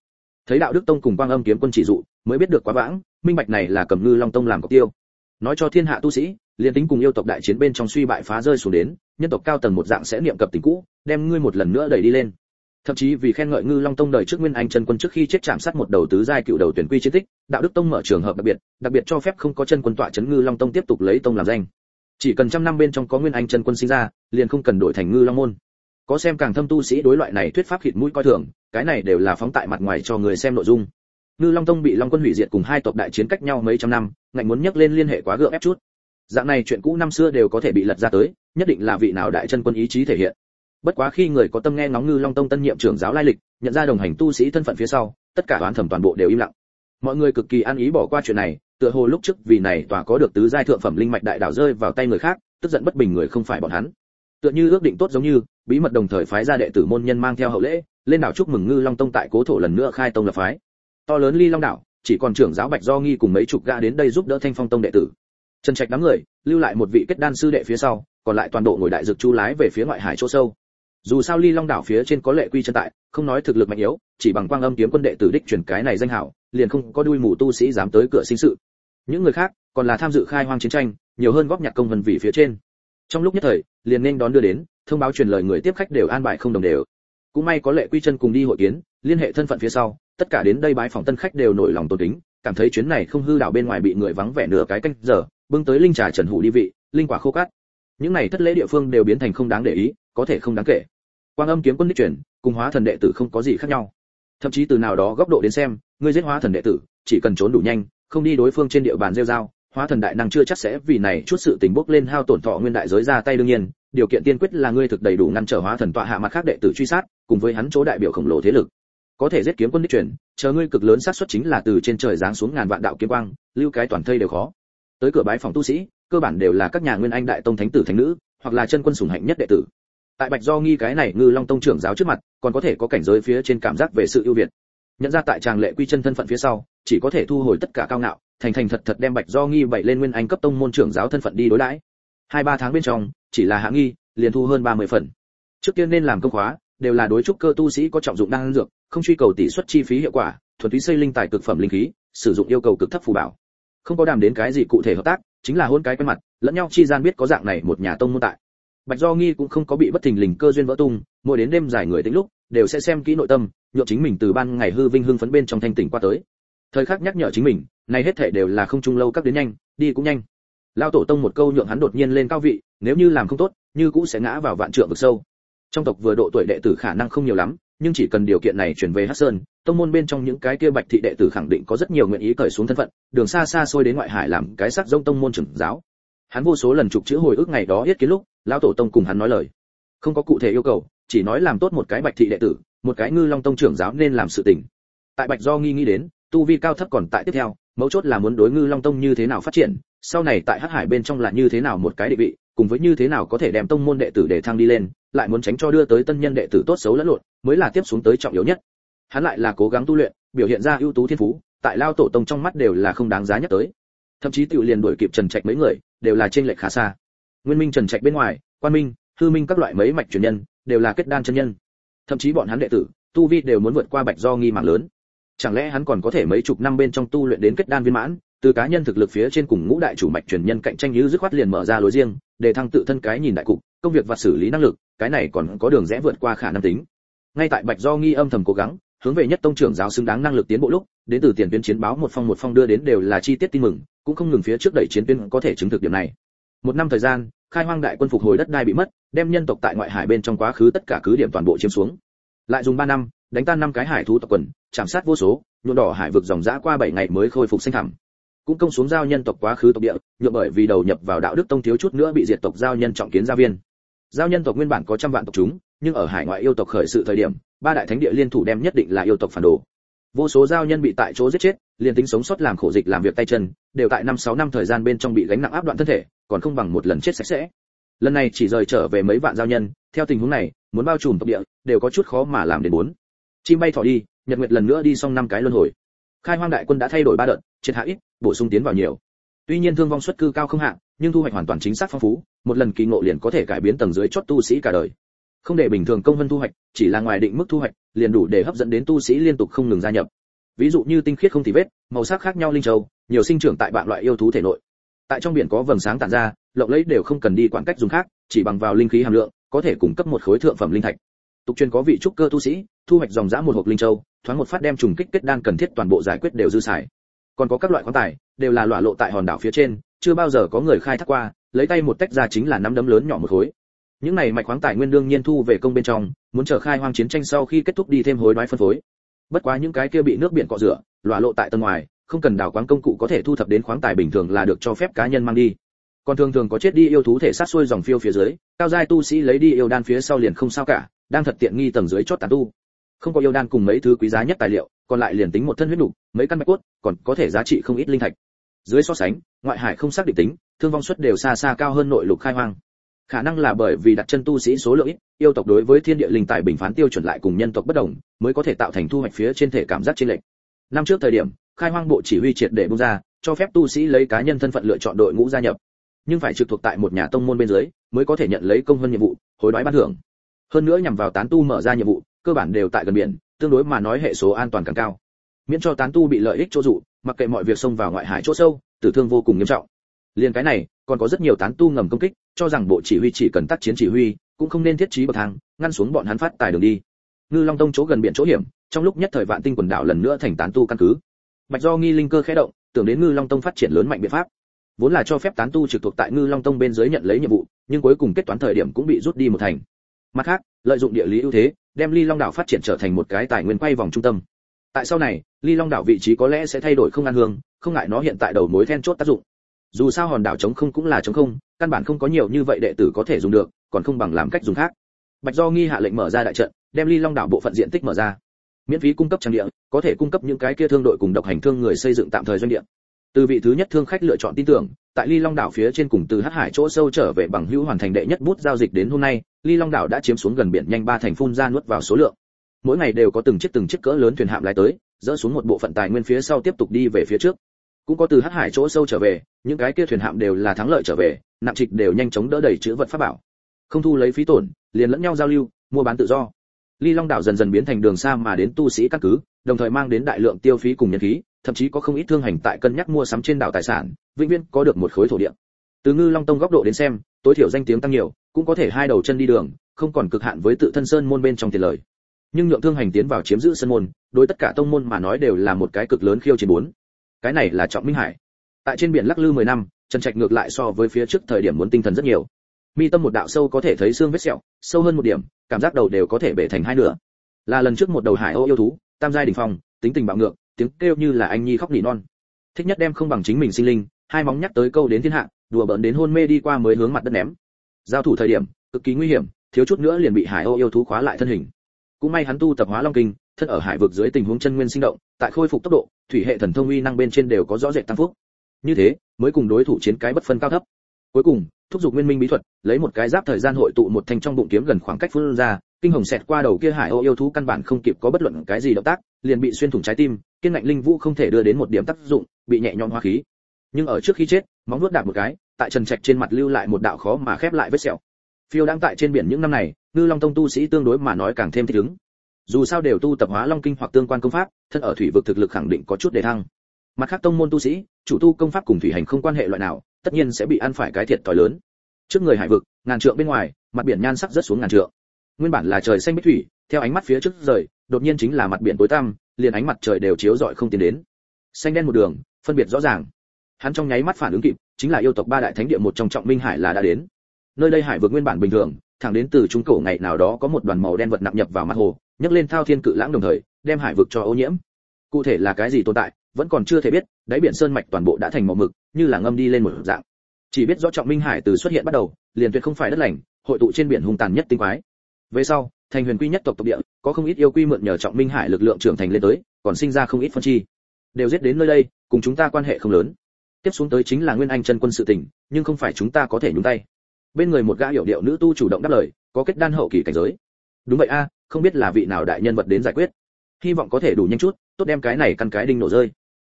Thấy đạo đức tông cùng quang âm kiếm quân chỉ dụ, mới biết được quá vãng, minh bạch này là cầm ngư long tông làm cọc tiêu. Nói cho thiên hạ tu sĩ liên tính cùng yêu tộc đại chiến bên trong suy bại phá rơi xuống đến, nhân tộc cao tầng một dạng sẽ niệm cập tình cũ, đem ngươi một lần nữa đẩy đi lên. Thậm chí vì khen ngợi ngư long tông đời trước nguyên anh chân quân trước khi chết chạm sát một đầu tứ giai cựu đầu tuyển quy chiến tích, đạo đức tông mở trường hợp đặc biệt đặc biệt cho phép không có chân quân tọa chấn ngư long tông tiếp tục lấy tông làm danh. Chỉ cần trăm năm bên trong có nguyên anh chân quân sinh ra, liền không cần đổi thành ngư long môn. Có xem càng thâm tu sĩ đối loại này thuyết pháp khịt mũi coi thường, cái này đều là phóng tại mặt ngoài cho người xem nội dung. Ngư long tông bị long quân hủy diệt cùng hai tộc đại chiến cách nhau mấy trăm năm, ngạnh muốn nhắc lên liên hệ quá gượng ép chút dạng này chuyện cũ năm xưa đều có thể bị lật ra tới, nhất định là vị nào đại chân quân ý chí thể hiện. Bất quá khi người có tâm nghe ngóng ngư long tông tân nhiệm trưởng giáo lai lịch, nhận ra đồng hành tu sĩ thân phận phía sau, tất cả đoán thẩm toàn bộ đều im lặng. Mọi người cực kỳ ăn ý bỏ qua chuyện này, tựa hồ lúc trước vì này tòa có được tứ giai thượng phẩm linh mạch đại đảo rơi vào tay người khác, tức giận bất bình người không phải bọn hắn. Tựa như ước định tốt giống như, bí mật đồng thời phái ra đệ tử môn nhân mang theo hậu lễ, lên đảo chúc mừng ngư long tông tại cố thổ lần nữa khai tông lập phái. To lớn ly long đảo, chỉ còn trưởng giáo bạch do nghi cùng mấy chục gã đến đây giúp đỡ thanh phong tông đệ tử trần trạch đám người, lưu lại một vị kết đan sư đệ phía sau, còn lại toàn bộ ngồi đại dược chu lái về phía ngoại hải chỗ sâu. Dù sao ly long đảo phía trên có lệ quy chân tại, không nói thực lực mạnh yếu, chỉ bằng quang âm kiếm quân đệ tử đích truyền cái này danh hảo, liền không có đuôi mù tu sĩ dám tới cửa sinh sự. Những người khác, còn là tham dự khai hoang chiến tranh, nhiều hơn góp nhặt công vân vị phía trên. Trong lúc nhất thời, liền nên đón đưa đến, thông báo truyền lời người tiếp khách đều an bài không đồng đều. Cũng may có lệ quy chân cùng đi hội kiến, liên hệ thân phận phía sau, tất cả đến đây bái phòng tân khách đều nổi lòng tôn kính, cảm thấy chuyến này không hư đảo bên ngoài bị người vắng vẻ nửa cái canh giờ bưng tới linh trà trần hủ đi vị, linh quả khô cát. Những này thất lễ địa phương đều biến thành không đáng để ý, có thể không đáng kể. Quang âm kiếm quân đích truyền, cùng hóa thần đệ tử không có gì khác nhau. Thậm chí từ nào đó góc độ đến xem, ngươi giết hóa thần đệ tử, chỉ cần trốn đủ nhanh, không đi đối phương trên địa bàn rêu dao hóa thần đại năng chưa chắc sẽ vì này chút sự tình bốc lên hao tổn thọ nguyên đại giới ra tay đương nhiên, điều kiện tiên quyết là ngươi thực đầy đủ ngăn trở hóa thần tọa hạ mặt khác đệ tử truy sát, cùng với hắn chỗ đại biểu khổng lồ thế lực. Có thể giết kiếm quân đích truyền, chờ ngươi cực lớn xác suất chính là từ trên trời giáng xuống ngàn vạn đạo kiếm quang, lưu cái toàn thây đều khó tới cửa bái phòng tu sĩ, cơ bản đều là các nhà nguyên anh đại tông thánh tử thánh nữ, hoặc là chân quân sủng hạnh nhất đệ tử. Tại bạch do nghi cái này ngư long tông trưởng giáo trước mặt, còn có thể có cảnh giới phía trên cảm giác về sự ưu việt. Nhận ra tại tràng lệ quy chân thân phận phía sau, chỉ có thể thu hồi tất cả cao ngạo, thành thành thật thật đem bạch do nghi bậy lên nguyên anh cấp tông môn trưởng giáo thân phận đi đối đãi. Hai ba tháng bên trong, chỉ là hạ nghi, liền thu hơn 30 phần. Trước tiên nên làm công khóa, đều là đối trúc cơ tu sĩ có trọng dụng năng dược, không truy cầu tỷ suất chi phí hiệu quả, thuần túy xây linh tài cực phẩm linh khí, sử dụng yêu cầu cực thấp phù bảo không có đàm đến cái gì cụ thể hợp tác, chính là hôn cái quen mặt, lẫn nhau chi gian biết có dạng này một nhà tông môn tại. Bạch do nghi cũng không có bị bất thình lình cơ duyên vỡ tung, mỗi đến đêm dài người tính lúc, đều sẽ xem kỹ nội tâm, nhượng chính mình từ ban ngày hư vinh hưng phấn bên trong thanh tỉnh qua tới. Thời khắc nhắc nhở chính mình, này hết thể đều là không trung lâu các đến nhanh, đi cũng nhanh. Lao tổ tông một câu nhượng hắn đột nhiên lên cao vị, nếu như làm không tốt, như cũ sẽ ngã vào vạn trượng vực sâu. Trong tộc vừa độ tuổi đệ tử khả năng không nhiều lắm, nhưng chỉ cần điều kiện này chuyển về hắc sơn tông môn bên trong những cái kia bạch thị đệ tử khẳng định có rất nhiều nguyện ý cởi xuống thân phận, đường xa xa xôi đến ngoại hải làm cái sắc dông tông môn trưởng giáo. Hắn vô số lần trục chữ hồi ức ngày đó yết kiến lúc, lão tổ tông cùng hắn nói lời. Không có cụ thể yêu cầu, chỉ nói làm tốt một cái bạch thị đệ tử, một cái ngư long tông trưởng giáo nên làm sự tình. Tại bạch do nghi nghĩ đến, tu vi cao thấp còn tại tiếp theo, mấu chốt là muốn đối ngư long tông như thế nào phát triển, sau này tại hắc hải bên trong là như thế nào một cái địa vị, cùng với như thế nào có thể đem tông môn đệ tử để thăng đi lên, lại muốn tránh cho đưa tới tân nhân đệ tử tốt xấu lẫn lộn, mới là tiếp xuống tới trọng yếu nhất hắn lại là cố gắng tu luyện, biểu hiện ra ưu tú thiên phú, tại lao tổ tông trong mắt đều là không đáng giá nhất tới. Thậm chí tiểu liền đuổi kịp trần trạch mấy người, đều là trên lệch khá xa. Nguyên minh, trần trạch bên ngoài, quan minh, hư minh các loại mấy mạch truyền nhân, đều là kết đan chân nhân. Thậm chí bọn hắn đệ tử, tu vi đều muốn vượt qua bạch do nghi mạng lớn. Chẳng lẽ hắn còn có thể mấy chục năm bên trong tu luyện đến kết đan viên mãn, từ cá nhân thực lực phía trên cùng ngũ đại chủ mạch truyền nhân cạnh tranh như dứt khoát liền mở ra lối riêng, để thăng tự thân cái nhìn đại cục, công việc và xử lý năng lực, cái này còn có đường rẽ vượt qua khả năng tính. Ngay tại bạch do nghi âm thầm cố gắng hướng về nhất tông trưởng giáo xứng đáng năng lực tiến bộ lúc, đến từ tiền tuyến chiến báo một phong một phong đưa đến đều là chi tiết tin mừng, cũng không ngừng phía trước đẩy chiến tuyến có thể chứng thực điểm này. Một năm thời gian, khai hoang đại quân phục hồi đất đai bị mất, đem nhân tộc tại ngoại hải bên trong quá khứ tất cả cứ điểm toàn bộ chiếm xuống. Lại dùng ba năm, đánh tan năm cái hải thú tộc quần, chạm sát vô số, nhuộm đỏ hải vực dòng dã qua bảy ngày mới khôi phục sinh thẳm. Cũng công xuống giao nhân tộc quá khứ tộc địa nhượng bởi vì đầu nhập vào đạo đức tông thiếu chút nữa bị diệt tộc giao nhân trọng kiến gia viên. Giao nhân tộc nguyên bản có trăm vạn tộc chúng nhưng ở hải ngoại yêu tộc khởi sự thời điểm, ba đại thánh địa liên thủ đem nhất định là yêu tộc phản đồ. Vô số giao nhân bị tại chỗ giết chết, liền tính sống sót làm khổ dịch làm việc tay chân, đều tại năm sáu năm thời gian bên trong bị gánh nặng áp đoạn thân thể, còn không bằng một lần chết sạch sẽ. Lần này chỉ rời trở về mấy vạn giao nhân, theo tình huống này, muốn bao trùm tộc địa, đều có chút khó mà làm đến bốn. Chim bay thỏ đi, nhật nguyệt lần nữa đi xong năm cái luân hồi. Khai hoang đại quân đã thay đổi ba đợt, triệt hạ ít, bổ sung tiến vào nhiều. Tuy nhiên thương vong suất cư cao không hạng nhưng thu hoạch hoàn toàn chính xác phong phú, một lần kỳ ngộ liền có thể cải biến tầng dưới chót tu sĩ cả đời không để bình thường công vân thu hoạch, chỉ là ngoài định mức thu hoạch, liền đủ để hấp dẫn đến tu sĩ liên tục không ngừng gia nhập. Ví dụ như tinh khiết không thì vết, màu sắc khác nhau linh châu, nhiều sinh trưởng tại bạn loại yêu thú thể nội. Tại trong biển có vầng sáng tản ra, lộng lẫy đều không cần đi quản cách dùng khác, chỉ bằng vào linh khí hàm lượng, có thể cung cấp một khối thượng phẩm linh thạch. Tục truyền có vị trúc cơ tu sĩ, thu hoạch dòng dã một hộp linh châu, thoáng một phát đem trùng kích kết đan cần thiết toàn bộ giải quyết đều dư xài. Còn có các loại khoáng tài, đều là loại lộ tại hòn đảo phía trên, chưa bao giờ có người khai thác qua, lấy tay một tách ra chính là nắm đấm lớn nhỏ một khối những này mạch khoáng tài nguyên đương nhiên thu về công bên trong muốn chờ khai hoang chiến tranh sau khi kết thúc đi thêm hối đoái phân phối. Bất quá những cái kia bị nước biển cọ rửa lọa lộ tại tầng ngoài không cần đào quáng công cụ có thể thu thập đến khoáng tài bình thường là được cho phép cá nhân mang đi. Còn thường thường có chết đi yêu thú thể sát xuôi dòng phiêu phía dưới cao giai tu sĩ lấy đi yêu đan phía sau liền không sao cả đang thật tiện nghi tầng dưới chót tàn tu. Không có yêu đan cùng mấy thứ quý giá nhất tài liệu còn lại liền tính một thân huyết đủ, mấy căn bạch cốt còn có thể giá trị không ít linh thạch. Dưới so sánh ngoại hải không xác định tính thương vong suất đều xa xa cao hơn nội lục khai hoang khả năng là bởi vì đặt chân tu sĩ số lượng ít, yêu tộc đối với thiên địa linh tài bình phán tiêu chuẩn lại cùng nhân tộc bất đồng, mới có thể tạo thành thu hoạch phía trên thể cảm giác trên lệch. Năm trước thời điểm, khai hoang bộ chỉ huy triệt để bung ra, cho phép tu sĩ lấy cá nhân thân phận lựa chọn đội ngũ gia nhập. Nhưng phải trực thuộc tại một nhà tông môn bên dưới, mới có thể nhận lấy công hơn nhiệm vụ, hối đoái ban thưởng. Hơn nữa nhằm vào tán tu mở ra nhiệm vụ, cơ bản đều tại gần biển, tương đối mà nói hệ số an toàn càng cao. Miễn cho tán tu bị lợi ích chỗ dụ, mặc kệ mọi việc xông vào ngoại hải chỗ sâu, tử thương vô cùng nghiêm trọng. Liền cái này, còn có rất nhiều tán tu ngầm công kích cho rằng bộ chỉ huy chỉ cần tác chiến chỉ huy, cũng không nên thiết trí bậc thang, ngăn xuống bọn hắn phát tài đường đi. Ngư long tông chỗ gần biển chỗ hiểm, trong lúc nhất thời vạn tinh quần đảo lần nữa thành tán tu căn cứ. Bạch do nghi linh cơ khẽ động, tưởng đến ngư long tông phát triển lớn mạnh biện pháp. Vốn là cho phép tán tu trực thuộc tại ngư long tông bên dưới nhận lấy nhiệm vụ, nhưng cuối cùng kết toán thời điểm cũng bị rút đi một thành. Mặt khác, lợi dụng địa lý ưu thế, đem ly long đảo phát triển trở thành một cái tài nguyên quay vòng trung tâm. Tại sau này, ly long đảo vị trí có lẽ sẽ thay đổi không an hương, không ngại nó hiện tại đầu mối then chốt tác dụng. Dù sao hòn đảo trống không cũng là trống không căn bản không có nhiều như vậy đệ tử có thể dùng được, còn không bằng làm cách dùng khác. Bạch do nghi hạ lệnh mở ra đại trận, đem ly long đảo bộ phận diện tích mở ra. Miễn phí cung cấp trang địa, có thể cung cấp những cái kia thương đội cùng độc hành thương người xây dựng tạm thời doanh địa. Từ vị thứ nhất thương khách lựa chọn tin tưởng, tại ly long đảo phía trên cùng từ hắc hải chỗ sâu trở về bằng hữu hoàn thành đệ nhất bút giao dịch đến hôm nay, ly long đảo đã chiếm xuống gần biển nhanh ba thành phun ra nuốt vào số lượng. Mỗi ngày đều có từng chiếc từng chiếc cỡ lớn thuyền hạm lái tới, dỡ xuống một bộ phận tài nguyên phía sau tiếp tục đi về phía trước cũng có từ hắc hải chỗ sâu trở về, những cái kia thuyền hạm đều là thắng lợi trở về nặng trịch đều nhanh chóng đỡ đầy chữ vật pháp bảo. Không thu lấy phí tổn, liền lẫn nhau giao lưu, mua bán tự do. Ly long đảo dần dần biến thành đường xa mà đến tu sĩ căn cứ, đồng thời mang đến đại lượng tiêu phí cùng nhân khí, thậm chí có không ít thương hành tại cân nhắc mua sắm trên đảo tài sản, vĩnh viễn có được một khối thổ địa. Từ ngư long tông góc độ đến xem, tối thiểu danh tiếng tăng nhiều, cũng có thể hai đầu chân đi đường, không còn cực hạn với tự thân sơn môn bên trong tiền lời. Nhưng nhượng thương hành tiến vào chiếm giữ sơn môn, đối tất cả tông môn mà nói đều là một cái cực lớn khiêu chiến bốn cái này là trọng minh hải. Tại trên biển lắc lư 10 năm, trần trạch ngược lại so với phía trước thời điểm muốn tinh thần rất nhiều. Mi tâm một đạo sâu có thể thấy xương vết sẹo, sâu hơn một điểm, cảm giác đầu đều có thể bể thành hai nửa. Là lần trước một đầu hải ô yêu thú, tam giai đỉnh phong, tính tình bạo ngược, tiếng kêu như là anh nhi khóc nỉ non. Thích nhất đem không bằng chính mình sinh linh, hai móng nhắc tới câu đến thiên hạ, đùa bỡn đến hôn mê đi qua mới hướng mặt đất ném. Giao thủ thời điểm, cực kỳ nguy hiểm, thiếu chút nữa liền bị hải ô yêu thú khóa lại thân hình. Cũng may hắn tu tập hóa long kinh thân ở hải vực dưới tình huống chân nguyên sinh động, tại khôi phục tốc độ, thủy hệ thần thông uy năng bên trên đều có rõ rệt tăng phúc. Như thế, mới cùng đối thủ chiến cái bất phân cao thấp. Cuối cùng, thúc giục nguyên minh bí thuật, lấy một cái giáp thời gian hội tụ một thanh trong bụng kiếm gần khoảng cách phun ra, kinh hồng xẹt qua đầu kia hải ô yêu thú căn bản không kịp có bất luận cái gì động tác, liền bị xuyên thủng trái tim, kiên ngạnh linh vũ không thể đưa đến một điểm tác dụng, bị nhẹ nhõm hóa khí. Nhưng ở trước khi chết, móng nuốt đạp một cái, tại trần trạch trên mặt lưu lại một đạo khó mà khép lại vết sẹo. Phiêu đang tại trên biển những năm này, ngư long tông tu sĩ tương đối mà nói càng thêm thích ứng dù sao đều tu tập hóa long kinh hoặc tương quan công pháp, thân ở thủy vực thực lực khẳng định có chút đề thăng. Mặt khác tông môn tu sĩ, chủ tu công pháp cùng thủy hành không quan hệ loại nào, tất nhiên sẽ bị ăn phải cái thiệt thòi lớn. Trước người hải vực, ngàn trượng bên ngoài, mặt biển nhan sắc rất xuống ngàn trượng. Nguyên bản là trời xanh bích thủy, theo ánh mắt phía trước rời, đột nhiên chính là mặt biển tối tăm, liền ánh mặt trời đều chiếu rọi không tiến đến. Xanh đen một đường, phân biệt rõ ràng. Hắn trong nháy mắt phản ứng kịp, chính là yêu tộc ba đại thánh địa một trong trọng minh hải là đã đến. Nơi đây hải vực nguyên bản bình thường thẳng đến từ trung cổ ngày nào đó có một đoàn màu đen vật nặng nhập vào mặt hồ, nhấc lên thao thiên cự lãng đồng thời, đem hải vực cho ô nhiễm. Cụ thể là cái gì tồn tại, vẫn còn chưa thể biết, đáy biển sơn mạch toàn bộ đã thành màu mực, như là ngâm đi lên một dạng. Chỉ biết rõ trọng minh hải từ xuất hiện bắt đầu, liền tuyệt không phải đất lành, hội tụ trên biển hung tàn nhất tinh quái. Về sau, thành huyền quy nhất tộc tộc địa, có không ít yêu quy mượn nhờ trọng minh hải lực lượng trưởng thành lên tới, còn sinh ra không ít phân chi. Đều giết đến nơi đây, cùng chúng ta quan hệ không lớn. Tiếp xuống tới chính là nguyên anh chân quân sự tình, nhưng không phải chúng ta có thể nhúng tay bên người một gã hiểu điệu nữ tu chủ động đáp lời, có kết đan hậu kỳ cảnh giới. Đúng vậy a, không biết là vị nào đại nhân vật đến giải quyết. Hy vọng có thể đủ nhanh chút, tốt đem cái này căn cái đinh nổ rơi.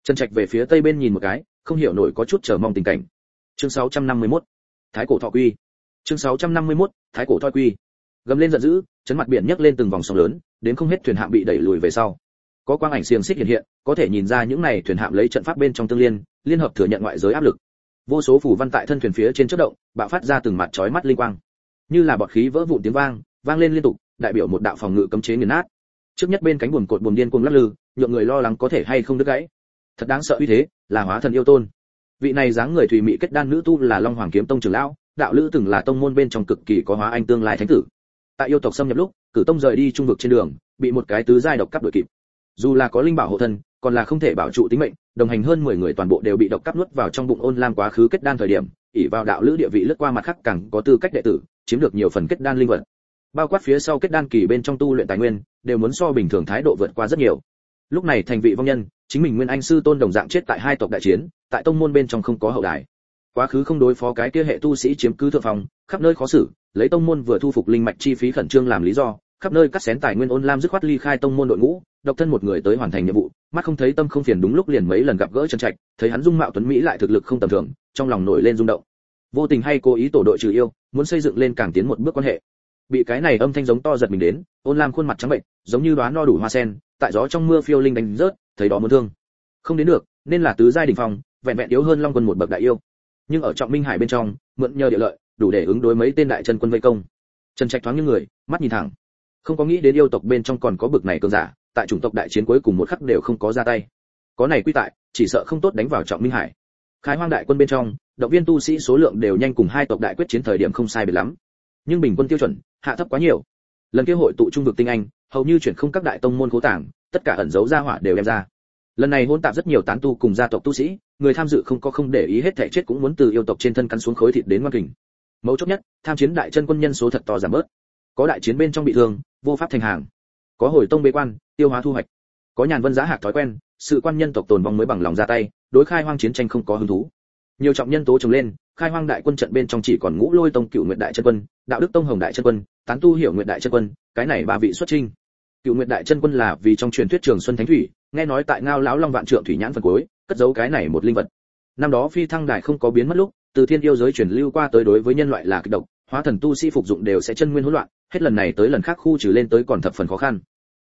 Trần trạch về phía tây bên nhìn một cái, không hiểu nổi có chút chờ mong tình cảnh. Chương 651 thái cổ thọ quy. Chương 651 thái cổ thọ quy. Gầm lên giận dữ, chấn mặt biển nhấc lên từng vòng sóng lớn, đến không hết thuyền hạm bị đẩy lùi về sau. Có quang ảnh xiềng xích hiện hiện, có thể nhìn ra những này thuyền hạm lấy trận pháp bên trong tương liên liên hợp thừa nhận ngoại giới áp lực vô số phù văn tại thân thuyền phía trên chất động, bạo phát ra từng mặt chói mắt linh quang. Như là bọt khí vỡ vụn tiếng vang vang lên liên tục, đại biểu một đạo phòng ngự cấm chế nghiền nát. Trước nhất bên cánh buồm cột buồm điên cuồng lắc lư, nhượng người lo lắng có thể hay không đứt gãy. Thật đáng sợ uy thế, là hóa thần yêu tôn. Vị này dáng người thùy mỹ kết đan nữ tu là long hoàng kiếm tông trưởng lão, đạo lữ từng là tông môn bên trong cực kỳ có hóa anh tương lai thánh tử. Tại yêu tộc xâm nhập lúc, cử tông rời đi trung vực trên đường, bị một cái tứ giai độc cấp đuổi kịp. Dù là có linh bảo hộ thân còn là không thể bảo trụ tính mệnh, đồng hành hơn 10 người toàn bộ đều bị độc cắp nuốt vào trong bụng ôn lam quá khứ kết đan thời điểm, ỷ vào đạo lữ địa vị lướt qua mặt khác càng có tư cách đệ tử, chiếm được nhiều phần kết đan linh vật. Bao quát phía sau kết đan kỳ bên trong tu luyện tài nguyên, đều muốn so bình thường thái độ vượt qua rất nhiều. Lúc này thành vị vong nhân, chính mình nguyên anh sư tôn đồng dạng chết tại hai tộc đại chiến, tại tông môn bên trong không có hậu đài. Quá khứ không đối phó cái kia hệ tu sĩ chiếm cứ thượng phòng khắp nơi khó xử, lấy tông môn vừa thu phục linh mạch chi phí khẩn trương làm lý do khắp nơi cắt xén tài nguyên ôn lam dứt khoát ly khai tông môn đội ngũ, độc thân một người tới hoàn thành nhiệm vụ, mắt không thấy tâm không phiền đúng lúc liền mấy lần gặp gỡ trần trạch, thấy hắn dung mạo tuấn mỹ lại thực lực không tầm thường, trong lòng nổi lên rung động. Vô tình hay cố ý tổ đội trừ yêu, muốn xây dựng lên càng tiến một bước quan hệ. Bị cái này âm thanh giống to giật mình đến, ôn lam khuôn mặt trắng bệnh, giống như đoán no đủ hoa sen, tại gió trong mưa phiêu linh đánh rớt, thấy đó muốn thương. Không đến được, nên là tứ giai đỉnh phòng vẹn vẹn yếu hơn long quân một bậc đại yêu. Nhưng ở trọng minh hải bên trong, mượn nhờ địa lợi, đủ để ứng đối mấy tên đại chân quân vây công. Trần trạch thoáng như người, mắt nhìn thẳng không có nghĩ đến yêu tộc bên trong còn có bực này cường giả, tại chủng tộc đại chiến cuối cùng một khắc đều không có ra tay. Có này quy tại, chỉ sợ không tốt đánh vào trọng minh hải. Khai hoang đại quân bên trong, động viên tu sĩ số lượng đều nhanh cùng hai tộc đại quyết chiến thời điểm không sai biệt lắm. Nhưng bình quân tiêu chuẩn, hạ thấp quá nhiều. Lần kia hội tụ trung vực tinh anh, hầu như chuyển không các đại tông môn cố tảng, tất cả ẩn dấu ra hỏa đều đem ra. Lần này hôn tạp rất nhiều tán tu cùng gia tộc tu sĩ, người tham dự không có không để ý hết thể chết cũng muốn từ yêu tộc trên thân cắn xuống khối thịt đến ngoan kình. Mấu chốt nhất, tham chiến đại chân quân nhân số thật to giảm bớt. Có đại chiến bên trong bị thương vô pháp thành hàng. Có hồi tông bế quan, tiêu hóa thu hoạch. Có nhàn vân giá hạc thói quen, sự quan nhân tộc tồn vong mới bằng lòng ra tay, đối khai hoang chiến tranh không có hứng thú. Nhiều trọng nhân tố trồng lên, khai hoang đại quân trận bên trong chỉ còn ngũ lôi tông cựu nguyện đại chân quân, đạo đức tông hồng đại chân quân, tán tu hiểu nguyện đại chân quân, cái này ba vị xuất trinh cựu nguyện đại chân quân là vì trong truyền thuyết trường xuân thánh thủy, nghe nói tại ngao lão long vạn trượng thủy nhãn phần cuối, cất giấu cái này một linh vật. Năm đó phi thăng đại không có biến mất lúc, từ thiên yêu giới truyền lưu qua tới đối với nhân loại là kịch độc, hóa thần tu sĩ phục dụng đều sẽ chân nguyên hỗn loạn hết lần này tới lần khác khu trừ lên tới còn thập phần khó khăn.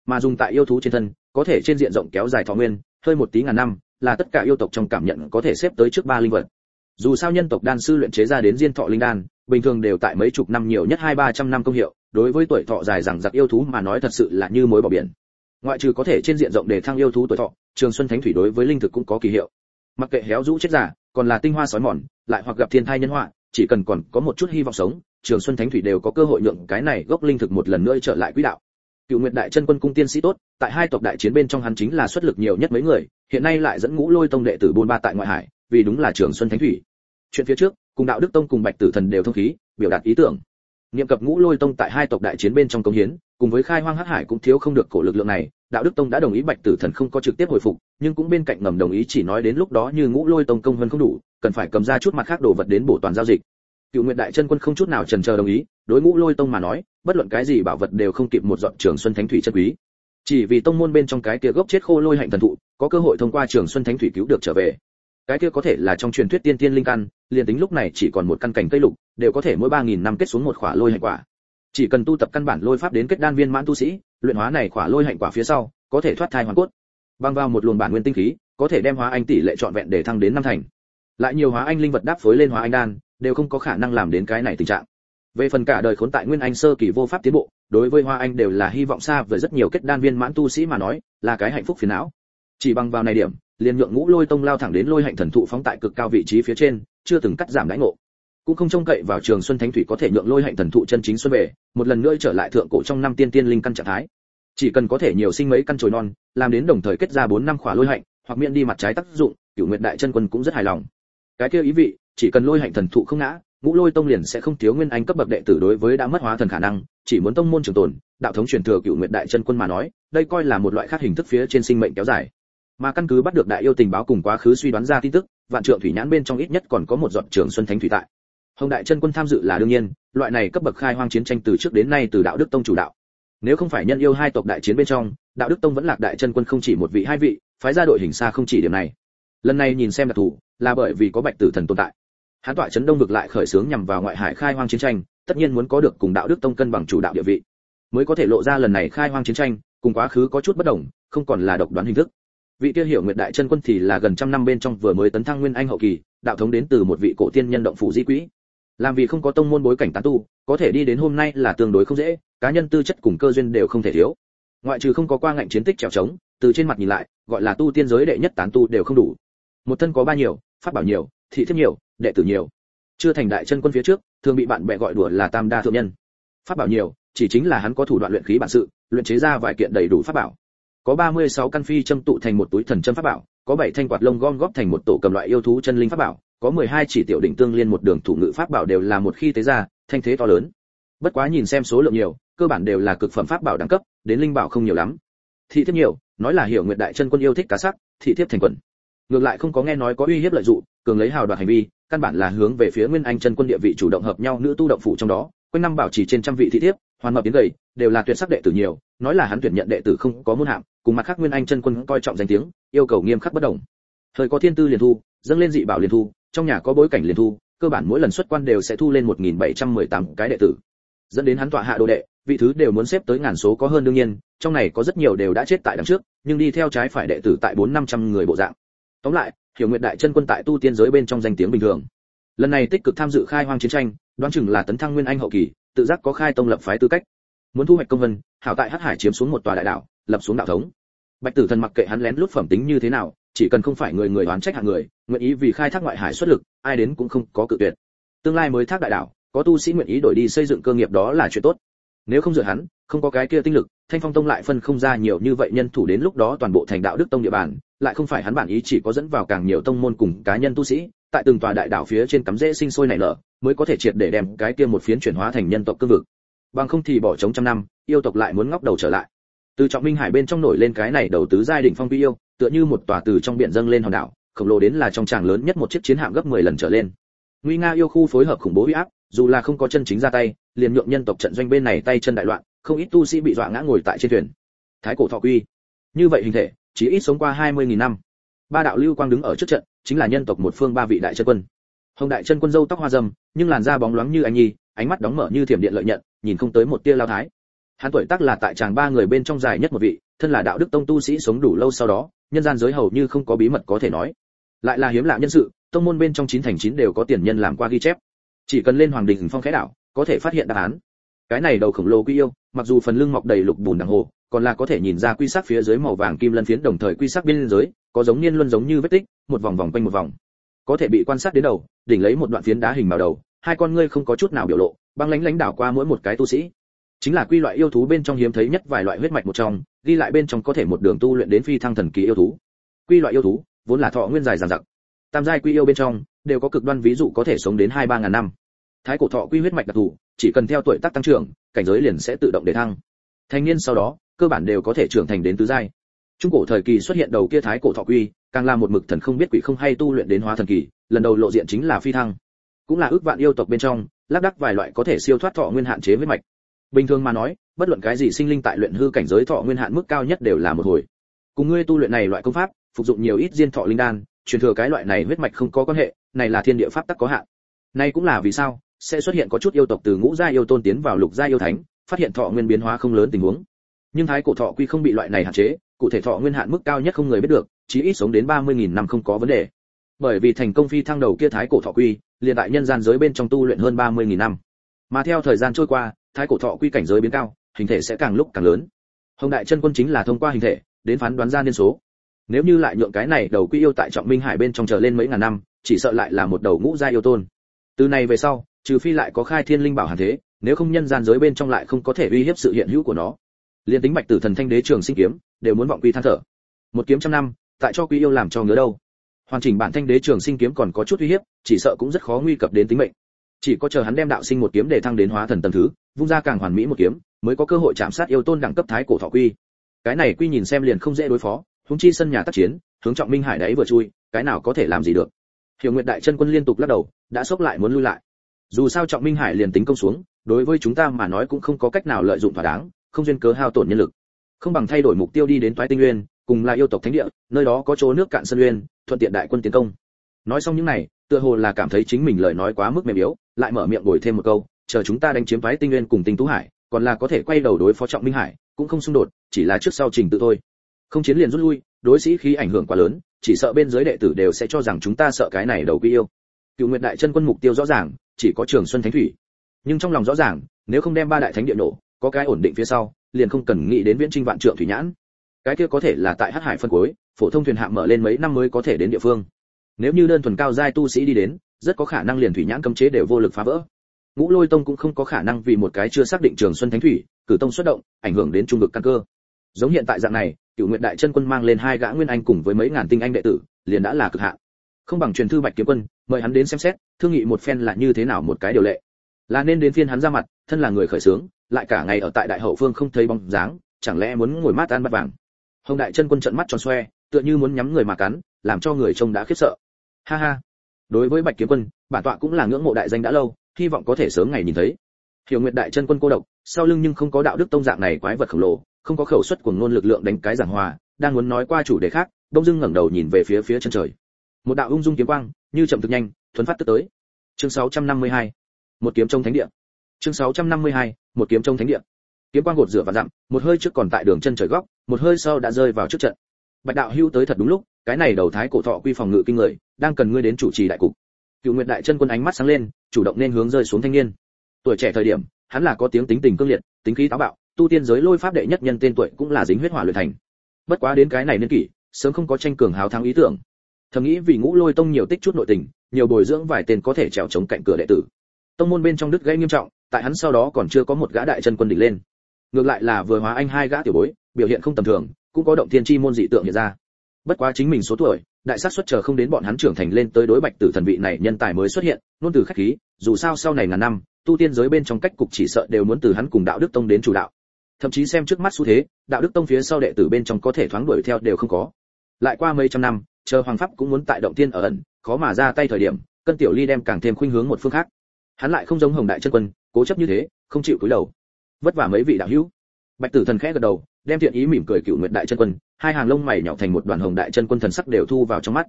Mà dùng tại yêu thú trên thân, có thể trên diện rộng kéo dài thọ nguyên, hơi một tí ngàn năm, là tất cả yêu tộc trong cảm nhận có thể xếp tới trước ba linh vật. Dù sao nhân tộc đan sư luyện chế ra đến diên thọ linh đan, bình thường đều tại mấy chục năm nhiều nhất hai ba trăm năm công hiệu, đối với tuổi thọ dài rằng giặc yêu thú mà nói thật sự là như mối bỏ biển. Ngoại trừ có thể trên diện rộng để thăng yêu thú tuổi thọ, trường xuân thánh thủy đối với linh thực cũng có kỳ hiệu. Mặc kệ héo rũ chết giả còn là tinh hoa sói mòn, lại hoặc gặp thiên thai nhân họa chỉ cần còn có một chút hy vọng sống, trường xuân thánh thủy đều có cơ hội nhượng cái này gốc linh thực một lần nữa trở lại quỹ đạo. Cựu nguyệt đại chân quân cung tiên sĩ tốt, tại hai tộc đại chiến bên trong hắn chính là xuất lực nhiều nhất mấy người, hiện nay lại dẫn ngũ lôi tông đệ tử buôn ba tại ngoại hải, vì đúng là trường xuân thánh thủy. Chuyện phía trước, cùng đạo đức tông cùng bạch tử thần đều thông khí, biểu đạt ý tưởng. Niệm cập ngũ lôi tông tại hai tộc đại chiến bên trong công hiến, cùng với khai hoang hắc hải cũng thiếu không được cổ lực lượng này, đạo đức tông đã đồng ý bạch tử thần không có trực tiếp hồi phục, nhưng cũng bên cạnh ngầm đồng ý chỉ nói đến lúc đó như ngũ lôi tông công hơn không đủ cần phải cầm ra chút mặt khác đồ vật đến bổ toàn giao dịch. Cựu nguyện đại chân quân không chút nào chần chờ đồng ý, đối ngũ lôi tông mà nói, bất luận cái gì bảo vật đều không kịp một dọn trường xuân thánh thủy chân quý. Chỉ vì tông môn bên trong cái kia gốc chết khô lôi hạnh thần thụ, có cơ hội thông qua trường xuân thánh thủy cứu được trở về. Cái kia có thể là trong truyền thuyết tiên tiên linh căn, liền tính lúc này chỉ còn một căn cảnh cây lục, đều có thể mỗi ba nghìn năm kết xuống một khỏa lôi hạnh quả. Chỉ cần tu tập căn bản lôi pháp đến kết đan viên mãn tu sĩ, luyện hóa này khỏa lôi hạnh quả phía sau, có thể thoát thai hoàn cốt. Băng vào một luồng bản nguyên tinh khí, có thể đem hóa anh tỷ lệ trọn vẹn để thăng đến năm thành lại nhiều hóa anh linh vật đáp phối lên hóa anh đan, đều không có khả năng làm đến cái này tình trạng. Về phần cả đời khốn tại nguyên anh sơ kỳ vô pháp tiến bộ, đối với hoa anh đều là hy vọng xa với rất nhiều kết đan viên mãn tu sĩ mà nói, là cái hạnh phúc phiền não. Chỉ bằng vào này điểm, liền nhượng ngũ lôi tông lao thẳng đến lôi hạnh thần thụ phóng tại cực cao vị trí phía trên, chưa từng cắt giảm đãi ngộ. Cũng không trông cậy vào trường xuân thánh thủy có thể nhượng lôi hạnh thần thụ chân chính xuân về, một lần nữa trở lại thượng cổ trong năm tiên tiên linh căn trạng thái. Chỉ cần có thể nhiều sinh mấy căn chồi non, làm đến đồng thời kết ra bốn năm khỏa lôi hạnh, hoặc miễn đi mặt trái tác dụng, cửu nguyệt đại chân quân cũng rất hài lòng cái kia ý vị, chỉ cần lôi hạnh thần thụ không ngã, ngũ lôi tông liền sẽ không thiếu nguyên anh cấp bậc đệ tử đối với đã mất hóa thần khả năng, chỉ muốn tông môn trường tồn, đạo thống truyền thừa cựu nguyệt đại chân quân mà nói, đây coi là một loại khác hình thức phía trên sinh mệnh kéo dài. Mà căn cứ bắt được đại yêu tình báo cùng quá khứ suy đoán ra tin tức, vạn trượng thủy nhãn bên trong ít nhất còn có một giọt trường xuân thánh thủy tại. Hồng đại chân quân tham dự là đương nhiên, loại này cấp bậc khai hoang chiến tranh từ trước đến nay từ đạo đức tông chủ đạo. Nếu không phải nhân yêu hai tộc đại chiến bên trong, đạo đức tông vẫn lạc đại chân quân không chỉ một vị hai vị, phái ra đội hình xa không chỉ điểm này. Lần này nhìn xem đặc thù là bởi vì có bạch tử thần tồn tại. Hán tọa chấn đông ngược lại khởi xướng nhằm vào ngoại hải khai hoang chiến tranh, tất nhiên muốn có được cùng đạo đức tông cân bằng chủ đạo địa vị. Mới có thể lộ ra lần này khai hoang chiến tranh, cùng quá khứ có chút bất đồng, không còn là độc đoán hình thức. Vị kia hiểu nguyệt đại chân quân thì là gần trăm năm bên trong vừa mới tấn thăng nguyên anh hậu kỳ, đạo thống đến từ một vị cổ tiên nhân động phủ di quỹ. Làm vì không có tông môn bối cảnh tán tu, có thể đi đến hôm nay là tương đối không dễ, cá nhân tư chất cùng cơ duyên đều không thể thiếu. Ngoại trừ không có qua ngạnh chiến tích trèo trống, từ trên mặt nhìn lại, gọi là tu tiên giới đệ nhất tán tu đều không đủ. Một thân có ba nhiều pháp bảo nhiều, thị thiếp nhiều, đệ tử nhiều. Chưa thành đại chân quân phía trước, thường bị bạn bè gọi đùa là tam đa thượng nhân. Pháp bảo nhiều, chỉ chính là hắn có thủ đoạn luyện khí bản sự, luyện chế ra vài kiện đầy đủ pháp bảo. Có 36 căn phi châm tụ thành một túi thần châm pháp bảo, có 7 thanh quạt lông gom góp thành một tổ cầm loại yêu thú chân linh pháp bảo, có 12 chỉ tiểu đỉnh tương liên một đường thủ ngữ pháp bảo đều là một khi tế ra, thanh thế to lớn. Bất quá nhìn xem số lượng nhiều, cơ bản đều là cực phẩm pháp bảo đẳng cấp, đến linh bảo không nhiều lắm. Thị thiếp nhiều, nói là hiểu nguyệt đại chân quân yêu thích cá sắc, thị thiếp thành quần ngược lại không có nghe nói có uy hiếp lợi dụng, cường lấy hào đoạt hành vi, căn bản là hướng về phía nguyên anh chân quân địa vị chủ động hợp nhau nữ tu động phủ trong đó. Quanh năm bảo trì trên trăm vị thị thiếp, hoàn mập biến gầy, đều là tuyệt sắc đệ tử nhiều, nói là hắn tuyển nhận đệ tử không có môn hạng, cùng mặt khác nguyên anh chân quân coi trọng danh tiếng, yêu cầu nghiêm khắc bất đồng. Thời có thiên tư liền thu, dâng lên dị bảo liền thu, trong nhà có bối cảnh liền thu, cơ bản mỗi lần xuất quan đều sẽ thu lên 1718 cái đệ tử. Dẫn đến hắn tọa hạ đồ đệ, vị thứ đều muốn xếp tới ngàn số có hơn đương nhiên, trong này có rất nhiều đều đã chết tại đằng trước, nhưng đi theo trái phải đệ tử tại bốn năm trăm người bộ dạng tóm lại, hiểu nguyện đại chân quân tại tu tiên giới bên trong danh tiếng bình thường. Lần này tích cực tham dự khai hoang chiến tranh, đoán chừng là tấn thăng nguyên anh hậu kỳ, tự giác có khai tông lập phái tư cách. Muốn thu hoạch công vân, hảo tại hắc hải chiếm xuống một tòa đại đảo, lập xuống đạo thống. Bạch tử thần mặc kệ hắn lén lút phẩm tính như thế nào, chỉ cần không phải người người đoán trách hạng người, nguyện ý vì khai thác ngoại hải xuất lực, ai đến cũng không có cự tuyệt. Tương lai mới thác đại đảo, có tu sĩ nguyện ý đổi đi xây dựng cơ nghiệp đó là chuyện tốt. Nếu không dựa hắn, không có cái kia tinh lực thanh phong tông lại phân không ra nhiều như vậy nhân thủ đến lúc đó toàn bộ thành đạo đức tông địa bàn, lại không phải hắn bản ý chỉ có dẫn vào càng nhiều tông môn cùng cá nhân tu sĩ, tại từng tòa đại đảo phía trên cắm rễ sinh sôi nảy nở, mới có thể triệt để đem cái kia một phiến chuyển hóa thành nhân tộc cương vực. Bằng không thì bỏ trống trăm năm, yêu tộc lại muốn ngóc đầu trở lại. Từ trọng minh hải bên trong nổi lên cái này đầu tứ giai đỉnh phong vi yêu, tựa như một tòa từ trong biển dâng lên hòn đảo, khổng lồ đến là trong tràng lớn nhất một chiếc chiến hạm gấp 10 lần trở lên. Nguy nga yêu khu phối hợp khủng bố uy áp, dù là không có chân chính ra tay, liền nhượng nhân tộc trận doanh bên này tay chân đại loạn không ít tu sĩ bị dọa ngã ngồi tại trên thuyền. Thái cổ thọ quy. Như vậy hình thể, chỉ ít sống qua 20.000 năm. Ba đạo lưu quang đứng ở trước trận, chính là nhân tộc một phương ba vị đại chân quân. Hồng đại chân quân dâu tóc hoa râm nhưng làn da bóng loáng như anh nhi, ánh mắt đóng mở như thiểm điện lợi nhận, nhìn không tới một tia lao thái. Hắn tuổi tác là tại chàng ba người bên trong dài nhất một vị, thân là đạo đức tông tu sĩ sống đủ lâu sau đó, nhân gian giới hầu như không có bí mật có thể nói. Lại là hiếm lạ nhân sự, tông môn bên trong chín thành chín đều có tiền nhân làm qua ghi chép. Chỉ cần lên hoàng đình phong khẽ đảo có thể phát hiện đáp án. Cái này đầu khổng lồ quy yêu mặc dù phần lưng mọc đầy lục bùn đằng hồ, còn là có thể nhìn ra quy sắc phía dưới màu vàng kim lân phiến đồng thời quy sắc bên dưới, có giống niên luân giống như vết tích, một vòng vòng quanh một vòng. Có thể bị quan sát đến đầu, đỉnh lấy một đoạn phiến đá hình màu đầu, hai con ngươi không có chút nào biểu lộ, băng lánh lánh đảo qua mỗi một cái tu sĩ. Chính là quy loại yêu thú bên trong hiếm thấy nhất vài loại huyết mạch một trong đi lại bên trong có thể một đường tu luyện đến phi thăng thần kỳ yêu thú. Quy loại yêu thú, vốn là thọ nguyên dài dằng dặc. Tam giai quy yêu bên trong, đều có cực đoan ví dụ có thể sống đến hai ba ngàn năm thái cổ thọ quy huyết mạch đặc thù, chỉ cần theo tuổi tác tăng trưởng, cảnh giới liền sẽ tự động để thăng. Thanh niên sau đó, cơ bản đều có thể trưởng thành đến tứ giai. Trung cổ thời kỳ xuất hiện đầu kia thái cổ thọ quy, càng là một mực thần không biết quỷ không hay tu luyện đến hóa thần kỳ, lần đầu lộ diện chính là phi thăng. Cũng là ước vạn yêu tộc bên trong, lác đắc vài loại có thể siêu thoát thọ nguyên hạn chế huyết mạch. Bình thường mà nói, bất luận cái gì sinh linh tại luyện hư cảnh giới thọ nguyên hạn mức cao nhất đều là một hồi. Cùng ngươi tu luyện này loại công pháp, phục dụng nhiều ít diên thọ linh đan, truyền thừa cái loại này huyết mạch không có quan hệ, này là thiên địa pháp tắc có hạn. Nay cũng là vì sao sẽ xuất hiện có chút yêu tộc từ ngũ gia yêu tôn tiến vào lục gia yêu thánh, phát hiện thọ nguyên biến hóa không lớn tình huống. Nhưng thái cổ thọ quy không bị loại này hạn chế, cụ thể thọ nguyên hạn mức cao nhất không người biết được, chí ít sống đến 30.000 năm không có vấn đề. Bởi vì thành công phi thăng đầu kia thái cổ thọ quy, liền tại nhân gian giới bên trong tu luyện hơn 30.000 năm. Mà theo thời gian trôi qua, thái cổ thọ quy cảnh giới biến cao, hình thể sẽ càng lúc càng lớn. Hồng đại chân quân chính là thông qua hình thể, đến phán đoán ra niên số. Nếu như lại nhượng cái này đầu quy yêu tại trọng minh hải bên trong chờ lên mấy ngàn năm, chỉ sợ lại là một đầu ngũ gia yêu tôn. Từ này về sau trừ phi lại có khai thiên linh bảo hàn thế, nếu không nhân gian giới bên trong lại không có thể uy hiếp sự hiện hữu của nó. Liên tính bạch tử thần thanh đế trường sinh kiếm, đều muốn vọng quy than thở. Một kiếm trăm năm, tại cho quy yêu làm cho ngứa đâu. Hoàn chỉnh bản thanh đế trường sinh kiếm còn có chút uy hiếp, chỉ sợ cũng rất khó nguy cập đến tính mệnh. Chỉ có chờ hắn đem đạo sinh một kiếm để thăng đến hóa thần tầng thứ, vung ra càng hoàn mỹ một kiếm, mới có cơ hội chạm sát yêu tôn đẳng cấp thái cổ thọ quy. Cái này quy nhìn xem liền không dễ đối phó húng chi sân nhà tác chiến, hướng trọng minh hải đấy vừa chui, cái nào có thể làm gì được. Hiểu nguyệt đại chân quân liên tục lắc đầu, đã sốc lại muốn lui lại dù sao trọng minh hải liền tính công xuống, đối với chúng ta mà nói cũng không có cách nào lợi dụng thỏa đáng, không duyên cớ hao tổn nhân lực. Không bằng thay đổi mục tiêu đi đến toái tinh nguyên, cùng là yêu tộc thánh địa, nơi đó có chỗ nước cạn sân nguyên thuận tiện đại quân tiến công. Nói xong những này, tựa hồ là cảm thấy chính mình lời nói quá mức mềm yếu, lại mở miệng bồi thêm một câu, chờ chúng ta đánh chiếm toái tinh nguyên cùng tinh tú hải, còn là có thể quay đầu đối phó trọng minh hải, cũng không xung đột, chỉ là trước sau trình tự thôi. Không chiến liền rút lui, đối sĩ khí ảnh hưởng quá lớn, chỉ sợ bên dưới đệ tử đều sẽ cho rằng chúng ta sợ cái này đầu quy yêu. Cựu nguyệt đại chân quân mục tiêu rõ ràng chỉ có trường xuân thánh thủy. Nhưng trong lòng rõ ràng, nếu không đem ba đại thánh địa nổ, có cái ổn định phía sau, liền không cần nghĩ đến viễn trinh vạn trượng thủy nhãn. Cái kia có thể là tại hắc hải phân cuối, phổ thông thuyền hạm mở lên mấy năm mới có thể đến địa phương. Nếu như đơn thuần cao giai tu sĩ đi đến, rất có khả năng liền thủy nhãn cấm chế đều vô lực phá vỡ. Ngũ lôi tông cũng không có khả năng vì một cái chưa xác định trường xuân thánh thủy, cử tông xuất động, ảnh hưởng đến trung vực căn cơ. Giống hiện tại dạng này cựu nguyện đại chân quân mang lên hai gã nguyên anh cùng với mấy ngàn tinh anh đệ tử, liền đã là cực hạn không bằng truyền thư bạch kiếm quân, mời hắn đến xem xét, thương nghị một phen là như thế nào một cái điều lệ. Là nên đến phiên hắn ra mặt, thân là người khởi sướng lại cả ngày ở tại đại hậu phương không thấy bóng dáng, chẳng lẽ muốn ngồi mát ăn bát vàng? Hồng đại chân quân trận mắt tròn xoe, tựa như muốn nhắm người mà cắn, làm cho người trông đã khiếp sợ. Ha ha. Đối với bạch kiếm quân, bản tọa cũng là ngưỡng mộ đại danh đã lâu, hy vọng có thể sớm ngày nhìn thấy. Hiểu nguyệt đại chân quân cô độc, sau lưng nhưng không có đạo đức tông dạng này quái vật khổng lồ, không có khẩu suất của ngôn lực lượng đánh cái giảng hòa, đang muốn nói qua chủ đề khác, đông dưng ngẩng đầu nhìn về phía phía chân trời một đạo ung dung kiếm quang, như chậm thực nhanh, thuấn phát tức tới. Chương 652 một kiếm trong thánh địa. Chương 652 một kiếm trong thánh địa. Kiếm quang gột rửa và dặm, một hơi trước còn tại đường chân trời góc, một hơi sau đã rơi vào trước trận. Bạch đạo hưu tới thật đúng lúc, cái này đầu thái cổ thọ quy phòng ngự kinh người, đang cần ngươi đến chủ trì đại cục. Cựu nguyệt đại chân quân ánh mắt sáng lên, chủ động nên hướng rơi xuống thanh niên. Tuổi trẻ thời điểm, hắn là có tiếng tính tình cương liệt, tính khí táo bạo, tu tiên giới lôi pháp đệ nhất nhân tên tuổi cũng là dính huyết hỏa luyện thành. Bất quá đến cái này niên kỷ, sớm không có tranh cường hào thắng ý tưởng thầm nghĩ vì ngũ lôi tông nhiều tích chút nội tình, nhiều bồi dưỡng vài tên có thể trèo chống cạnh cửa đệ tử. Tông môn bên trong đứt gãy nghiêm trọng, tại hắn sau đó còn chưa có một gã đại chân quân đỉnh lên. Ngược lại là vừa hóa anh hai gã tiểu bối, biểu hiện không tầm thường, cũng có động thiên chi môn dị tượng hiện ra. Bất quá chính mình số tuổi, đại sát xuất chờ không đến bọn hắn trưởng thành lên tới đối bạch tử thần vị này nhân tài mới xuất hiện, luôn từ khách khí, dù sao sau này ngàn năm, tu tiên giới bên trong cách cục chỉ sợ đều muốn từ hắn cùng đạo đức tông đến chủ đạo. Thậm chí xem trước mắt xu thế, đạo đức tông phía sau đệ tử bên trong có thể thoáng đuổi theo đều không có. Lại qua mấy trăm năm chờ hoàng pháp cũng muốn tại động tiên ở ẩn, khó mà ra tay thời điểm, cân tiểu ly đem càng thêm khuynh hướng một phương khác. Hắn lại không giống hồng đại chân quân, cố chấp như thế, không chịu cúi đầu. Vất vả mấy vị đạo hữu. Bạch tử thần khẽ gật đầu, đem thiện ý mỉm cười cựu nguyệt đại chân quân, hai hàng lông mày nhỏ thành một đoàn hồng đại chân quân thần sắc đều thu vào trong mắt.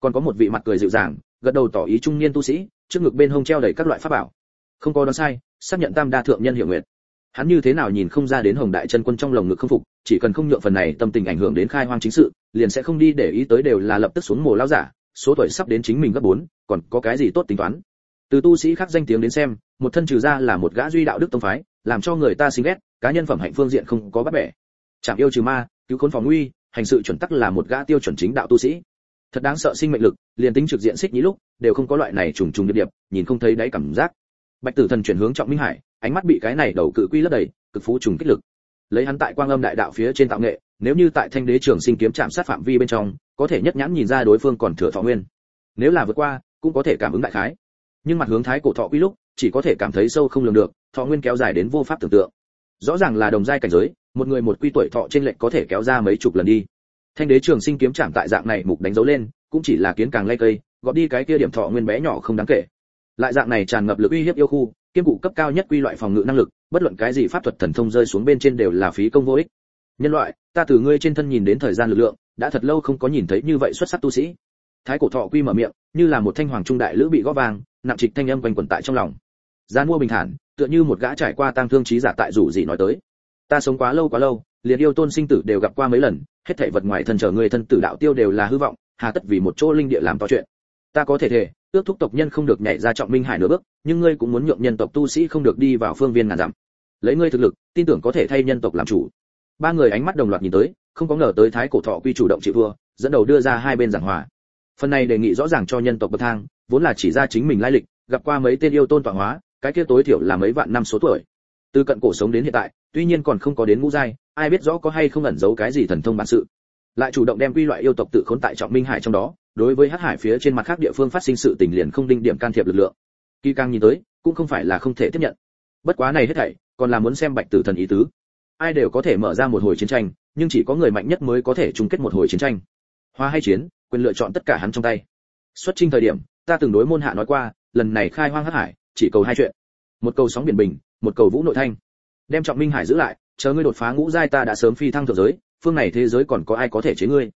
Còn có một vị mặt cười dịu dàng, gật đầu tỏ ý trung niên tu sĩ, trước ngực bên hông treo đầy các loại pháp bảo. Không có đoán sai, xác nhận tam đa thượng nhân hiệu Nguyệt. hắn như thế nào nhìn không ra đến hồng đại chân quân trong lồng ngực không phục, chỉ cần không nhượng phần này tâm tình ảnh hưởng đến khai hoang chính sự liền sẽ không đi để ý tới đều là lập tức xuống mồ lao giả, số tuổi sắp đến chính mình gấp bốn, còn có cái gì tốt tính toán. Từ tu sĩ khác danh tiếng đến xem, một thân trừ ra là một gã duy đạo đức tông phái, làm cho người ta xinh ghét, cá nhân phẩm hạnh phương diện không có bắt bẻ. Chạm yêu trừ ma, cứu khốn phòng nguy hành sự chuẩn tắc là một gã tiêu chuẩn chính đạo tu sĩ. Thật đáng sợ sinh mệnh lực, liền tính trực diện xích nhĩ lúc, đều không có loại này trùng trùng điệp điệp, nhìn không thấy đáy cảm giác. Bạch tử thần chuyển hướng trọng minh hải, ánh mắt bị cái này đầu cự quy lấp đầy, cực phú trùng kích lực. Lấy hắn tại quang âm đại đạo phía trên tạo nghệ nếu như tại thanh đế trường sinh kiếm chạm sát phạm vi bên trong, có thể nhất nhãn nhìn ra đối phương còn thừa thọ nguyên. Nếu là vượt qua, cũng có thể cảm ứng đại khái. Nhưng mặt hướng thái cổ thọ quy lúc, chỉ có thể cảm thấy sâu không lường được, thọ nguyên kéo dài đến vô pháp tưởng tượng. Rõ ràng là đồng giai cảnh giới, một người một quy tuổi thọ trên lệnh có thể kéo ra mấy chục lần đi. Thanh đế trường sinh kiếm chạm tại dạng này mục đánh dấu lên, cũng chỉ là kiến càng lay cây, gọt đi cái kia điểm thọ nguyên bé nhỏ không đáng kể. Lại dạng này tràn ngập lực uy hiếp yêu khu kiêm cụ cấp cao nhất quy loại phòng ngự năng lực, bất luận cái gì pháp thuật thần thông rơi xuống bên trên đều là phí công vô ích. Nhân loại ta từ ngươi trên thân nhìn đến thời gian lực lượng, đã thật lâu không có nhìn thấy như vậy xuất sắc tu sĩ. Thái cổ thọ quy mở miệng, như là một thanh hoàng trung đại lữ bị gõ vàng nặng trịch thanh âm quanh quẩn tại trong lòng. Gian mua bình thản, tựa như một gã trải qua tang thương trí giả tại rủ gì nói tới. Ta sống quá lâu quá lâu, liền yêu tôn sinh tử đều gặp qua mấy lần, hết thảy vật ngoài thân trở người thân tử đạo tiêu đều là hư vọng, hà tất vì một chỗ linh địa làm to chuyện. Ta có thể thể ước thúc tộc nhân không được nhảy ra trọng minh hải nửa bước, nhưng ngươi cũng muốn nhượng nhân tộc tu sĩ không được đi vào phương viên ngàn dặm. Lấy ngươi thực lực, tin tưởng có thể thay nhân tộc làm chủ ba người ánh mắt đồng loạt nhìn tới, không có ngờ tới thái cổ thọ quy chủ động chịu thua, dẫn đầu đưa ra hai bên giảng hòa. Phần này đề nghị rõ ràng cho nhân tộc bậc thang, vốn là chỉ ra chính mình lai lịch, gặp qua mấy tên yêu tôn tọa hóa, cái kia tối thiểu là mấy vạn năm số tuổi. Từ cận cổ sống đến hiện tại, tuy nhiên còn không có đến ngũ giai, ai biết rõ có hay không ẩn giấu cái gì thần thông bản sự. Lại chủ động đem quy loại yêu tộc tự khốn tại trọng minh hải trong đó, đối với hắc hải phía trên mặt khác địa phương phát sinh sự tình liền không đinh điểm can thiệp lực lượng. Kỳ càng nhìn tới, cũng không phải là không thể tiếp nhận. Bất quá này hết thảy, còn là muốn xem bạch tử thần ý tứ ai đều có thể mở ra một hồi chiến tranh, nhưng chỉ có người mạnh nhất mới có thể chung kết một hồi chiến tranh. Hoa hay chiến, quyền lựa chọn tất cả hắn trong tay. Xuất trình thời điểm, ta từng đối môn hạ nói qua, lần này khai hoang hắc hải, chỉ cầu hai chuyện. Một cầu sóng biển bình, một cầu vũ nội thanh. Đem trọng minh hải giữ lại, chờ ngươi đột phá ngũ giai ta đã sớm phi thăng thượng giới, phương này thế giới còn có ai có thể chế ngươi?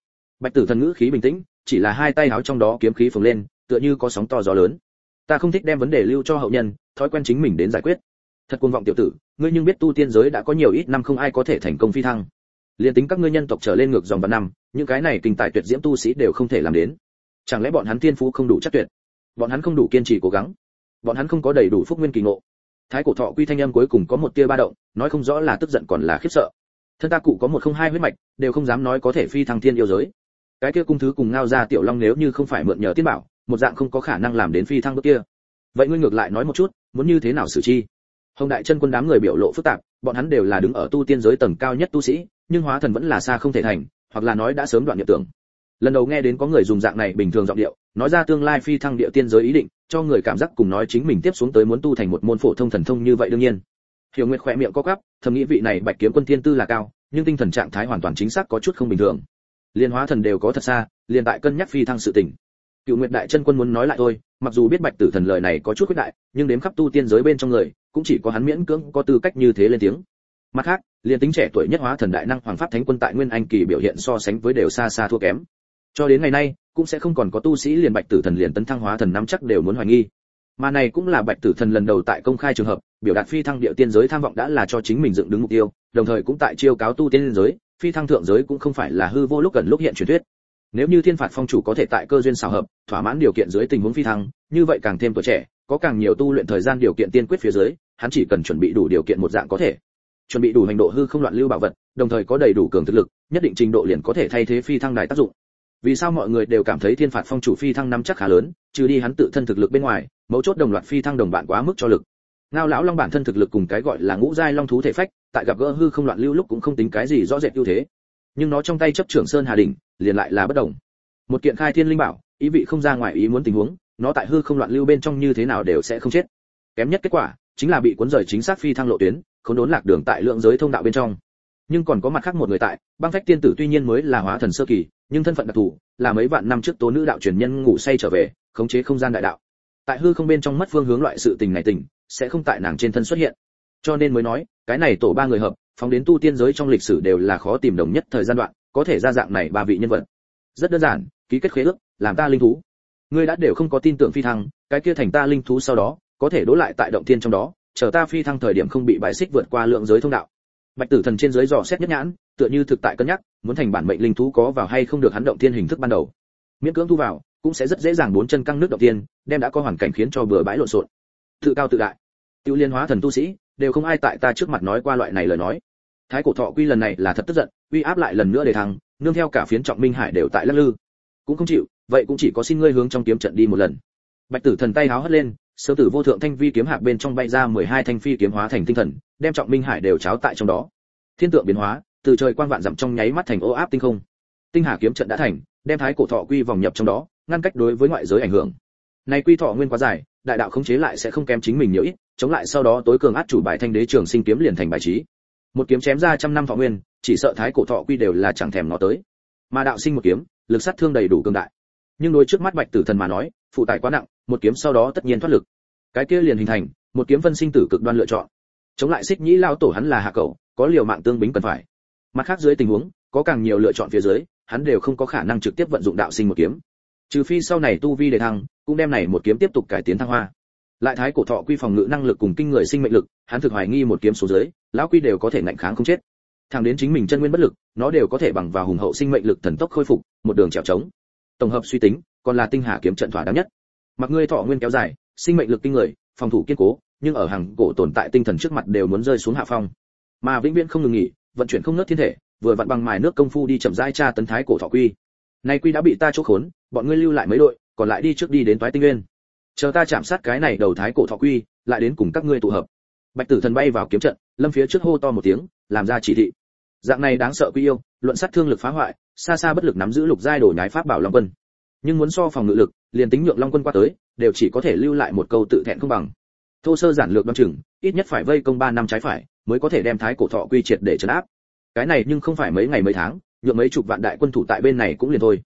Bạch tử thần ngữ khí bình tĩnh, chỉ là hai tay áo trong đó kiếm khí phồng lên, tựa như có sóng to gió lớn. Ta không thích đem vấn đề lưu cho hậu nhân, thói quen chính mình đến giải quyết. Thật cuồng vọng tiểu tử ngươi nhưng biết tu tiên giới đã có nhiều ít năm không ai có thể thành công phi thăng. Liền tính các ngươi nhân tộc trở lên ngược dòng vào năm, những cái này kinh tài tuyệt diễm tu sĩ đều không thể làm đến. Chẳng lẽ bọn hắn tiên phú không đủ chắc tuyệt? Bọn hắn không đủ kiên trì cố gắng. Bọn hắn không có đầy đủ phúc nguyên kỳ ngộ. Thái cổ thọ quy thanh âm cuối cùng có một tia ba động, nói không rõ là tức giận còn là khiếp sợ. Thân ta cụ có một không hai huyết mạch, đều không dám nói có thể phi thăng thiên yêu giới. Cái kia cung thứ cùng ngao ra tiểu long nếu như không phải mượn nhờ tiên bảo, một dạng không có khả năng làm đến phi thăng bước kia. Vậy ngươi ngược lại nói một chút, muốn như thế nào xử chi? Hồng đại chân quân đám người biểu lộ phức tạp, bọn hắn đều là đứng ở tu tiên giới tầng cao nhất tu sĩ, nhưng hóa thần vẫn là xa không thể thành, hoặc là nói đã sớm đoạn niệm tưởng. Lần đầu nghe đến có người dùng dạng này bình thường giọng điệu, nói ra tương lai phi thăng địa tiên giới ý định, cho người cảm giác cùng nói chính mình tiếp xuống tới muốn tu thành một môn phổ thông thần thông như vậy đương nhiên. Hiểu nguyệt khỏe miệng co quắp, thầm nghĩ vị này bạch kiếm quân tiên tư là cao, nhưng tinh thần trạng thái hoàn toàn chính xác có chút không bình thường. Liên hóa thần đều có thật xa, liền tại cân nhắc phi thăng sự tình. Cựu nguyệt đại chân quân muốn nói lại thôi, mặc dù biết bạch tử thần lời này có chút quyết đại, nhưng đếm khắp tu tiên giới bên trong người cũng chỉ có hắn miễn cưỡng có tư cách như thế lên tiếng. Mặt khác, liền tính trẻ tuổi nhất hóa thần đại năng hoàng pháp thánh quân tại nguyên anh kỳ biểu hiện so sánh với đều xa xa thua kém. Cho đến ngày nay, cũng sẽ không còn có tu sĩ liền bạch tử thần liền tấn thăng hóa thần nắm chắc đều muốn hoài nghi. Mà này cũng là bạch tử thần lần đầu tại công khai trường hợp, biểu đạt phi thăng địa tiên giới tham vọng đã là cho chính mình dựng đứng mục tiêu, đồng thời cũng tại chiêu cáo tu tiên giới, phi thăng thượng giới cũng không phải là hư vô lúc gần lúc hiện truyền thuyết. Nếu như thiên phạt phong chủ có thể tại cơ duyên xào hợp, thỏa mãn điều kiện dưới tình huống phi thăng, như vậy càng thêm tuổi trẻ, có càng nhiều tu luyện thời gian điều kiện tiên quyết phía dưới hắn chỉ cần chuẩn bị đủ điều kiện một dạng có thể. Chuẩn bị đủ hành độ hư không loạn lưu bảo vật, đồng thời có đầy đủ cường thực lực, nhất định trình độ liền có thể thay thế phi thăng đài tác dụng. Vì sao mọi người đều cảm thấy thiên phạt phong chủ phi thăng năm chắc khá lớn, trừ đi hắn tự thân thực lực bên ngoài, mấu chốt đồng loạt phi thăng đồng bạn quá mức cho lực. Ngao lão long bản thân thực lực cùng cái gọi là ngũ giai long thú thể phách, tại gặp gỡ hư không loạn lưu lúc cũng không tính cái gì rõ rệt ưu thế. Nhưng nó trong tay chấp trưởng sơn hà đỉnh, liền lại là bất đồng. Một kiện khai thiên linh bảo, ý vị không ra ngoài ý muốn tình huống, nó tại hư không loạn lưu bên trong như thế nào đều sẽ không chết. Kém nhất kết quả chính là bị cuốn rời chính xác phi thăng lộ tuyến không đốn lạc đường tại lượng giới thông đạo bên trong. Nhưng còn có mặt khác một người tại, băng phách tiên tử tuy nhiên mới là hóa thần sơ kỳ, nhưng thân phận đặc thù, là mấy vạn năm trước tố nữ đạo truyền nhân ngủ say trở về, khống chế không gian đại đạo. Tại hư không bên trong mất phương hướng loại sự tình này tình sẽ không tại nàng trên thân xuất hiện. Cho nên mới nói, cái này tổ ba người hợp, phóng đến tu tiên giới trong lịch sử đều là khó tìm đồng nhất thời gian đoạn, có thể ra dạng này ba vị nhân vật. Rất đơn giản, ký kết khế ước, làm ta linh thú. Ngươi đã đều không có tin tưởng phi thăng, cái kia thành ta linh thú sau đó có thể đỗ lại tại động thiên trong đó, chờ ta phi thăng thời điểm không bị bãi xích vượt qua lượng giới thông đạo. Bạch tử thần trên giới dò xét nhất nhãn, tựa như thực tại cân nhắc, muốn thành bản mệnh linh thú có vào hay không được hắn động thiên hình thức ban đầu. Miễn cưỡng thu vào, cũng sẽ rất dễ dàng bốn chân căng nước động thiên, đem đã có hoàn cảnh khiến cho bừa bãi lộn xộn. Tự cao tự đại. Tiêu liên hóa thần tu sĩ, đều không ai tại ta trước mặt nói qua loại này lời nói. Thái cổ thọ quy lần này là thật tức giận, uy áp lại lần nữa để thăng, nương theo cả phiến trọng minh hải đều tại lắc lư. Cũng không chịu, vậy cũng chỉ có xin ngươi hướng trong kiếm trận đi một lần. Bạch tử thần tay háo hất lên sơ tử vô thượng thanh vi kiếm hạc bên trong bay ra 12 thanh phi kiếm hóa thành tinh thần, đem trọng minh hải đều cháo tại trong đó. Thiên tượng biến hóa, từ trời quang vạn dặm trong nháy mắt thành ô áp tinh không. Tinh hà kiếm trận đã thành, đem thái cổ thọ quy vòng nhập trong đó, ngăn cách đối với ngoại giới ảnh hưởng. Này quy thọ nguyên quá dài, đại đạo khống chế lại sẽ không kém chính mình nhiều ít, chống lại sau đó tối cường át chủ bài thanh đế trường sinh kiếm liền thành bài trí. Một kiếm chém ra trăm năm thọ nguyên, chỉ sợ thái cổ thọ quy đều là chẳng thèm nó tới. Mà đạo sinh một kiếm, lực sát thương đầy đủ cường đại. Nhưng đối trước mắt bạch tử thần mà nói, phụ tải quá nặng một kiếm sau đó tất nhiên thoát lực. Cái kia liền hình thành, một kiếm phân sinh tử cực đoan lựa chọn. Chống lại xích nhĩ lao tổ hắn là hạ cầu có liều mạng tương bính cần phải. Mặt khác dưới tình huống, có càng nhiều lựa chọn phía dưới, hắn đều không có khả năng trực tiếp vận dụng đạo sinh một kiếm. Trừ phi sau này tu vi đề thăng, cũng đem này một kiếm tiếp tục cải tiến thăng hoa. Lại thái cổ thọ quy phòng ngự năng lực cùng kinh người sinh mệnh lực, hắn thực hoài nghi một kiếm số dưới, lão quy đều có thể ngạnh kháng không chết. Thẳng đến chính mình chân nguyên bất lực, nó đều có thể bằng vào hùng hậu sinh mệnh lực thần tốc khôi phục, một đường trèo trống. Tổng hợp suy tính, còn là tinh hà kiếm trận thỏa đáng nhất mặc ngươi thọ nguyên kéo dài, sinh mệnh lực kinh người, phòng thủ kiên cố, nhưng ở hàng cổ tồn tại tinh thần trước mặt đều muốn rơi xuống hạ phong. Mà vĩnh viễn không ngừng nghỉ, vận chuyển không nớt thiên thể, vừa vặn bằng mài nước công phu đi chậm rãi tra tấn thái cổ thọ quy. Nay quy đã bị ta chỗ khốn, bọn ngươi lưu lại mấy đội, còn lại đi trước đi đến toái tinh nguyên. Chờ ta chạm sát cái này đầu thái cổ thọ quy, lại đến cùng các ngươi tụ hợp. Bạch tử thần bay vào kiếm trận, lâm phía trước hô to một tiếng, làm ra chỉ thị. Dạng này đáng sợ quy yêu, luận sát thương lực phá hoại, xa xa bất lực nắm giữ lục giai đổ nhái pháp bảo long quân nhưng muốn so phòng ngự lực, liền tính nhượng long quân qua tới, đều chỉ có thể lưu lại một câu tự thẹn không bằng. Thô sơ giản lược đoan chừng, ít nhất phải vây công ba năm trái phải, mới có thể đem thái cổ thọ quy triệt để trấn áp. Cái này nhưng không phải mấy ngày mấy tháng, nhượng mấy chục vạn đại quân thủ tại bên này cũng liền thôi.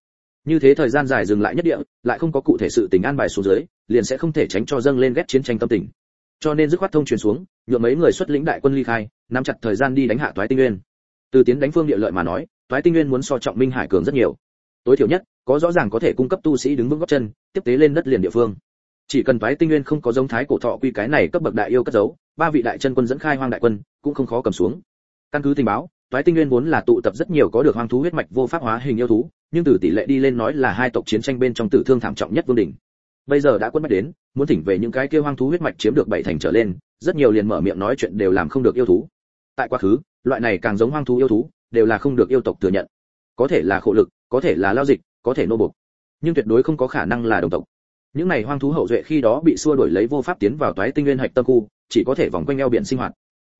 Như thế thời gian dài dừng lại nhất địa, lại không có cụ thể sự tình an bài xuống dưới, liền sẽ không thể tránh cho dâng lên ghét chiến tranh tâm tình. Cho nên dứt khoát thông truyền xuống, nhượng mấy người xuất lĩnh đại quân ly khai, nắm chặt thời gian đi đánh hạ toái tinh nguyên. Từ tiến đánh phương địa lợi mà nói, toái tinh nguyên muốn so trọng minh hải cường rất nhiều tối thiểu nhất, có rõ ràng có thể cung cấp tu sĩ đứng vững gót chân, tiếp tế lên đất liền địa phương. Chỉ cần phái tinh nguyên không có giống thái cổ thọ quy cái này cấp bậc đại yêu cất giấu, ba vị đại chân quân dẫn khai hoang đại quân, cũng không khó cầm xuống. Căn cứ tình báo, phái tinh nguyên vốn là tụ tập rất nhiều có được hoang thú huyết mạch vô pháp hóa hình yêu thú, nhưng từ tỷ lệ đi lên nói là hai tộc chiến tranh bên trong tử thương thảm trọng nhất vương đỉnh. Bây giờ đã quân bách đến, muốn thỉnh về những cái kia hoang thú huyết mạch chiếm được bảy thành trở lên, rất nhiều liền mở miệng nói chuyện đều làm không được yêu thú. Tại quá khứ, loại này càng giống hoang thú yêu thú, đều là không được yêu tộc thừa nhận. Có thể là khổ lực có thể là lao dịch có thể nô buộc, nhưng tuyệt đối không có khả năng là đồng tộc. Những này hoang thú hậu duệ khi đó bị xua đuổi lấy vô pháp tiến vào toái tinh nguyên hạch tâm khu chỉ có thể vòng quanh eo biển sinh hoạt.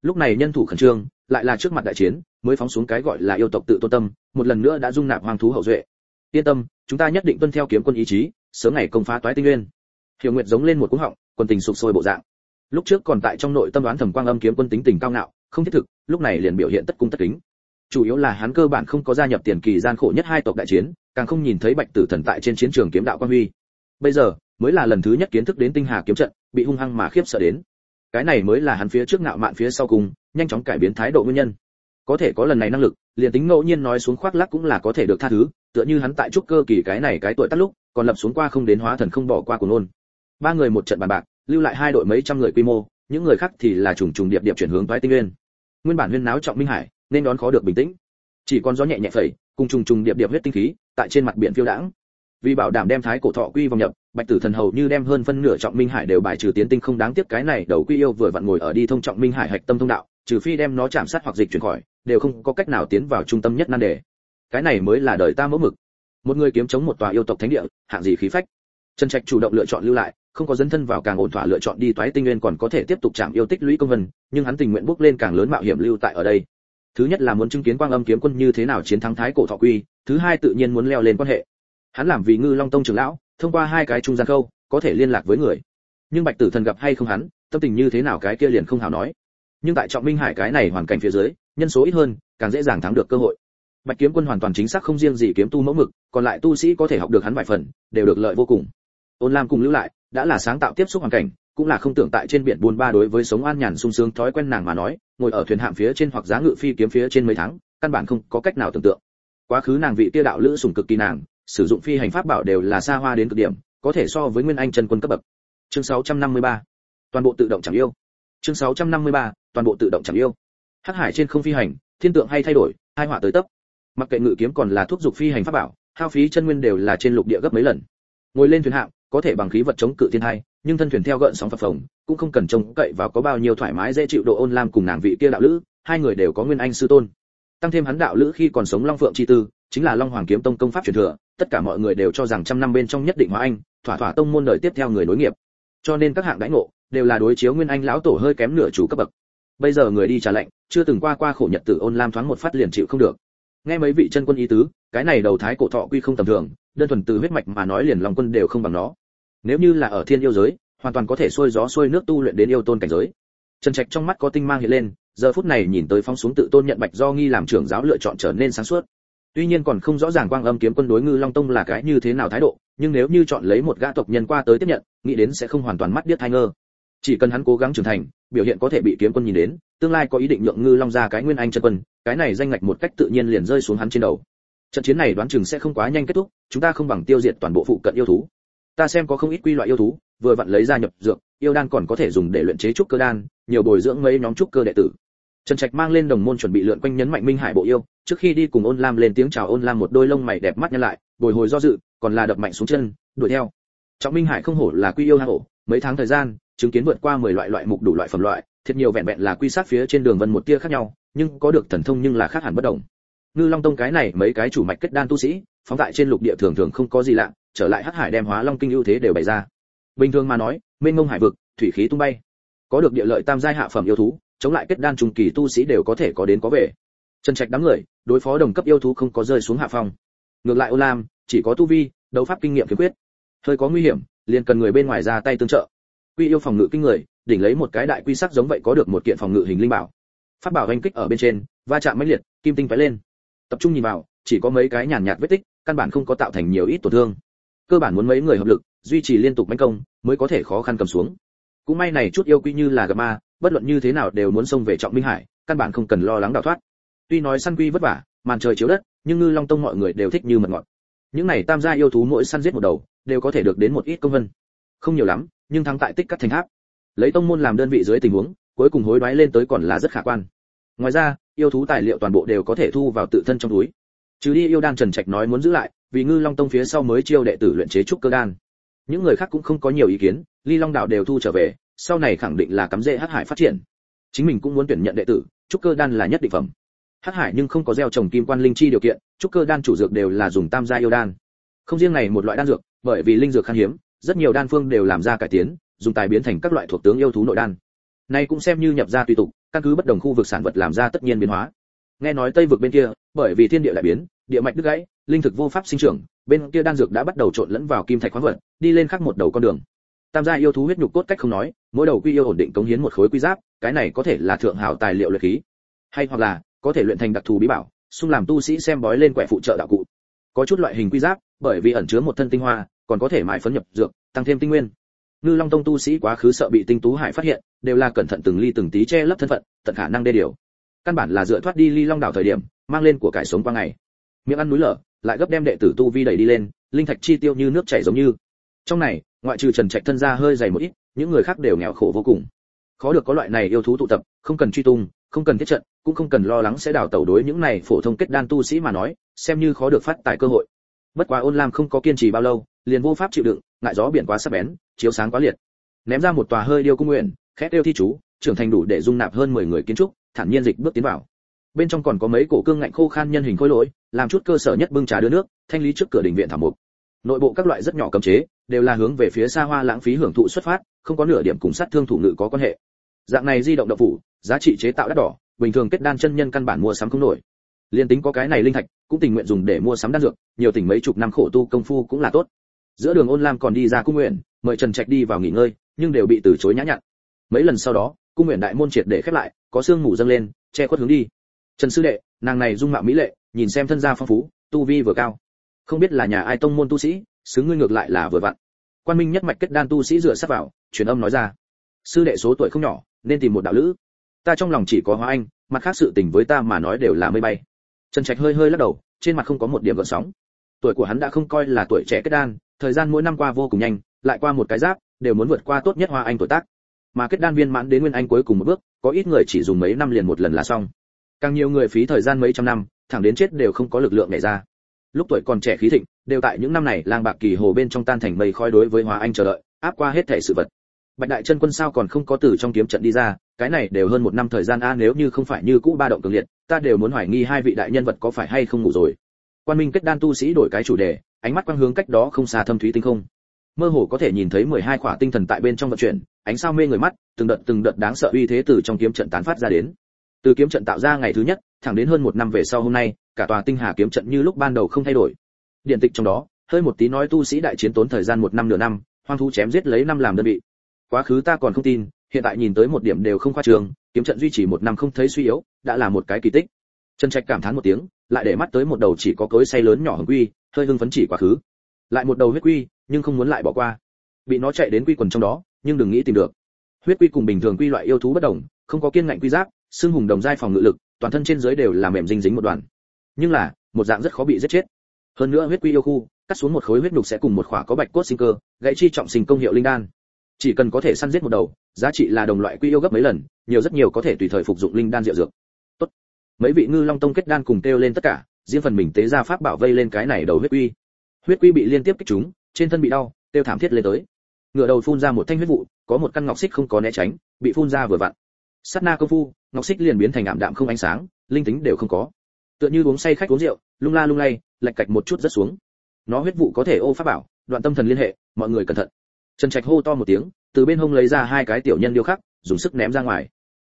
Lúc này nhân thủ khẩn trương lại là trước mặt đại chiến mới phóng xuống cái gọi là yêu tộc tự tôn tâm một lần nữa đã dung nạp hoang thú hậu duệ. Yên tâm chúng ta nhất định tuân theo kiếm quân ý chí sớm ngày công phá toái tinh nguyên. Hiểu nguyệt giống lên một cú họng quân tình sụp sôi bộ dạng. Lúc trước còn tại trong nội tâm đoán thẩm quang âm kiếm quân tính tình cao ngạo không thiết thực lúc này liền biểu hiện tất cung tất kính chủ yếu là hắn cơ bản không có gia nhập tiền kỳ gian khổ nhất hai tộc đại chiến, càng không nhìn thấy bạch tử thần tại trên chiến trường kiếm đạo quan huy. Bây giờ, mới là lần thứ nhất kiến thức đến tinh hà kiếm trận, bị hung hăng mà khiếp sợ đến. Cái này mới là hắn phía trước ngạo mạn phía sau cùng, nhanh chóng cải biến thái độ nguyên nhân. Có thể có lần này năng lực, liền tính ngẫu nhiên nói xuống khoác lác cũng là có thể được tha thứ, tựa như hắn tại trúc cơ kỳ cái này cái tuổi tắt lúc, còn lập xuống qua không đến hóa thần không bỏ qua của nôn. Ba người một trận bàn bạc, lưu lại hai đội mấy trăm người quy mô, những người khác thì là trùng trùng điệp điệp chuyển hướng toái tinh nguyên. Nguyên bản huyên náo trọng minh hải nên đón khó được bình tĩnh. Chỉ còn gió nhẹ nhẹ phẩy, cùng trùng trùng điệp điệp huyết tinh khí tại trên mặt biển phiêu đãng. Vì bảo đảm đem thái cổ thọ quy vào nhập, bạch tử thần hầu như đem hơn phân nửa trọng minh hải đều bài trừ tiến tinh không đáng tiếc cái này đầu quy yêu vừa vặn ngồi ở đi thông trọng minh hải hạch tâm thông đạo, trừ phi đem nó chạm sát hoặc dịch chuyển khỏi, đều không có cách nào tiến vào trung tâm nhất nan đề. Cái này mới là đời ta mẫu mực. Một người kiếm chống một tòa yêu tộc thánh địa, hạng gì khí phách? Trần trạch chủ động lựa chọn lưu lại, không có dấn thân vào càng ổn thỏa lựa chọn đi toái tinh nguyên còn có thể tiếp tục chạm yêu tích lũy công vân, nhưng hắn tình nguyện bước lên càng lớn mạo hiểm lưu tại ở đây thứ nhất là muốn chứng kiến quang âm kiếm quân như thế nào chiến thắng thái cổ thọ quy, thứ hai tự nhiên muốn leo lên quan hệ. Hắn làm vì ngư long tông trưởng lão, thông qua hai cái trung gian câu có thể liên lạc với người. Nhưng bạch tử thần gặp hay không hắn, tâm tình như thế nào cái kia liền không hào nói. Nhưng tại trọng minh hải cái này hoàn cảnh phía dưới, nhân số ít hơn, càng dễ dàng thắng được cơ hội. Bạch kiếm quân hoàn toàn chính xác không riêng gì kiếm tu mẫu mực, còn lại tu sĩ có thể học được hắn vài phần, đều được lợi vô cùng. Ôn lam cùng lưu lại, đã là sáng tạo tiếp xúc hoàn cảnh cũng là không tưởng tại trên biển buôn ba đối với sống an nhàn sung sướng thói quen nàng mà nói, ngồi ở thuyền hạm phía trên hoặc giá ngự phi kiếm phía trên mấy tháng, căn bản không có cách nào tưởng tượng. Quá khứ nàng vị tiêu đạo lữ sủng cực kỳ nàng, sử dụng phi hành pháp bảo đều là xa hoa đến cực điểm, có thể so với nguyên anh chân quân cấp bậc. Chương 653 toàn bộ tự động chẳng yêu. Chương 653 toàn bộ tự động chẳng yêu. Hắc hải trên không phi hành, thiên tượng hay thay đổi hai họa tới tấp. Mặc kệ ngự kiếm còn là thuốc dục phi hành pháp bảo, hao phí chân nguyên đều là trên lục địa gấp mấy lần. Ngồi lên thuyền hạm có thể bằng khí vật chống cự thiên hai nhưng thân thuyền theo gợn sóng phập phồng, cũng không cần trông cậy và có bao nhiêu thoải mái dễ chịu độ ôn lam cùng nàng vị kia đạo lữ, hai người đều có nguyên anh sư tôn. Tăng thêm hắn đạo lữ khi còn sống long phượng chi tư, chính là long hoàng kiếm tông công pháp truyền thừa, tất cả mọi người đều cho rằng trăm năm bên trong nhất định hóa anh, thỏa thỏa tông môn đời tiếp theo người nối nghiệp. Cho nên các hạng đãi ngộ đều là đối chiếu nguyên anh lão tổ hơi kém nửa chủ cấp bậc. Bây giờ người đi trả lệnh, chưa từng qua qua khổ nhật tử ôn lam thoáng một phát liền chịu không được. Nghe mấy vị chân quân ý tứ, cái này đầu thái cổ thọ quy không tầm thường đơn thuần từ huyết mạch mà nói liền lòng quân đều không bằng nó. Nếu như là ở thiên yêu giới, hoàn toàn có thể xuôi gió xuôi nước tu luyện đến yêu tôn cảnh giới. Trần trạch trong mắt có tinh mang hiện lên, giờ phút này nhìn tới phong xuống tự tôn nhận bạch do nghi làm trưởng giáo lựa chọn trở nên sáng suốt. Tuy nhiên còn không rõ ràng quang âm kiếm quân đối ngư long tông là cái như thế nào thái độ, nhưng nếu như chọn lấy một gã tộc nhân qua tới tiếp nhận, nghĩ đến sẽ không hoàn toàn mắt biết thay ngơ. Chỉ cần hắn cố gắng trưởng thành, biểu hiện có thể bị kiếm quân nhìn đến, tương lai có ý định nhượng ngư long ra cái nguyên anh chân quân, cái này danh ngạch một cách tự nhiên liền rơi xuống hắn trên đầu trận chiến này đoán chừng sẽ không quá nhanh kết thúc, chúng ta không bằng tiêu diệt toàn bộ phụ cận yêu thú. Ta xem có không ít quy loại yêu thú, vừa vặn lấy ra nhập dược, yêu đan còn có thể dùng để luyện chế trúc cơ đan, nhiều bồi dưỡng mấy nhóm trúc cơ đệ tử. Trần trạch mang lên đồng môn chuẩn bị lượn quanh nhấn mạnh minh hải bộ yêu, trước khi đi cùng ôn lam lên tiếng chào ôn lam một đôi lông mày đẹp mắt nhăn lại, bồi hồi do dự, còn là đập mạnh xuống chân, đuổi theo. Trọng minh hải không hổ là quy yêu hang ổ, mấy tháng thời gian, chứng kiến vượt qua 10 loại loại mục đủ loại phẩm loại, thiệt nhiều vẹn vẹn là quy sát phía trên đường vân một tia khác nhau, nhưng có được thần thông nhưng là khác hẳn bất động ngư long tông cái này mấy cái chủ mạch kết đan tu sĩ, phóng tại trên lục địa thường thường không có gì lạ, trở lại hắc hải đem hóa long kinh ưu thế đều bày ra. Bình thường mà nói, mênh mông hải vực, thủy khí tung bay. Có được địa lợi tam giai hạ phẩm yêu thú, chống lại kết đan trung kỳ tu sĩ đều có thể có đến có về. Trần trạch đám người, đối phó đồng cấp yêu thú không có rơi xuống hạ phòng ngược lại ô lam, chỉ có tu vi, đấu pháp kinh nghiệm kiên quyết hơi có nguy hiểm, liền cần người bên ngoài ra tay tương trợ. Quy yêu phòng ngự kinh người, đỉnh lấy một cái đại quy sắc giống vậy có được một kiện phòng ngự hình linh bảo. Pháp bảo hành kích ở bên trên, va chạm mãnh liệt, kim tinh vẽ lên tập trung nhìn vào, chỉ có mấy cái nhàn nhạt vết tích, căn bản không có tạo thành nhiều ít tổn thương. Cơ bản muốn mấy người hợp lực, duy trì liên tục manh công, mới có thể khó khăn cầm xuống. Cũng may này chút yêu quy như là gặp ma, bất luận như thế nào đều muốn xông về trọng minh hải, căn bản không cần lo lắng đào thoát. Tuy nói săn quy vất vả, màn trời chiếu đất, nhưng ngư long tông mọi người đều thích như mật ngọt. Những này tam gia yêu thú mỗi săn giết một đầu, đều có thể được đến một ít công vân. Không nhiều lắm, nhưng thắng tại tích cắt thành tháp. Lấy tông môn làm đơn vị dưới tình huống, cuối cùng hối đoái lên tới còn là rất khả quan ngoài ra, yêu thú tài liệu toàn bộ đều có thể thu vào tự thân trong túi. Trừ đi yêu đan trần trạch nói muốn giữ lại, vì ngư long tông phía sau mới chiêu đệ tử luyện chế trúc cơ đan. Những người khác cũng không có nhiều ý kiến, ly long đạo đều thu trở về, sau này khẳng định là cắm rễ hắc hải phát triển. Chính mình cũng muốn tuyển nhận đệ tử, trúc cơ đan là nhất định phẩm. Hắc hải nhưng không có gieo trồng kim quan linh chi điều kiện, trúc cơ đan chủ dược đều là dùng tam gia yêu đan. Không riêng này một loại đan dược, bởi vì linh dược khan hiếm, rất nhiều đan phương đều làm ra cải tiến, dùng tài biến thành các loại thuộc tướng yêu thú nội đan này cũng xem như nhập ra tùy tục, căn cứ bất đồng khu vực sản vật làm ra tất nhiên biến hóa. Nghe nói tây vực bên kia, bởi vì thiên địa đại biến, địa mạch đứt gãy, linh thực vô pháp sinh trưởng, bên kia đan dược đã bắt đầu trộn lẫn vào kim thạch khoáng vật, đi lên khác một đầu con đường. Tam gia yêu thú huyết nhục cốt cách không nói, mỗi đầu quy yêu ổn định cống hiến một khối quy giáp, cái này có thể là thượng hảo tài liệu luyện khí. Hay hoặc là, có thể luyện thành đặc thù bí bảo, xung làm tu sĩ xem bói lên quẻ phụ trợ đạo cụ. Có chút loại hình quy giáp, bởi vì ẩn chứa một thân tinh hoa, còn có thể mãi phấn nhập dược, tăng thêm tinh nguyên ngư long tông tu sĩ quá khứ sợ bị tinh tú hải phát hiện, đều là cẩn thận từng ly từng tí che lấp thân phận, tận khả năng đê điều. Căn bản là dựa thoát đi ly long đảo thời điểm, mang lên của cải sống qua ngày. Miệng ăn núi lở, lại gấp đem đệ tử tu vi đẩy đi lên, linh thạch chi tiêu như nước chảy giống như. Trong này, ngoại trừ trần trạch thân ra hơi dày một ít, những người khác đều nghèo khổ vô cùng. Khó được có loại này yêu thú tụ tập, không cần truy tung, không cần thiết trận, cũng không cần lo lắng sẽ đào tẩu đối những này phổ thông kết đan tu sĩ mà nói, xem như khó được phát tài cơ hội. Bất quá ôn lam không có kiên trì bao lâu, liền vô pháp chịu đựng ngại gió biển quá sắc bén, chiếu sáng quá liệt. Ném ra một tòa hơi điêu cung nguyện khét điêu thi chú, trưởng thành đủ để dung nạp hơn 10 người kiến trúc, thản nhiên dịch bước tiến vào. Bên trong còn có mấy cổ cương ngạnh khô khan nhân hình khối lỗi, làm chút cơ sở nhất bưng trà đưa nước, thanh lý trước cửa đình viện thảm mục nội bộ các loại rất nhỏ cấm chế, đều là hướng về phía xa hoa lãng phí hưởng thụ xuất phát, không có nửa điểm cùng sát thương thủ ngự có quan hệ. Dạng này di động động phủ, giá trị chế tạo đắt đỏ, bình thường kết đan chân nhân căn bản mua sắm không nổi. Liên tính có cái này linh thạch, cũng tình nguyện dùng để mua sắm đan dược, nhiều tỉnh mấy chục năm khổ tu công phu cũng là tốt giữa đường ôn lam còn đi ra cung nguyện, mời trần trạch đi vào nghỉ ngơi, nhưng đều bị từ chối nhã nhặn. Mấy lần sau đó, cung nguyện đại môn triệt để khép lại, có xương ngủ dâng lên, che khuất hướng đi. Trần sư đệ, nàng này dung mạo mỹ lệ, nhìn xem thân gia phong phú, tu vi vừa cao. Không biết là nhà ai tông môn tu sĩ, xứng ngươi ngược lại là vừa vặn. Quan minh nhất mạch kết đan tu sĩ dựa sát vào, truyền âm nói ra. Sư đệ số tuổi không nhỏ, nên tìm một đạo lữ. Ta trong lòng chỉ có hóa anh, mặt khác sự tình với ta mà nói đều là mây bay. Trần trạch hơi hơi lắc đầu, trên mặt không có một điểm gợn sóng. Tuổi của hắn đã không coi là tuổi trẻ kết đan thời gian mỗi năm qua vô cùng nhanh, lại qua một cái giáp, đều muốn vượt qua tốt nhất hoa anh tuổi tác. Mà kết đan viên mãn đến nguyên anh cuối cùng một bước, có ít người chỉ dùng mấy năm liền một lần là xong. Càng nhiều người phí thời gian mấy trăm năm, thẳng đến chết đều không có lực lượng nhảy ra. Lúc tuổi còn trẻ khí thịnh, đều tại những năm này lang bạc kỳ hồ bên trong tan thành mây khói đối với hoa anh chờ đợi, áp qua hết thể sự vật. Bạch đại chân quân sao còn không có từ trong kiếm trận đi ra, cái này đều hơn một năm thời gian a, nếu như không phải như cũ ba động cường liệt, ta đều muốn hoài nghi hai vị đại nhân vật có phải hay không ngủ rồi quan minh kết đan tu sĩ đổi cái chủ đề, ánh mắt quang hướng cách đó không xa thâm thúy tinh không. Mơ hồ có thể nhìn thấy mười hai khỏa tinh thần tại bên trong vận chuyển, ánh sao mê người mắt, từng đợt từng đợt đáng sợ uy thế từ trong kiếm trận tán phát ra đến. Từ kiếm trận tạo ra ngày thứ nhất, thẳng đến hơn một năm về sau hôm nay, cả tòa tinh hà kiếm trận như lúc ban đầu không thay đổi. Điện tịch trong đó, hơi một tí nói tu sĩ đại chiến tốn thời gian một năm nửa năm, hoang thú chém giết lấy năm làm đơn vị. Quá khứ ta còn không tin, hiện tại nhìn tới một điểm đều không khoa trường, kiếm trận duy trì một năm không thấy suy yếu, đã là một cái kỳ tích. Trần trạch cảm thán một tiếng lại để mắt tới một đầu chỉ có cối say lớn nhỏ hồng quy, hơi hưng phấn chỉ quá khứ. Lại một đầu huyết quy, nhưng không muốn lại bỏ qua. Bị nó chạy đến quy quần trong đó, nhưng đừng nghĩ tìm được. Huyết quy cùng bình thường quy loại yêu thú bất đồng, không có kiên ngạnh quy giáp xương hùng đồng giai phòng ngự lực, toàn thân trên dưới đều là mềm dính dính một đoạn. nhưng là, một dạng rất khó bị giết chết. Hơn nữa huyết quy yêu khu, cắt xuống một khối huyết nhục sẽ cùng một khỏa có bạch cốt sinh cơ, gãy chi trọng sinh công hiệu linh đan. Chỉ cần có thể săn giết một đầu, giá trị là đồng loại quy yêu gấp mấy lần, nhiều rất nhiều có thể tùy thời phục dụng linh đan diệu dược mấy vị ngư long tông kết đan cùng kêu lên tất cả, riêng phần mình tế ra pháp bảo vây lên cái này đầu huyết quy. Huyết quy bị liên tiếp kích chúng, trên thân bị đau tiêu thảm thiết lên tới. Ngựa đầu phun ra một thanh huyết vụ, có một căn ngọc xích không có né tránh, bị phun ra vừa vặn. Sát na công phu, ngọc xích liền biến thành ảm đạm không ánh sáng, linh tính đều không có. Tựa như uống say khách uống rượu, lung la lung lay, lạch cạch một chút rất xuống. Nó huyết vụ có thể ô pháp bảo, đoạn tâm thần liên hệ, mọi người cẩn thận. Trần trạch hô to một tiếng, từ bên hông lấy ra hai cái tiểu nhân điêu khắc, dùng sức ném ra ngoài.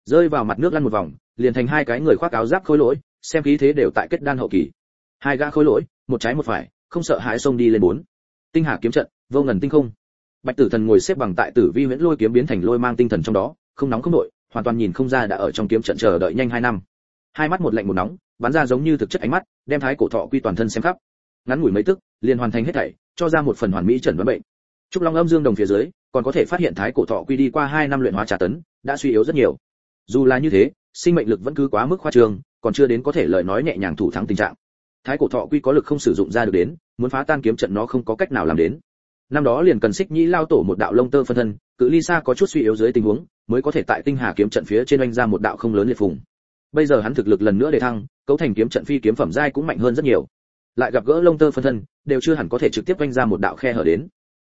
Rơi vào mặt nước lăn một vòng liền thành hai cái người khoác áo giáp khôi lỗi, xem khí thế đều tại kết đan hậu kỳ. Hai gã khôi lỗi, một trái một phải, không sợ hãi xông đi lên bốn. Tinh hà kiếm trận, vô ngần tinh không. Bạch tử thần ngồi xếp bằng tại tử vi huyễn lôi kiếm biến thành lôi mang tinh thần trong đó, không nóng không nổi hoàn toàn nhìn không ra đã ở trong kiếm trận chờ đợi nhanh hai năm. Hai mắt một lạnh một nóng, bắn ra giống như thực chất ánh mắt, đem thái cổ thọ quy toàn thân xem khắp. Ngắn ngủi mấy tức, liền hoàn thành hết thảy, cho ra một phần hoàn mỹ chẩn đoán bệnh. Trúc long âm dương đồng phía dưới, còn có thể phát hiện thái cổ thọ quy đi qua hai năm luyện hóa trà tấn, đã suy yếu rất nhiều. Dù là như thế sinh mệnh lực vẫn cứ quá mức khoa trương, còn chưa đến có thể lời nói nhẹ nhàng thủ thắng tình trạng. Thái cổ thọ quy có lực không sử dụng ra được đến, muốn phá tan kiếm trận nó không có cách nào làm đến. Năm đó liền cần xích nhĩ lao tổ một đạo lông tơ phân thân, cự ly xa có chút suy yếu dưới tình huống, mới có thể tại tinh hà kiếm trận phía trên oanh ra một đạo không lớn liệt phùng. Bây giờ hắn thực lực lần nữa để thăng, cấu thành kiếm trận phi kiếm phẩm giai cũng mạnh hơn rất nhiều. Lại gặp gỡ lông tơ phân thân, đều chưa hẳn có thể trực tiếp oanh ra một đạo khe hở đến.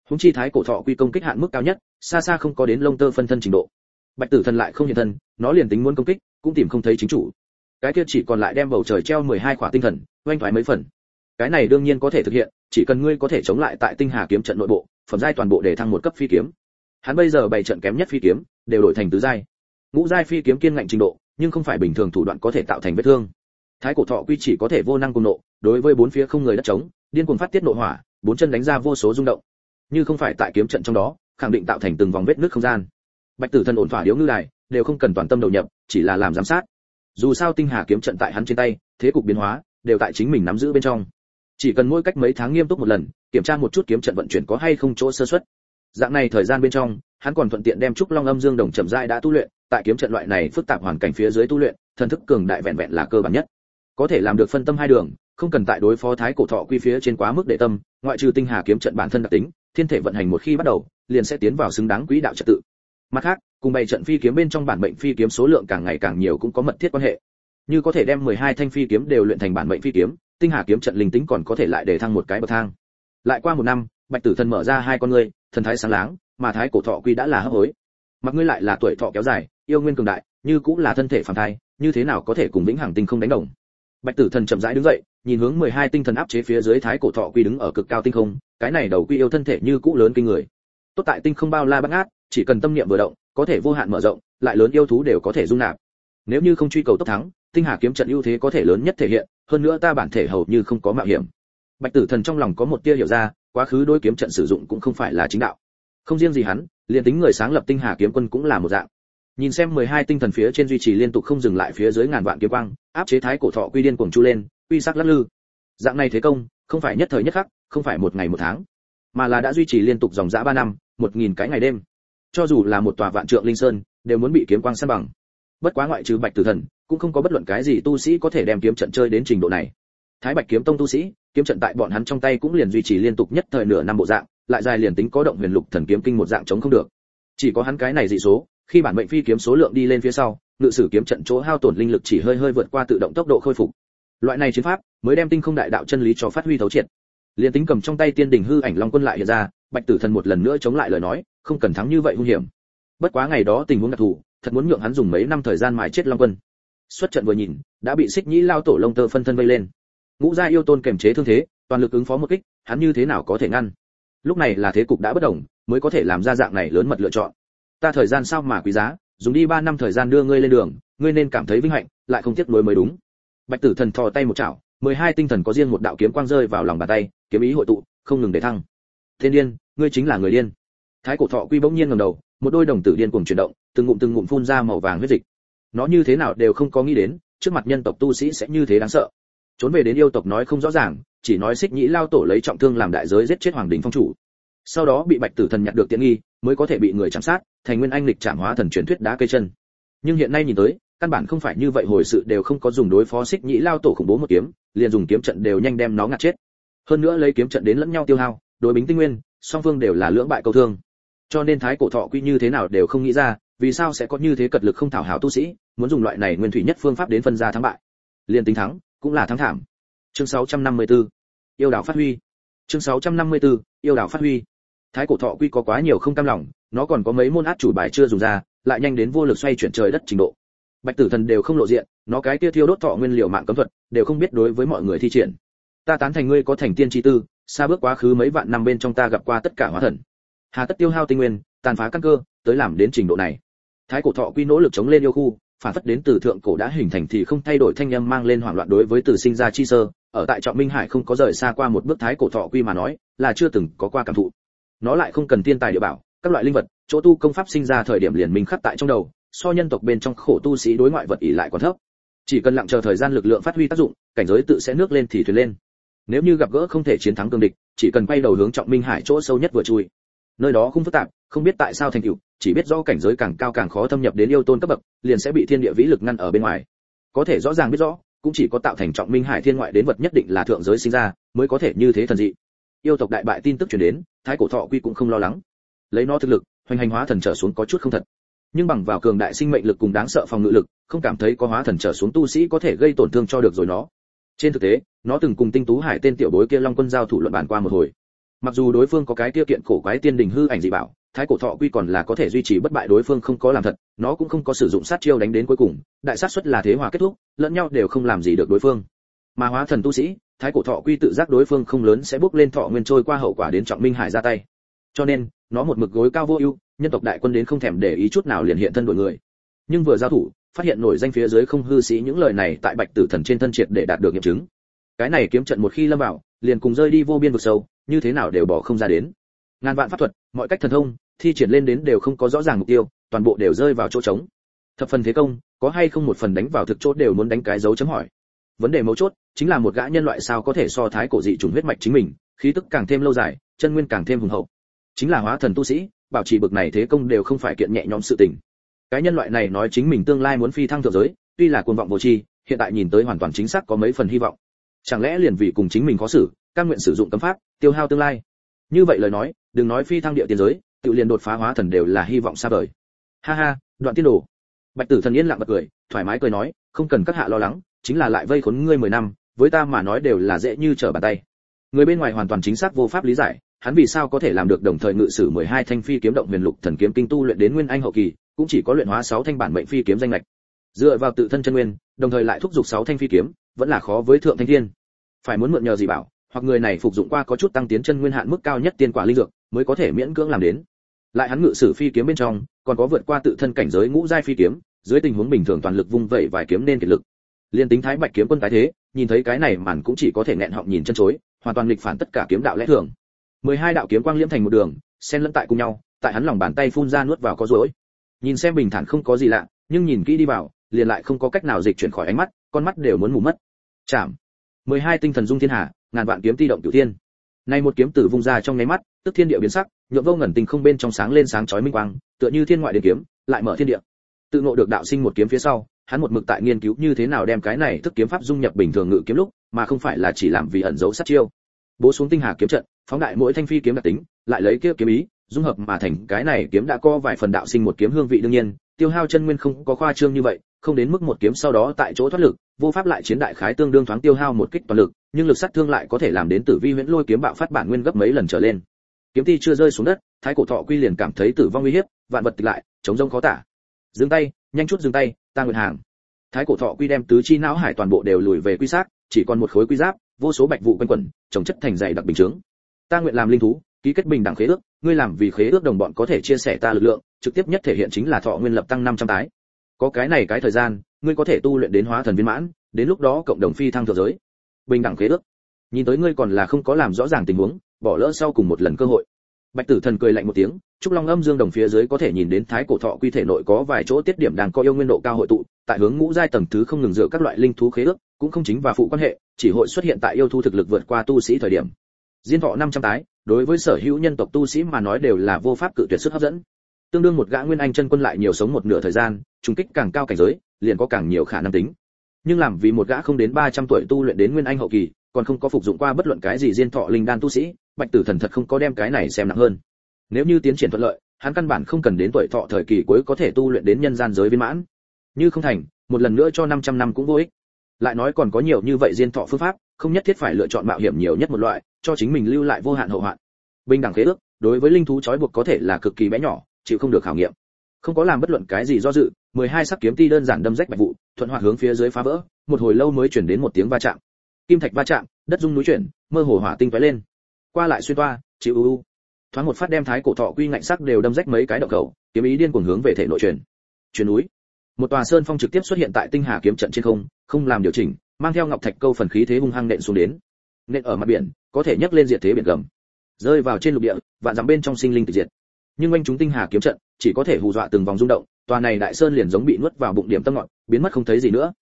Húng chi thái cổ thọ quy công kích hạn mức cao nhất, xa xa không có đến lông tơ phân thân trình độ. Bạch tử thần lại không hiện thân, nó liền tính muốn công kích cũng tìm không thấy chính chủ. Cái kia chỉ còn lại đem bầu trời treo 12 khỏa tinh thần, oanh thoái mấy phần. Cái này đương nhiên có thể thực hiện, chỉ cần ngươi có thể chống lại tại tinh hà kiếm trận nội bộ, phẩm giai toàn bộ để thăng một cấp phi kiếm. Hắn bây giờ bày trận kém nhất phi kiếm, đều đổi thành tứ giai. Ngũ giai phi kiếm kiên ngạnh trình độ, nhưng không phải bình thường thủ đoạn có thể tạo thành vết thương. Thái cổ thọ quy chỉ có thể vô năng cùng nộ, đối với bốn phía không người đất trống, điên cuồng phát tiết nộ hỏa, bốn chân đánh ra vô số rung động. Như không phải tại kiếm trận trong đó, khẳng định tạo thành từng vòng vết nước không gian. Bạch tử thần ổn thỏa điếu ngư đài đều không cần toàn tâm đầu nhập, chỉ là làm giám sát. Dù sao tinh hà kiếm trận tại hắn trên tay, thế cục biến hóa, đều tại chính mình nắm giữ bên trong. Chỉ cần mỗi cách mấy tháng nghiêm túc một lần, kiểm tra một chút kiếm trận vận chuyển có hay không chỗ sơ suất. Dạng này thời gian bên trong, hắn còn thuận tiện đem trúc long âm dương đồng chậm rãi đã tu luyện, tại kiếm trận loại này phức tạp hoàn cảnh phía dưới tu luyện, thần thức cường đại vẹn vẹn là cơ bản nhất. Có thể làm được phân tâm hai đường, không cần tại đối phó thái cổ thọ quy phía trên quá mức để tâm, ngoại trừ tinh hà kiếm trận bản thân đặc tính, thiên thể vận hành một khi bắt đầu, liền sẽ tiến vào xứng đáng quỹ đạo trật tự mặt khác, cùng bày trận phi kiếm bên trong bản mệnh phi kiếm số lượng càng ngày càng nhiều cũng có mật thiết quan hệ. Như có thể đem 12 thanh phi kiếm đều luyện thành bản mệnh phi kiếm, tinh hà kiếm trận linh tính còn có thể lại để thăng một cái bậc thang. Lại qua một năm, bạch tử thần mở ra hai con ngươi, thần thái sáng láng, mà thái cổ thọ quy đã là hấp hối. Mặc ngươi lại là tuổi thọ kéo dài, yêu nguyên cường đại, như cũng là thân thể phàm thai, như thế nào có thể cùng vĩnh hằng tinh không đánh đồng? Bạch tử thần chậm rãi đứng dậy, nhìn hướng 12 tinh thần áp chế phía dưới thái cổ thọ quy đứng ở cực cao tinh không, cái này đầu quy yêu thân thể như cũ lớn kinh người. Tốt tại tinh không bao la bát ngát chỉ cần tâm niệm vừa động, có thể vô hạn mở rộng, lại lớn yêu thú đều có thể dung nạp. Nếu như không truy cầu tốc thắng, tinh hà kiếm trận ưu thế có thể lớn nhất thể hiện, hơn nữa ta bản thể hầu như không có mạo hiểm. Bạch tử thần trong lòng có một tia hiểu ra, quá khứ đôi kiếm trận sử dụng cũng không phải là chính đạo. Không riêng gì hắn, liền tính người sáng lập tinh hà kiếm quân cũng là một dạng. Nhìn xem 12 tinh thần phía trên duy trì liên tục không dừng lại phía dưới ngàn vạn kiếm quang, áp chế thái cổ thọ quy điên cuồng chu lên, quy sắc lắc lư. Dạng này thế công, không phải nhất thời nhất khắc, không phải một ngày một tháng, mà là đã duy trì liên tục dòng dã ba năm, một nghìn cái ngày đêm cho dù là một tòa vạn trượng linh sơn, đều muốn bị kiếm quang san bằng. Bất quá ngoại trừ bạch tử thần, cũng không có bất luận cái gì tu sĩ có thể đem kiếm trận chơi đến trình độ này. Thái bạch kiếm tông tu sĩ, kiếm trận tại bọn hắn trong tay cũng liền duy trì liên tục nhất thời nửa năm bộ dạng, lại dài liền tính có động huyền lục thần kiếm kinh một dạng chống không được. Chỉ có hắn cái này dị số, khi bản mệnh phi kiếm số lượng đi lên phía sau, ngự sử kiếm trận chỗ hao tổn linh lực chỉ hơi hơi vượt qua tự động tốc độ khôi phục. Loại này chiến pháp, mới đem tinh không đại đạo chân lý cho phát huy thấu triệt. Liên tính cầm trong tay tiên đỉnh hư ảnh long quân lại hiện ra, bạch tử thần một lần nữa chống lại lời nói không cần thắng như vậy hung hiểm. Bất quá ngày đó tình huống đặc thù, thật muốn nhượng hắn dùng mấy năm thời gian mài chết long quân. Xuất trận vừa nhìn, đã bị xích nhĩ lao tổ lông tơ phân thân vây lên. Ngũ gia yêu tôn kềm chế thương thế, toàn lực ứng phó một kích, hắn như thế nào có thể ngăn? Lúc này là thế cục đã bất đồng, mới có thể làm ra dạng này lớn mật lựa chọn. Ta thời gian sao mà quý giá, dùng đi ba năm thời gian đưa ngươi lên đường, ngươi nên cảm thấy vinh hạnh, lại không tiếc nuối mới đúng. Bạch tử thần thò tay một chảo, mười hai tinh thần có riêng một đạo kiếm quang rơi vào lòng bàn tay, kiếm ý hội tụ, không ngừng để thăng. Thiên điên, ngươi chính là người điên thái cổ thọ quy bỗng nhiên ngẩng đầu, một đôi đồng tử điên cuồng chuyển động, từng ngụm từng ngụm phun ra màu vàng huyết dịch. Nó như thế nào đều không có nghĩ đến, trước mặt nhân tộc tu sĩ sẽ như thế đáng sợ. Trốn về đến yêu tộc nói không rõ ràng, chỉ nói xích nhĩ lao tổ lấy trọng thương làm đại giới giết chết hoàng đình phong chủ. Sau đó bị bạch tử thần nhặt được tiện nghi, mới có thể bị người chạm sát, thành nguyên anh lịch trảm hóa thần truyền thuyết đá cây chân. Nhưng hiện nay nhìn tới, căn bản không phải như vậy hồi sự đều không có dùng đối phó xích nhĩ lao tổ khủng bố một kiếm, liền dùng kiếm trận đều nhanh đem nó ngạt chết. Hơn nữa lấy kiếm trận đến lẫn nhau tiêu hao, đối bính tinh nguyên, song phương đều là lưỡng bại câu thương cho nên thái cổ thọ quy như thế nào đều không nghĩ ra, vì sao sẽ có như thế cật lực không thảo hảo tu sĩ, muốn dùng loại này nguyên thủy nhất phương pháp đến phân ra thắng bại. Liền tính thắng, cũng là thắng thảm. Chương 654 yêu đảo phát huy. Chương 654 yêu đảo phát huy. Thái cổ thọ quy có quá nhiều không cam lòng, nó còn có mấy môn át chủ bài chưa dùng ra, lại nhanh đến vô lực xoay chuyển trời đất trình độ. Bạch tử thần đều không lộ diện, nó cái kia thiêu đốt thọ nguyên liệu mạng cấm thuật, đều không biết đối với mọi người thi triển. Ta tán thành ngươi có thành tiên chi tư, xa bước quá khứ mấy vạn năm bên trong ta gặp qua tất cả hóa thần hà tất tiêu hao tinh nguyên, tàn phá căn cơ, tới làm đến trình độ này. Thái cổ thọ quy nỗ lực chống lên yêu khu, phản phất đến từ thượng cổ đã hình thành thì không thay đổi thanh âm mang lên hoảng loạn đối với từ sinh ra chi sơ. Ở tại trọng minh hải không có rời xa qua một bước thái cổ thọ quy mà nói, là chưa từng có qua cảm thụ. Nó lại không cần tiên tài địa bảo, các loại linh vật, chỗ tu công pháp sinh ra thời điểm liền minh khắc tại trong đầu, so nhân tộc bên trong khổ tu sĩ đối ngoại vật ỉ lại còn thấp. Chỉ cần lặng chờ thời gian lực lượng phát huy tác dụng, cảnh giới tự sẽ nước lên thì thuyền lên. Nếu như gặp gỡ không thể chiến thắng cương địch, chỉ cần quay đầu hướng trọng minh hải chỗ sâu nhất vừa chui nơi đó không phức tạp, không biết tại sao thành tựu, chỉ biết do cảnh giới càng cao càng khó thâm nhập đến yêu tôn cấp bậc, liền sẽ bị thiên địa vĩ lực ngăn ở bên ngoài. Có thể rõ ràng biết rõ, cũng chỉ có tạo thành trọng minh hải thiên ngoại đến vật nhất định là thượng giới sinh ra, mới có thể như thế thần dị. Yêu tộc đại bại tin tức truyền đến, thái cổ thọ quy cũng không lo lắng. Lấy nó thực lực, hoành hành hóa thần trở xuống có chút không thật. Nhưng bằng vào cường đại sinh mệnh lực cùng đáng sợ phòng ngự lực, không cảm thấy có hóa thần trở xuống tu sĩ có thể gây tổn thương cho được rồi nó. Trên thực tế, nó từng cùng tinh tú hải tên tiểu bối kia long quân giao thủ luận bàn qua một hồi mặc dù đối phương có cái tiêu kiện cổ quái tiên đình hư ảnh dị bảo, thái cổ thọ quy còn là có thể duy trì bất bại đối phương không có làm thật, nó cũng không có sử dụng sát chiêu đánh đến cuối cùng, đại sát suất là thế hòa kết thúc, lẫn nhau đều không làm gì được đối phương. Mà hóa thần tu sĩ, thái cổ thọ quy tự giác đối phương không lớn sẽ bước lên thọ nguyên trôi qua hậu quả đến trọng minh hải ra tay. Cho nên, nó một mực gối cao vô ưu, nhân tộc đại quân đến không thèm để ý chút nào liền hiện thân đội người. Nhưng vừa giao thủ, phát hiện nổi danh phía dưới không hư sĩ những lời này tại bạch tử thần trên thân triệt để đạt được nghiệm chứng. Cái này kiếm trận một khi lâm vào, liền cùng rơi đi vô biên vực sâu như thế nào đều bỏ không ra đến. Ngàn vạn pháp thuật, mọi cách thần thông, thi triển lên đến đều không có rõ ràng mục tiêu, toàn bộ đều rơi vào chỗ trống. Thập phần thế công, có hay không một phần đánh vào thực chốt đều muốn đánh cái dấu chấm hỏi. Vấn đề mấu chốt, chính là một gã nhân loại sao có thể so thái cổ dị chủng huyết mạch chính mình, khí tức càng thêm lâu dài, chân nguyên càng thêm hùng hậu. Chính là hóa thần tu sĩ, bảo trì bực này thế công đều không phải kiện nhẹ nhõm sự tình. Cái nhân loại này nói chính mình tương lai muốn phi thăng thượng giới, tuy là cuồng vọng vô tri, hiện tại nhìn tới hoàn toàn chính xác có mấy phần hy vọng. Chẳng lẽ liền vì cùng chính mình có xử cam nguyện sử dụng cấm pháp, tiêu hao tương lai. Như vậy lời nói, đừng nói phi thăng địa tiên giới, tự liền đột phá hóa thần đều là hy vọng xa vời. Ha ha, đoạn tiên đồ. Bạch tử thần yên lặng bật cười, thoải mái cười nói, không cần các hạ lo lắng, chính là lại vây khốn ngươi mười năm, với ta mà nói đều là dễ như trở bàn tay. Người bên ngoài hoàn toàn chính xác vô pháp lý giải, hắn vì sao có thể làm được đồng thời ngự sử 12 thanh phi kiếm động huyền lục thần kiếm kinh tu luyện đến nguyên anh hậu kỳ, cũng chỉ có luyện hóa 6 thanh bản mệnh phi kiếm danh lệch dựa vào tự thân chân nguyên, đồng thời lại thúc giục 6 thanh phi kiếm, vẫn là khó với thượng thanh thiên. Phải muốn mượn nhờ gì bảo? Hoặc người này phục dụng qua có chút tăng tiến chân nguyên hạn mức cao nhất tiên quả linh dược, mới có thể miễn cưỡng làm đến. Lại hắn ngự sử phi kiếm bên trong, còn có vượt qua tự thân cảnh giới ngũ giai phi kiếm, dưới tình huống bình thường toàn lực vung vẩy vài kiếm nên kiệt lực. Liên tính thái bạch kiếm quân tái thế, nhìn thấy cái này màn cũng chỉ có thể nghẹn họng nhìn chân chối, hoàn toàn nghịch phản tất cả kiếm đạo lẽ thường. Mười hai đạo kiếm quang liễm thành một đường, xen lẫn tại cùng nhau, tại hắn lòng bàn tay phun ra nuốt vào có rối nhìn xem bình thản không có gì lạ, nhưng nhìn kỹ đi vào, liền lại không có cách nào dịch chuyển khỏi ánh mắt, con mắt đều muốn mù mất. Chạm mười hai tinh thần dung thiên hạ, ngàn vạn kiếm ti động cửu thiên. Nay một kiếm tử vung ra trong nháy mắt tức thiên địa biến sắc nhuộm vô ngẩn tình không bên trong sáng lên sáng chói minh quang tựa như thiên ngoại điện kiếm lại mở thiên địa. Tự ngộ được đạo sinh một kiếm phía sau hắn một mực tại nghiên cứu như thế nào đem cái này thức kiếm pháp dung nhập bình thường ngự kiếm lúc mà không phải là chỉ làm vì ẩn giấu sát chiêu. Bố xuống tinh hà kiếm trận phóng đại mỗi thanh phi kiếm đặc tính lại lấy kia kiếm ý dung hợp mà thành cái này kiếm đã có vài phần đạo sinh một kiếm hương vị đương nhiên tiêu hao chân nguyên không có khoa trương như vậy không đến mức một kiếm sau đó tại chỗ thoát lực vô pháp lại chiến đại khái tương đương thoáng tiêu hao một kích toàn lực nhưng lực sát thương lại có thể làm đến tử vi huyễn lôi kiếm bạo phát bản nguyên gấp mấy lần trở lên. Kiếm ti chưa rơi xuống đất thái cổ thọ quy liền cảm thấy tử vong nguy hiểm, vạn vật tịch lại chống rông khó tả. Dừng tay nhanh chút dừng tay ta nguyện hàng. Thái cổ thọ quy đem tứ chi não hải toàn bộ đều lùi về quy xác chỉ còn một khối quy giáp vô số bạch vụ quanh quẩn chồng chất thành dày đặc bình chứng. ta nguyện làm linh thú ký kết bình đẳng khế ước, ngươi làm vì khế ước đồng bọn có thể chia sẻ ta lực lượng, trực tiếp nhất thể hiện chính là thọ nguyên lập tăng 500 tái. Có cái này cái thời gian, ngươi có thể tu luyện đến hóa thần viên mãn, đến lúc đó cộng đồng phi thăng thượng giới. Bình đẳng khế ước. Nhìn tới ngươi còn là không có làm rõ ràng tình huống, bỏ lỡ sau cùng một lần cơ hội. Bạch tử thần cười lạnh một tiếng, trúc long âm dương đồng phía dưới có thể nhìn đến thái cổ thọ quy thể nội có vài chỗ tiết điểm đang có yêu nguyên độ cao hội tụ, tại hướng ngũ giai tầng thứ không ngừng dựa các loại linh thú khế ước, cũng không chính và phụ quan hệ, chỉ hội xuất hiện tại yêu thu thực lực vượt qua tu sĩ thời điểm. Diên thọ 500 tái đối với sở hữu nhân tộc tu sĩ mà nói đều là vô pháp cự tuyệt sức hấp dẫn. Tương đương một gã nguyên anh chân quân lại nhiều sống một nửa thời gian, trùng kích càng cao cảnh giới, liền có càng nhiều khả năng tính. Nhưng làm vì một gã không đến 300 tuổi tu luyện đến nguyên anh hậu kỳ, còn không có phục dụng qua bất luận cái gì diên thọ linh đan tu sĩ, bạch tử thần thật không có đem cái này xem nặng hơn. Nếu như tiến triển thuận lợi, hắn căn bản không cần đến tuổi thọ thời kỳ cuối có thể tu luyện đến nhân gian giới viên mãn. Như không thành, một lần nữa cho 500 năm cũng vô ích. Lại nói còn có nhiều như vậy diên thọ phương pháp, không nhất thiết phải lựa chọn mạo hiểm nhiều nhất một loại cho chính mình lưu lại vô hạn hậu hoạn. Bình đẳng khế ước, đối với linh thú trói buộc có thể là cực kỳ bé nhỏ, chịu không được khảo nghiệm. Không có làm bất luận cái gì do dự 12 sắc kiếm ti đơn giản đâm rách bạch vụ, thuận hoạt hướng phía dưới phá vỡ, một hồi lâu mới chuyển đến một tiếng va chạm. Kim thạch va chạm, đất rung núi chuyển, mơ hồ hỏa tinh vẽ lên. Qua lại xuyên toa, chịu ưu thoáng một phát đem thái cổ thọ quy ngạnh sắc đều đâm rách mấy cái động cầu kiếm ý điên cuồng hướng về thể nội truyền truyền núi. Một tòa sơn phong trực tiếp xuất hiện tại tinh hà kiếm trận trên không không làm điều chỉnh, mang theo ngọc thạch câu phần khí thế hung hăng nện xuống đến. Nện ở mặt biển có thể nhấc lên diệt thế biển gầm. Rơi vào trên lục địa, vạn dặm bên trong sinh linh tự diệt. Nhưng anh chúng tinh hà kiếm trận, chỉ có thể hù dọa từng vòng rung động, tòa này đại sơn liền giống bị nuốt vào bụng điểm tâm ngọn, biến mất không thấy gì nữa.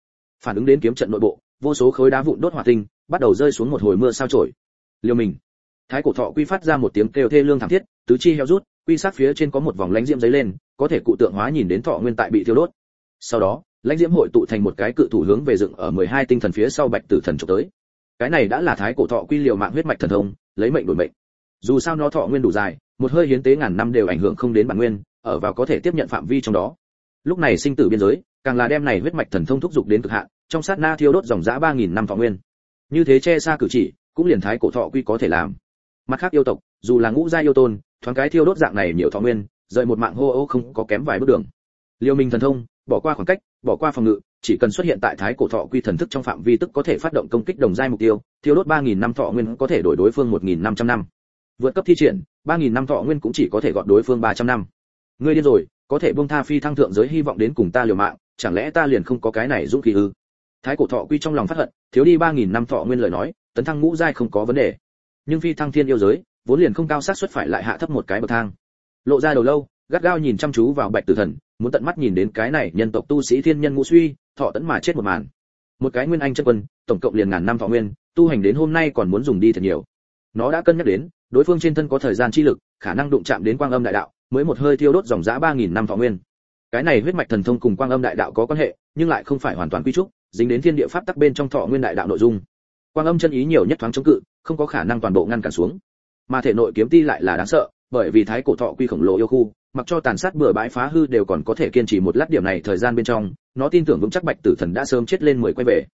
Phản ứng đến kiếm trận nội bộ, vô số khối đá vụn đốt hỏa tinh, bắt đầu rơi xuống một hồi mưa sao chổi. Liều mình thái cổ thọ quy phát ra một tiếng kêu thê lương thảm thiết, tứ chi heo rút, quy sát phía trên có một vòng lãnh diễm giấy lên, có thể cụ tượng hóa nhìn đến thọ nguyên tại bị thiêu đốt. Sau đó, lãnh diễm hội tụ thành một cái cự thủ hướng về dựng ở 12 tinh thần phía sau bạch tử thần chụp tới cái này đã là thái cổ thọ quy liều mạng huyết mạch thần thông, lấy mệnh đổi mệnh. Dù sao nó thọ nguyên đủ dài, một hơi hiến tế ngàn năm đều ảnh hưởng không đến bản nguyên, ở vào có thể tiếp nhận phạm vi trong đó. Lúc này sinh tử biên giới, càng là đem này huyết mạch thần thông thúc dục đến cực hạn, trong sát na thiêu đốt dòng dã 3.000 năm thọ nguyên. Như thế che xa cử chỉ, cũng liền thái cổ thọ quy có thể làm. Mặt khác yêu tộc, dù là ngũ gia yêu tôn, thoáng cái thiêu đốt dạng này nhiều thọ nguyên, rời một mạng hô ô không có kém vài bước đường. Liêu minh thần thông, bỏ qua khoảng cách, bỏ qua phòng ngự chỉ cần xuất hiện tại thái cổ thọ quy thần thức trong phạm vi tức có thể phát động công kích đồng giai mục tiêu, thiêu đốt 3.000 năm thọ nguyên có thể đổi đối phương 1.500 năm vượt cấp thi triển 3.000 năm thọ nguyên cũng chỉ có thể gọt đối phương 300 năm. Ngươi điên rồi, có thể buông tha phi thăng thượng giới hy vọng đến cùng ta liều mạng, chẳng lẽ ta liền không có cái này dũng khí ư? Thái cổ thọ quy trong lòng phát hận, thiếu đi 3.000 năm thọ nguyên lời nói, tấn thăng ngũ giai không có vấn đề. Nhưng phi thăng thiên yêu giới, vốn liền không cao sát suất phải lại hạ thấp một cái bậc thang. Lộ ra đầu lâu, gắt gao nhìn chăm chú vào bạch tử thần muốn tận mắt nhìn đến cái này nhân tộc tu sĩ thiên nhân ngũ suy, thọ tận mà chết một màn. Một cái nguyên anh chân quân, tổng cộng liền ngàn năm thọ nguyên, tu hành đến hôm nay còn muốn dùng đi thật nhiều. Nó đã cân nhắc đến, đối phương trên thân có thời gian chi lực, khả năng đụng chạm đến quang âm đại đạo, mới một hơi thiêu đốt dòng dã ba nghìn năm thọ nguyên. Cái này huyết mạch thần thông cùng quang âm đại đạo có quan hệ, nhưng lại không phải hoàn toàn quy trúc, dính đến thiên địa pháp tắc bên trong thọ nguyên đại đạo nội dung. Quang âm chân ý nhiều nhất thoáng chống cự, không có khả năng toàn bộ ngăn cản xuống. Mà thể nội kiếm ti lại là đáng sợ, bởi vì thái cổ thọ quy khổng lồ yêu khu mặc cho tàn sát bừa bãi phá hư đều còn có thể kiên trì một lát điểm này thời gian bên trong, nó tin tưởng vững chắc bạch tử thần đã sớm chết lên mười quay về.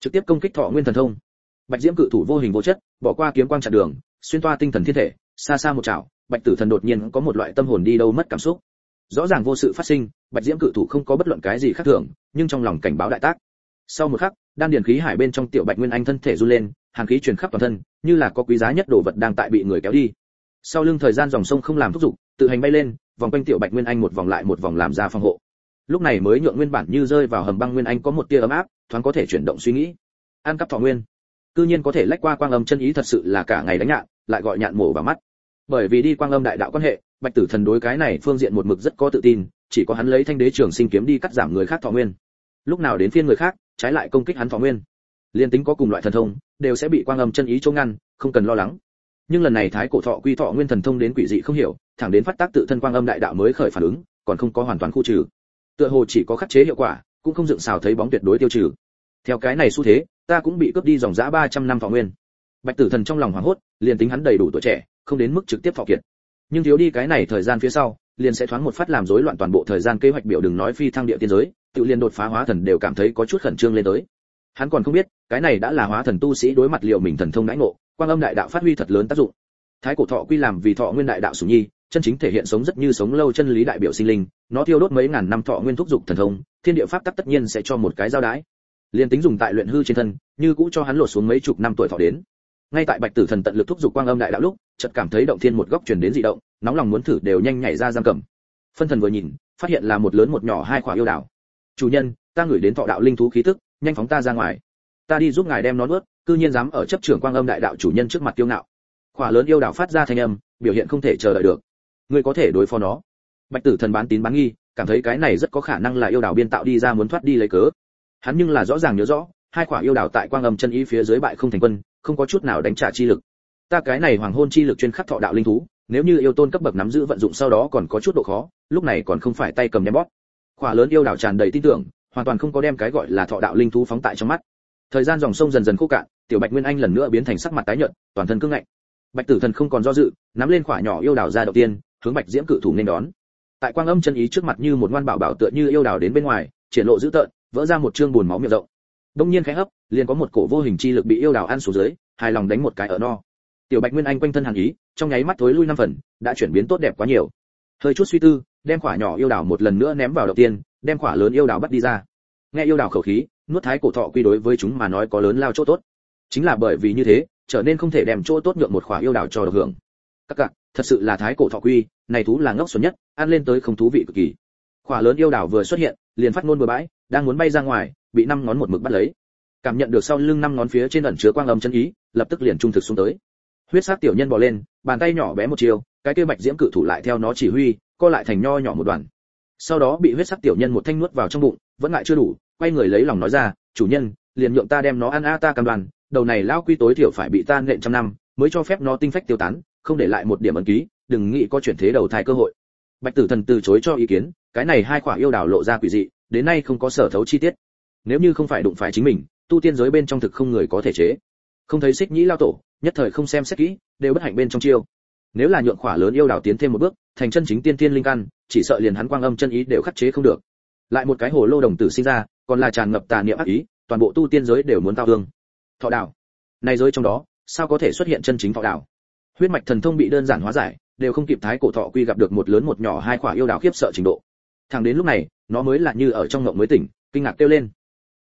Trực tiếp công kích thọ nguyên thần thông. Bạch diễm cự thủ vô hình vô chất, bỏ qua kiếm quang chặn đường, xuyên toa tinh thần thiên thể, xa xa một chảo, bạch tử thần đột nhiên có một loại tâm hồn đi đâu mất cảm xúc. Rõ ràng vô sự phát sinh, bạch diễm cự thủ không có bất luận cái gì khác thường, nhưng trong lòng cảnh báo đại tác. Sau một khắc, đan điền khí hải bên trong tiểu bạch nguyên anh thân thể run lên, hàn khí truyền khắp toàn thân, như là có quý giá nhất đồ vật đang tại bị người kéo đi sau lưng thời gian dòng sông không làm thúc giục, tự hành bay lên, vòng quanh tiểu bạch nguyên anh một vòng lại một vòng làm ra phòng hộ. Lúc này mới nhượng nguyên bản như rơi vào hầm băng nguyên anh có một tia ấm áp, thoáng có thể chuyển động suy nghĩ. An cắp thọ nguyên. Cư nhiên có thể lách qua quang âm chân ý thật sự là cả ngày đánh nhạn, lại gọi nhạn mổ vào mắt. Bởi vì đi quang âm đại đạo quan hệ, bạch tử thần đối cái này phương diện một mực rất có tự tin, chỉ có hắn lấy thanh đế trường sinh kiếm đi cắt giảm người khác thọ nguyên. Lúc nào đến phiên người khác, trái lại công kích hắn thọ nguyên. Liên tính có cùng loại thần thông, đều sẽ bị quang âm chân ý chống ngăn, không cần lo lắng nhưng lần này thái cổ thọ quy thọ nguyên thần thông đến quỷ dị không hiểu, thẳng đến phát tác tự thân quang âm đại đạo mới khởi phản ứng, còn không có hoàn toàn khu trừ. Tựa hồ chỉ có khắc chế hiệu quả, cũng không dựng xào thấy bóng tuyệt đối tiêu trừ. Theo cái này xu thế, ta cũng bị cướp đi dòng dã 300 năm thọ nguyên. Bạch tử thần trong lòng hoảng hốt, liền tính hắn đầy đủ tuổi trẻ, không đến mức trực tiếp thọ kiệt. Nhưng thiếu đi cái này thời gian phía sau, liền sẽ thoáng một phát làm rối loạn toàn bộ thời gian kế hoạch biểu đừng nói phi thăng địa tiên giới, tự liền đột phá hóa thần đều cảm thấy có chút khẩn trương lên tới. Hắn còn không biết, cái này đã là hóa thần tu sĩ đối mặt liệu mình thần thông đãi ngộ quang âm đại đạo phát huy thật lớn tác dụng. Thái cổ thọ quy làm vì thọ nguyên đại đạo sủng nhi, chân chính thể hiện sống rất như sống lâu chân lý đại biểu sinh linh, nó thiêu đốt mấy ngàn năm thọ nguyên thúc dục thần thông, thiên địa pháp tắc tất nhiên sẽ cho một cái giao đái. Liền tính dùng tại luyện hư trên thân, như cũ cho hắn lột xuống mấy chục năm tuổi thọ đến. Ngay tại bạch tử thần tận lực thúc dục quang âm đại đạo lúc, chợt cảm thấy động thiên một góc truyền đến dị động, nóng lòng muốn thử đều nhanh nhảy ra giam cầm. Phân thần vừa nhìn, phát hiện là một lớn một nhỏ hai quả yêu đảo. Chủ nhân, ta gửi đến thọ đạo linh thú khí tức, nhanh phóng ta ra ngoài. Ta đi giúp ngài đem nó nuốt cư nhiên dám ở chấp trưởng quang âm đại đạo chủ nhân trước mặt kiêu ngạo. Khỏa lớn yêu đạo phát ra thanh âm, biểu hiện không thể chờ đợi được. Ngươi có thể đối phó nó. Bạch tử thần bán tín bán nghi, cảm thấy cái này rất có khả năng là yêu đạo biên tạo đi ra muốn thoát đi lấy cớ. Hắn nhưng là rõ ràng nhớ rõ, hai quả yêu đạo tại quang âm chân ý phía dưới bại không thành quân, không có chút nào đánh trả chi lực. Ta cái này hoàng hôn chi lực chuyên khắc thọ đạo linh thú, nếu như yêu tôn cấp bậc nắm giữ vận dụng sau đó còn có chút độ khó, lúc này còn không phải tay cầm ném bóp. Khỏa lớn yêu đạo tràn đầy tin tưởng, hoàn toàn không có đem cái gọi là thọ đạo linh thú phóng tại trong mắt. Thời gian dòng sông dần dần khô cạn tiểu bạch nguyên anh lần nữa biến thành sắc mặt tái nhợt, toàn thân cứng ngạnh. Bạch tử thần không còn do dự, nắm lên khỏa nhỏ yêu đảo ra đầu tiên, hướng bạch diễm cự thủ nên đón. Tại quang âm chân ý trước mặt như một ngoan bảo bảo tựa như yêu đảo đến bên ngoài, triển lộ dữ tợn, vỡ ra một trương buồn máu miệng rộng. Đông nhiên khẽ hấp, liền có một cổ vô hình chi lực bị yêu đảo ăn xuống dưới, hài lòng đánh một cái ở no. Tiểu bạch nguyên anh quanh thân hàn ý, trong nháy mắt thối lui năm phần, đã chuyển biến tốt đẹp quá nhiều. Hơi chút suy tư, đem quả nhỏ yêu đảo một lần nữa ném vào đầu tiên, đem quả lớn yêu đảo bắt đi ra. Nghe yêu đảo khẩu khí, nuốt thái cổ thọ quy đối với chúng mà nói có lớn lao chỗ tốt chính là bởi vì như thế, trở nên không thể đem chỗ tốt nhượng một khỏa yêu đảo cho được hưởng. Các cặc thật sự là thái cổ thọ quy, này thú là ngốc xuẩn nhất, ăn lên tới không thú vị cực kỳ. Khỏa lớn yêu đảo vừa xuất hiện, liền phát ngôn bừa bãi, đang muốn bay ra ngoài, bị năm ngón một mực bắt lấy. Cảm nhận được sau lưng năm ngón phía trên ẩn chứa quang âm chân ý, lập tức liền trung thực xuống tới. Huyết sắc tiểu nhân bò lên, bàn tay nhỏ bé một chiều, cái kia bạch diễm cự thủ lại theo nó chỉ huy, co lại thành nho nhỏ một đoàn. Sau đó bị huyết sắc tiểu nhân một thanh nuốt vào trong bụng, vẫn ngại chưa đủ, quay người lấy lòng nói ra, chủ nhân, liền nhượng ta đem nó ăn a, ta cầm đoàn đầu này lao quy tối thiểu phải bị ta nện trăm năm, mới cho phép nó tinh phách tiêu tán, không để lại một điểm ấn ký, đừng nghĩ có chuyển thế đầu thai cơ hội. Bạch tử thần từ chối cho ý kiến, cái này hai quả yêu đào lộ ra quỷ dị, đến nay không có sở thấu chi tiết. Nếu như không phải đụng phải chính mình, tu tiên giới bên trong thực không người có thể chế. Không thấy xích nhĩ lao tổ, nhất thời không xem xét kỹ, đều bất hạnh bên trong chiêu. Nếu là nhượng khỏa lớn yêu đảo tiến thêm một bước, thành chân chính tiên tiên linh căn, chỉ sợ liền hắn quang âm chân ý đều khắc chế không được. Lại một cái hồ lô đồng tử sinh ra, còn là tràn ngập tà niệm ác ý, toàn bộ tu tiên giới đều muốn tao thương thọ đạo này giới trong đó, sao có thể xuất hiện chân chính thọ đạo huyết mạch thần thông bị đơn giản hóa giải, đều không kịp thái cổ thọ quy gặp được một lớn một nhỏ hai quả yêu đảo khiếp sợ trình độ. Thẳng đến lúc này, nó mới là như ở trong ngộng mới tỉnh, kinh ngạc kêu lên.